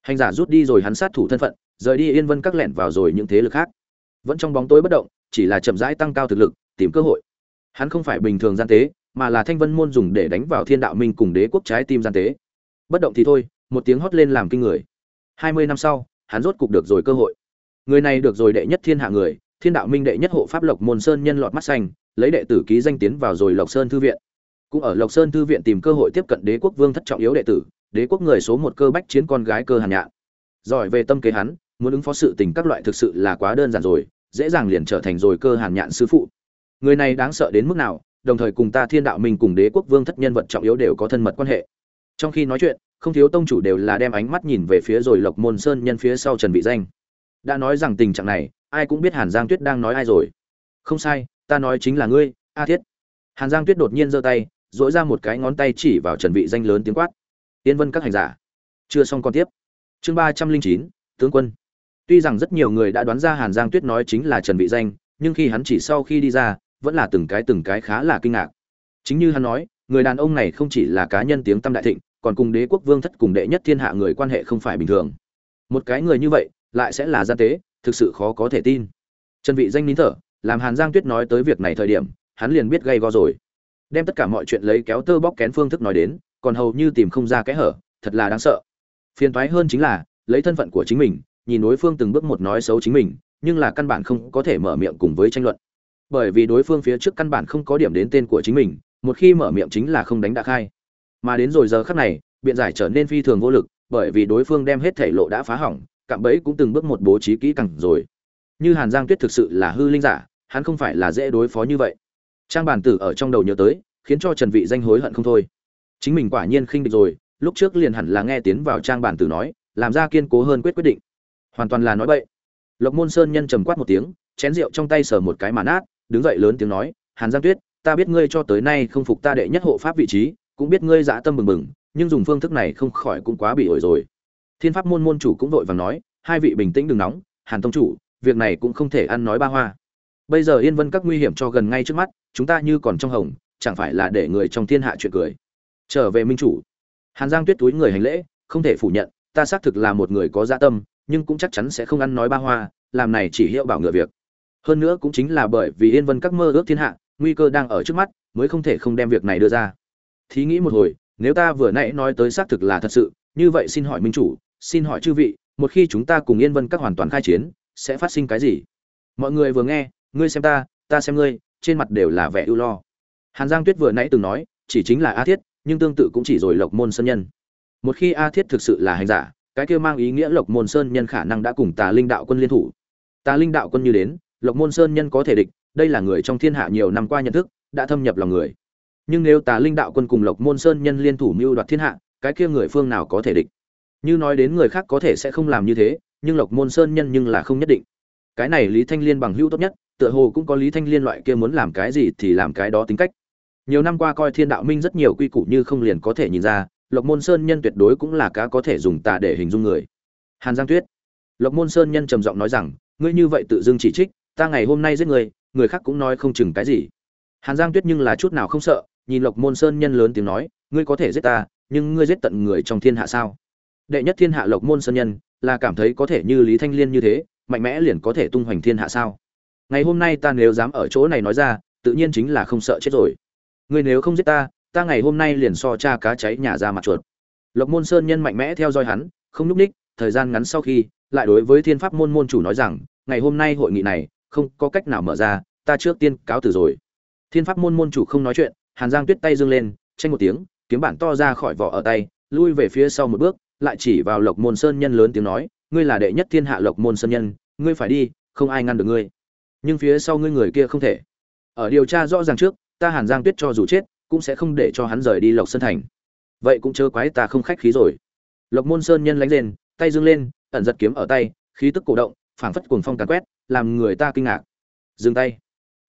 hành giả rút đi rồi hắn sát thủ thân phận, rời đi yên vân các lẻn vào rồi những thế lực khác. Vẫn trong bóng tối bất động, chỉ là chậm rãi tăng cao thực lực, tìm cơ hội. Hắn không phải bình thường gian tế, mà là thanh vân môn dùng để đánh vào thiên đạo minh cùng đế quốc trái tim gian tế. Bất động thì thôi, một tiếng hót lên làm kinh người. Hai mươi năm sau, hắn rốt cục được rồi cơ hội. Người này được rồi đệ nhất thiên hạ người, thiên đạo minh đệ nhất hộ pháp lộc môn sơn nhân lọt mắt xanh, lấy đệ tử ký danh tiến vào rồi lộc sơn thư viện. Cũng ở lộc sơn thư viện tìm cơ hội tiếp cận đế quốc vương thất trọng yếu đệ tử đế quốc người số một cơ bách chiến con gái cơ hàn nhạn. Giỏi về tâm kế hắn, muốn ứng phó sự tình các loại thực sự là quá đơn giản rồi, dễ dàng liền trở thành rồi cơ hàn nhạn sư phụ. Người này đáng sợ đến mức nào, đồng thời cùng ta thiên đạo mình cùng đế quốc vương thất nhân vật trọng yếu đều có thân mật quan hệ. Trong khi nói chuyện, không thiếu tông chủ đều là đem ánh mắt nhìn về phía rồi lộc môn sơn nhân phía sau trần vị danh. Đã nói rằng tình trạng này, ai cũng biết hàn giang tuyết đang nói ai rồi. Không sai, ta nói chính là ngươi, a thiết. Hàn giang tuyết đột nhiên giơ tay dỗi ra một cái ngón tay chỉ vào trần vị danh lớn tiếng quát tiên vân các hành giả. Chưa xong con tiếp. Chương ba trăm linh chín, tướng quân. Tuy rằng rất nhiều người đã đoán ra hàn giang tuyết nói chính là trần vị danh, nhưng khi hắn chỉ sau khi đi ra, vẫn là từng cái từng cái khá là kinh ngạc. Chính như hắn nói, người đàn ông này không chỉ là cá nhân tiếng tâm đại thịnh, còn cùng đế quốc vương thất cùng đệ nhất thiên hạ người quan hệ không phải bình thường. Một cái người như vậy, lại sẽ là gian tế, thực sự khó có thể tin. Trần vị danh nín thở, làm hàn giang tuyết nói tới việc này thời điểm, hắn liền biết gây go rồi. Đem tất cả mọi chuyện lấy kéo tơ bóc kén phương thức nói đến còn hầu như tìm không ra cái hở, thật là đáng sợ. Phiền toái hơn chính là, lấy thân phận của chính mình, nhìn đối phương từng bước một nói xấu chính mình, nhưng là căn bản không có thể mở miệng cùng với tranh luận. Bởi vì đối phương phía trước căn bản không có điểm đến tên của chính mình, một khi mở miệng chính là không đánh đã khai. Mà đến rồi giờ khắc này, biện giải trở nên phi thường vô lực, bởi vì đối phương đem hết thể lộ đã phá hỏng, cạm bẫy cũng từng bước một bố trí kỹ càng rồi. Như hàn giang tuyết thực sự là hư linh giả, hắn không phải là dễ đối phó như vậy. Trang bản tử ở trong đầu nhớ tới, khiến cho trần vị danh hối hận không thôi chính mình quả nhiên khinh địch rồi, lúc trước liền hẳn là nghe tiến vào trang bản tử nói, làm ra kiên cố hơn quyết quyết định. Hoàn toàn là nói bậy. Lộc môn sơn nhân trầm quát một tiếng, chén rượu trong tay sờ một cái mà nát, đứng dậy lớn tiếng nói, hàn giang tuyết, ta biết ngươi cho tới nay không phục ta đệ nhất hộ pháp vị trí, cũng biết ngươi dã tâm bừng bừng, nhưng dùng phương thức này không khỏi cũng quá bị ổi rồi. Thiên pháp môn môn chủ cũng vội vàng nói, hai vị bình tĩnh đừng nóng, hàn tông chủ, việc này cũng không thể ăn nói ba hoa. Bây giờ yên vân các nguy hiểm cho gần ngay trước mắt, chúng ta như còn trong hồng, chẳng phải là để người trong thiên hạ chuyện cười? Trở về minh chủ. Hàn giang tuyết túi người hành lễ, không thể phủ nhận, ta xác thực là một người có dạ tâm, nhưng cũng chắc chắn sẽ không ăn nói ba hoa, làm này chỉ hiệu bảo ngựa việc. Hơn nữa cũng chính là bởi vì yên vân các mơ ước thiên hạ, nguy cơ đang ở trước mắt, mới không thể không đem việc này đưa ra. Thí nghĩ một hồi, nếu ta vừa nãy nói tới xác thực là thật sự, như vậy xin hỏi minh chủ, xin hỏi chư vị, một khi chúng ta cùng yên vân các hoàn toàn khai chiến, sẽ phát sinh cái gì? Mọi người vừa nghe, ngươi xem ta ta xem ngươi, trên mặt đều là vẻ ưu lo. Hàn giang tuyết vừa nãy từng nói, chỉ chính là a thiết nhưng tương tự cũng chỉ rồi lộc môn sơn nhân. Một khi a thiết thực sự là hành giả, cái kia mang ý nghĩa lộc môn sơn nhân khả năng đã cùng tà linh đạo quân liên thủ. Tà linh đạo quân như đến, lộc môn sơn nhân có thể địch, đây là người trong thiên hạ nhiều năm qua nhận thức, đã thâm nhập lòng người. Nhưng nếu tà linh đạo quân cùng lộc môn sơn nhân liên thủ mưu đoạt thiên hạ, cái kia người phương nào có thể địch? Như nói đến người khác có thể sẽ không làm như thế, nhưng lộc môn sơn nhân nhưng là không nhất định. Cái này lý thanh liên bằng hữu tốt nhất, tựa hồ cũng có lý thanh liên loại kia muốn làm cái gì thì làm cái đó tính cách nhiều năm qua coi thiên đạo minh rất nhiều quy củ như không liền có thể nhìn ra, lộc môn sơn nhân tuyệt đối cũng là cá có thể dùng tà để hình dung người. Hàn giang tuyết. Lộc môn sơn nhân trầm giọng nói rằng, ngươi như vậy tự dưng chỉ trích, ta ngày hôm nay giết người người khác cũng nói không chừng cái gì. Hàn giang tuyết nhưng là chút nào không sợ, nhìn lộc môn sơn nhân lớn tiếng nói, ngươi có thể giết ta, nhưng ngươi giết tận người trong thiên hạ sao? Đệ nhất thiên hạ lộc môn sơn nhân, là cảm thấy có thể như lý thanh liên như thế, mạnh mẽ liền có thể tung hoành thiên hạ sao? Ngày hôm nay ta nếu dám ở chỗ này nói ra, tự nhiên chính là không sợ chết rồi ngươi nếu không giết ta ta ngày hôm nay liền so cha cá cháy nhà ra mặt chuột. Lộc môn sơn nhân mạnh mẽ theo dõi hắn, không lúc ních, thời gian ngắn sau khi, lại đối với thiên pháp môn môn chủ nói rằng, ngày hôm nay hội nghị này, không có cách nào mở ra, ta trước tiên cáo từ rồi. Thiên pháp môn môn chủ không nói chuyện, hàn giang tuyết tay dương lên, tranh một tiếng, kiếm bản to ra khỏi vỏ ở tay, lui về phía sau một bước, lại chỉ vào lộc môn sơn nhân lớn tiếng nói, ngươi là đệ nhất thiên hạ lộc môn sơn nhân, ngươi phải đi, không ai ngăn được ngươi. Nhưng phía sau ngươi người kia không thể. Ở điều tra rõ ràng trước ta hàn giang tuyết cho dù chết, cũng sẽ không để cho hắn rời đi lộc sơn thành. Vậy cũng chớ quái ta không khách khí rồi. Lộc môn sơn nhân lánh lên tay dương lên, ẩn giật kiếm ở tay, khí tức cổ động, phảng phất cuồng phong càn quét, làm người ta kinh ngạc. Dừng tay.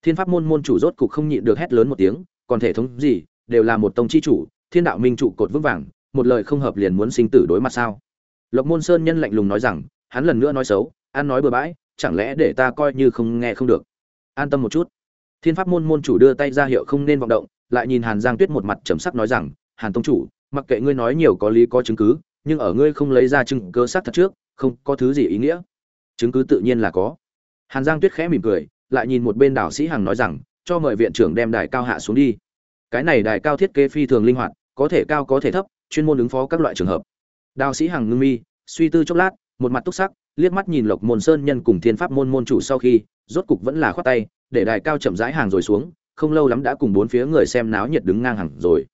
Thiên pháp môn môn chủ rốt cục không nhịn được hét lớn một tiếng, còn thể thống gì, đều là một tông chi chủ, thiên đạo minh trụ cột vững vàng, một lời không hợp liền muốn sinh tử đối mặt sao? Lộc môn sơn nhân lạnh lùng nói rằng, hắn lần nữa nói xấu an nói bừa bãi, chẳng lẽ để ta coi như không nghe không được? An tâm một chút thiên pháp môn môn chủ đưa tay ra hiệu không nên vọng động, lại nhìn hàn giang tuyết một mặt trầm sắc nói rằng, hàn tông chủ, mặc kệ ngươi nói nhiều có lý có chứng cứ, nhưng ở ngươi không lấy ra chứng cứ xác thật trước, không có thứ gì ý nghĩa. Chứng cứ tự nhiên là có. Hàn giang tuyết khẽ mỉm cười, lại nhìn một bên đảo sĩ hằng nói rằng, cho mời viện trưởng đem đài cao hạ xuống đi. Cái này đài cao thiết kế phi thường linh hoạt, có thể cao có thể thấp, chuyên môn ứng phó các loại trường hợp. Đào sĩ hằng ngưng mi, suy tư chốc lát, một mặt túc sắc, liếc mắt nhìn lộc môn sơn nhân cùng thiên pháp môn môn chủ sau khi, rốt cục vẫn là khoát tay để đài cao chậm rãi hàng rồi xuống, không lâu lắm đã cùng bốn phía người xem náo nhiệt đứng ngang hàng rồi.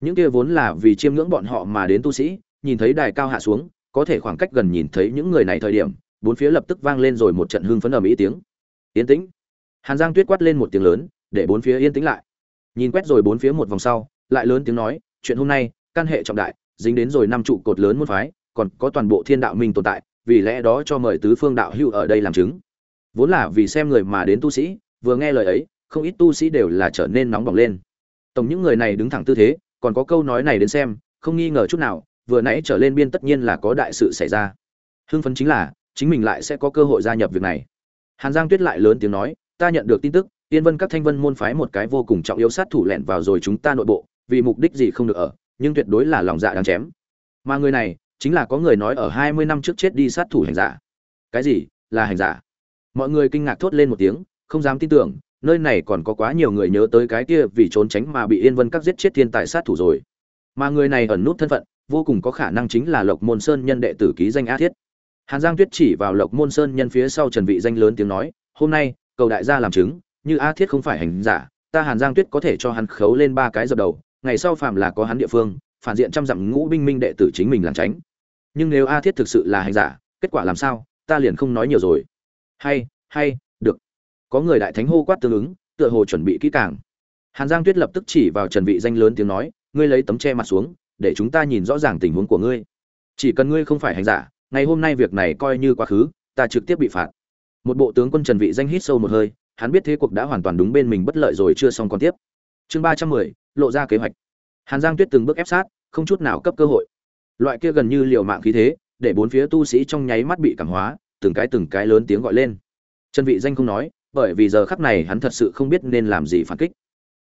Những kia vốn là vì chiêm ngưỡng bọn họ mà đến tu sĩ, nhìn thấy đài cao hạ xuống, có thể khoảng cách gần nhìn thấy những người này thời điểm, bốn phía lập tức vang lên rồi một trận hưng phấn ầm mỹ tiếng. Yên tĩnh. Hàn giang tuyết quát lên một tiếng lớn, để bốn phía yên tĩnh lại. Nhìn quét rồi bốn phía một vòng sau, lại lớn tiếng nói, chuyện hôm nay, căn hệ trọng đại, dính đến rồi năm trụ cột lớn môn phái, còn có toàn bộ thiên đạo minh tồn tại, vì lẽ đó cho mời tứ phương đạo hữu ở đây làm chứng. Vốn là vì xem người mà đến tu sĩ vừa nghe lời ấy, không ít tu sĩ đều là trở nên nóng bỏng lên. Tổng những người này đứng thẳng tư thế, còn có câu nói này đến xem, không nghi ngờ chút nào, vừa nãy trở lên biên tất nhiên là có đại sự xảy ra. Hưng phấn chính là, chính mình lại sẽ có cơ hội gia nhập việc này. Hàn giang tuyết lại lớn tiếng nói, ta nhận được tin tức tiên vân các thanh vân môn phái một cái vô cùng trọng yếu sát thủ lẹn vào rồi chúng ta nội bộ, vì mục đích gì không được ở, nhưng tuyệt đối là lòng dạ đáng chém. Mà người này, chính là có người nói ở hai mươi năm trước chết đi sát thủ hành giả. Cái gì? Là hành giả? Mọi người kinh ngạc thốt lên một tiếng không dám tin tưởng, nơi này còn có quá nhiều người nhớ tới cái kia vì trốn tránh mà bị yên vân các giết chết thiên tài sát thủ rồi. Mà người này ẩn nút thân phận, vô cùng có khả năng chính là lộc môn sơn nhân đệ tử ký danh a thiết. Hàn giang tuyết chỉ vào lộc môn sơn nhân phía sau trần vị danh lớn tiếng nói, hôm nay, cầu đại gia làm chứng, như a thiết không phải hành giả, ta hàn giang tuyết có thể cho hắn khấu lên ba cái dập đầu, ngày sau phạm là có hắn địa phương, phản diện trăm dặm ngũ binh minh đệ tử chính mình làm tránh. Nhưng nếu a thiết thực sự là hành giả, kết quả làm sao, ta liền không nói nhiều rồi. Hay hay có người đại thánh hô quát tương ứng, tựa hồ chuẩn bị kỹ càng. Hàn giang tuyết lập tức chỉ vào trần vị danh lớn tiếng nói, ngươi lấy tấm che mặt xuống, để chúng ta nhìn rõ ràng tình huống của ngươi. Chỉ cần ngươi không phải hành giả, ngày hôm nay việc này coi như quá khứ, ta trực tiếp bị phạt. Một bộ tướng quân trần vị danh hít sâu một hơi, hắn biết thế cuộc đã hoàn toàn đúng bên mình bất lợi rồi chưa xong còn tiếp. Chương ba trăm mười, lộ ra kế hoạch. Hàn giang tuyết từng bước ép sát, không chút nào cấp cơ hội. Loại kia gần như liều mạng khí thế, để bốn phía tu sĩ trong nháy mắt bị cảm hóa, từng cái từng cái lớn tiếng gọi lên. Trần vị danh không nói bởi vì giờ khắc này hắn thật sự không biết nên làm gì phản kích.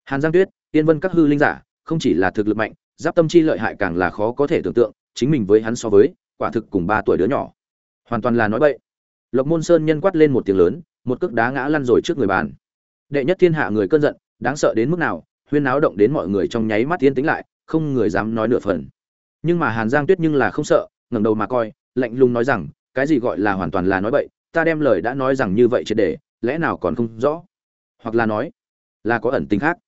Hàn giang tuyết tiên vân các hư linh giả, không chỉ là thực lực mạnh, giáp tâm chi lợi hại càng là khó có thể tưởng tượng, chính mình với hắn so với, quả thực cùng ba tuổi đứa nhỏ. Hoàn toàn là nói bậy. Lộc môn sơn nhân quát lên một tiếng lớn, một cước đá ngã lăn rồi trước người bàn. Đệ nhất thiên hạ người cơn giận, đáng sợ đến mức nào, huyên náo động đến mọi người trong nháy mắt tiến tĩnh lại, không người dám nói nửa phần. Nhưng mà hàn giang tuyết nhưng là không sợ, ngẩng đầu mà coi, lạnh lùng nói rằng, cái gì gọi là hoàn toàn là nói bậy, ta đem lời đã nói rằng như vậy triệt để lẽ nào còn không rõ? Hoặc là nói, là có ẩn tính khác?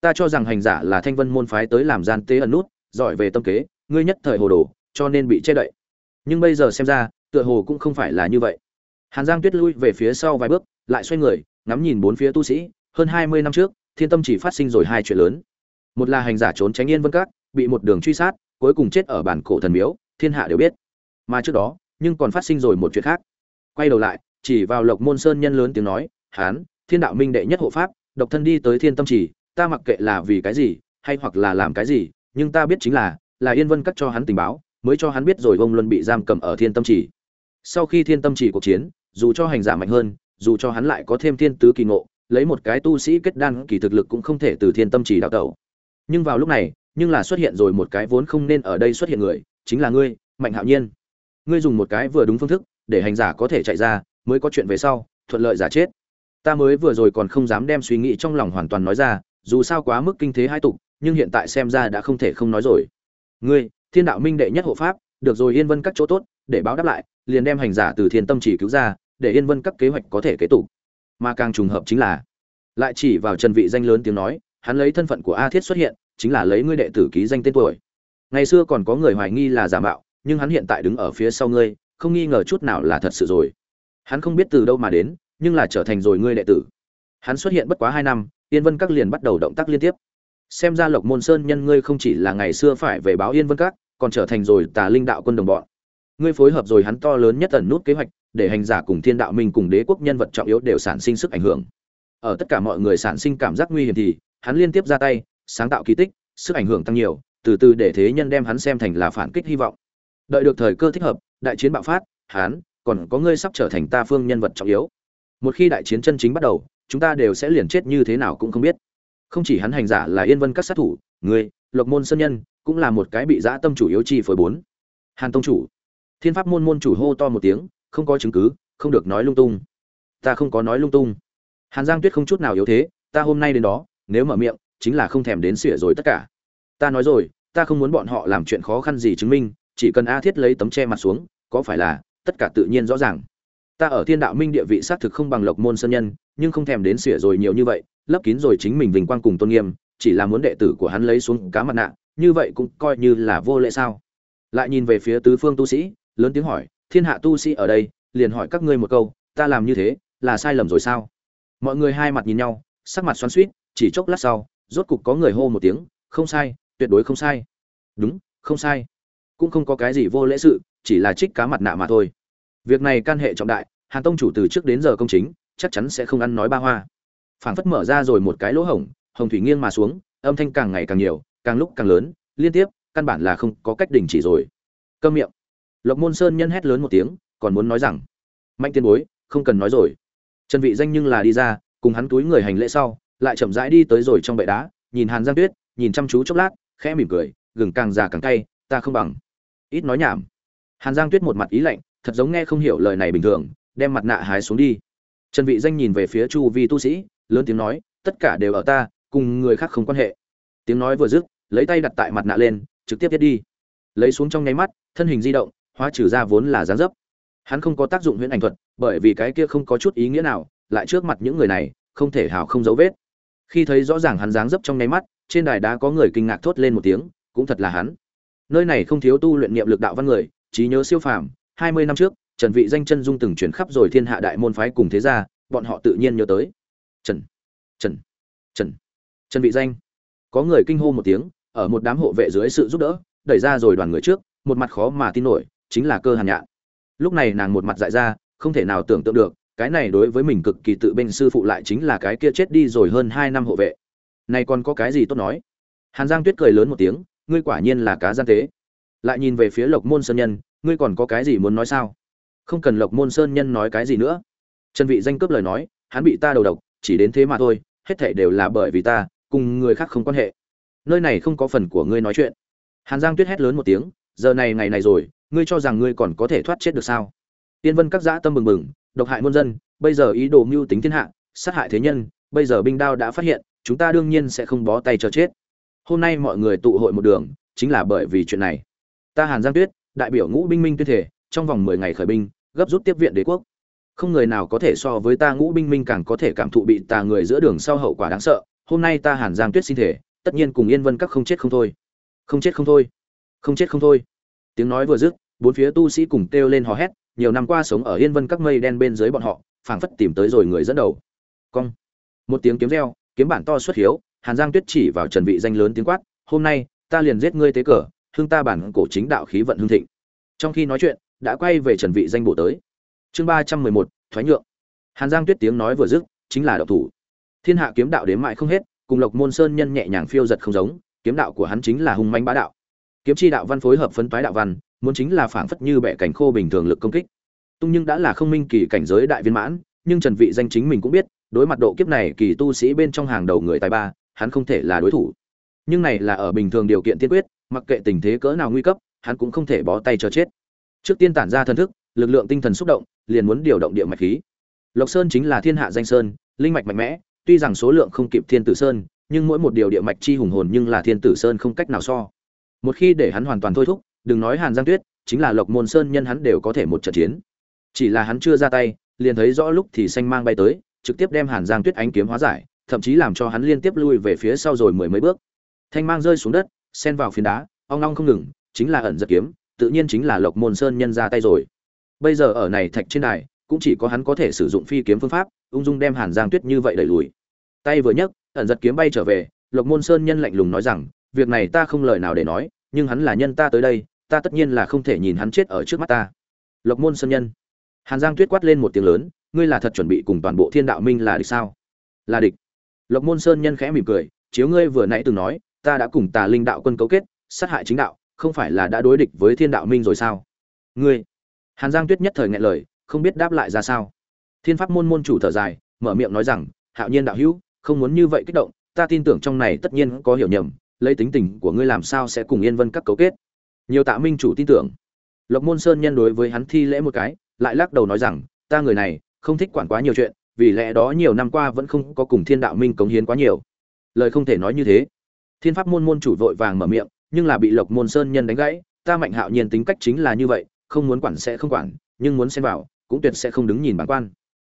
Ta cho rằng hành giả là thanh vân môn phái tới làm gian tế ẩn nút, giỏi về tâm kế, ngươi nhất thời hồ đồ, cho nên bị che đậy. Nhưng bây giờ xem ra, tựa hồ cũng không phải là như vậy. Hàn giang tuyết lui về phía sau vài bước, lại xoay người, ngắm nhìn bốn phía tu sĩ, hơn hai mươi năm trước, thiên tâm chỉ phát sinh rồi hai chuyện lớn. Một là hành giả trốn tránh yên vân các, bị một đường truy sát, cuối cùng chết ở bản cổ thần miếu, thiên hạ đều biết. Mà trước đó, nhưng còn phát sinh rồi một chuyện khác. Quay đầu lại chỉ vào lộc môn sơn nhân lớn tiếng nói, hán, thiên đạo minh đệ nhất hộ pháp, độc thân đi tới thiên tâm chỉ, ta mặc kệ là vì cái gì, hay hoặc là làm cái gì, nhưng ta biết chính là là yên vân cắt cho hắn tình báo, mới cho hắn biết rồi vông luân bị giam cầm ở thiên tâm chỉ. Sau khi thiên tâm chỉ cuộc chiến, dù cho hành giả mạnh hơn, dù cho hắn lại có thêm thiên tứ kỳ ngộ, lấy một cái tu sĩ kết đan kỳ thực lực cũng không thể từ thiên tâm chỉ đào tẩu. Nhưng vào lúc này, nhưng là xuất hiện rồi một cái vốn không nên ở đây xuất hiện người, chính là ngươi, mạnh hạo nhiên. Ngươi dùng một cái vừa đúng phương thức, để hành giả có thể chạy ra mới có chuyện về sau, thuận lợi giả chết. Ta mới vừa rồi còn không dám đem suy nghĩ trong lòng hoàn toàn nói ra, dù sao quá mức kinh thế hai tục, nhưng hiện tại xem ra đã không thể không nói rồi. Ngươi, thiên đạo minh đệ nhất hộ pháp, được rồi yên vân các chỗ tốt, để báo đáp lại, liền đem hành giả từ thiên tâm chỉ cứu ra, để yên vân các kế hoạch có thể kế tục. Mà càng trùng hợp chính là, lại chỉ vào trần vị danh lớn tiếng nói, hắn lấy thân phận của a thiết xuất hiện, chính là lấy ngươi đệ tử ký danh tên tuổi. Ngày xưa còn có người hoài nghi là giả mạo, nhưng hắn hiện tại đứng ở phía sau ngươi, không nghi ngờ chút nào là thật sự rồi hắn không biết từ đâu mà đến, nhưng là trở thành rồi ngươi đệ tử. Hắn xuất hiện bất quá hai năm, yên vân các liền bắt đầu động tác liên tiếp. Xem ra lộc môn sơn nhân ngươi không chỉ là ngày xưa phải về báo yên vân các, còn trở thành rồi tà linh đạo quân đồng bọn. Ngươi phối hợp rồi hắn to lớn nhất tần nút kế hoạch, để hành giả cùng thiên đạo minh cùng đế quốc nhân vật trọng yếu đều sản sinh sức ảnh hưởng. Ở tất cả mọi người sản sinh cảm giác nguy hiểm thì, hắn liên tiếp ra tay, sáng tạo kỳ tích, sức ảnh hưởng tăng nhiều, từ từ để thế nhân đem hắn xem thành là phản kích hy vọng. Đợi được thời cơ thích hợp, đại chiến bạo phát, hắn còn có ngươi sắp trở thành ta phương nhân vật trọng yếu. Một khi đại chiến chân chính bắt đầu, chúng ta đều sẽ liền chết như thế nào cũng không biết. Không chỉ hắn hành giả là yên vân các sát thủ, ngươi, lộc môn sơn nhân, cũng là một cái bị dã tâm chủ yếu chi phối bốn. Hàn tông chủ. Thiên pháp môn môn chủ hô to một tiếng, không có chứng cứ, không được nói lung tung. Ta không có nói lung tung. Hàn giang tuyết không chút nào yếu thế, ta hôm nay đến đó, nếu mở miệng, chính là không thèm đến xỉa rồi tất cả. Ta nói rồi, ta không muốn bọn họ làm chuyện khó khăn gì chứng minh, chỉ cần a thiết lấy tấm che mặt xuống, có phải là tất cả tự nhiên rõ ràng. Ta ở thiên đạo minh địa vị xác thực không bằng lộc môn sơn nhân, nhưng không thèm đến xỉa rồi nhiều như vậy, lấp kín rồi chính mình vinh quang cùng tôn nghiêm, chỉ là muốn đệ tử của hắn lấy xuống cá mặt nạ, như vậy cũng coi như là vô lễ sao? Lại nhìn về phía tứ phương tu sĩ, lớn tiếng hỏi, thiên hạ tu sĩ ở đây? Liền hỏi các ngươi một câu, ta làm như thế, là sai lầm rồi sao? Mọi người hai mặt nhìn nhau, sắc mặt xoắn suýt chỉ chốc lát sau, rốt cục có người hô một tiếng, không sai, tuyệt đối không sai. Đúng, không sai. Cũng không có cái gì vô lễ sự, chỉ là trích cá mặt nạ mà thôi việc này can hệ trọng đại, hàn tông chủ từ trước đến giờ công chính, chắc chắn sẽ không ăn nói ba hoa. Phảng phất mở ra rồi một cái lỗ hổng, hồng thủy nghiêng mà xuống, âm thanh càng ngày càng nhiều, càng lúc càng lớn, liên tiếp, căn bản là không có cách đình chỉ rồi. Câm miệng. Lộc môn sơn nhân hét lớn một tiếng, còn muốn nói rằng, mạnh tiên bối, không cần nói rồi. Trần vị danh nhưng là đi ra, cùng hắn túi người hành lễ sau, lại chậm rãi đi tới rồi trong bệ đá, nhìn hàn giang tuyết, nhìn chăm chú chốc lát, khẽ mỉm cười, gừng càng già càng cay, ta không bằng. Ít nói nhảm. Hàn giang tuyết một mặt ý lạnh thật giống nghe không hiểu lời này bình thường, đem mặt nạ hái xuống đi. Trần vị danh nhìn về phía chu vi tu sĩ, lớn tiếng nói, tất cả đều ở ta, cùng người khác không quan hệ. Tiếng nói vừa dứt, lấy tay đặt tại mặt nạ lên, trực tiếp viết đi. Lấy xuống trong nháy mắt, thân hình di động, hóa trừ ra vốn là dáng dấp. Hắn không có tác dụng huyễn ảnh thuật, bởi vì cái kia không có chút ý nghĩa nào, lại trước mặt những người này, không thể hào không dấu vết. Khi thấy rõ ràng hắn dáng dấp trong nháy mắt, trên đài đá có người kinh ngạc thốt lên một tiếng, cũng thật là hắn. Nơi này không thiếu tu luyện niệm lực đạo văn người, trí nhớ siêu phàm hai mươi năm trước, trần vị danh chân dung từng chuyển khắp rồi thiên hạ đại môn phái cùng thế gia, bọn họ tự nhiên nhớ tới. Trần trần trần trần vị danh. Có người kinh hô một tiếng, ở một đám hộ vệ dưới sự giúp đỡ, đẩy ra rồi đoàn người trước, một mặt khó mà tin nổi, chính là cơ hàn nhạn. Lúc này nàng một mặt dại ra, không thể nào tưởng tượng được, cái này đối với mình cực kỳ tự bên sư phụ lại chính là cái kia chết đi rồi hơn hai năm hộ vệ. Này còn có cái gì tốt nói? Hàn giang tuyết cười lớn một tiếng, ngươi quả nhiên là cá gian tế. Lại nhìn về phía lộc môn sơn nhân ngươi còn có cái gì muốn nói sao? Không cần lộc môn sơn nhân nói cái gì nữa. Trần vị danh cướp lời nói, hắn bị ta đầu độc, chỉ đến thế mà thôi, hết thảy đều là bởi vì ta, cùng người khác không quan hệ. Nơi này không có phần của ngươi nói chuyện. Hàn giang tuyết hét lớn một tiếng, giờ này ngày này rồi, ngươi cho rằng ngươi còn có thể thoát chết được sao? Tiên vân các dã tâm bừng bừng, độc hại muôn dân, bây giờ ý đồ mưu tính thiên hạ, sát hại thế nhân, bây giờ binh đao đã phát hiện, chúng ta đương nhiên sẽ không bó tay cho chết. Hôm nay mọi người tụ hội một đường, chính là bởi vì chuyện này. Ta hàn giang tuyết đại biểu ngũ binh minh tuyên thể trong vòng mười ngày khởi binh, gấp rút tiếp viện đế quốc. Không người nào có thể so với ta ngũ binh minh càng có thể cảm thụ bị tà người giữa đường sau hậu quả đáng sợ. Hôm nay ta hàn giang tuyết xin thể tất nhiên cùng yên vân các không chết không thôi. Không chết không thôi. Không chết không thôi. Tiếng nói vừa dứt, bốn phía tu sĩ cùng kêu lên hò hét, nhiều năm qua sống ở yên vân các mây đen bên dưới bọn họ, phảng phất tìm tới rồi người dẫn đầu. Cong. Một tiếng kiếm reo, kiếm bản to xuất hiếu, hàn giang tuyết chỉ vào trần vị danh lớn tiếng quát, hôm nay, ta liền giết ngươi tế cờ hương ta bản cổ chính đạo khí vận hương thịnh. Trong khi nói chuyện, đã quay về trần vị danh bộ tới. Chương ba trăm mười một, thoái nhượng. Hàn giang tuyết tiếng nói vừa dứt, chính là đạo thủ. Thiên hạ kiếm đạo đến mãi không hết, cùng lộc môn sơn nhân nhẹ nhàng phiêu giật không giống, kiếm đạo của hắn chính là hung manh bá đạo. Kiếm chi đạo văn phối hợp phấn toái đạo văn, muốn chính là phảng phất như bẻ cảnh khô bình thường lực công kích. Tung nhưng đã là không minh kỳ cảnh giới đại viên mãn, nhưng trần vị danh chính mình cũng biết, đối mặt độ kiếp này, kỳ tu sĩ bên trong hàng đầu người tài ba, hắn không thể là đối thủ. Nhưng này là ở bình thường điều kiện tiên quyết mặc kệ tình thế cỡ nào nguy cấp, hắn cũng không thể bó tay cho chết. Trước tiên tản ra thần thức, lực lượng tinh thần xúc động, liền muốn điều động địa mạch khí. Lộc sơn chính là thiên hạ danh sơn, linh mạch mạnh mẽ, tuy rằng số lượng không kịp thiên tử sơn, nhưng mỗi một điều địa mạch chi hùng hồn nhưng là thiên tử sơn không cách nào so. Một khi để hắn hoàn toàn thôi thúc, đừng nói hàn giang tuyết, chính là lộc môn sơn nhân hắn đều có thể một trận chiến. Chỉ là hắn chưa ra tay, liền thấy rõ lúc thì xanh mang bay tới, trực tiếp đem hàn giang tuyết ánh kiếm hóa giải, thậm chí làm cho hắn liên tiếp lui về phía sau rồi mười mấy bước. Thanh mang rơi xuống đất xen vào phiến đá, ong ong không ngừng, chính là ẩn giật kiếm, tự nhiên chính là lộc môn sơn nhân ra tay rồi. Bây giờ ở này thạch trên đài, cũng chỉ có hắn có thể sử dụng phi kiếm phương pháp, ung dung đem hàn giang tuyết như vậy đẩy lùi. Tay vừa nhấc, ẩn giật kiếm bay trở về, lộc môn sơn nhân lạnh lùng nói rằng, việc này ta không lời nào để nói, nhưng hắn là nhân ta tới đây, ta tất nhiên là không thể nhìn hắn chết ở trước mắt ta. Lộc môn sơn nhân. Hàn giang tuyết quát lên một tiếng lớn, ngươi là thật chuẩn bị cùng toàn bộ thiên đạo minh là địch sao? Là địch. Lộc môn sơn nhân khẽ mỉm cười, chiếu ngươi vừa nãy từng nói ta đã cùng tà linh đạo quân cấu kết, sát hại chính đạo, không phải là đã đối địch với thiên đạo minh rồi sao? Ngươi, hàn giang tuyết nhất thời ngại lời, không biết đáp lại ra sao. Thiên pháp môn môn chủ thở dài, mở miệng nói rằng, hạo nhiên đạo hữu, không muốn như vậy kích động, ta tin tưởng trong này tất nhiên có hiểu nhầm, lấy tính tình của ngươi làm sao sẽ cùng yên vân các cấu kết? Nhiều tạ minh chủ tin tưởng. Lộc môn sơn nhân đối với hắn thi lễ một cái, lại lắc đầu nói rằng, ta người này, không thích quản quá nhiều chuyện, vì lẽ đó nhiều năm qua vẫn không có cùng thiên đạo minh cống hiến quá nhiều. Lời không thể nói như thế thiên pháp môn môn chủ vội vàng mở miệng, nhưng là bị lộc môn sơn nhân đánh gãy, ta mạnh hạo nhiên tính cách chính là như vậy, không muốn quản sẽ không quản, nhưng muốn xem vào, cũng tuyệt sẽ không đứng nhìn bản quan.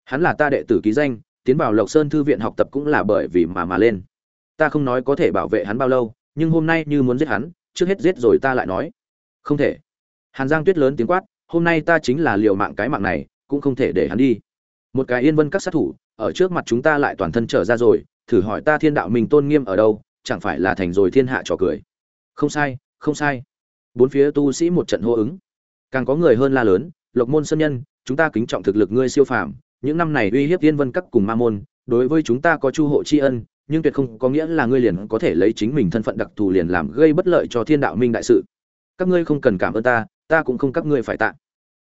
Hắn là ta đệ tử ký danh, tiến vào lộc sơn thư viện học tập cũng là bởi vì mà mà lên. Ta không nói có thể bảo vệ hắn bao lâu, nhưng hôm nay như muốn giết hắn, trước hết giết rồi ta lại nói. Không thể. Hàn giang tuyết lớn tiếng quát, hôm nay ta chính là liều mạng cái mạng này, cũng không thể để hắn đi. Một cái yên vân các sát thủ, ở trước mặt chúng ta lại toàn thân trở ra rồi, thử hỏi ta thiên đạo mình tôn nghiêm ở đâu chẳng phải là thành rồi thiên hạ trò cười. Không sai không sai. Bốn phía tu sĩ một trận hô ứng. Càng có người hơn la lớn, lộc môn sân nhân, chúng ta kính trọng thực lực ngươi siêu phàm, những năm này uy hiếp thiên vân các cùng ma môn, đối với chúng ta có chu hộ tri ân, nhưng tuyệt không có nghĩa là ngươi liền có thể lấy chính mình thân phận đặc thù liền làm gây bất lợi cho thiên đạo minh đại sự. Các ngươi không cần cảm ơn ta ta cũng không các ngươi phải tạ.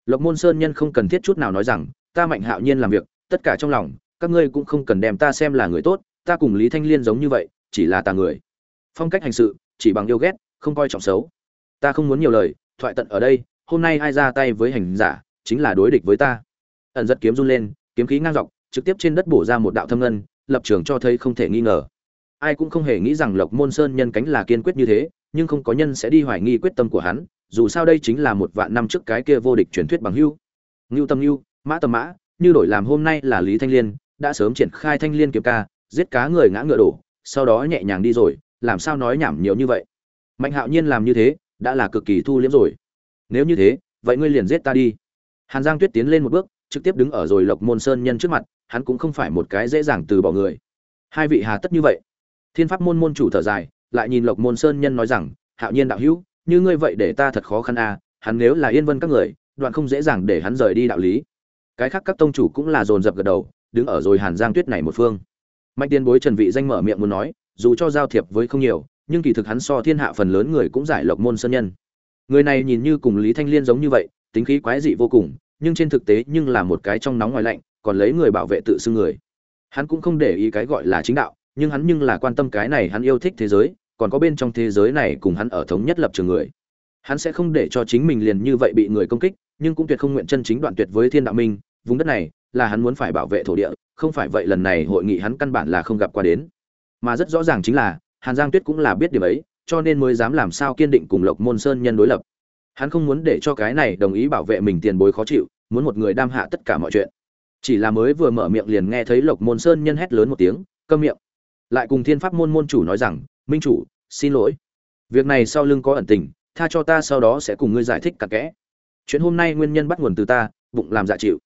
Lộc môn sơn nhân không cần thiết chút nào nói rằng, ta mạnh hạo nhiên làm việc, tất cả trong lòng, các ngươi cũng không cần đem ta xem là người tốt, ta cùng lý thanh liên giống như vậy chỉ là tà người. Phong cách hành sự, chỉ bằng yêu ghét, không coi trọng xấu. Ta không muốn nhiều lời, thoại tận ở đây, hôm nay ai ra tay với hành giả, chính là đối địch với ta. Ẩn giật kiếm run lên, kiếm khí ngang dọc, trực tiếp trên đất bổ ra một đạo thâm ngân, lập trường cho thấy không thể nghi ngờ. Ai cũng không hề nghĩ rằng lộc môn sơn nhân cánh là kiên quyết như thế, nhưng không có nhân sẽ đi hoài nghi quyết tâm của hắn, dù sao đây chính là một vạn năm trước cái kia vô địch truyền thuyết bằng hưu. Ngưu tâm ngưu, mã tâm mã, như đổi làm hôm nay là lý thanh liên, đã sớm triển khai thanh liên kiếm ca giết cá người ngã ngựa đổ sau đó nhẹ nhàng đi rồi, làm sao nói nhảm nhiều như vậy? Mạnh hạo nhiên làm như thế, đã là cực kỳ thu liễm rồi. Nếu như thế, vậy ngươi liền giết ta đi. Hàn giang tuyết tiến lên một bước, trực tiếp đứng ở rồi lộc môn sơn nhân trước mặt, hắn cũng không phải một cái dễ dàng từ bỏ người. Hai vị hà tất như vậy. Thiên pháp môn môn chủ thở dài, lại nhìn lộc môn sơn nhân nói rằng, hạo nhiên đạo hữu, như ngươi vậy để ta thật khó khăn à hắn nếu là yên vân các người, đoạn không dễ dàng để hắn rời đi đạo lý. Cái khác các tông chủ cũng là dồn dập gật đầu, đứng ở rồi hàn giang tuyết này một phương mạnh tiên bối trần vị danh mở miệng muốn nói, dù cho giao thiệp với không nhiều, nhưng kỳ thực hắn so thiên hạ phần lớn người cũng giải lộc môn sơn nhân. Người này nhìn như cùng lý thanh liên giống như vậy, tính khí quái dị vô cùng, nhưng trên thực tế nhưng là một cái trong nóng ngoài lạnh, còn lấy người bảo vệ tự xưng người. Hắn cũng không để ý cái gọi là chính đạo, nhưng hắn nhưng là quan tâm cái này hắn yêu thích thế giới, còn có bên trong thế giới này cùng hắn ở thống nhất lập trường người. Hắn sẽ không để cho chính mình liền như vậy bị người công kích, nhưng cũng tuyệt không nguyện chân chính đoạn tuyệt với thiên đạo minh vùng đất này là hắn muốn phải bảo vệ thổ địa, không phải vậy lần này hội nghị hắn căn bản là không gặp qua đến. Mà rất rõ ràng chính là, hàn giang tuyết cũng là biết điều ấy, cho nên mới dám làm sao kiên định cùng lộc môn sơn nhân đối lập. Hắn không muốn để cho cái này đồng ý bảo vệ mình tiền bối khó chịu, muốn một người đam hạ tất cả mọi chuyện. Chỉ là mới vừa mở miệng liền nghe thấy lộc môn sơn nhân hét lớn một tiếng, câm miệng. Lại cùng thiên pháp môn môn chủ nói rằng, minh chủ, xin lỗi. Việc này sau lưng có ẩn tình, tha cho ta sau đó sẽ cùng ngươi giải thích cặn kẽ. Chuyện hôm nay nguyên nhân bắt nguồn từ ta, bụng làm dạ chịu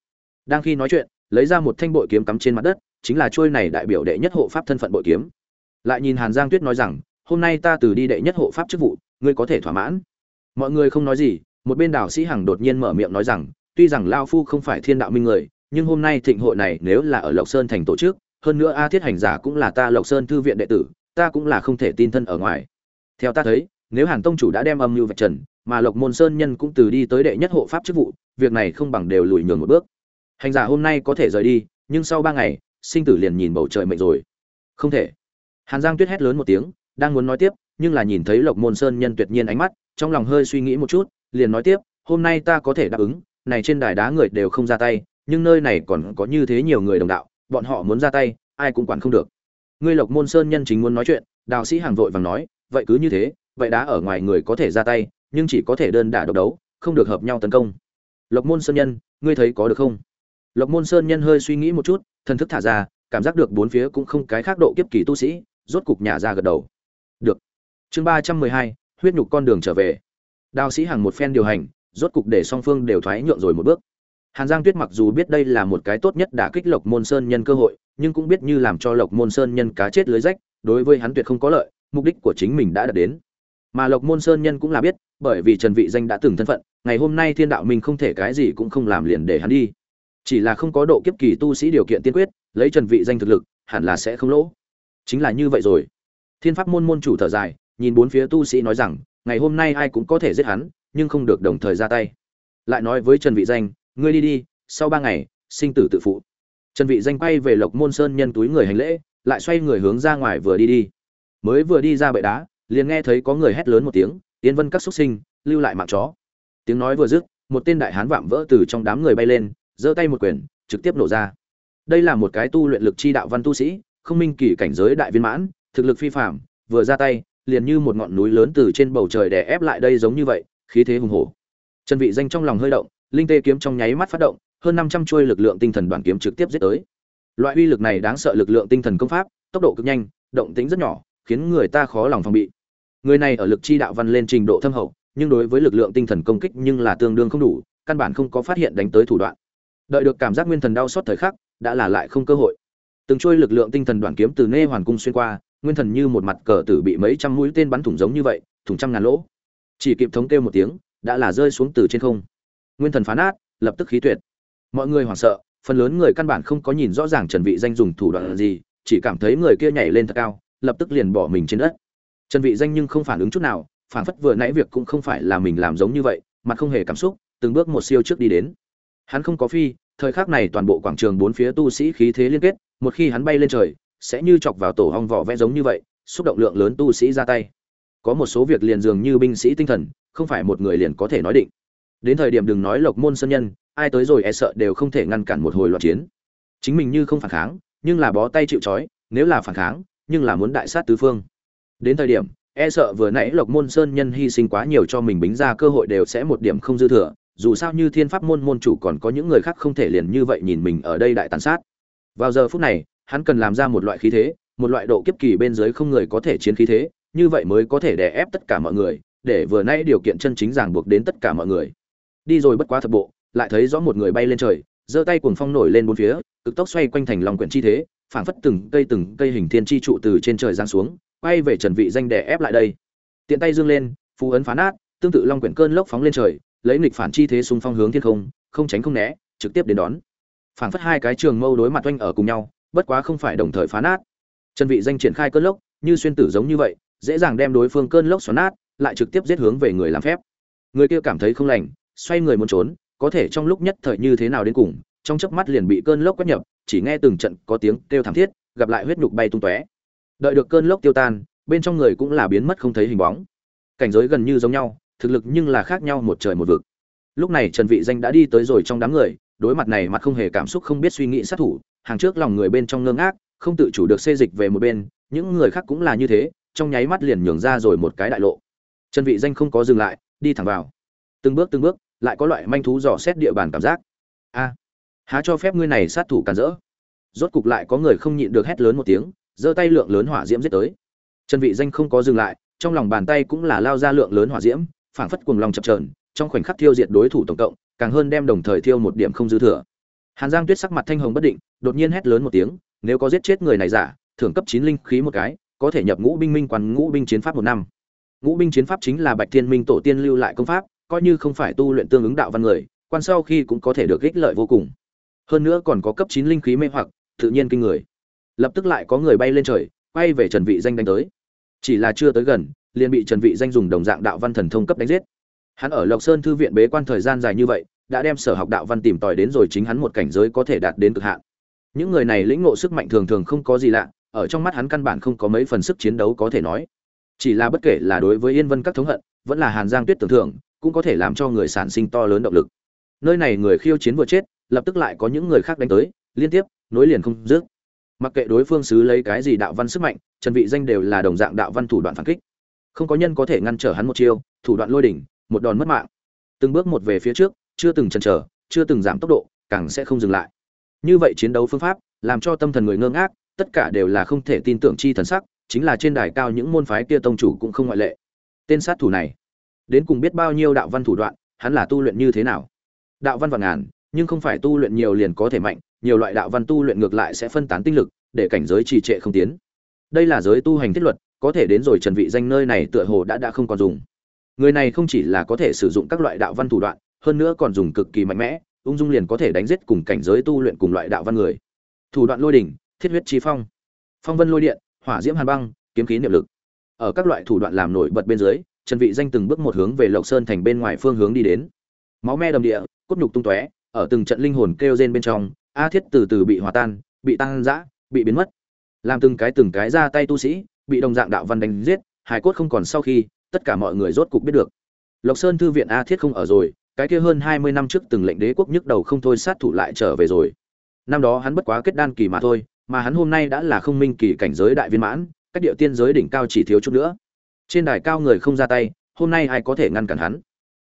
đang khi nói chuyện, lấy ra một thanh bội kiếm cắm trên mặt đất, chính là trôi này đại biểu đệ nhất hộ pháp thân phận bội kiếm. Lại nhìn hàn giang tuyết nói rằng, hôm nay ta từ đi đệ nhất hộ pháp chức vụ, ngươi có thể thỏa mãn. Mọi người không nói gì, một bên đảo sĩ hằng đột nhiên mở miệng nói rằng, tuy rằng lao phu không phải thiên đạo minh người, nhưng hôm nay thịnh hội này nếu là ở lộc sơn thành tổ chức, hơn nữa a thiết hành giả cũng là ta lộc sơn thư viện đệ tử, ta cũng là không thể tin thân ở ngoài. Theo ta thấy, nếu hàn tông chủ đã đem âm mưu vạch trần, mà lộc môn sơn nhân cũng từ đi tới đệ nhất hộ pháp chức vụ, việc này không bằng đều lùi nhường một bước hành giả hôm nay có thể rời đi, nhưng sau ba ngày, sinh tử liền nhìn bầu trời mệnh rồi. Không thể. Hàn giang tuyết hét lớn một tiếng, đang muốn nói tiếp, nhưng là nhìn thấy lộc môn sơn nhân tuyệt nhiên ánh mắt, trong lòng hơi suy nghĩ một chút, liền nói tiếp, hôm nay ta có thể đáp ứng, này trên đài đá người đều không ra tay, nhưng nơi này còn có như thế nhiều người đồng đạo, bọn họ muốn ra tay, ai cũng quản không được. Ngươi lộc môn sơn nhân chính muốn nói chuyện, đạo sĩ hàng vội vàng nói, vậy cứ như thế, vậy đá ở ngoài người có thể ra tay, nhưng chỉ có thể đơn đả độc đấu, không được hợp nhau tấn công. Lộc môn sơn nhân, ngươi thấy có được không? Lộc môn sơn nhân hơi suy nghĩ một chút, thần thức thả ra, cảm giác được bốn phía cũng không cái khác độ kiếp kỳ tu sĩ, rốt cục nhà ra gật đầu. Được. Chương ba trăm mười hai, huyết nhục con đường trở về. Đao sĩ hàng một phen điều hành, rốt cục để song phương đều thoái nhượng rồi một bước. Hàn giang tuyết mặc dù biết đây là một cái tốt nhất đã kích lộc môn sơn nhân cơ hội, nhưng cũng biết như làm cho lộc môn sơn nhân cá chết lưới rách, đối với hắn tuyệt không có lợi, mục đích của chính mình đã đạt đến. Mà lộc môn sơn nhân cũng là biết, bởi vì trần vị danh đã từng thân phận, ngày hôm nay thiên đạo minh không thể cái gì cũng không làm liền để hắn đi chỉ là không có độ kiếp kỳ tu sĩ điều kiện tiên quyết, lấy trần vị danh thực lực, hẳn là sẽ không lỗ. Chính là như vậy rồi. Thiên pháp môn môn chủ thở dài, nhìn bốn phía tu sĩ nói rằng, ngày hôm nay ai cũng có thể giết hắn, nhưng không được đồng thời ra tay. Lại nói với trần vị danh, ngươi đi đi, sau ba ngày, sinh tử tự phụ. Trần vị danh quay về lộc môn sơn nhân túi người hành lễ, lại xoay người hướng ra ngoài vừa đi đi. Mới vừa đi ra bệ đá, liền nghe thấy có người hét lớn một tiếng tiến vân các xuất sinh, lưu lại mạng chó. Tiếng nói vừa dứt, một tên đại hán vạm vỡ từ trong đám người bay lên giơ tay một quyền, trực tiếp nổ ra. Đây là một cái tu luyện lực chi đạo văn tu sĩ, không minh kỳ cảnh giới đại viên mãn, thực lực phi phàm, vừa ra tay, liền như một ngọn núi lớn từ trên bầu trời đè ép lại đây giống như vậy, khí thế hùng hổ. Chân vị danh trong lòng hơi động, linh tê kiếm trong nháy mắt phát động, hơn 500 chuôi lực lượng tinh thần đoàn kiếm trực tiếp giết tới. Loại uy lực này đáng sợ lực lượng tinh thần công pháp, tốc độ cực nhanh, động tĩnh rất nhỏ, khiến người ta khó lòng phòng bị. Người này ở lực chi đạo văn lên trình độ thâm hậu, nhưng đối với lực lượng tinh thần công kích nhưng là tương đương không đủ, căn bản không có phát hiện đánh tới thủ đoạn đợi được cảm giác nguyên thần đau xót thời khắc, đã là lại không cơ hội. Từng trôi lực lượng tinh thần đoàn kiếm từ nê hoàn cung xuyên qua, nguyên thần như một mặt cờ tử bị mấy trăm mũi tên bắn thủng giống như vậy, thủng trăm ngàn lỗ. Chỉ kịp thống kêu một tiếng, đã là rơi xuống từ trên không. Nguyên thần phá nát lập tức khí tuyệt. Mọi người hoảng sợ, phần lớn người căn bản không có nhìn rõ ràng trần vị danh dùng thủ đoạn gì, chỉ cảm thấy người kia nhảy lên thật cao, lập tức liền bỏ mình trên đất. Trần vị danh nhưng không phản ứng chút nào phản phất vừa nãy việc cũng không phải là mình làm giống như vậy, mặt không hề cảm xúc, từng bước một siêu trước đi đến hắn không có phi, thời khắc này toàn bộ quảng trường bốn phía tu sĩ khí thế liên kết, một khi hắn bay lên trời, sẽ như chọc vào tổ hong vỏ vẽ giống như vậy, xúc động lượng lớn tu sĩ ra tay. Có một số việc liền dường như binh sĩ tinh thần, không phải một người liền có thể nói định. Đến thời điểm đừng nói lộc môn sơn nhân, ai tới rồi e sợ đều không thể ngăn cản một hồi loạn chiến. Chính mình như không phản kháng, nhưng là bó tay chịu trói, nếu là phản kháng, nhưng là muốn đại sát tứ phương. Đến thời điểm e sợ vừa nãy lộc môn sơn nhân hy sinh quá nhiều cho mình bính ra cơ hội đều sẽ một điểm không dư thừa dù sao như thiên pháp môn môn chủ còn có những người khác không thể liền như vậy nhìn mình ở đây đại tàn sát. Vào giờ phút này, hắn cần làm ra một loại khí thế, một loại độ kiếp kỳ bên dưới không người có thể chiến khí thế, như vậy mới có thể đè ép tất cả mọi người, để vừa nãy điều kiện chân chính ràng buộc đến tất cả mọi người. Đi rồi bất quá thập bộ, lại thấy rõ một người bay lên trời, giơ tay cuồng phong nổi lên bốn phía, cực tốc xoay quanh thành lòng quyển chi thế, phảng phất từng cây từng cây hình thiên chi trụ từ trên trời giáng xuống, quay về trần vị danh đè ép lại đây. Tiện tay dương lên, phù ấn phá nát, tương tự long quyển cơn lốc phóng lên trời lấy nghịch phản chi thế xung phong hướng thiên không không tránh không né, trực tiếp đến đón. Phảng phất hai cái trường mâu đối mặt oanh ở cùng nhau, bất quá không phải đồng thời phá nát. Trần vị danh triển khai cơn lốc, như xuyên tử giống như vậy, dễ dàng đem đối phương cơn lốc xoắn nát, lại trực tiếp giết hướng về người làm phép. Người kia cảm thấy không lành, xoay người muốn trốn, có thể trong lúc nhất thời như thế nào đến cùng, trong chớp mắt liền bị cơn lốc quét nhập, chỉ nghe từng trận có tiếng kêu thảm thiết, gặp lại huyết nhục bay tung tóe. Đợi được cơn lốc tiêu tan, bên trong người cũng là biến mất không thấy hình bóng. Cảnh giới gần như giống nhau thực lực nhưng là khác nhau một trời một vực. Lúc này trần vị danh đã đi tới rồi trong đám người, đối mặt này mặt không hề cảm xúc không biết suy nghĩ sát thủ, hàng trước lòng người bên trong ngơ ngác, không tự chủ được xê dịch về một bên, những người khác cũng là như thế, trong nháy mắt liền nhường ra rồi một cái đại lộ. Trần vị danh không có dừng lại, đi thẳng vào. Từng bước từng bước, lại có loại manh thú dò xét địa bàn cảm giác. A, há cho phép ngươi này sát thủ cản rỡ. Rốt cục lại có người không nhịn được hét lớn một tiếng, giơ tay lượng lớn hỏa diễm giết tới. Trần vị danh không có dừng lại, trong lòng bàn tay cũng là lao ra lượng lớn hỏa diễm phảng phất cuồng lòng chập chờn, trong khoảnh khắc thiêu diệt đối thủ tổng cộng, càng hơn đem đồng thời thiêu một điểm không dư thừa. Hàn giang tuyết sắc mặt thanh hồng bất định, đột nhiên hét lớn một tiếng, nếu có giết chết người này giả, thưởng cấp chín linh khí một cái, có thể nhập ngũ binh minh quan, ngũ binh chiến pháp một năm. Ngũ binh chiến pháp chính là bạch thiên minh tổ tiên lưu lại công pháp, coi như không phải tu luyện tương ứng đạo văn người, quan sau khi cũng có thể được ích lợi vô cùng. Hơn nữa còn có cấp chín linh khí mê hoặc, tự nhiên kinh người. Lập tức lại có người bay lên trời, quay về trần vị danh đánh tới. Chỉ là chưa tới gần liền bị trần vị danh dùng đồng dạng đạo văn thần thông cấp đánh giết. Hắn ở lộc sơn thư viện bế quan thời gian dài như vậy, đã đem sở học đạo văn tìm tòi đến rồi chính hắn một cảnh giới có thể đạt đến cực hạn. Những người này lĩnh ngộ sức mạnh thường thường không có gì lạ, ở trong mắt hắn căn bản không có mấy phần sức chiến đấu có thể nói. Chỉ là bất kể là đối với yên vân các thống hận, vẫn là hàn giang tuyết tưởng thưởng, cũng có thể làm cho người sản sinh to lớn động lực. Nơi này người khiêu chiến vừa chết, lập tức lại có những người khác đánh tới, liên tiếp, nối liền không dứt. Mặc kệ đối phương xứ lấy cái gì đạo văn sức mạnh, trần vị danh đều là đồng dạng đạo văn thủ đoạn phản kích không có nhân có thể ngăn trở hắn một chiêu, thủ đoạn lôi đỉnh, một đòn mất mạng. Từng bước một về phía trước, chưa từng chần chờ, chưa từng giảm tốc độ, càng sẽ không dừng lại. Như vậy chiến đấu phương pháp, làm cho tâm thần người ngơ ngác, tất cả đều là không thể tin tưởng chi thần sắc, chính là trên đài cao những môn phái kia tông chủ cũng không ngoại lệ. Tên sát thủ này, đến cùng biết bao nhiêu đạo văn thủ đoạn, hắn là tu luyện như thế nào? Đạo văn vạn ngàn, nhưng không phải tu luyện nhiều liền có thể mạnh, nhiều loại đạo văn tu luyện ngược lại sẽ phân tán tinh lực, để cảnh giới trì trệ không tiến. Đây là giới tu hành thiết luật có thể đến rồi trần vị danh nơi này tựa hồ đã đã không còn dùng. Người này không chỉ là có thể sử dụng các loại đạo văn thủ đoạn, hơn nữa còn dùng cực kỳ mạnh mẽ, ung dung liền có thể đánh giết cùng cảnh giới tu luyện cùng loại đạo văn người. Thủ đoạn lôi đỉnh, thiết huyết chi phong. Phong vân lôi điện, hỏa diễm hàn băng, kiếm khí niệm lực. Ở các loại thủ đoạn làm nổi bật bên dưới, trần vị danh từng bước một hướng về lộc sơn thành bên ngoài phương hướng đi đến. Máu me đầm địa, cốt nhục tung tóe, ở từng trận linh hồn kêu rên bên trong, a thiết từ từ bị hòa tan, bị tan rã, bị biến mất. Làm từng cái từng cái ra tay tu sĩ bị đồng dạng đạo văn đánh giết hải cốt không còn sau khi, tất cả mọi người rốt cục biết được. Lộc sơn thư viện a thiết không ở rồi, cái kia hơn hai mươi năm trước từng lệnh đế quốc nhức đầu không thôi sát thủ lại trở về rồi. Năm đó hắn bất quá kết đan kỳ mà thôi, mà hắn hôm nay đã là không minh kỳ cảnh giới đại viên mãn, cách địa tiên giới đỉnh cao chỉ thiếu chút nữa. Trên đài cao người không ra tay, hôm nay ai có thể ngăn cản hắn?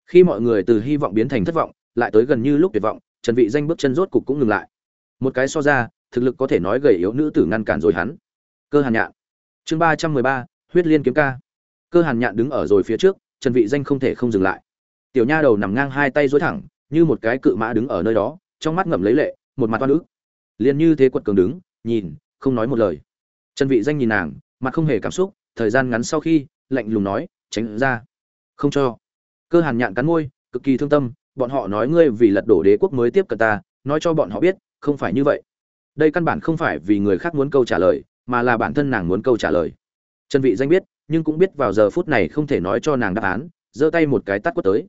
Khi mọi người từ hy vọng biến thành thất vọng, lại tới gần như lúc tuyệt vọng, trần vị danh bước chân rốt cục cũng ngừng lại. Một cái so ra, thực lực có thể nói gầy yếu nữ tử ngăn cản rồi hắn. Cơ hàn nhạn chương ba trăm mười ba, huyết liên kiếm ca. Cơ hàn nhạn đứng ở rồi phía trước, trần vị danh không thể không dừng lại. Tiểu nha đầu nằm ngang hai tay duỗi thẳng, như một cái cự mã đứng ở nơi đó, trong mắt ngậm lấy lệ, một mặt oan ức. Liền như thế quật cường đứng, nhìn, không nói một lời. Trần vị danh nhìn nàng, mặt không hề cảm xúc, thời gian ngắn sau khi, lạnh lùng nói, tránh ra. Không cho. Cơ hàn nhạn cắn môi, cực kỳ thương tâm, bọn họ nói ngươi vì lật đổ đế quốc mới tiếp cận ta, nói cho bọn họ biết, không phải như vậy. Đây căn bản không phải vì người khác muốn câu trả lời mà là bản thân nàng muốn câu trả lời. Trần vị danh biết, nhưng cũng biết vào giờ phút này không thể nói cho nàng đáp án, giơ tay một cái tát quất tới.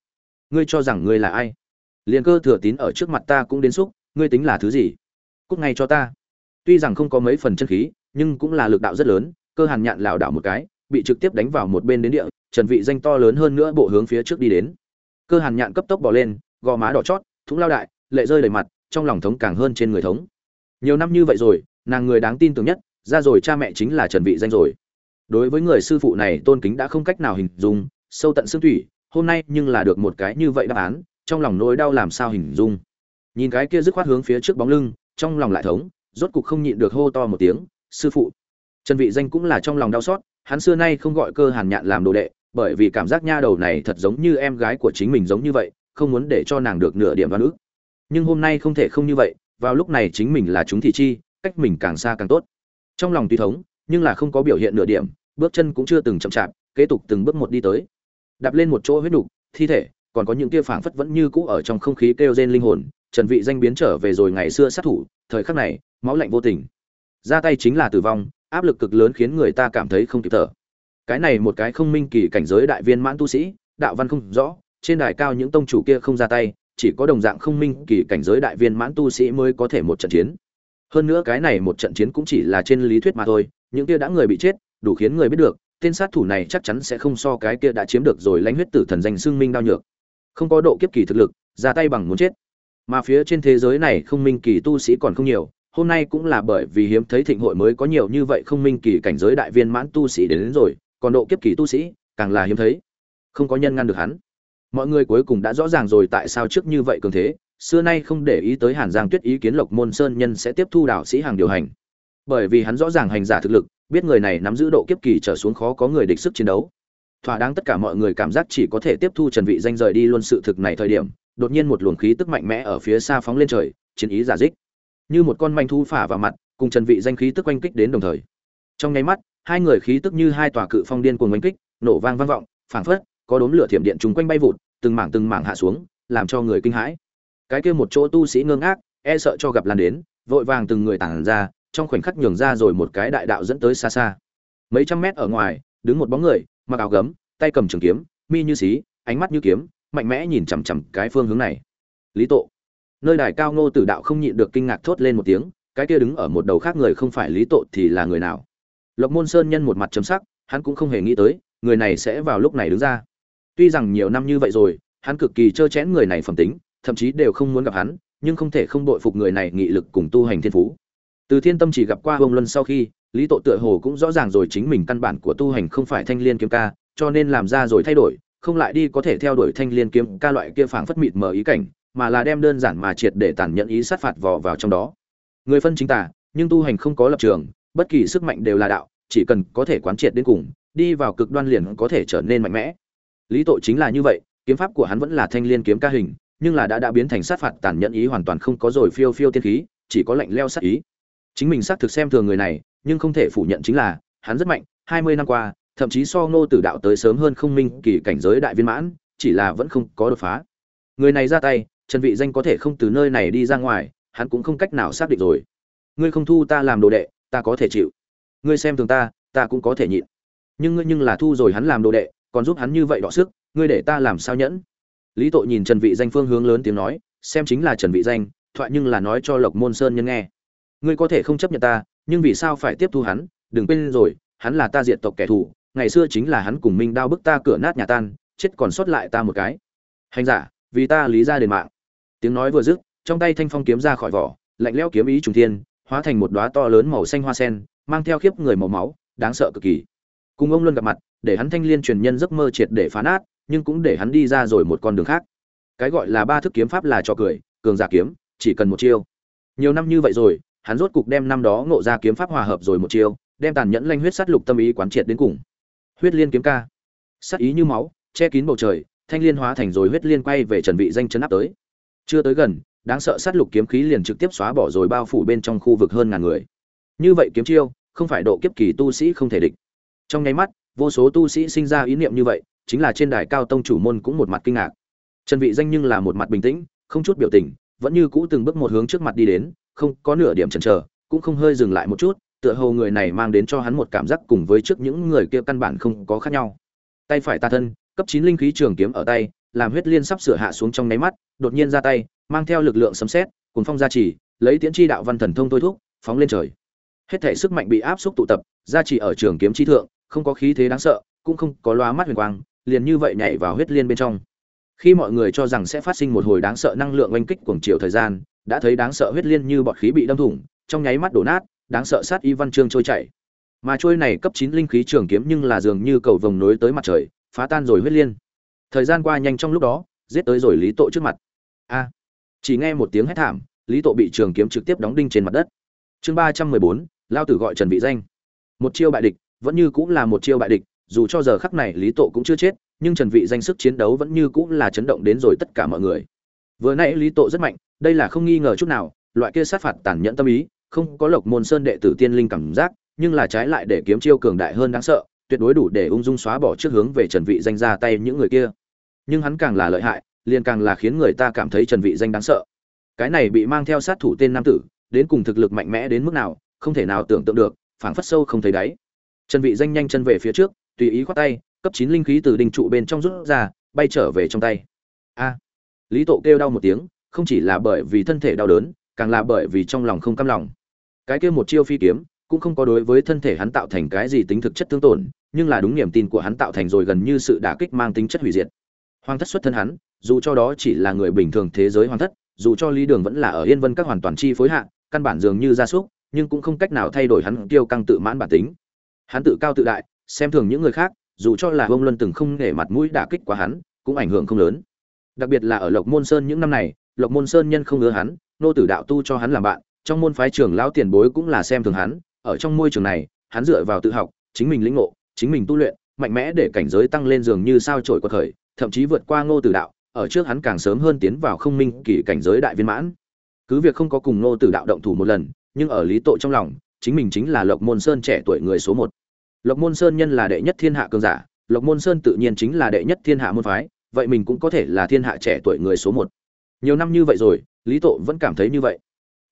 Ngươi cho rằng ngươi là ai? Liền cơ thừa tín ở trước mặt ta cũng đến xúc, ngươi tính là thứ gì? Cút ngay cho ta. Tuy rằng không có mấy phần chân khí, nhưng cũng là lực đạo rất lớn, cơ hàn nhạn lảo đảo một cái, bị trực tiếp đánh vào một bên đến địa, trần vị danh to lớn hơn nữa bộ hướng phía trước đi đến. Cơ hàn nhạn cấp tốc bỏ lên, gò má đỏ chót, thúng lao đại, lệ rơi đầy mặt, trong lòng thống càng hơn trên người thống. Nhiều năm như vậy rồi, nàng người đáng tin tưởng nhất ra rồi cha mẹ chính là trần vị danh rồi. Đối với người sư phụ này, tôn kính đã không cách nào hình dung, sâu tận xương thủy, hôm nay nhưng là được một cái như vậy đáp án, trong lòng nỗi đau làm sao hình dung. Nhìn cái kia dứt khoát hướng phía trước bóng lưng, trong lòng lại thống, rốt cục không nhịn được hô to một tiếng, sư phụ. Trần vị danh cũng là trong lòng đau xót, hắn xưa nay không gọi cơ hàn nhạn làm đồ đệ, bởi vì cảm giác nha đầu này thật giống như em gái của chính mình giống như vậy, không muốn để cho nàng được nửa điểm văn ức. Nhưng hôm nay không thể không như vậy, vào lúc này chính mình là chúng thị chi, cách mình càng xa càng tốt trong lòng tùy thống, nhưng là không có biểu hiện nửa điểm, bước chân cũng chưa từng chậm chạp, kế tục từng bước một đi tới. Đạp lên một chỗ huyết đục, thi thể, còn có những tia phảng phất vẫn như cũ ở trong không khí kêu rên linh hồn, trần vị danh biến trở về rồi ngày xưa sát thủ, thời khắc này, máu lạnh vô tình. Ra tay chính là tử vong, áp lực cực lớn khiến người ta cảm thấy không kịp thở. Cái này một cái không minh kỳ cảnh giới đại viên mãn tu sĩ, đạo văn không rõ, trên đài cao những tông chủ kia không ra tay, chỉ có đồng dạng không minh kỳ cảnh giới đại viên mãn tu sĩ mới có thể một trận chiến hơn nữa cái này một trận chiến cũng chỉ là trên lý thuyết mà thôi những kia đã người bị chết đủ khiến người biết được tên sát thủ này chắc chắn sẽ không so cái kia đã chiếm được rồi lãnh huyết tử thần danh xương minh đao nhược. Không có độ kiếp kỳ thực lực ra tay bằng muốn chết. Mà phía trên thế giới này không minh kỳ tu sĩ còn không nhiều hôm nay cũng là bởi vì hiếm thấy thịnh hội mới có nhiều như vậy không minh kỳ cảnh giới đại viên mãn tu sĩ đến, đến rồi còn độ kiếp kỳ tu sĩ càng là hiếm thấy. Không có nhân ngăn được hắn. Mọi người cuối cùng đã rõ ràng rồi tại sao trước như vậy cường thế xưa nay không để ý tới hàn giang tuyết ý kiến lộc môn sơn nhân sẽ tiếp thu đạo sĩ hàng điều hành. Bởi vì hắn rõ ràng hành giả thực lực, biết người này nắm giữ độ kiếp kỳ trở xuống khó có người địch sức chiến đấu. Thỏa đáng tất cả mọi người cảm giác chỉ có thể tiếp thu trần vị danh rời đi luôn sự thực này thời điểm, đột nhiên một luồng khí tức mạnh mẽ ở phía xa phóng lên trời, chiến ý giả dích. Như một con manh thu phả vào mặt, cùng trần vị danh khí tức quanh kích đến đồng thời. Trong nháy mắt, hai người khí tức như hai tòa cự phong điên cuồng quanh kích, nổ vang vang vọng, phảng phất, có đốm lửa thiểm điện trùng quanh bay vụt, từng mảng từng mảng hạ xuống, làm cho người kinh hãi cái kia một chỗ tu sĩ ngơ ngác e sợ cho gặp lan đến, vội vàng từng người tản ra, trong khoảnh khắc nhường ra rồi một cái đại đạo dẫn tới xa xa. Mấy trăm mét ở ngoài, đứng một bóng người, mặc áo gấm, tay cầm trường kiếm, mi như xí, ánh mắt như kiếm, mạnh mẽ nhìn chằm chằm cái phương hướng này. Lý tộ. Nơi đài cao ngô tử đạo không nhịn được kinh ngạc thốt lên một tiếng, cái kia đứng ở một đầu khác người không phải lý tộ thì là người nào? Lộc môn sơn nhân một mặt chấm sắc, hắn cũng không hề nghĩ tới, người này sẽ vào lúc này đứng ra. Tuy rằng nhiều năm như vậy rồi, hắn cực kỳ trơ chẽn người này phẩm tính thậm chí đều không muốn gặp hắn, nhưng không thể không đội phục người này nghị lực cùng tu hành thiên phú. Từ thiên tâm chỉ gặp qua ông luân sau khi, lý tội tựa hồ cũng rõ ràng rồi chính mình căn bản của tu hành không phải thanh liên kiếm ca, cho nên làm ra rồi thay đổi, không lại đi có thể theo đuổi thanh liên kiếm ca loại kia phảng phất mịt mờ ý cảnh, mà là đem đơn giản mà triệt để tàn nhẫn ý sát phạt vò vào trong đó. Người phân chính tà, nhưng tu hành không có lập trường, bất kỳ sức mạnh đều là đạo, chỉ cần có thể quán triệt đến cùng, đi vào cực đoan liền có thể trở nên mạnh mẽ. Lý tội chính là như vậy, kiếm pháp của hắn vẫn là thanh liên kiếm ca hình nhưng là đã đã biến thành sát phạt tàn nhẫn ý hoàn toàn không có rồi phiêu phiêu tiên khí, chỉ có lạnh leo sát ý. Chính mình xác thực xem thường người này, nhưng không thể phủ nhận chính là, hắn rất mạnh, hai mươi năm qua, thậm chí so ngô tử đạo tới sớm hơn không minh kỳ cảnh giới đại viên mãn, chỉ là vẫn không có đột phá. Người này ra tay, trần vị danh có thể không từ nơi này đi ra ngoài, hắn cũng không cách nào xác định rồi. Ngươi không thu ta làm đồ đệ, ta có thể chịu. Ngươi xem thường ta ta cũng có thể nhịn. Nhưng ngươi nhưng là thu rồi hắn làm đồ đệ, còn giúp hắn như vậy đọ sức, ngươi để ta làm sao nhẫn? Lý tội nhìn trần vị danh phương hướng lớn tiếng nói, xem chính là trần vị danh, thoại nhưng là nói cho lộc môn sơn nhân nghe. Ngươi có thể không chấp nhận ta, nhưng vì sao phải tiếp thu hắn? Đừng quên rồi, hắn là ta diệt tộc kẻ thù, ngày xưa chính là hắn cùng minh đao bức ta cửa nát nhà tan, chết còn sót lại ta một cái. Hành giả, vì ta lý ra đền mạng. Tiếng nói vừa dứt, trong tay thanh phong kiếm ra khỏi vỏ, lạnh lẽo kiếm ý trùng thiên, hóa thành một đóa to lớn màu xanh hoa sen, mang theo khiếp người màu máu, đáng sợ cực kỳ. Cùng ông luân gặp mặt, để hắn thanh liên truyền nhân giấc mơ triệt để phá nát nhưng cũng để hắn đi ra rồi một con đường khác. Cái gọi là ba thức kiếm pháp là trò cười, cường giả kiếm, chỉ cần một chiêu. Nhiều năm như vậy rồi, hắn rốt cục đem năm đó ngộ ra kiếm pháp hòa hợp rồi một chiêu, đem tàn nhẫn lanh huyết sát lục tâm ý quán triệt đến cùng. Huyết liên kiếm ca. Sát ý như máu, che kín bầu trời, thanh liên hóa thành rồi huyết liên quay về trần vị danh chấn áp tới. Chưa tới gần, đáng sợ sát lục kiếm khí liền trực tiếp xóa bỏ rồi bao phủ bên trong khu vực hơn ngàn người. Như vậy kiếm chiêu, không phải độ kiếp kỳ tu sĩ không thể địch. Trong nháy mắt, vô số tu sĩ sinh ra ý niệm như vậy chính là trên đài cao tông chủ môn cũng một mặt kinh ngạc. Trần vị danh nhưng là một mặt bình tĩnh, không chút biểu tình, vẫn như cũ từng bước một hướng trước mặt đi đến, không có nửa điểm chần chờ, cũng không hơi dừng lại một chút, tựa hồ người này mang đến cho hắn một cảm giác cùng với trước những người kia căn bản không có khác nhau. Tay phải ta thân, cấp chín linh khí trường kiếm ở tay, làm huyết liên sắp sửa hạ xuống trong nháy mắt, đột nhiên ra tay, mang theo lực lượng sấm sét cùng phong gia trì, lấy tiễn chi đạo văn thần thông thôi thúc, phóng lên trời. Hết thể sức mạnh bị áp xúc tụ tập, gia trì ở trường kiếm chi thượng, không có khí thế đáng sợ, cũng không có loa mắt huyền quang liền như vậy nhảy vào huyết liên bên trong. Khi mọi người cho rằng sẽ phát sinh một hồi đáng sợ năng lượng oanh kích cuồng chiều thời gian, đã thấy đáng sợ huyết liên như bọt khí bị đâm thủng, trong nháy mắt đổ nát, đáng sợ sát y văn chương trôi chảy. Mà trôi này cấp chín linh khí trường kiếm nhưng là dường như cầu vồng nối tới mặt trời, phá tan rồi huyết liên. Thời gian qua nhanh trong lúc đó, giết tới rồi lý tội trước mặt. A. Chỉ nghe một tiếng hét thảm, lý tội bị trường kiếm trực tiếp đóng đinh trên mặt đất. Chương ba trăm mười bốn, lao tử gọi trần vị danh. Một chiêu bại địch, vẫn như cũng là một chiêu bại địch dù cho giờ khắc này lý tổ cũng chưa chết, nhưng trần vị danh sức chiến đấu vẫn như cũng là chấn động đến rồi tất cả mọi người. Vừa nãy lý tổ rất mạnh, đây là không nghi ngờ chút nào, loại kia sát phạt tàn nhẫn tâm ý, không có lộc môn sơn đệ tử tiên linh cảm giác, nhưng là trái lại để kiếm chiêu cường đại hơn đáng sợ, tuyệt đối đủ để ung dung xóa bỏ trước hướng về trần vị danh ra tay những người kia. Nhưng hắn càng là lợi hại, liền càng là khiến người ta cảm thấy trần vị danh đáng sợ. Cái này bị mang theo sát thủ tên nam tử, đến cùng thực lực mạnh mẽ đến mức nào, không thể nào tưởng tượng được, phảng phất sâu không thấy đáy. Trần vị danh nhanh chân về phía trước tùy ý khoát tay, cấp chín linh khí từ đinh trụ bên trong rút ra, bay trở về trong tay. A. Lý tộ kêu đau một tiếng, không chỉ là bởi vì thân thể đau đớn, càng là bởi vì trong lòng không cam lòng. Cái kia một chiêu phi kiếm, cũng không có đối với thân thể hắn tạo thành cái gì tính thực chất tương tổn, nhưng là đúng niềm tin của hắn tạo thành rồi gần như sự đả kích mang tính chất hủy diệt. Hoàng thất xuất thân hắn, dù cho đó chỉ là người bình thường thế giới hoàng thất, dù cho lý đường vẫn là ở yên vân các hoàn toàn chi phối hạ, căn bản dường như gia súc, nhưng cũng không cách nào thay đổi hắn tiêu căng tự mãn bản tính. Hắn tự cao tự đại xem thường những người khác, dù cho là ông luân từng không nể mặt mũi đả kích quá hắn, cũng ảnh hưởng không lớn. Đặc biệt là ở lộc môn sơn những năm này, lộc môn sơn nhân không ngứa hắn, nô tử đạo tu cho hắn làm bạn, trong môn phái trưởng lão tiền bối cũng là xem thường hắn, ở trong môi trường này, hắn dựa vào tự học, chính mình lĩnh ngộ, chính mình tu luyện, mạnh mẽ để cảnh giới tăng lên dường như sao trổi quật khởi, thậm chí vượt qua ngô tử đạo, ở trước hắn càng sớm hơn tiến vào không minh kỳ cảnh giới đại viên mãn. Cứ việc không có cùng ngô tử đạo động thủ một lần, nhưng ở lý tội trong lòng, chính mình chính là lộc môn sơn trẻ tuổi người số một lộc môn sơn nhân là đệ nhất thiên hạ cường giả, lộc môn sơn tự nhiên chính là đệ nhất thiên hạ môn phái, vậy mình cũng có thể là thiên hạ trẻ tuổi người số một. Nhiều năm như vậy rồi, lý Tộ vẫn cảm thấy như vậy.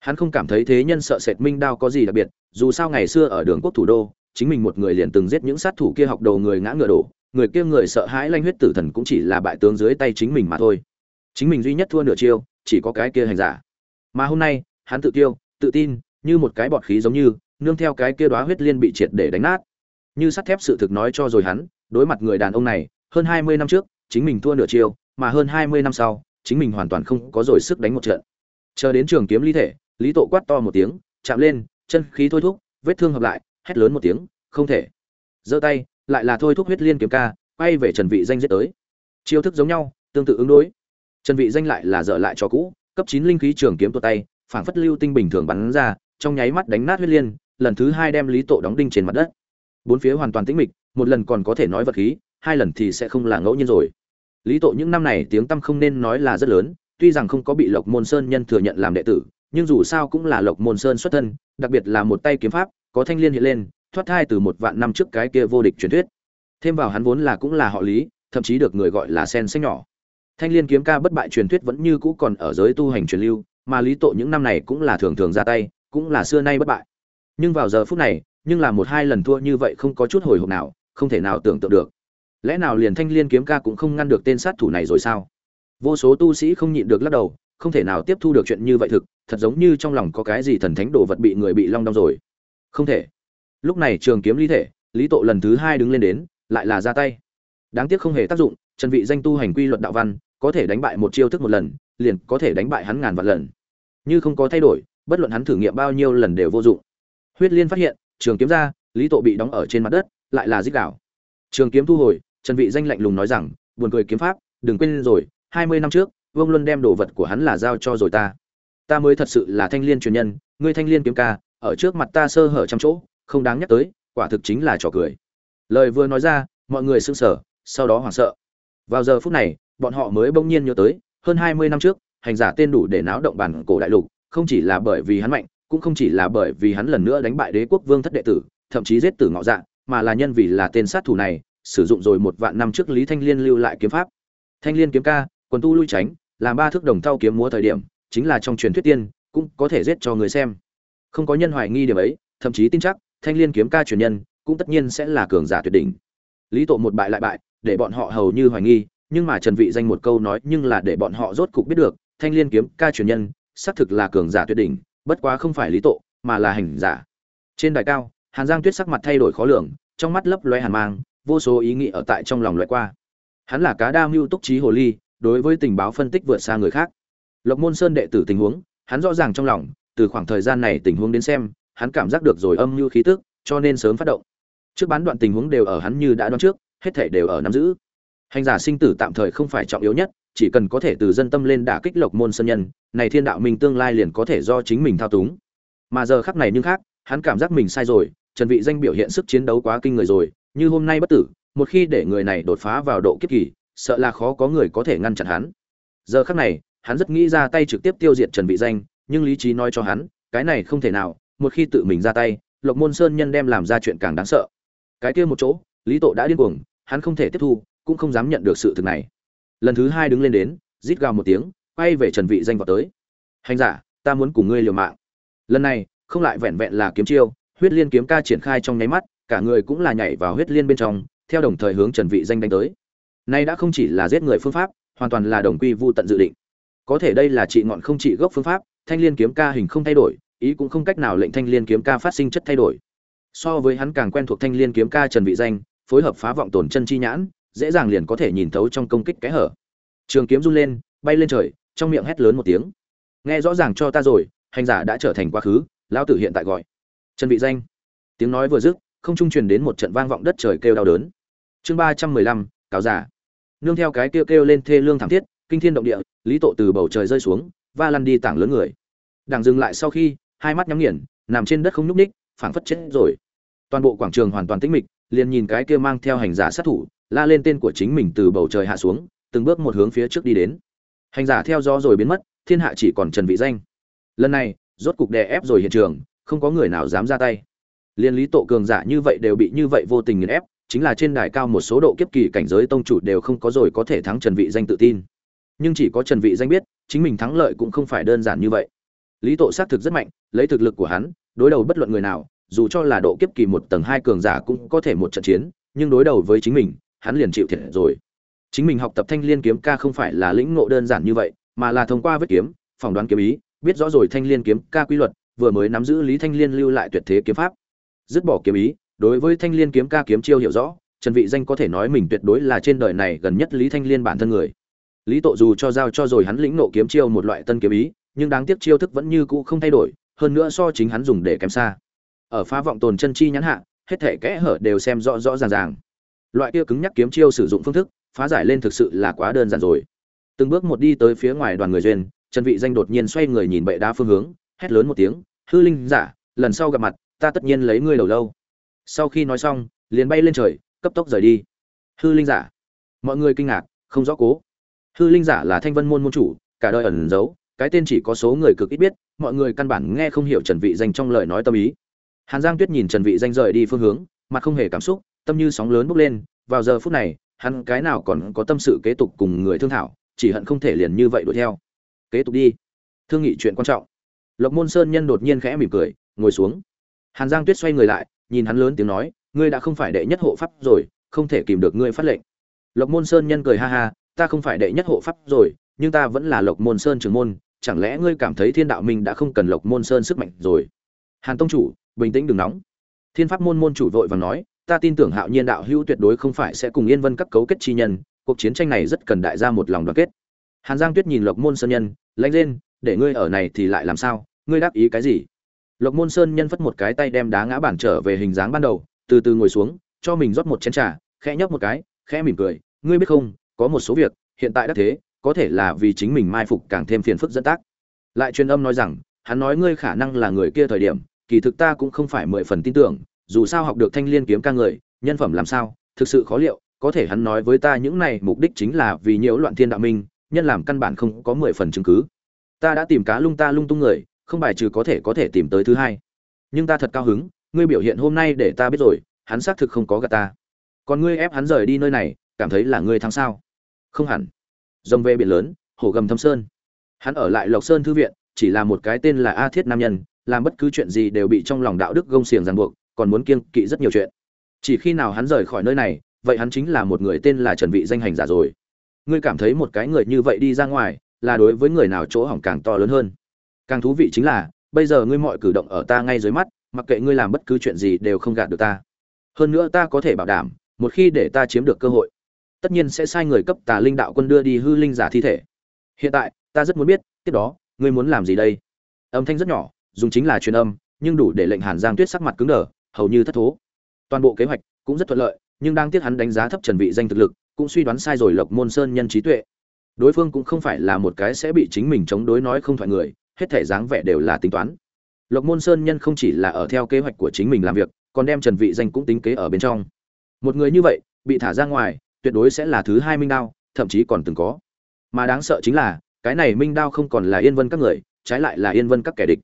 Hắn không cảm thấy thế nhân sợ sệt minh đao có gì đặc biệt, dù sao ngày xưa ở đường quốc thủ đô, chính mình một người liền từng giết những sát thủ kia học đầu người ngã ngựa đổ, người kia người sợ hãi lanh huyết tử thần cũng chỉ là bại tướng dưới tay chính mình mà thôi. Chính mình duy nhất thua nửa chiêu, chỉ có cái kia hành giả. Mà hôm nay, hắn tự tiêu, tự tin, như một cái bọt khí giống như, nương theo cái kia đóa huyết liên bị triệt để đánh nát như sắt thép sự thực nói cho rồi hắn, đối mặt người đàn ông này, hơn hai mươi năm trước, chính mình thua nửa chiêu mà hơn hai mươi năm sau, chính mình hoàn toàn không có rồi sức đánh một trận. Chờ đến trường kiếm ly thể, lý tộ quát to một tiếng, chạm lên, chân khí thôi thúc, vết thương hợp lại, hét lớn một tiếng, không thể. Giơ tay, lại là thôi thúc huyết liên kiếm ca, quay về trần vị danh giết tới. Chiêu thức giống nhau, tương tự ứng đối. Trần vị danh lại là dở lại cho cũ, cấp 9 linh khí trường kiếm tuột tay, phảng phất lưu tinh bình thường bắn ra, trong nháy mắt đánh nát huyết liên, lần thứ hai đem lý tộ đóng đinh trên mặt đất bốn phía hoàn toàn tĩnh mịch, một lần còn có thể nói vật khí, hai lần thì sẽ không là ngẫu nhiên rồi. Lý tộ những năm này tiếng tăm không nên nói là rất lớn, tuy rằng không có bị lộc môn sơn nhân thừa nhận làm đệ tử, nhưng dù sao cũng là lộc môn sơn xuất thân, đặc biệt là một tay kiếm pháp, có thanh liên hiện lên, thoát thai từ một vạn năm trước cái kia vô địch truyền thuyết. Thêm vào hắn vốn là cũng là họ lý, thậm chí được người gọi là sen sách nhỏ. Thanh liên kiếm ca bất bại truyền thuyết vẫn như cũ còn ở giới tu hành truyền lưu, mà lý tộ những năm này cũng là thường thường ra tay, cũng là xưa nay bất bại. Nhưng vào giờ phút này nhưng là một hai lần thua như vậy không có chút hồi hộp nào, không thể nào tưởng tượng được. Lẽ nào liền thanh liên kiếm ca cũng không ngăn được tên sát thủ này rồi sao? Vô số tu sĩ không nhịn được lắc đầu, không thể nào tiếp thu được chuyện như vậy thực, thật giống như trong lòng có cái gì thần thánh đồ vật bị người bị long đong rồi. Không thể. Lúc này trường kiếm ly thể, lý tộ lần thứ hai đứng lên đến, lại là ra tay. Đáng tiếc không hề tác dụng, trần vị danh tu hành quy luật đạo văn, có thể đánh bại một chiêu thức một lần, liền có thể đánh bại hắn ngàn vạn lần. Như không có thay đổi, bất luận hắn thử nghiệm bao nhiêu lần đều vô dụng. Huyết liên phát hiện trường kiếm ra, lý tộ bị đóng ở trên mặt đất, lại là dích đảo trường kiếm thu hồi, trần vị danh lạnh lùng nói rằng, buồn cười kiếm pháp, đừng quên rồi, hai mươi năm trước, vương luân đem đồ vật của hắn là giao cho rồi ta. Ta mới thật sự là thanh liên truyền nhân, ngươi thanh liên kiếm ca, ở trước mặt ta sơ hở trăm chỗ, không đáng nhắc tới, quả thực chính là trò cười. Lời vừa nói ra, mọi người sững sờ, sau đó hoảng sợ. Vào giờ phút này, bọn họ mới bỗng nhiên nhớ tới, hơn hai mươi năm trước, hành giả tên đủ để náo động bản cổ đại lục, không chỉ là bởi vì hắn mạnh cũng không chỉ là bởi vì hắn lần nữa đánh bại đế quốc vương thất đệ tử, thậm chí giết tử ngọ dạ mà là nhân vì là tên sát thủ này, sử dụng rồi một vạn năm trước lý thanh liên lưu lại kiếm pháp. Thanh liên kiếm ca, quần tu lui tránh, làm ba thước đồng thau kiếm múa thời điểm, chính là trong truyền thuyết tiên, cũng có thể giết cho người xem. Không có nhân hoài nghi điểm ấy, thậm chí tin chắc, thanh liên kiếm ca truyền nhân, cũng tất nhiên sẽ là cường giả tuyệt đỉnh. Lý tộ một bại lại bại, để bọn họ hầu như hoài nghi, nhưng mà trần vị danh một câu nói, nhưng là để bọn họ rốt cục biết được, thanh liên kiếm ca truyền nhân, xác thực là cường giả tuyệt đỉnh bất quá không phải lý tộ mà là hành giả. Trên đài cao, hàn giang tuyết sắc mặt thay đổi khó lường, trong mắt lấp loe hàn mang, vô số ý nghĩ ở tại trong lòng loại qua. Hắn là cá đa mưu túc trí hồ ly, đối với tình báo phân tích vượt xa người khác. Lộc môn sơn đệ tử tình huống, hắn rõ ràng trong lòng, từ khoảng thời gian này tình huống đến xem, hắn cảm giác được rồi âm mưu khí tức, cho nên sớm phát động. Trước bán đoạn tình huống đều ở hắn như đã đoán trước, hết thể đều ở nắm giữ hành giả sinh tử tạm thời không phải trọng yếu nhất, chỉ cần có thể từ dân tâm lên đả kích lộc môn sơn nhân, này thiên đạo minh tương lai liền có thể do chính mình thao túng. Mà giờ khắc này nhưng khác, hắn cảm giác mình sai rồi, trần vị danh biểu hiện sức chiến đấu quá kinh người rồi, như hôm nay bất tử, một khi để người này đột phá vào độ kiếp kỳ, sợ là khó có người có thể ngăn chặn hắn. Giờ khắc này, hắn rất nghĩ ra tay trực tiếp tiêu diệt trần vị danh, nhưng lý trí nói cho hắn, cái này không thể nào, một khi tự mình ra tay, lộc môn sơn nhân đem làm ra chuyện càng đáng sợ. Cái kia một chỗ, lý tộ đã điên cuồng, hắn không thể tiếp thu cũng không dám nhận được sự thực này. Lần thứ hai đứng lên đến, rít gào một tiếng, quay về trần vị danh vào tới. Hành giả, ta muốn cùng ngươi liều mạng. Lần này, không lại vẹn vẹn là kiếm chiêu, huyết liên kiếm ca triển khai trong nháy mắt, cả người cũng là nhảy vào huyết liên bên trong, theo đồng thời hướng trần vị danh đánh tới. Nay đã không chỉ là giết người phương pháp, hoàn toàn là đồng quy vu tận dự định. Có thể đây là trị ngọn không trị gốc phương pháp, thanh liên kiếm ca hình không thay đổi, ý cũng không cách nào lệnh thanh liên kiếm ca phát sinh chất thay đổi. So với hắn càng quen thuộc thanh liên kiếm ca trần vị danh, phối hợp phá vọng tổn chân chi nhãn dễ dàng liền có thể nhìn thấu trong công kích cái hở. Trường kiếm run lên, bay lên trời, trong miệng hét lớn một tiếng. Nghe rõ ràng cho ta rồi, hành giả đã trở thành quá khứ, lão tử hiện tại gọi. Trần vị danh. Tiếng nói vừa dứt, không trung truyền đến một trận vang vọng đất trời kêu đau đớn. Chương ba trăm mười lăm, cáo giả. Nương theo cái kêu kêu lên thê lương thảm thiết, kinh thiên động địa, lý tộ từ bầu trời rơi xuống và lăn đi tảng lớn người. Đằng dừng lại sau khi, hai mắt nhắm nghiền, nằm trên đất không nhúc ních phảng phất chết rồi. Toàn bộ quảng trường hoàn toàn tĩnh mịch, liền nhìn cái kia mang theo hành giả sát thủ la lên tên của chính mình từ bầu trời hạ xuống, từng bước một hướng phía trước đi đến. Hành giả theo gió rồi biến mất, thiên hạ chỉ còn trần vị danh. Lần này, rốt cục đè ép rồi hiện trường, không có người nào dám ra tay. Liên lý tổ cường giả như vậy đều bị như vậy vô tình nghiền ép, chính là trên đài cao một số độ kiếp kỳ cảnh giới tông chủ đều không có rồi có thể thắng trần vị danh tự tin. Nhưng chỉ có trần vị danh biết, chính mình thắng lợi cũng không phải đơn giản như vậy. Lý tổ xác thực rất mạnh, lấy thực lực của hắn, đối đầu bất luận người nào, dù cho là độ kiếp kỳ một tầng hai cường giả cũng có thể một trận chiến, nhưng đối đầu với chính mình hắn liền chịu thiệt rồi. Chính mình học tập thanh liên kiếm ca không phải là lĩnh ngộ đơn giản như vậy, mà là thông qua vết kiếm, phỏng đoán kiếm ý, biết rõ rồi thanh liên kiếm ca quy luật, vừa mới nắm giữ lý thanh liên lưu lại tuyệt thế kiếm pháp. Dứt bỏ kiếm ý, đối với thanh liên kiếm ca kiếm chiêu hiểu rõ, trần vị danh có thể nói mình tuyệt đối là trên đời này gần nhất lý thanh liên bản thân người. Lý tộ dù cho giao cho rồi hắn lĩnh nộ kiếm chiêu một loại tân kiếm ý, nhưng đáng tiếc chiêu thức vẫn như cũ không thay đổi, hơn nữa so chính hắn dùng để kém xa. Ở phá vọng tồn chân chi nhãn hạ, hết thể kẽ hở đều xem rõ rõ ràng ràng loại kia cứng nhắc kiếm chiêu sử dụng phương thức, phá giải lên thực sự là quá đơn giản rồi. Từng bước một đi tới phía ngoài đoàn người duyên, trần vị danh đột nhiên xoay người nhìn bệ đá phương hướng, hét lớn một tiếng, hư linh giả, lần sau gặp mặt, ta tất nhiên lấy ngươi đầu lâu. Sau khi nói xong, liền bay lên trời, cấp tốc rời đi. Hư linh giả. Mọi người kinh ngạc, không rõ cố. Hư linh giả là thanh vân môn môn chủ, cả đời ẩn giấu, cái tên chỉ có số người cực ít biết, mọi người căn bản nghe không hiểu trần vị danh trong lời nói tâm ý. Hàn giang tuyết nhìn trần vị danh rời đi phương hướng, mặt không hề cảm xúc tâm như sóng lớn bốc lên, vào giờ phút này, hắn cái nào còn có tâm sự kế tục cùng người thương thảo, chỉ hận không thể liền như vậy đuổi theo. Kế tục đi. Thương nghị chuyện quan trọng. Lộc môn sơn nhân đột nhiên khẽ mỉm cười, ngồi xuống. Hàn giang tuyết xoay người lại, nhìn hắn lớn tiếng nói, ngươi đã không phải đệ nhất hộ pháp rồi, không thể kìm được ngươi phát lệnh. Lộc môn sơn nhân cười ha ha, ta không phải đệ nhất hộ pháp rồi, nhưng ta vẫn là lộc môn sơn trưởng môn, chẳng lẽ ngươi cảm thấy thiên đạo minh đã không cần lộc môn sơn sức mạnh rồi? Hàn tông chủ, bình tĩnh đừng nóng. Thiên pháp môn môn chủ vội vàng nói ta tin tưởng hạo nhiên đạo hữu tuyệt đối không phải sẽ cùng yên vân các cấu kết chi nhân, cuộc chiến tranh này rất cần đại gia một lòng đoàn kết. Hàn giang tuyết nhìn lộc môn sơn nhân, lãnh lên để ngươi ở này thì lại làm sao? Ngươi đáp ý cái gì? Lộc môn sơn nhân phất một cái tay đem đá ngã bản trở về hình dáng ban đầu, từ từ ngồi xuống, cho mình rót một chén trà, khẽ nhấp một cái, khẽ mỉm cười, ngươi biết không, có một số việc, hiện tại đã thế, có thể là vì chính mình mai phục càng thêm phiền phức dẫn tác. Lại truyền âm nói rằng, hắn nói ngươi khả năng là người kia thời điểm, kỳ thực ta cũng không phải mười phần tin tưởng dù sao học được thanh liên kiếm ca người, nhân phẩm làm sao, thực sự khó liệu, có thể hắn nói với ta những này mục đích chính là vì nhiễu loạn thiên đạo minh, nhân làm căn bản không có mười phần chứng cứ. Ta đã tìm cá lung ta lung tung người, không bài trừ có thể có thể tìm tới thứ hai. Nhưng ta thật cao hứng, ngươi biểu hiện hôm nay để ta biết rồi, hắn xác thực không có gạt ta. Còn ngươi ép hắn rời đi nơi này, cảm thấy là ngươi thắng sao? Không hẳn. Rồng về biển lớn hổ gầm thâm sơn. Hắn ở lại lộc sơn thư viện, chỉ là một cái tên là a thiết nam nhân, làm bất cứ chuyện gì đều bị trong lòng đạo đức gông xiềng ràng buộc còn muốn kiêng kỵ rất nhiều chuyện. Chỉ khi nào hắn rời khỏi nơi này, vậy hắn chính là một người tên là trần vị danh hành giả rồi. Ngươi cảm thấy một cái người như vậy đi ra ngoài, là đối với người nào chỗ hỏng càng to lớn hơn? Càng thú vị chính là, bây giờ ngươi mọi cử động ở ta ngay dưới mắt, mặc kệ ngươi làm bất cứ chuyện gì đều không gạt được ta. Hơn nữa ta có thể bảo đảm, một khi để ta chiếm được cơ hội, tất nhiên sẽ sai người cấp tà linh đạo quân đưa đi hư linh giả thi thể. Hiện tại, ta rất muốn biết, tiếp đó, ngươi muốn làm gì đây? Âm thanh rất nhỏ, dùng chính là truyền âm, nhưng đủ để lệnh hàn giang tuyết sắc mặt cứng đờ hầu như thất thố. Toàn bộ kế hoạch cũng rất thuận lợi, nhưng đang tiếc hắn đánh giá thấp trần vị danh thực lực, cũng suy đoán sai rồi lộc môn sơn nhân trí tuệ. Đối phương cũng không phải là một cái sẽ bị chính mình chống đối nói không thoại người, hết thể dáng vẻ đều là tính toán. Lộc môn sơn nhân không chỉ là ở theo kế hoạch của chính mình làm việc, còn đem trần vị danh cũng tính kế ở bên trong. Một người như vậy, bị thả ra ngoài, tuyệt đối sẽ là thứ hai minh đao, thậm chí còn từng có. Mà đáng sợ chính là, cái này minh đao không còn là yên vân các người, trái lại là yên vân các kẻ địch.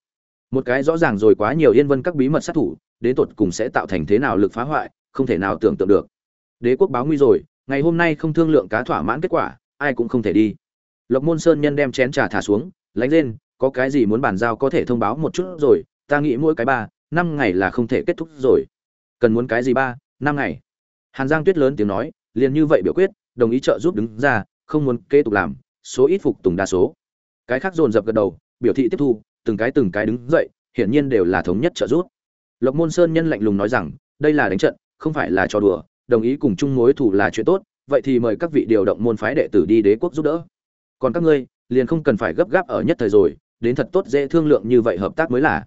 Một cái rõ ràng rồi quá nhiều yên vân các bí mật sát thủ đến tột cùng sẽ tạo thành thế nào lực phá hoại, không thể nào tưởng tượng được. Đế quốc báo nguy rồi, ngày hôm nay không thương lượng cá thỏa mãn kết quả, ai cũng không thể đi. Lộc môn sơn nhân đem chén trà thả xuống, lánh lên, có cái gì muốn bàn giao có thể thông báo một chút rồi, ta nghĩ mỗi cái ba, năm ngày là không thể kết thúc rồi. Cần muốn cái gì ba, năm ngày? Hàn giang tuyết lớn tiếng nói, liền như vậy biểu quyết, đồng ý trợ giúp đứng ra, không muốn kế tục làm, số ít phục tùng đa số. Cái khác dồn dập gật đầu, biểu thị tiếp thu, từng cái từng cái đứng dậy, hiển nhiên đều là thống nhất trợ giúp lộc môn sơn nhân lạnh lùng nói rằng, đây là đánh trận, không phải là trò đùa, đồng ý cùng chung mối thủ là chuyện tốt, vậy thì mời các vị điều động môn phái đệ tử đi đế quốc giúp đỡ. Còn các ngươi, liền không cần phải gấp gáp ở nhất thời rồi, đến thật tốt dễ thương lượng như vậy hợp tác mới là.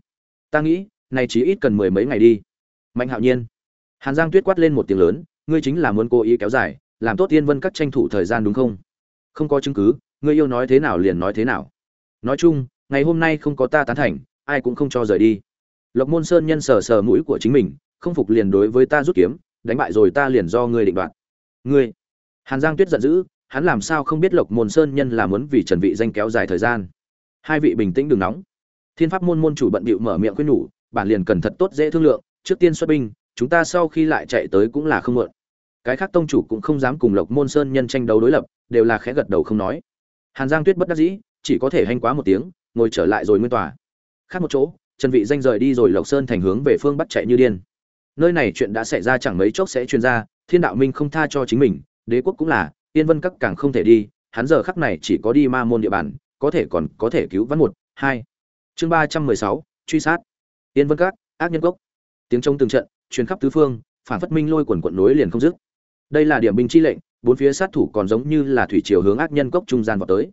Ta nghĩ này chỉ ít cần mười mấy ngày đi. Mạnh hạo nhiên. Hàn giang tuyết quát lên một tiếng lớn, ngươi chính là muốn cố ý kéo dài, làm tốt tiên vân các tranh thủ thời gian đúng không? Không có chứng cứ, ngươi yêu nói thế nào liền nói thế nào. Nói chung, ngày hôm nay không có ta tán thành, ai cũng không cho rời đi lộc môn sơn nhân sờ sờ mũi của chính mình, không phục liền đối với ta rút kiếm, đánh bại rồi ta liền do ngươi định đoạt. Ngươi? Hàn giang tuyết giận dữ, hắn làm sao không biết lộc môn sơn nhân là muốn vì trần vị danh kéo dài thời gian? Hai vị bình tĩnh đừng nóng. Thiên pháp môn môn chủ bận bịu mở miệng khuyên nhủ, bản liền cần thật tốt dễ thương lượng, trước tiên xuất binh, chúng ta sau khi lại chạy tới cũng là không muộn. Cái khác tông chủ cũng không dám cùng lộc môn sơn nhân tranh đấu đối lập, đều là khẽ gật đầu không nói. Hàn giang tuyết bất đắc dĩ, chỉ có thể hanh quá một tiếng, ngồi trở lại rồi nguyên tòa. Khác một chỗ trần vị danh rời đi rồi lộc sơn thành hướng về phương bắc chạy như điên. Nơi này chuyện đã xảy ra chẳng mấy chốc sẽ truyền ra, thiên đạo minh không tha cho chính mình, đế quốc cũng là tiên vân các càng không thể đi, hắn giờ khắc này chỉ có đi ma môn địa bàn, có thể còn có thể cứu vãn một, hai. Chương ba trăm mười sáu, truy sát. Tiên vân các, ác nhân cốc. Tiếng trống từng trận, truyền khắp tứ phương, phản phất minh lôi quần quần núi liền không dứt. Đây là điểm binh chi lệnh, bốn phía sát thủ còn giống như là thủy chiều hướng ác nhân cốc trung gian vào tới.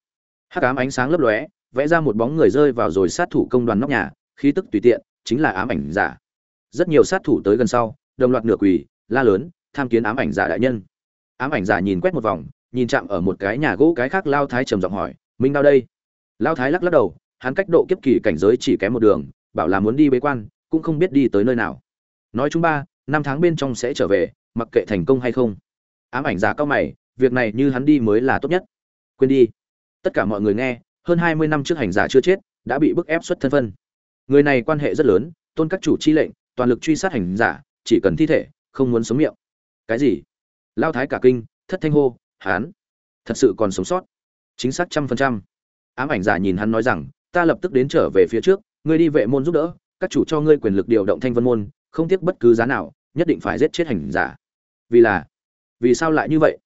Hắc ám ánh sáng lấp lóe, vẽ ra một bóng người rơi vào rồi sát thủ công đoàn nóc nhà khí tức tùy tiện, chính là ám ảnh giả. Rất nhiều sát thủ tới gần sau, đồng loạt nửa quỳ, la lớn, tham kiến ám ảnh giả đại nhân. Ám ảnh giả nhìn quét một vòng, nhìn chạm ở một cái nhà gỗ cái khác lao thái trầm giọng hỏi, minh đâu đây? Lao thái lắc lắc đầu, hắn cách độ kiếp kỳ cảnh giới chỉ kém một đường, bảo là muốn đi bế quan, cũng không biết đi tới nơi nào. Nói chúng ba, năm tháng bên trong sẽ trở về, mặc kệ thành công hay không. Ám ảnh giả cao mày, việc này như hắn đi mới là tốt nhất. Quên đi. Tất cả mọi người nghe, hơn hai mươi năm trước hành giả chưa chết, đã bị bức ép xuất thân phân người này quan hệ rất lớn, tôn các chủ chi lệnh, toàn lực truy sát hành giả, chỉ cần thi thể, không muốn sống miệng. Cái gì? Lao thái cả kinh, thất thanh hô, hán. Thật sự còn sống sót. Chính xác trăm phần trăm. Ám ảnh giả nhìn hắn nói rằng, ta lập tức đến trở về phía trước, ngươi đi vệ môn giúp đỡ, các chủ cho ngươi quyền lực điều động thanh vân môn, không tiếc bất cứ giá nào, nhất định phải giết chết hành giả. Vì là, vì sao lại như vậy?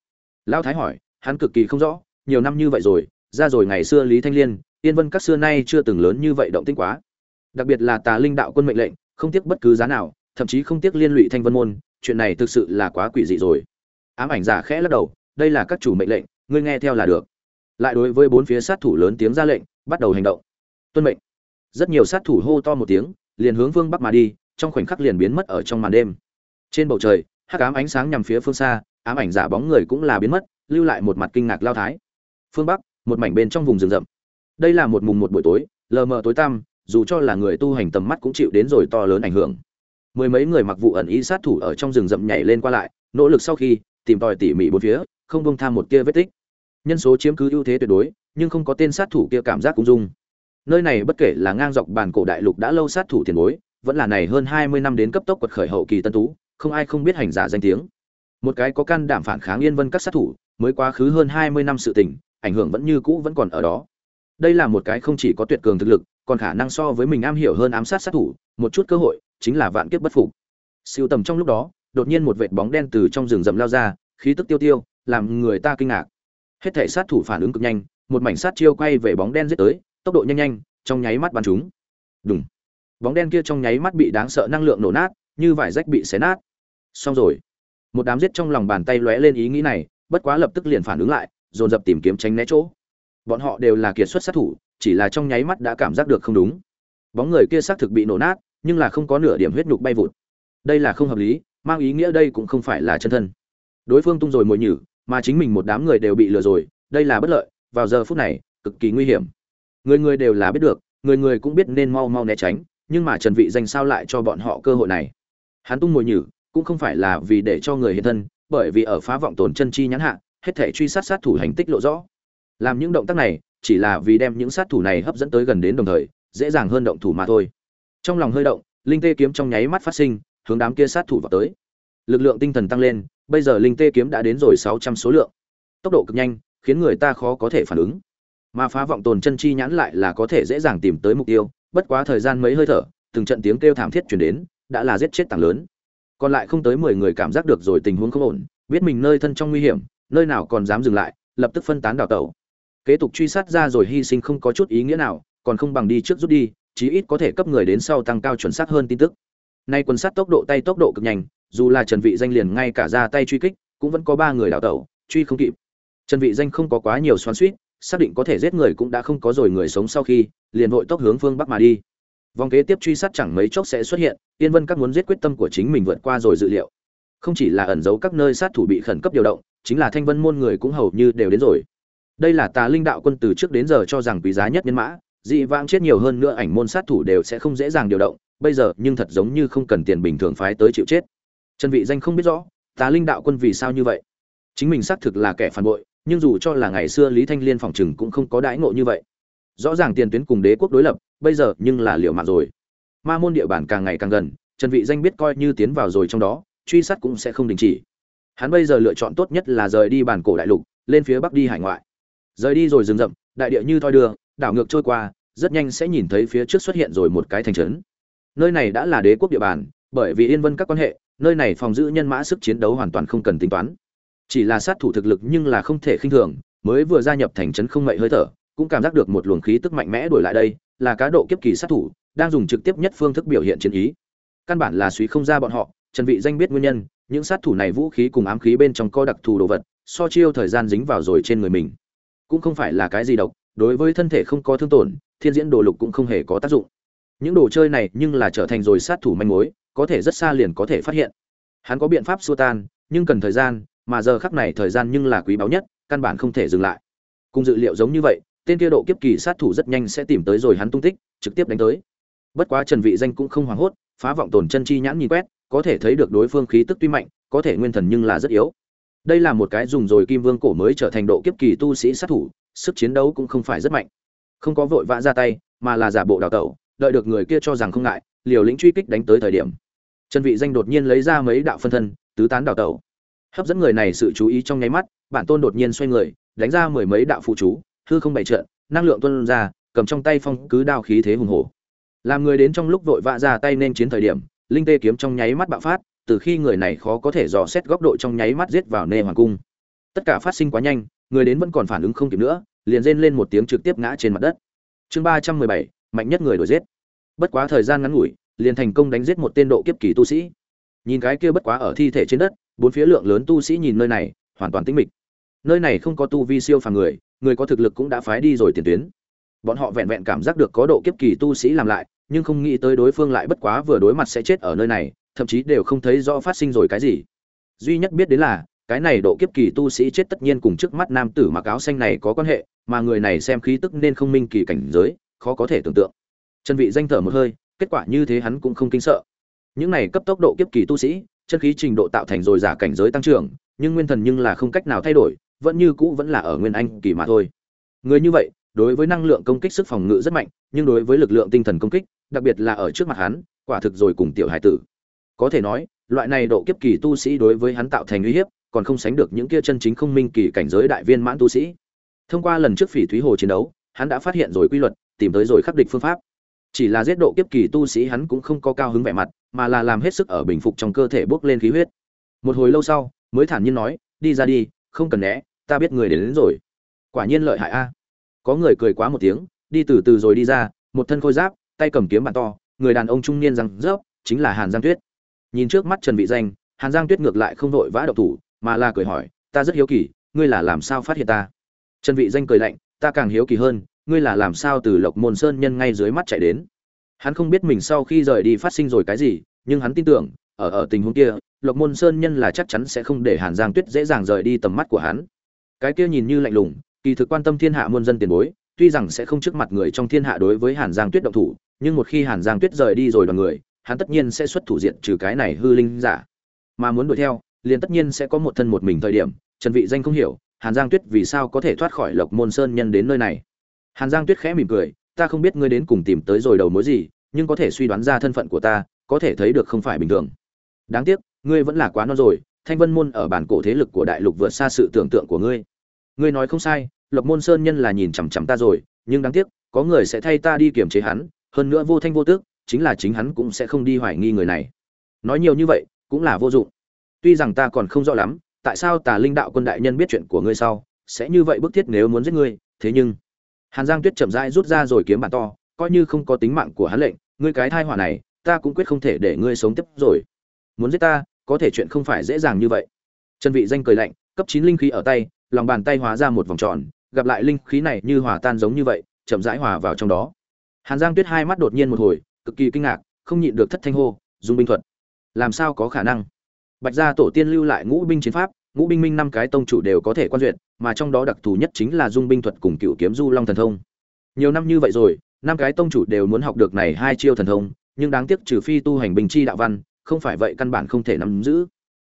Lao thái hỏi, hắn cực kỳ không rõ, nhiều năm như vậy rồi, ra rồi ngày xưa lý thanh liên, yên vân các xưa nay chưa từng lớn như vậy động tinh quá đặc biệt là tà linh đạo quân mệnh lệnh, không tiếc bất cứ giá nào, thậm chí không tiếc liên lụy thanh vân môn, chuyện này thực sự là quá quỷ dị rồi. Ám ảnh giả khẽ lắc đầu, đây là các chủ mệnh lệnh, ngươi nghe theo là được. Lại đối với bốn phía sát thủ lớn tiếng ra lệnh, bắt đầu hành động. Tuân mệnh. Rất nhiều sát thủ hô to một tiếng, liền hướng phương bắc mà đi, trong khoảnh khắc liền biến mất ở trong màn đêm. Trên bầu trời, hắc ám ánh sáng nhằm phía phương xa, ám ảnh giả bóng người cũng là biến mất, lưu lại một mặt kinh ngạc lao thái. Phương bắc, một mảnh bên trong vùng rừng rậm. Đây là một mùng một buổi tối, lờ mờ tối tăm dù cho là người tu hành tầm mắt cũng chịu đến rồi to lớn ảnh hưởng. Mười mấy người mặc vụ ẩn ý sát thủ ở trong rừng rậm nhảy lên qua lại, nỗ lực sau khi, tìm tòi tỉ mỉ bốn phía, không bông tham một kia vết tích. Nhân số chiếm cứ ưu thế tuyệt đối, nhưng không có tên sát thủ kia cảm giác cũng dung. Nơi này bất kể là ngang dọc bàn cổ đại lục đã lâu sát thủ tiền bối, vẫn là này hơn hai mươi năm đến cấp tốc quật khởi hậu kỳ tân tú, không ai không biết hành giả danh tiếng. Một cái có can đảm phản kháng yên vân các sát thủ, mới quá khứ hơn hai mươi năm sự tình, ảnh hưởng vẫn như cũ vẫn còn ở đó. Đây là một cái không chỉ có tuyệt cường thực lực còn khả năng so với mình am hiểu hơn ám sát sát thủ, một chút cơ hội chính là vạn kiếp bất phục. Siêu tầm trong lúc đó, đột nhiên một vệt bóng đen từ trong rừng rậm lao ra, khí tức tiêu tiêu, làm người ta kinh ngạc. Hết thể sát thủ phản ứng cực nhanh, một mảnh sát chiêu quay về bóng đen giết tới, tốc độ nhanh nhanh, trong nháy mắt bắn chúng. Đúng bóng đen kia trong nháy mắt bị đáng sợ năng lượng nổ nát, như vải rách bị xé nát. Xong rồi. Một đám giết trong lòng bàn tay lóe lên ý nghĩ này, bất quá lập tức liền phản ứng lại, dồn dập tìm kiếm tránh né chỗ. Bọn họ đều là kiệt xuất sát thủ chỉ là trong nháy mắt đã cảm giác được không đúng. Bóng người kia xác thực bị nổ nát, nhưng là không có nửa điểm huyết nhục bay vụt. Đây là không hợp lý, mang ý nghĩa đây cũng không phải là chân thân. Đối phương tung rồi mồi nhử, mà chính mình một đám người đều bị lừa rồi, đây là bất lợi, vào giờ phút này, cực kỳ nguy hiểm. Người người đều là biết được, người người cũng biết nên mau mau né tránh, nhưng mà trần vị danh sao lại cho bọn họ cơ hội này? Hắn tung mồi nhử, cũng không phải là vì để cho người hiện thân, bởi vì ở phá vọng tổn chân chi nhãn hạ, hết thể truy sát sát thủ hành tích lộ rõ. Làm những động tác này chỉ là vì đem những sát thủ này hấp dẫn tới gần đến đồng thời, dễ dàng hơn động thủ mà thôi. Trong lòng hơi động, linh tê kiếm trong nháy mắt phát sinh, hướng đám kia sát thủ vào tới. Lực lượng tinh thần tăng lên, bây giờ linh tê kiếm đã đến rồi sáu trăm số lượng. Tốc độ cực nhanh, khiến người ta khó có thể phản ứng. Mà phá vọng tồn chân chi nhãn lại là có thể dễ dàng tìm tới mục tiêu, bất quá thời gian mấy hơi thở, từng trận tiếng kêu thảm thiết chuyển đến, đã là giết chết tảng lớn. Còn lại không tới mười người cảm giác được rồi tình huống không ổn, biết mình nơi thân trong nguy hiểm, nơi nào còn dám dừng lại, lập tức phân tán đào tẩu kế tục truy sát ra rồi hy sinh không có chút ý nghĩa nào, còn không bằng đi trước rút đi, chí ít có thể cấp người đến sau tăng cao chuẩn xác hơn tin tức. Nay quân sát tốc độ tay tốc độ cực nhanh, dù là trần vị danh liền ngay cả ra tay truy kích, cũng vẫn có ba người đào tẩu, truy không kịp. Trần vị danh không có quá nhiều xoắn xuýt, xác định có thể giết người cũng đã không có rồi người sống sau khi, liền vội tốc hướng phương bắc mà đi. Vòng kế tiếp truy sát chẳng mấy chốc sẽ xuất hiện tiên vân các muốn giết quyết tâm của chính mình vượt qua rồi dự liệu. Không chỉ là ẩn giấu các nơi sát thủ bị khẩn cấp điều động, chính là thanh vân môn người cũng hầu như đều đến rồi đây là tà linh đạo quân từ trước đến giờ cho rằng quý giá nhất nhân mã, dị vãng chết nhiều hơn nữa ảnh môn sát thủ đều sẽ không dễ dàng điều động, bây giờ nhưng thật giống như không cần tiền bình thường phái tới chịu chết. Trần vị danh không biết rõ, tà linh đạo quân vì sao như vậy? Chính mình xác thực là kẻ phản bội, nhưng dù cho là ngày xưa lý thanh liên phòng trừng cũng không có đãi ngộ như vậy. Rõ ràng tiền tuyến cùng đế quốc đối lập, bây giờ nhưng là liệu mạng rồi. Ma môn địa bàn càng ngày càng gần, trần vị danh biết coi như tiến vào rồi trong đó, truy sát cũng sẽ không đình chỉ. Hắn bây giờ lựa chọn tốt nhất là rời đi bản cổ đại lục, lên phía bắc đi hải ngoại rời đi rồi rừng rậm, đại địa như thoi đưa, đảo ngược trôi qua, rất nhanh sẽ nhìn thấy phía trước xuất hiện rồi một cái thành trấn. Nơi này đã là đế quốc địa bàn, bởi vì yên vân các quan hệ, nơi này phòng giữ nhân mã sức chiến đấu hoàn toàn không cần tính toán. Chỉ là sát thủ thực lực nhưng là không thể khinh thường, mới vừa gia nhập thành trấn không mậy hơi thở, cũng cảm giác được một luồng khí tức mạnh mẽ đuổi lại đây, là cá độ kiếp kỳ sát thủ, đang dùng trực tiếp nhất phương thức biểu hiện chiến ý. Căn bản là suy không ra bọn họ, trần vị danh biết nguyên nhân, những sát thủ này vũ khí cùng ám khí bên trong co đặc thù đồ vật, so chiêu thời gian dính vào rồi trên người mình cũng không phải là cái gì độc, đối với thân thể không có thương tổn, thiên diễn đồ lục cũng không hề có tác dụng. Những đồ chơi này nhưng là trở thành rồi sát thủ manh mối, có thể rất xa liền có thể phát hiện. Hắn có biện pháp xua tan, nhưng cần thời gian, mà giờ khắc này thời gian nhưng là quý báu nhất, căn bản không thể dừng lại. Cùng dự liệu giống như vậy, tên kia độ kiếp kỳ sát thủ rất nhanh sẽ tìm tới rồi hắn tung tích, trực tiếp đánh tới. Bất quá trần vị danh cũng không hoảng hốt, phá vọng tồn chân chi nhãn nhìn quét, có thể thấy được đối phương khí tức tuy mạnh, có thể nguyên thần nhưng là rất yếu đây là một cái dùng rồi kim vương cổ mới trở thành độ kiếp kỳ tu sĩ sát thủ sức chiến đấu cũng không phải rất mạnh. Không có vội vã ra tay mà là giả bộ đào tẩu đợi được người kia cho rằng không ngại liều lĩnh truy kích đánh tới thời điểm. Trần vị danh đột nhiên lấy ra mấy đạo phân thân tứ tán đào tẩu. Hấp dẫn người này sự chú ý trong nháy mắt bản tôn đột nhiên xoay người đánh ra mười mấy đạo phụ chú hư không bày trợn, năng lượng tuôn ra cầm trong tay phong cứ đao khí thế hùng hổ. Làm người đến trong lúc vội vã ra tay nên chiến thời điểm linh tê kiếm trong nháy mắt bạo phát từ khi người này khó có thể dò xét góc độ trong nháy mắt giết vào nê hoàng cung. Tất cả phát sinh quá nhanh, người đến vẫn còn phản ứng không kịp nữa, liền rên lên một tiếng trực tiếp ngã trên mặt đất. Chương ba trăm mười bảy, mạnh nhất người đuổi giết. Bất quá thời gian ngắn ngủi, liền thành công đánh giết một tên độ kiếp kỳ tu sĩ. Nhìn cái kia bất quá ở thi thể trên đất, bốn phía lượng lớn tu sĩ nhìn nơi này, hoàn toàn tĩnh mịch. Nơi này không có tu vi siêu phàm người người có thực lực cũng đã phái đi rồi tiền tuyến. Bọn họ vẹn vẹn cảm giác được có độ kiếp kỳ tu sĩ làm lại, nhưng không nghĩ tới đối phương lại bất quá vừa đối mặt sẽ chết ở nơi này thậm chí đều không thấy rõ phát sinh rồi cái gì. Duy nhất biết đến là, cái này độ kiếp kỳ tu sĩ chết tất nhiên cùng trước mắt nam tử mặc áo xanh này có quan hệ, mà người này xem khí tức nên không minh kỳ cảnh giới, khó có thể tưởng tượng. Chân vị danh thở một hơi, kết quả như thế hắn cũng không kinh sợ. Những này cấp tốc độ kiếp kỳ tu sĩ, chân khí trình độ tạo thành rồi giả cảnh giới tăng trưởng, nhưng nguyên thần nhưng là không cách nào thay đổi, vẫn như cũ vẫn là ở nguyên anh kỳ mà thôi. Người như vậy, đối với năng lượng công kích sức phòng ngự rất mạnh, nhưng đối với lực lượng tinh thần công kích, đặc biệt là ở trước mặt hắn, quả thực rồi cùng tiểu hải tử có thể nói loại này độ kiếp kỳ tu sĩ đối với hắn tạo thành uy hiếp còn không sánh được những kia chân chính không minh kỳ cảnh giới đại viên mãn tu sĩ. Thông qua lần trước phỉ thúy hồ chiến đấu hắn đã phát hiện rồi quy luật tìm tới rồi khắc địch phương pháp. Chỉ là giết độ kiếp kỳ tu sĩ hắn cũng không có cao hứng vẻ mặt mà là làm hết sức ở bình phục trong cơ thể bốc lên khí huyết. Một hồi lâu sau mới thản nhiên nói đi ra đi không cần né ta biết người đến, đến rồi. Quả nhiên lợi hại a. Có người cười quá một tiếng đi từ từ rồi đi ra một thân khôi giáp tay cầm kiếm bàn to người đàn ông trung niên răng rớp chính là hàn giang tuyết nhìn trước mắt trần vị danh, hàn giang tuyết ngược lại không vội vã độc thủ, mà là cười hỏi, ta rất hiếu kỳ, ngươi là làm sao phát hiện ta? Trần vị danh cười lạnh, ta càng hiếu kỳ hơn, ngươi là làm sao từ lộc môn sơn nhân ngay dưới mắt chạy đến? Hắn không biết mình sau khi rời đi phát sinh rồi cái gì, nhưng hắn tin tưởng, ở ở tình huống kia, lộc môn sơn nhân là chắc chắn sẽ không để hàn giang tuyết dễ dàng rời đi tầm mắt của hắn. Cái kia nhìn như lạnh lùng, kỳ thực quan tâm thiên hạ muôn dân tiền bối, tuy rằng sẽ không trước mặt người trong thiên hạ đối với hàn giang tuyết động thủ, nhưng một khi hàn giang tuyết rời đi rồi đoàn người hắn tất nhiên sẽ xuất thủ diện trừ cái này hư linh giả. Mà muốn đuổi theo, liền tất nhiên sẽ có một thân một mình thời điểm, trần vị danh không hiểu, hàn giang tuyết vì sao có thể thoát khỏi lộc môn sơn nhân đến nơi này. Hàn giang tuyết khẽ mỉm cười, ta không biết ngươi đến cùng tìm tới rồi đầu mối gì, nhưng có thể suy đoán ra thân phận của ta, có thể thấy được không phải bình thường. Đáng tiếc, ngươi vẫn là quá non rồi, thanh vân môn ở bản cổ thế lực của đại lục vượt xa sự tưởng tượng của ngươi. Ngươi nói không sai, lộc môn sơn nhân là nhìn chằm chằm ta rồi, nhưng đáng tiếc, có người sẽ thay ta đi kiểm chế hắn, hơn nữa vô thanh vô tước chính là chính hắn cũng sẽ không đi hoài nghi người này. Nói nhiều như vậy, cũng là vô dụng. Tuy rằng ta còn không rõ lắm, tại sao tà linh đạo quân đại nhân biết chuyện của ngươi sau, sẽ như vậy bức thiết nếu muốn giết ngươi, thế nhưng, hàn giang tuyết chậm rãi rút ra rồi kiếm bản to, coi như không có tính mạng của hắn lệnh, ngươi cái thai họa này, ta cũng quyết không thể để ngươi sống tiếp rồi. Muốn giết ta, có thể chuyện không phải dễ dàng như vậy. Trần vị danh cười lạnh, cấp chín linh khí ở tay, lòng bàn tay hóa ra một vòng tròn, gặp lại linh khí này như hòa tan giống như vậy, chậm rãi hòa vào trong đó. Hàn giang tuyết hai mắt đột nhiên một hồi cực kỳ kinh ngạc, không nhịn được thất thanh hô, dung binh thuật, làm sao có khả năng? Bạch gia tổ tiên lưu lại ngũ binh chiến pháp, ngũ binh minh năm cái tông chủ đều có thể quan duyệt, mà trong đó đặc thù nhất chính là dung binh thuật cùng cựu kiếm du long thần thông. Nhiều năm như vậy rồi, năm cái tông chủ đều muốn học được này hai chiêu thần thông, nhưng đáng tiếc trừ phi tu hành binh chi đạo văn, không phải vậy căn bản không thể nắm giữ.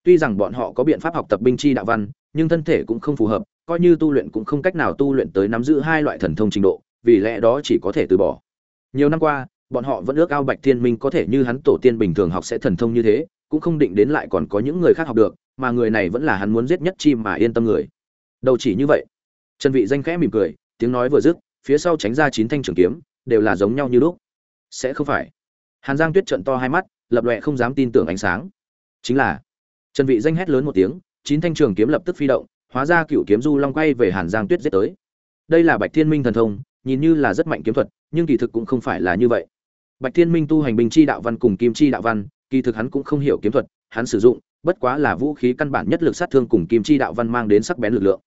Tuy rằng bọn họ có biện pháp học tập binh chi đạo văn, nhưng thân thể cũng không phù hợp, coi như tu luyện cũng không cách nào tu luyện tới nắm giữ hai loại thần thông trình độ, vì lẽ đó chỉ có thể từ bỏ. Nhiều năm qua bọn họ vẫn ước ao bạch thiên minh có thể như hắn tổ tiên bình thường học sẽ thần thông như thế, cũng không định đến lại còn có những người khác học được, mà người này vẫn là hắn muốn giết nhất chi mà yên tâm người. Đầu chỉ như vậy. Trần vị danh khẽ mỉm cười, tiếng nói vừa dứt, phía sau tránh ra chín thanh trường kiếm, đều là giống nhau như lúc. Sẽ không phải. Hàn giang tuyết trợn to hai mắt, lập loè không dám tin tưởng ánh sáng. Chính là, trần vị danh hét lớn một tiếng, chín thanh trường kiếm lập tức phi động, hóa ra cựu kiếm du long quay về hàn giang tuyết giết tới. Đây là bạch thiên minh thần thông, nhìn như là rất mạnh kiếm thuật, nhưng kỳ thực cũng không phải là như vậy bạch thiên minh tu hành binh chi đạo văn cùng kim chi đạo văn, kỳ thực hắn cũng không hiểu kiếm thuật, hắn sử dụng, bất quá là vũ khí căn bản nhất lực sát thương cùng kim chi đạo văn mang đến sắc bén lực lượng.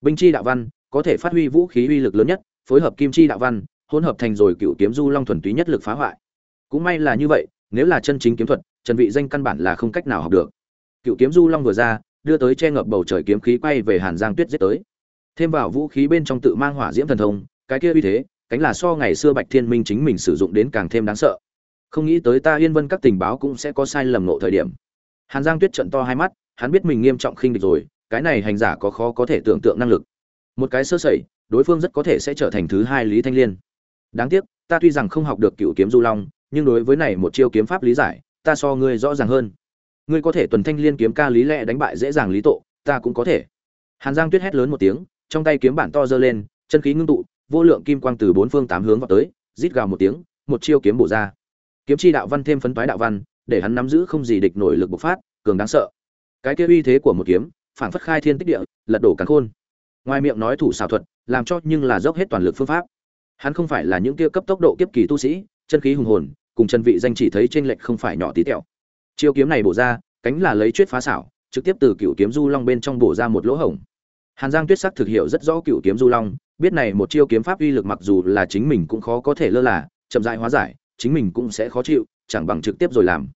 Binh chi đạo văn có thể phát huy vũ khí uy lực lớn nhất, phối hợp kim chi đạo văn, hỗn hợp thành rồi cựu kiếm du long thuần túy nhất lực phá hoại. Cũng may là như vậy, nếu là chân chính kiếm thuật, trần vị danh căn bản là không cách nào học được. Cựu kiếm du long vừa ra, đưa tới che ngập bầu trời kiếm khí quay về hàn giang tuyết giết tới. Thêm vào vũ khí bên trong tự mang hỏa diễm thần thông, cái kia uy thế cánh là so ngày xưa bạch thiên minh chính mình sử dụng đến càng thêm đáng sợ. Không nghĩ tới ta yên vân các tình báo cũng sẽ có sai lầm nộ thời điểm. Hàn giang tuyết trận to hai mắt, hắn biết mình nghiêm trọng khinh địch rồi, cái này hành giả có khó có thể tưởng tượng năng lực. Một cái sơ sẩy, đối phương rất có thể sẽ trở thành thứ hai lý thanh liên. Đáng tiếc, ta tuy rằng không học được cựu kiếm du long, nhưng đối với này một chiêu kiếm pháp lý giải, ta so ngươi rõ ràng hơn. Ngươi có thể tuần thanh liên kiếm ca lý lẽ đánh bại dễ dàng lý tộ, ta cũng có thể. Hàn giang tuyết hét lớn một tiếng, trong tay kiếm bản to giơ lên, chân khí ngưng tụ vô lượng kim quang từ bốn phương tám hướng vào tới, rít gào một tiếng, một chiêu kiếm bổ ra. Kiếm chi đạo văn thêm phấn toái đạo văn, để hắn nắm giữ không gì địch nổi lực bộc phát, cường đáng sợ. Cái kia uy thế của một kiếm phản phất khai thiên tích địa, lật đổ cả khôn. Ngoài miệng nói thủ xảo thuật, làm cho nhưng là dốc hết toàn lực phương pháp. Hắn không phải là những kia cấp tốc độ kiếp kỳ tu sĩ, chân khí hùng hồn, cùng chân vị danh chỉ thấy trên lệch không phải nhỏ tí tẹo. Chiêu kiếm này bổ ra, cánh là lấy chuyết phá xảo, trực tiếp từ cựu kiếm du long bên trong bổ ra một lỗ hổng. Hàn giang tuyết sắc thực hiểu rất rõ cựu kiếm du long biết này một chiêu kiếm pháp uy lực mặc dù là chính mình cũng khó có thể lơ là, chậm rãi hóa giải, chính mình cũng sẽ khó chịu, chẳng bằng trực tiếp rồi làm.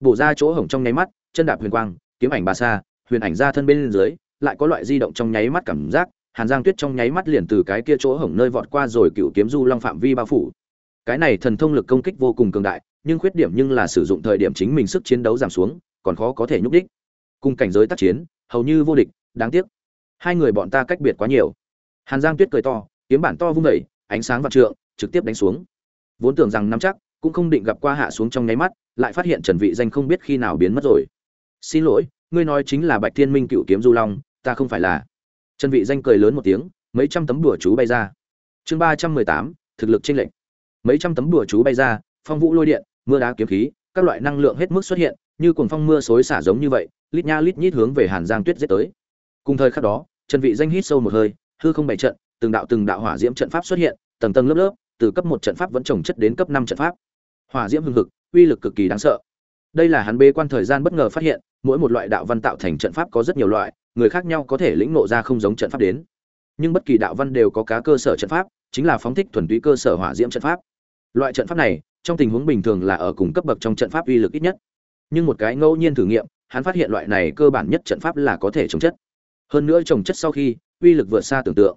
Bổ ra chỗ hổng trong nháy mắt, chân đạp huyền quang, kiếm ảnh ba xa, huyền ảnh ra thân bên dưới, lại có loại di động trong nháy mắt cảm giác, hàn giang tuyết trong nháy mắt liền từ cái kia chỗ hổng nơi vọt qua rồi cựu kiếm du long phạm vi bao phủ. Cái này thần thông lực công kích vô cùng cường đại, nhưng khuyết điểm nhưng là sử dụng thời điểm chính mình sức chiến đấu giảm xuống, còn khó có thể nhúc đích. Cùng cảnh giới tác chiến, hầu như vô địch, đáng tiếc. Hai người bọn ta cách biệt quá nhiều hàn giang tuyết cười to kiếm bản to vung đẩy, ánh sáng vạn trượng trực tiếp đánh xuống. Vốn tưởng rằng nắm chắc cũng không định gặp qua hạ xuống trong nháy mắt lại phát hiện trần vị danh không biết khi nào biến mất rồi. Xin lỗi ngươi nói chính là bạch thiên minh cựu kiếm du long ta không phải là. Trần vị danh cười lớn một tiếng mấy trăm tấm đùa chú bay ra. Chương ba trăm mười tám thực lực chênh lệnh mấy trăm tấm đùa chú bay ra phong vũ lôi điện mưa đá kiếm khí các loại năng lượng hết mức xuất hiện như cuồng phong mưa xối xả giống như vậy lít nha lít nhít hướng về hàn giang tuyết giết tới. Cùng thời khắc đó trần vị danh hít sâu một hơi hư không bảy trận, từng đạo từng đạo hỏa diễm trận pháp xuất hiện, tầng tầng lớp lớp, từ cấp một trận pháp vẫn trồng chất đến cấp năm trận pháp. Hỏa diễm hưng hực, uy lực cực kỳ đáng sợ. Đây là hắn bê quan thời gian bất ngờ phát hiện, mỗi một loại đạo văn tạo thành trận pháp có rất nhiều loại, người khác nhau có thể lĩnh ngộ ra không giống trận pháp đến. Nhưng bất kỳ đạo văn đều có cá cơ sở trận pháp, chính là phóng thích thuần túy cơ sở hỏa diễm trận pháp. Loại trận pháp này, trong tình huống bình thường là ở cùng cấp bậc trong trận pháp uy lực ít nhất. Nhưng một cái ngẫu nhiên thử nghiệm, hắn phát hiện loại này cơ bản nhất trận pháp là có thể trồng chất. Hơn nữa trồng chất sau khi uy lực vượt xa tưởng tượng.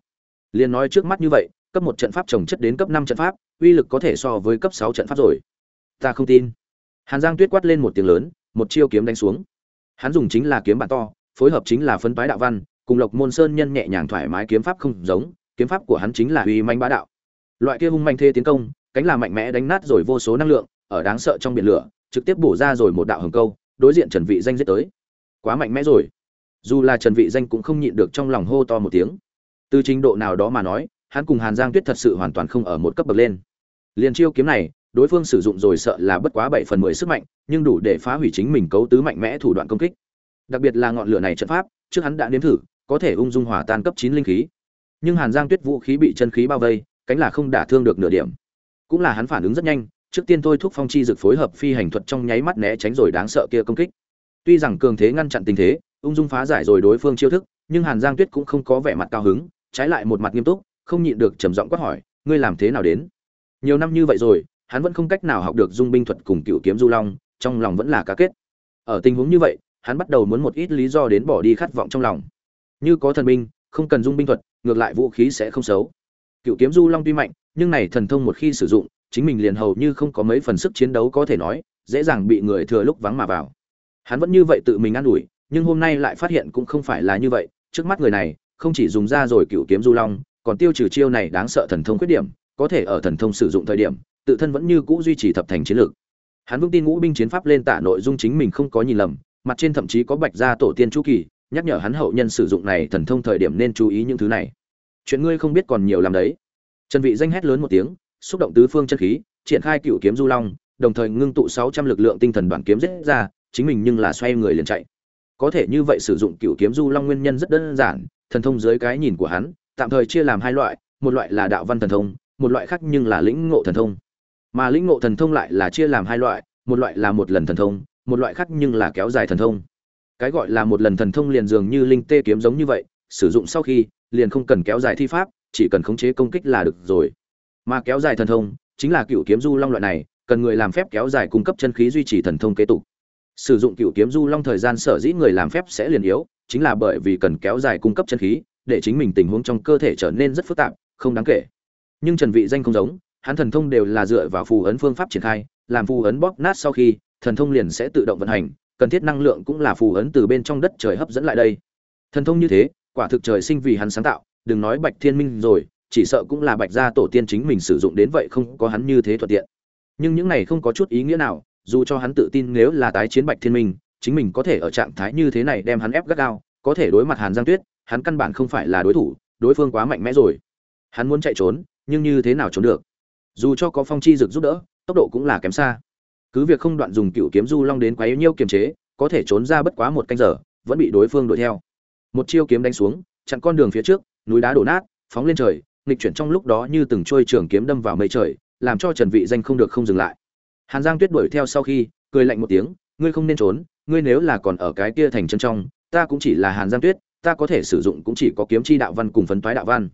Liền nói trước mắt như vậy, cấp một trận pháp trồng chất đến cấp năm trận pháp, uy lực có thể so với cấp sáu trận pháp rồi. Ta không tin. Hàn giang tuyết quát lên một tiếng lớn, một chiêu kiếm đánh xuống. Hắn dùng chính là kiếm bản to, phối hợp chính là phân phái đạo văn, cùng lộc môn sơn nhân nhẹ nhàng thoải mái kiếm pháp không giống, kiếm pháp của hắn chính là uy manh bá đạo. Loại kia hung manh thê tiến công, cánh là mạnh mẽ đánh nát rồi vô số năng lượng, ở đáng sợ trong biển lửa, trực tiếp bổ ra rồi một đạo hồng câu, đối diện trần vị danh giết tới. Quá mạnh mẽ rồi dù là trần vị danh cũng không nhịn được trong lòng hô to một tiếng. Từ trình độ nào đó mà nói, hắn cùng hàn giang tuyết thật sự hoàn toàn không ở một cấp bậc lên. Liền chiêu kiếm này, đối phương sử dụng rồi sợ là bất quá bảy phần mười sức mạnh, nhưng đủ để phá hủy chính mình cấu tứ mạnh mẽ thủ đoạn công kích. Đặc biệt là ngọn lửa này trận pháp, trước hắn đã nếm thử, có thể ung dung hòa tan cấp chín linh khí. Nhưng hàn giang tuyết vũ khí bị chân khí bao vây, cánh là không đả thương được nửa điểm. Cũng là hắn phản ứng rất nhanh, trước tiên thôi thúc phong chi dực phối hợp phi hành thuật trong nháy mắt né tránh rồi đáng sợ kia công kích. Tuy rằng cường thế ngăn chặn tình thế ung dung phá giải rồi đối phương chiêu thức, nhưng hàn giang tuyết cũng không có vẻ mặt cao hứng, trái lại một mặt nghiêm túc, không nhịn được trầm giọng quát hỏi, ngươi làm thế nào đến? Nhiều năm như vậy rồi, hắn vẫn không cách nào học được dung binh thuật cùng cựu kiếm du long, trong lòng vẫn là cá kết. Ở tình huống như vậy, hắn bắt đầu muốn một ít lý do đến bỏ đi khát vọng trong lòng. Như có thần binh, không cần dung binh thuật, ngược lại vũ khí sẽ không xấu. Cựu kiếm du long tuy mạnh, nhưng này thần thông một khi sử dụng, chính mình liền hầu như không có mấy phần sức chiến đấu có thể nói, dễ dàng bị người thừa lúc vắng mà vào. Hắn vẫn như vậy tự mình ăn ủi nhưng hôm nay lại phát hiện cũng không phải là như vậy, trước mắt người này, không chỉ dùng ra rồi cựu kiếm du long, còn tiêu trừ chiêu này đáng sợ thần thông khuyết điểm, có thể ở thần thông sử dụng thời điểm, tự thân vẫn như cũ duy trì thập thành chiến lược. Hắn vững tin ngũ binh chiến pháp lên tả nội dung chính mình không có nhìn lầm, mặt trên thậm chí có bạch gia tổ tiên chu kỳ, nhắc nhở hắn hậu nhân sử dụng này thần thông thời điểm nên chú ý những thứ này. Chuyện ngươi không biết còn nhiều làm đấy. Trần vị danh hét lớn một tiếng, xúc động tứ phương chân khí, triển khai cựu kiếm du long, đồng thời ngưng tụ 600 lực lượng tinh thần đoàn kiếm giết ra, chính mình nhưng là xoay người liền chạy có thể như vậy sử dụng cựu kiếm du long nguyên nhân rất đơn giản, thần thông dưới cái nhìn của hắn, tạm thời chia làm hai loại, một loại là đạo văn thần thông, một loại khác nhưng là lĩnh ngộ thần thông. Mà lĩnh ngộ thần thông lại là chia làm hai loại, một loại là một lần thần thông, một loại khác nhưng là kéo dài thần thông. Cái gọi là một lần thần thông liền dường như linh tê kiếm giống như vậy, sử dụng sau khi, liền không cần kéo dài thi pháp, chỉ cần khống chế công kích là được rồi. Mà kéo dài thần thông, chính là cựu kiếm du long loại này, cần người làm phép kéo dài cung cấp chân khí duy trì thần thông kế tục sử dụng cựu kiếm du long thời gian sở dĩ người làm phép sẽ liền yếu, chính là bởi vì cần kéo dài cung cấp chân khí, để chính mình tình huống trong cơ thể trở nên rất phức tạp, không đáng kể. Nhưng trần vị danh không giống, hắn thần thông đều là dựa vào phù ấn phương pháp triển khai, làm phù ấn bóp nát sau khi, thần thông liền sẽ tự động vận hành, cần thiết năng lượng cũng là phù ấn từ bên trong đất trời hấp dẫn lại đây. Thần thông như thế, quả thực trời sinh vì hắn sáng tạo, đừng nói bạch thiên minh rồi, chỉ sợ cũng là bạch gia tổ tiên chính mình sử dụng đến vậy không có hắn như thế thuận tiện. Nhưng những này không có chút ý nghĩa nào dù cho hắn tự tin nếu là tái chiến bạch thiên minh, chính mình có thể ở trạng thái như thế này đem hắn ép gắt gao, có thể đối mặt hàn giang tuyết, hắn căn bản không phải là đối thủ, đối phương quá mạnh mẽ rồi. Hắn muốn chạy trốn, nhưng như thế nào trốn được? Dù cho có phong chi dực giúp đỡ, tốc độ cũng là kém xa. Cứ việc không đoạn dùng cựu kiếm du long đến quấy nhiêu kiềm chế, có thể trốn ra bất quá một canh giờ, vẫn bị đối phương đuổi theo. Một chiêu kiếm đánh xuống, chặn con đường phía trước, núi đá đổ nát, phóng lên trời, nghịch chuyển trong lúc đó như từng trôi trường kiếm đâm vào mây trời, làm cho trần vị danh không được không dừng lại hàn giang tuyết đuổi theo sau khi, cười lạnh một tiếng, ngươi không nên trốn, ngươi nếu là còn ở cái kia thành chân trong, ta cũng chỉ là hàn giang tuyết, ta có thể sử dụng cũng chỉ có kiếm chi đạo văn cùng phấn toái đạo văn.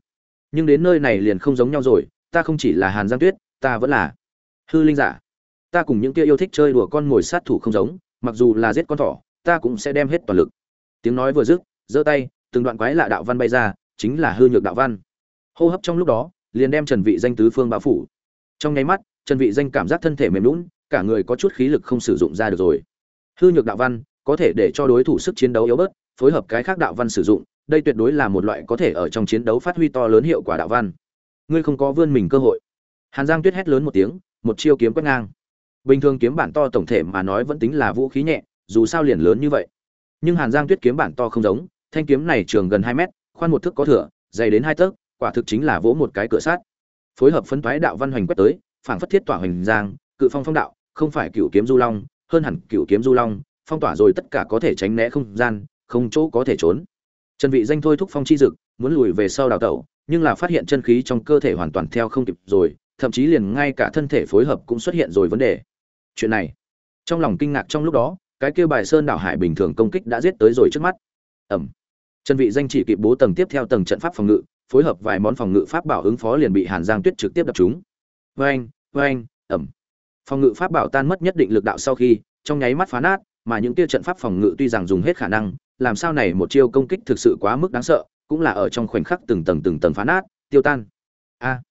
Nhưng đến nơi này liền không giống nhau rồi, ta không chỉ là hàn giang tuyết, ta vẫn là hư linh giả. Ta cùng những kia yêu thích chơi đùa con ngồi sát thủ không giống, mặc dù là giết con thỏ, ta cũng sẽ đem hết toàn lực. Tiếng nói vừa dứt, giơ tay, từng đoạn quái lạ đạo văn bay ra, chính là hư nhược đạo văn. Hô hấp trong lúc đó, liền đem trần vị danh tứ phương bao phủ. Trong nháy mắt trần vị danh cảm giác thân thể mềm lún cả người có chút khí lực không sử dụng ra được rồi. Hư nhược đạo văn có thể để cho đối thủ sức chiến đấu yếu bớt, phối hợp cái khác đạo văn sử dụng, đây tuyệt đối là một loại có thể ở trong chiến đấu phát huy to lớn hiệu quả đạo văn. Ngươi không có vươn mình cơ hội. Hàn giang tuyết hét lớn một tiếng, một chiêu kiếm quét ngang. Bình thường kiếm bản to tổng thể mà nói vẫn tính là vũ khí nhẹ, dù sao liền lớn như vậy. Nhưng hàn giang tuyết kiếm bản to không giống, thanh kiếm này trường gần hai mét, khoan một thước có thửa dày đến hai tấc quả thực chính là vỗ một cái cửa sát phối hợp phân thoái đạo văn hoành quét tới phảng phất thiết tỏa hoành giang, cự phong phong đạo, không phải cựu kiếm du long, hơn hẳn cựu kiếm du long, phong tỏa rồi tất cả có thể tránh né không gian, không chỗ có thể trốn. Trần vị danh thôi thúc phong chi dực, muốn lùi về sau đào tẩu, nhưng là phát hiện chân khí trong cơ thể hoàn toàn theo không kịp rồi, thậm chí liền ngay cả thân thể phối hợp cũng xuất hiện rồi vấn đề. Chuyện này, trong lòng kinh ngạc trong lúc đó, cái kia bài sơn đảo hải bình thường công kích đã giết tới rồi trước mắt. Ẩm. Trần vị danh chỉ kịp bố tầng tiếp theo tầng trận pháp phòng ngự, phối hợp vài món phòng ngự pháp bảo ứng phó liền bị hàn giang tuyết trực tiếp đập trúng vang vang ẩm. Phòng ngự pháp bảo tan mất nhất định lực đạo sau khi trong nháy mắt phá nát mà những kia trận pháp phòng ngự tuy rằng dùng hết khả năng làm sao này một chiêu công kích thực sự quá mức đáng sợ cũng là ở trong khoảnh khắc từng tầng từng tầng phá nát tiêu tan. A.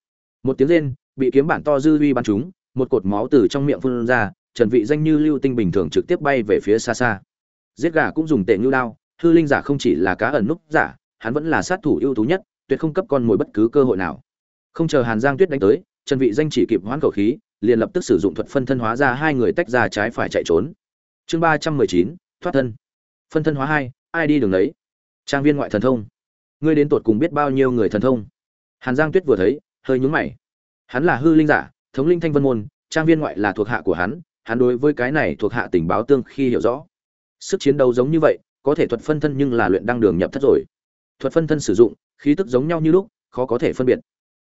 Một tiếng lên, bị kiếm bản to dư uy bắn trúng một cột máu từ trong miệng phun ra trần vị danh như lưu tinh bình thường trực tiếp bay về phía xa xa. Giết gà cũng dùng tệ như đao hư linh giả không chỉ là cá ẩn núp giả hắn vẫn là sát thủ ưu tú nhất tuyệt không cấp con mồi bất cứ cơ hội nào. Không chờ hàn giang tuyết đánh tới trần vị danh chỉ kịp hoãn khẩu khí, liền lập tức sử dụng thuật phân thân hóa ra hai người tách ra trái phải chạy trốn. Chương ba trăm mười chín, thoát thân. Phân thân hóa hai, ai đi đường đấy trang viên ngoại thần thông. Ngươi đến tụt cùng biết bao nhiêu người thần thông? Hàn giang tuyết vừa thấy, hơi nhún mày. Hắn là hư linh giả, thống linh thanh vân môn, trang viên ngoại là thuộc hạ của hắn hắn đối với cái này thuộc hạ tình báo tương khi hiểu rõ. Sức chiến đấu giống như vậy, có thể thuật phân thân nhưng là luyện đăng đường nhập thất rồi. Thuật phân thân sử dụng, khí tức giống nhau như lúc, khó có thể phân biệt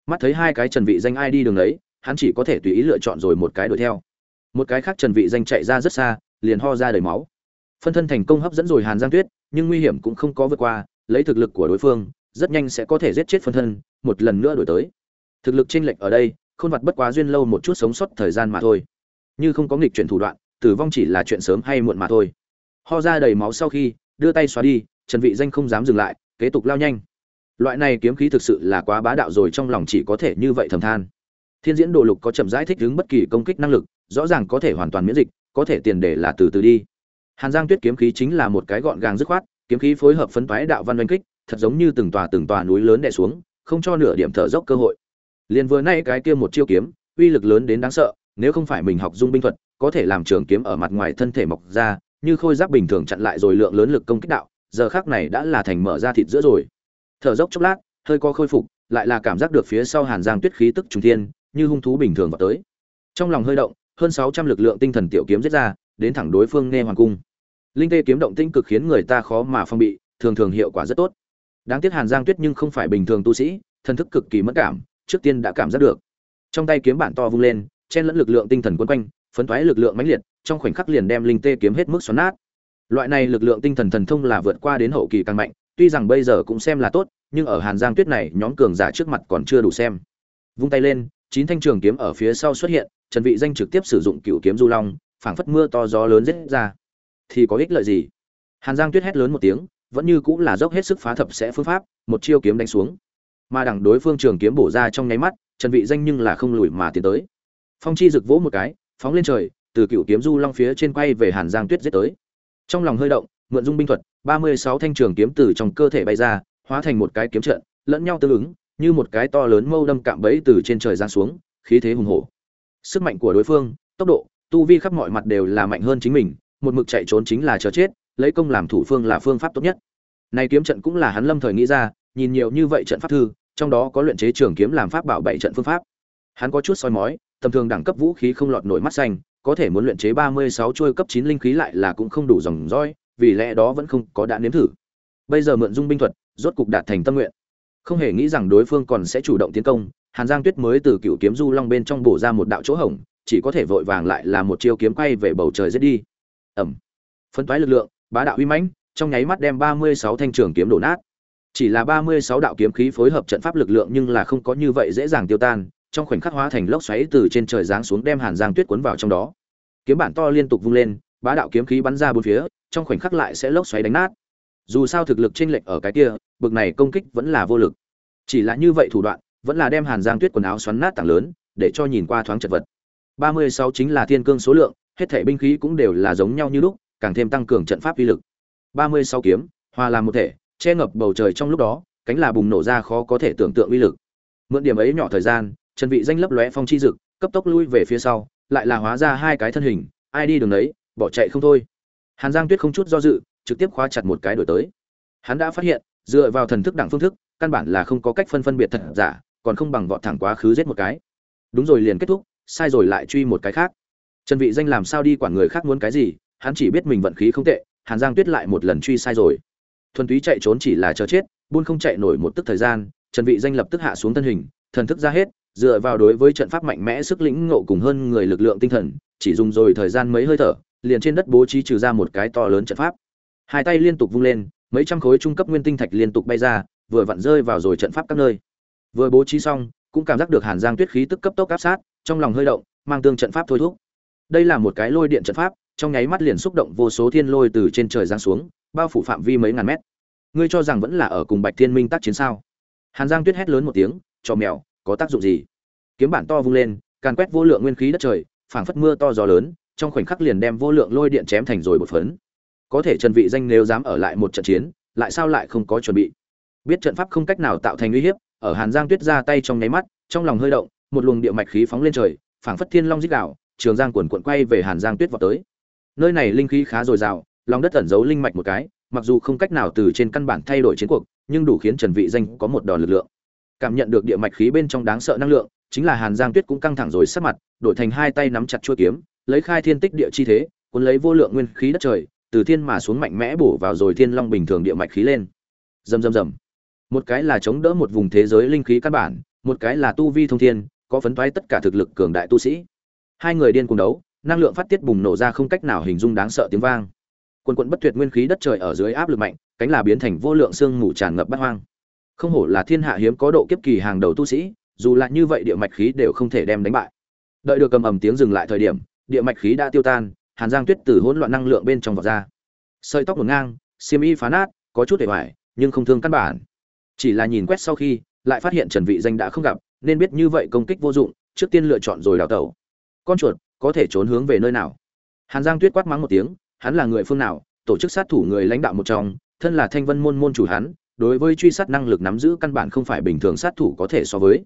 mắt thấy hai cái trần vị danh ai đi đường đấy hắn chỉ có thể tùy ý lựa chọn rồi một cái đuổi theo. Một cái khác trần vị danh chạy ra rất xa, liền ho ra đầy máu. Phân thân thành công hấp dẫn rồi hàn giang tuyết, nhưng nguy hiểm cũng không có vượt qua, lấy thực lực của đối phương, rất nhanh sẽ có thể giết chết phân thân, một lần nữa đổi tới. Thực lực chênh lệch ở đây không vặt bất quá duyên lâu một chút sống sót thời gian mà thôi. Như không có nghịch chuyển thủ đoạn, tử vong chỉ là chuyện sớm hay muộn mà thôi. Ho ra đầy máu sau khi, đưa tay xóa đi, trần vị danh không dám dừng lại, kế tục lao nhanh loại này kiếm khí thực sự là quá bá đạo rồi, trong lòng chỉ có thể như vậy thầm than. Thiên diễn đồ lục có chậm rãi thích ứng bất kỳ công kích năng lực, rõ ràng có thể hoàn toàn miễn dịch, có thể tiền đề là từ từ đi. Hàn giang tuyết kiếm khí chính là một cái gọn gàng dứt khoát, kiếm khí phối hợp phấn toái đạo văn oanh kích, thật giống như từng tòa từng tòa núi lớn đè xuống, không cho nửa điểm thở dốc cơ hội. Liền vừa nay cái kia một chiêu kiếm, uy lực lớn đến đáng sợ, nếu không phải mình học dung binh thuật, có thể làm trường kiếm ở mặt ngoài thân thể mọc ra, như khôi giáp bình thường chặn lại rồi lượng lớn lực công kích đạo, giờ khác này đã là thành mở ra thịt giữa rồi thở dốc chốc lát, hơi có khôi phục, lại là cảm giác được phía sau hàn giang tuyết khí tức trùng thiên, như hung thú bình thường vào tới. Trong lòng hơi động, hơn sáu trăm lực lượng tinh thần tiểu kiếm giết ra, đến thẳng đối phương nghe hoàng cung. Linh tê kiếm động tinh cực khiến người ta khó mà phong bị, thường thường hiệu quả rất tốt. Đáng tiếc hàn giang tuyết nhưng không phải bình thường tu sĩ, thần thức cực kỳ mất cảm, trước tiên đã cảm giác được. Trong tay kiếm bản to vung lên, chen lẫn lực lượng tinh thần quân quanh, phấn toái lực lượng mãnh liệt, trong khoảnh khắc liền đem linh tê kiếm hết mức xoắn nát. Loại này lực lượng tinh thần thần thông là vượt qua đến hậu kỳ càng mạnh tuy rằng bây giờ cũng xem là tốt, nhưng ở hàn giang tuyết này, nhóm cường giả trước mặt còn chưa đủ xem. Vung tay lên, chín thanh trường kiếm ở phía sau xuất hiện, trần vị danh trực tiếp sử dụng cựu kiếm du long, phảng phất mưa to gió lớn giết ra. Thì có ích lợi gì? Hàn giang tuyết hét lớn một tiếng, vẫn như cũng là dốc hết sức phá thập sẽ phương pháp, một chiêu kiếm đánh xuống. Mà đằng đối phương trường kiếm bổ ra trong nháy mắt, trần vị danh nhưng là không lùi mà tiến tới. Phong chi rực vỗ một cái, phóng lên trời, từ cựu kiếm du long phía trên quay về hàn giang tuyết giết tới. Trong lòng hơi động, mượn dung binh thuật ba mươi sáu thanh trường kiếm từ trong cơ thể bay ra, hóa thành một cái kiếm trận, lẫn nhau tương ứng, như một cái to lớn mâu đâm cạm bẫy từ trên trời ra xuống, khí thế hùng hổ. Sức mạnh của đối phương, tốc độ, tu vi khắp mọi mặt đều là mạnh hơn chính mình, một mực chạy trốn chính là chờ chết, lấy công làm thủ phương là phương pháp tốt nhất. Này kiếm trận cũng là hắn lâm thời nghĩ ra, nhìn nhiều như vậy trận pháp thư, trong đó có luyện chế trường kiếm làm pháp bảo bảy trận phương pháp. Hắn có chút soi mói, tầm thường đẳng cấp vũ khí không lọt nổi mắt xanh, có thể muốn luyện chế ba mươi sáu chuôi cấp chín linh khí lại là cũng không đủ dòng dõi vì lẽ đó vẫn không có đã nếm thử. Bây giờ mượn dung binh thuật, rốt cục đạt thành tâm nguyện. Không hề nghĩ rằng đối phương còn sẽ chủ động tiến công, hàn giang tuyết mới từ cựu kiếm du long bên trong bổ ra một đạo chỗ hổng, chỉ có thể vội vàng lại là một chiêu kiếm quay về bầu trời giết đi. Ẩm. Phân toái lực lượng, bá đạo uy mãnh, trong nháy mắt đem ba mươi sáu thanh trường kiếm đổ nát. Chỉ là ba mươi sáu đạo kiếm khí phối hợp trận pháp lực lượng nhưng là không có như vậy dễ dàng tiêu tan, trong khoảnh khắc hóa thành lốc xoáy từ trên trời giáng xuống đem hàn giang tuyết cuốn vào trong đó. Kiếm bản to liên tục vung lên bá đạo kiếm khí bắn ra bốn phía, trong khoảnh khắc lại sẽ lốc xoáy đánh nát. Dù sao thực lực chênh lệch ở cái kia, bực này công kích vẫn là vô lực. Chỉ là như vậy thủ đoạn, vẫn là đem hàn giang tuyết quần áo xoắn nát tảng lớn, để cho nhìn qua thoáng chật vật. Ba mươi sáu chính là thiên cương số lượng, hết thảy binh khí cũng đều là giống nhau như lúc, càng thêm tăng cường trận pháp uy lực. Ba mươi sáu kiếm, hòa làm một thể, che ngập bầu trời trong lúc đó, cánh là bùng nổ ra khó có thể tưởng tượng uy lực. Mượn điểm ấy nhỏ thời gian trần vị danh lấp lóe phong chi dực, cấp tốc lui về phía sau, lại là hóa ra hai cái thân hình, ai đi đường đấy bỏ chạy không thôi. Hàn giang tuyết không chút do dự, trực tiếp khóa chặt một cái đổi tới. Hắn đã phát hiện, dựa vào thần thức đẳng phương thức, căn bản là không có cách phân phân biệt thật giả, còn không bằng vọt thẳng quá khứ giết một cái. Đúng rồi liền kết thúc, sai rồi lại truy một cái khác. Trần vị danh làm sao đi quản người khác muốn cái gì, hắn chỉ biết mình vận khí không tệ, hàn giang tuyết lại một lần truy sai rồi. Thuần túy chạy trốn chỉ là chờ chết, buôn không chạy nổi một tức thời gian, trần vị danh lập tức hạ xuống thân hình, thần thức ra hết, dựa vào đối với trận pháp mạnh mẽ sức lĩnh ngộ cùng hơn người lực lượng tinh thần, chỉ dùng rồi thời gian mấy hơi thở liền trên đất bố trí trừ ra một cái to lớn trận pháp. Hai tay liên tục vung lên, mấy trăm khối trung cấp nguyên tinh thạch liên tục bay ra, vừa vặn rơi vào rồi trận pháp các nơi. Vừa bố trí xong, cũng cảm giác được hàn giang tuyết khí tức cấp tốc áp sát, trong lòng hơi động, mang tương trận pháp thôi thúc. Đây là một cái lôi điện trận pháp, trong nháy mắt liền xúc động vô số thiên lôi từ trên trời giáng xuống, bao phủ phạm vi mấy ngàn mét. Ngươi cho rằng vẫn là ở cùng bạch thiên minh tác chiến sao? Hàn giang tuyết hét lớn một tiếng cho mèo, có tác dụng gì? Kiếm bản to vung lên, càn quét vô lượng nguyên khí đất trời, phảng phất mưa to gió lớn trong khoảnh khắc liền đem vô lượng lôi điện chém thành rồi một phấn. Có thể trần vị danh nếu dám ở lại một trận chiến, lại sao lại không có chuẩn bị? Biết trận pháp không cách nào tạo thành uy hiếp, ở hàn giang tuyết ra tay trong nháy mắt, trong lòng hơi động, một luồng địa mạch khí phóng lên trời, phảng phất thiên long dích đảo trường giang cuộn cuộn quay về hàn giang tuyết vào tới. Nơi này linh khí khá dồi dào, lòng đất ẩn giấu linh mạch một cái, mặc dù không cách nào từ trên căn bản thay đổi chiến cuộc, nhưng đủ khiến trần vị danh có một đòn lực lượng. Cảm nhận được địa mạch khí bên trong đáng sợ năng lượng, chính là hàn giang tuyết cũng căng thẳng rồi sát mặt, đổi thành hai tay nắm chặt chuôi kiếm lấy khai thiên tích địa chi thế, cuốn lấy vô lượng nguyên khí đất trời, từ thiên mà xuống mạnh mẽ bổ vào rồi thiên long bình thường địa mạch khí lên. Rầm rầm rầm. Một cái là chống đỡ một vùng thế giới linh khí căn bản, một cái là tu vi thông thiên, có phấn toái tất cả thực lực cường đại tu sĩ. Hai người điên cuồng đấu, năng lượng phát tiết bùng nổ ra không cách nào hình dung đáng sợ tiếng vang. Quần quận bất tuyệt nguyên khí đất trời ở dưới áp lực mạnh, cánh là biến thành vô lượng xương mù tràn ngập bát hoang. Không hổ là thiên hạ hiếm có độ kiếp kỳ hàng đầu tu sĩ, dù là như vậy địa mạch khí đều không thể đem đánh bại. Đợi được cầm ầm tiếng dừng lại thời điểm địa mạch khí đã tiêu tan, hàn giang tuyết từ hỗn loạn năng lượng bên trong vọt ra. Sợi tóc ngổn ngang, xiêm y phá nát, có chút để hoài nhưng không thương căn bản. Chỉ là nhìn quét sau khi, lại phát hiện trần vị danh đã không gặp, nên biết như vậy công kích vô dụng, trước tiên lựa chọn rồi đào tẩu. Con chuột, có thể trốn hướng về nơi nào? Hàn giang tuyết quát mắng một tiếng, hắn là người phương nào? Tổ chức sát thủ người lãnh đạo một trong, thân là thanh vân môn môn chủ hắn, đối với truy sát năng lực nắm giữ căn bản không phải bình thường sát thủ có thể so với.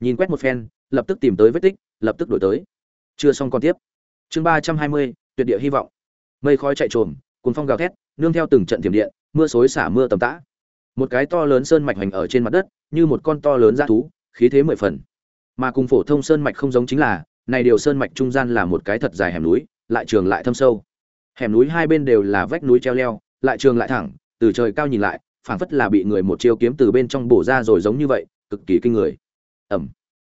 Nhìn quét một phen, lập tức tìm tới vết tích, lập tức đổi tới. Chưa xong còn tiếp chương ba trăm hai mươi, tuyệt địa hy vọng. Mây khói chạy trồm cuốn phong gào thét, nương theo từng trận thiểm điện, mưa xối xả mưa tầm tã. Một cái to lớn sơn mạch hoành ở trên mặt đất, như một con to lớn ra thú, khí thế mười phần. Mà cùng phổ thông sơn mạch không giống chính là, này điều sơn mạch trung gian là một cái thật dài hẻm núi, lại trường lại thâm sâu. Hẻm núi hai bên đều là vách núi treo leo, lại trường lại thẳng, từ trời cao nhìn lại, phảng phất là bị người một chiêu kiếm từ bên trong bổ ra rồi giống như vậy, cực kỳ kinh người. Ẩm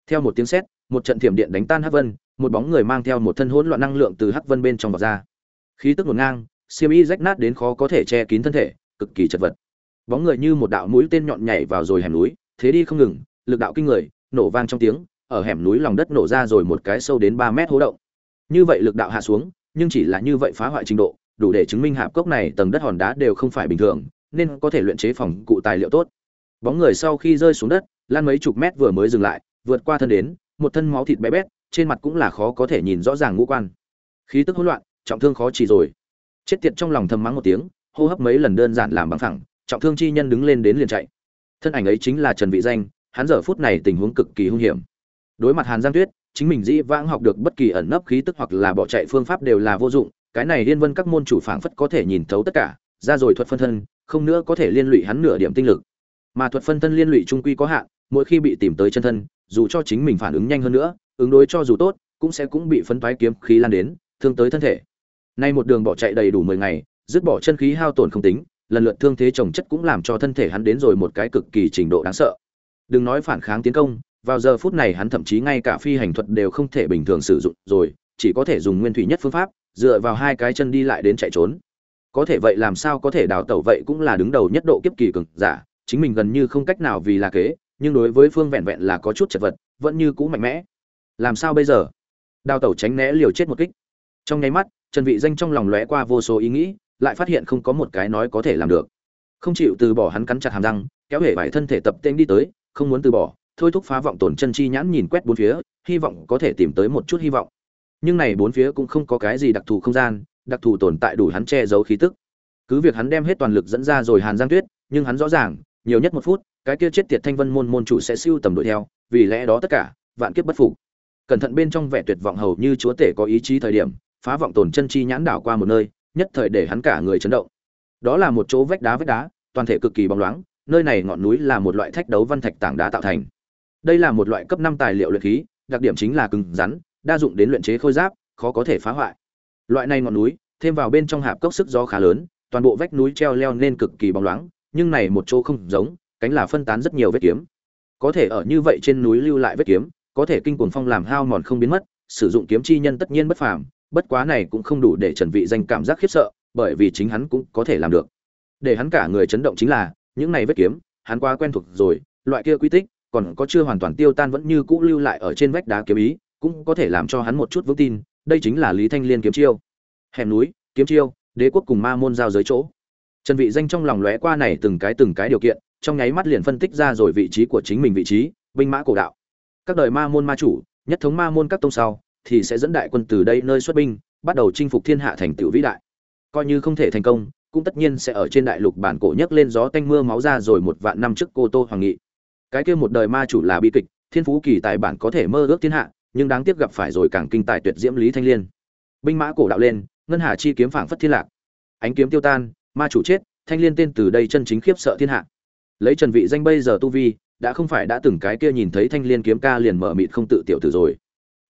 theo một tiếng sét một trận thiểm điện đánh tan hắc vân, một bóng người mang theo một thân hỗn loạn năng lượng từ hắc vân bên trong vọt ra. Khí tức ngổn ngang, xiêm y rách nát đến khó có thể che kín thân thể, cực kỳ chật vật. Bóng người như một đạo mũi tên nhọn nhảy vào rồi hẻm núi, thế đi không ngừng, lực đạo kinh người, nổ vang trong tiếng, ở hẻm núi lòng đất nổ ra rồi một cái sâu đến ba mét hố động. Như vậy lực đạo hạ xuống, nhưng chỉ là như vậy phá hoại trình độ, đủ để chứng minh hạp cốc này tầng đất hòn đá đều không phải bình thường, nên có thể luyện chế phòng cụ tài liệu tốt. Bóng người sau khi rơi xuống đất lan mấy chục mét vừa mới dừng lại, vượt qua thân đến một thân máu thịt bé bét, trên mặt cũng là khó có thể nhìn rõ ràng ngũ quan. Khí tức hỗn loạn, trọng thương khó chỉ rồi. Chết tiệt trong lòng thầm mắng một tiếng, hô hấp mấy lần đơn giản làm bằng thẳng trọng thương chi nhân đứng lên đến liền chạy. Thân ảnh ấy chính là trần vị danh, hắn giờ phút này tình huống cực kỳ hung hiểm. Đối mặt hàn giang tuyết, chính mình dĩ vãng học được bất kỳ ẩn nấp khí tức hoặc là bỏ chạy phương pháp đều là vô dụng, cái này liên vân các môn chủ phảng phất có thể nhìn thấu tất cả, ra rồi thuật phân thân, không nữa có thể liên lụy hắn nửa điểm tinh lực. Mà thuật phân thân liên lụy trung quy có hạn, mỗi khi bị tìm tới chân thân dù cho chính mình phản ứng nhanh hơn nữa, ứng đối cho dù tốt, cũng sẽ cũng bị phấn toái kiếm khí lan đến, thương tới thân thể. Nay một đường bỏ chạy đầy đủ mười ngày, dứt bỏ chân khí hao tổn không tính, lần lượt thương thế trồng chất cũng làm cho thân thể hắn đến rồi một cái cực kỳ trình độ đáng sợ. Đừng nói phản kháng tiến công, vào giờ phút này hắn thậm chí ngay cả phi hành thuật đều không thể bình thường sử dụng rồi, chỉ có thể dùng nguyên thủy nhất phương pháp, dựa vào hai cái chân đi lại đến chạy trốn. Có thể vậy làm sao có thể đào tẩu vậy cũng là đứng đầu nhất độ kiếp kỳ cường giả, chính mình gần như không cách nào vì là kế nhưng đối với phương vẹn vẹn là có chút chật vật, vẫn như cũ mạnh mẽ. Làm sao bây giờ? Đào tẩu tránh né liều chết một kích. Trong nháy mắt, trần vị danh trong lòng lóe qua vô số ý nghĩ, lại phát hiện không có một cái nói có thể làm được. Không chịu từ bỏ hắn cắn chặt hàm răng, kéo hể vải thân thể tập tên đi tới, không muốn từ bỏ, thôi thúc phá vọng tổn chân chi nhãn nhìn quét bốn phía, hy vọng có thể tìm tới một chút hy vọng. Nhưng này bốn phía cũng không có cái gì đặc thù không gian, đặc thù tồn tại đủ hắn che giấu khí tức. Cứ việc hắn đem hết toàn lực dẫn ra rồi hàn giang tuyết, nhưng hắn rõ ràng, nhiều nhất một phút cái kia chết tiệt thanh vân môn môn chủ sẽ siêu tầm đuổi theo, vì lẽ đó tất cả, vạn kiếp bất phục. Cẩn thận bên trong vẻ tuyệt vọng hầu như chúa tể có ý chí thời điểm, phá vọng tổn chân chi nhãn đảo qua một nơi, nhất thời để hắn cả người chấn động. Đó là một chỗ vách đá vách đá, toàn thể cực kỳ bóng loáng, nơi này ngọn núi là một loại thách đấu văn thạch tảng đá tạo thành. Đây là một loại cấp năm tài liệu luyện khí, đặc điểm chính là cứng rắn, đa dụng đến luyện chế khôi giáp, khó có thể phá hoại. Loại này ngọn núi, thêm vào bên trong hạp cốc sức gió khá lớn, toàn bộ vách núi treo leo nên cực kỳ bóng loáng, nhưng này một chỗ không giống cánh là phân tán rất nhiều vết kiếm. Có thể ở như vậy trên núi lưu lại vết kiếm, có thể kinh cuồng phong làm hao mòn không biến mất, sử dụng kiếm chi nhân tất nhiên bất phàm, bất quá này cũng không đủ để trần vị danh cảm giác khiếp sợ, bởi vì chính hắn cũng có thể làm được. Để hắn cả người chấn động chính là, những này vết kiếm, hắn quá quen thuộc rồi, loại kia quy tích, còn có chưa hoàn toàn tiêu tan vẫn như cũ lưu lại ở trên vách đá kiếm ý, cũng có thể làm cho hắn một chút vững tin, đây chính là lý thanh liên kiếm chiêu. Hẻm núi, kiếm chiêu, đế quốc cùng ma môn giao giới chỗ. Trần vị danh trong lòng lóe qua này từng cái từng cái điều kiện trong nháy mắt liền phân tích ra rồi vị trí của chính mình vị trí, binh mã cổ đạo. Các đời ma môn ma chủ, nhất thống ma môn các tông sau, thì sẽ dẫn đại quân từ đây nơi xuất binh, bắt đầu chinh phục thiên hạ thành tựu vĩ đại. Coi như không thể thành công, cũng tất nhiên sẽ ở trên đại lục bản cổ nhấc lên gió tanh mưa máu ra rồi một vạn năm trước cô tô hoàng nghị. Cái kia một đời ma chủ là bi kịch, thiên phú kỳ tài bản có thể mơ ước thiên hạ, nhưng đáng tiếc gặp phải rồi càng kinh tài tuyệt diễm lý thanh liên. Binh mã cổ đạo lên, ngân hà chi kiếm phảng phất thiên lạc. Ánh kiếm tiêu tan, ma chủ chết, thanh liên tên từ đây chân chính khiếp sợ thiên hạ lấy trần vị danh bây giờ tu vi, đã không phải đã từng cái kia nhìn thấy thanh liên kiếm ca liền mở mịt không tự tiểu tử rồi.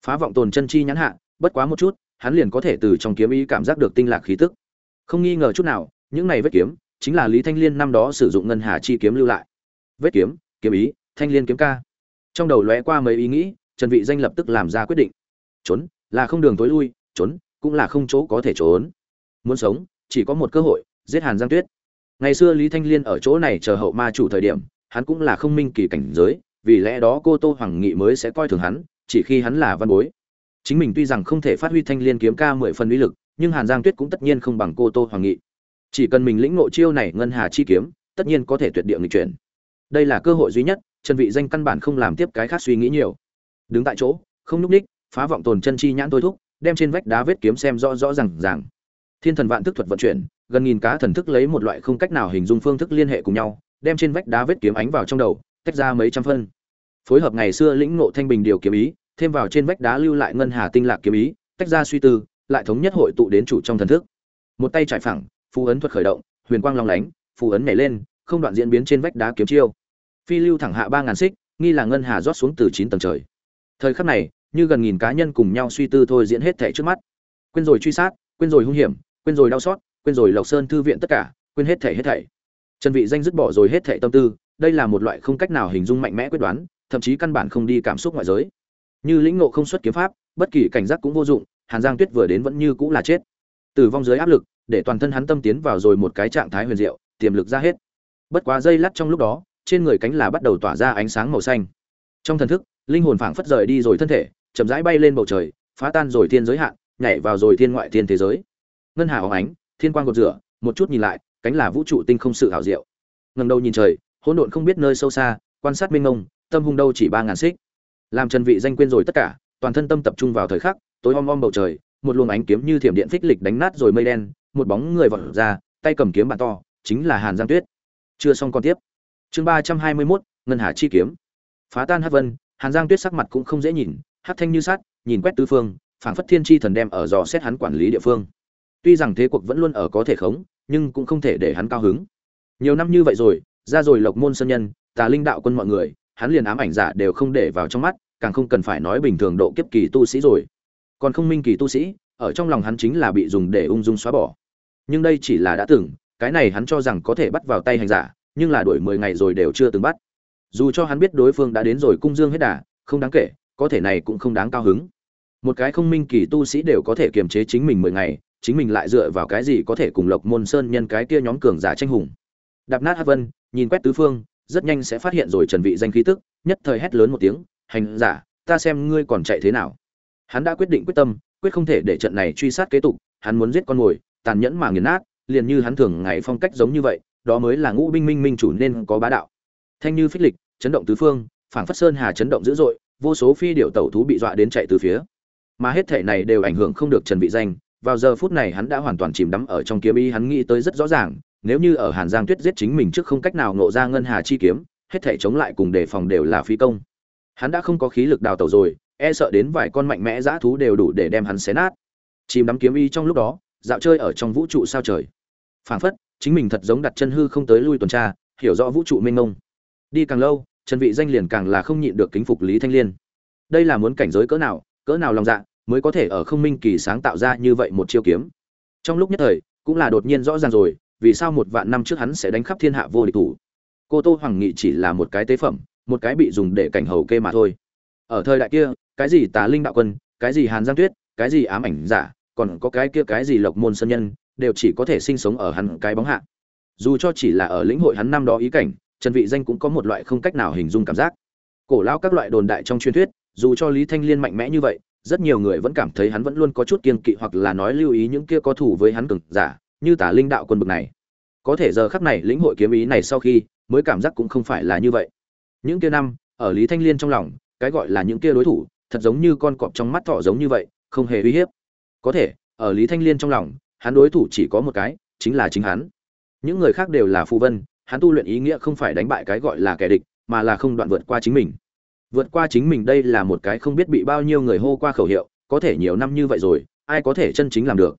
Phá vọng tồn chân chi nhãn hạ, bất quá một chút, hắn liền có thể từ trong kiếm ý cảm giác được tinh lạc khí tức. Không nghi ngờ chút nào, những này vết kiếm, chính là lý thanh liên năm đó sử dụng ngân hà chi kiếm lưu lại. Vết kiếm kiếm ý, thanh liên kiếm ca. Trong đầu lóe qua mấy ý nghĩ, trần vị danh lập tức làm ra quyết định. Trốn, là không đường tối lui, trốn, cũng là không chỗ có thể trốn. Muốn sống, chỉ có một cơ hội, giết hàn giang tuyết ngày xưa lý thanh liên ở chỗ này chờ hậu ma chủ thời điểm, hắn cũng là không minh kỳ cảnh giới, vì lẽ đó cô tô hoàng nghị mới sẽ coi thường hắn, chỉ khi hắn là văn bối. Chính mình tuy rằng không thể phát huy thanh liên kiếm ca mười phần uy lực, nhưng hàn giang tuyết cũng tất nhiên không bằng cô tô hoàng nghị. Chỉ cần mình lĩnh ngộ chiêu này ngân hà chi kiếm, tất nhiên có thể tuyệt địa nghịch chuyển. Đây là cơ hội duy nhất, trần vị danh căn bản không làm tiếp cái khác suy nghĩ nhiều. Đứng tại chỗ, không núp ních, phá vọng tồn chân chi nhãn tôi thúc, đem trên vách đá vết kiếm xem rõ rõ ràng ràng. Thiên thần vạn thức thuật vận chuyển gần nghìn cá thần thức lấy một loại không cách nào hình dung phương thức liên hệ cùng nhau, đem trên vách đá vết kiếm ánh vào trong đầu, tách ra mấy trăm phân. Phối hợp ngày xưa lĩnh ngộ thanh bình điều kiếm ý, thêm vào trên vách đá lưu lại ngân hà tinh lạc kiếm ý, tách ra suy tư, lại thống nhất hội tụ đến chủ trong thần thức. Một tay trải phẳng, phù ấn thuật khởi động, huyền quang long lánh, phù ấn nhảy lên, không đoạn diễn biến trên vách đá kiếm chiêu. Phi lưu thẳng hạ ba ngàn xích, nghi là ngân hà rót xuống từ chín tầng trời. Thời khắc này, như gần nghìn cá nhân cùng nhau suy tư thôi diễn hết thể trước mắt. Quên rồi truy sát, quên rồi hung hiểm, quên rồi đau xót quên rồi lộc sơn thư viện tất cả, quên hết thảy hết thảy. Trần vị danh dứt bỏ rồi hết thảy tâm tư, đây là một loại không cách nào hình dung mạnh mẽ quyết đoán, thậm chí căn bản không đi cảm xúc ngoại giới. Như lĩnh ngộ không xuất kiếm pháp, bất kỳ cảnh giác cũng vô dụng, hàn giang tuyết vừa đến vẫn như cũng là chết. Tử vong dưới áp lực, để toàn thân hắn tâm tiến vào rồi một cái trạng thái huyền diệu, tiềm lực ra hết. Bất quá dây lắt trong lúc đó, trên người cánh là bắt đầu tỏa ra ánh sáng màu xanh. Trong thần thức, linh hồn phảng phất rời đi rồi thân thể, chậm rãi bay lên bầu trời, phá tan rồi thiên giới hạn, nhảy vào rồi thiên ngoại thiên thế giới. Ngân hà óng ánh thiên quang gột rửa một chút nhìn lại cánh là vũ trụ tinh không sự hảo diệu. Ngầm đầu nhìn trời hỗn độn không biết nơi sâu xa quan sát mênh mông tâm hung đâu chỉ ba ngàn xích. Làm trần vị danh quên rồi tất cả toàn thân tâm tập trung vào thời khắc tối om om bầu trời một luồng ánh kiếm như thiểm điện phích lịch đánh nát rồi mây đen một bóng người vọt ra tay cầm kiếm bàn to chính là hàn giang tuyết. Chưa xong còn tiếp. Chương ba trăm hai mươi 321, ngân hà chi kiếm. Phá tan hắc vân hàn giang tuyết sắc mặt cũng không dễ nhìn hắc thanh như sát nhìn quét tứ phương phảng phất thiên chi thần đem ở dò xét hắn quản lý địa phương tuy rằng thế cuộc vẫn luôn ở có thể khống, nhưng cũng không thể để hắn cao hứng. Nhiều năm như vậy rồi, ra rồi lộc môn sơn nhân, tà linh đạo quân mọi người, hắn liền ám ảnh giả đều không để vào trong mắt, càng không cần phải nói bình thường độ kiếp kỳ tu sĩ rồi. Còn không minh kỳ tu sĩ, ở trong lòng hắn chính là bị dùng để ung dung xóa bỏ. Nhưng đây chỉ là đã từng, cái này hắn cho rằng có thể bắt vào tay hành giả, nhưng là đuổi mười ngày rồi đều chưa từng bắt. Dù cho hắn biết đối phương đã đến rồi cung dương hết đà, không đáng kể, có thể này cũng không đáng cao hứng. Một cái không minh kỳ tu sĩ đều có thể kiềm chế chính mình mười ngày chính mình lại dựa vào cái gì có thể cùng lộc môn sơn nhân cái kia nhóm cường giả tranh hùng. Đạp nát hát vân, nhìn quét tứ phương, rất nhanh sẽ phát hiện rồi trần vị danh khí tức, nhất thời hét lớn một tiếng, hành giả, ta xem ngươi còn chạy thế nào. Hắn đã quyết định quyết tâm, quyết không thể để trận này truy sát kế tục, hắn muốn giết con mồi, tàn nhẫn mà nghiền nát, liền như hắn thường ngày phong cách giống như vậy, đó mới là ngũ binh minh minh chủ nên có bá đạo. Thanh như phích lịch, chấn động tứ phương, phảng phất sơn hà chấn động dữ dội, vô số phi điệu tẩu thú bị dọa đến chạy từ phía. Mà hết thể này đều ảnh hưởng không được trần vị danh vào giờ phút này hắn đã hoàn toàn chìm đắm ở trong kiếm ý, hắn nghĩ tới rất rõ ràng, nếu như ở hàn giang tuyết giết chính mình trước không cách nào nộ ra ngân hà chi kiếm, hết thể chống lại cùng đề phòng đều là phi công. Hắn đã không có khí lực đào tẩu rồi e sợ đến vài con mạnh mẽ dã thú đều đủ để đem hắn xé nát. Chìm đắm kiếm ý trong lúc đó, dạo chơi ở trong vũ trụ sao trời. Phảng phất, chính mình thật giống đặt chân hư không tới lui tuần tra, hiểu rõ vũ trụ mênh mông. Đi càng lâu trần vị danh liền càng là không nhịn được kính phục lý thanh liên. Đây là muốn cảnh giới cỡ nào cỡ nào lòng dạ mới có thể ở không minh kỳ sáng tạo ra như vậy một chiêu kiếm. Trong lúc nhất thời, cũng là đột nhiên rõ ràng rồi, vì sao một vạn năm trước hắn sẽ đánh khắp thiên hạ vô địch thủ. Cô tô hoàng nghị chỉ là một cái tế phẩm, một cái bị dùng để cảnh hầu kê mà thôi. Ở thời đại kia, cái gì tà linh đạo quân, cái gì hàn giang tuyết, cái gì ám ảnh giả, còn có cái kia cái gì lộc môn sân nhân, đều chỉ có thể sinh sống ở hắn cái bóng hạ. Dù cho chỉ là ở lĩnh hội hắn năm đó ý cảnh, trần vị danh cũng có một loại không cách nào hình dung cảm giác. Cổ lão các loại đồn đại trong truyền thuyết, dù cho lý thanh liên mạnh mẽ như vậy rất nhiều người vẫn cảm thấy hắn vẫn luôn có chút kiên kỵ hoặc là nói lưu ý những kia có thủ với hắn cường giả, như tả linh đạo quân bực này. Có thể giờ khắc này lĩnh hội kiếm ý này sau khi, mới cảm giác cũng không phải là như vậy. Những kia năm, ở lý thanh liên trong lòng, cái gọi là những kia đối thủ, thật giống như con cọp trong mắt thỏ giống như vậy, không hề uy hiếp. Có thể, ở lý thanh liên trong lòng, hắn đối thủ chỉ có một cái, chính là chính hắn. Những người khác đều là phù vân, hắn tu luyện ý nghĩa không phải đánh bại cái gọi là kẻ địch, mà là không đoạn vượt qua chính mình vượt qua chính mình đây là một cái không biết bị bao nhiêu người hô qua khẩu hiệu, có thể nhiều năm như vậy rồi, ai có thể chân chính làm được.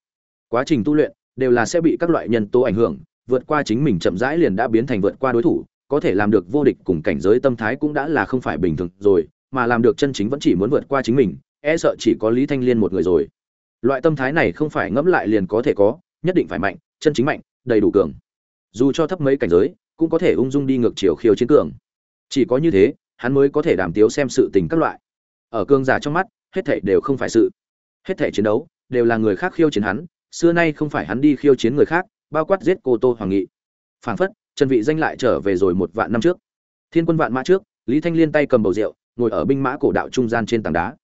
Quá trình tu luyện đều là sẽ bị các loại nhân tố ảnh hưởng, vượt qua chính mình chậm rãi liền đã biến thành vượt qua đối thủ, có thể làm được vô địch cùng cảnh giới tâm thái cũng đã là không phải bình thường rồi, mà làm được chân chính vẫn chỉ muốn vượt qua chính mình e sợ chỉ có lý thanh liên một người rồi. Loại tâm thái này không phải ngẫm lại liền có thể có, nhất định phải mạnh, chân chính mạnh, đầy đủ cường. Dù cho thấp mấy cảnh giới, cũng có thể ung dung đi ngược chiều khiêu chiến cường. Chỉ có như thế hắn mới có thể đảm tiếu xem sự tình các loại. Ở cương giả trong mắt, hết thảy đều không phải sự. Hết thảy chiến đấu, đều là người khác khiêu chiến hắn, xưa nay không phải hắn đi khiêu chiến người khác, bao quát giết cô tô hoàng nghị. Phảng phất, trần vị danh lại trở về rồi một vạn năm trước. Thiên quân vạn mã trước, lý thanh liên tay cầm bầu rượu, ngồi ở binh mã cổ đạo trung gian trên tảng đá.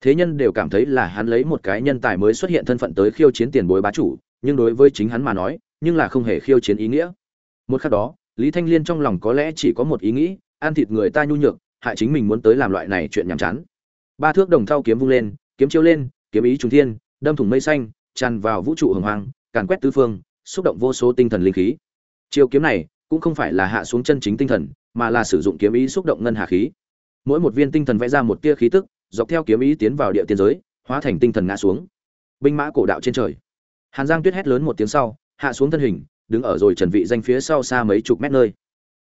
Thế nhân đều cảm thấy là hắn lấy một cái nhân tài mới xuất hiện thân phận tới khiêu chiến tiền bối bá chủ, nhưng đối với chính hắn mà nói, nhưng là không hề khiêu chiến ý nghĩa. Một khắc đó, lý thanh liên trong lòng có lẽ chỉ có một ý nghĩ ăn thịt người ta nhu nhược, hại chính mình muốn tới làm loại này chuyện nhàm chán. Ba thước đồng thau kiếm vung lên, kiếm chiếu lên, kiếm ý trùng thiên, đâm thủng mây xanh, tràn vào vũ trụ hồng hoang, càn quét tứ phương, xúc động vô số tinh thần linh khí. Chiêu kiếm này cũng không phải là hạ xuống chân chính tinh thần, mà là sử dụng kiếm ý xúc động ngân hà khí. Mỗi một viên tinh thần vẽ ra một tia khí tức, dọc theo kiếm ý tiến vào địa tiên giới, hóa thành tinh thần ngã xuống. Binh mã cổ đạo trên trời. Hàn giang tuyết hét lớn một tiếng sau, hạ xuống thân hình, đứng ở rồi trần vị danh phía sau xa mấy chục mét nơi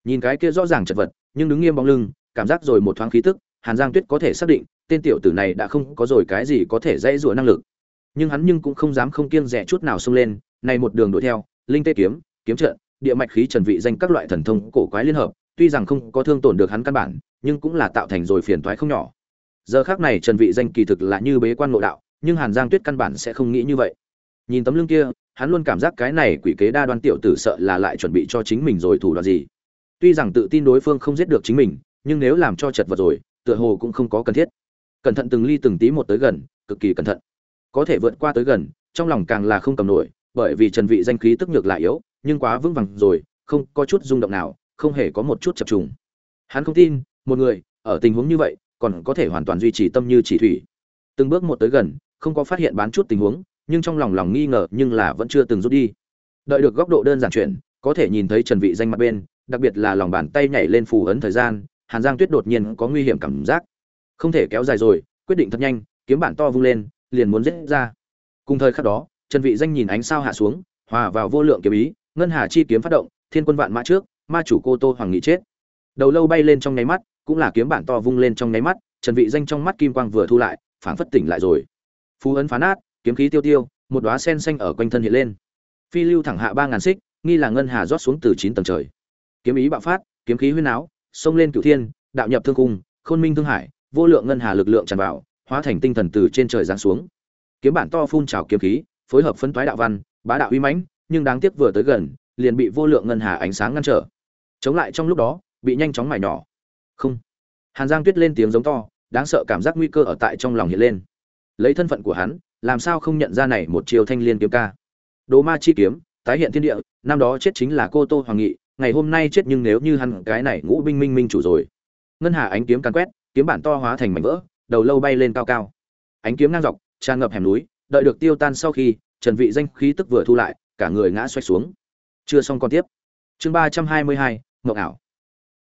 nhìn cái kia rõ ràng chật vật, nhưng đứng nghiêm bóng lưng, cảm giác rồi một thoáng khí tức, hàn giang tuyết có thể xác định, tên tiểu tử này đã không có rồi cái gì có thể dãy rủa năng lực. Nhưng hắn nhưng cũng không dám không kiêng rẻ chút nào xông lên, này một đường đuổi theo, linh tê kiếm kiếm trận, địa mạch khí trần vị danh các loại thần thông cổ quái liên hợp, tuy rằng không có thương tổn được hắn căn bản, nhưng cũng là tạo thành rồi phiền toái không nhỏ. Giờ khác này trần vị danh kỳ thực là như bế quan ngộ đạo, nhưng hàn giang tuyết căn bản sẽ không nghĩ như vậy. Nhìn tấm lưng kia, hắn luôn cảm giác cái này quỷ kế đa đoan tiểu tử sợ là lại chuẩn bị cho chính mình rồi thủ đoạn gì tuy rằng tự tin đối phương không giết được chính mình, nhưng nếu làm cho chật vật rồi, tựa hồ cũng không có cần thiết. Cẩn thận từng ly từng tí một tới gần, cực kỳ cẩn thận. Có thể vượt qua tới gần, trong lòng càng là không cầm nổi, bởi vì trần vị danh khí tức nhược lại yếu, nhưng quá vững vàng rồi, không có chút rung động nào, không hề có một chút chập trùng. Hắn không tin, một người, ở tình huống như vậy, còn có thể hoàn toàn duy trì tâm như chỉ thủy. Từng bước một tới gần, không có phát hiện bán chút tình huống, nhưng trong lòng lòng nghi ngờ nhưng là vẫn chưa từng rút đi. Đợi được góc độ đơn giản chuyển, có thể nhìn thấy trần vị danh mặt bên đặc biệt là lòng bàn tay nhảy lên phù ấn thời gian, hàn giang tuyết đột nhiên có nguy hiểm cảm giác. Không thể kéo dài rồi, quyết định thật nhanh, kiếm bản to vung lên, liền muốn giết ra. Cùng thời khắc đó, trần vị danh nhìn ánh sao hạ xuống, hòa vào vô lượng kiếm ý, ngân hà chi kiếm phát động, thiên quân vạn mã trước, ma chủ cô tô hoàng nghị chết. Đầu lâu bay lên trong nháy mắt, cũng là kiếm bản to vung lên trong nháy mắt, trần vị danh trong mắt kim quang vừa thu lại, phảng phất tỉnh lại rồi. Phú ấn phá nát, kiếm khí tiêu tiêu, một đóa sen xanh ở quanh thân hiện lên. Phi lưu thẳng hạ ba ngàn xích, nghi là ngân hà rót xuống từ chín tầng trời kiếm ý bạo phát, kiếm khí huyên áo xông lên cửu thiên, đạo nhập thương cung, khôn minh thương hải, vô lượng ngân hà lực lượng tràn vào, hóa thành tinh thần từ trên trời giáng xuống. Kiếm bản to phun trào kiếm khí, phối hợp phân toái đạo văn, bá đạo uy mãnh, nhưng đáng tiếc vừa tới gần, liền bị vô lượng ngân hà ánh sáng ngăn trở. Chống lại trong lúc đó, bị nhanh chóng mài nhỏ. Không. Hàn giang tuyết lên tiếng giống to, đáng sợ cảm giác nguy cơ ở tại trong lòng hiện lên. Lấy thân phận của hắn, làm sao không nhận ra này một chiều thanh liên kiếm ca? Đồ ma chi kiếm, tái hiện thiên địa, năm đó chết chính là cô tô hoàng nghị ngày hôm nay chết nhưng nếu như hắn cái này ngũ binh minh minh chủ rồi. Ngân hà ánh kiếm càn quét, kiếm bản to hóa thành mảnh vỡ, đầu lâu bay lên cao cao. Ánh kiếm ngang dọc, tràn ngập hẻm núi, đợi được tiêu tan sau khi, trần vị danh khí tức vừa thu lại, cả người ngã xoay xuống. Chưa xong còn tiếp. Chương ba trăm hai mươi hai ngọc ảo.